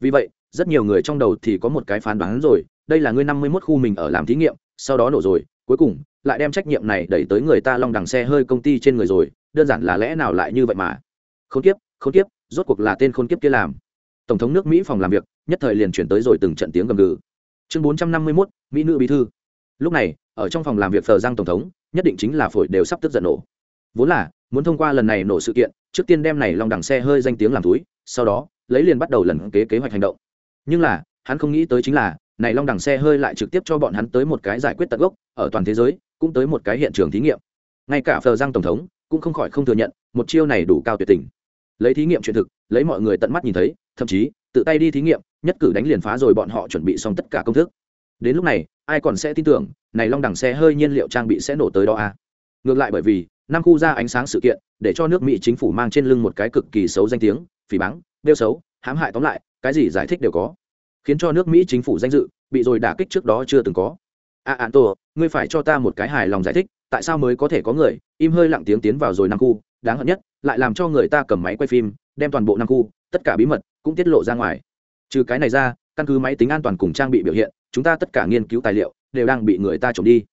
Vì vậy rất nhiều người trong đầu thì có một cái phán đoán rồi, đây là ngươi năm mươi mốt khu mình ở làm thí nghiệm, sau đó nổ rồi, cuối cùng, lại đem trách nhiệm này đẩy tới người ta long đằng xe hơi công ty trên người rồi, đơn giản là lẽ nào lại như vậy mà? Khốn kiếp khốn kiếp, rốt cuộc là tên khốn kiếp kia làm. Tổng thống nước mỹ phòng làm việc, nhất thời liền chuyển tới rồi từng trận tiếng gầm gừ. Chương bốn trăm năm mươi mốt, mỹ nữ bí thư. Lúc này, ở trong phòng làm việc phờ giang tổng thống, nhất định chính là phổi đều sắp tức giận nổ. Vốn là, muốn thông qua lần này nổ sự kiện, trước tiên đem này long đằng xe hơi danh tiếng làm túi, sau đó, lấy liền bắt đầu lần kế kế hoạch hành động nhưng là, hắn không nghĩ tới chính là, này long đằng xe hơi lại trực tiếp cho bọn hắn tới một cái giải quyết tận gốc, ở toàn thế giới, cũng tới một cái hiện trường thí nghiệm. Ngay cả phờ giang tổng thống, cũng không khỏi không thừa nhận, một chiêu này đủ cao tuyệt tình. Lấy thí nghiệm chuyện thực, lấy mọi người tận mắt nhìn thấy, thậm chí, tự tay đi thí nghiệm, nhất cử đánh liền phá rồi bọn họ chuẩn bị xong tất cả công thức. Đến lúc này, ai còn sẽ tin tưởng, này long đẳng xe hơi nhiên liệu trang bị sẽ nổ tới đó à? Ngược lại bởi vì, năm khu ra ánh sáng sự kiện, để cho nước mỹ chính phủ mang trên lưng một cái cực kỳ xấu danh tiếng, phỉ báng đeo xấu, hãm hại tóm lại cái gì giải thích đều có. Khiến cho nước mỹ chính phủ danh dự bị rồi đả kích trước đó chưa từng có. A à, an tổ ngươi phải cho ta một cái hài lòng giải thích tại sao mới có thể có người im hơi lặng tiếng tiến vào rồi năm khu đáng hận nhất lại làm cho người ta cầm máy quay phim đem toàn bộ năm khu tất cả bí mật cũng tiết lộ ra ngoài. Trừ cái này ra căn cứ máy tính an toàn cùng trang bị biểu hiện chúng ta tất cả nghiên cứu tài liệu đều đang bị người ta trộm đi.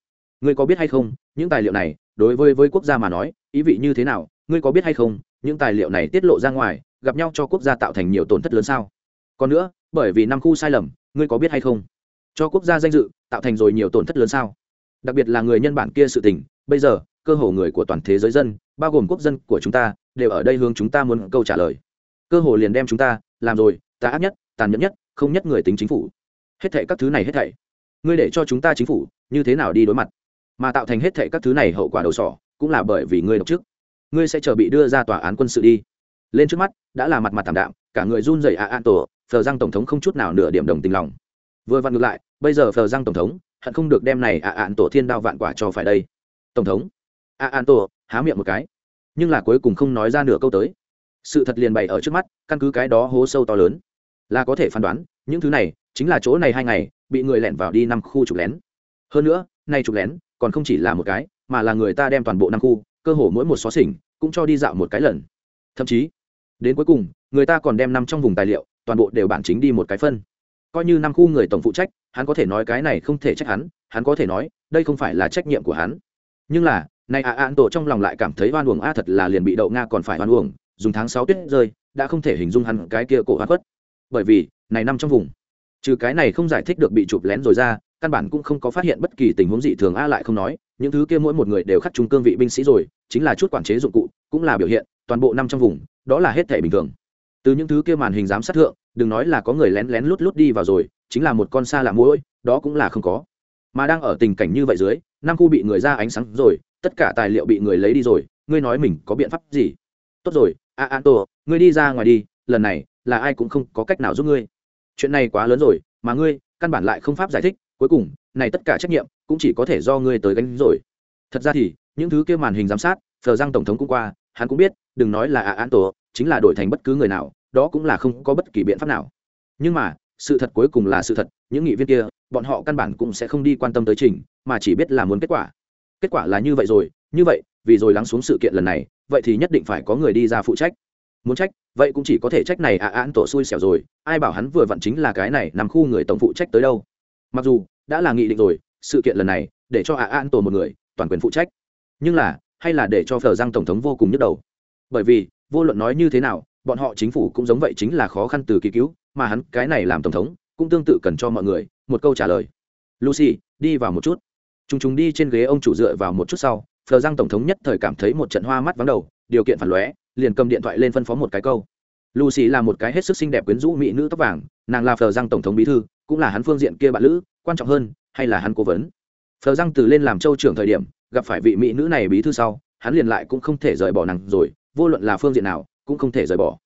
Ngươi có biết hay không những tài liệu này đối với với quốc gia mà nói ý vị như thế nào ngươi có biết hay không những tài liệu này tiết lộ ra ngoài gặp nhau cho quốc gia tạo thành nhiều tổn thất lớn sao? Còn nữa bởi vì năm khu sai lầm ngươi có biết hay không? Cho quốc gia danh dự tạo thành rồi nhiều tổn thất lớn sao? Đặc biệt là người nhân bản kia sự tình bây giờ cơ hồ người của toàn thế giới dân bao gồm quốc dân của chúng ta đều ở đây hướng chúng ta muốn câu trả lời. Cơ hồ liền đem chúng ta làm rồi ta ác nhất tàn nhẫn nhất không nhất người tính chính phủ. Hết thệ các thứ này hết thệ ngươi để cho chúng ta chính phủ như thế nào đi đối mặt? Mà tạo thành hết thệ các thứ này hậu quả đầu sỏ cũng là bởi vì ngươi độc trước, ngươi sẽ chờ bị đưa ra tòa án quân sự đi. Lên trước mắt đã là mặt mặt thảm đạm cả người run rẩy a an tổ phờ giang tổng thống không chút nào nửa điểm đồng tình lòng. Vừa vặn ngược lại, bây giờ phờ giang tổng thống hận không được đem này à an tổ thiên đao vạn quả cho phải đây. Tổng thống à an tổ, há miệng một cái. Nhưng là cuối cùng không nói ra nửa câu tới. Sự thật liền bày ở trước mắt, căn cứ cái đó hố sâu to lớn. Là có thể phán đoán, những thứ này chính là chỗ này hai ngày bị người lẻn vào đi năm khu trục lén. Hơn nữa nay trục lén còn không chỉ là một cái, mà là người ta đem toàn bộ năm khu, cơ hồ mỗi một xó xỉnh cũng cho đi dạo một cái lần. Thậm chí, đến cuối cùng, người ta còn đem năm trong vùng tài liệu toàn bộ đều bản chính đi một cái phân. Coi như năm khu người tổng phụ trách hắn có thể nói cái này không thể trách hắn hắn có thể nói đây không phải là trách nhiệm của hắn. Nhưng là này ạ à, an tổ trong lòng lại cảm thấy oan uổng a thật là liền bị đậu nga còn phải oan uổng dùng tháng sáu tuyết rơi đã không thể hình dung hắn cái kia cổ hoa khuất. Bởi vì này năm trong vùng trừ cái này không giải thích được bị chụp lén rồi ra căn bản cũng không có phát hiện bất kỳ tình huống dị thường a lại không nói những thứ kia mỗi một người đều khắc trung cương vị binh sĩ rồi chính là chút quản chế dụng cụ cũng là biểu hiện toàn bộ năm trong vùng đó là hết thể bình thường từ những thứ kia màn hình giám sát thượng, đừng nói là có người lén lén lút lút đi vào rồi, chính là một con xa lạ mũi đó cũng là không có. Mà đang ở tình cảnh như vậy dưới, năm khu bị người ra ánh sáng rồi, tất cả tài liệu bị người lấy đi rồi, ngươi nói mình có biện pháp gì? Tốt rồi, a an tổ ngươi đi ra ngoài đi, lần này là ai cũng không có cách nào giúp ngươi. Chuyện này quá lớn rồi, mà ngươi, căn bản lại không pháp giải thích, cuối cùng, này tất cả trách nhiệm cũng chỉ có thể do ngươi tới gánh rồi. Thật ra thì, những thứ kia màn hình giám sát thờ răng tổng thống cũng qua, hắn cũng biết, đừng nói là a an tổ chính là đổi thành bất cứ người nào, đó cũng là không có bất kỳ biện pháp nào. Nhưng mà, sự thật cuối cùng là sự thật, những nghị viên kia, bọn họ căn bản cũng sẽ không đi quan tâm tới trình, mà chỉ biết là muốn kết quả. Kết quả là như vậy rồi, như vậy, vì rồi lắng xuống sự kiện lần này, vậy thì nhất định phải có người đi ra phụ trách. Muốn trách, vậy cũng chỉ có thể trách này ạ à án tổ xui xẻo rồi, ai bảo hắn vừa vặn chính là cái này nằm khu người tổng phụ trách tới đâu. Mặc dù, đã là nghị định rồi, sự kiện lần này, để cho ạ à án tổ một người, toàn quyền phụ trách. Nhưng là, hay là để cho phờ giang tổng thống vô cùng nhức đầu. Bởi vì vô luận nói như thế nào, bọn họ chính phủ cũng giống vậy chính là khó khăn từ kỳ cứu, mà hắn, cái này làm tổng thống, cũng tương tự cần cho mọi người, một câu trả lời. Lucy, đi vào một chút. T r n g t r n g đi trên ghế ông chủ dựa vào một chút sau, phờ giang tổng thống nhất thời cảm thấy một trận hoa mắt vắng đầu, điều kiện phản lóe, liền cầm điện thoại lên phân phó một cái câu. Lucy là một cái hết sức xinh đẹp quyến rũ mỹ nữ tóc vàng, nàng là phờ giang tổng thống bí thư, cũng là hắn phương diện kia bạn lữ, quan trọng hơn, hay là hắn cố vấn. Phờ giang từ lên làm châu trưởng thời điểm, gặp phải vị mỹ nữ này bí thư sau, hắn liền lại cũng không thể rời bỏ nàng rồi vô luận là phương diện nào, cũng không thể rời bỏ.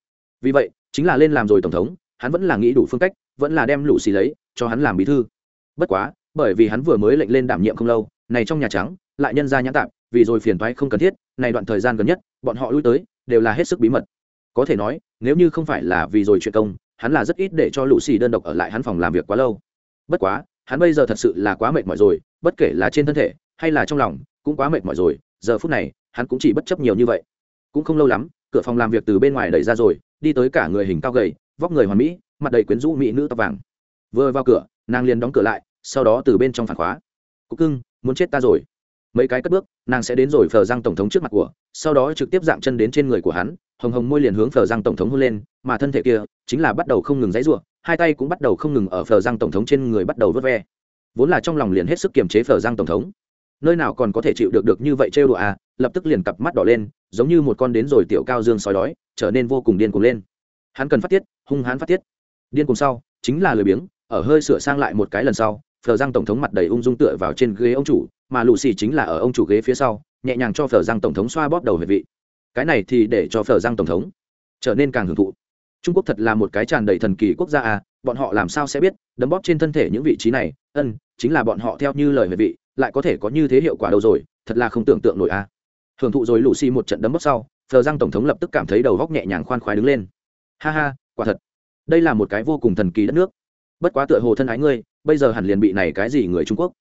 Vì vậy, chính là lên làm rồi tổng thống, hắn vẫn là nghĩ đủ phương cách, vẫn là đem lũ xì lấy, cho hắn làm bí thư. Bất quá, bởi vì hắn vừa mới lệnh lên đảm nhiệm không lâu, này trong nhà trắng, lại nhân ra nhãn tạm vì rồi phiền toái không cần thiết, này đoạn thời gian gần nhất, bọn họ lui tới, đều là hết sức bí mật. Có thể nói, nếu như không phải là vì rồi chuyện công, hắn là rất ít để cho lũ xì đơn độc ở lại hắn phòng làm việc quá lâu. Bất quá, hắn bây giờ thật sự là quá mệt mỏi rồi, bất kể là trên thân thể, hay là trong lòng, cũng quá mệt mỏi rồi, giờ phút này, hắn cũng chỉ bất chấp nhiều như vậy cũng không lâu lắm, cửa phòng làm việc từ bên ngoài đẩy ra rồi, đi tới cả người hình cao gầy, vóc người hoàn mỹ, mặt đầy quyến rũ mỹ nữ tóc vàng. Vừa vào cửa, nàng liền đóng cửa lại, sau đó từ bên trong phản khóa. Cúc cưng, muốn chết ta rồi. Mấy cái cất bước, nàng sẽ đến rồi phờ giang tổng thống trước mặt của, sau đó trực tiếp dạng chân đến trên người của hắn, hồng hồng môi liền hướng phờ giang tổng thống hôn lên, mà thân thể kia chính là bắt đầu không ngừng dãy ruộng hai tay cũng bắt đầu không ngừng ở phờ giang tổng thống trên người bắt đầu vớt ve. Vốn là trong lòng liền hết sức kiềm chế phờ giang tổng thống. Nơi nào còn có thể chịu được được như vậy trêu đùa à lập tức liền cặp mắt đỏ lên giống như một con đến rồi tiểu cao dương sói đói, trở nên vô cùng điên cuồng lên. Hắn cần phát tiết, hung hãn phát tiết. Điên cuồng sau, chính là lười biếng, ở hơi sửa sang lại một cái lần sau phờ giang tổng thống mặt đầy ung dung tựa vào trên ghế ông chủ, mà lù xì chính là ở ông chủ ghế phía sau, nhẹ nhàng cho phờ giang tổng thống xoa bóp đầu về vị. Cái này thì để cho phờ giang tổng thống trở nên càng hưởng thụ. Trung quốc thật là một cái tràn đầy thần kỳ quốc gia à bọn họ làm sao sẽ biết, đấm bóp trên thân thể những vị trí này, ân, chính là bọn họ theo như lời về vị, lại có thể có như thế hiệu quả đâu rồi, thật là không tưởng tượng nổi à hưởng thụ rồi lũ xì một trận đấm bốc sau thờ răng tổng thống lập tức cảm thấy đầu góc nhẹ nhàng khoan khoái đứng lên. Ha ha, quả thật. Đây là một cái vô cùng thần kỳ đất nước. Bất quá tựa hồ thân ái ngươi, bây giờ hẳn liền bị này cái gì người trung quốc.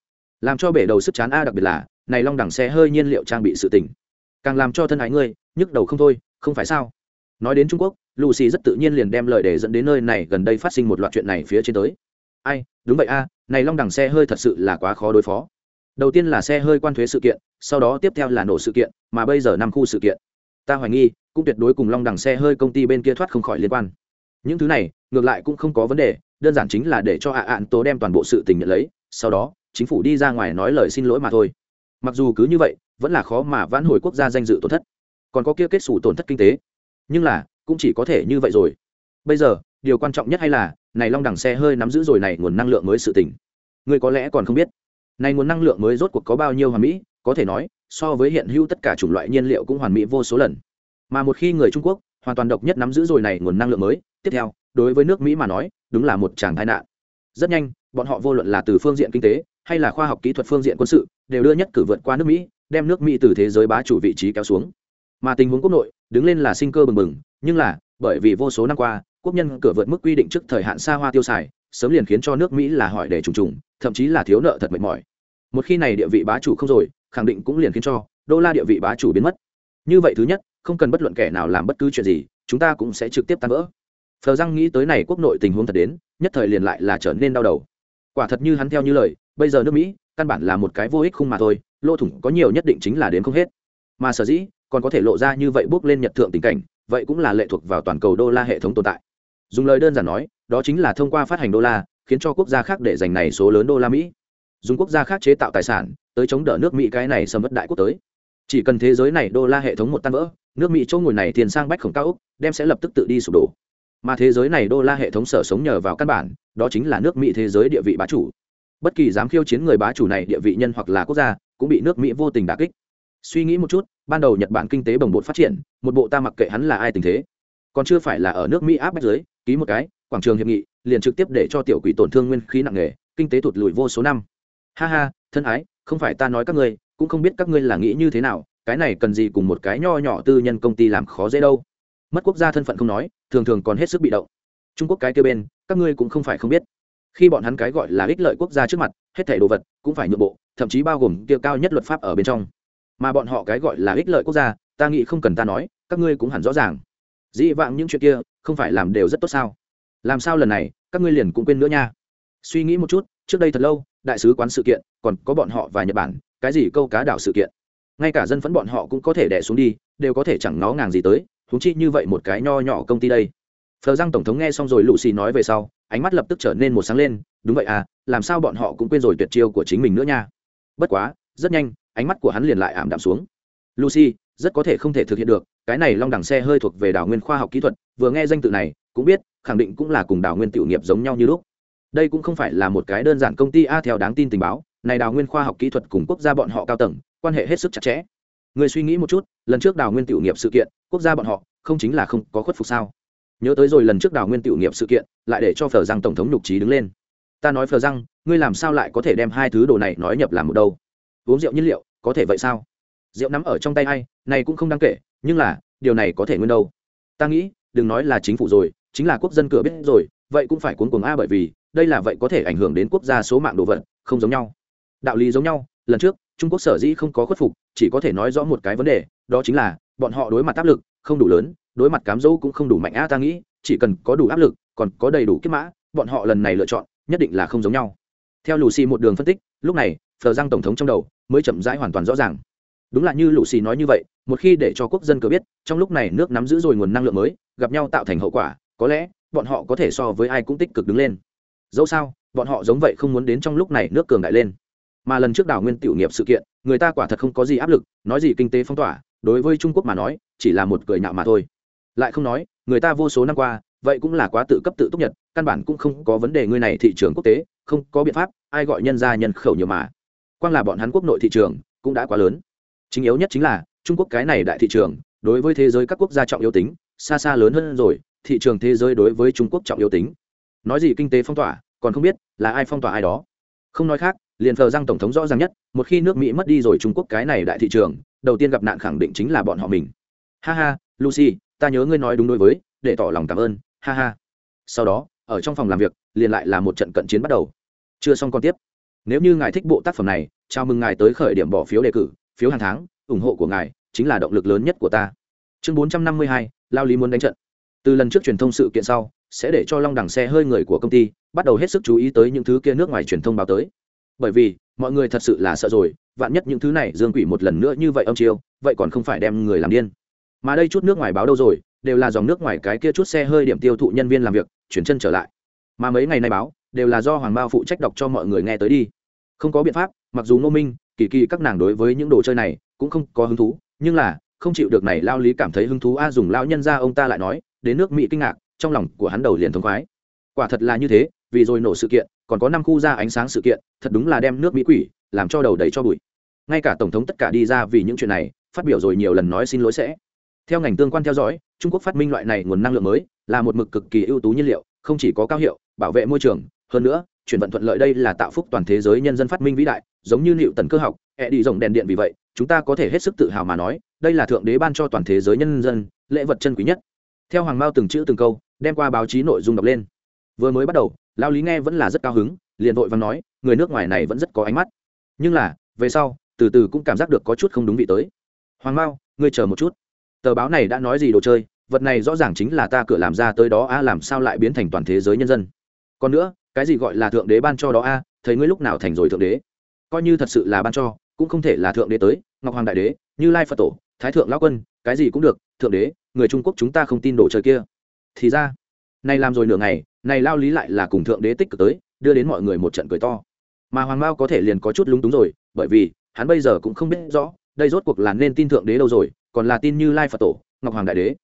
Làm cho bể đầu sức chán a đặc biệt là, này long đẳng xe hơi nhiên liệu trang bị sự tỉnh càng làm cho thân ái ngươi, nhức đầu không thôi, không phải sao? Nói đến trung quốc lù xì rất tự nhiên liền đem lời để dẫn đến nơi này gần đây phát sinh một loạt chuyện này phía trên tới. Ai, đúng vậy a, này long đẳng xe hơi thật sự là quá khó đối phó. Đầu tiên là xe hơi quan thuế sự kiện, sau đó tiếp theo là nổ sự kiện mà bây giờ năm khu sự kiện. Ta hoài nghi, cũng tuyệt đối cùng long Đằng xe hơi công ty bên kia thoát không khỏi liên quan. Những thứ này, ngược lại cũng không có vấn đề, đơn giản chính là để cho hạ ạn tố đem toàn bộ sự tình nhận lấy, sau đó, chính phủ đi ra ngoài nói lời xin lỗi mà thôi. Mặc dù cứ như vậy, vẫn là khó mà vãn hồi quốc gia danh dự tổn thất. Còn có kia kết xù tổn thất kinh tế. Nhưng là, cũng chỉ có thể như vậy rồi. Bây giờ, điều quan trọng nhất hay là, này long Đằng xe hơi nắm giữ rồi này nguồn năng lượng mới sự tỉnh người có lẽ còn không biết này nguồn năng lượng mới rốt cuộc có bao nhiêu hoàn mỹ, có thể nói, so với hiện hữu tất cả chủng loại nhiên liệu cũng hoàn mỹ vô số lần. Mà một khi người trung quốc hoàn toàn độc nhất nắm giữ rồi này nguồn năng lượng mới, tiếp theo, đối với nước mỹ mà nói, đúng là một tràng tai nạn. Rất nhanh, bọn họ vô luận là từ phương diện kinh tế, hay là khoa học kỹ thuật phương diện quân sự, đều đưa nhất cử vượt qua nước mỹ, đem nước mỹ từ thế giới bá chủ vị trí kéo xuống. Mà tình huống quốc nội, đứng lên là sinh cơ bừng bừng, nhưng là, bởi vì vô số năm qua, quốc nhân cửa vượt mức quy định trước thời hạn xa hoa tiêu xài sớm liền khiến cho nước mỹ là hỏi để trùng trùng, thậm chí là thiếu nợ thật mệt mỏi. Một khi này địa vị bá chủ không rồi, khẳng định cũng liền khiến cho đô la địa vị bá chủ biến mất. Như vậy thứ nhất, không cần bất luận kẻ nào làm bất cứ chuyện gì, chúng ta cũng sẽ trực tiếp tan vỡ. Phờ răng nghĩ tới này quốc nội tình huống thật đến, nhất thời liền lại là trở nên đau đầu. Quả thật như hắn theo như lời, bây giờ nước mỹ, căn bản là một cái vô ích khung mà thôi, lỗ thủng có nhiều nhất định chính là đến không hết. Mà sở dĩ, còn có thể lộ ra như vậy bước lên nhật thượng tình cảnh, vậy cũng là lệ thuộc vào toàn cầu đô la hệ thống tồn tại dùng lời đơn giản nói, đó chính là thông qua phát hành đô la, khiến cho quốc gia khác để dành này số lớn đô la mỹ. Dùng quốc gia khác chế tạo tài sản, tới chống đỡ nước mỹ cái này xâm mất đại quốc tới. Chỉ cần thế giới này đô la hệ thống một tan vỡ, nước mỹ chỗ ngồi này tiền sang bách khổng cao úc, đem sẽ lập tức tự đi sụp đổ. Mà thế giới này đô la hệ thống sở sống nhờ vào căn bản, đó chính là nước mỹ thế giới địa vị bá chủ. Bất kỳ dám khiêu chiến người bá chủ này địa vị nhân hoặc là quốc gia, cũng bị nước mỹ vô tình đà kích. Suy nghĩ một chút, ban đầu nhật bản kinh tế bồng bột phát triển, một bộ ta mặc kệ hắn là ai tình thế. Còn chưa phải là ở nước mỹ áp bách giới ký một cái, quảng trường hiệp nghị, liền trực tiếp để cho tiểu quỷ tổn thương nguyên khí nặng nề, kinh tế thụt lùi vô số năm. Ha ha, thân ái, không phải ta nói các ngươi, cũng không biết các ngươi là nghĩ như thế nào, cái này cần gì cùng một cái nho nhỏ tư nhân công ty làm khó dễ đâu. Mất quốc gia thân phận không nói, thường thường còn hết sức bị động. Trung quốc cái kia bên, các ngươi cũng không phải không biết. Khi bọn hắn cái gọi là ích lợi quốc gia trước mặt, hết thảy đồ vật cũng phải nhượng bộ, thậm chí bao gồm kia cao nhất luật pháp ở bên trong. Mà bọn họ cái gọi là ích lợi quốc gia, ta nghĩ không cần ta nói, các ngươi cũng hẳn rõ ràng dĩ vãng những chuyện kia không phải làm đều rất tốt sao? Làm sao lần này, các ngươi liền cũng quên nữa nha. Suy nghĩ một chút, trước đây thật lâu, đại sứ quán sự kiện, còn có bọn họ và nhật bản, cái gì câu cá đảo sự kiện? Ngay cả dân phấn bọn họ cũng có thể đẻ xuống đi, đều có thể chẳng nó ngàng gì tới thúng chi như vậy một cái nho nhỏ công ty đây. Phờ giang tổng thống nghe xong rồi lụ xì nói về sau, ánh mắt lập tức trở nên một sáng lên, đúng vậy à làm sao bọn họ cũng quên rồi tuyệt chiêu của chính mình nữa nha. Bất quá, rất nhanh, ánh mắt của hắn liền lại ảm đạm xuống. Lucy rất có thể không thể thực hiện được, cái này long đẳng xe hơi thuộc về đảo nguyên khoa học kỹ thuật, vừa nghe danh tự này, cũng biết, khẳng định cũng là cùng đảo nguyên tiểu nghiệp giống nhau như lúc. Đây cũng không phải là một cái đơn giản công ty a theo đáng tin tình báo, này đào nguyên khoa học kỹ thuật cùng quốc gia bọn họ cao tầng, quan hệ hết sức chặt chẽ. Người suy nghĩ một chút, lần trước đào nguyên tiểu nghiệp sự kiện, quốc gia bọn họ, không chính là không có khuất phục sao? Nhớ tới rồi lần trước đào nguyên tiểu nghiệp sự kiện, lại để cho phờ răng tổng thống nhục trí đứng lên. Ta nói phờ răng ngươi làm sao lại có thể đem hai thứ đồ này nói nhập làm một đâu? Uống rượu nhiên liệu, có thể vậy sao? Rượu nắm ở trong tay ai, này cũng không đáng kể, nhưng là, điều này có thể nguyên đâu. Ta nghĩ, đừng nói là chính phủ rồi, chính là quốc dân cửa biết rồi, vậy cũng phải cuốn cuồng a bởi vì, đây là vậy có thể ảnh hưởng đến quốc gia số mạng đồ vật, không giống nhau. Đạo lý giống nhau, lần trước, trung quốc sở dĩ không có khuất phục, chỉ có thể nói rõ một cái vấn đề, đó chính là, bọn họ đối mặt áp lực, không đủ lớn, đối mặt cám dỗ cũng không đủ mạnh a, ta nghĩ, chỉ cần có đủ áp lực, còn có đầy đủ kiếp mã, bọn họ lần này lựa chọn, nhất định là không giống nhau. Theo lù xì một đường phân tích, lúc này, phờ giang tổng thống trong đầu, mới chậm rãi hoàn toàn rõ ràng đúng là như lũ xì nói như vậy, một khi để cho quốc dân cờ biết, trong lúc này nước nắm giữ rồi nguồn năng lượng mới, gặp nhau tạo thành hậu quả, có lẽ, bọn họ có thể so với ai cũng tích cực đứng lên. Dẫu sao, bọn họ giống vậy không muốn đến trong lúc này nước cường đại lên. Mà lần trước đảo nguyên tiểu nghiệp sự kiện, người ta quả thật không có gì áp lực, nói gì kinh tế phong tỏa, đối với trung quốc mà nói, chỉ là một cười nhạo mà thôi. Lại không nói, người ta vô số năm qua, vậy cũng là quá tự cấp tự túc nhật, căn bản cũng không có vấn đề người này thị trường quốc tế, không có biện pháp, ai gọi nhân ra nhân khẩu nhiều mà. Quan là bọn hắn quốc nội thị trường, cũng đã quá lớn chính yếu nhất chính là, trung quốc cái này đại thị trường, đối với thế giới các quốc gia trọng yếu tính, xa xa lớn hơn rồi, thị trường thế giới đối với trung quốc trọng yếu tính. Nói gì kinh tế phong tỏa, còn không biết là ai phong tỏa ai đó. Không nói khác, liền phờ rằng tổng thống rõ ràng nhất, một khi nước mỹ mất đi rồi trung quốc cái này đại thị trường, đầu tiên gặp nạn khẳng định chính là bọn họ mình. Ha ha, lucy, ta nhớ ngươi nói đúng đối với, để tỏ lòng cảm ơn, ha ha. Sau đó, ở trong phòng làm việc, liền lại là một trận cận chiến bắt đầu. Chưa xong còn tiếp. Nếu như ngài thích bộ tác phẩm này, chào mừng ngài tới khởi điểm bỏ phiếu đề cử phiếu hàng tháng, ủng hộ của ngài chính là động lực lớn nhất của ta. Chương bốn trăm năm mươi hai, lao lý muốn đánh trận. Từ lần trước truyền thông sự kiện sau, sẽ để cho long đẳng xe hơi người của công ty bắt đầu hết sức chú ý tới những thứ kia nước ngoài truyền thông báo tới. Bởi vì, mọi người thật sự là sợ rồi, vạn nhất những thứ này dương quỷ một lần nữa như vậy ông chiêu, vậy còn không phải đem người làm điên. Mà đây chút nước ngoài báo đâu rồi, đều là dòng nước ngoài cái kia chút xe hơi điểm tiêu thụ nhân viên làm việc, chuyển chân trở lại. Mà mấy ngày nay báo, đều là do hoàng bao phụ trách đọc cho mọi người nghe tới đi. Không có biện pháp, mặc dù ngô minh kỳ kỳ các nàng đối với những đồ chơi này cũng không có hứng thú, nhưng là, không chịu được này lao lý cảm thấy hứng thú, a, dùng lao nhân ra ông ta lại nói, đến nước mỹ kinh ngạc, trong lòng của hắn đầu liền thống khoái. Quả thật là như thế, vì rồi nổ sự kiện, còn có năm khu ra ánh sáng sự kiện, thật đúng là đem nước mỹ quỷ, làm cho đầu đầy cho bụi. Ngay cả tổng thống tất cả đi ra vì những chuyện này, phát biểu rồi nhiều lần nói xin lỗi sẽ. Theo ngành tương quan theo dõi, trung quốc phát minh loại này nguồn năng lượng mới, là một mực cực kỳ ưu tú nhiên liệu, không chỉ có cao hiệu, bảo vệ môi trường, hơn nữa chuyển vận thuận lợi đây là tạo phúc toàn thế giới nhân dân phát minh vĩ đại, giống như liệu tần cơ học, hệ đi rồng đèn điện vì vậy, chúng ta có thể hết sức tự hào mà nói, đây là thượng đế ban cho toàn thế giới nhân dân, lễ vật chân quý nhất. Theo hoàng mao từng chữ từng câu, đem qua báo chí nội dung đọc lên. Vừa mới bắt đầu, lao lý nghe vẫn là rất cao hứng, liền vội và nói, người nước ngoài này vẫn rất có ánh mắt. Nhưng là, về sau, từ từ cũng cảm giác được có chút không đúng vị tới. Hoàng mao, ngươi chờ một chút. Tờ báo này đã nói gì đồ chơi, vật này rõ ràng chính là ta cửa làm ra tới đó a làm sao lại biến thành toàn thế giới nhân dân. Còn nữa cái gì gọi là thượng đế ban cho đó a, thấy ngươi lúc nào thành rồi thượng đế? Coi như thật sự là ban cho, cũng không thể là thượng đế tới, ngọc hoàng đại đế, như lai phật tổ, thái thượng lão quân, cái gì cũng được, thượng đế, người trung quốc chúng ta không tin đồ chơi kia. Thì ra này làm rồi nửa ngày này lao lý lại là cùng thượng đế tích cực tới, đưa đến mọi người một trận cười to. Mà hoàng mao có thể liền có chút lúng túng rồi, bởi vì, hắn bây giờ cũng không biết rõ, đây rốt cuộc là nên tin thượng đế đâu rồi, còn là tin như lai phật tổ, ngọc hoàng đại đế.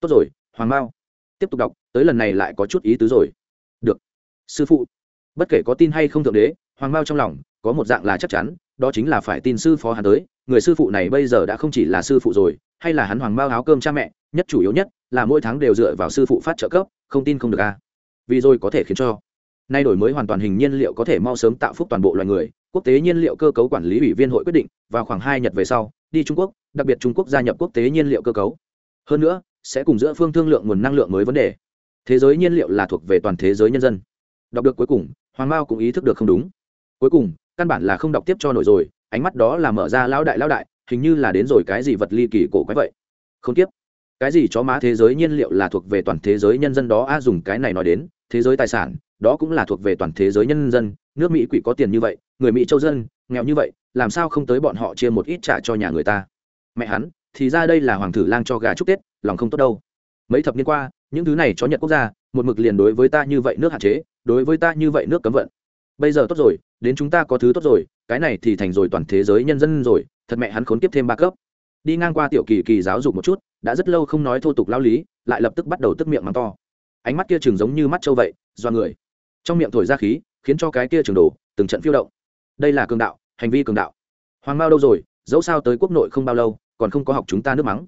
Tốt rồi, hoàng mao. Tiếp tục đọc, tới lần này lại có chút ý tứ rồi sư phụ, bất kể có tin hay không thượng đế, hoàng mao trong lòng có một dạng là chắc chắn, đó chính là phải tin sư phó hắn tới. Người sư phụ này bây giờ đã không chỉ là sư phụ rồi, hay là hắn hoàng mao áo cơm cha mẹ, nhất chủ yếu nhất là mỗi tháng đều dựa vào sư phụ phát trợ cấp, không tin không được a à. vì rồi có thể khiến cho, nay đổi mới hoàn toàn hình nhiên liệu có thể mau sớm tạo phúc toàn bộ loài người. Quốc tế nhiên liệu cơ cấu quản lý ủy viên hội quyết định vào khoảng hai nhật về sau, đi trung quốc, đặc biệt trung quốc gia nhập quốc tế nhiên liệu cơ cấu. Hơn nữa, sẽ cùng giữa phương thương lượng nguồn năng lượng mới vấn đề. Thế giới nhiên liệu là thuộc về toàn thế giới nhân dân đọc được cuối cùng, hoàng mao cũng ý thức được không đúng. Cuối cùng, căn bản là không đọc tiếp cho nổi rồi, ánh mắt đó là mở ra lão đại lão đại, hình như là đến rồi cái gì vật ly kỳ cổ quái vậy. Không tiếp. Cái gì chó má thế giới nhiên liệu là thuộc về toàn thế giới nhân dân đó? A, dùng cái này nói đến, thế giới tài sản, đó cũng là thuộc về toàn thế giới nhân dân. Nước mỹ quỷ có tiền như vậy, người mỹ châu dân, nghèo như vậy, làm sao không tới bọn họ chia một ít trả cho nhà người ta? Mẹ hắn, thì ra đây là hoàng thử lang cho gà chúc tết, lòng không tốt đâu. Mấy thập niên qua, những thứ này chó nhật quốc gia, một mực liền đối với ta như vậy nước hạn chế đối với ta như vậy nước cấm vận. Bây giờ tốt rồi, đến chúng ta có thứ tốt rồi, cái này thì thành rồi toàn thế giới nhân dân rồi, thật mẹ hắn khốn kiếp thêm ba cấp. Đi ngang qua tiểu kỳ kỳ giáo dục một chút, đã rất lâu không nói thô tục lao lý, lại lập tức bắt đầu tức miệng mắng to. Ánh mắt kia trường giống như mắt trâu vậy, do người. Trong miệng thổi ra khí, khiến cho cái kia trường đổ, từng trận phiêu động. Đây là cường đạo, hành vi cường đạo. Hoàng mao đâu rồi, dẫu sao tới quốc nội không bao lâu, còn không có học chúng ta nước mắng.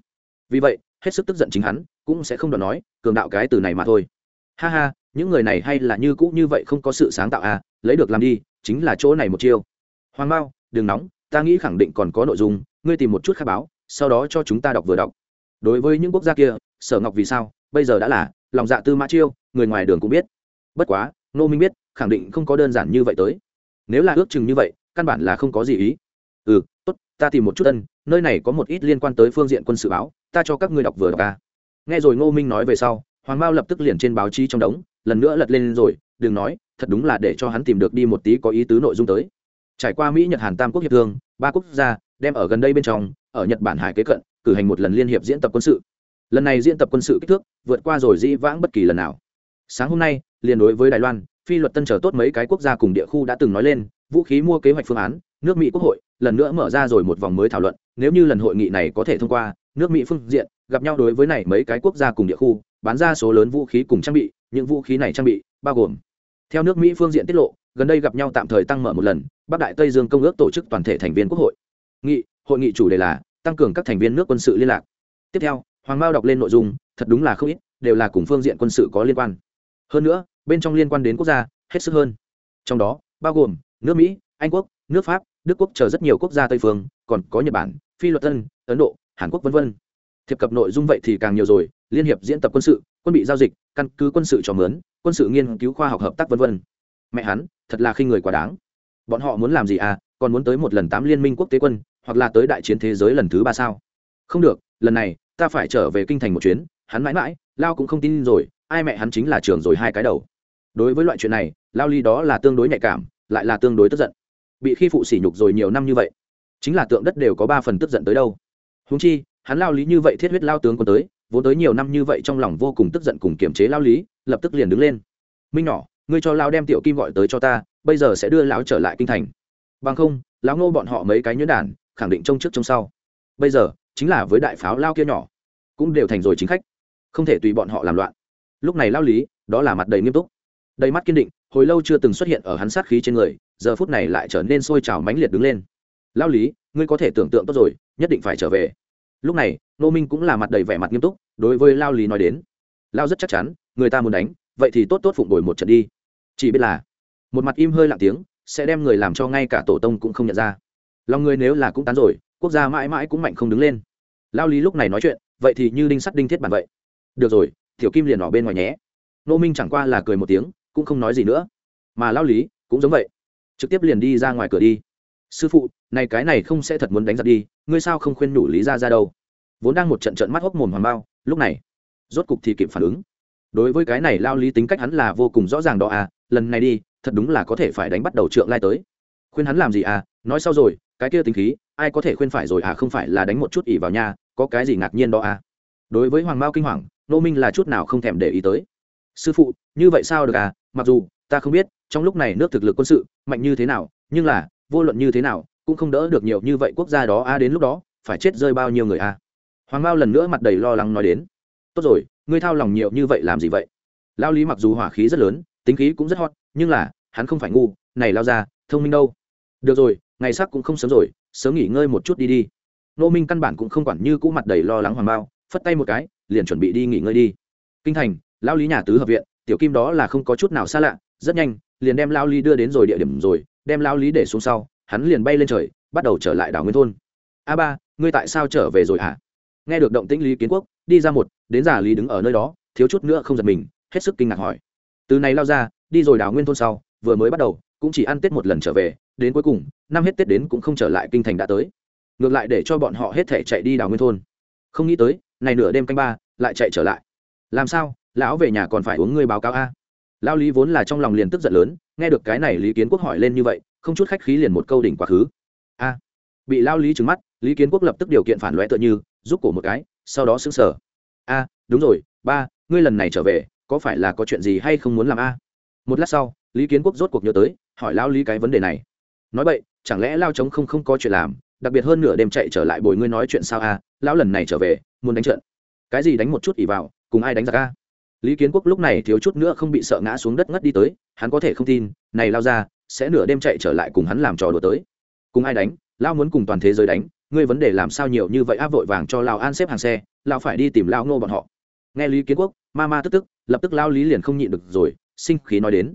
Vì vậy, hết sức tức giận chính hắn, cũng sẽ không đoạn nói, cường đạo cái từ này mà thôi. Ha ha những người này hay là như cũ như vậy không có sự sáng tạo à lấy được làm đi, chính là chỗ này một chiêu. Hoàng mao, đừng nóng, ta nghĩ khẳng định còn có nội dung, ngươi tìm một chút khai báo, sau đó cho chúng ta đọc vừa đọc. Đối với những quốc gia kia, sở ngọc vì sao, bây giờ đã là, lòng dạ tư mã chiêu, người ngoài đường cũng biết. Bất quá nô minh biết, khẳng định không có đơn giản như vậy tới. Nếu là ước chừng như vậy, căn bản là không có gì ý. Ừ tốt, ta tìm một chút ân, nơi này có một ít liên quan tới phương diện quân sự báo, ta cho các ngươi đọc vừa đọc ca nghe rồi ngô minh nói về sau, hoàng mao lập tức liền trên báo chí trong đống lần nữa lật lên rồi, đừng nói, thật đúng là để cho hắn tìm được đi một tí có ý tứ nội dung tới. Trải qua mỹ, nhật, hàn, tam quốc hiệp thương, ba quốc gia đem ở gần đây bên trong, ở nhật bản hải kế cận, cử hành một lần liên hiệp diễn tập quân sự. Lần này diễn tập quân sự kích thước vượt qua rồi dĩ vãng bất kỳ lần nào. Sáng hôm nay liên đối với đài loan, phi luật tân trở tốt mấy cái quốc gia cùng địa khu đã từng nói lên, vũ khí mua kế hoạch phương án, nước mỹ quốc hội, lần nữa mở ra rồi một vòng mới thảo luận, nếu như lần hội nghị này có thể thông qua, nước mỹ phương diện gặp nhau đối với này mấy cái quốc gia cùng địa khu, bán ra số lớn vũ khí cùng trang bị, những vũ khí này trang bị bao gồm, theo nước mỹ phương diện tiết lộ, gần đây gặp nhau tạm thời tăng mở một lần, bắc đại tây dương công ước tổ chức toàn thể thành viên quốc hội. Nghị hội nghị chủ đề là tăng cường các thành viên nước quân sự liên lạc. Tiếp theo, hoàng mao đọc lên nội dung, thật đúng là không ít, đều là cùng phương diện quân sự có liên quan. Hơn nữa, bên trong liên quan đến quốc gia, hết sức hơn. Trong đó, bao gồm nước mỹ, anh quốc, nước pháp, đức quốc chờ rất nhiều quốc gia tây phương, còn có nhật bản, phi luật tân, ấn độ, hàn quốc v v thiệp cập nội dung vậy thì càng nhiều rồi, liên hiệp diễn tập quân sự, quân bị giao dịch, căn cứ quân sự cho mướn, quân sự nghiên cứu khoa học hợp tác v v mẹ hắn, thật là khi người quá đáng. Bọn họ muốn làm gì à còn muốn tới một lần tám liên minh quốc tế quân, hoặc là tới đại chiến thế giới lần thứ ba sao? Không được, lần này, ta phải trở về kinh thành một chuyến, hắn mãi mãi, lao cũng không tin rồi, ai mẹ hắn chính là trường rồi hai cái đầu. Đối với loại chuyện này, lao ly đó là tương đối nhạy cảm, lại là tương đối tức giận. Bị khi phụ sỉ nhục rồi nhiều năm như vậy, chính là tượng đất đều có ba phần tức giận tới đâu. Húng chi hắn lao lý như vậy thiết huyết lao tướng còn tới, vốn tới nhiều năm như vậy trong lòng vô cùng tức giận cùng kiềm chế lao lý, lập tức liền đứng lên. Minh nhỏ, ngươi cho lao đem tiểu kim gọi tới cho ta, bây giờ sẽ đưa lão trở lại kinh thành. Bằng không, lão ngô bọn họ mấy cái nhuyễn đản khẳng định trông trước trông sau. Bây giờ, chính là với đại pháo lao kia nhỏ, cũng đều thành rồi chính khách. Không thể tùy bọn họ làm loạn. Lúc này lao lý, đó là mặt đầy nghiêm túc. Đầy mắt kiên định, hồi lâu chưa từng xuất hiện ở hắn sát khí trên người, giờ phút này lại trở nên sôi trào mãnh liệt đứng lên. Lao lý, ngươi có thể tưởng tượng tốt rồi, nhất định phải trở về lúc này nô minh cũng là mặt đầy vẻ mặt nghiêm túc, đối với lao lý nói đến. Lao rất chắc chắn, người ta muốn đánh, vậy thì tốt tốt phụng đổi một trận đi. Chỉ biết là, một mặt im hơi lặng tiếng, sẽ đem người làm cho ngay cả tổ tông cũng không nhận ra. Lòng người nếu là cũng tán rồi, quốc gia mãi mãi cũng mạnh không đứng lên. Lao lý lúc này nói chuyện, vậy thì như đinh sắt đinh thiết bản vậy. Được rồi thiểu kim liền ở bên ngoài nhé. Nô minh chẳng qua là cười một tiếng, cũng không nói gì nữa. Mà lao lý cũng giống vậy, trực tiếp liền đi ra ngoài cửa đi sư phụ, này cái này không sẽ thật muốn đánh giặc đi, ngươi sao không khuyên nhủ lý ra ra đâu? Vốn đang một trận trận mắt hốc mồm hoàng bao, lúc này, rốt cục thì kịp phản ứng. Đối với cái này lao lý tính cách hắn là vô cùng rõ ràng đó à lần này đi, thật đúng là có thể phải đánh bắt đầu trượng lai tới. Khuyên hắn làm gì à nói sau rồi, cái kia tính khí, ai có thể khuyên phải rồi à không phải là đánh một chút ỉ vào nhà có cái gì ngạc nhiên đó à. Đối với hoàng mao kinh hoàng nô minh là chút nào không thèm để ý tới. Sư phụ, như vậy sao được à mặc dù, ta không biết, trong lúc này nước thực lực quân sự, mạnh như thế nào, nhưng là vô luận như thế nào, cũng không đỡ được nhiều như vậy quốc gia đó a à đến lúc đó, phải chết rơi bao nhiêu người a? À. hoàng mao lần nữa mặt đầy lo lắng nói đến. Tốt rồi, ngươi thao lòng nhiều như vậy làm gì vậy? Lao lý mặc dù hỏa khí rất lớn, tính khí cũng rất hot, nhưng là, hắn không phải ngu, này lao ra, thông minh đâu. Được rồi, ngày sắc cũng không sớm rồi, sớm nghỉ ngơi một chút đi đi. Nô minh căn bản cũng không quản như cũ mặt đầy lo lắng hoàng bao phất tay một cái, liền chuẩn bị đi nghỉ ngơi đi. Kinh thành, lao lý nhà tứ hợp viện, tiểu kim đó là không có chút nào xa lạ, rất nhanh, liền đem lao lý đưa đến rồi địa điểm rồi đem lao lý để xuống sau, hắn liền bay lên trời, bắt đầu trở lại đảo nguyên thôn. A ba, ngươi tại sao trở về rồi hả? À? nghe được động tĩnh lý kiến quốc, đi ra một, đến giả lý đứng ở nơi đó, thiếu chút nữa không giật mình, hết sức kinh ngạc hỏi. Từ này lao ra, đi rồi đảo nguyên thôn sau, vừa mới bắt đầu, cũng chỉ ăn tết một lần trở về, đến cuối cùng, năm hết tết đến cũng không trở lại kinh thành đã tới. Ngược lại để cho bọn họ hết thể chạy đi đảo nguyên thôn. Không nghĩ tới, này nửa đêm canh ba, lại chạy trở lại. Làm sao? Lão về nhà còn phải uống ngươi báo cáo a. Lao lý vốn là trong lòng liền tức giận lớn nghe được cái này lý kiến quốc hỏi lên như vậy, không chút khách khí liền một câu đỉnh quá khứ. A, bị lao lý trừng mắt, lý kiến quốc lập tức điều kiện phản loẹ tựa như, giúp cổ một cái, sau đó xứng sở a, đúng rồi, ba, ngươi lần này trở về, có phải là có chuyện gì hay không muốn làm a? Một lát sau, lý kiến quốc rốt cuộc nhớ tới, hỏi lao lý cái vấn đề này. Nói vậy chẳng lẽ lao trống không không có chuyện làm, đặc biệt hơn nửa đêm chạy trở lại bồi ngươi nói chuyện sao a? Lão lần này trở về, muốn đánh trận. Cái gì đánh một chút ỉ vào, cùng ai đánh giặc a? Lý kiến quốc lúc này thiếu chút nữa không bị sợ ngã xuống đất ngất đi tới, hắn có thể không tin, này lao ra, sẽ nửa đêm chạy trở lại cùng hắn làm trò đùa tới. Cùng ai đánh? Lao muốn cùng toàn thế giới đánh, ngươi vấn đề làm sao nhiều như vậy áp vội vàng cho lao an xếp hàng xe, lao phải đi tìm lao ngô bọn họ. Nghe lý kiến quốc, ma ma tức tức, lập tức lao lý liền không nhịn được rồi, sinh khí nói đến.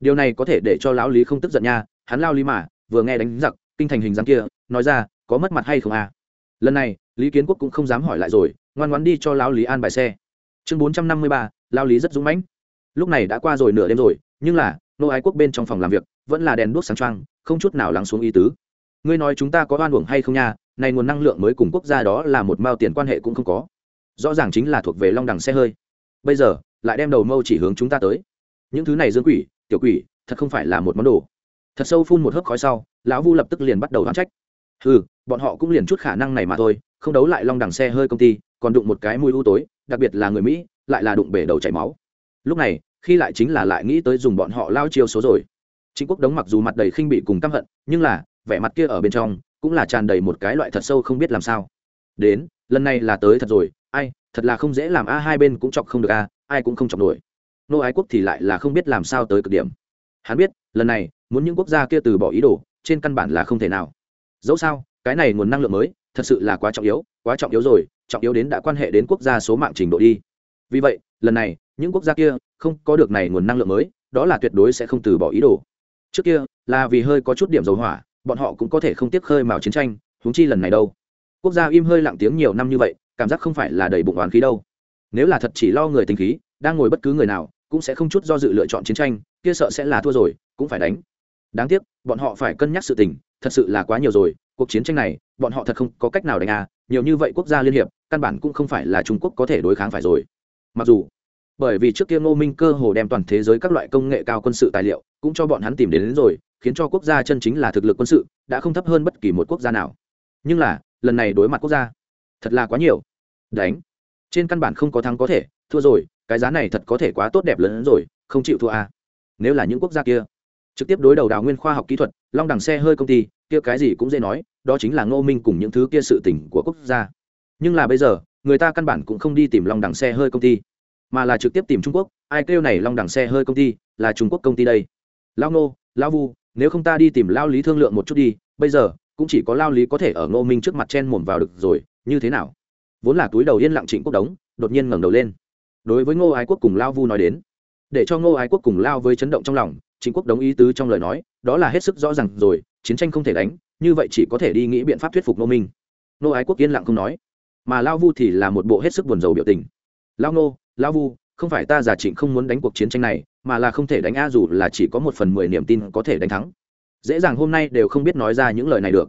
Điều này có thể để cho lão lý không tức giận nha, hắn lao lý mà, vừa nghe đánh giặc, kinh thành hình dáng kia, nói ra, có mất mặt hay không à? Lần này, lý kiến quốc cũng không dám hỏi lại rồi, ngoan ngoan đi cho lão lý an bài xe. Chương bốn trăm năm mươi ba lao lý rất dũng mãnh. Lúc này đã qua rồi nửa đêm rồi, nhưng là nô ái quốc bên trong phòng làm việc, vẫn là đèn đuốc sáng trăng không chút nào lắng xuống ý tứ. Ngươi nói chúng ta có oan uổng hay không nha, này nguồn năng lượng mới cùng quốc gia đó là một mao tiền quan hệ cũng không có. Rõ ràng chính là thuộc về long đằng xe hơi. Bây giờ, lại đem đầu mâu chỉ hướng chúng ta tới. Những thứ này dương quỷ, tiểu quỷ, thật không phải là một món đồ. Thật sâu phun một hớp khói sau, lão vu lập tức liền bắt đầu đoán trách. Ừ bọn họ cũng liền chút khả năng này mà thôi, không đấu lại long đằng xe hơi công ty, còn đụng một cái mùi u tối, đặc biệt là người mỹ lại là đụng bể đầu chảy máu. Lúc này, khi lại chính là lại nghĩ tới dùng bọn họ lao chiêu số rồi. Chính quốc đống mặc dù mặt đầy khinh bị cùng căm hận, nhưng là, vẻ mặt kia ở bên trong, cũng là tràn đầy một cái loại thật sâu không biết làm sao. Đến, lần này là tới thật rồi, ai, thật là không dễ làm a, hai bên cũng chọc không được a, ai cũng không chọc nổi. Nô ái quốc thì lại là không biết làm sao tới cực điểm. Hắn biết, lần này, muốn những quốc gia kia từ bỏ ý đồ, trên căn bản là không thể nào. Dẫu sao, cái này nguồn năng lượng mới, thật sự là quá trọng yếu, quá trọng yếu rồi, trọng yếu đến đã quan hệ đến quốc gia số mạng trình độ đi vì vậy, lần này, những quốc gia kia không có được này nguồn năng lượng mới, đó là tuyệt đối sẽ không từ bỏ ý đồ. Trước kia, là vì hơi có chút điểm dầu hỏa, bọn họ cũng có thể không tiếc khơi mào chiến tranh, huống chi lần này đâu. Quốc gia im hơi lặng tiếng nhiều năm như vậy, cảm giác không phải là đầy bụng oán khí đâu. Nếu là thật chỉ lo người tình khí, đang ngồi bất cứ người nào, cũng sẽ không chút do dự lựa chọn chiến tranh, kia sợ sẽ là thua rồi, cũng phải đánh. Đáng tiếc, bọn họ phải cân nhắc sự tình, thật sự là quá nhiều rồi, cuộc chiến tranh này, bọn họ thật không có cách nào đánh à nhiều như vậy quốc gia liên hiệp, căn bản cũng không phải là trung quốc có thể đối kháng phải rồi mặc dù bởi vì trước kia ngô minh cơ hồ đem toàn thế giới các loại công nghệ cao quân sự tài liệu cũng cho bọn hắn tìm đến, đến rồi khiến cho quốc gia chân chính là thực lực quân sự đã không thấp hơn bất kỳ một quốc gia nào. Nhưng là lần này đối mặt quốc gia thật là quá nhiều. Đánh. Trên căn bản không có thắng có thể thua rồi cái giá này thật có thể quá tốt đẹp lớn hơn rồi không chịu thua à. Nếu là những quốc gia kia trực tiếp đối đầu đào nguyên khoa học kỹ thuật long đằng xe hơi công ty kia cái gì cũng dễ nói đó chính là ngô minh cùng những thứ kia sự tỉnh của quốc gia. Nhưng là bây giờ người ta căn bản cũng không đi tìm long đằng xe hơi công ty, mà là trực tiếp tìm trung quốc. Ai kêu này long đằng xe hơi công ty là trung quốc công ty đây? Lao ngô, lao vu, nếu không ta đi tìm lao lý thương lượng một chút đi. Bây giờ, cũng chỉ có lao lý có thể ở ngô minh trước mặt chen mồm vào được rồi. Như thế nào? Vốn là túi đầu yên lặng trịnh quốc đống, đột nhiên ngẩng đầu lên. Đối với ngô ái quốc cùng lao vu nói đến, để cho ngô ái quốc cùng lao với chấn động trong lòng, trịnh quốc đống ý tứ trong lời nói, đó là hết sức rõ ràng rồi, chiến tranh không thể đánh, như vậy chỉ có thể đi nghĩ biện pháp thuyết phục ngô minh. Ngô ái quốc yên lặng không nói mà lao vu thì là một bộ hết sức buồn rầu biểu tình. Lao Nô, lao vu không phải ta giả trịnh không muốn đánh cuộc chiến tranh này mà là không thể đánh a dù là chỉ có một phần mười niềm tin có thể đánh thắng. Dễ dàng hôm nay đều không biết nói ra những lời này được.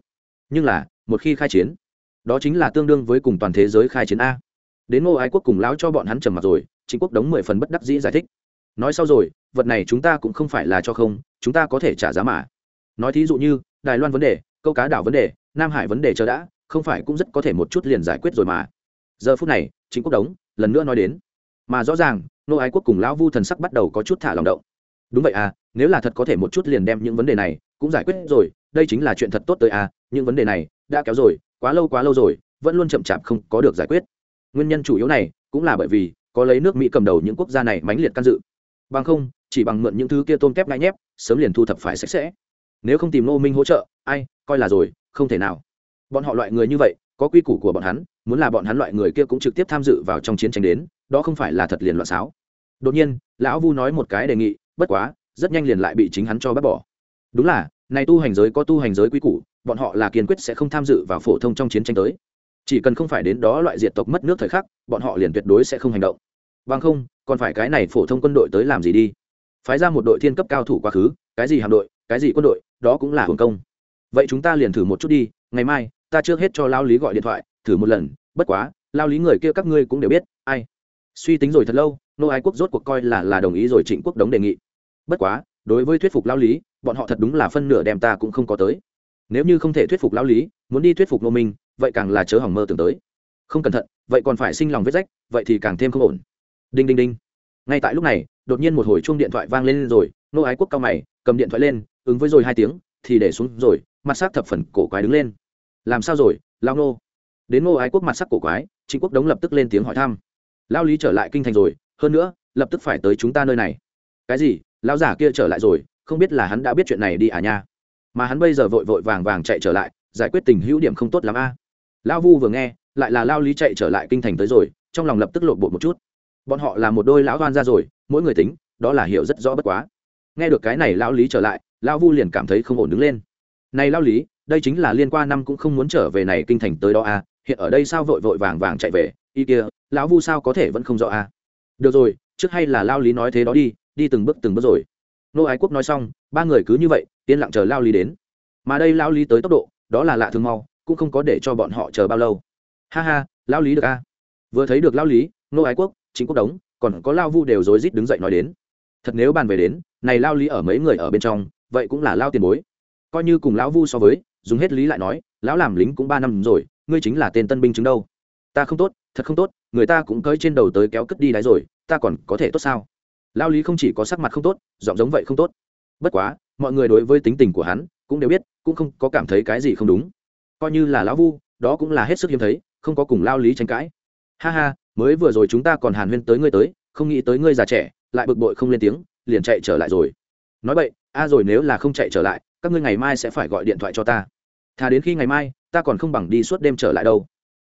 Nhưng là một khi khai chiến đó chính là tương đương với cùng toàn thế giới khai chiến a. Đến ngô ái quốc cùng lão cho bọn hắn trầm mặt rồi chính quốc đóng mười phần bất đắc dĩ giải thích. Nói sau rồi vật này chúng ta cũng không phải là cho không chúng ta có thể trả giá mà. Nói thí dụ như đài loan vấn đề câu cá đảo vấn đề nam hải vấn đề chờ đã không phải cũng rất có thể một chút liền giải quyết rồi mà. Giờ phút này, chính quốc đống, lần nữa nói đến. Mà rõ ràng, nô ái quốc cùng lão vu thần sắc bắt đầu có chút thả lòng động. Đúng vậy à nếu là thật có thể một chút liền đem những vấn đề này cũng giải quyết rồi, đây chính là chuyện thật tốt tới à những vấn đề này đã kéo rồi, quá lâu quá lâu rồi, vẫn luôn chậm chạp không có được giải quyết. Nguyên nhân chủ yếu này cũng là bởi vì có lấy nước mỹ cầm đầu những quốc gia này mãnh liệt can dự. Bằng không, chỉ bằng mượn những thứ kia tôm kép ngại nhép, sớm liền thu thập phải sạch sẽ. Nếu không tìm nô minh hỗ trợ, ai, coi là rồi, không thể nào bọn họ loại người như vậy, có quy củ của bọn hắn, muốn là bọn hắn loại người kia cũng trực tiếp tham dự vào trong chiến tranh đến, đó không phải là thật liền loạn xáo. Đột nhiên, lão vu nói một cái đề nghị, bất quá, rất nhanh liền lại bị chính hắn cho bác bỏ. Đúng là, này tu hành giới có tu hành giới quy củ, bọn họ là kiên quyết sẽ không tham dự vào phổ thông trong chiến tranh tới. Chỉ cần không phải đến đó loại diệt tộc mất nước thời khắc, bọn họ liền tuyệt đối sẽ không hành động. Bằng không, còn phải cái này phổ thông quân đội tới làm gì đi? Phái ra một đội thiên cấp cao thủ quá khứ, cái gì hạm đội, cái gì quân đội, đó cũng là hưởng công. Vậy chúng ta liền thử một chút đi, ngày mai ta trước hết cho lao lý gọi điện thoại, thử một lần, bất quá, lao lý người kia các ngươi cũng đều biết, ai? Suy tính rồi thật lâu, nô ái quốc rốt cuộc coi là là đồng ý rồi trịnh quốc đống đề nghị. Bất quá, đối với thuyết phục lao lý, bọn họ thật đúng là phân nửa đem ta cũng không có tới. Nếu như không thể thuyết phục lao lý, muốn đi thuyết phục nô minh, vậy càng là chớ hỏng mơ tưởng tới. Không cẩn thận, vậy còn phải sinh lòng vết rách, vậy thì càng thêm không ổn. Đinh đinh đinh. Ngay tại lúc này, đột nhiên một hồi chuông điện thoại vang lên rồi, nô ái quốc cao mày, cầm điện thoại lên, ứng với rồi hai tiếng, thì để xuống rồi, mặt sắc thập phần cổ quái đứng lên làm sao rồi, lao nô đến Ngô ái quốc mặt sắc cổ quái, trịnh quốc đống lập tức lên tiếng hỏi thăm. Lao lý trở lại kinh thành rồi, hơn nữa, lập tức phải tới chúng ta nơi này. Cái gì? Lao giả kia trở lại rồi, không biết là hắn đã biết chuyện này đi à nha. Mà hắn bây giờ vội vội vàng vàng chạy trở lại, giải quyết tình hữu điểm không tốt lắm a. À. lao vu vừa nghe, lại là lao lý chạy trở lại kinh thành tới rồi, trong lòng lập tức lộn bột một chút. Bọn họ là một đôi lão hoan ra rồi, mỗi người tính, đó là hiểu rất rõ bất quá. Nghe được cái này lão lý trở lại lão vu liền cảm thấy không ổn đứng lên. Này lão lý đây chính là liên qua năm cũng không muốn trở về này kinh thành tới đó à hiện ở đây sao vội vội vàng vàng chạy về, y kia, lão vu sao có thể vẫn không rõ à? Được rồi, trước hay là lao lý nói thế đó đi đi từng bước từng bước rồi. Nô ái quốc nói xong, ba người cứ như vậy, yên lặng chờ lao lý đến. Mà đây lao lý tới tốc độ, đó là lạ thường mau, cũng không có để cho bọn họ chờ bao lâu. Ha ha, lao lý được a à? vừa thấy được lao lý, nô ái quốc, chính quốc đống, còn có lao vu đều rối rít đứng dậy nói đến. Thật nếu bàn về đến, này lao lý ở mấy người ở bên trong, vậy cũng là lao tiền bối. Coi như cùng lão vu so với dùng hết lý lại nói, lão làm lính cũng ba năm rồi, ngươi chính là tên tân binh chứng đâu. Ta không tốt, thật không tốt, người ta cũng cơi trên đầu tới kéo cất đi đáy rồi, ta còn có thể tốt sao? Lao lý không chỉ có sắc mặt không tốt, giọng giống vậy không tốt. Bất quá, mọi người đối với tính tình của hắn cũng đều biết, cũng không có cảm thấy cái gì không đúng. Coi như là lão vu, đó cũng là hết sức hiếm thấy, không có cùng lao lý tranh cãi. Ha ha, mới vừa rồi chúng ta còn hàn huyên tới ngươi tới, không nghĩ tới ngươi già trẻ, lại bực bội không lên tiếng, liền chạy trở lại rồi. Nói vậy a à rồi nếu là không chạy trở lại các ngươi ngày mai sẽ phải gọi điện thoại cho ta. Thà đến khi ngày mai, ta còn không bằng đi suốt đêm trở lại đâu.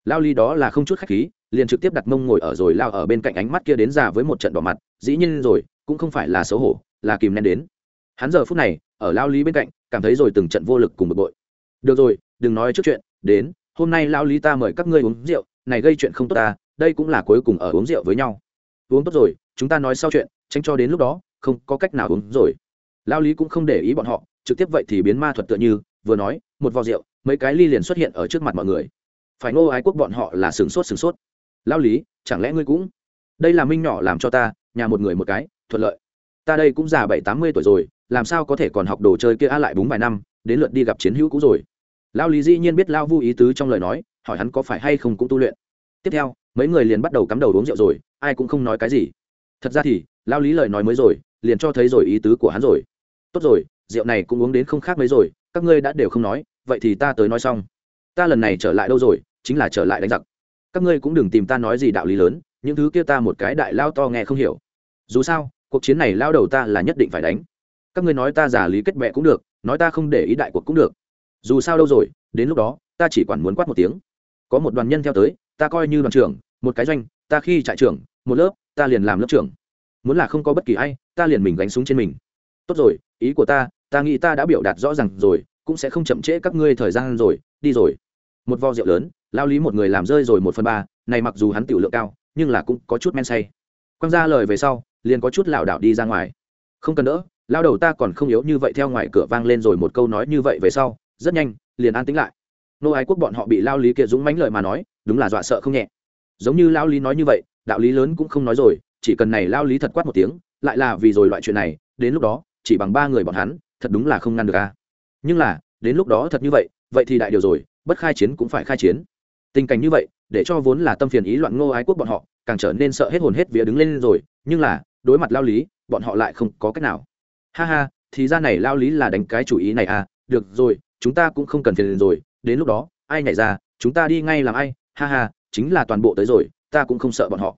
Lao lý đó là không chút khách khí, liền trực tiếp đặt mông ngồi ở rồi lao ở bên cạnh ánh mắt kia đến già với một trận đỏ mặt, dĩ nhiên rồi, cũng không phải là xấu hổ, là kìm nén đến. Hắn giờ phút này, ở lao lý bên cạnh, cảm thấy rồi từng trận vô lực cùng bực bội. Được rồi, đừng nói trước chuyện, đến, hôm nay lao lý ta mời các ngươi uống rượu, này gây chuyện không tốt ta, đây cũng là cuối cùng ở uống rượu với nhau. Uống tốt rồi, chúng ta nói sau chuyện, tránh cho đến lúc đó, không có cách nào uống rồi. Lao lý cũng không để ý bọn họ trực tiếp vậy thì biến ma thuật tựa như, vừa nói, một vò rượu, mấy cái ly liền xuất hiện ở trước mặt mọi người. Phải ngô ái quốc bọn họ là sửng sốt sửng sốt. Lao lý, chẳng lẽ ngươi cũng, đây là minh nhỏ làm cho ta, nhà một người một cái, thuận lợi. Ta đây cũng già bảy tám mươi tuổi rồi, làm sao có thể còn học đồ chơi kia a lại búng vài năm, đến lượt đi gặp chiến hữu cũ rồi. Lao lý dĩ nhiên biết lao vu ý tứ trong lời nói, hỏi hắn có phải hay không cũng tu luyện. Tiếp theo, mấy người liền bắt đầu cắm đầu uống rượu rồi, ai cũng không nói cái gì. Thật ra thì, lao lý lời nói mới rồi, liền cho thấy rồi ý tứ của hắn rồi. Tốt rồi rượu này cũng uống đến không khác mấy rồi, các ngươi đã đều không nói, vậy thì ta tới nói xong. Ta lần này trở lại đâu rồi, chính là trở lại đánh giặc. Các ngươi cũng đừng tìm ta nói gì đạo lý lớn, những thứ kia ta một cái đại lao to nghe không hiểu. Dù sao, cuộc chiến này lao đầu ta là nhất định phải đánh. Các ngươi nói ta giả lý kết bệ cũng được, nói ta không để ý đại cuộc cũng được. Dù sao đâu rồi, đến lúc đó, ta chỉ quản muốn quát một tiếng. Có một đoàn nhân theo tới, ta coi như đoàn trưởng, một cái doanh, ta khi trại trưởng, một lớp, ta liền làm lớp trưởng. Muốn là không có bất kỳ ai, ta liền mình gánh súng trên mình. Tốt rồi, ý của ta ta nghĩ ta đã biểu đạt rõ ràng rồi, cũng sẽ không chậm trễ các ngươi thời gian rồi, đi rồi. Một vo rượu lớn, lao lý một người làm rơi rồi một phần ba, này mặc dù hắn tiểu lượng cao, nhưng là cũng có chút men say. Quăng ra lời về sau, liền có chút lảo đảo đi ra ngoài. Không cần đỡ, lao đầu ta còn không yếu như vậy theo ngoài cửa vang lên rồi một câu nói như vậy về sau, rất nhanh, liền an tính lại. Nô ái quốc bọn họ bị lao lý kia dũng mánh lời mà nói, đúng là dọa sợ không nhẹ. Giống như lao lý nói như vậy, đạo lý lớn cũng không nói rồi, chỉ cần này lao lý thật quát một tiếng, lại là vì rồi loại chuyện này, đến lúc đó, chỉ bằng ba người bọn hắn thật đúng là không ngăn được a nhưng là, đến lúc đó thật như vậy vậy thì đại điều rồi, bất khai chiến cũng phải khai chiến. Tình cảnh như vậy, để cho vốn là tâm phiền ý loạn ngô ái quốc bọn họ, càng trở nên sợ hết hồn hết vía đứng lên rồi, nhưng là, đối mặt lao lý, bọn họ lại không có cách nào. Ha ha, thì ra này lao lý là đánh cái chủ ý này à được rồi, chúng ta cũng không cần phiền rồi, đến lúc đó, ai nhảy ra, chúng ta đi ngay làm ai, ha ha, chính là toàn bộ tới rồi, ta cũng không sợ bọn họ.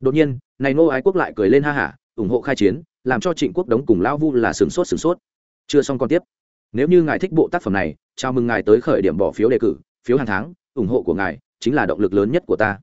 Đột nhiên, này ngô ái quốc lại cười lên ha hả, ủng hộ khai chiến, làm cho trịnh quốc đống cùng lao vu là sửng sốt sửng sốt chưa xong còn tiếp. Nếu như ngài thích bộ tác phẩm này, chào mừng ngài tới khởi điểm bỏ phiếu đề cử, phiếu hàng tháng, ủng hộ của ngài chính là động lực lớn nhất của ta.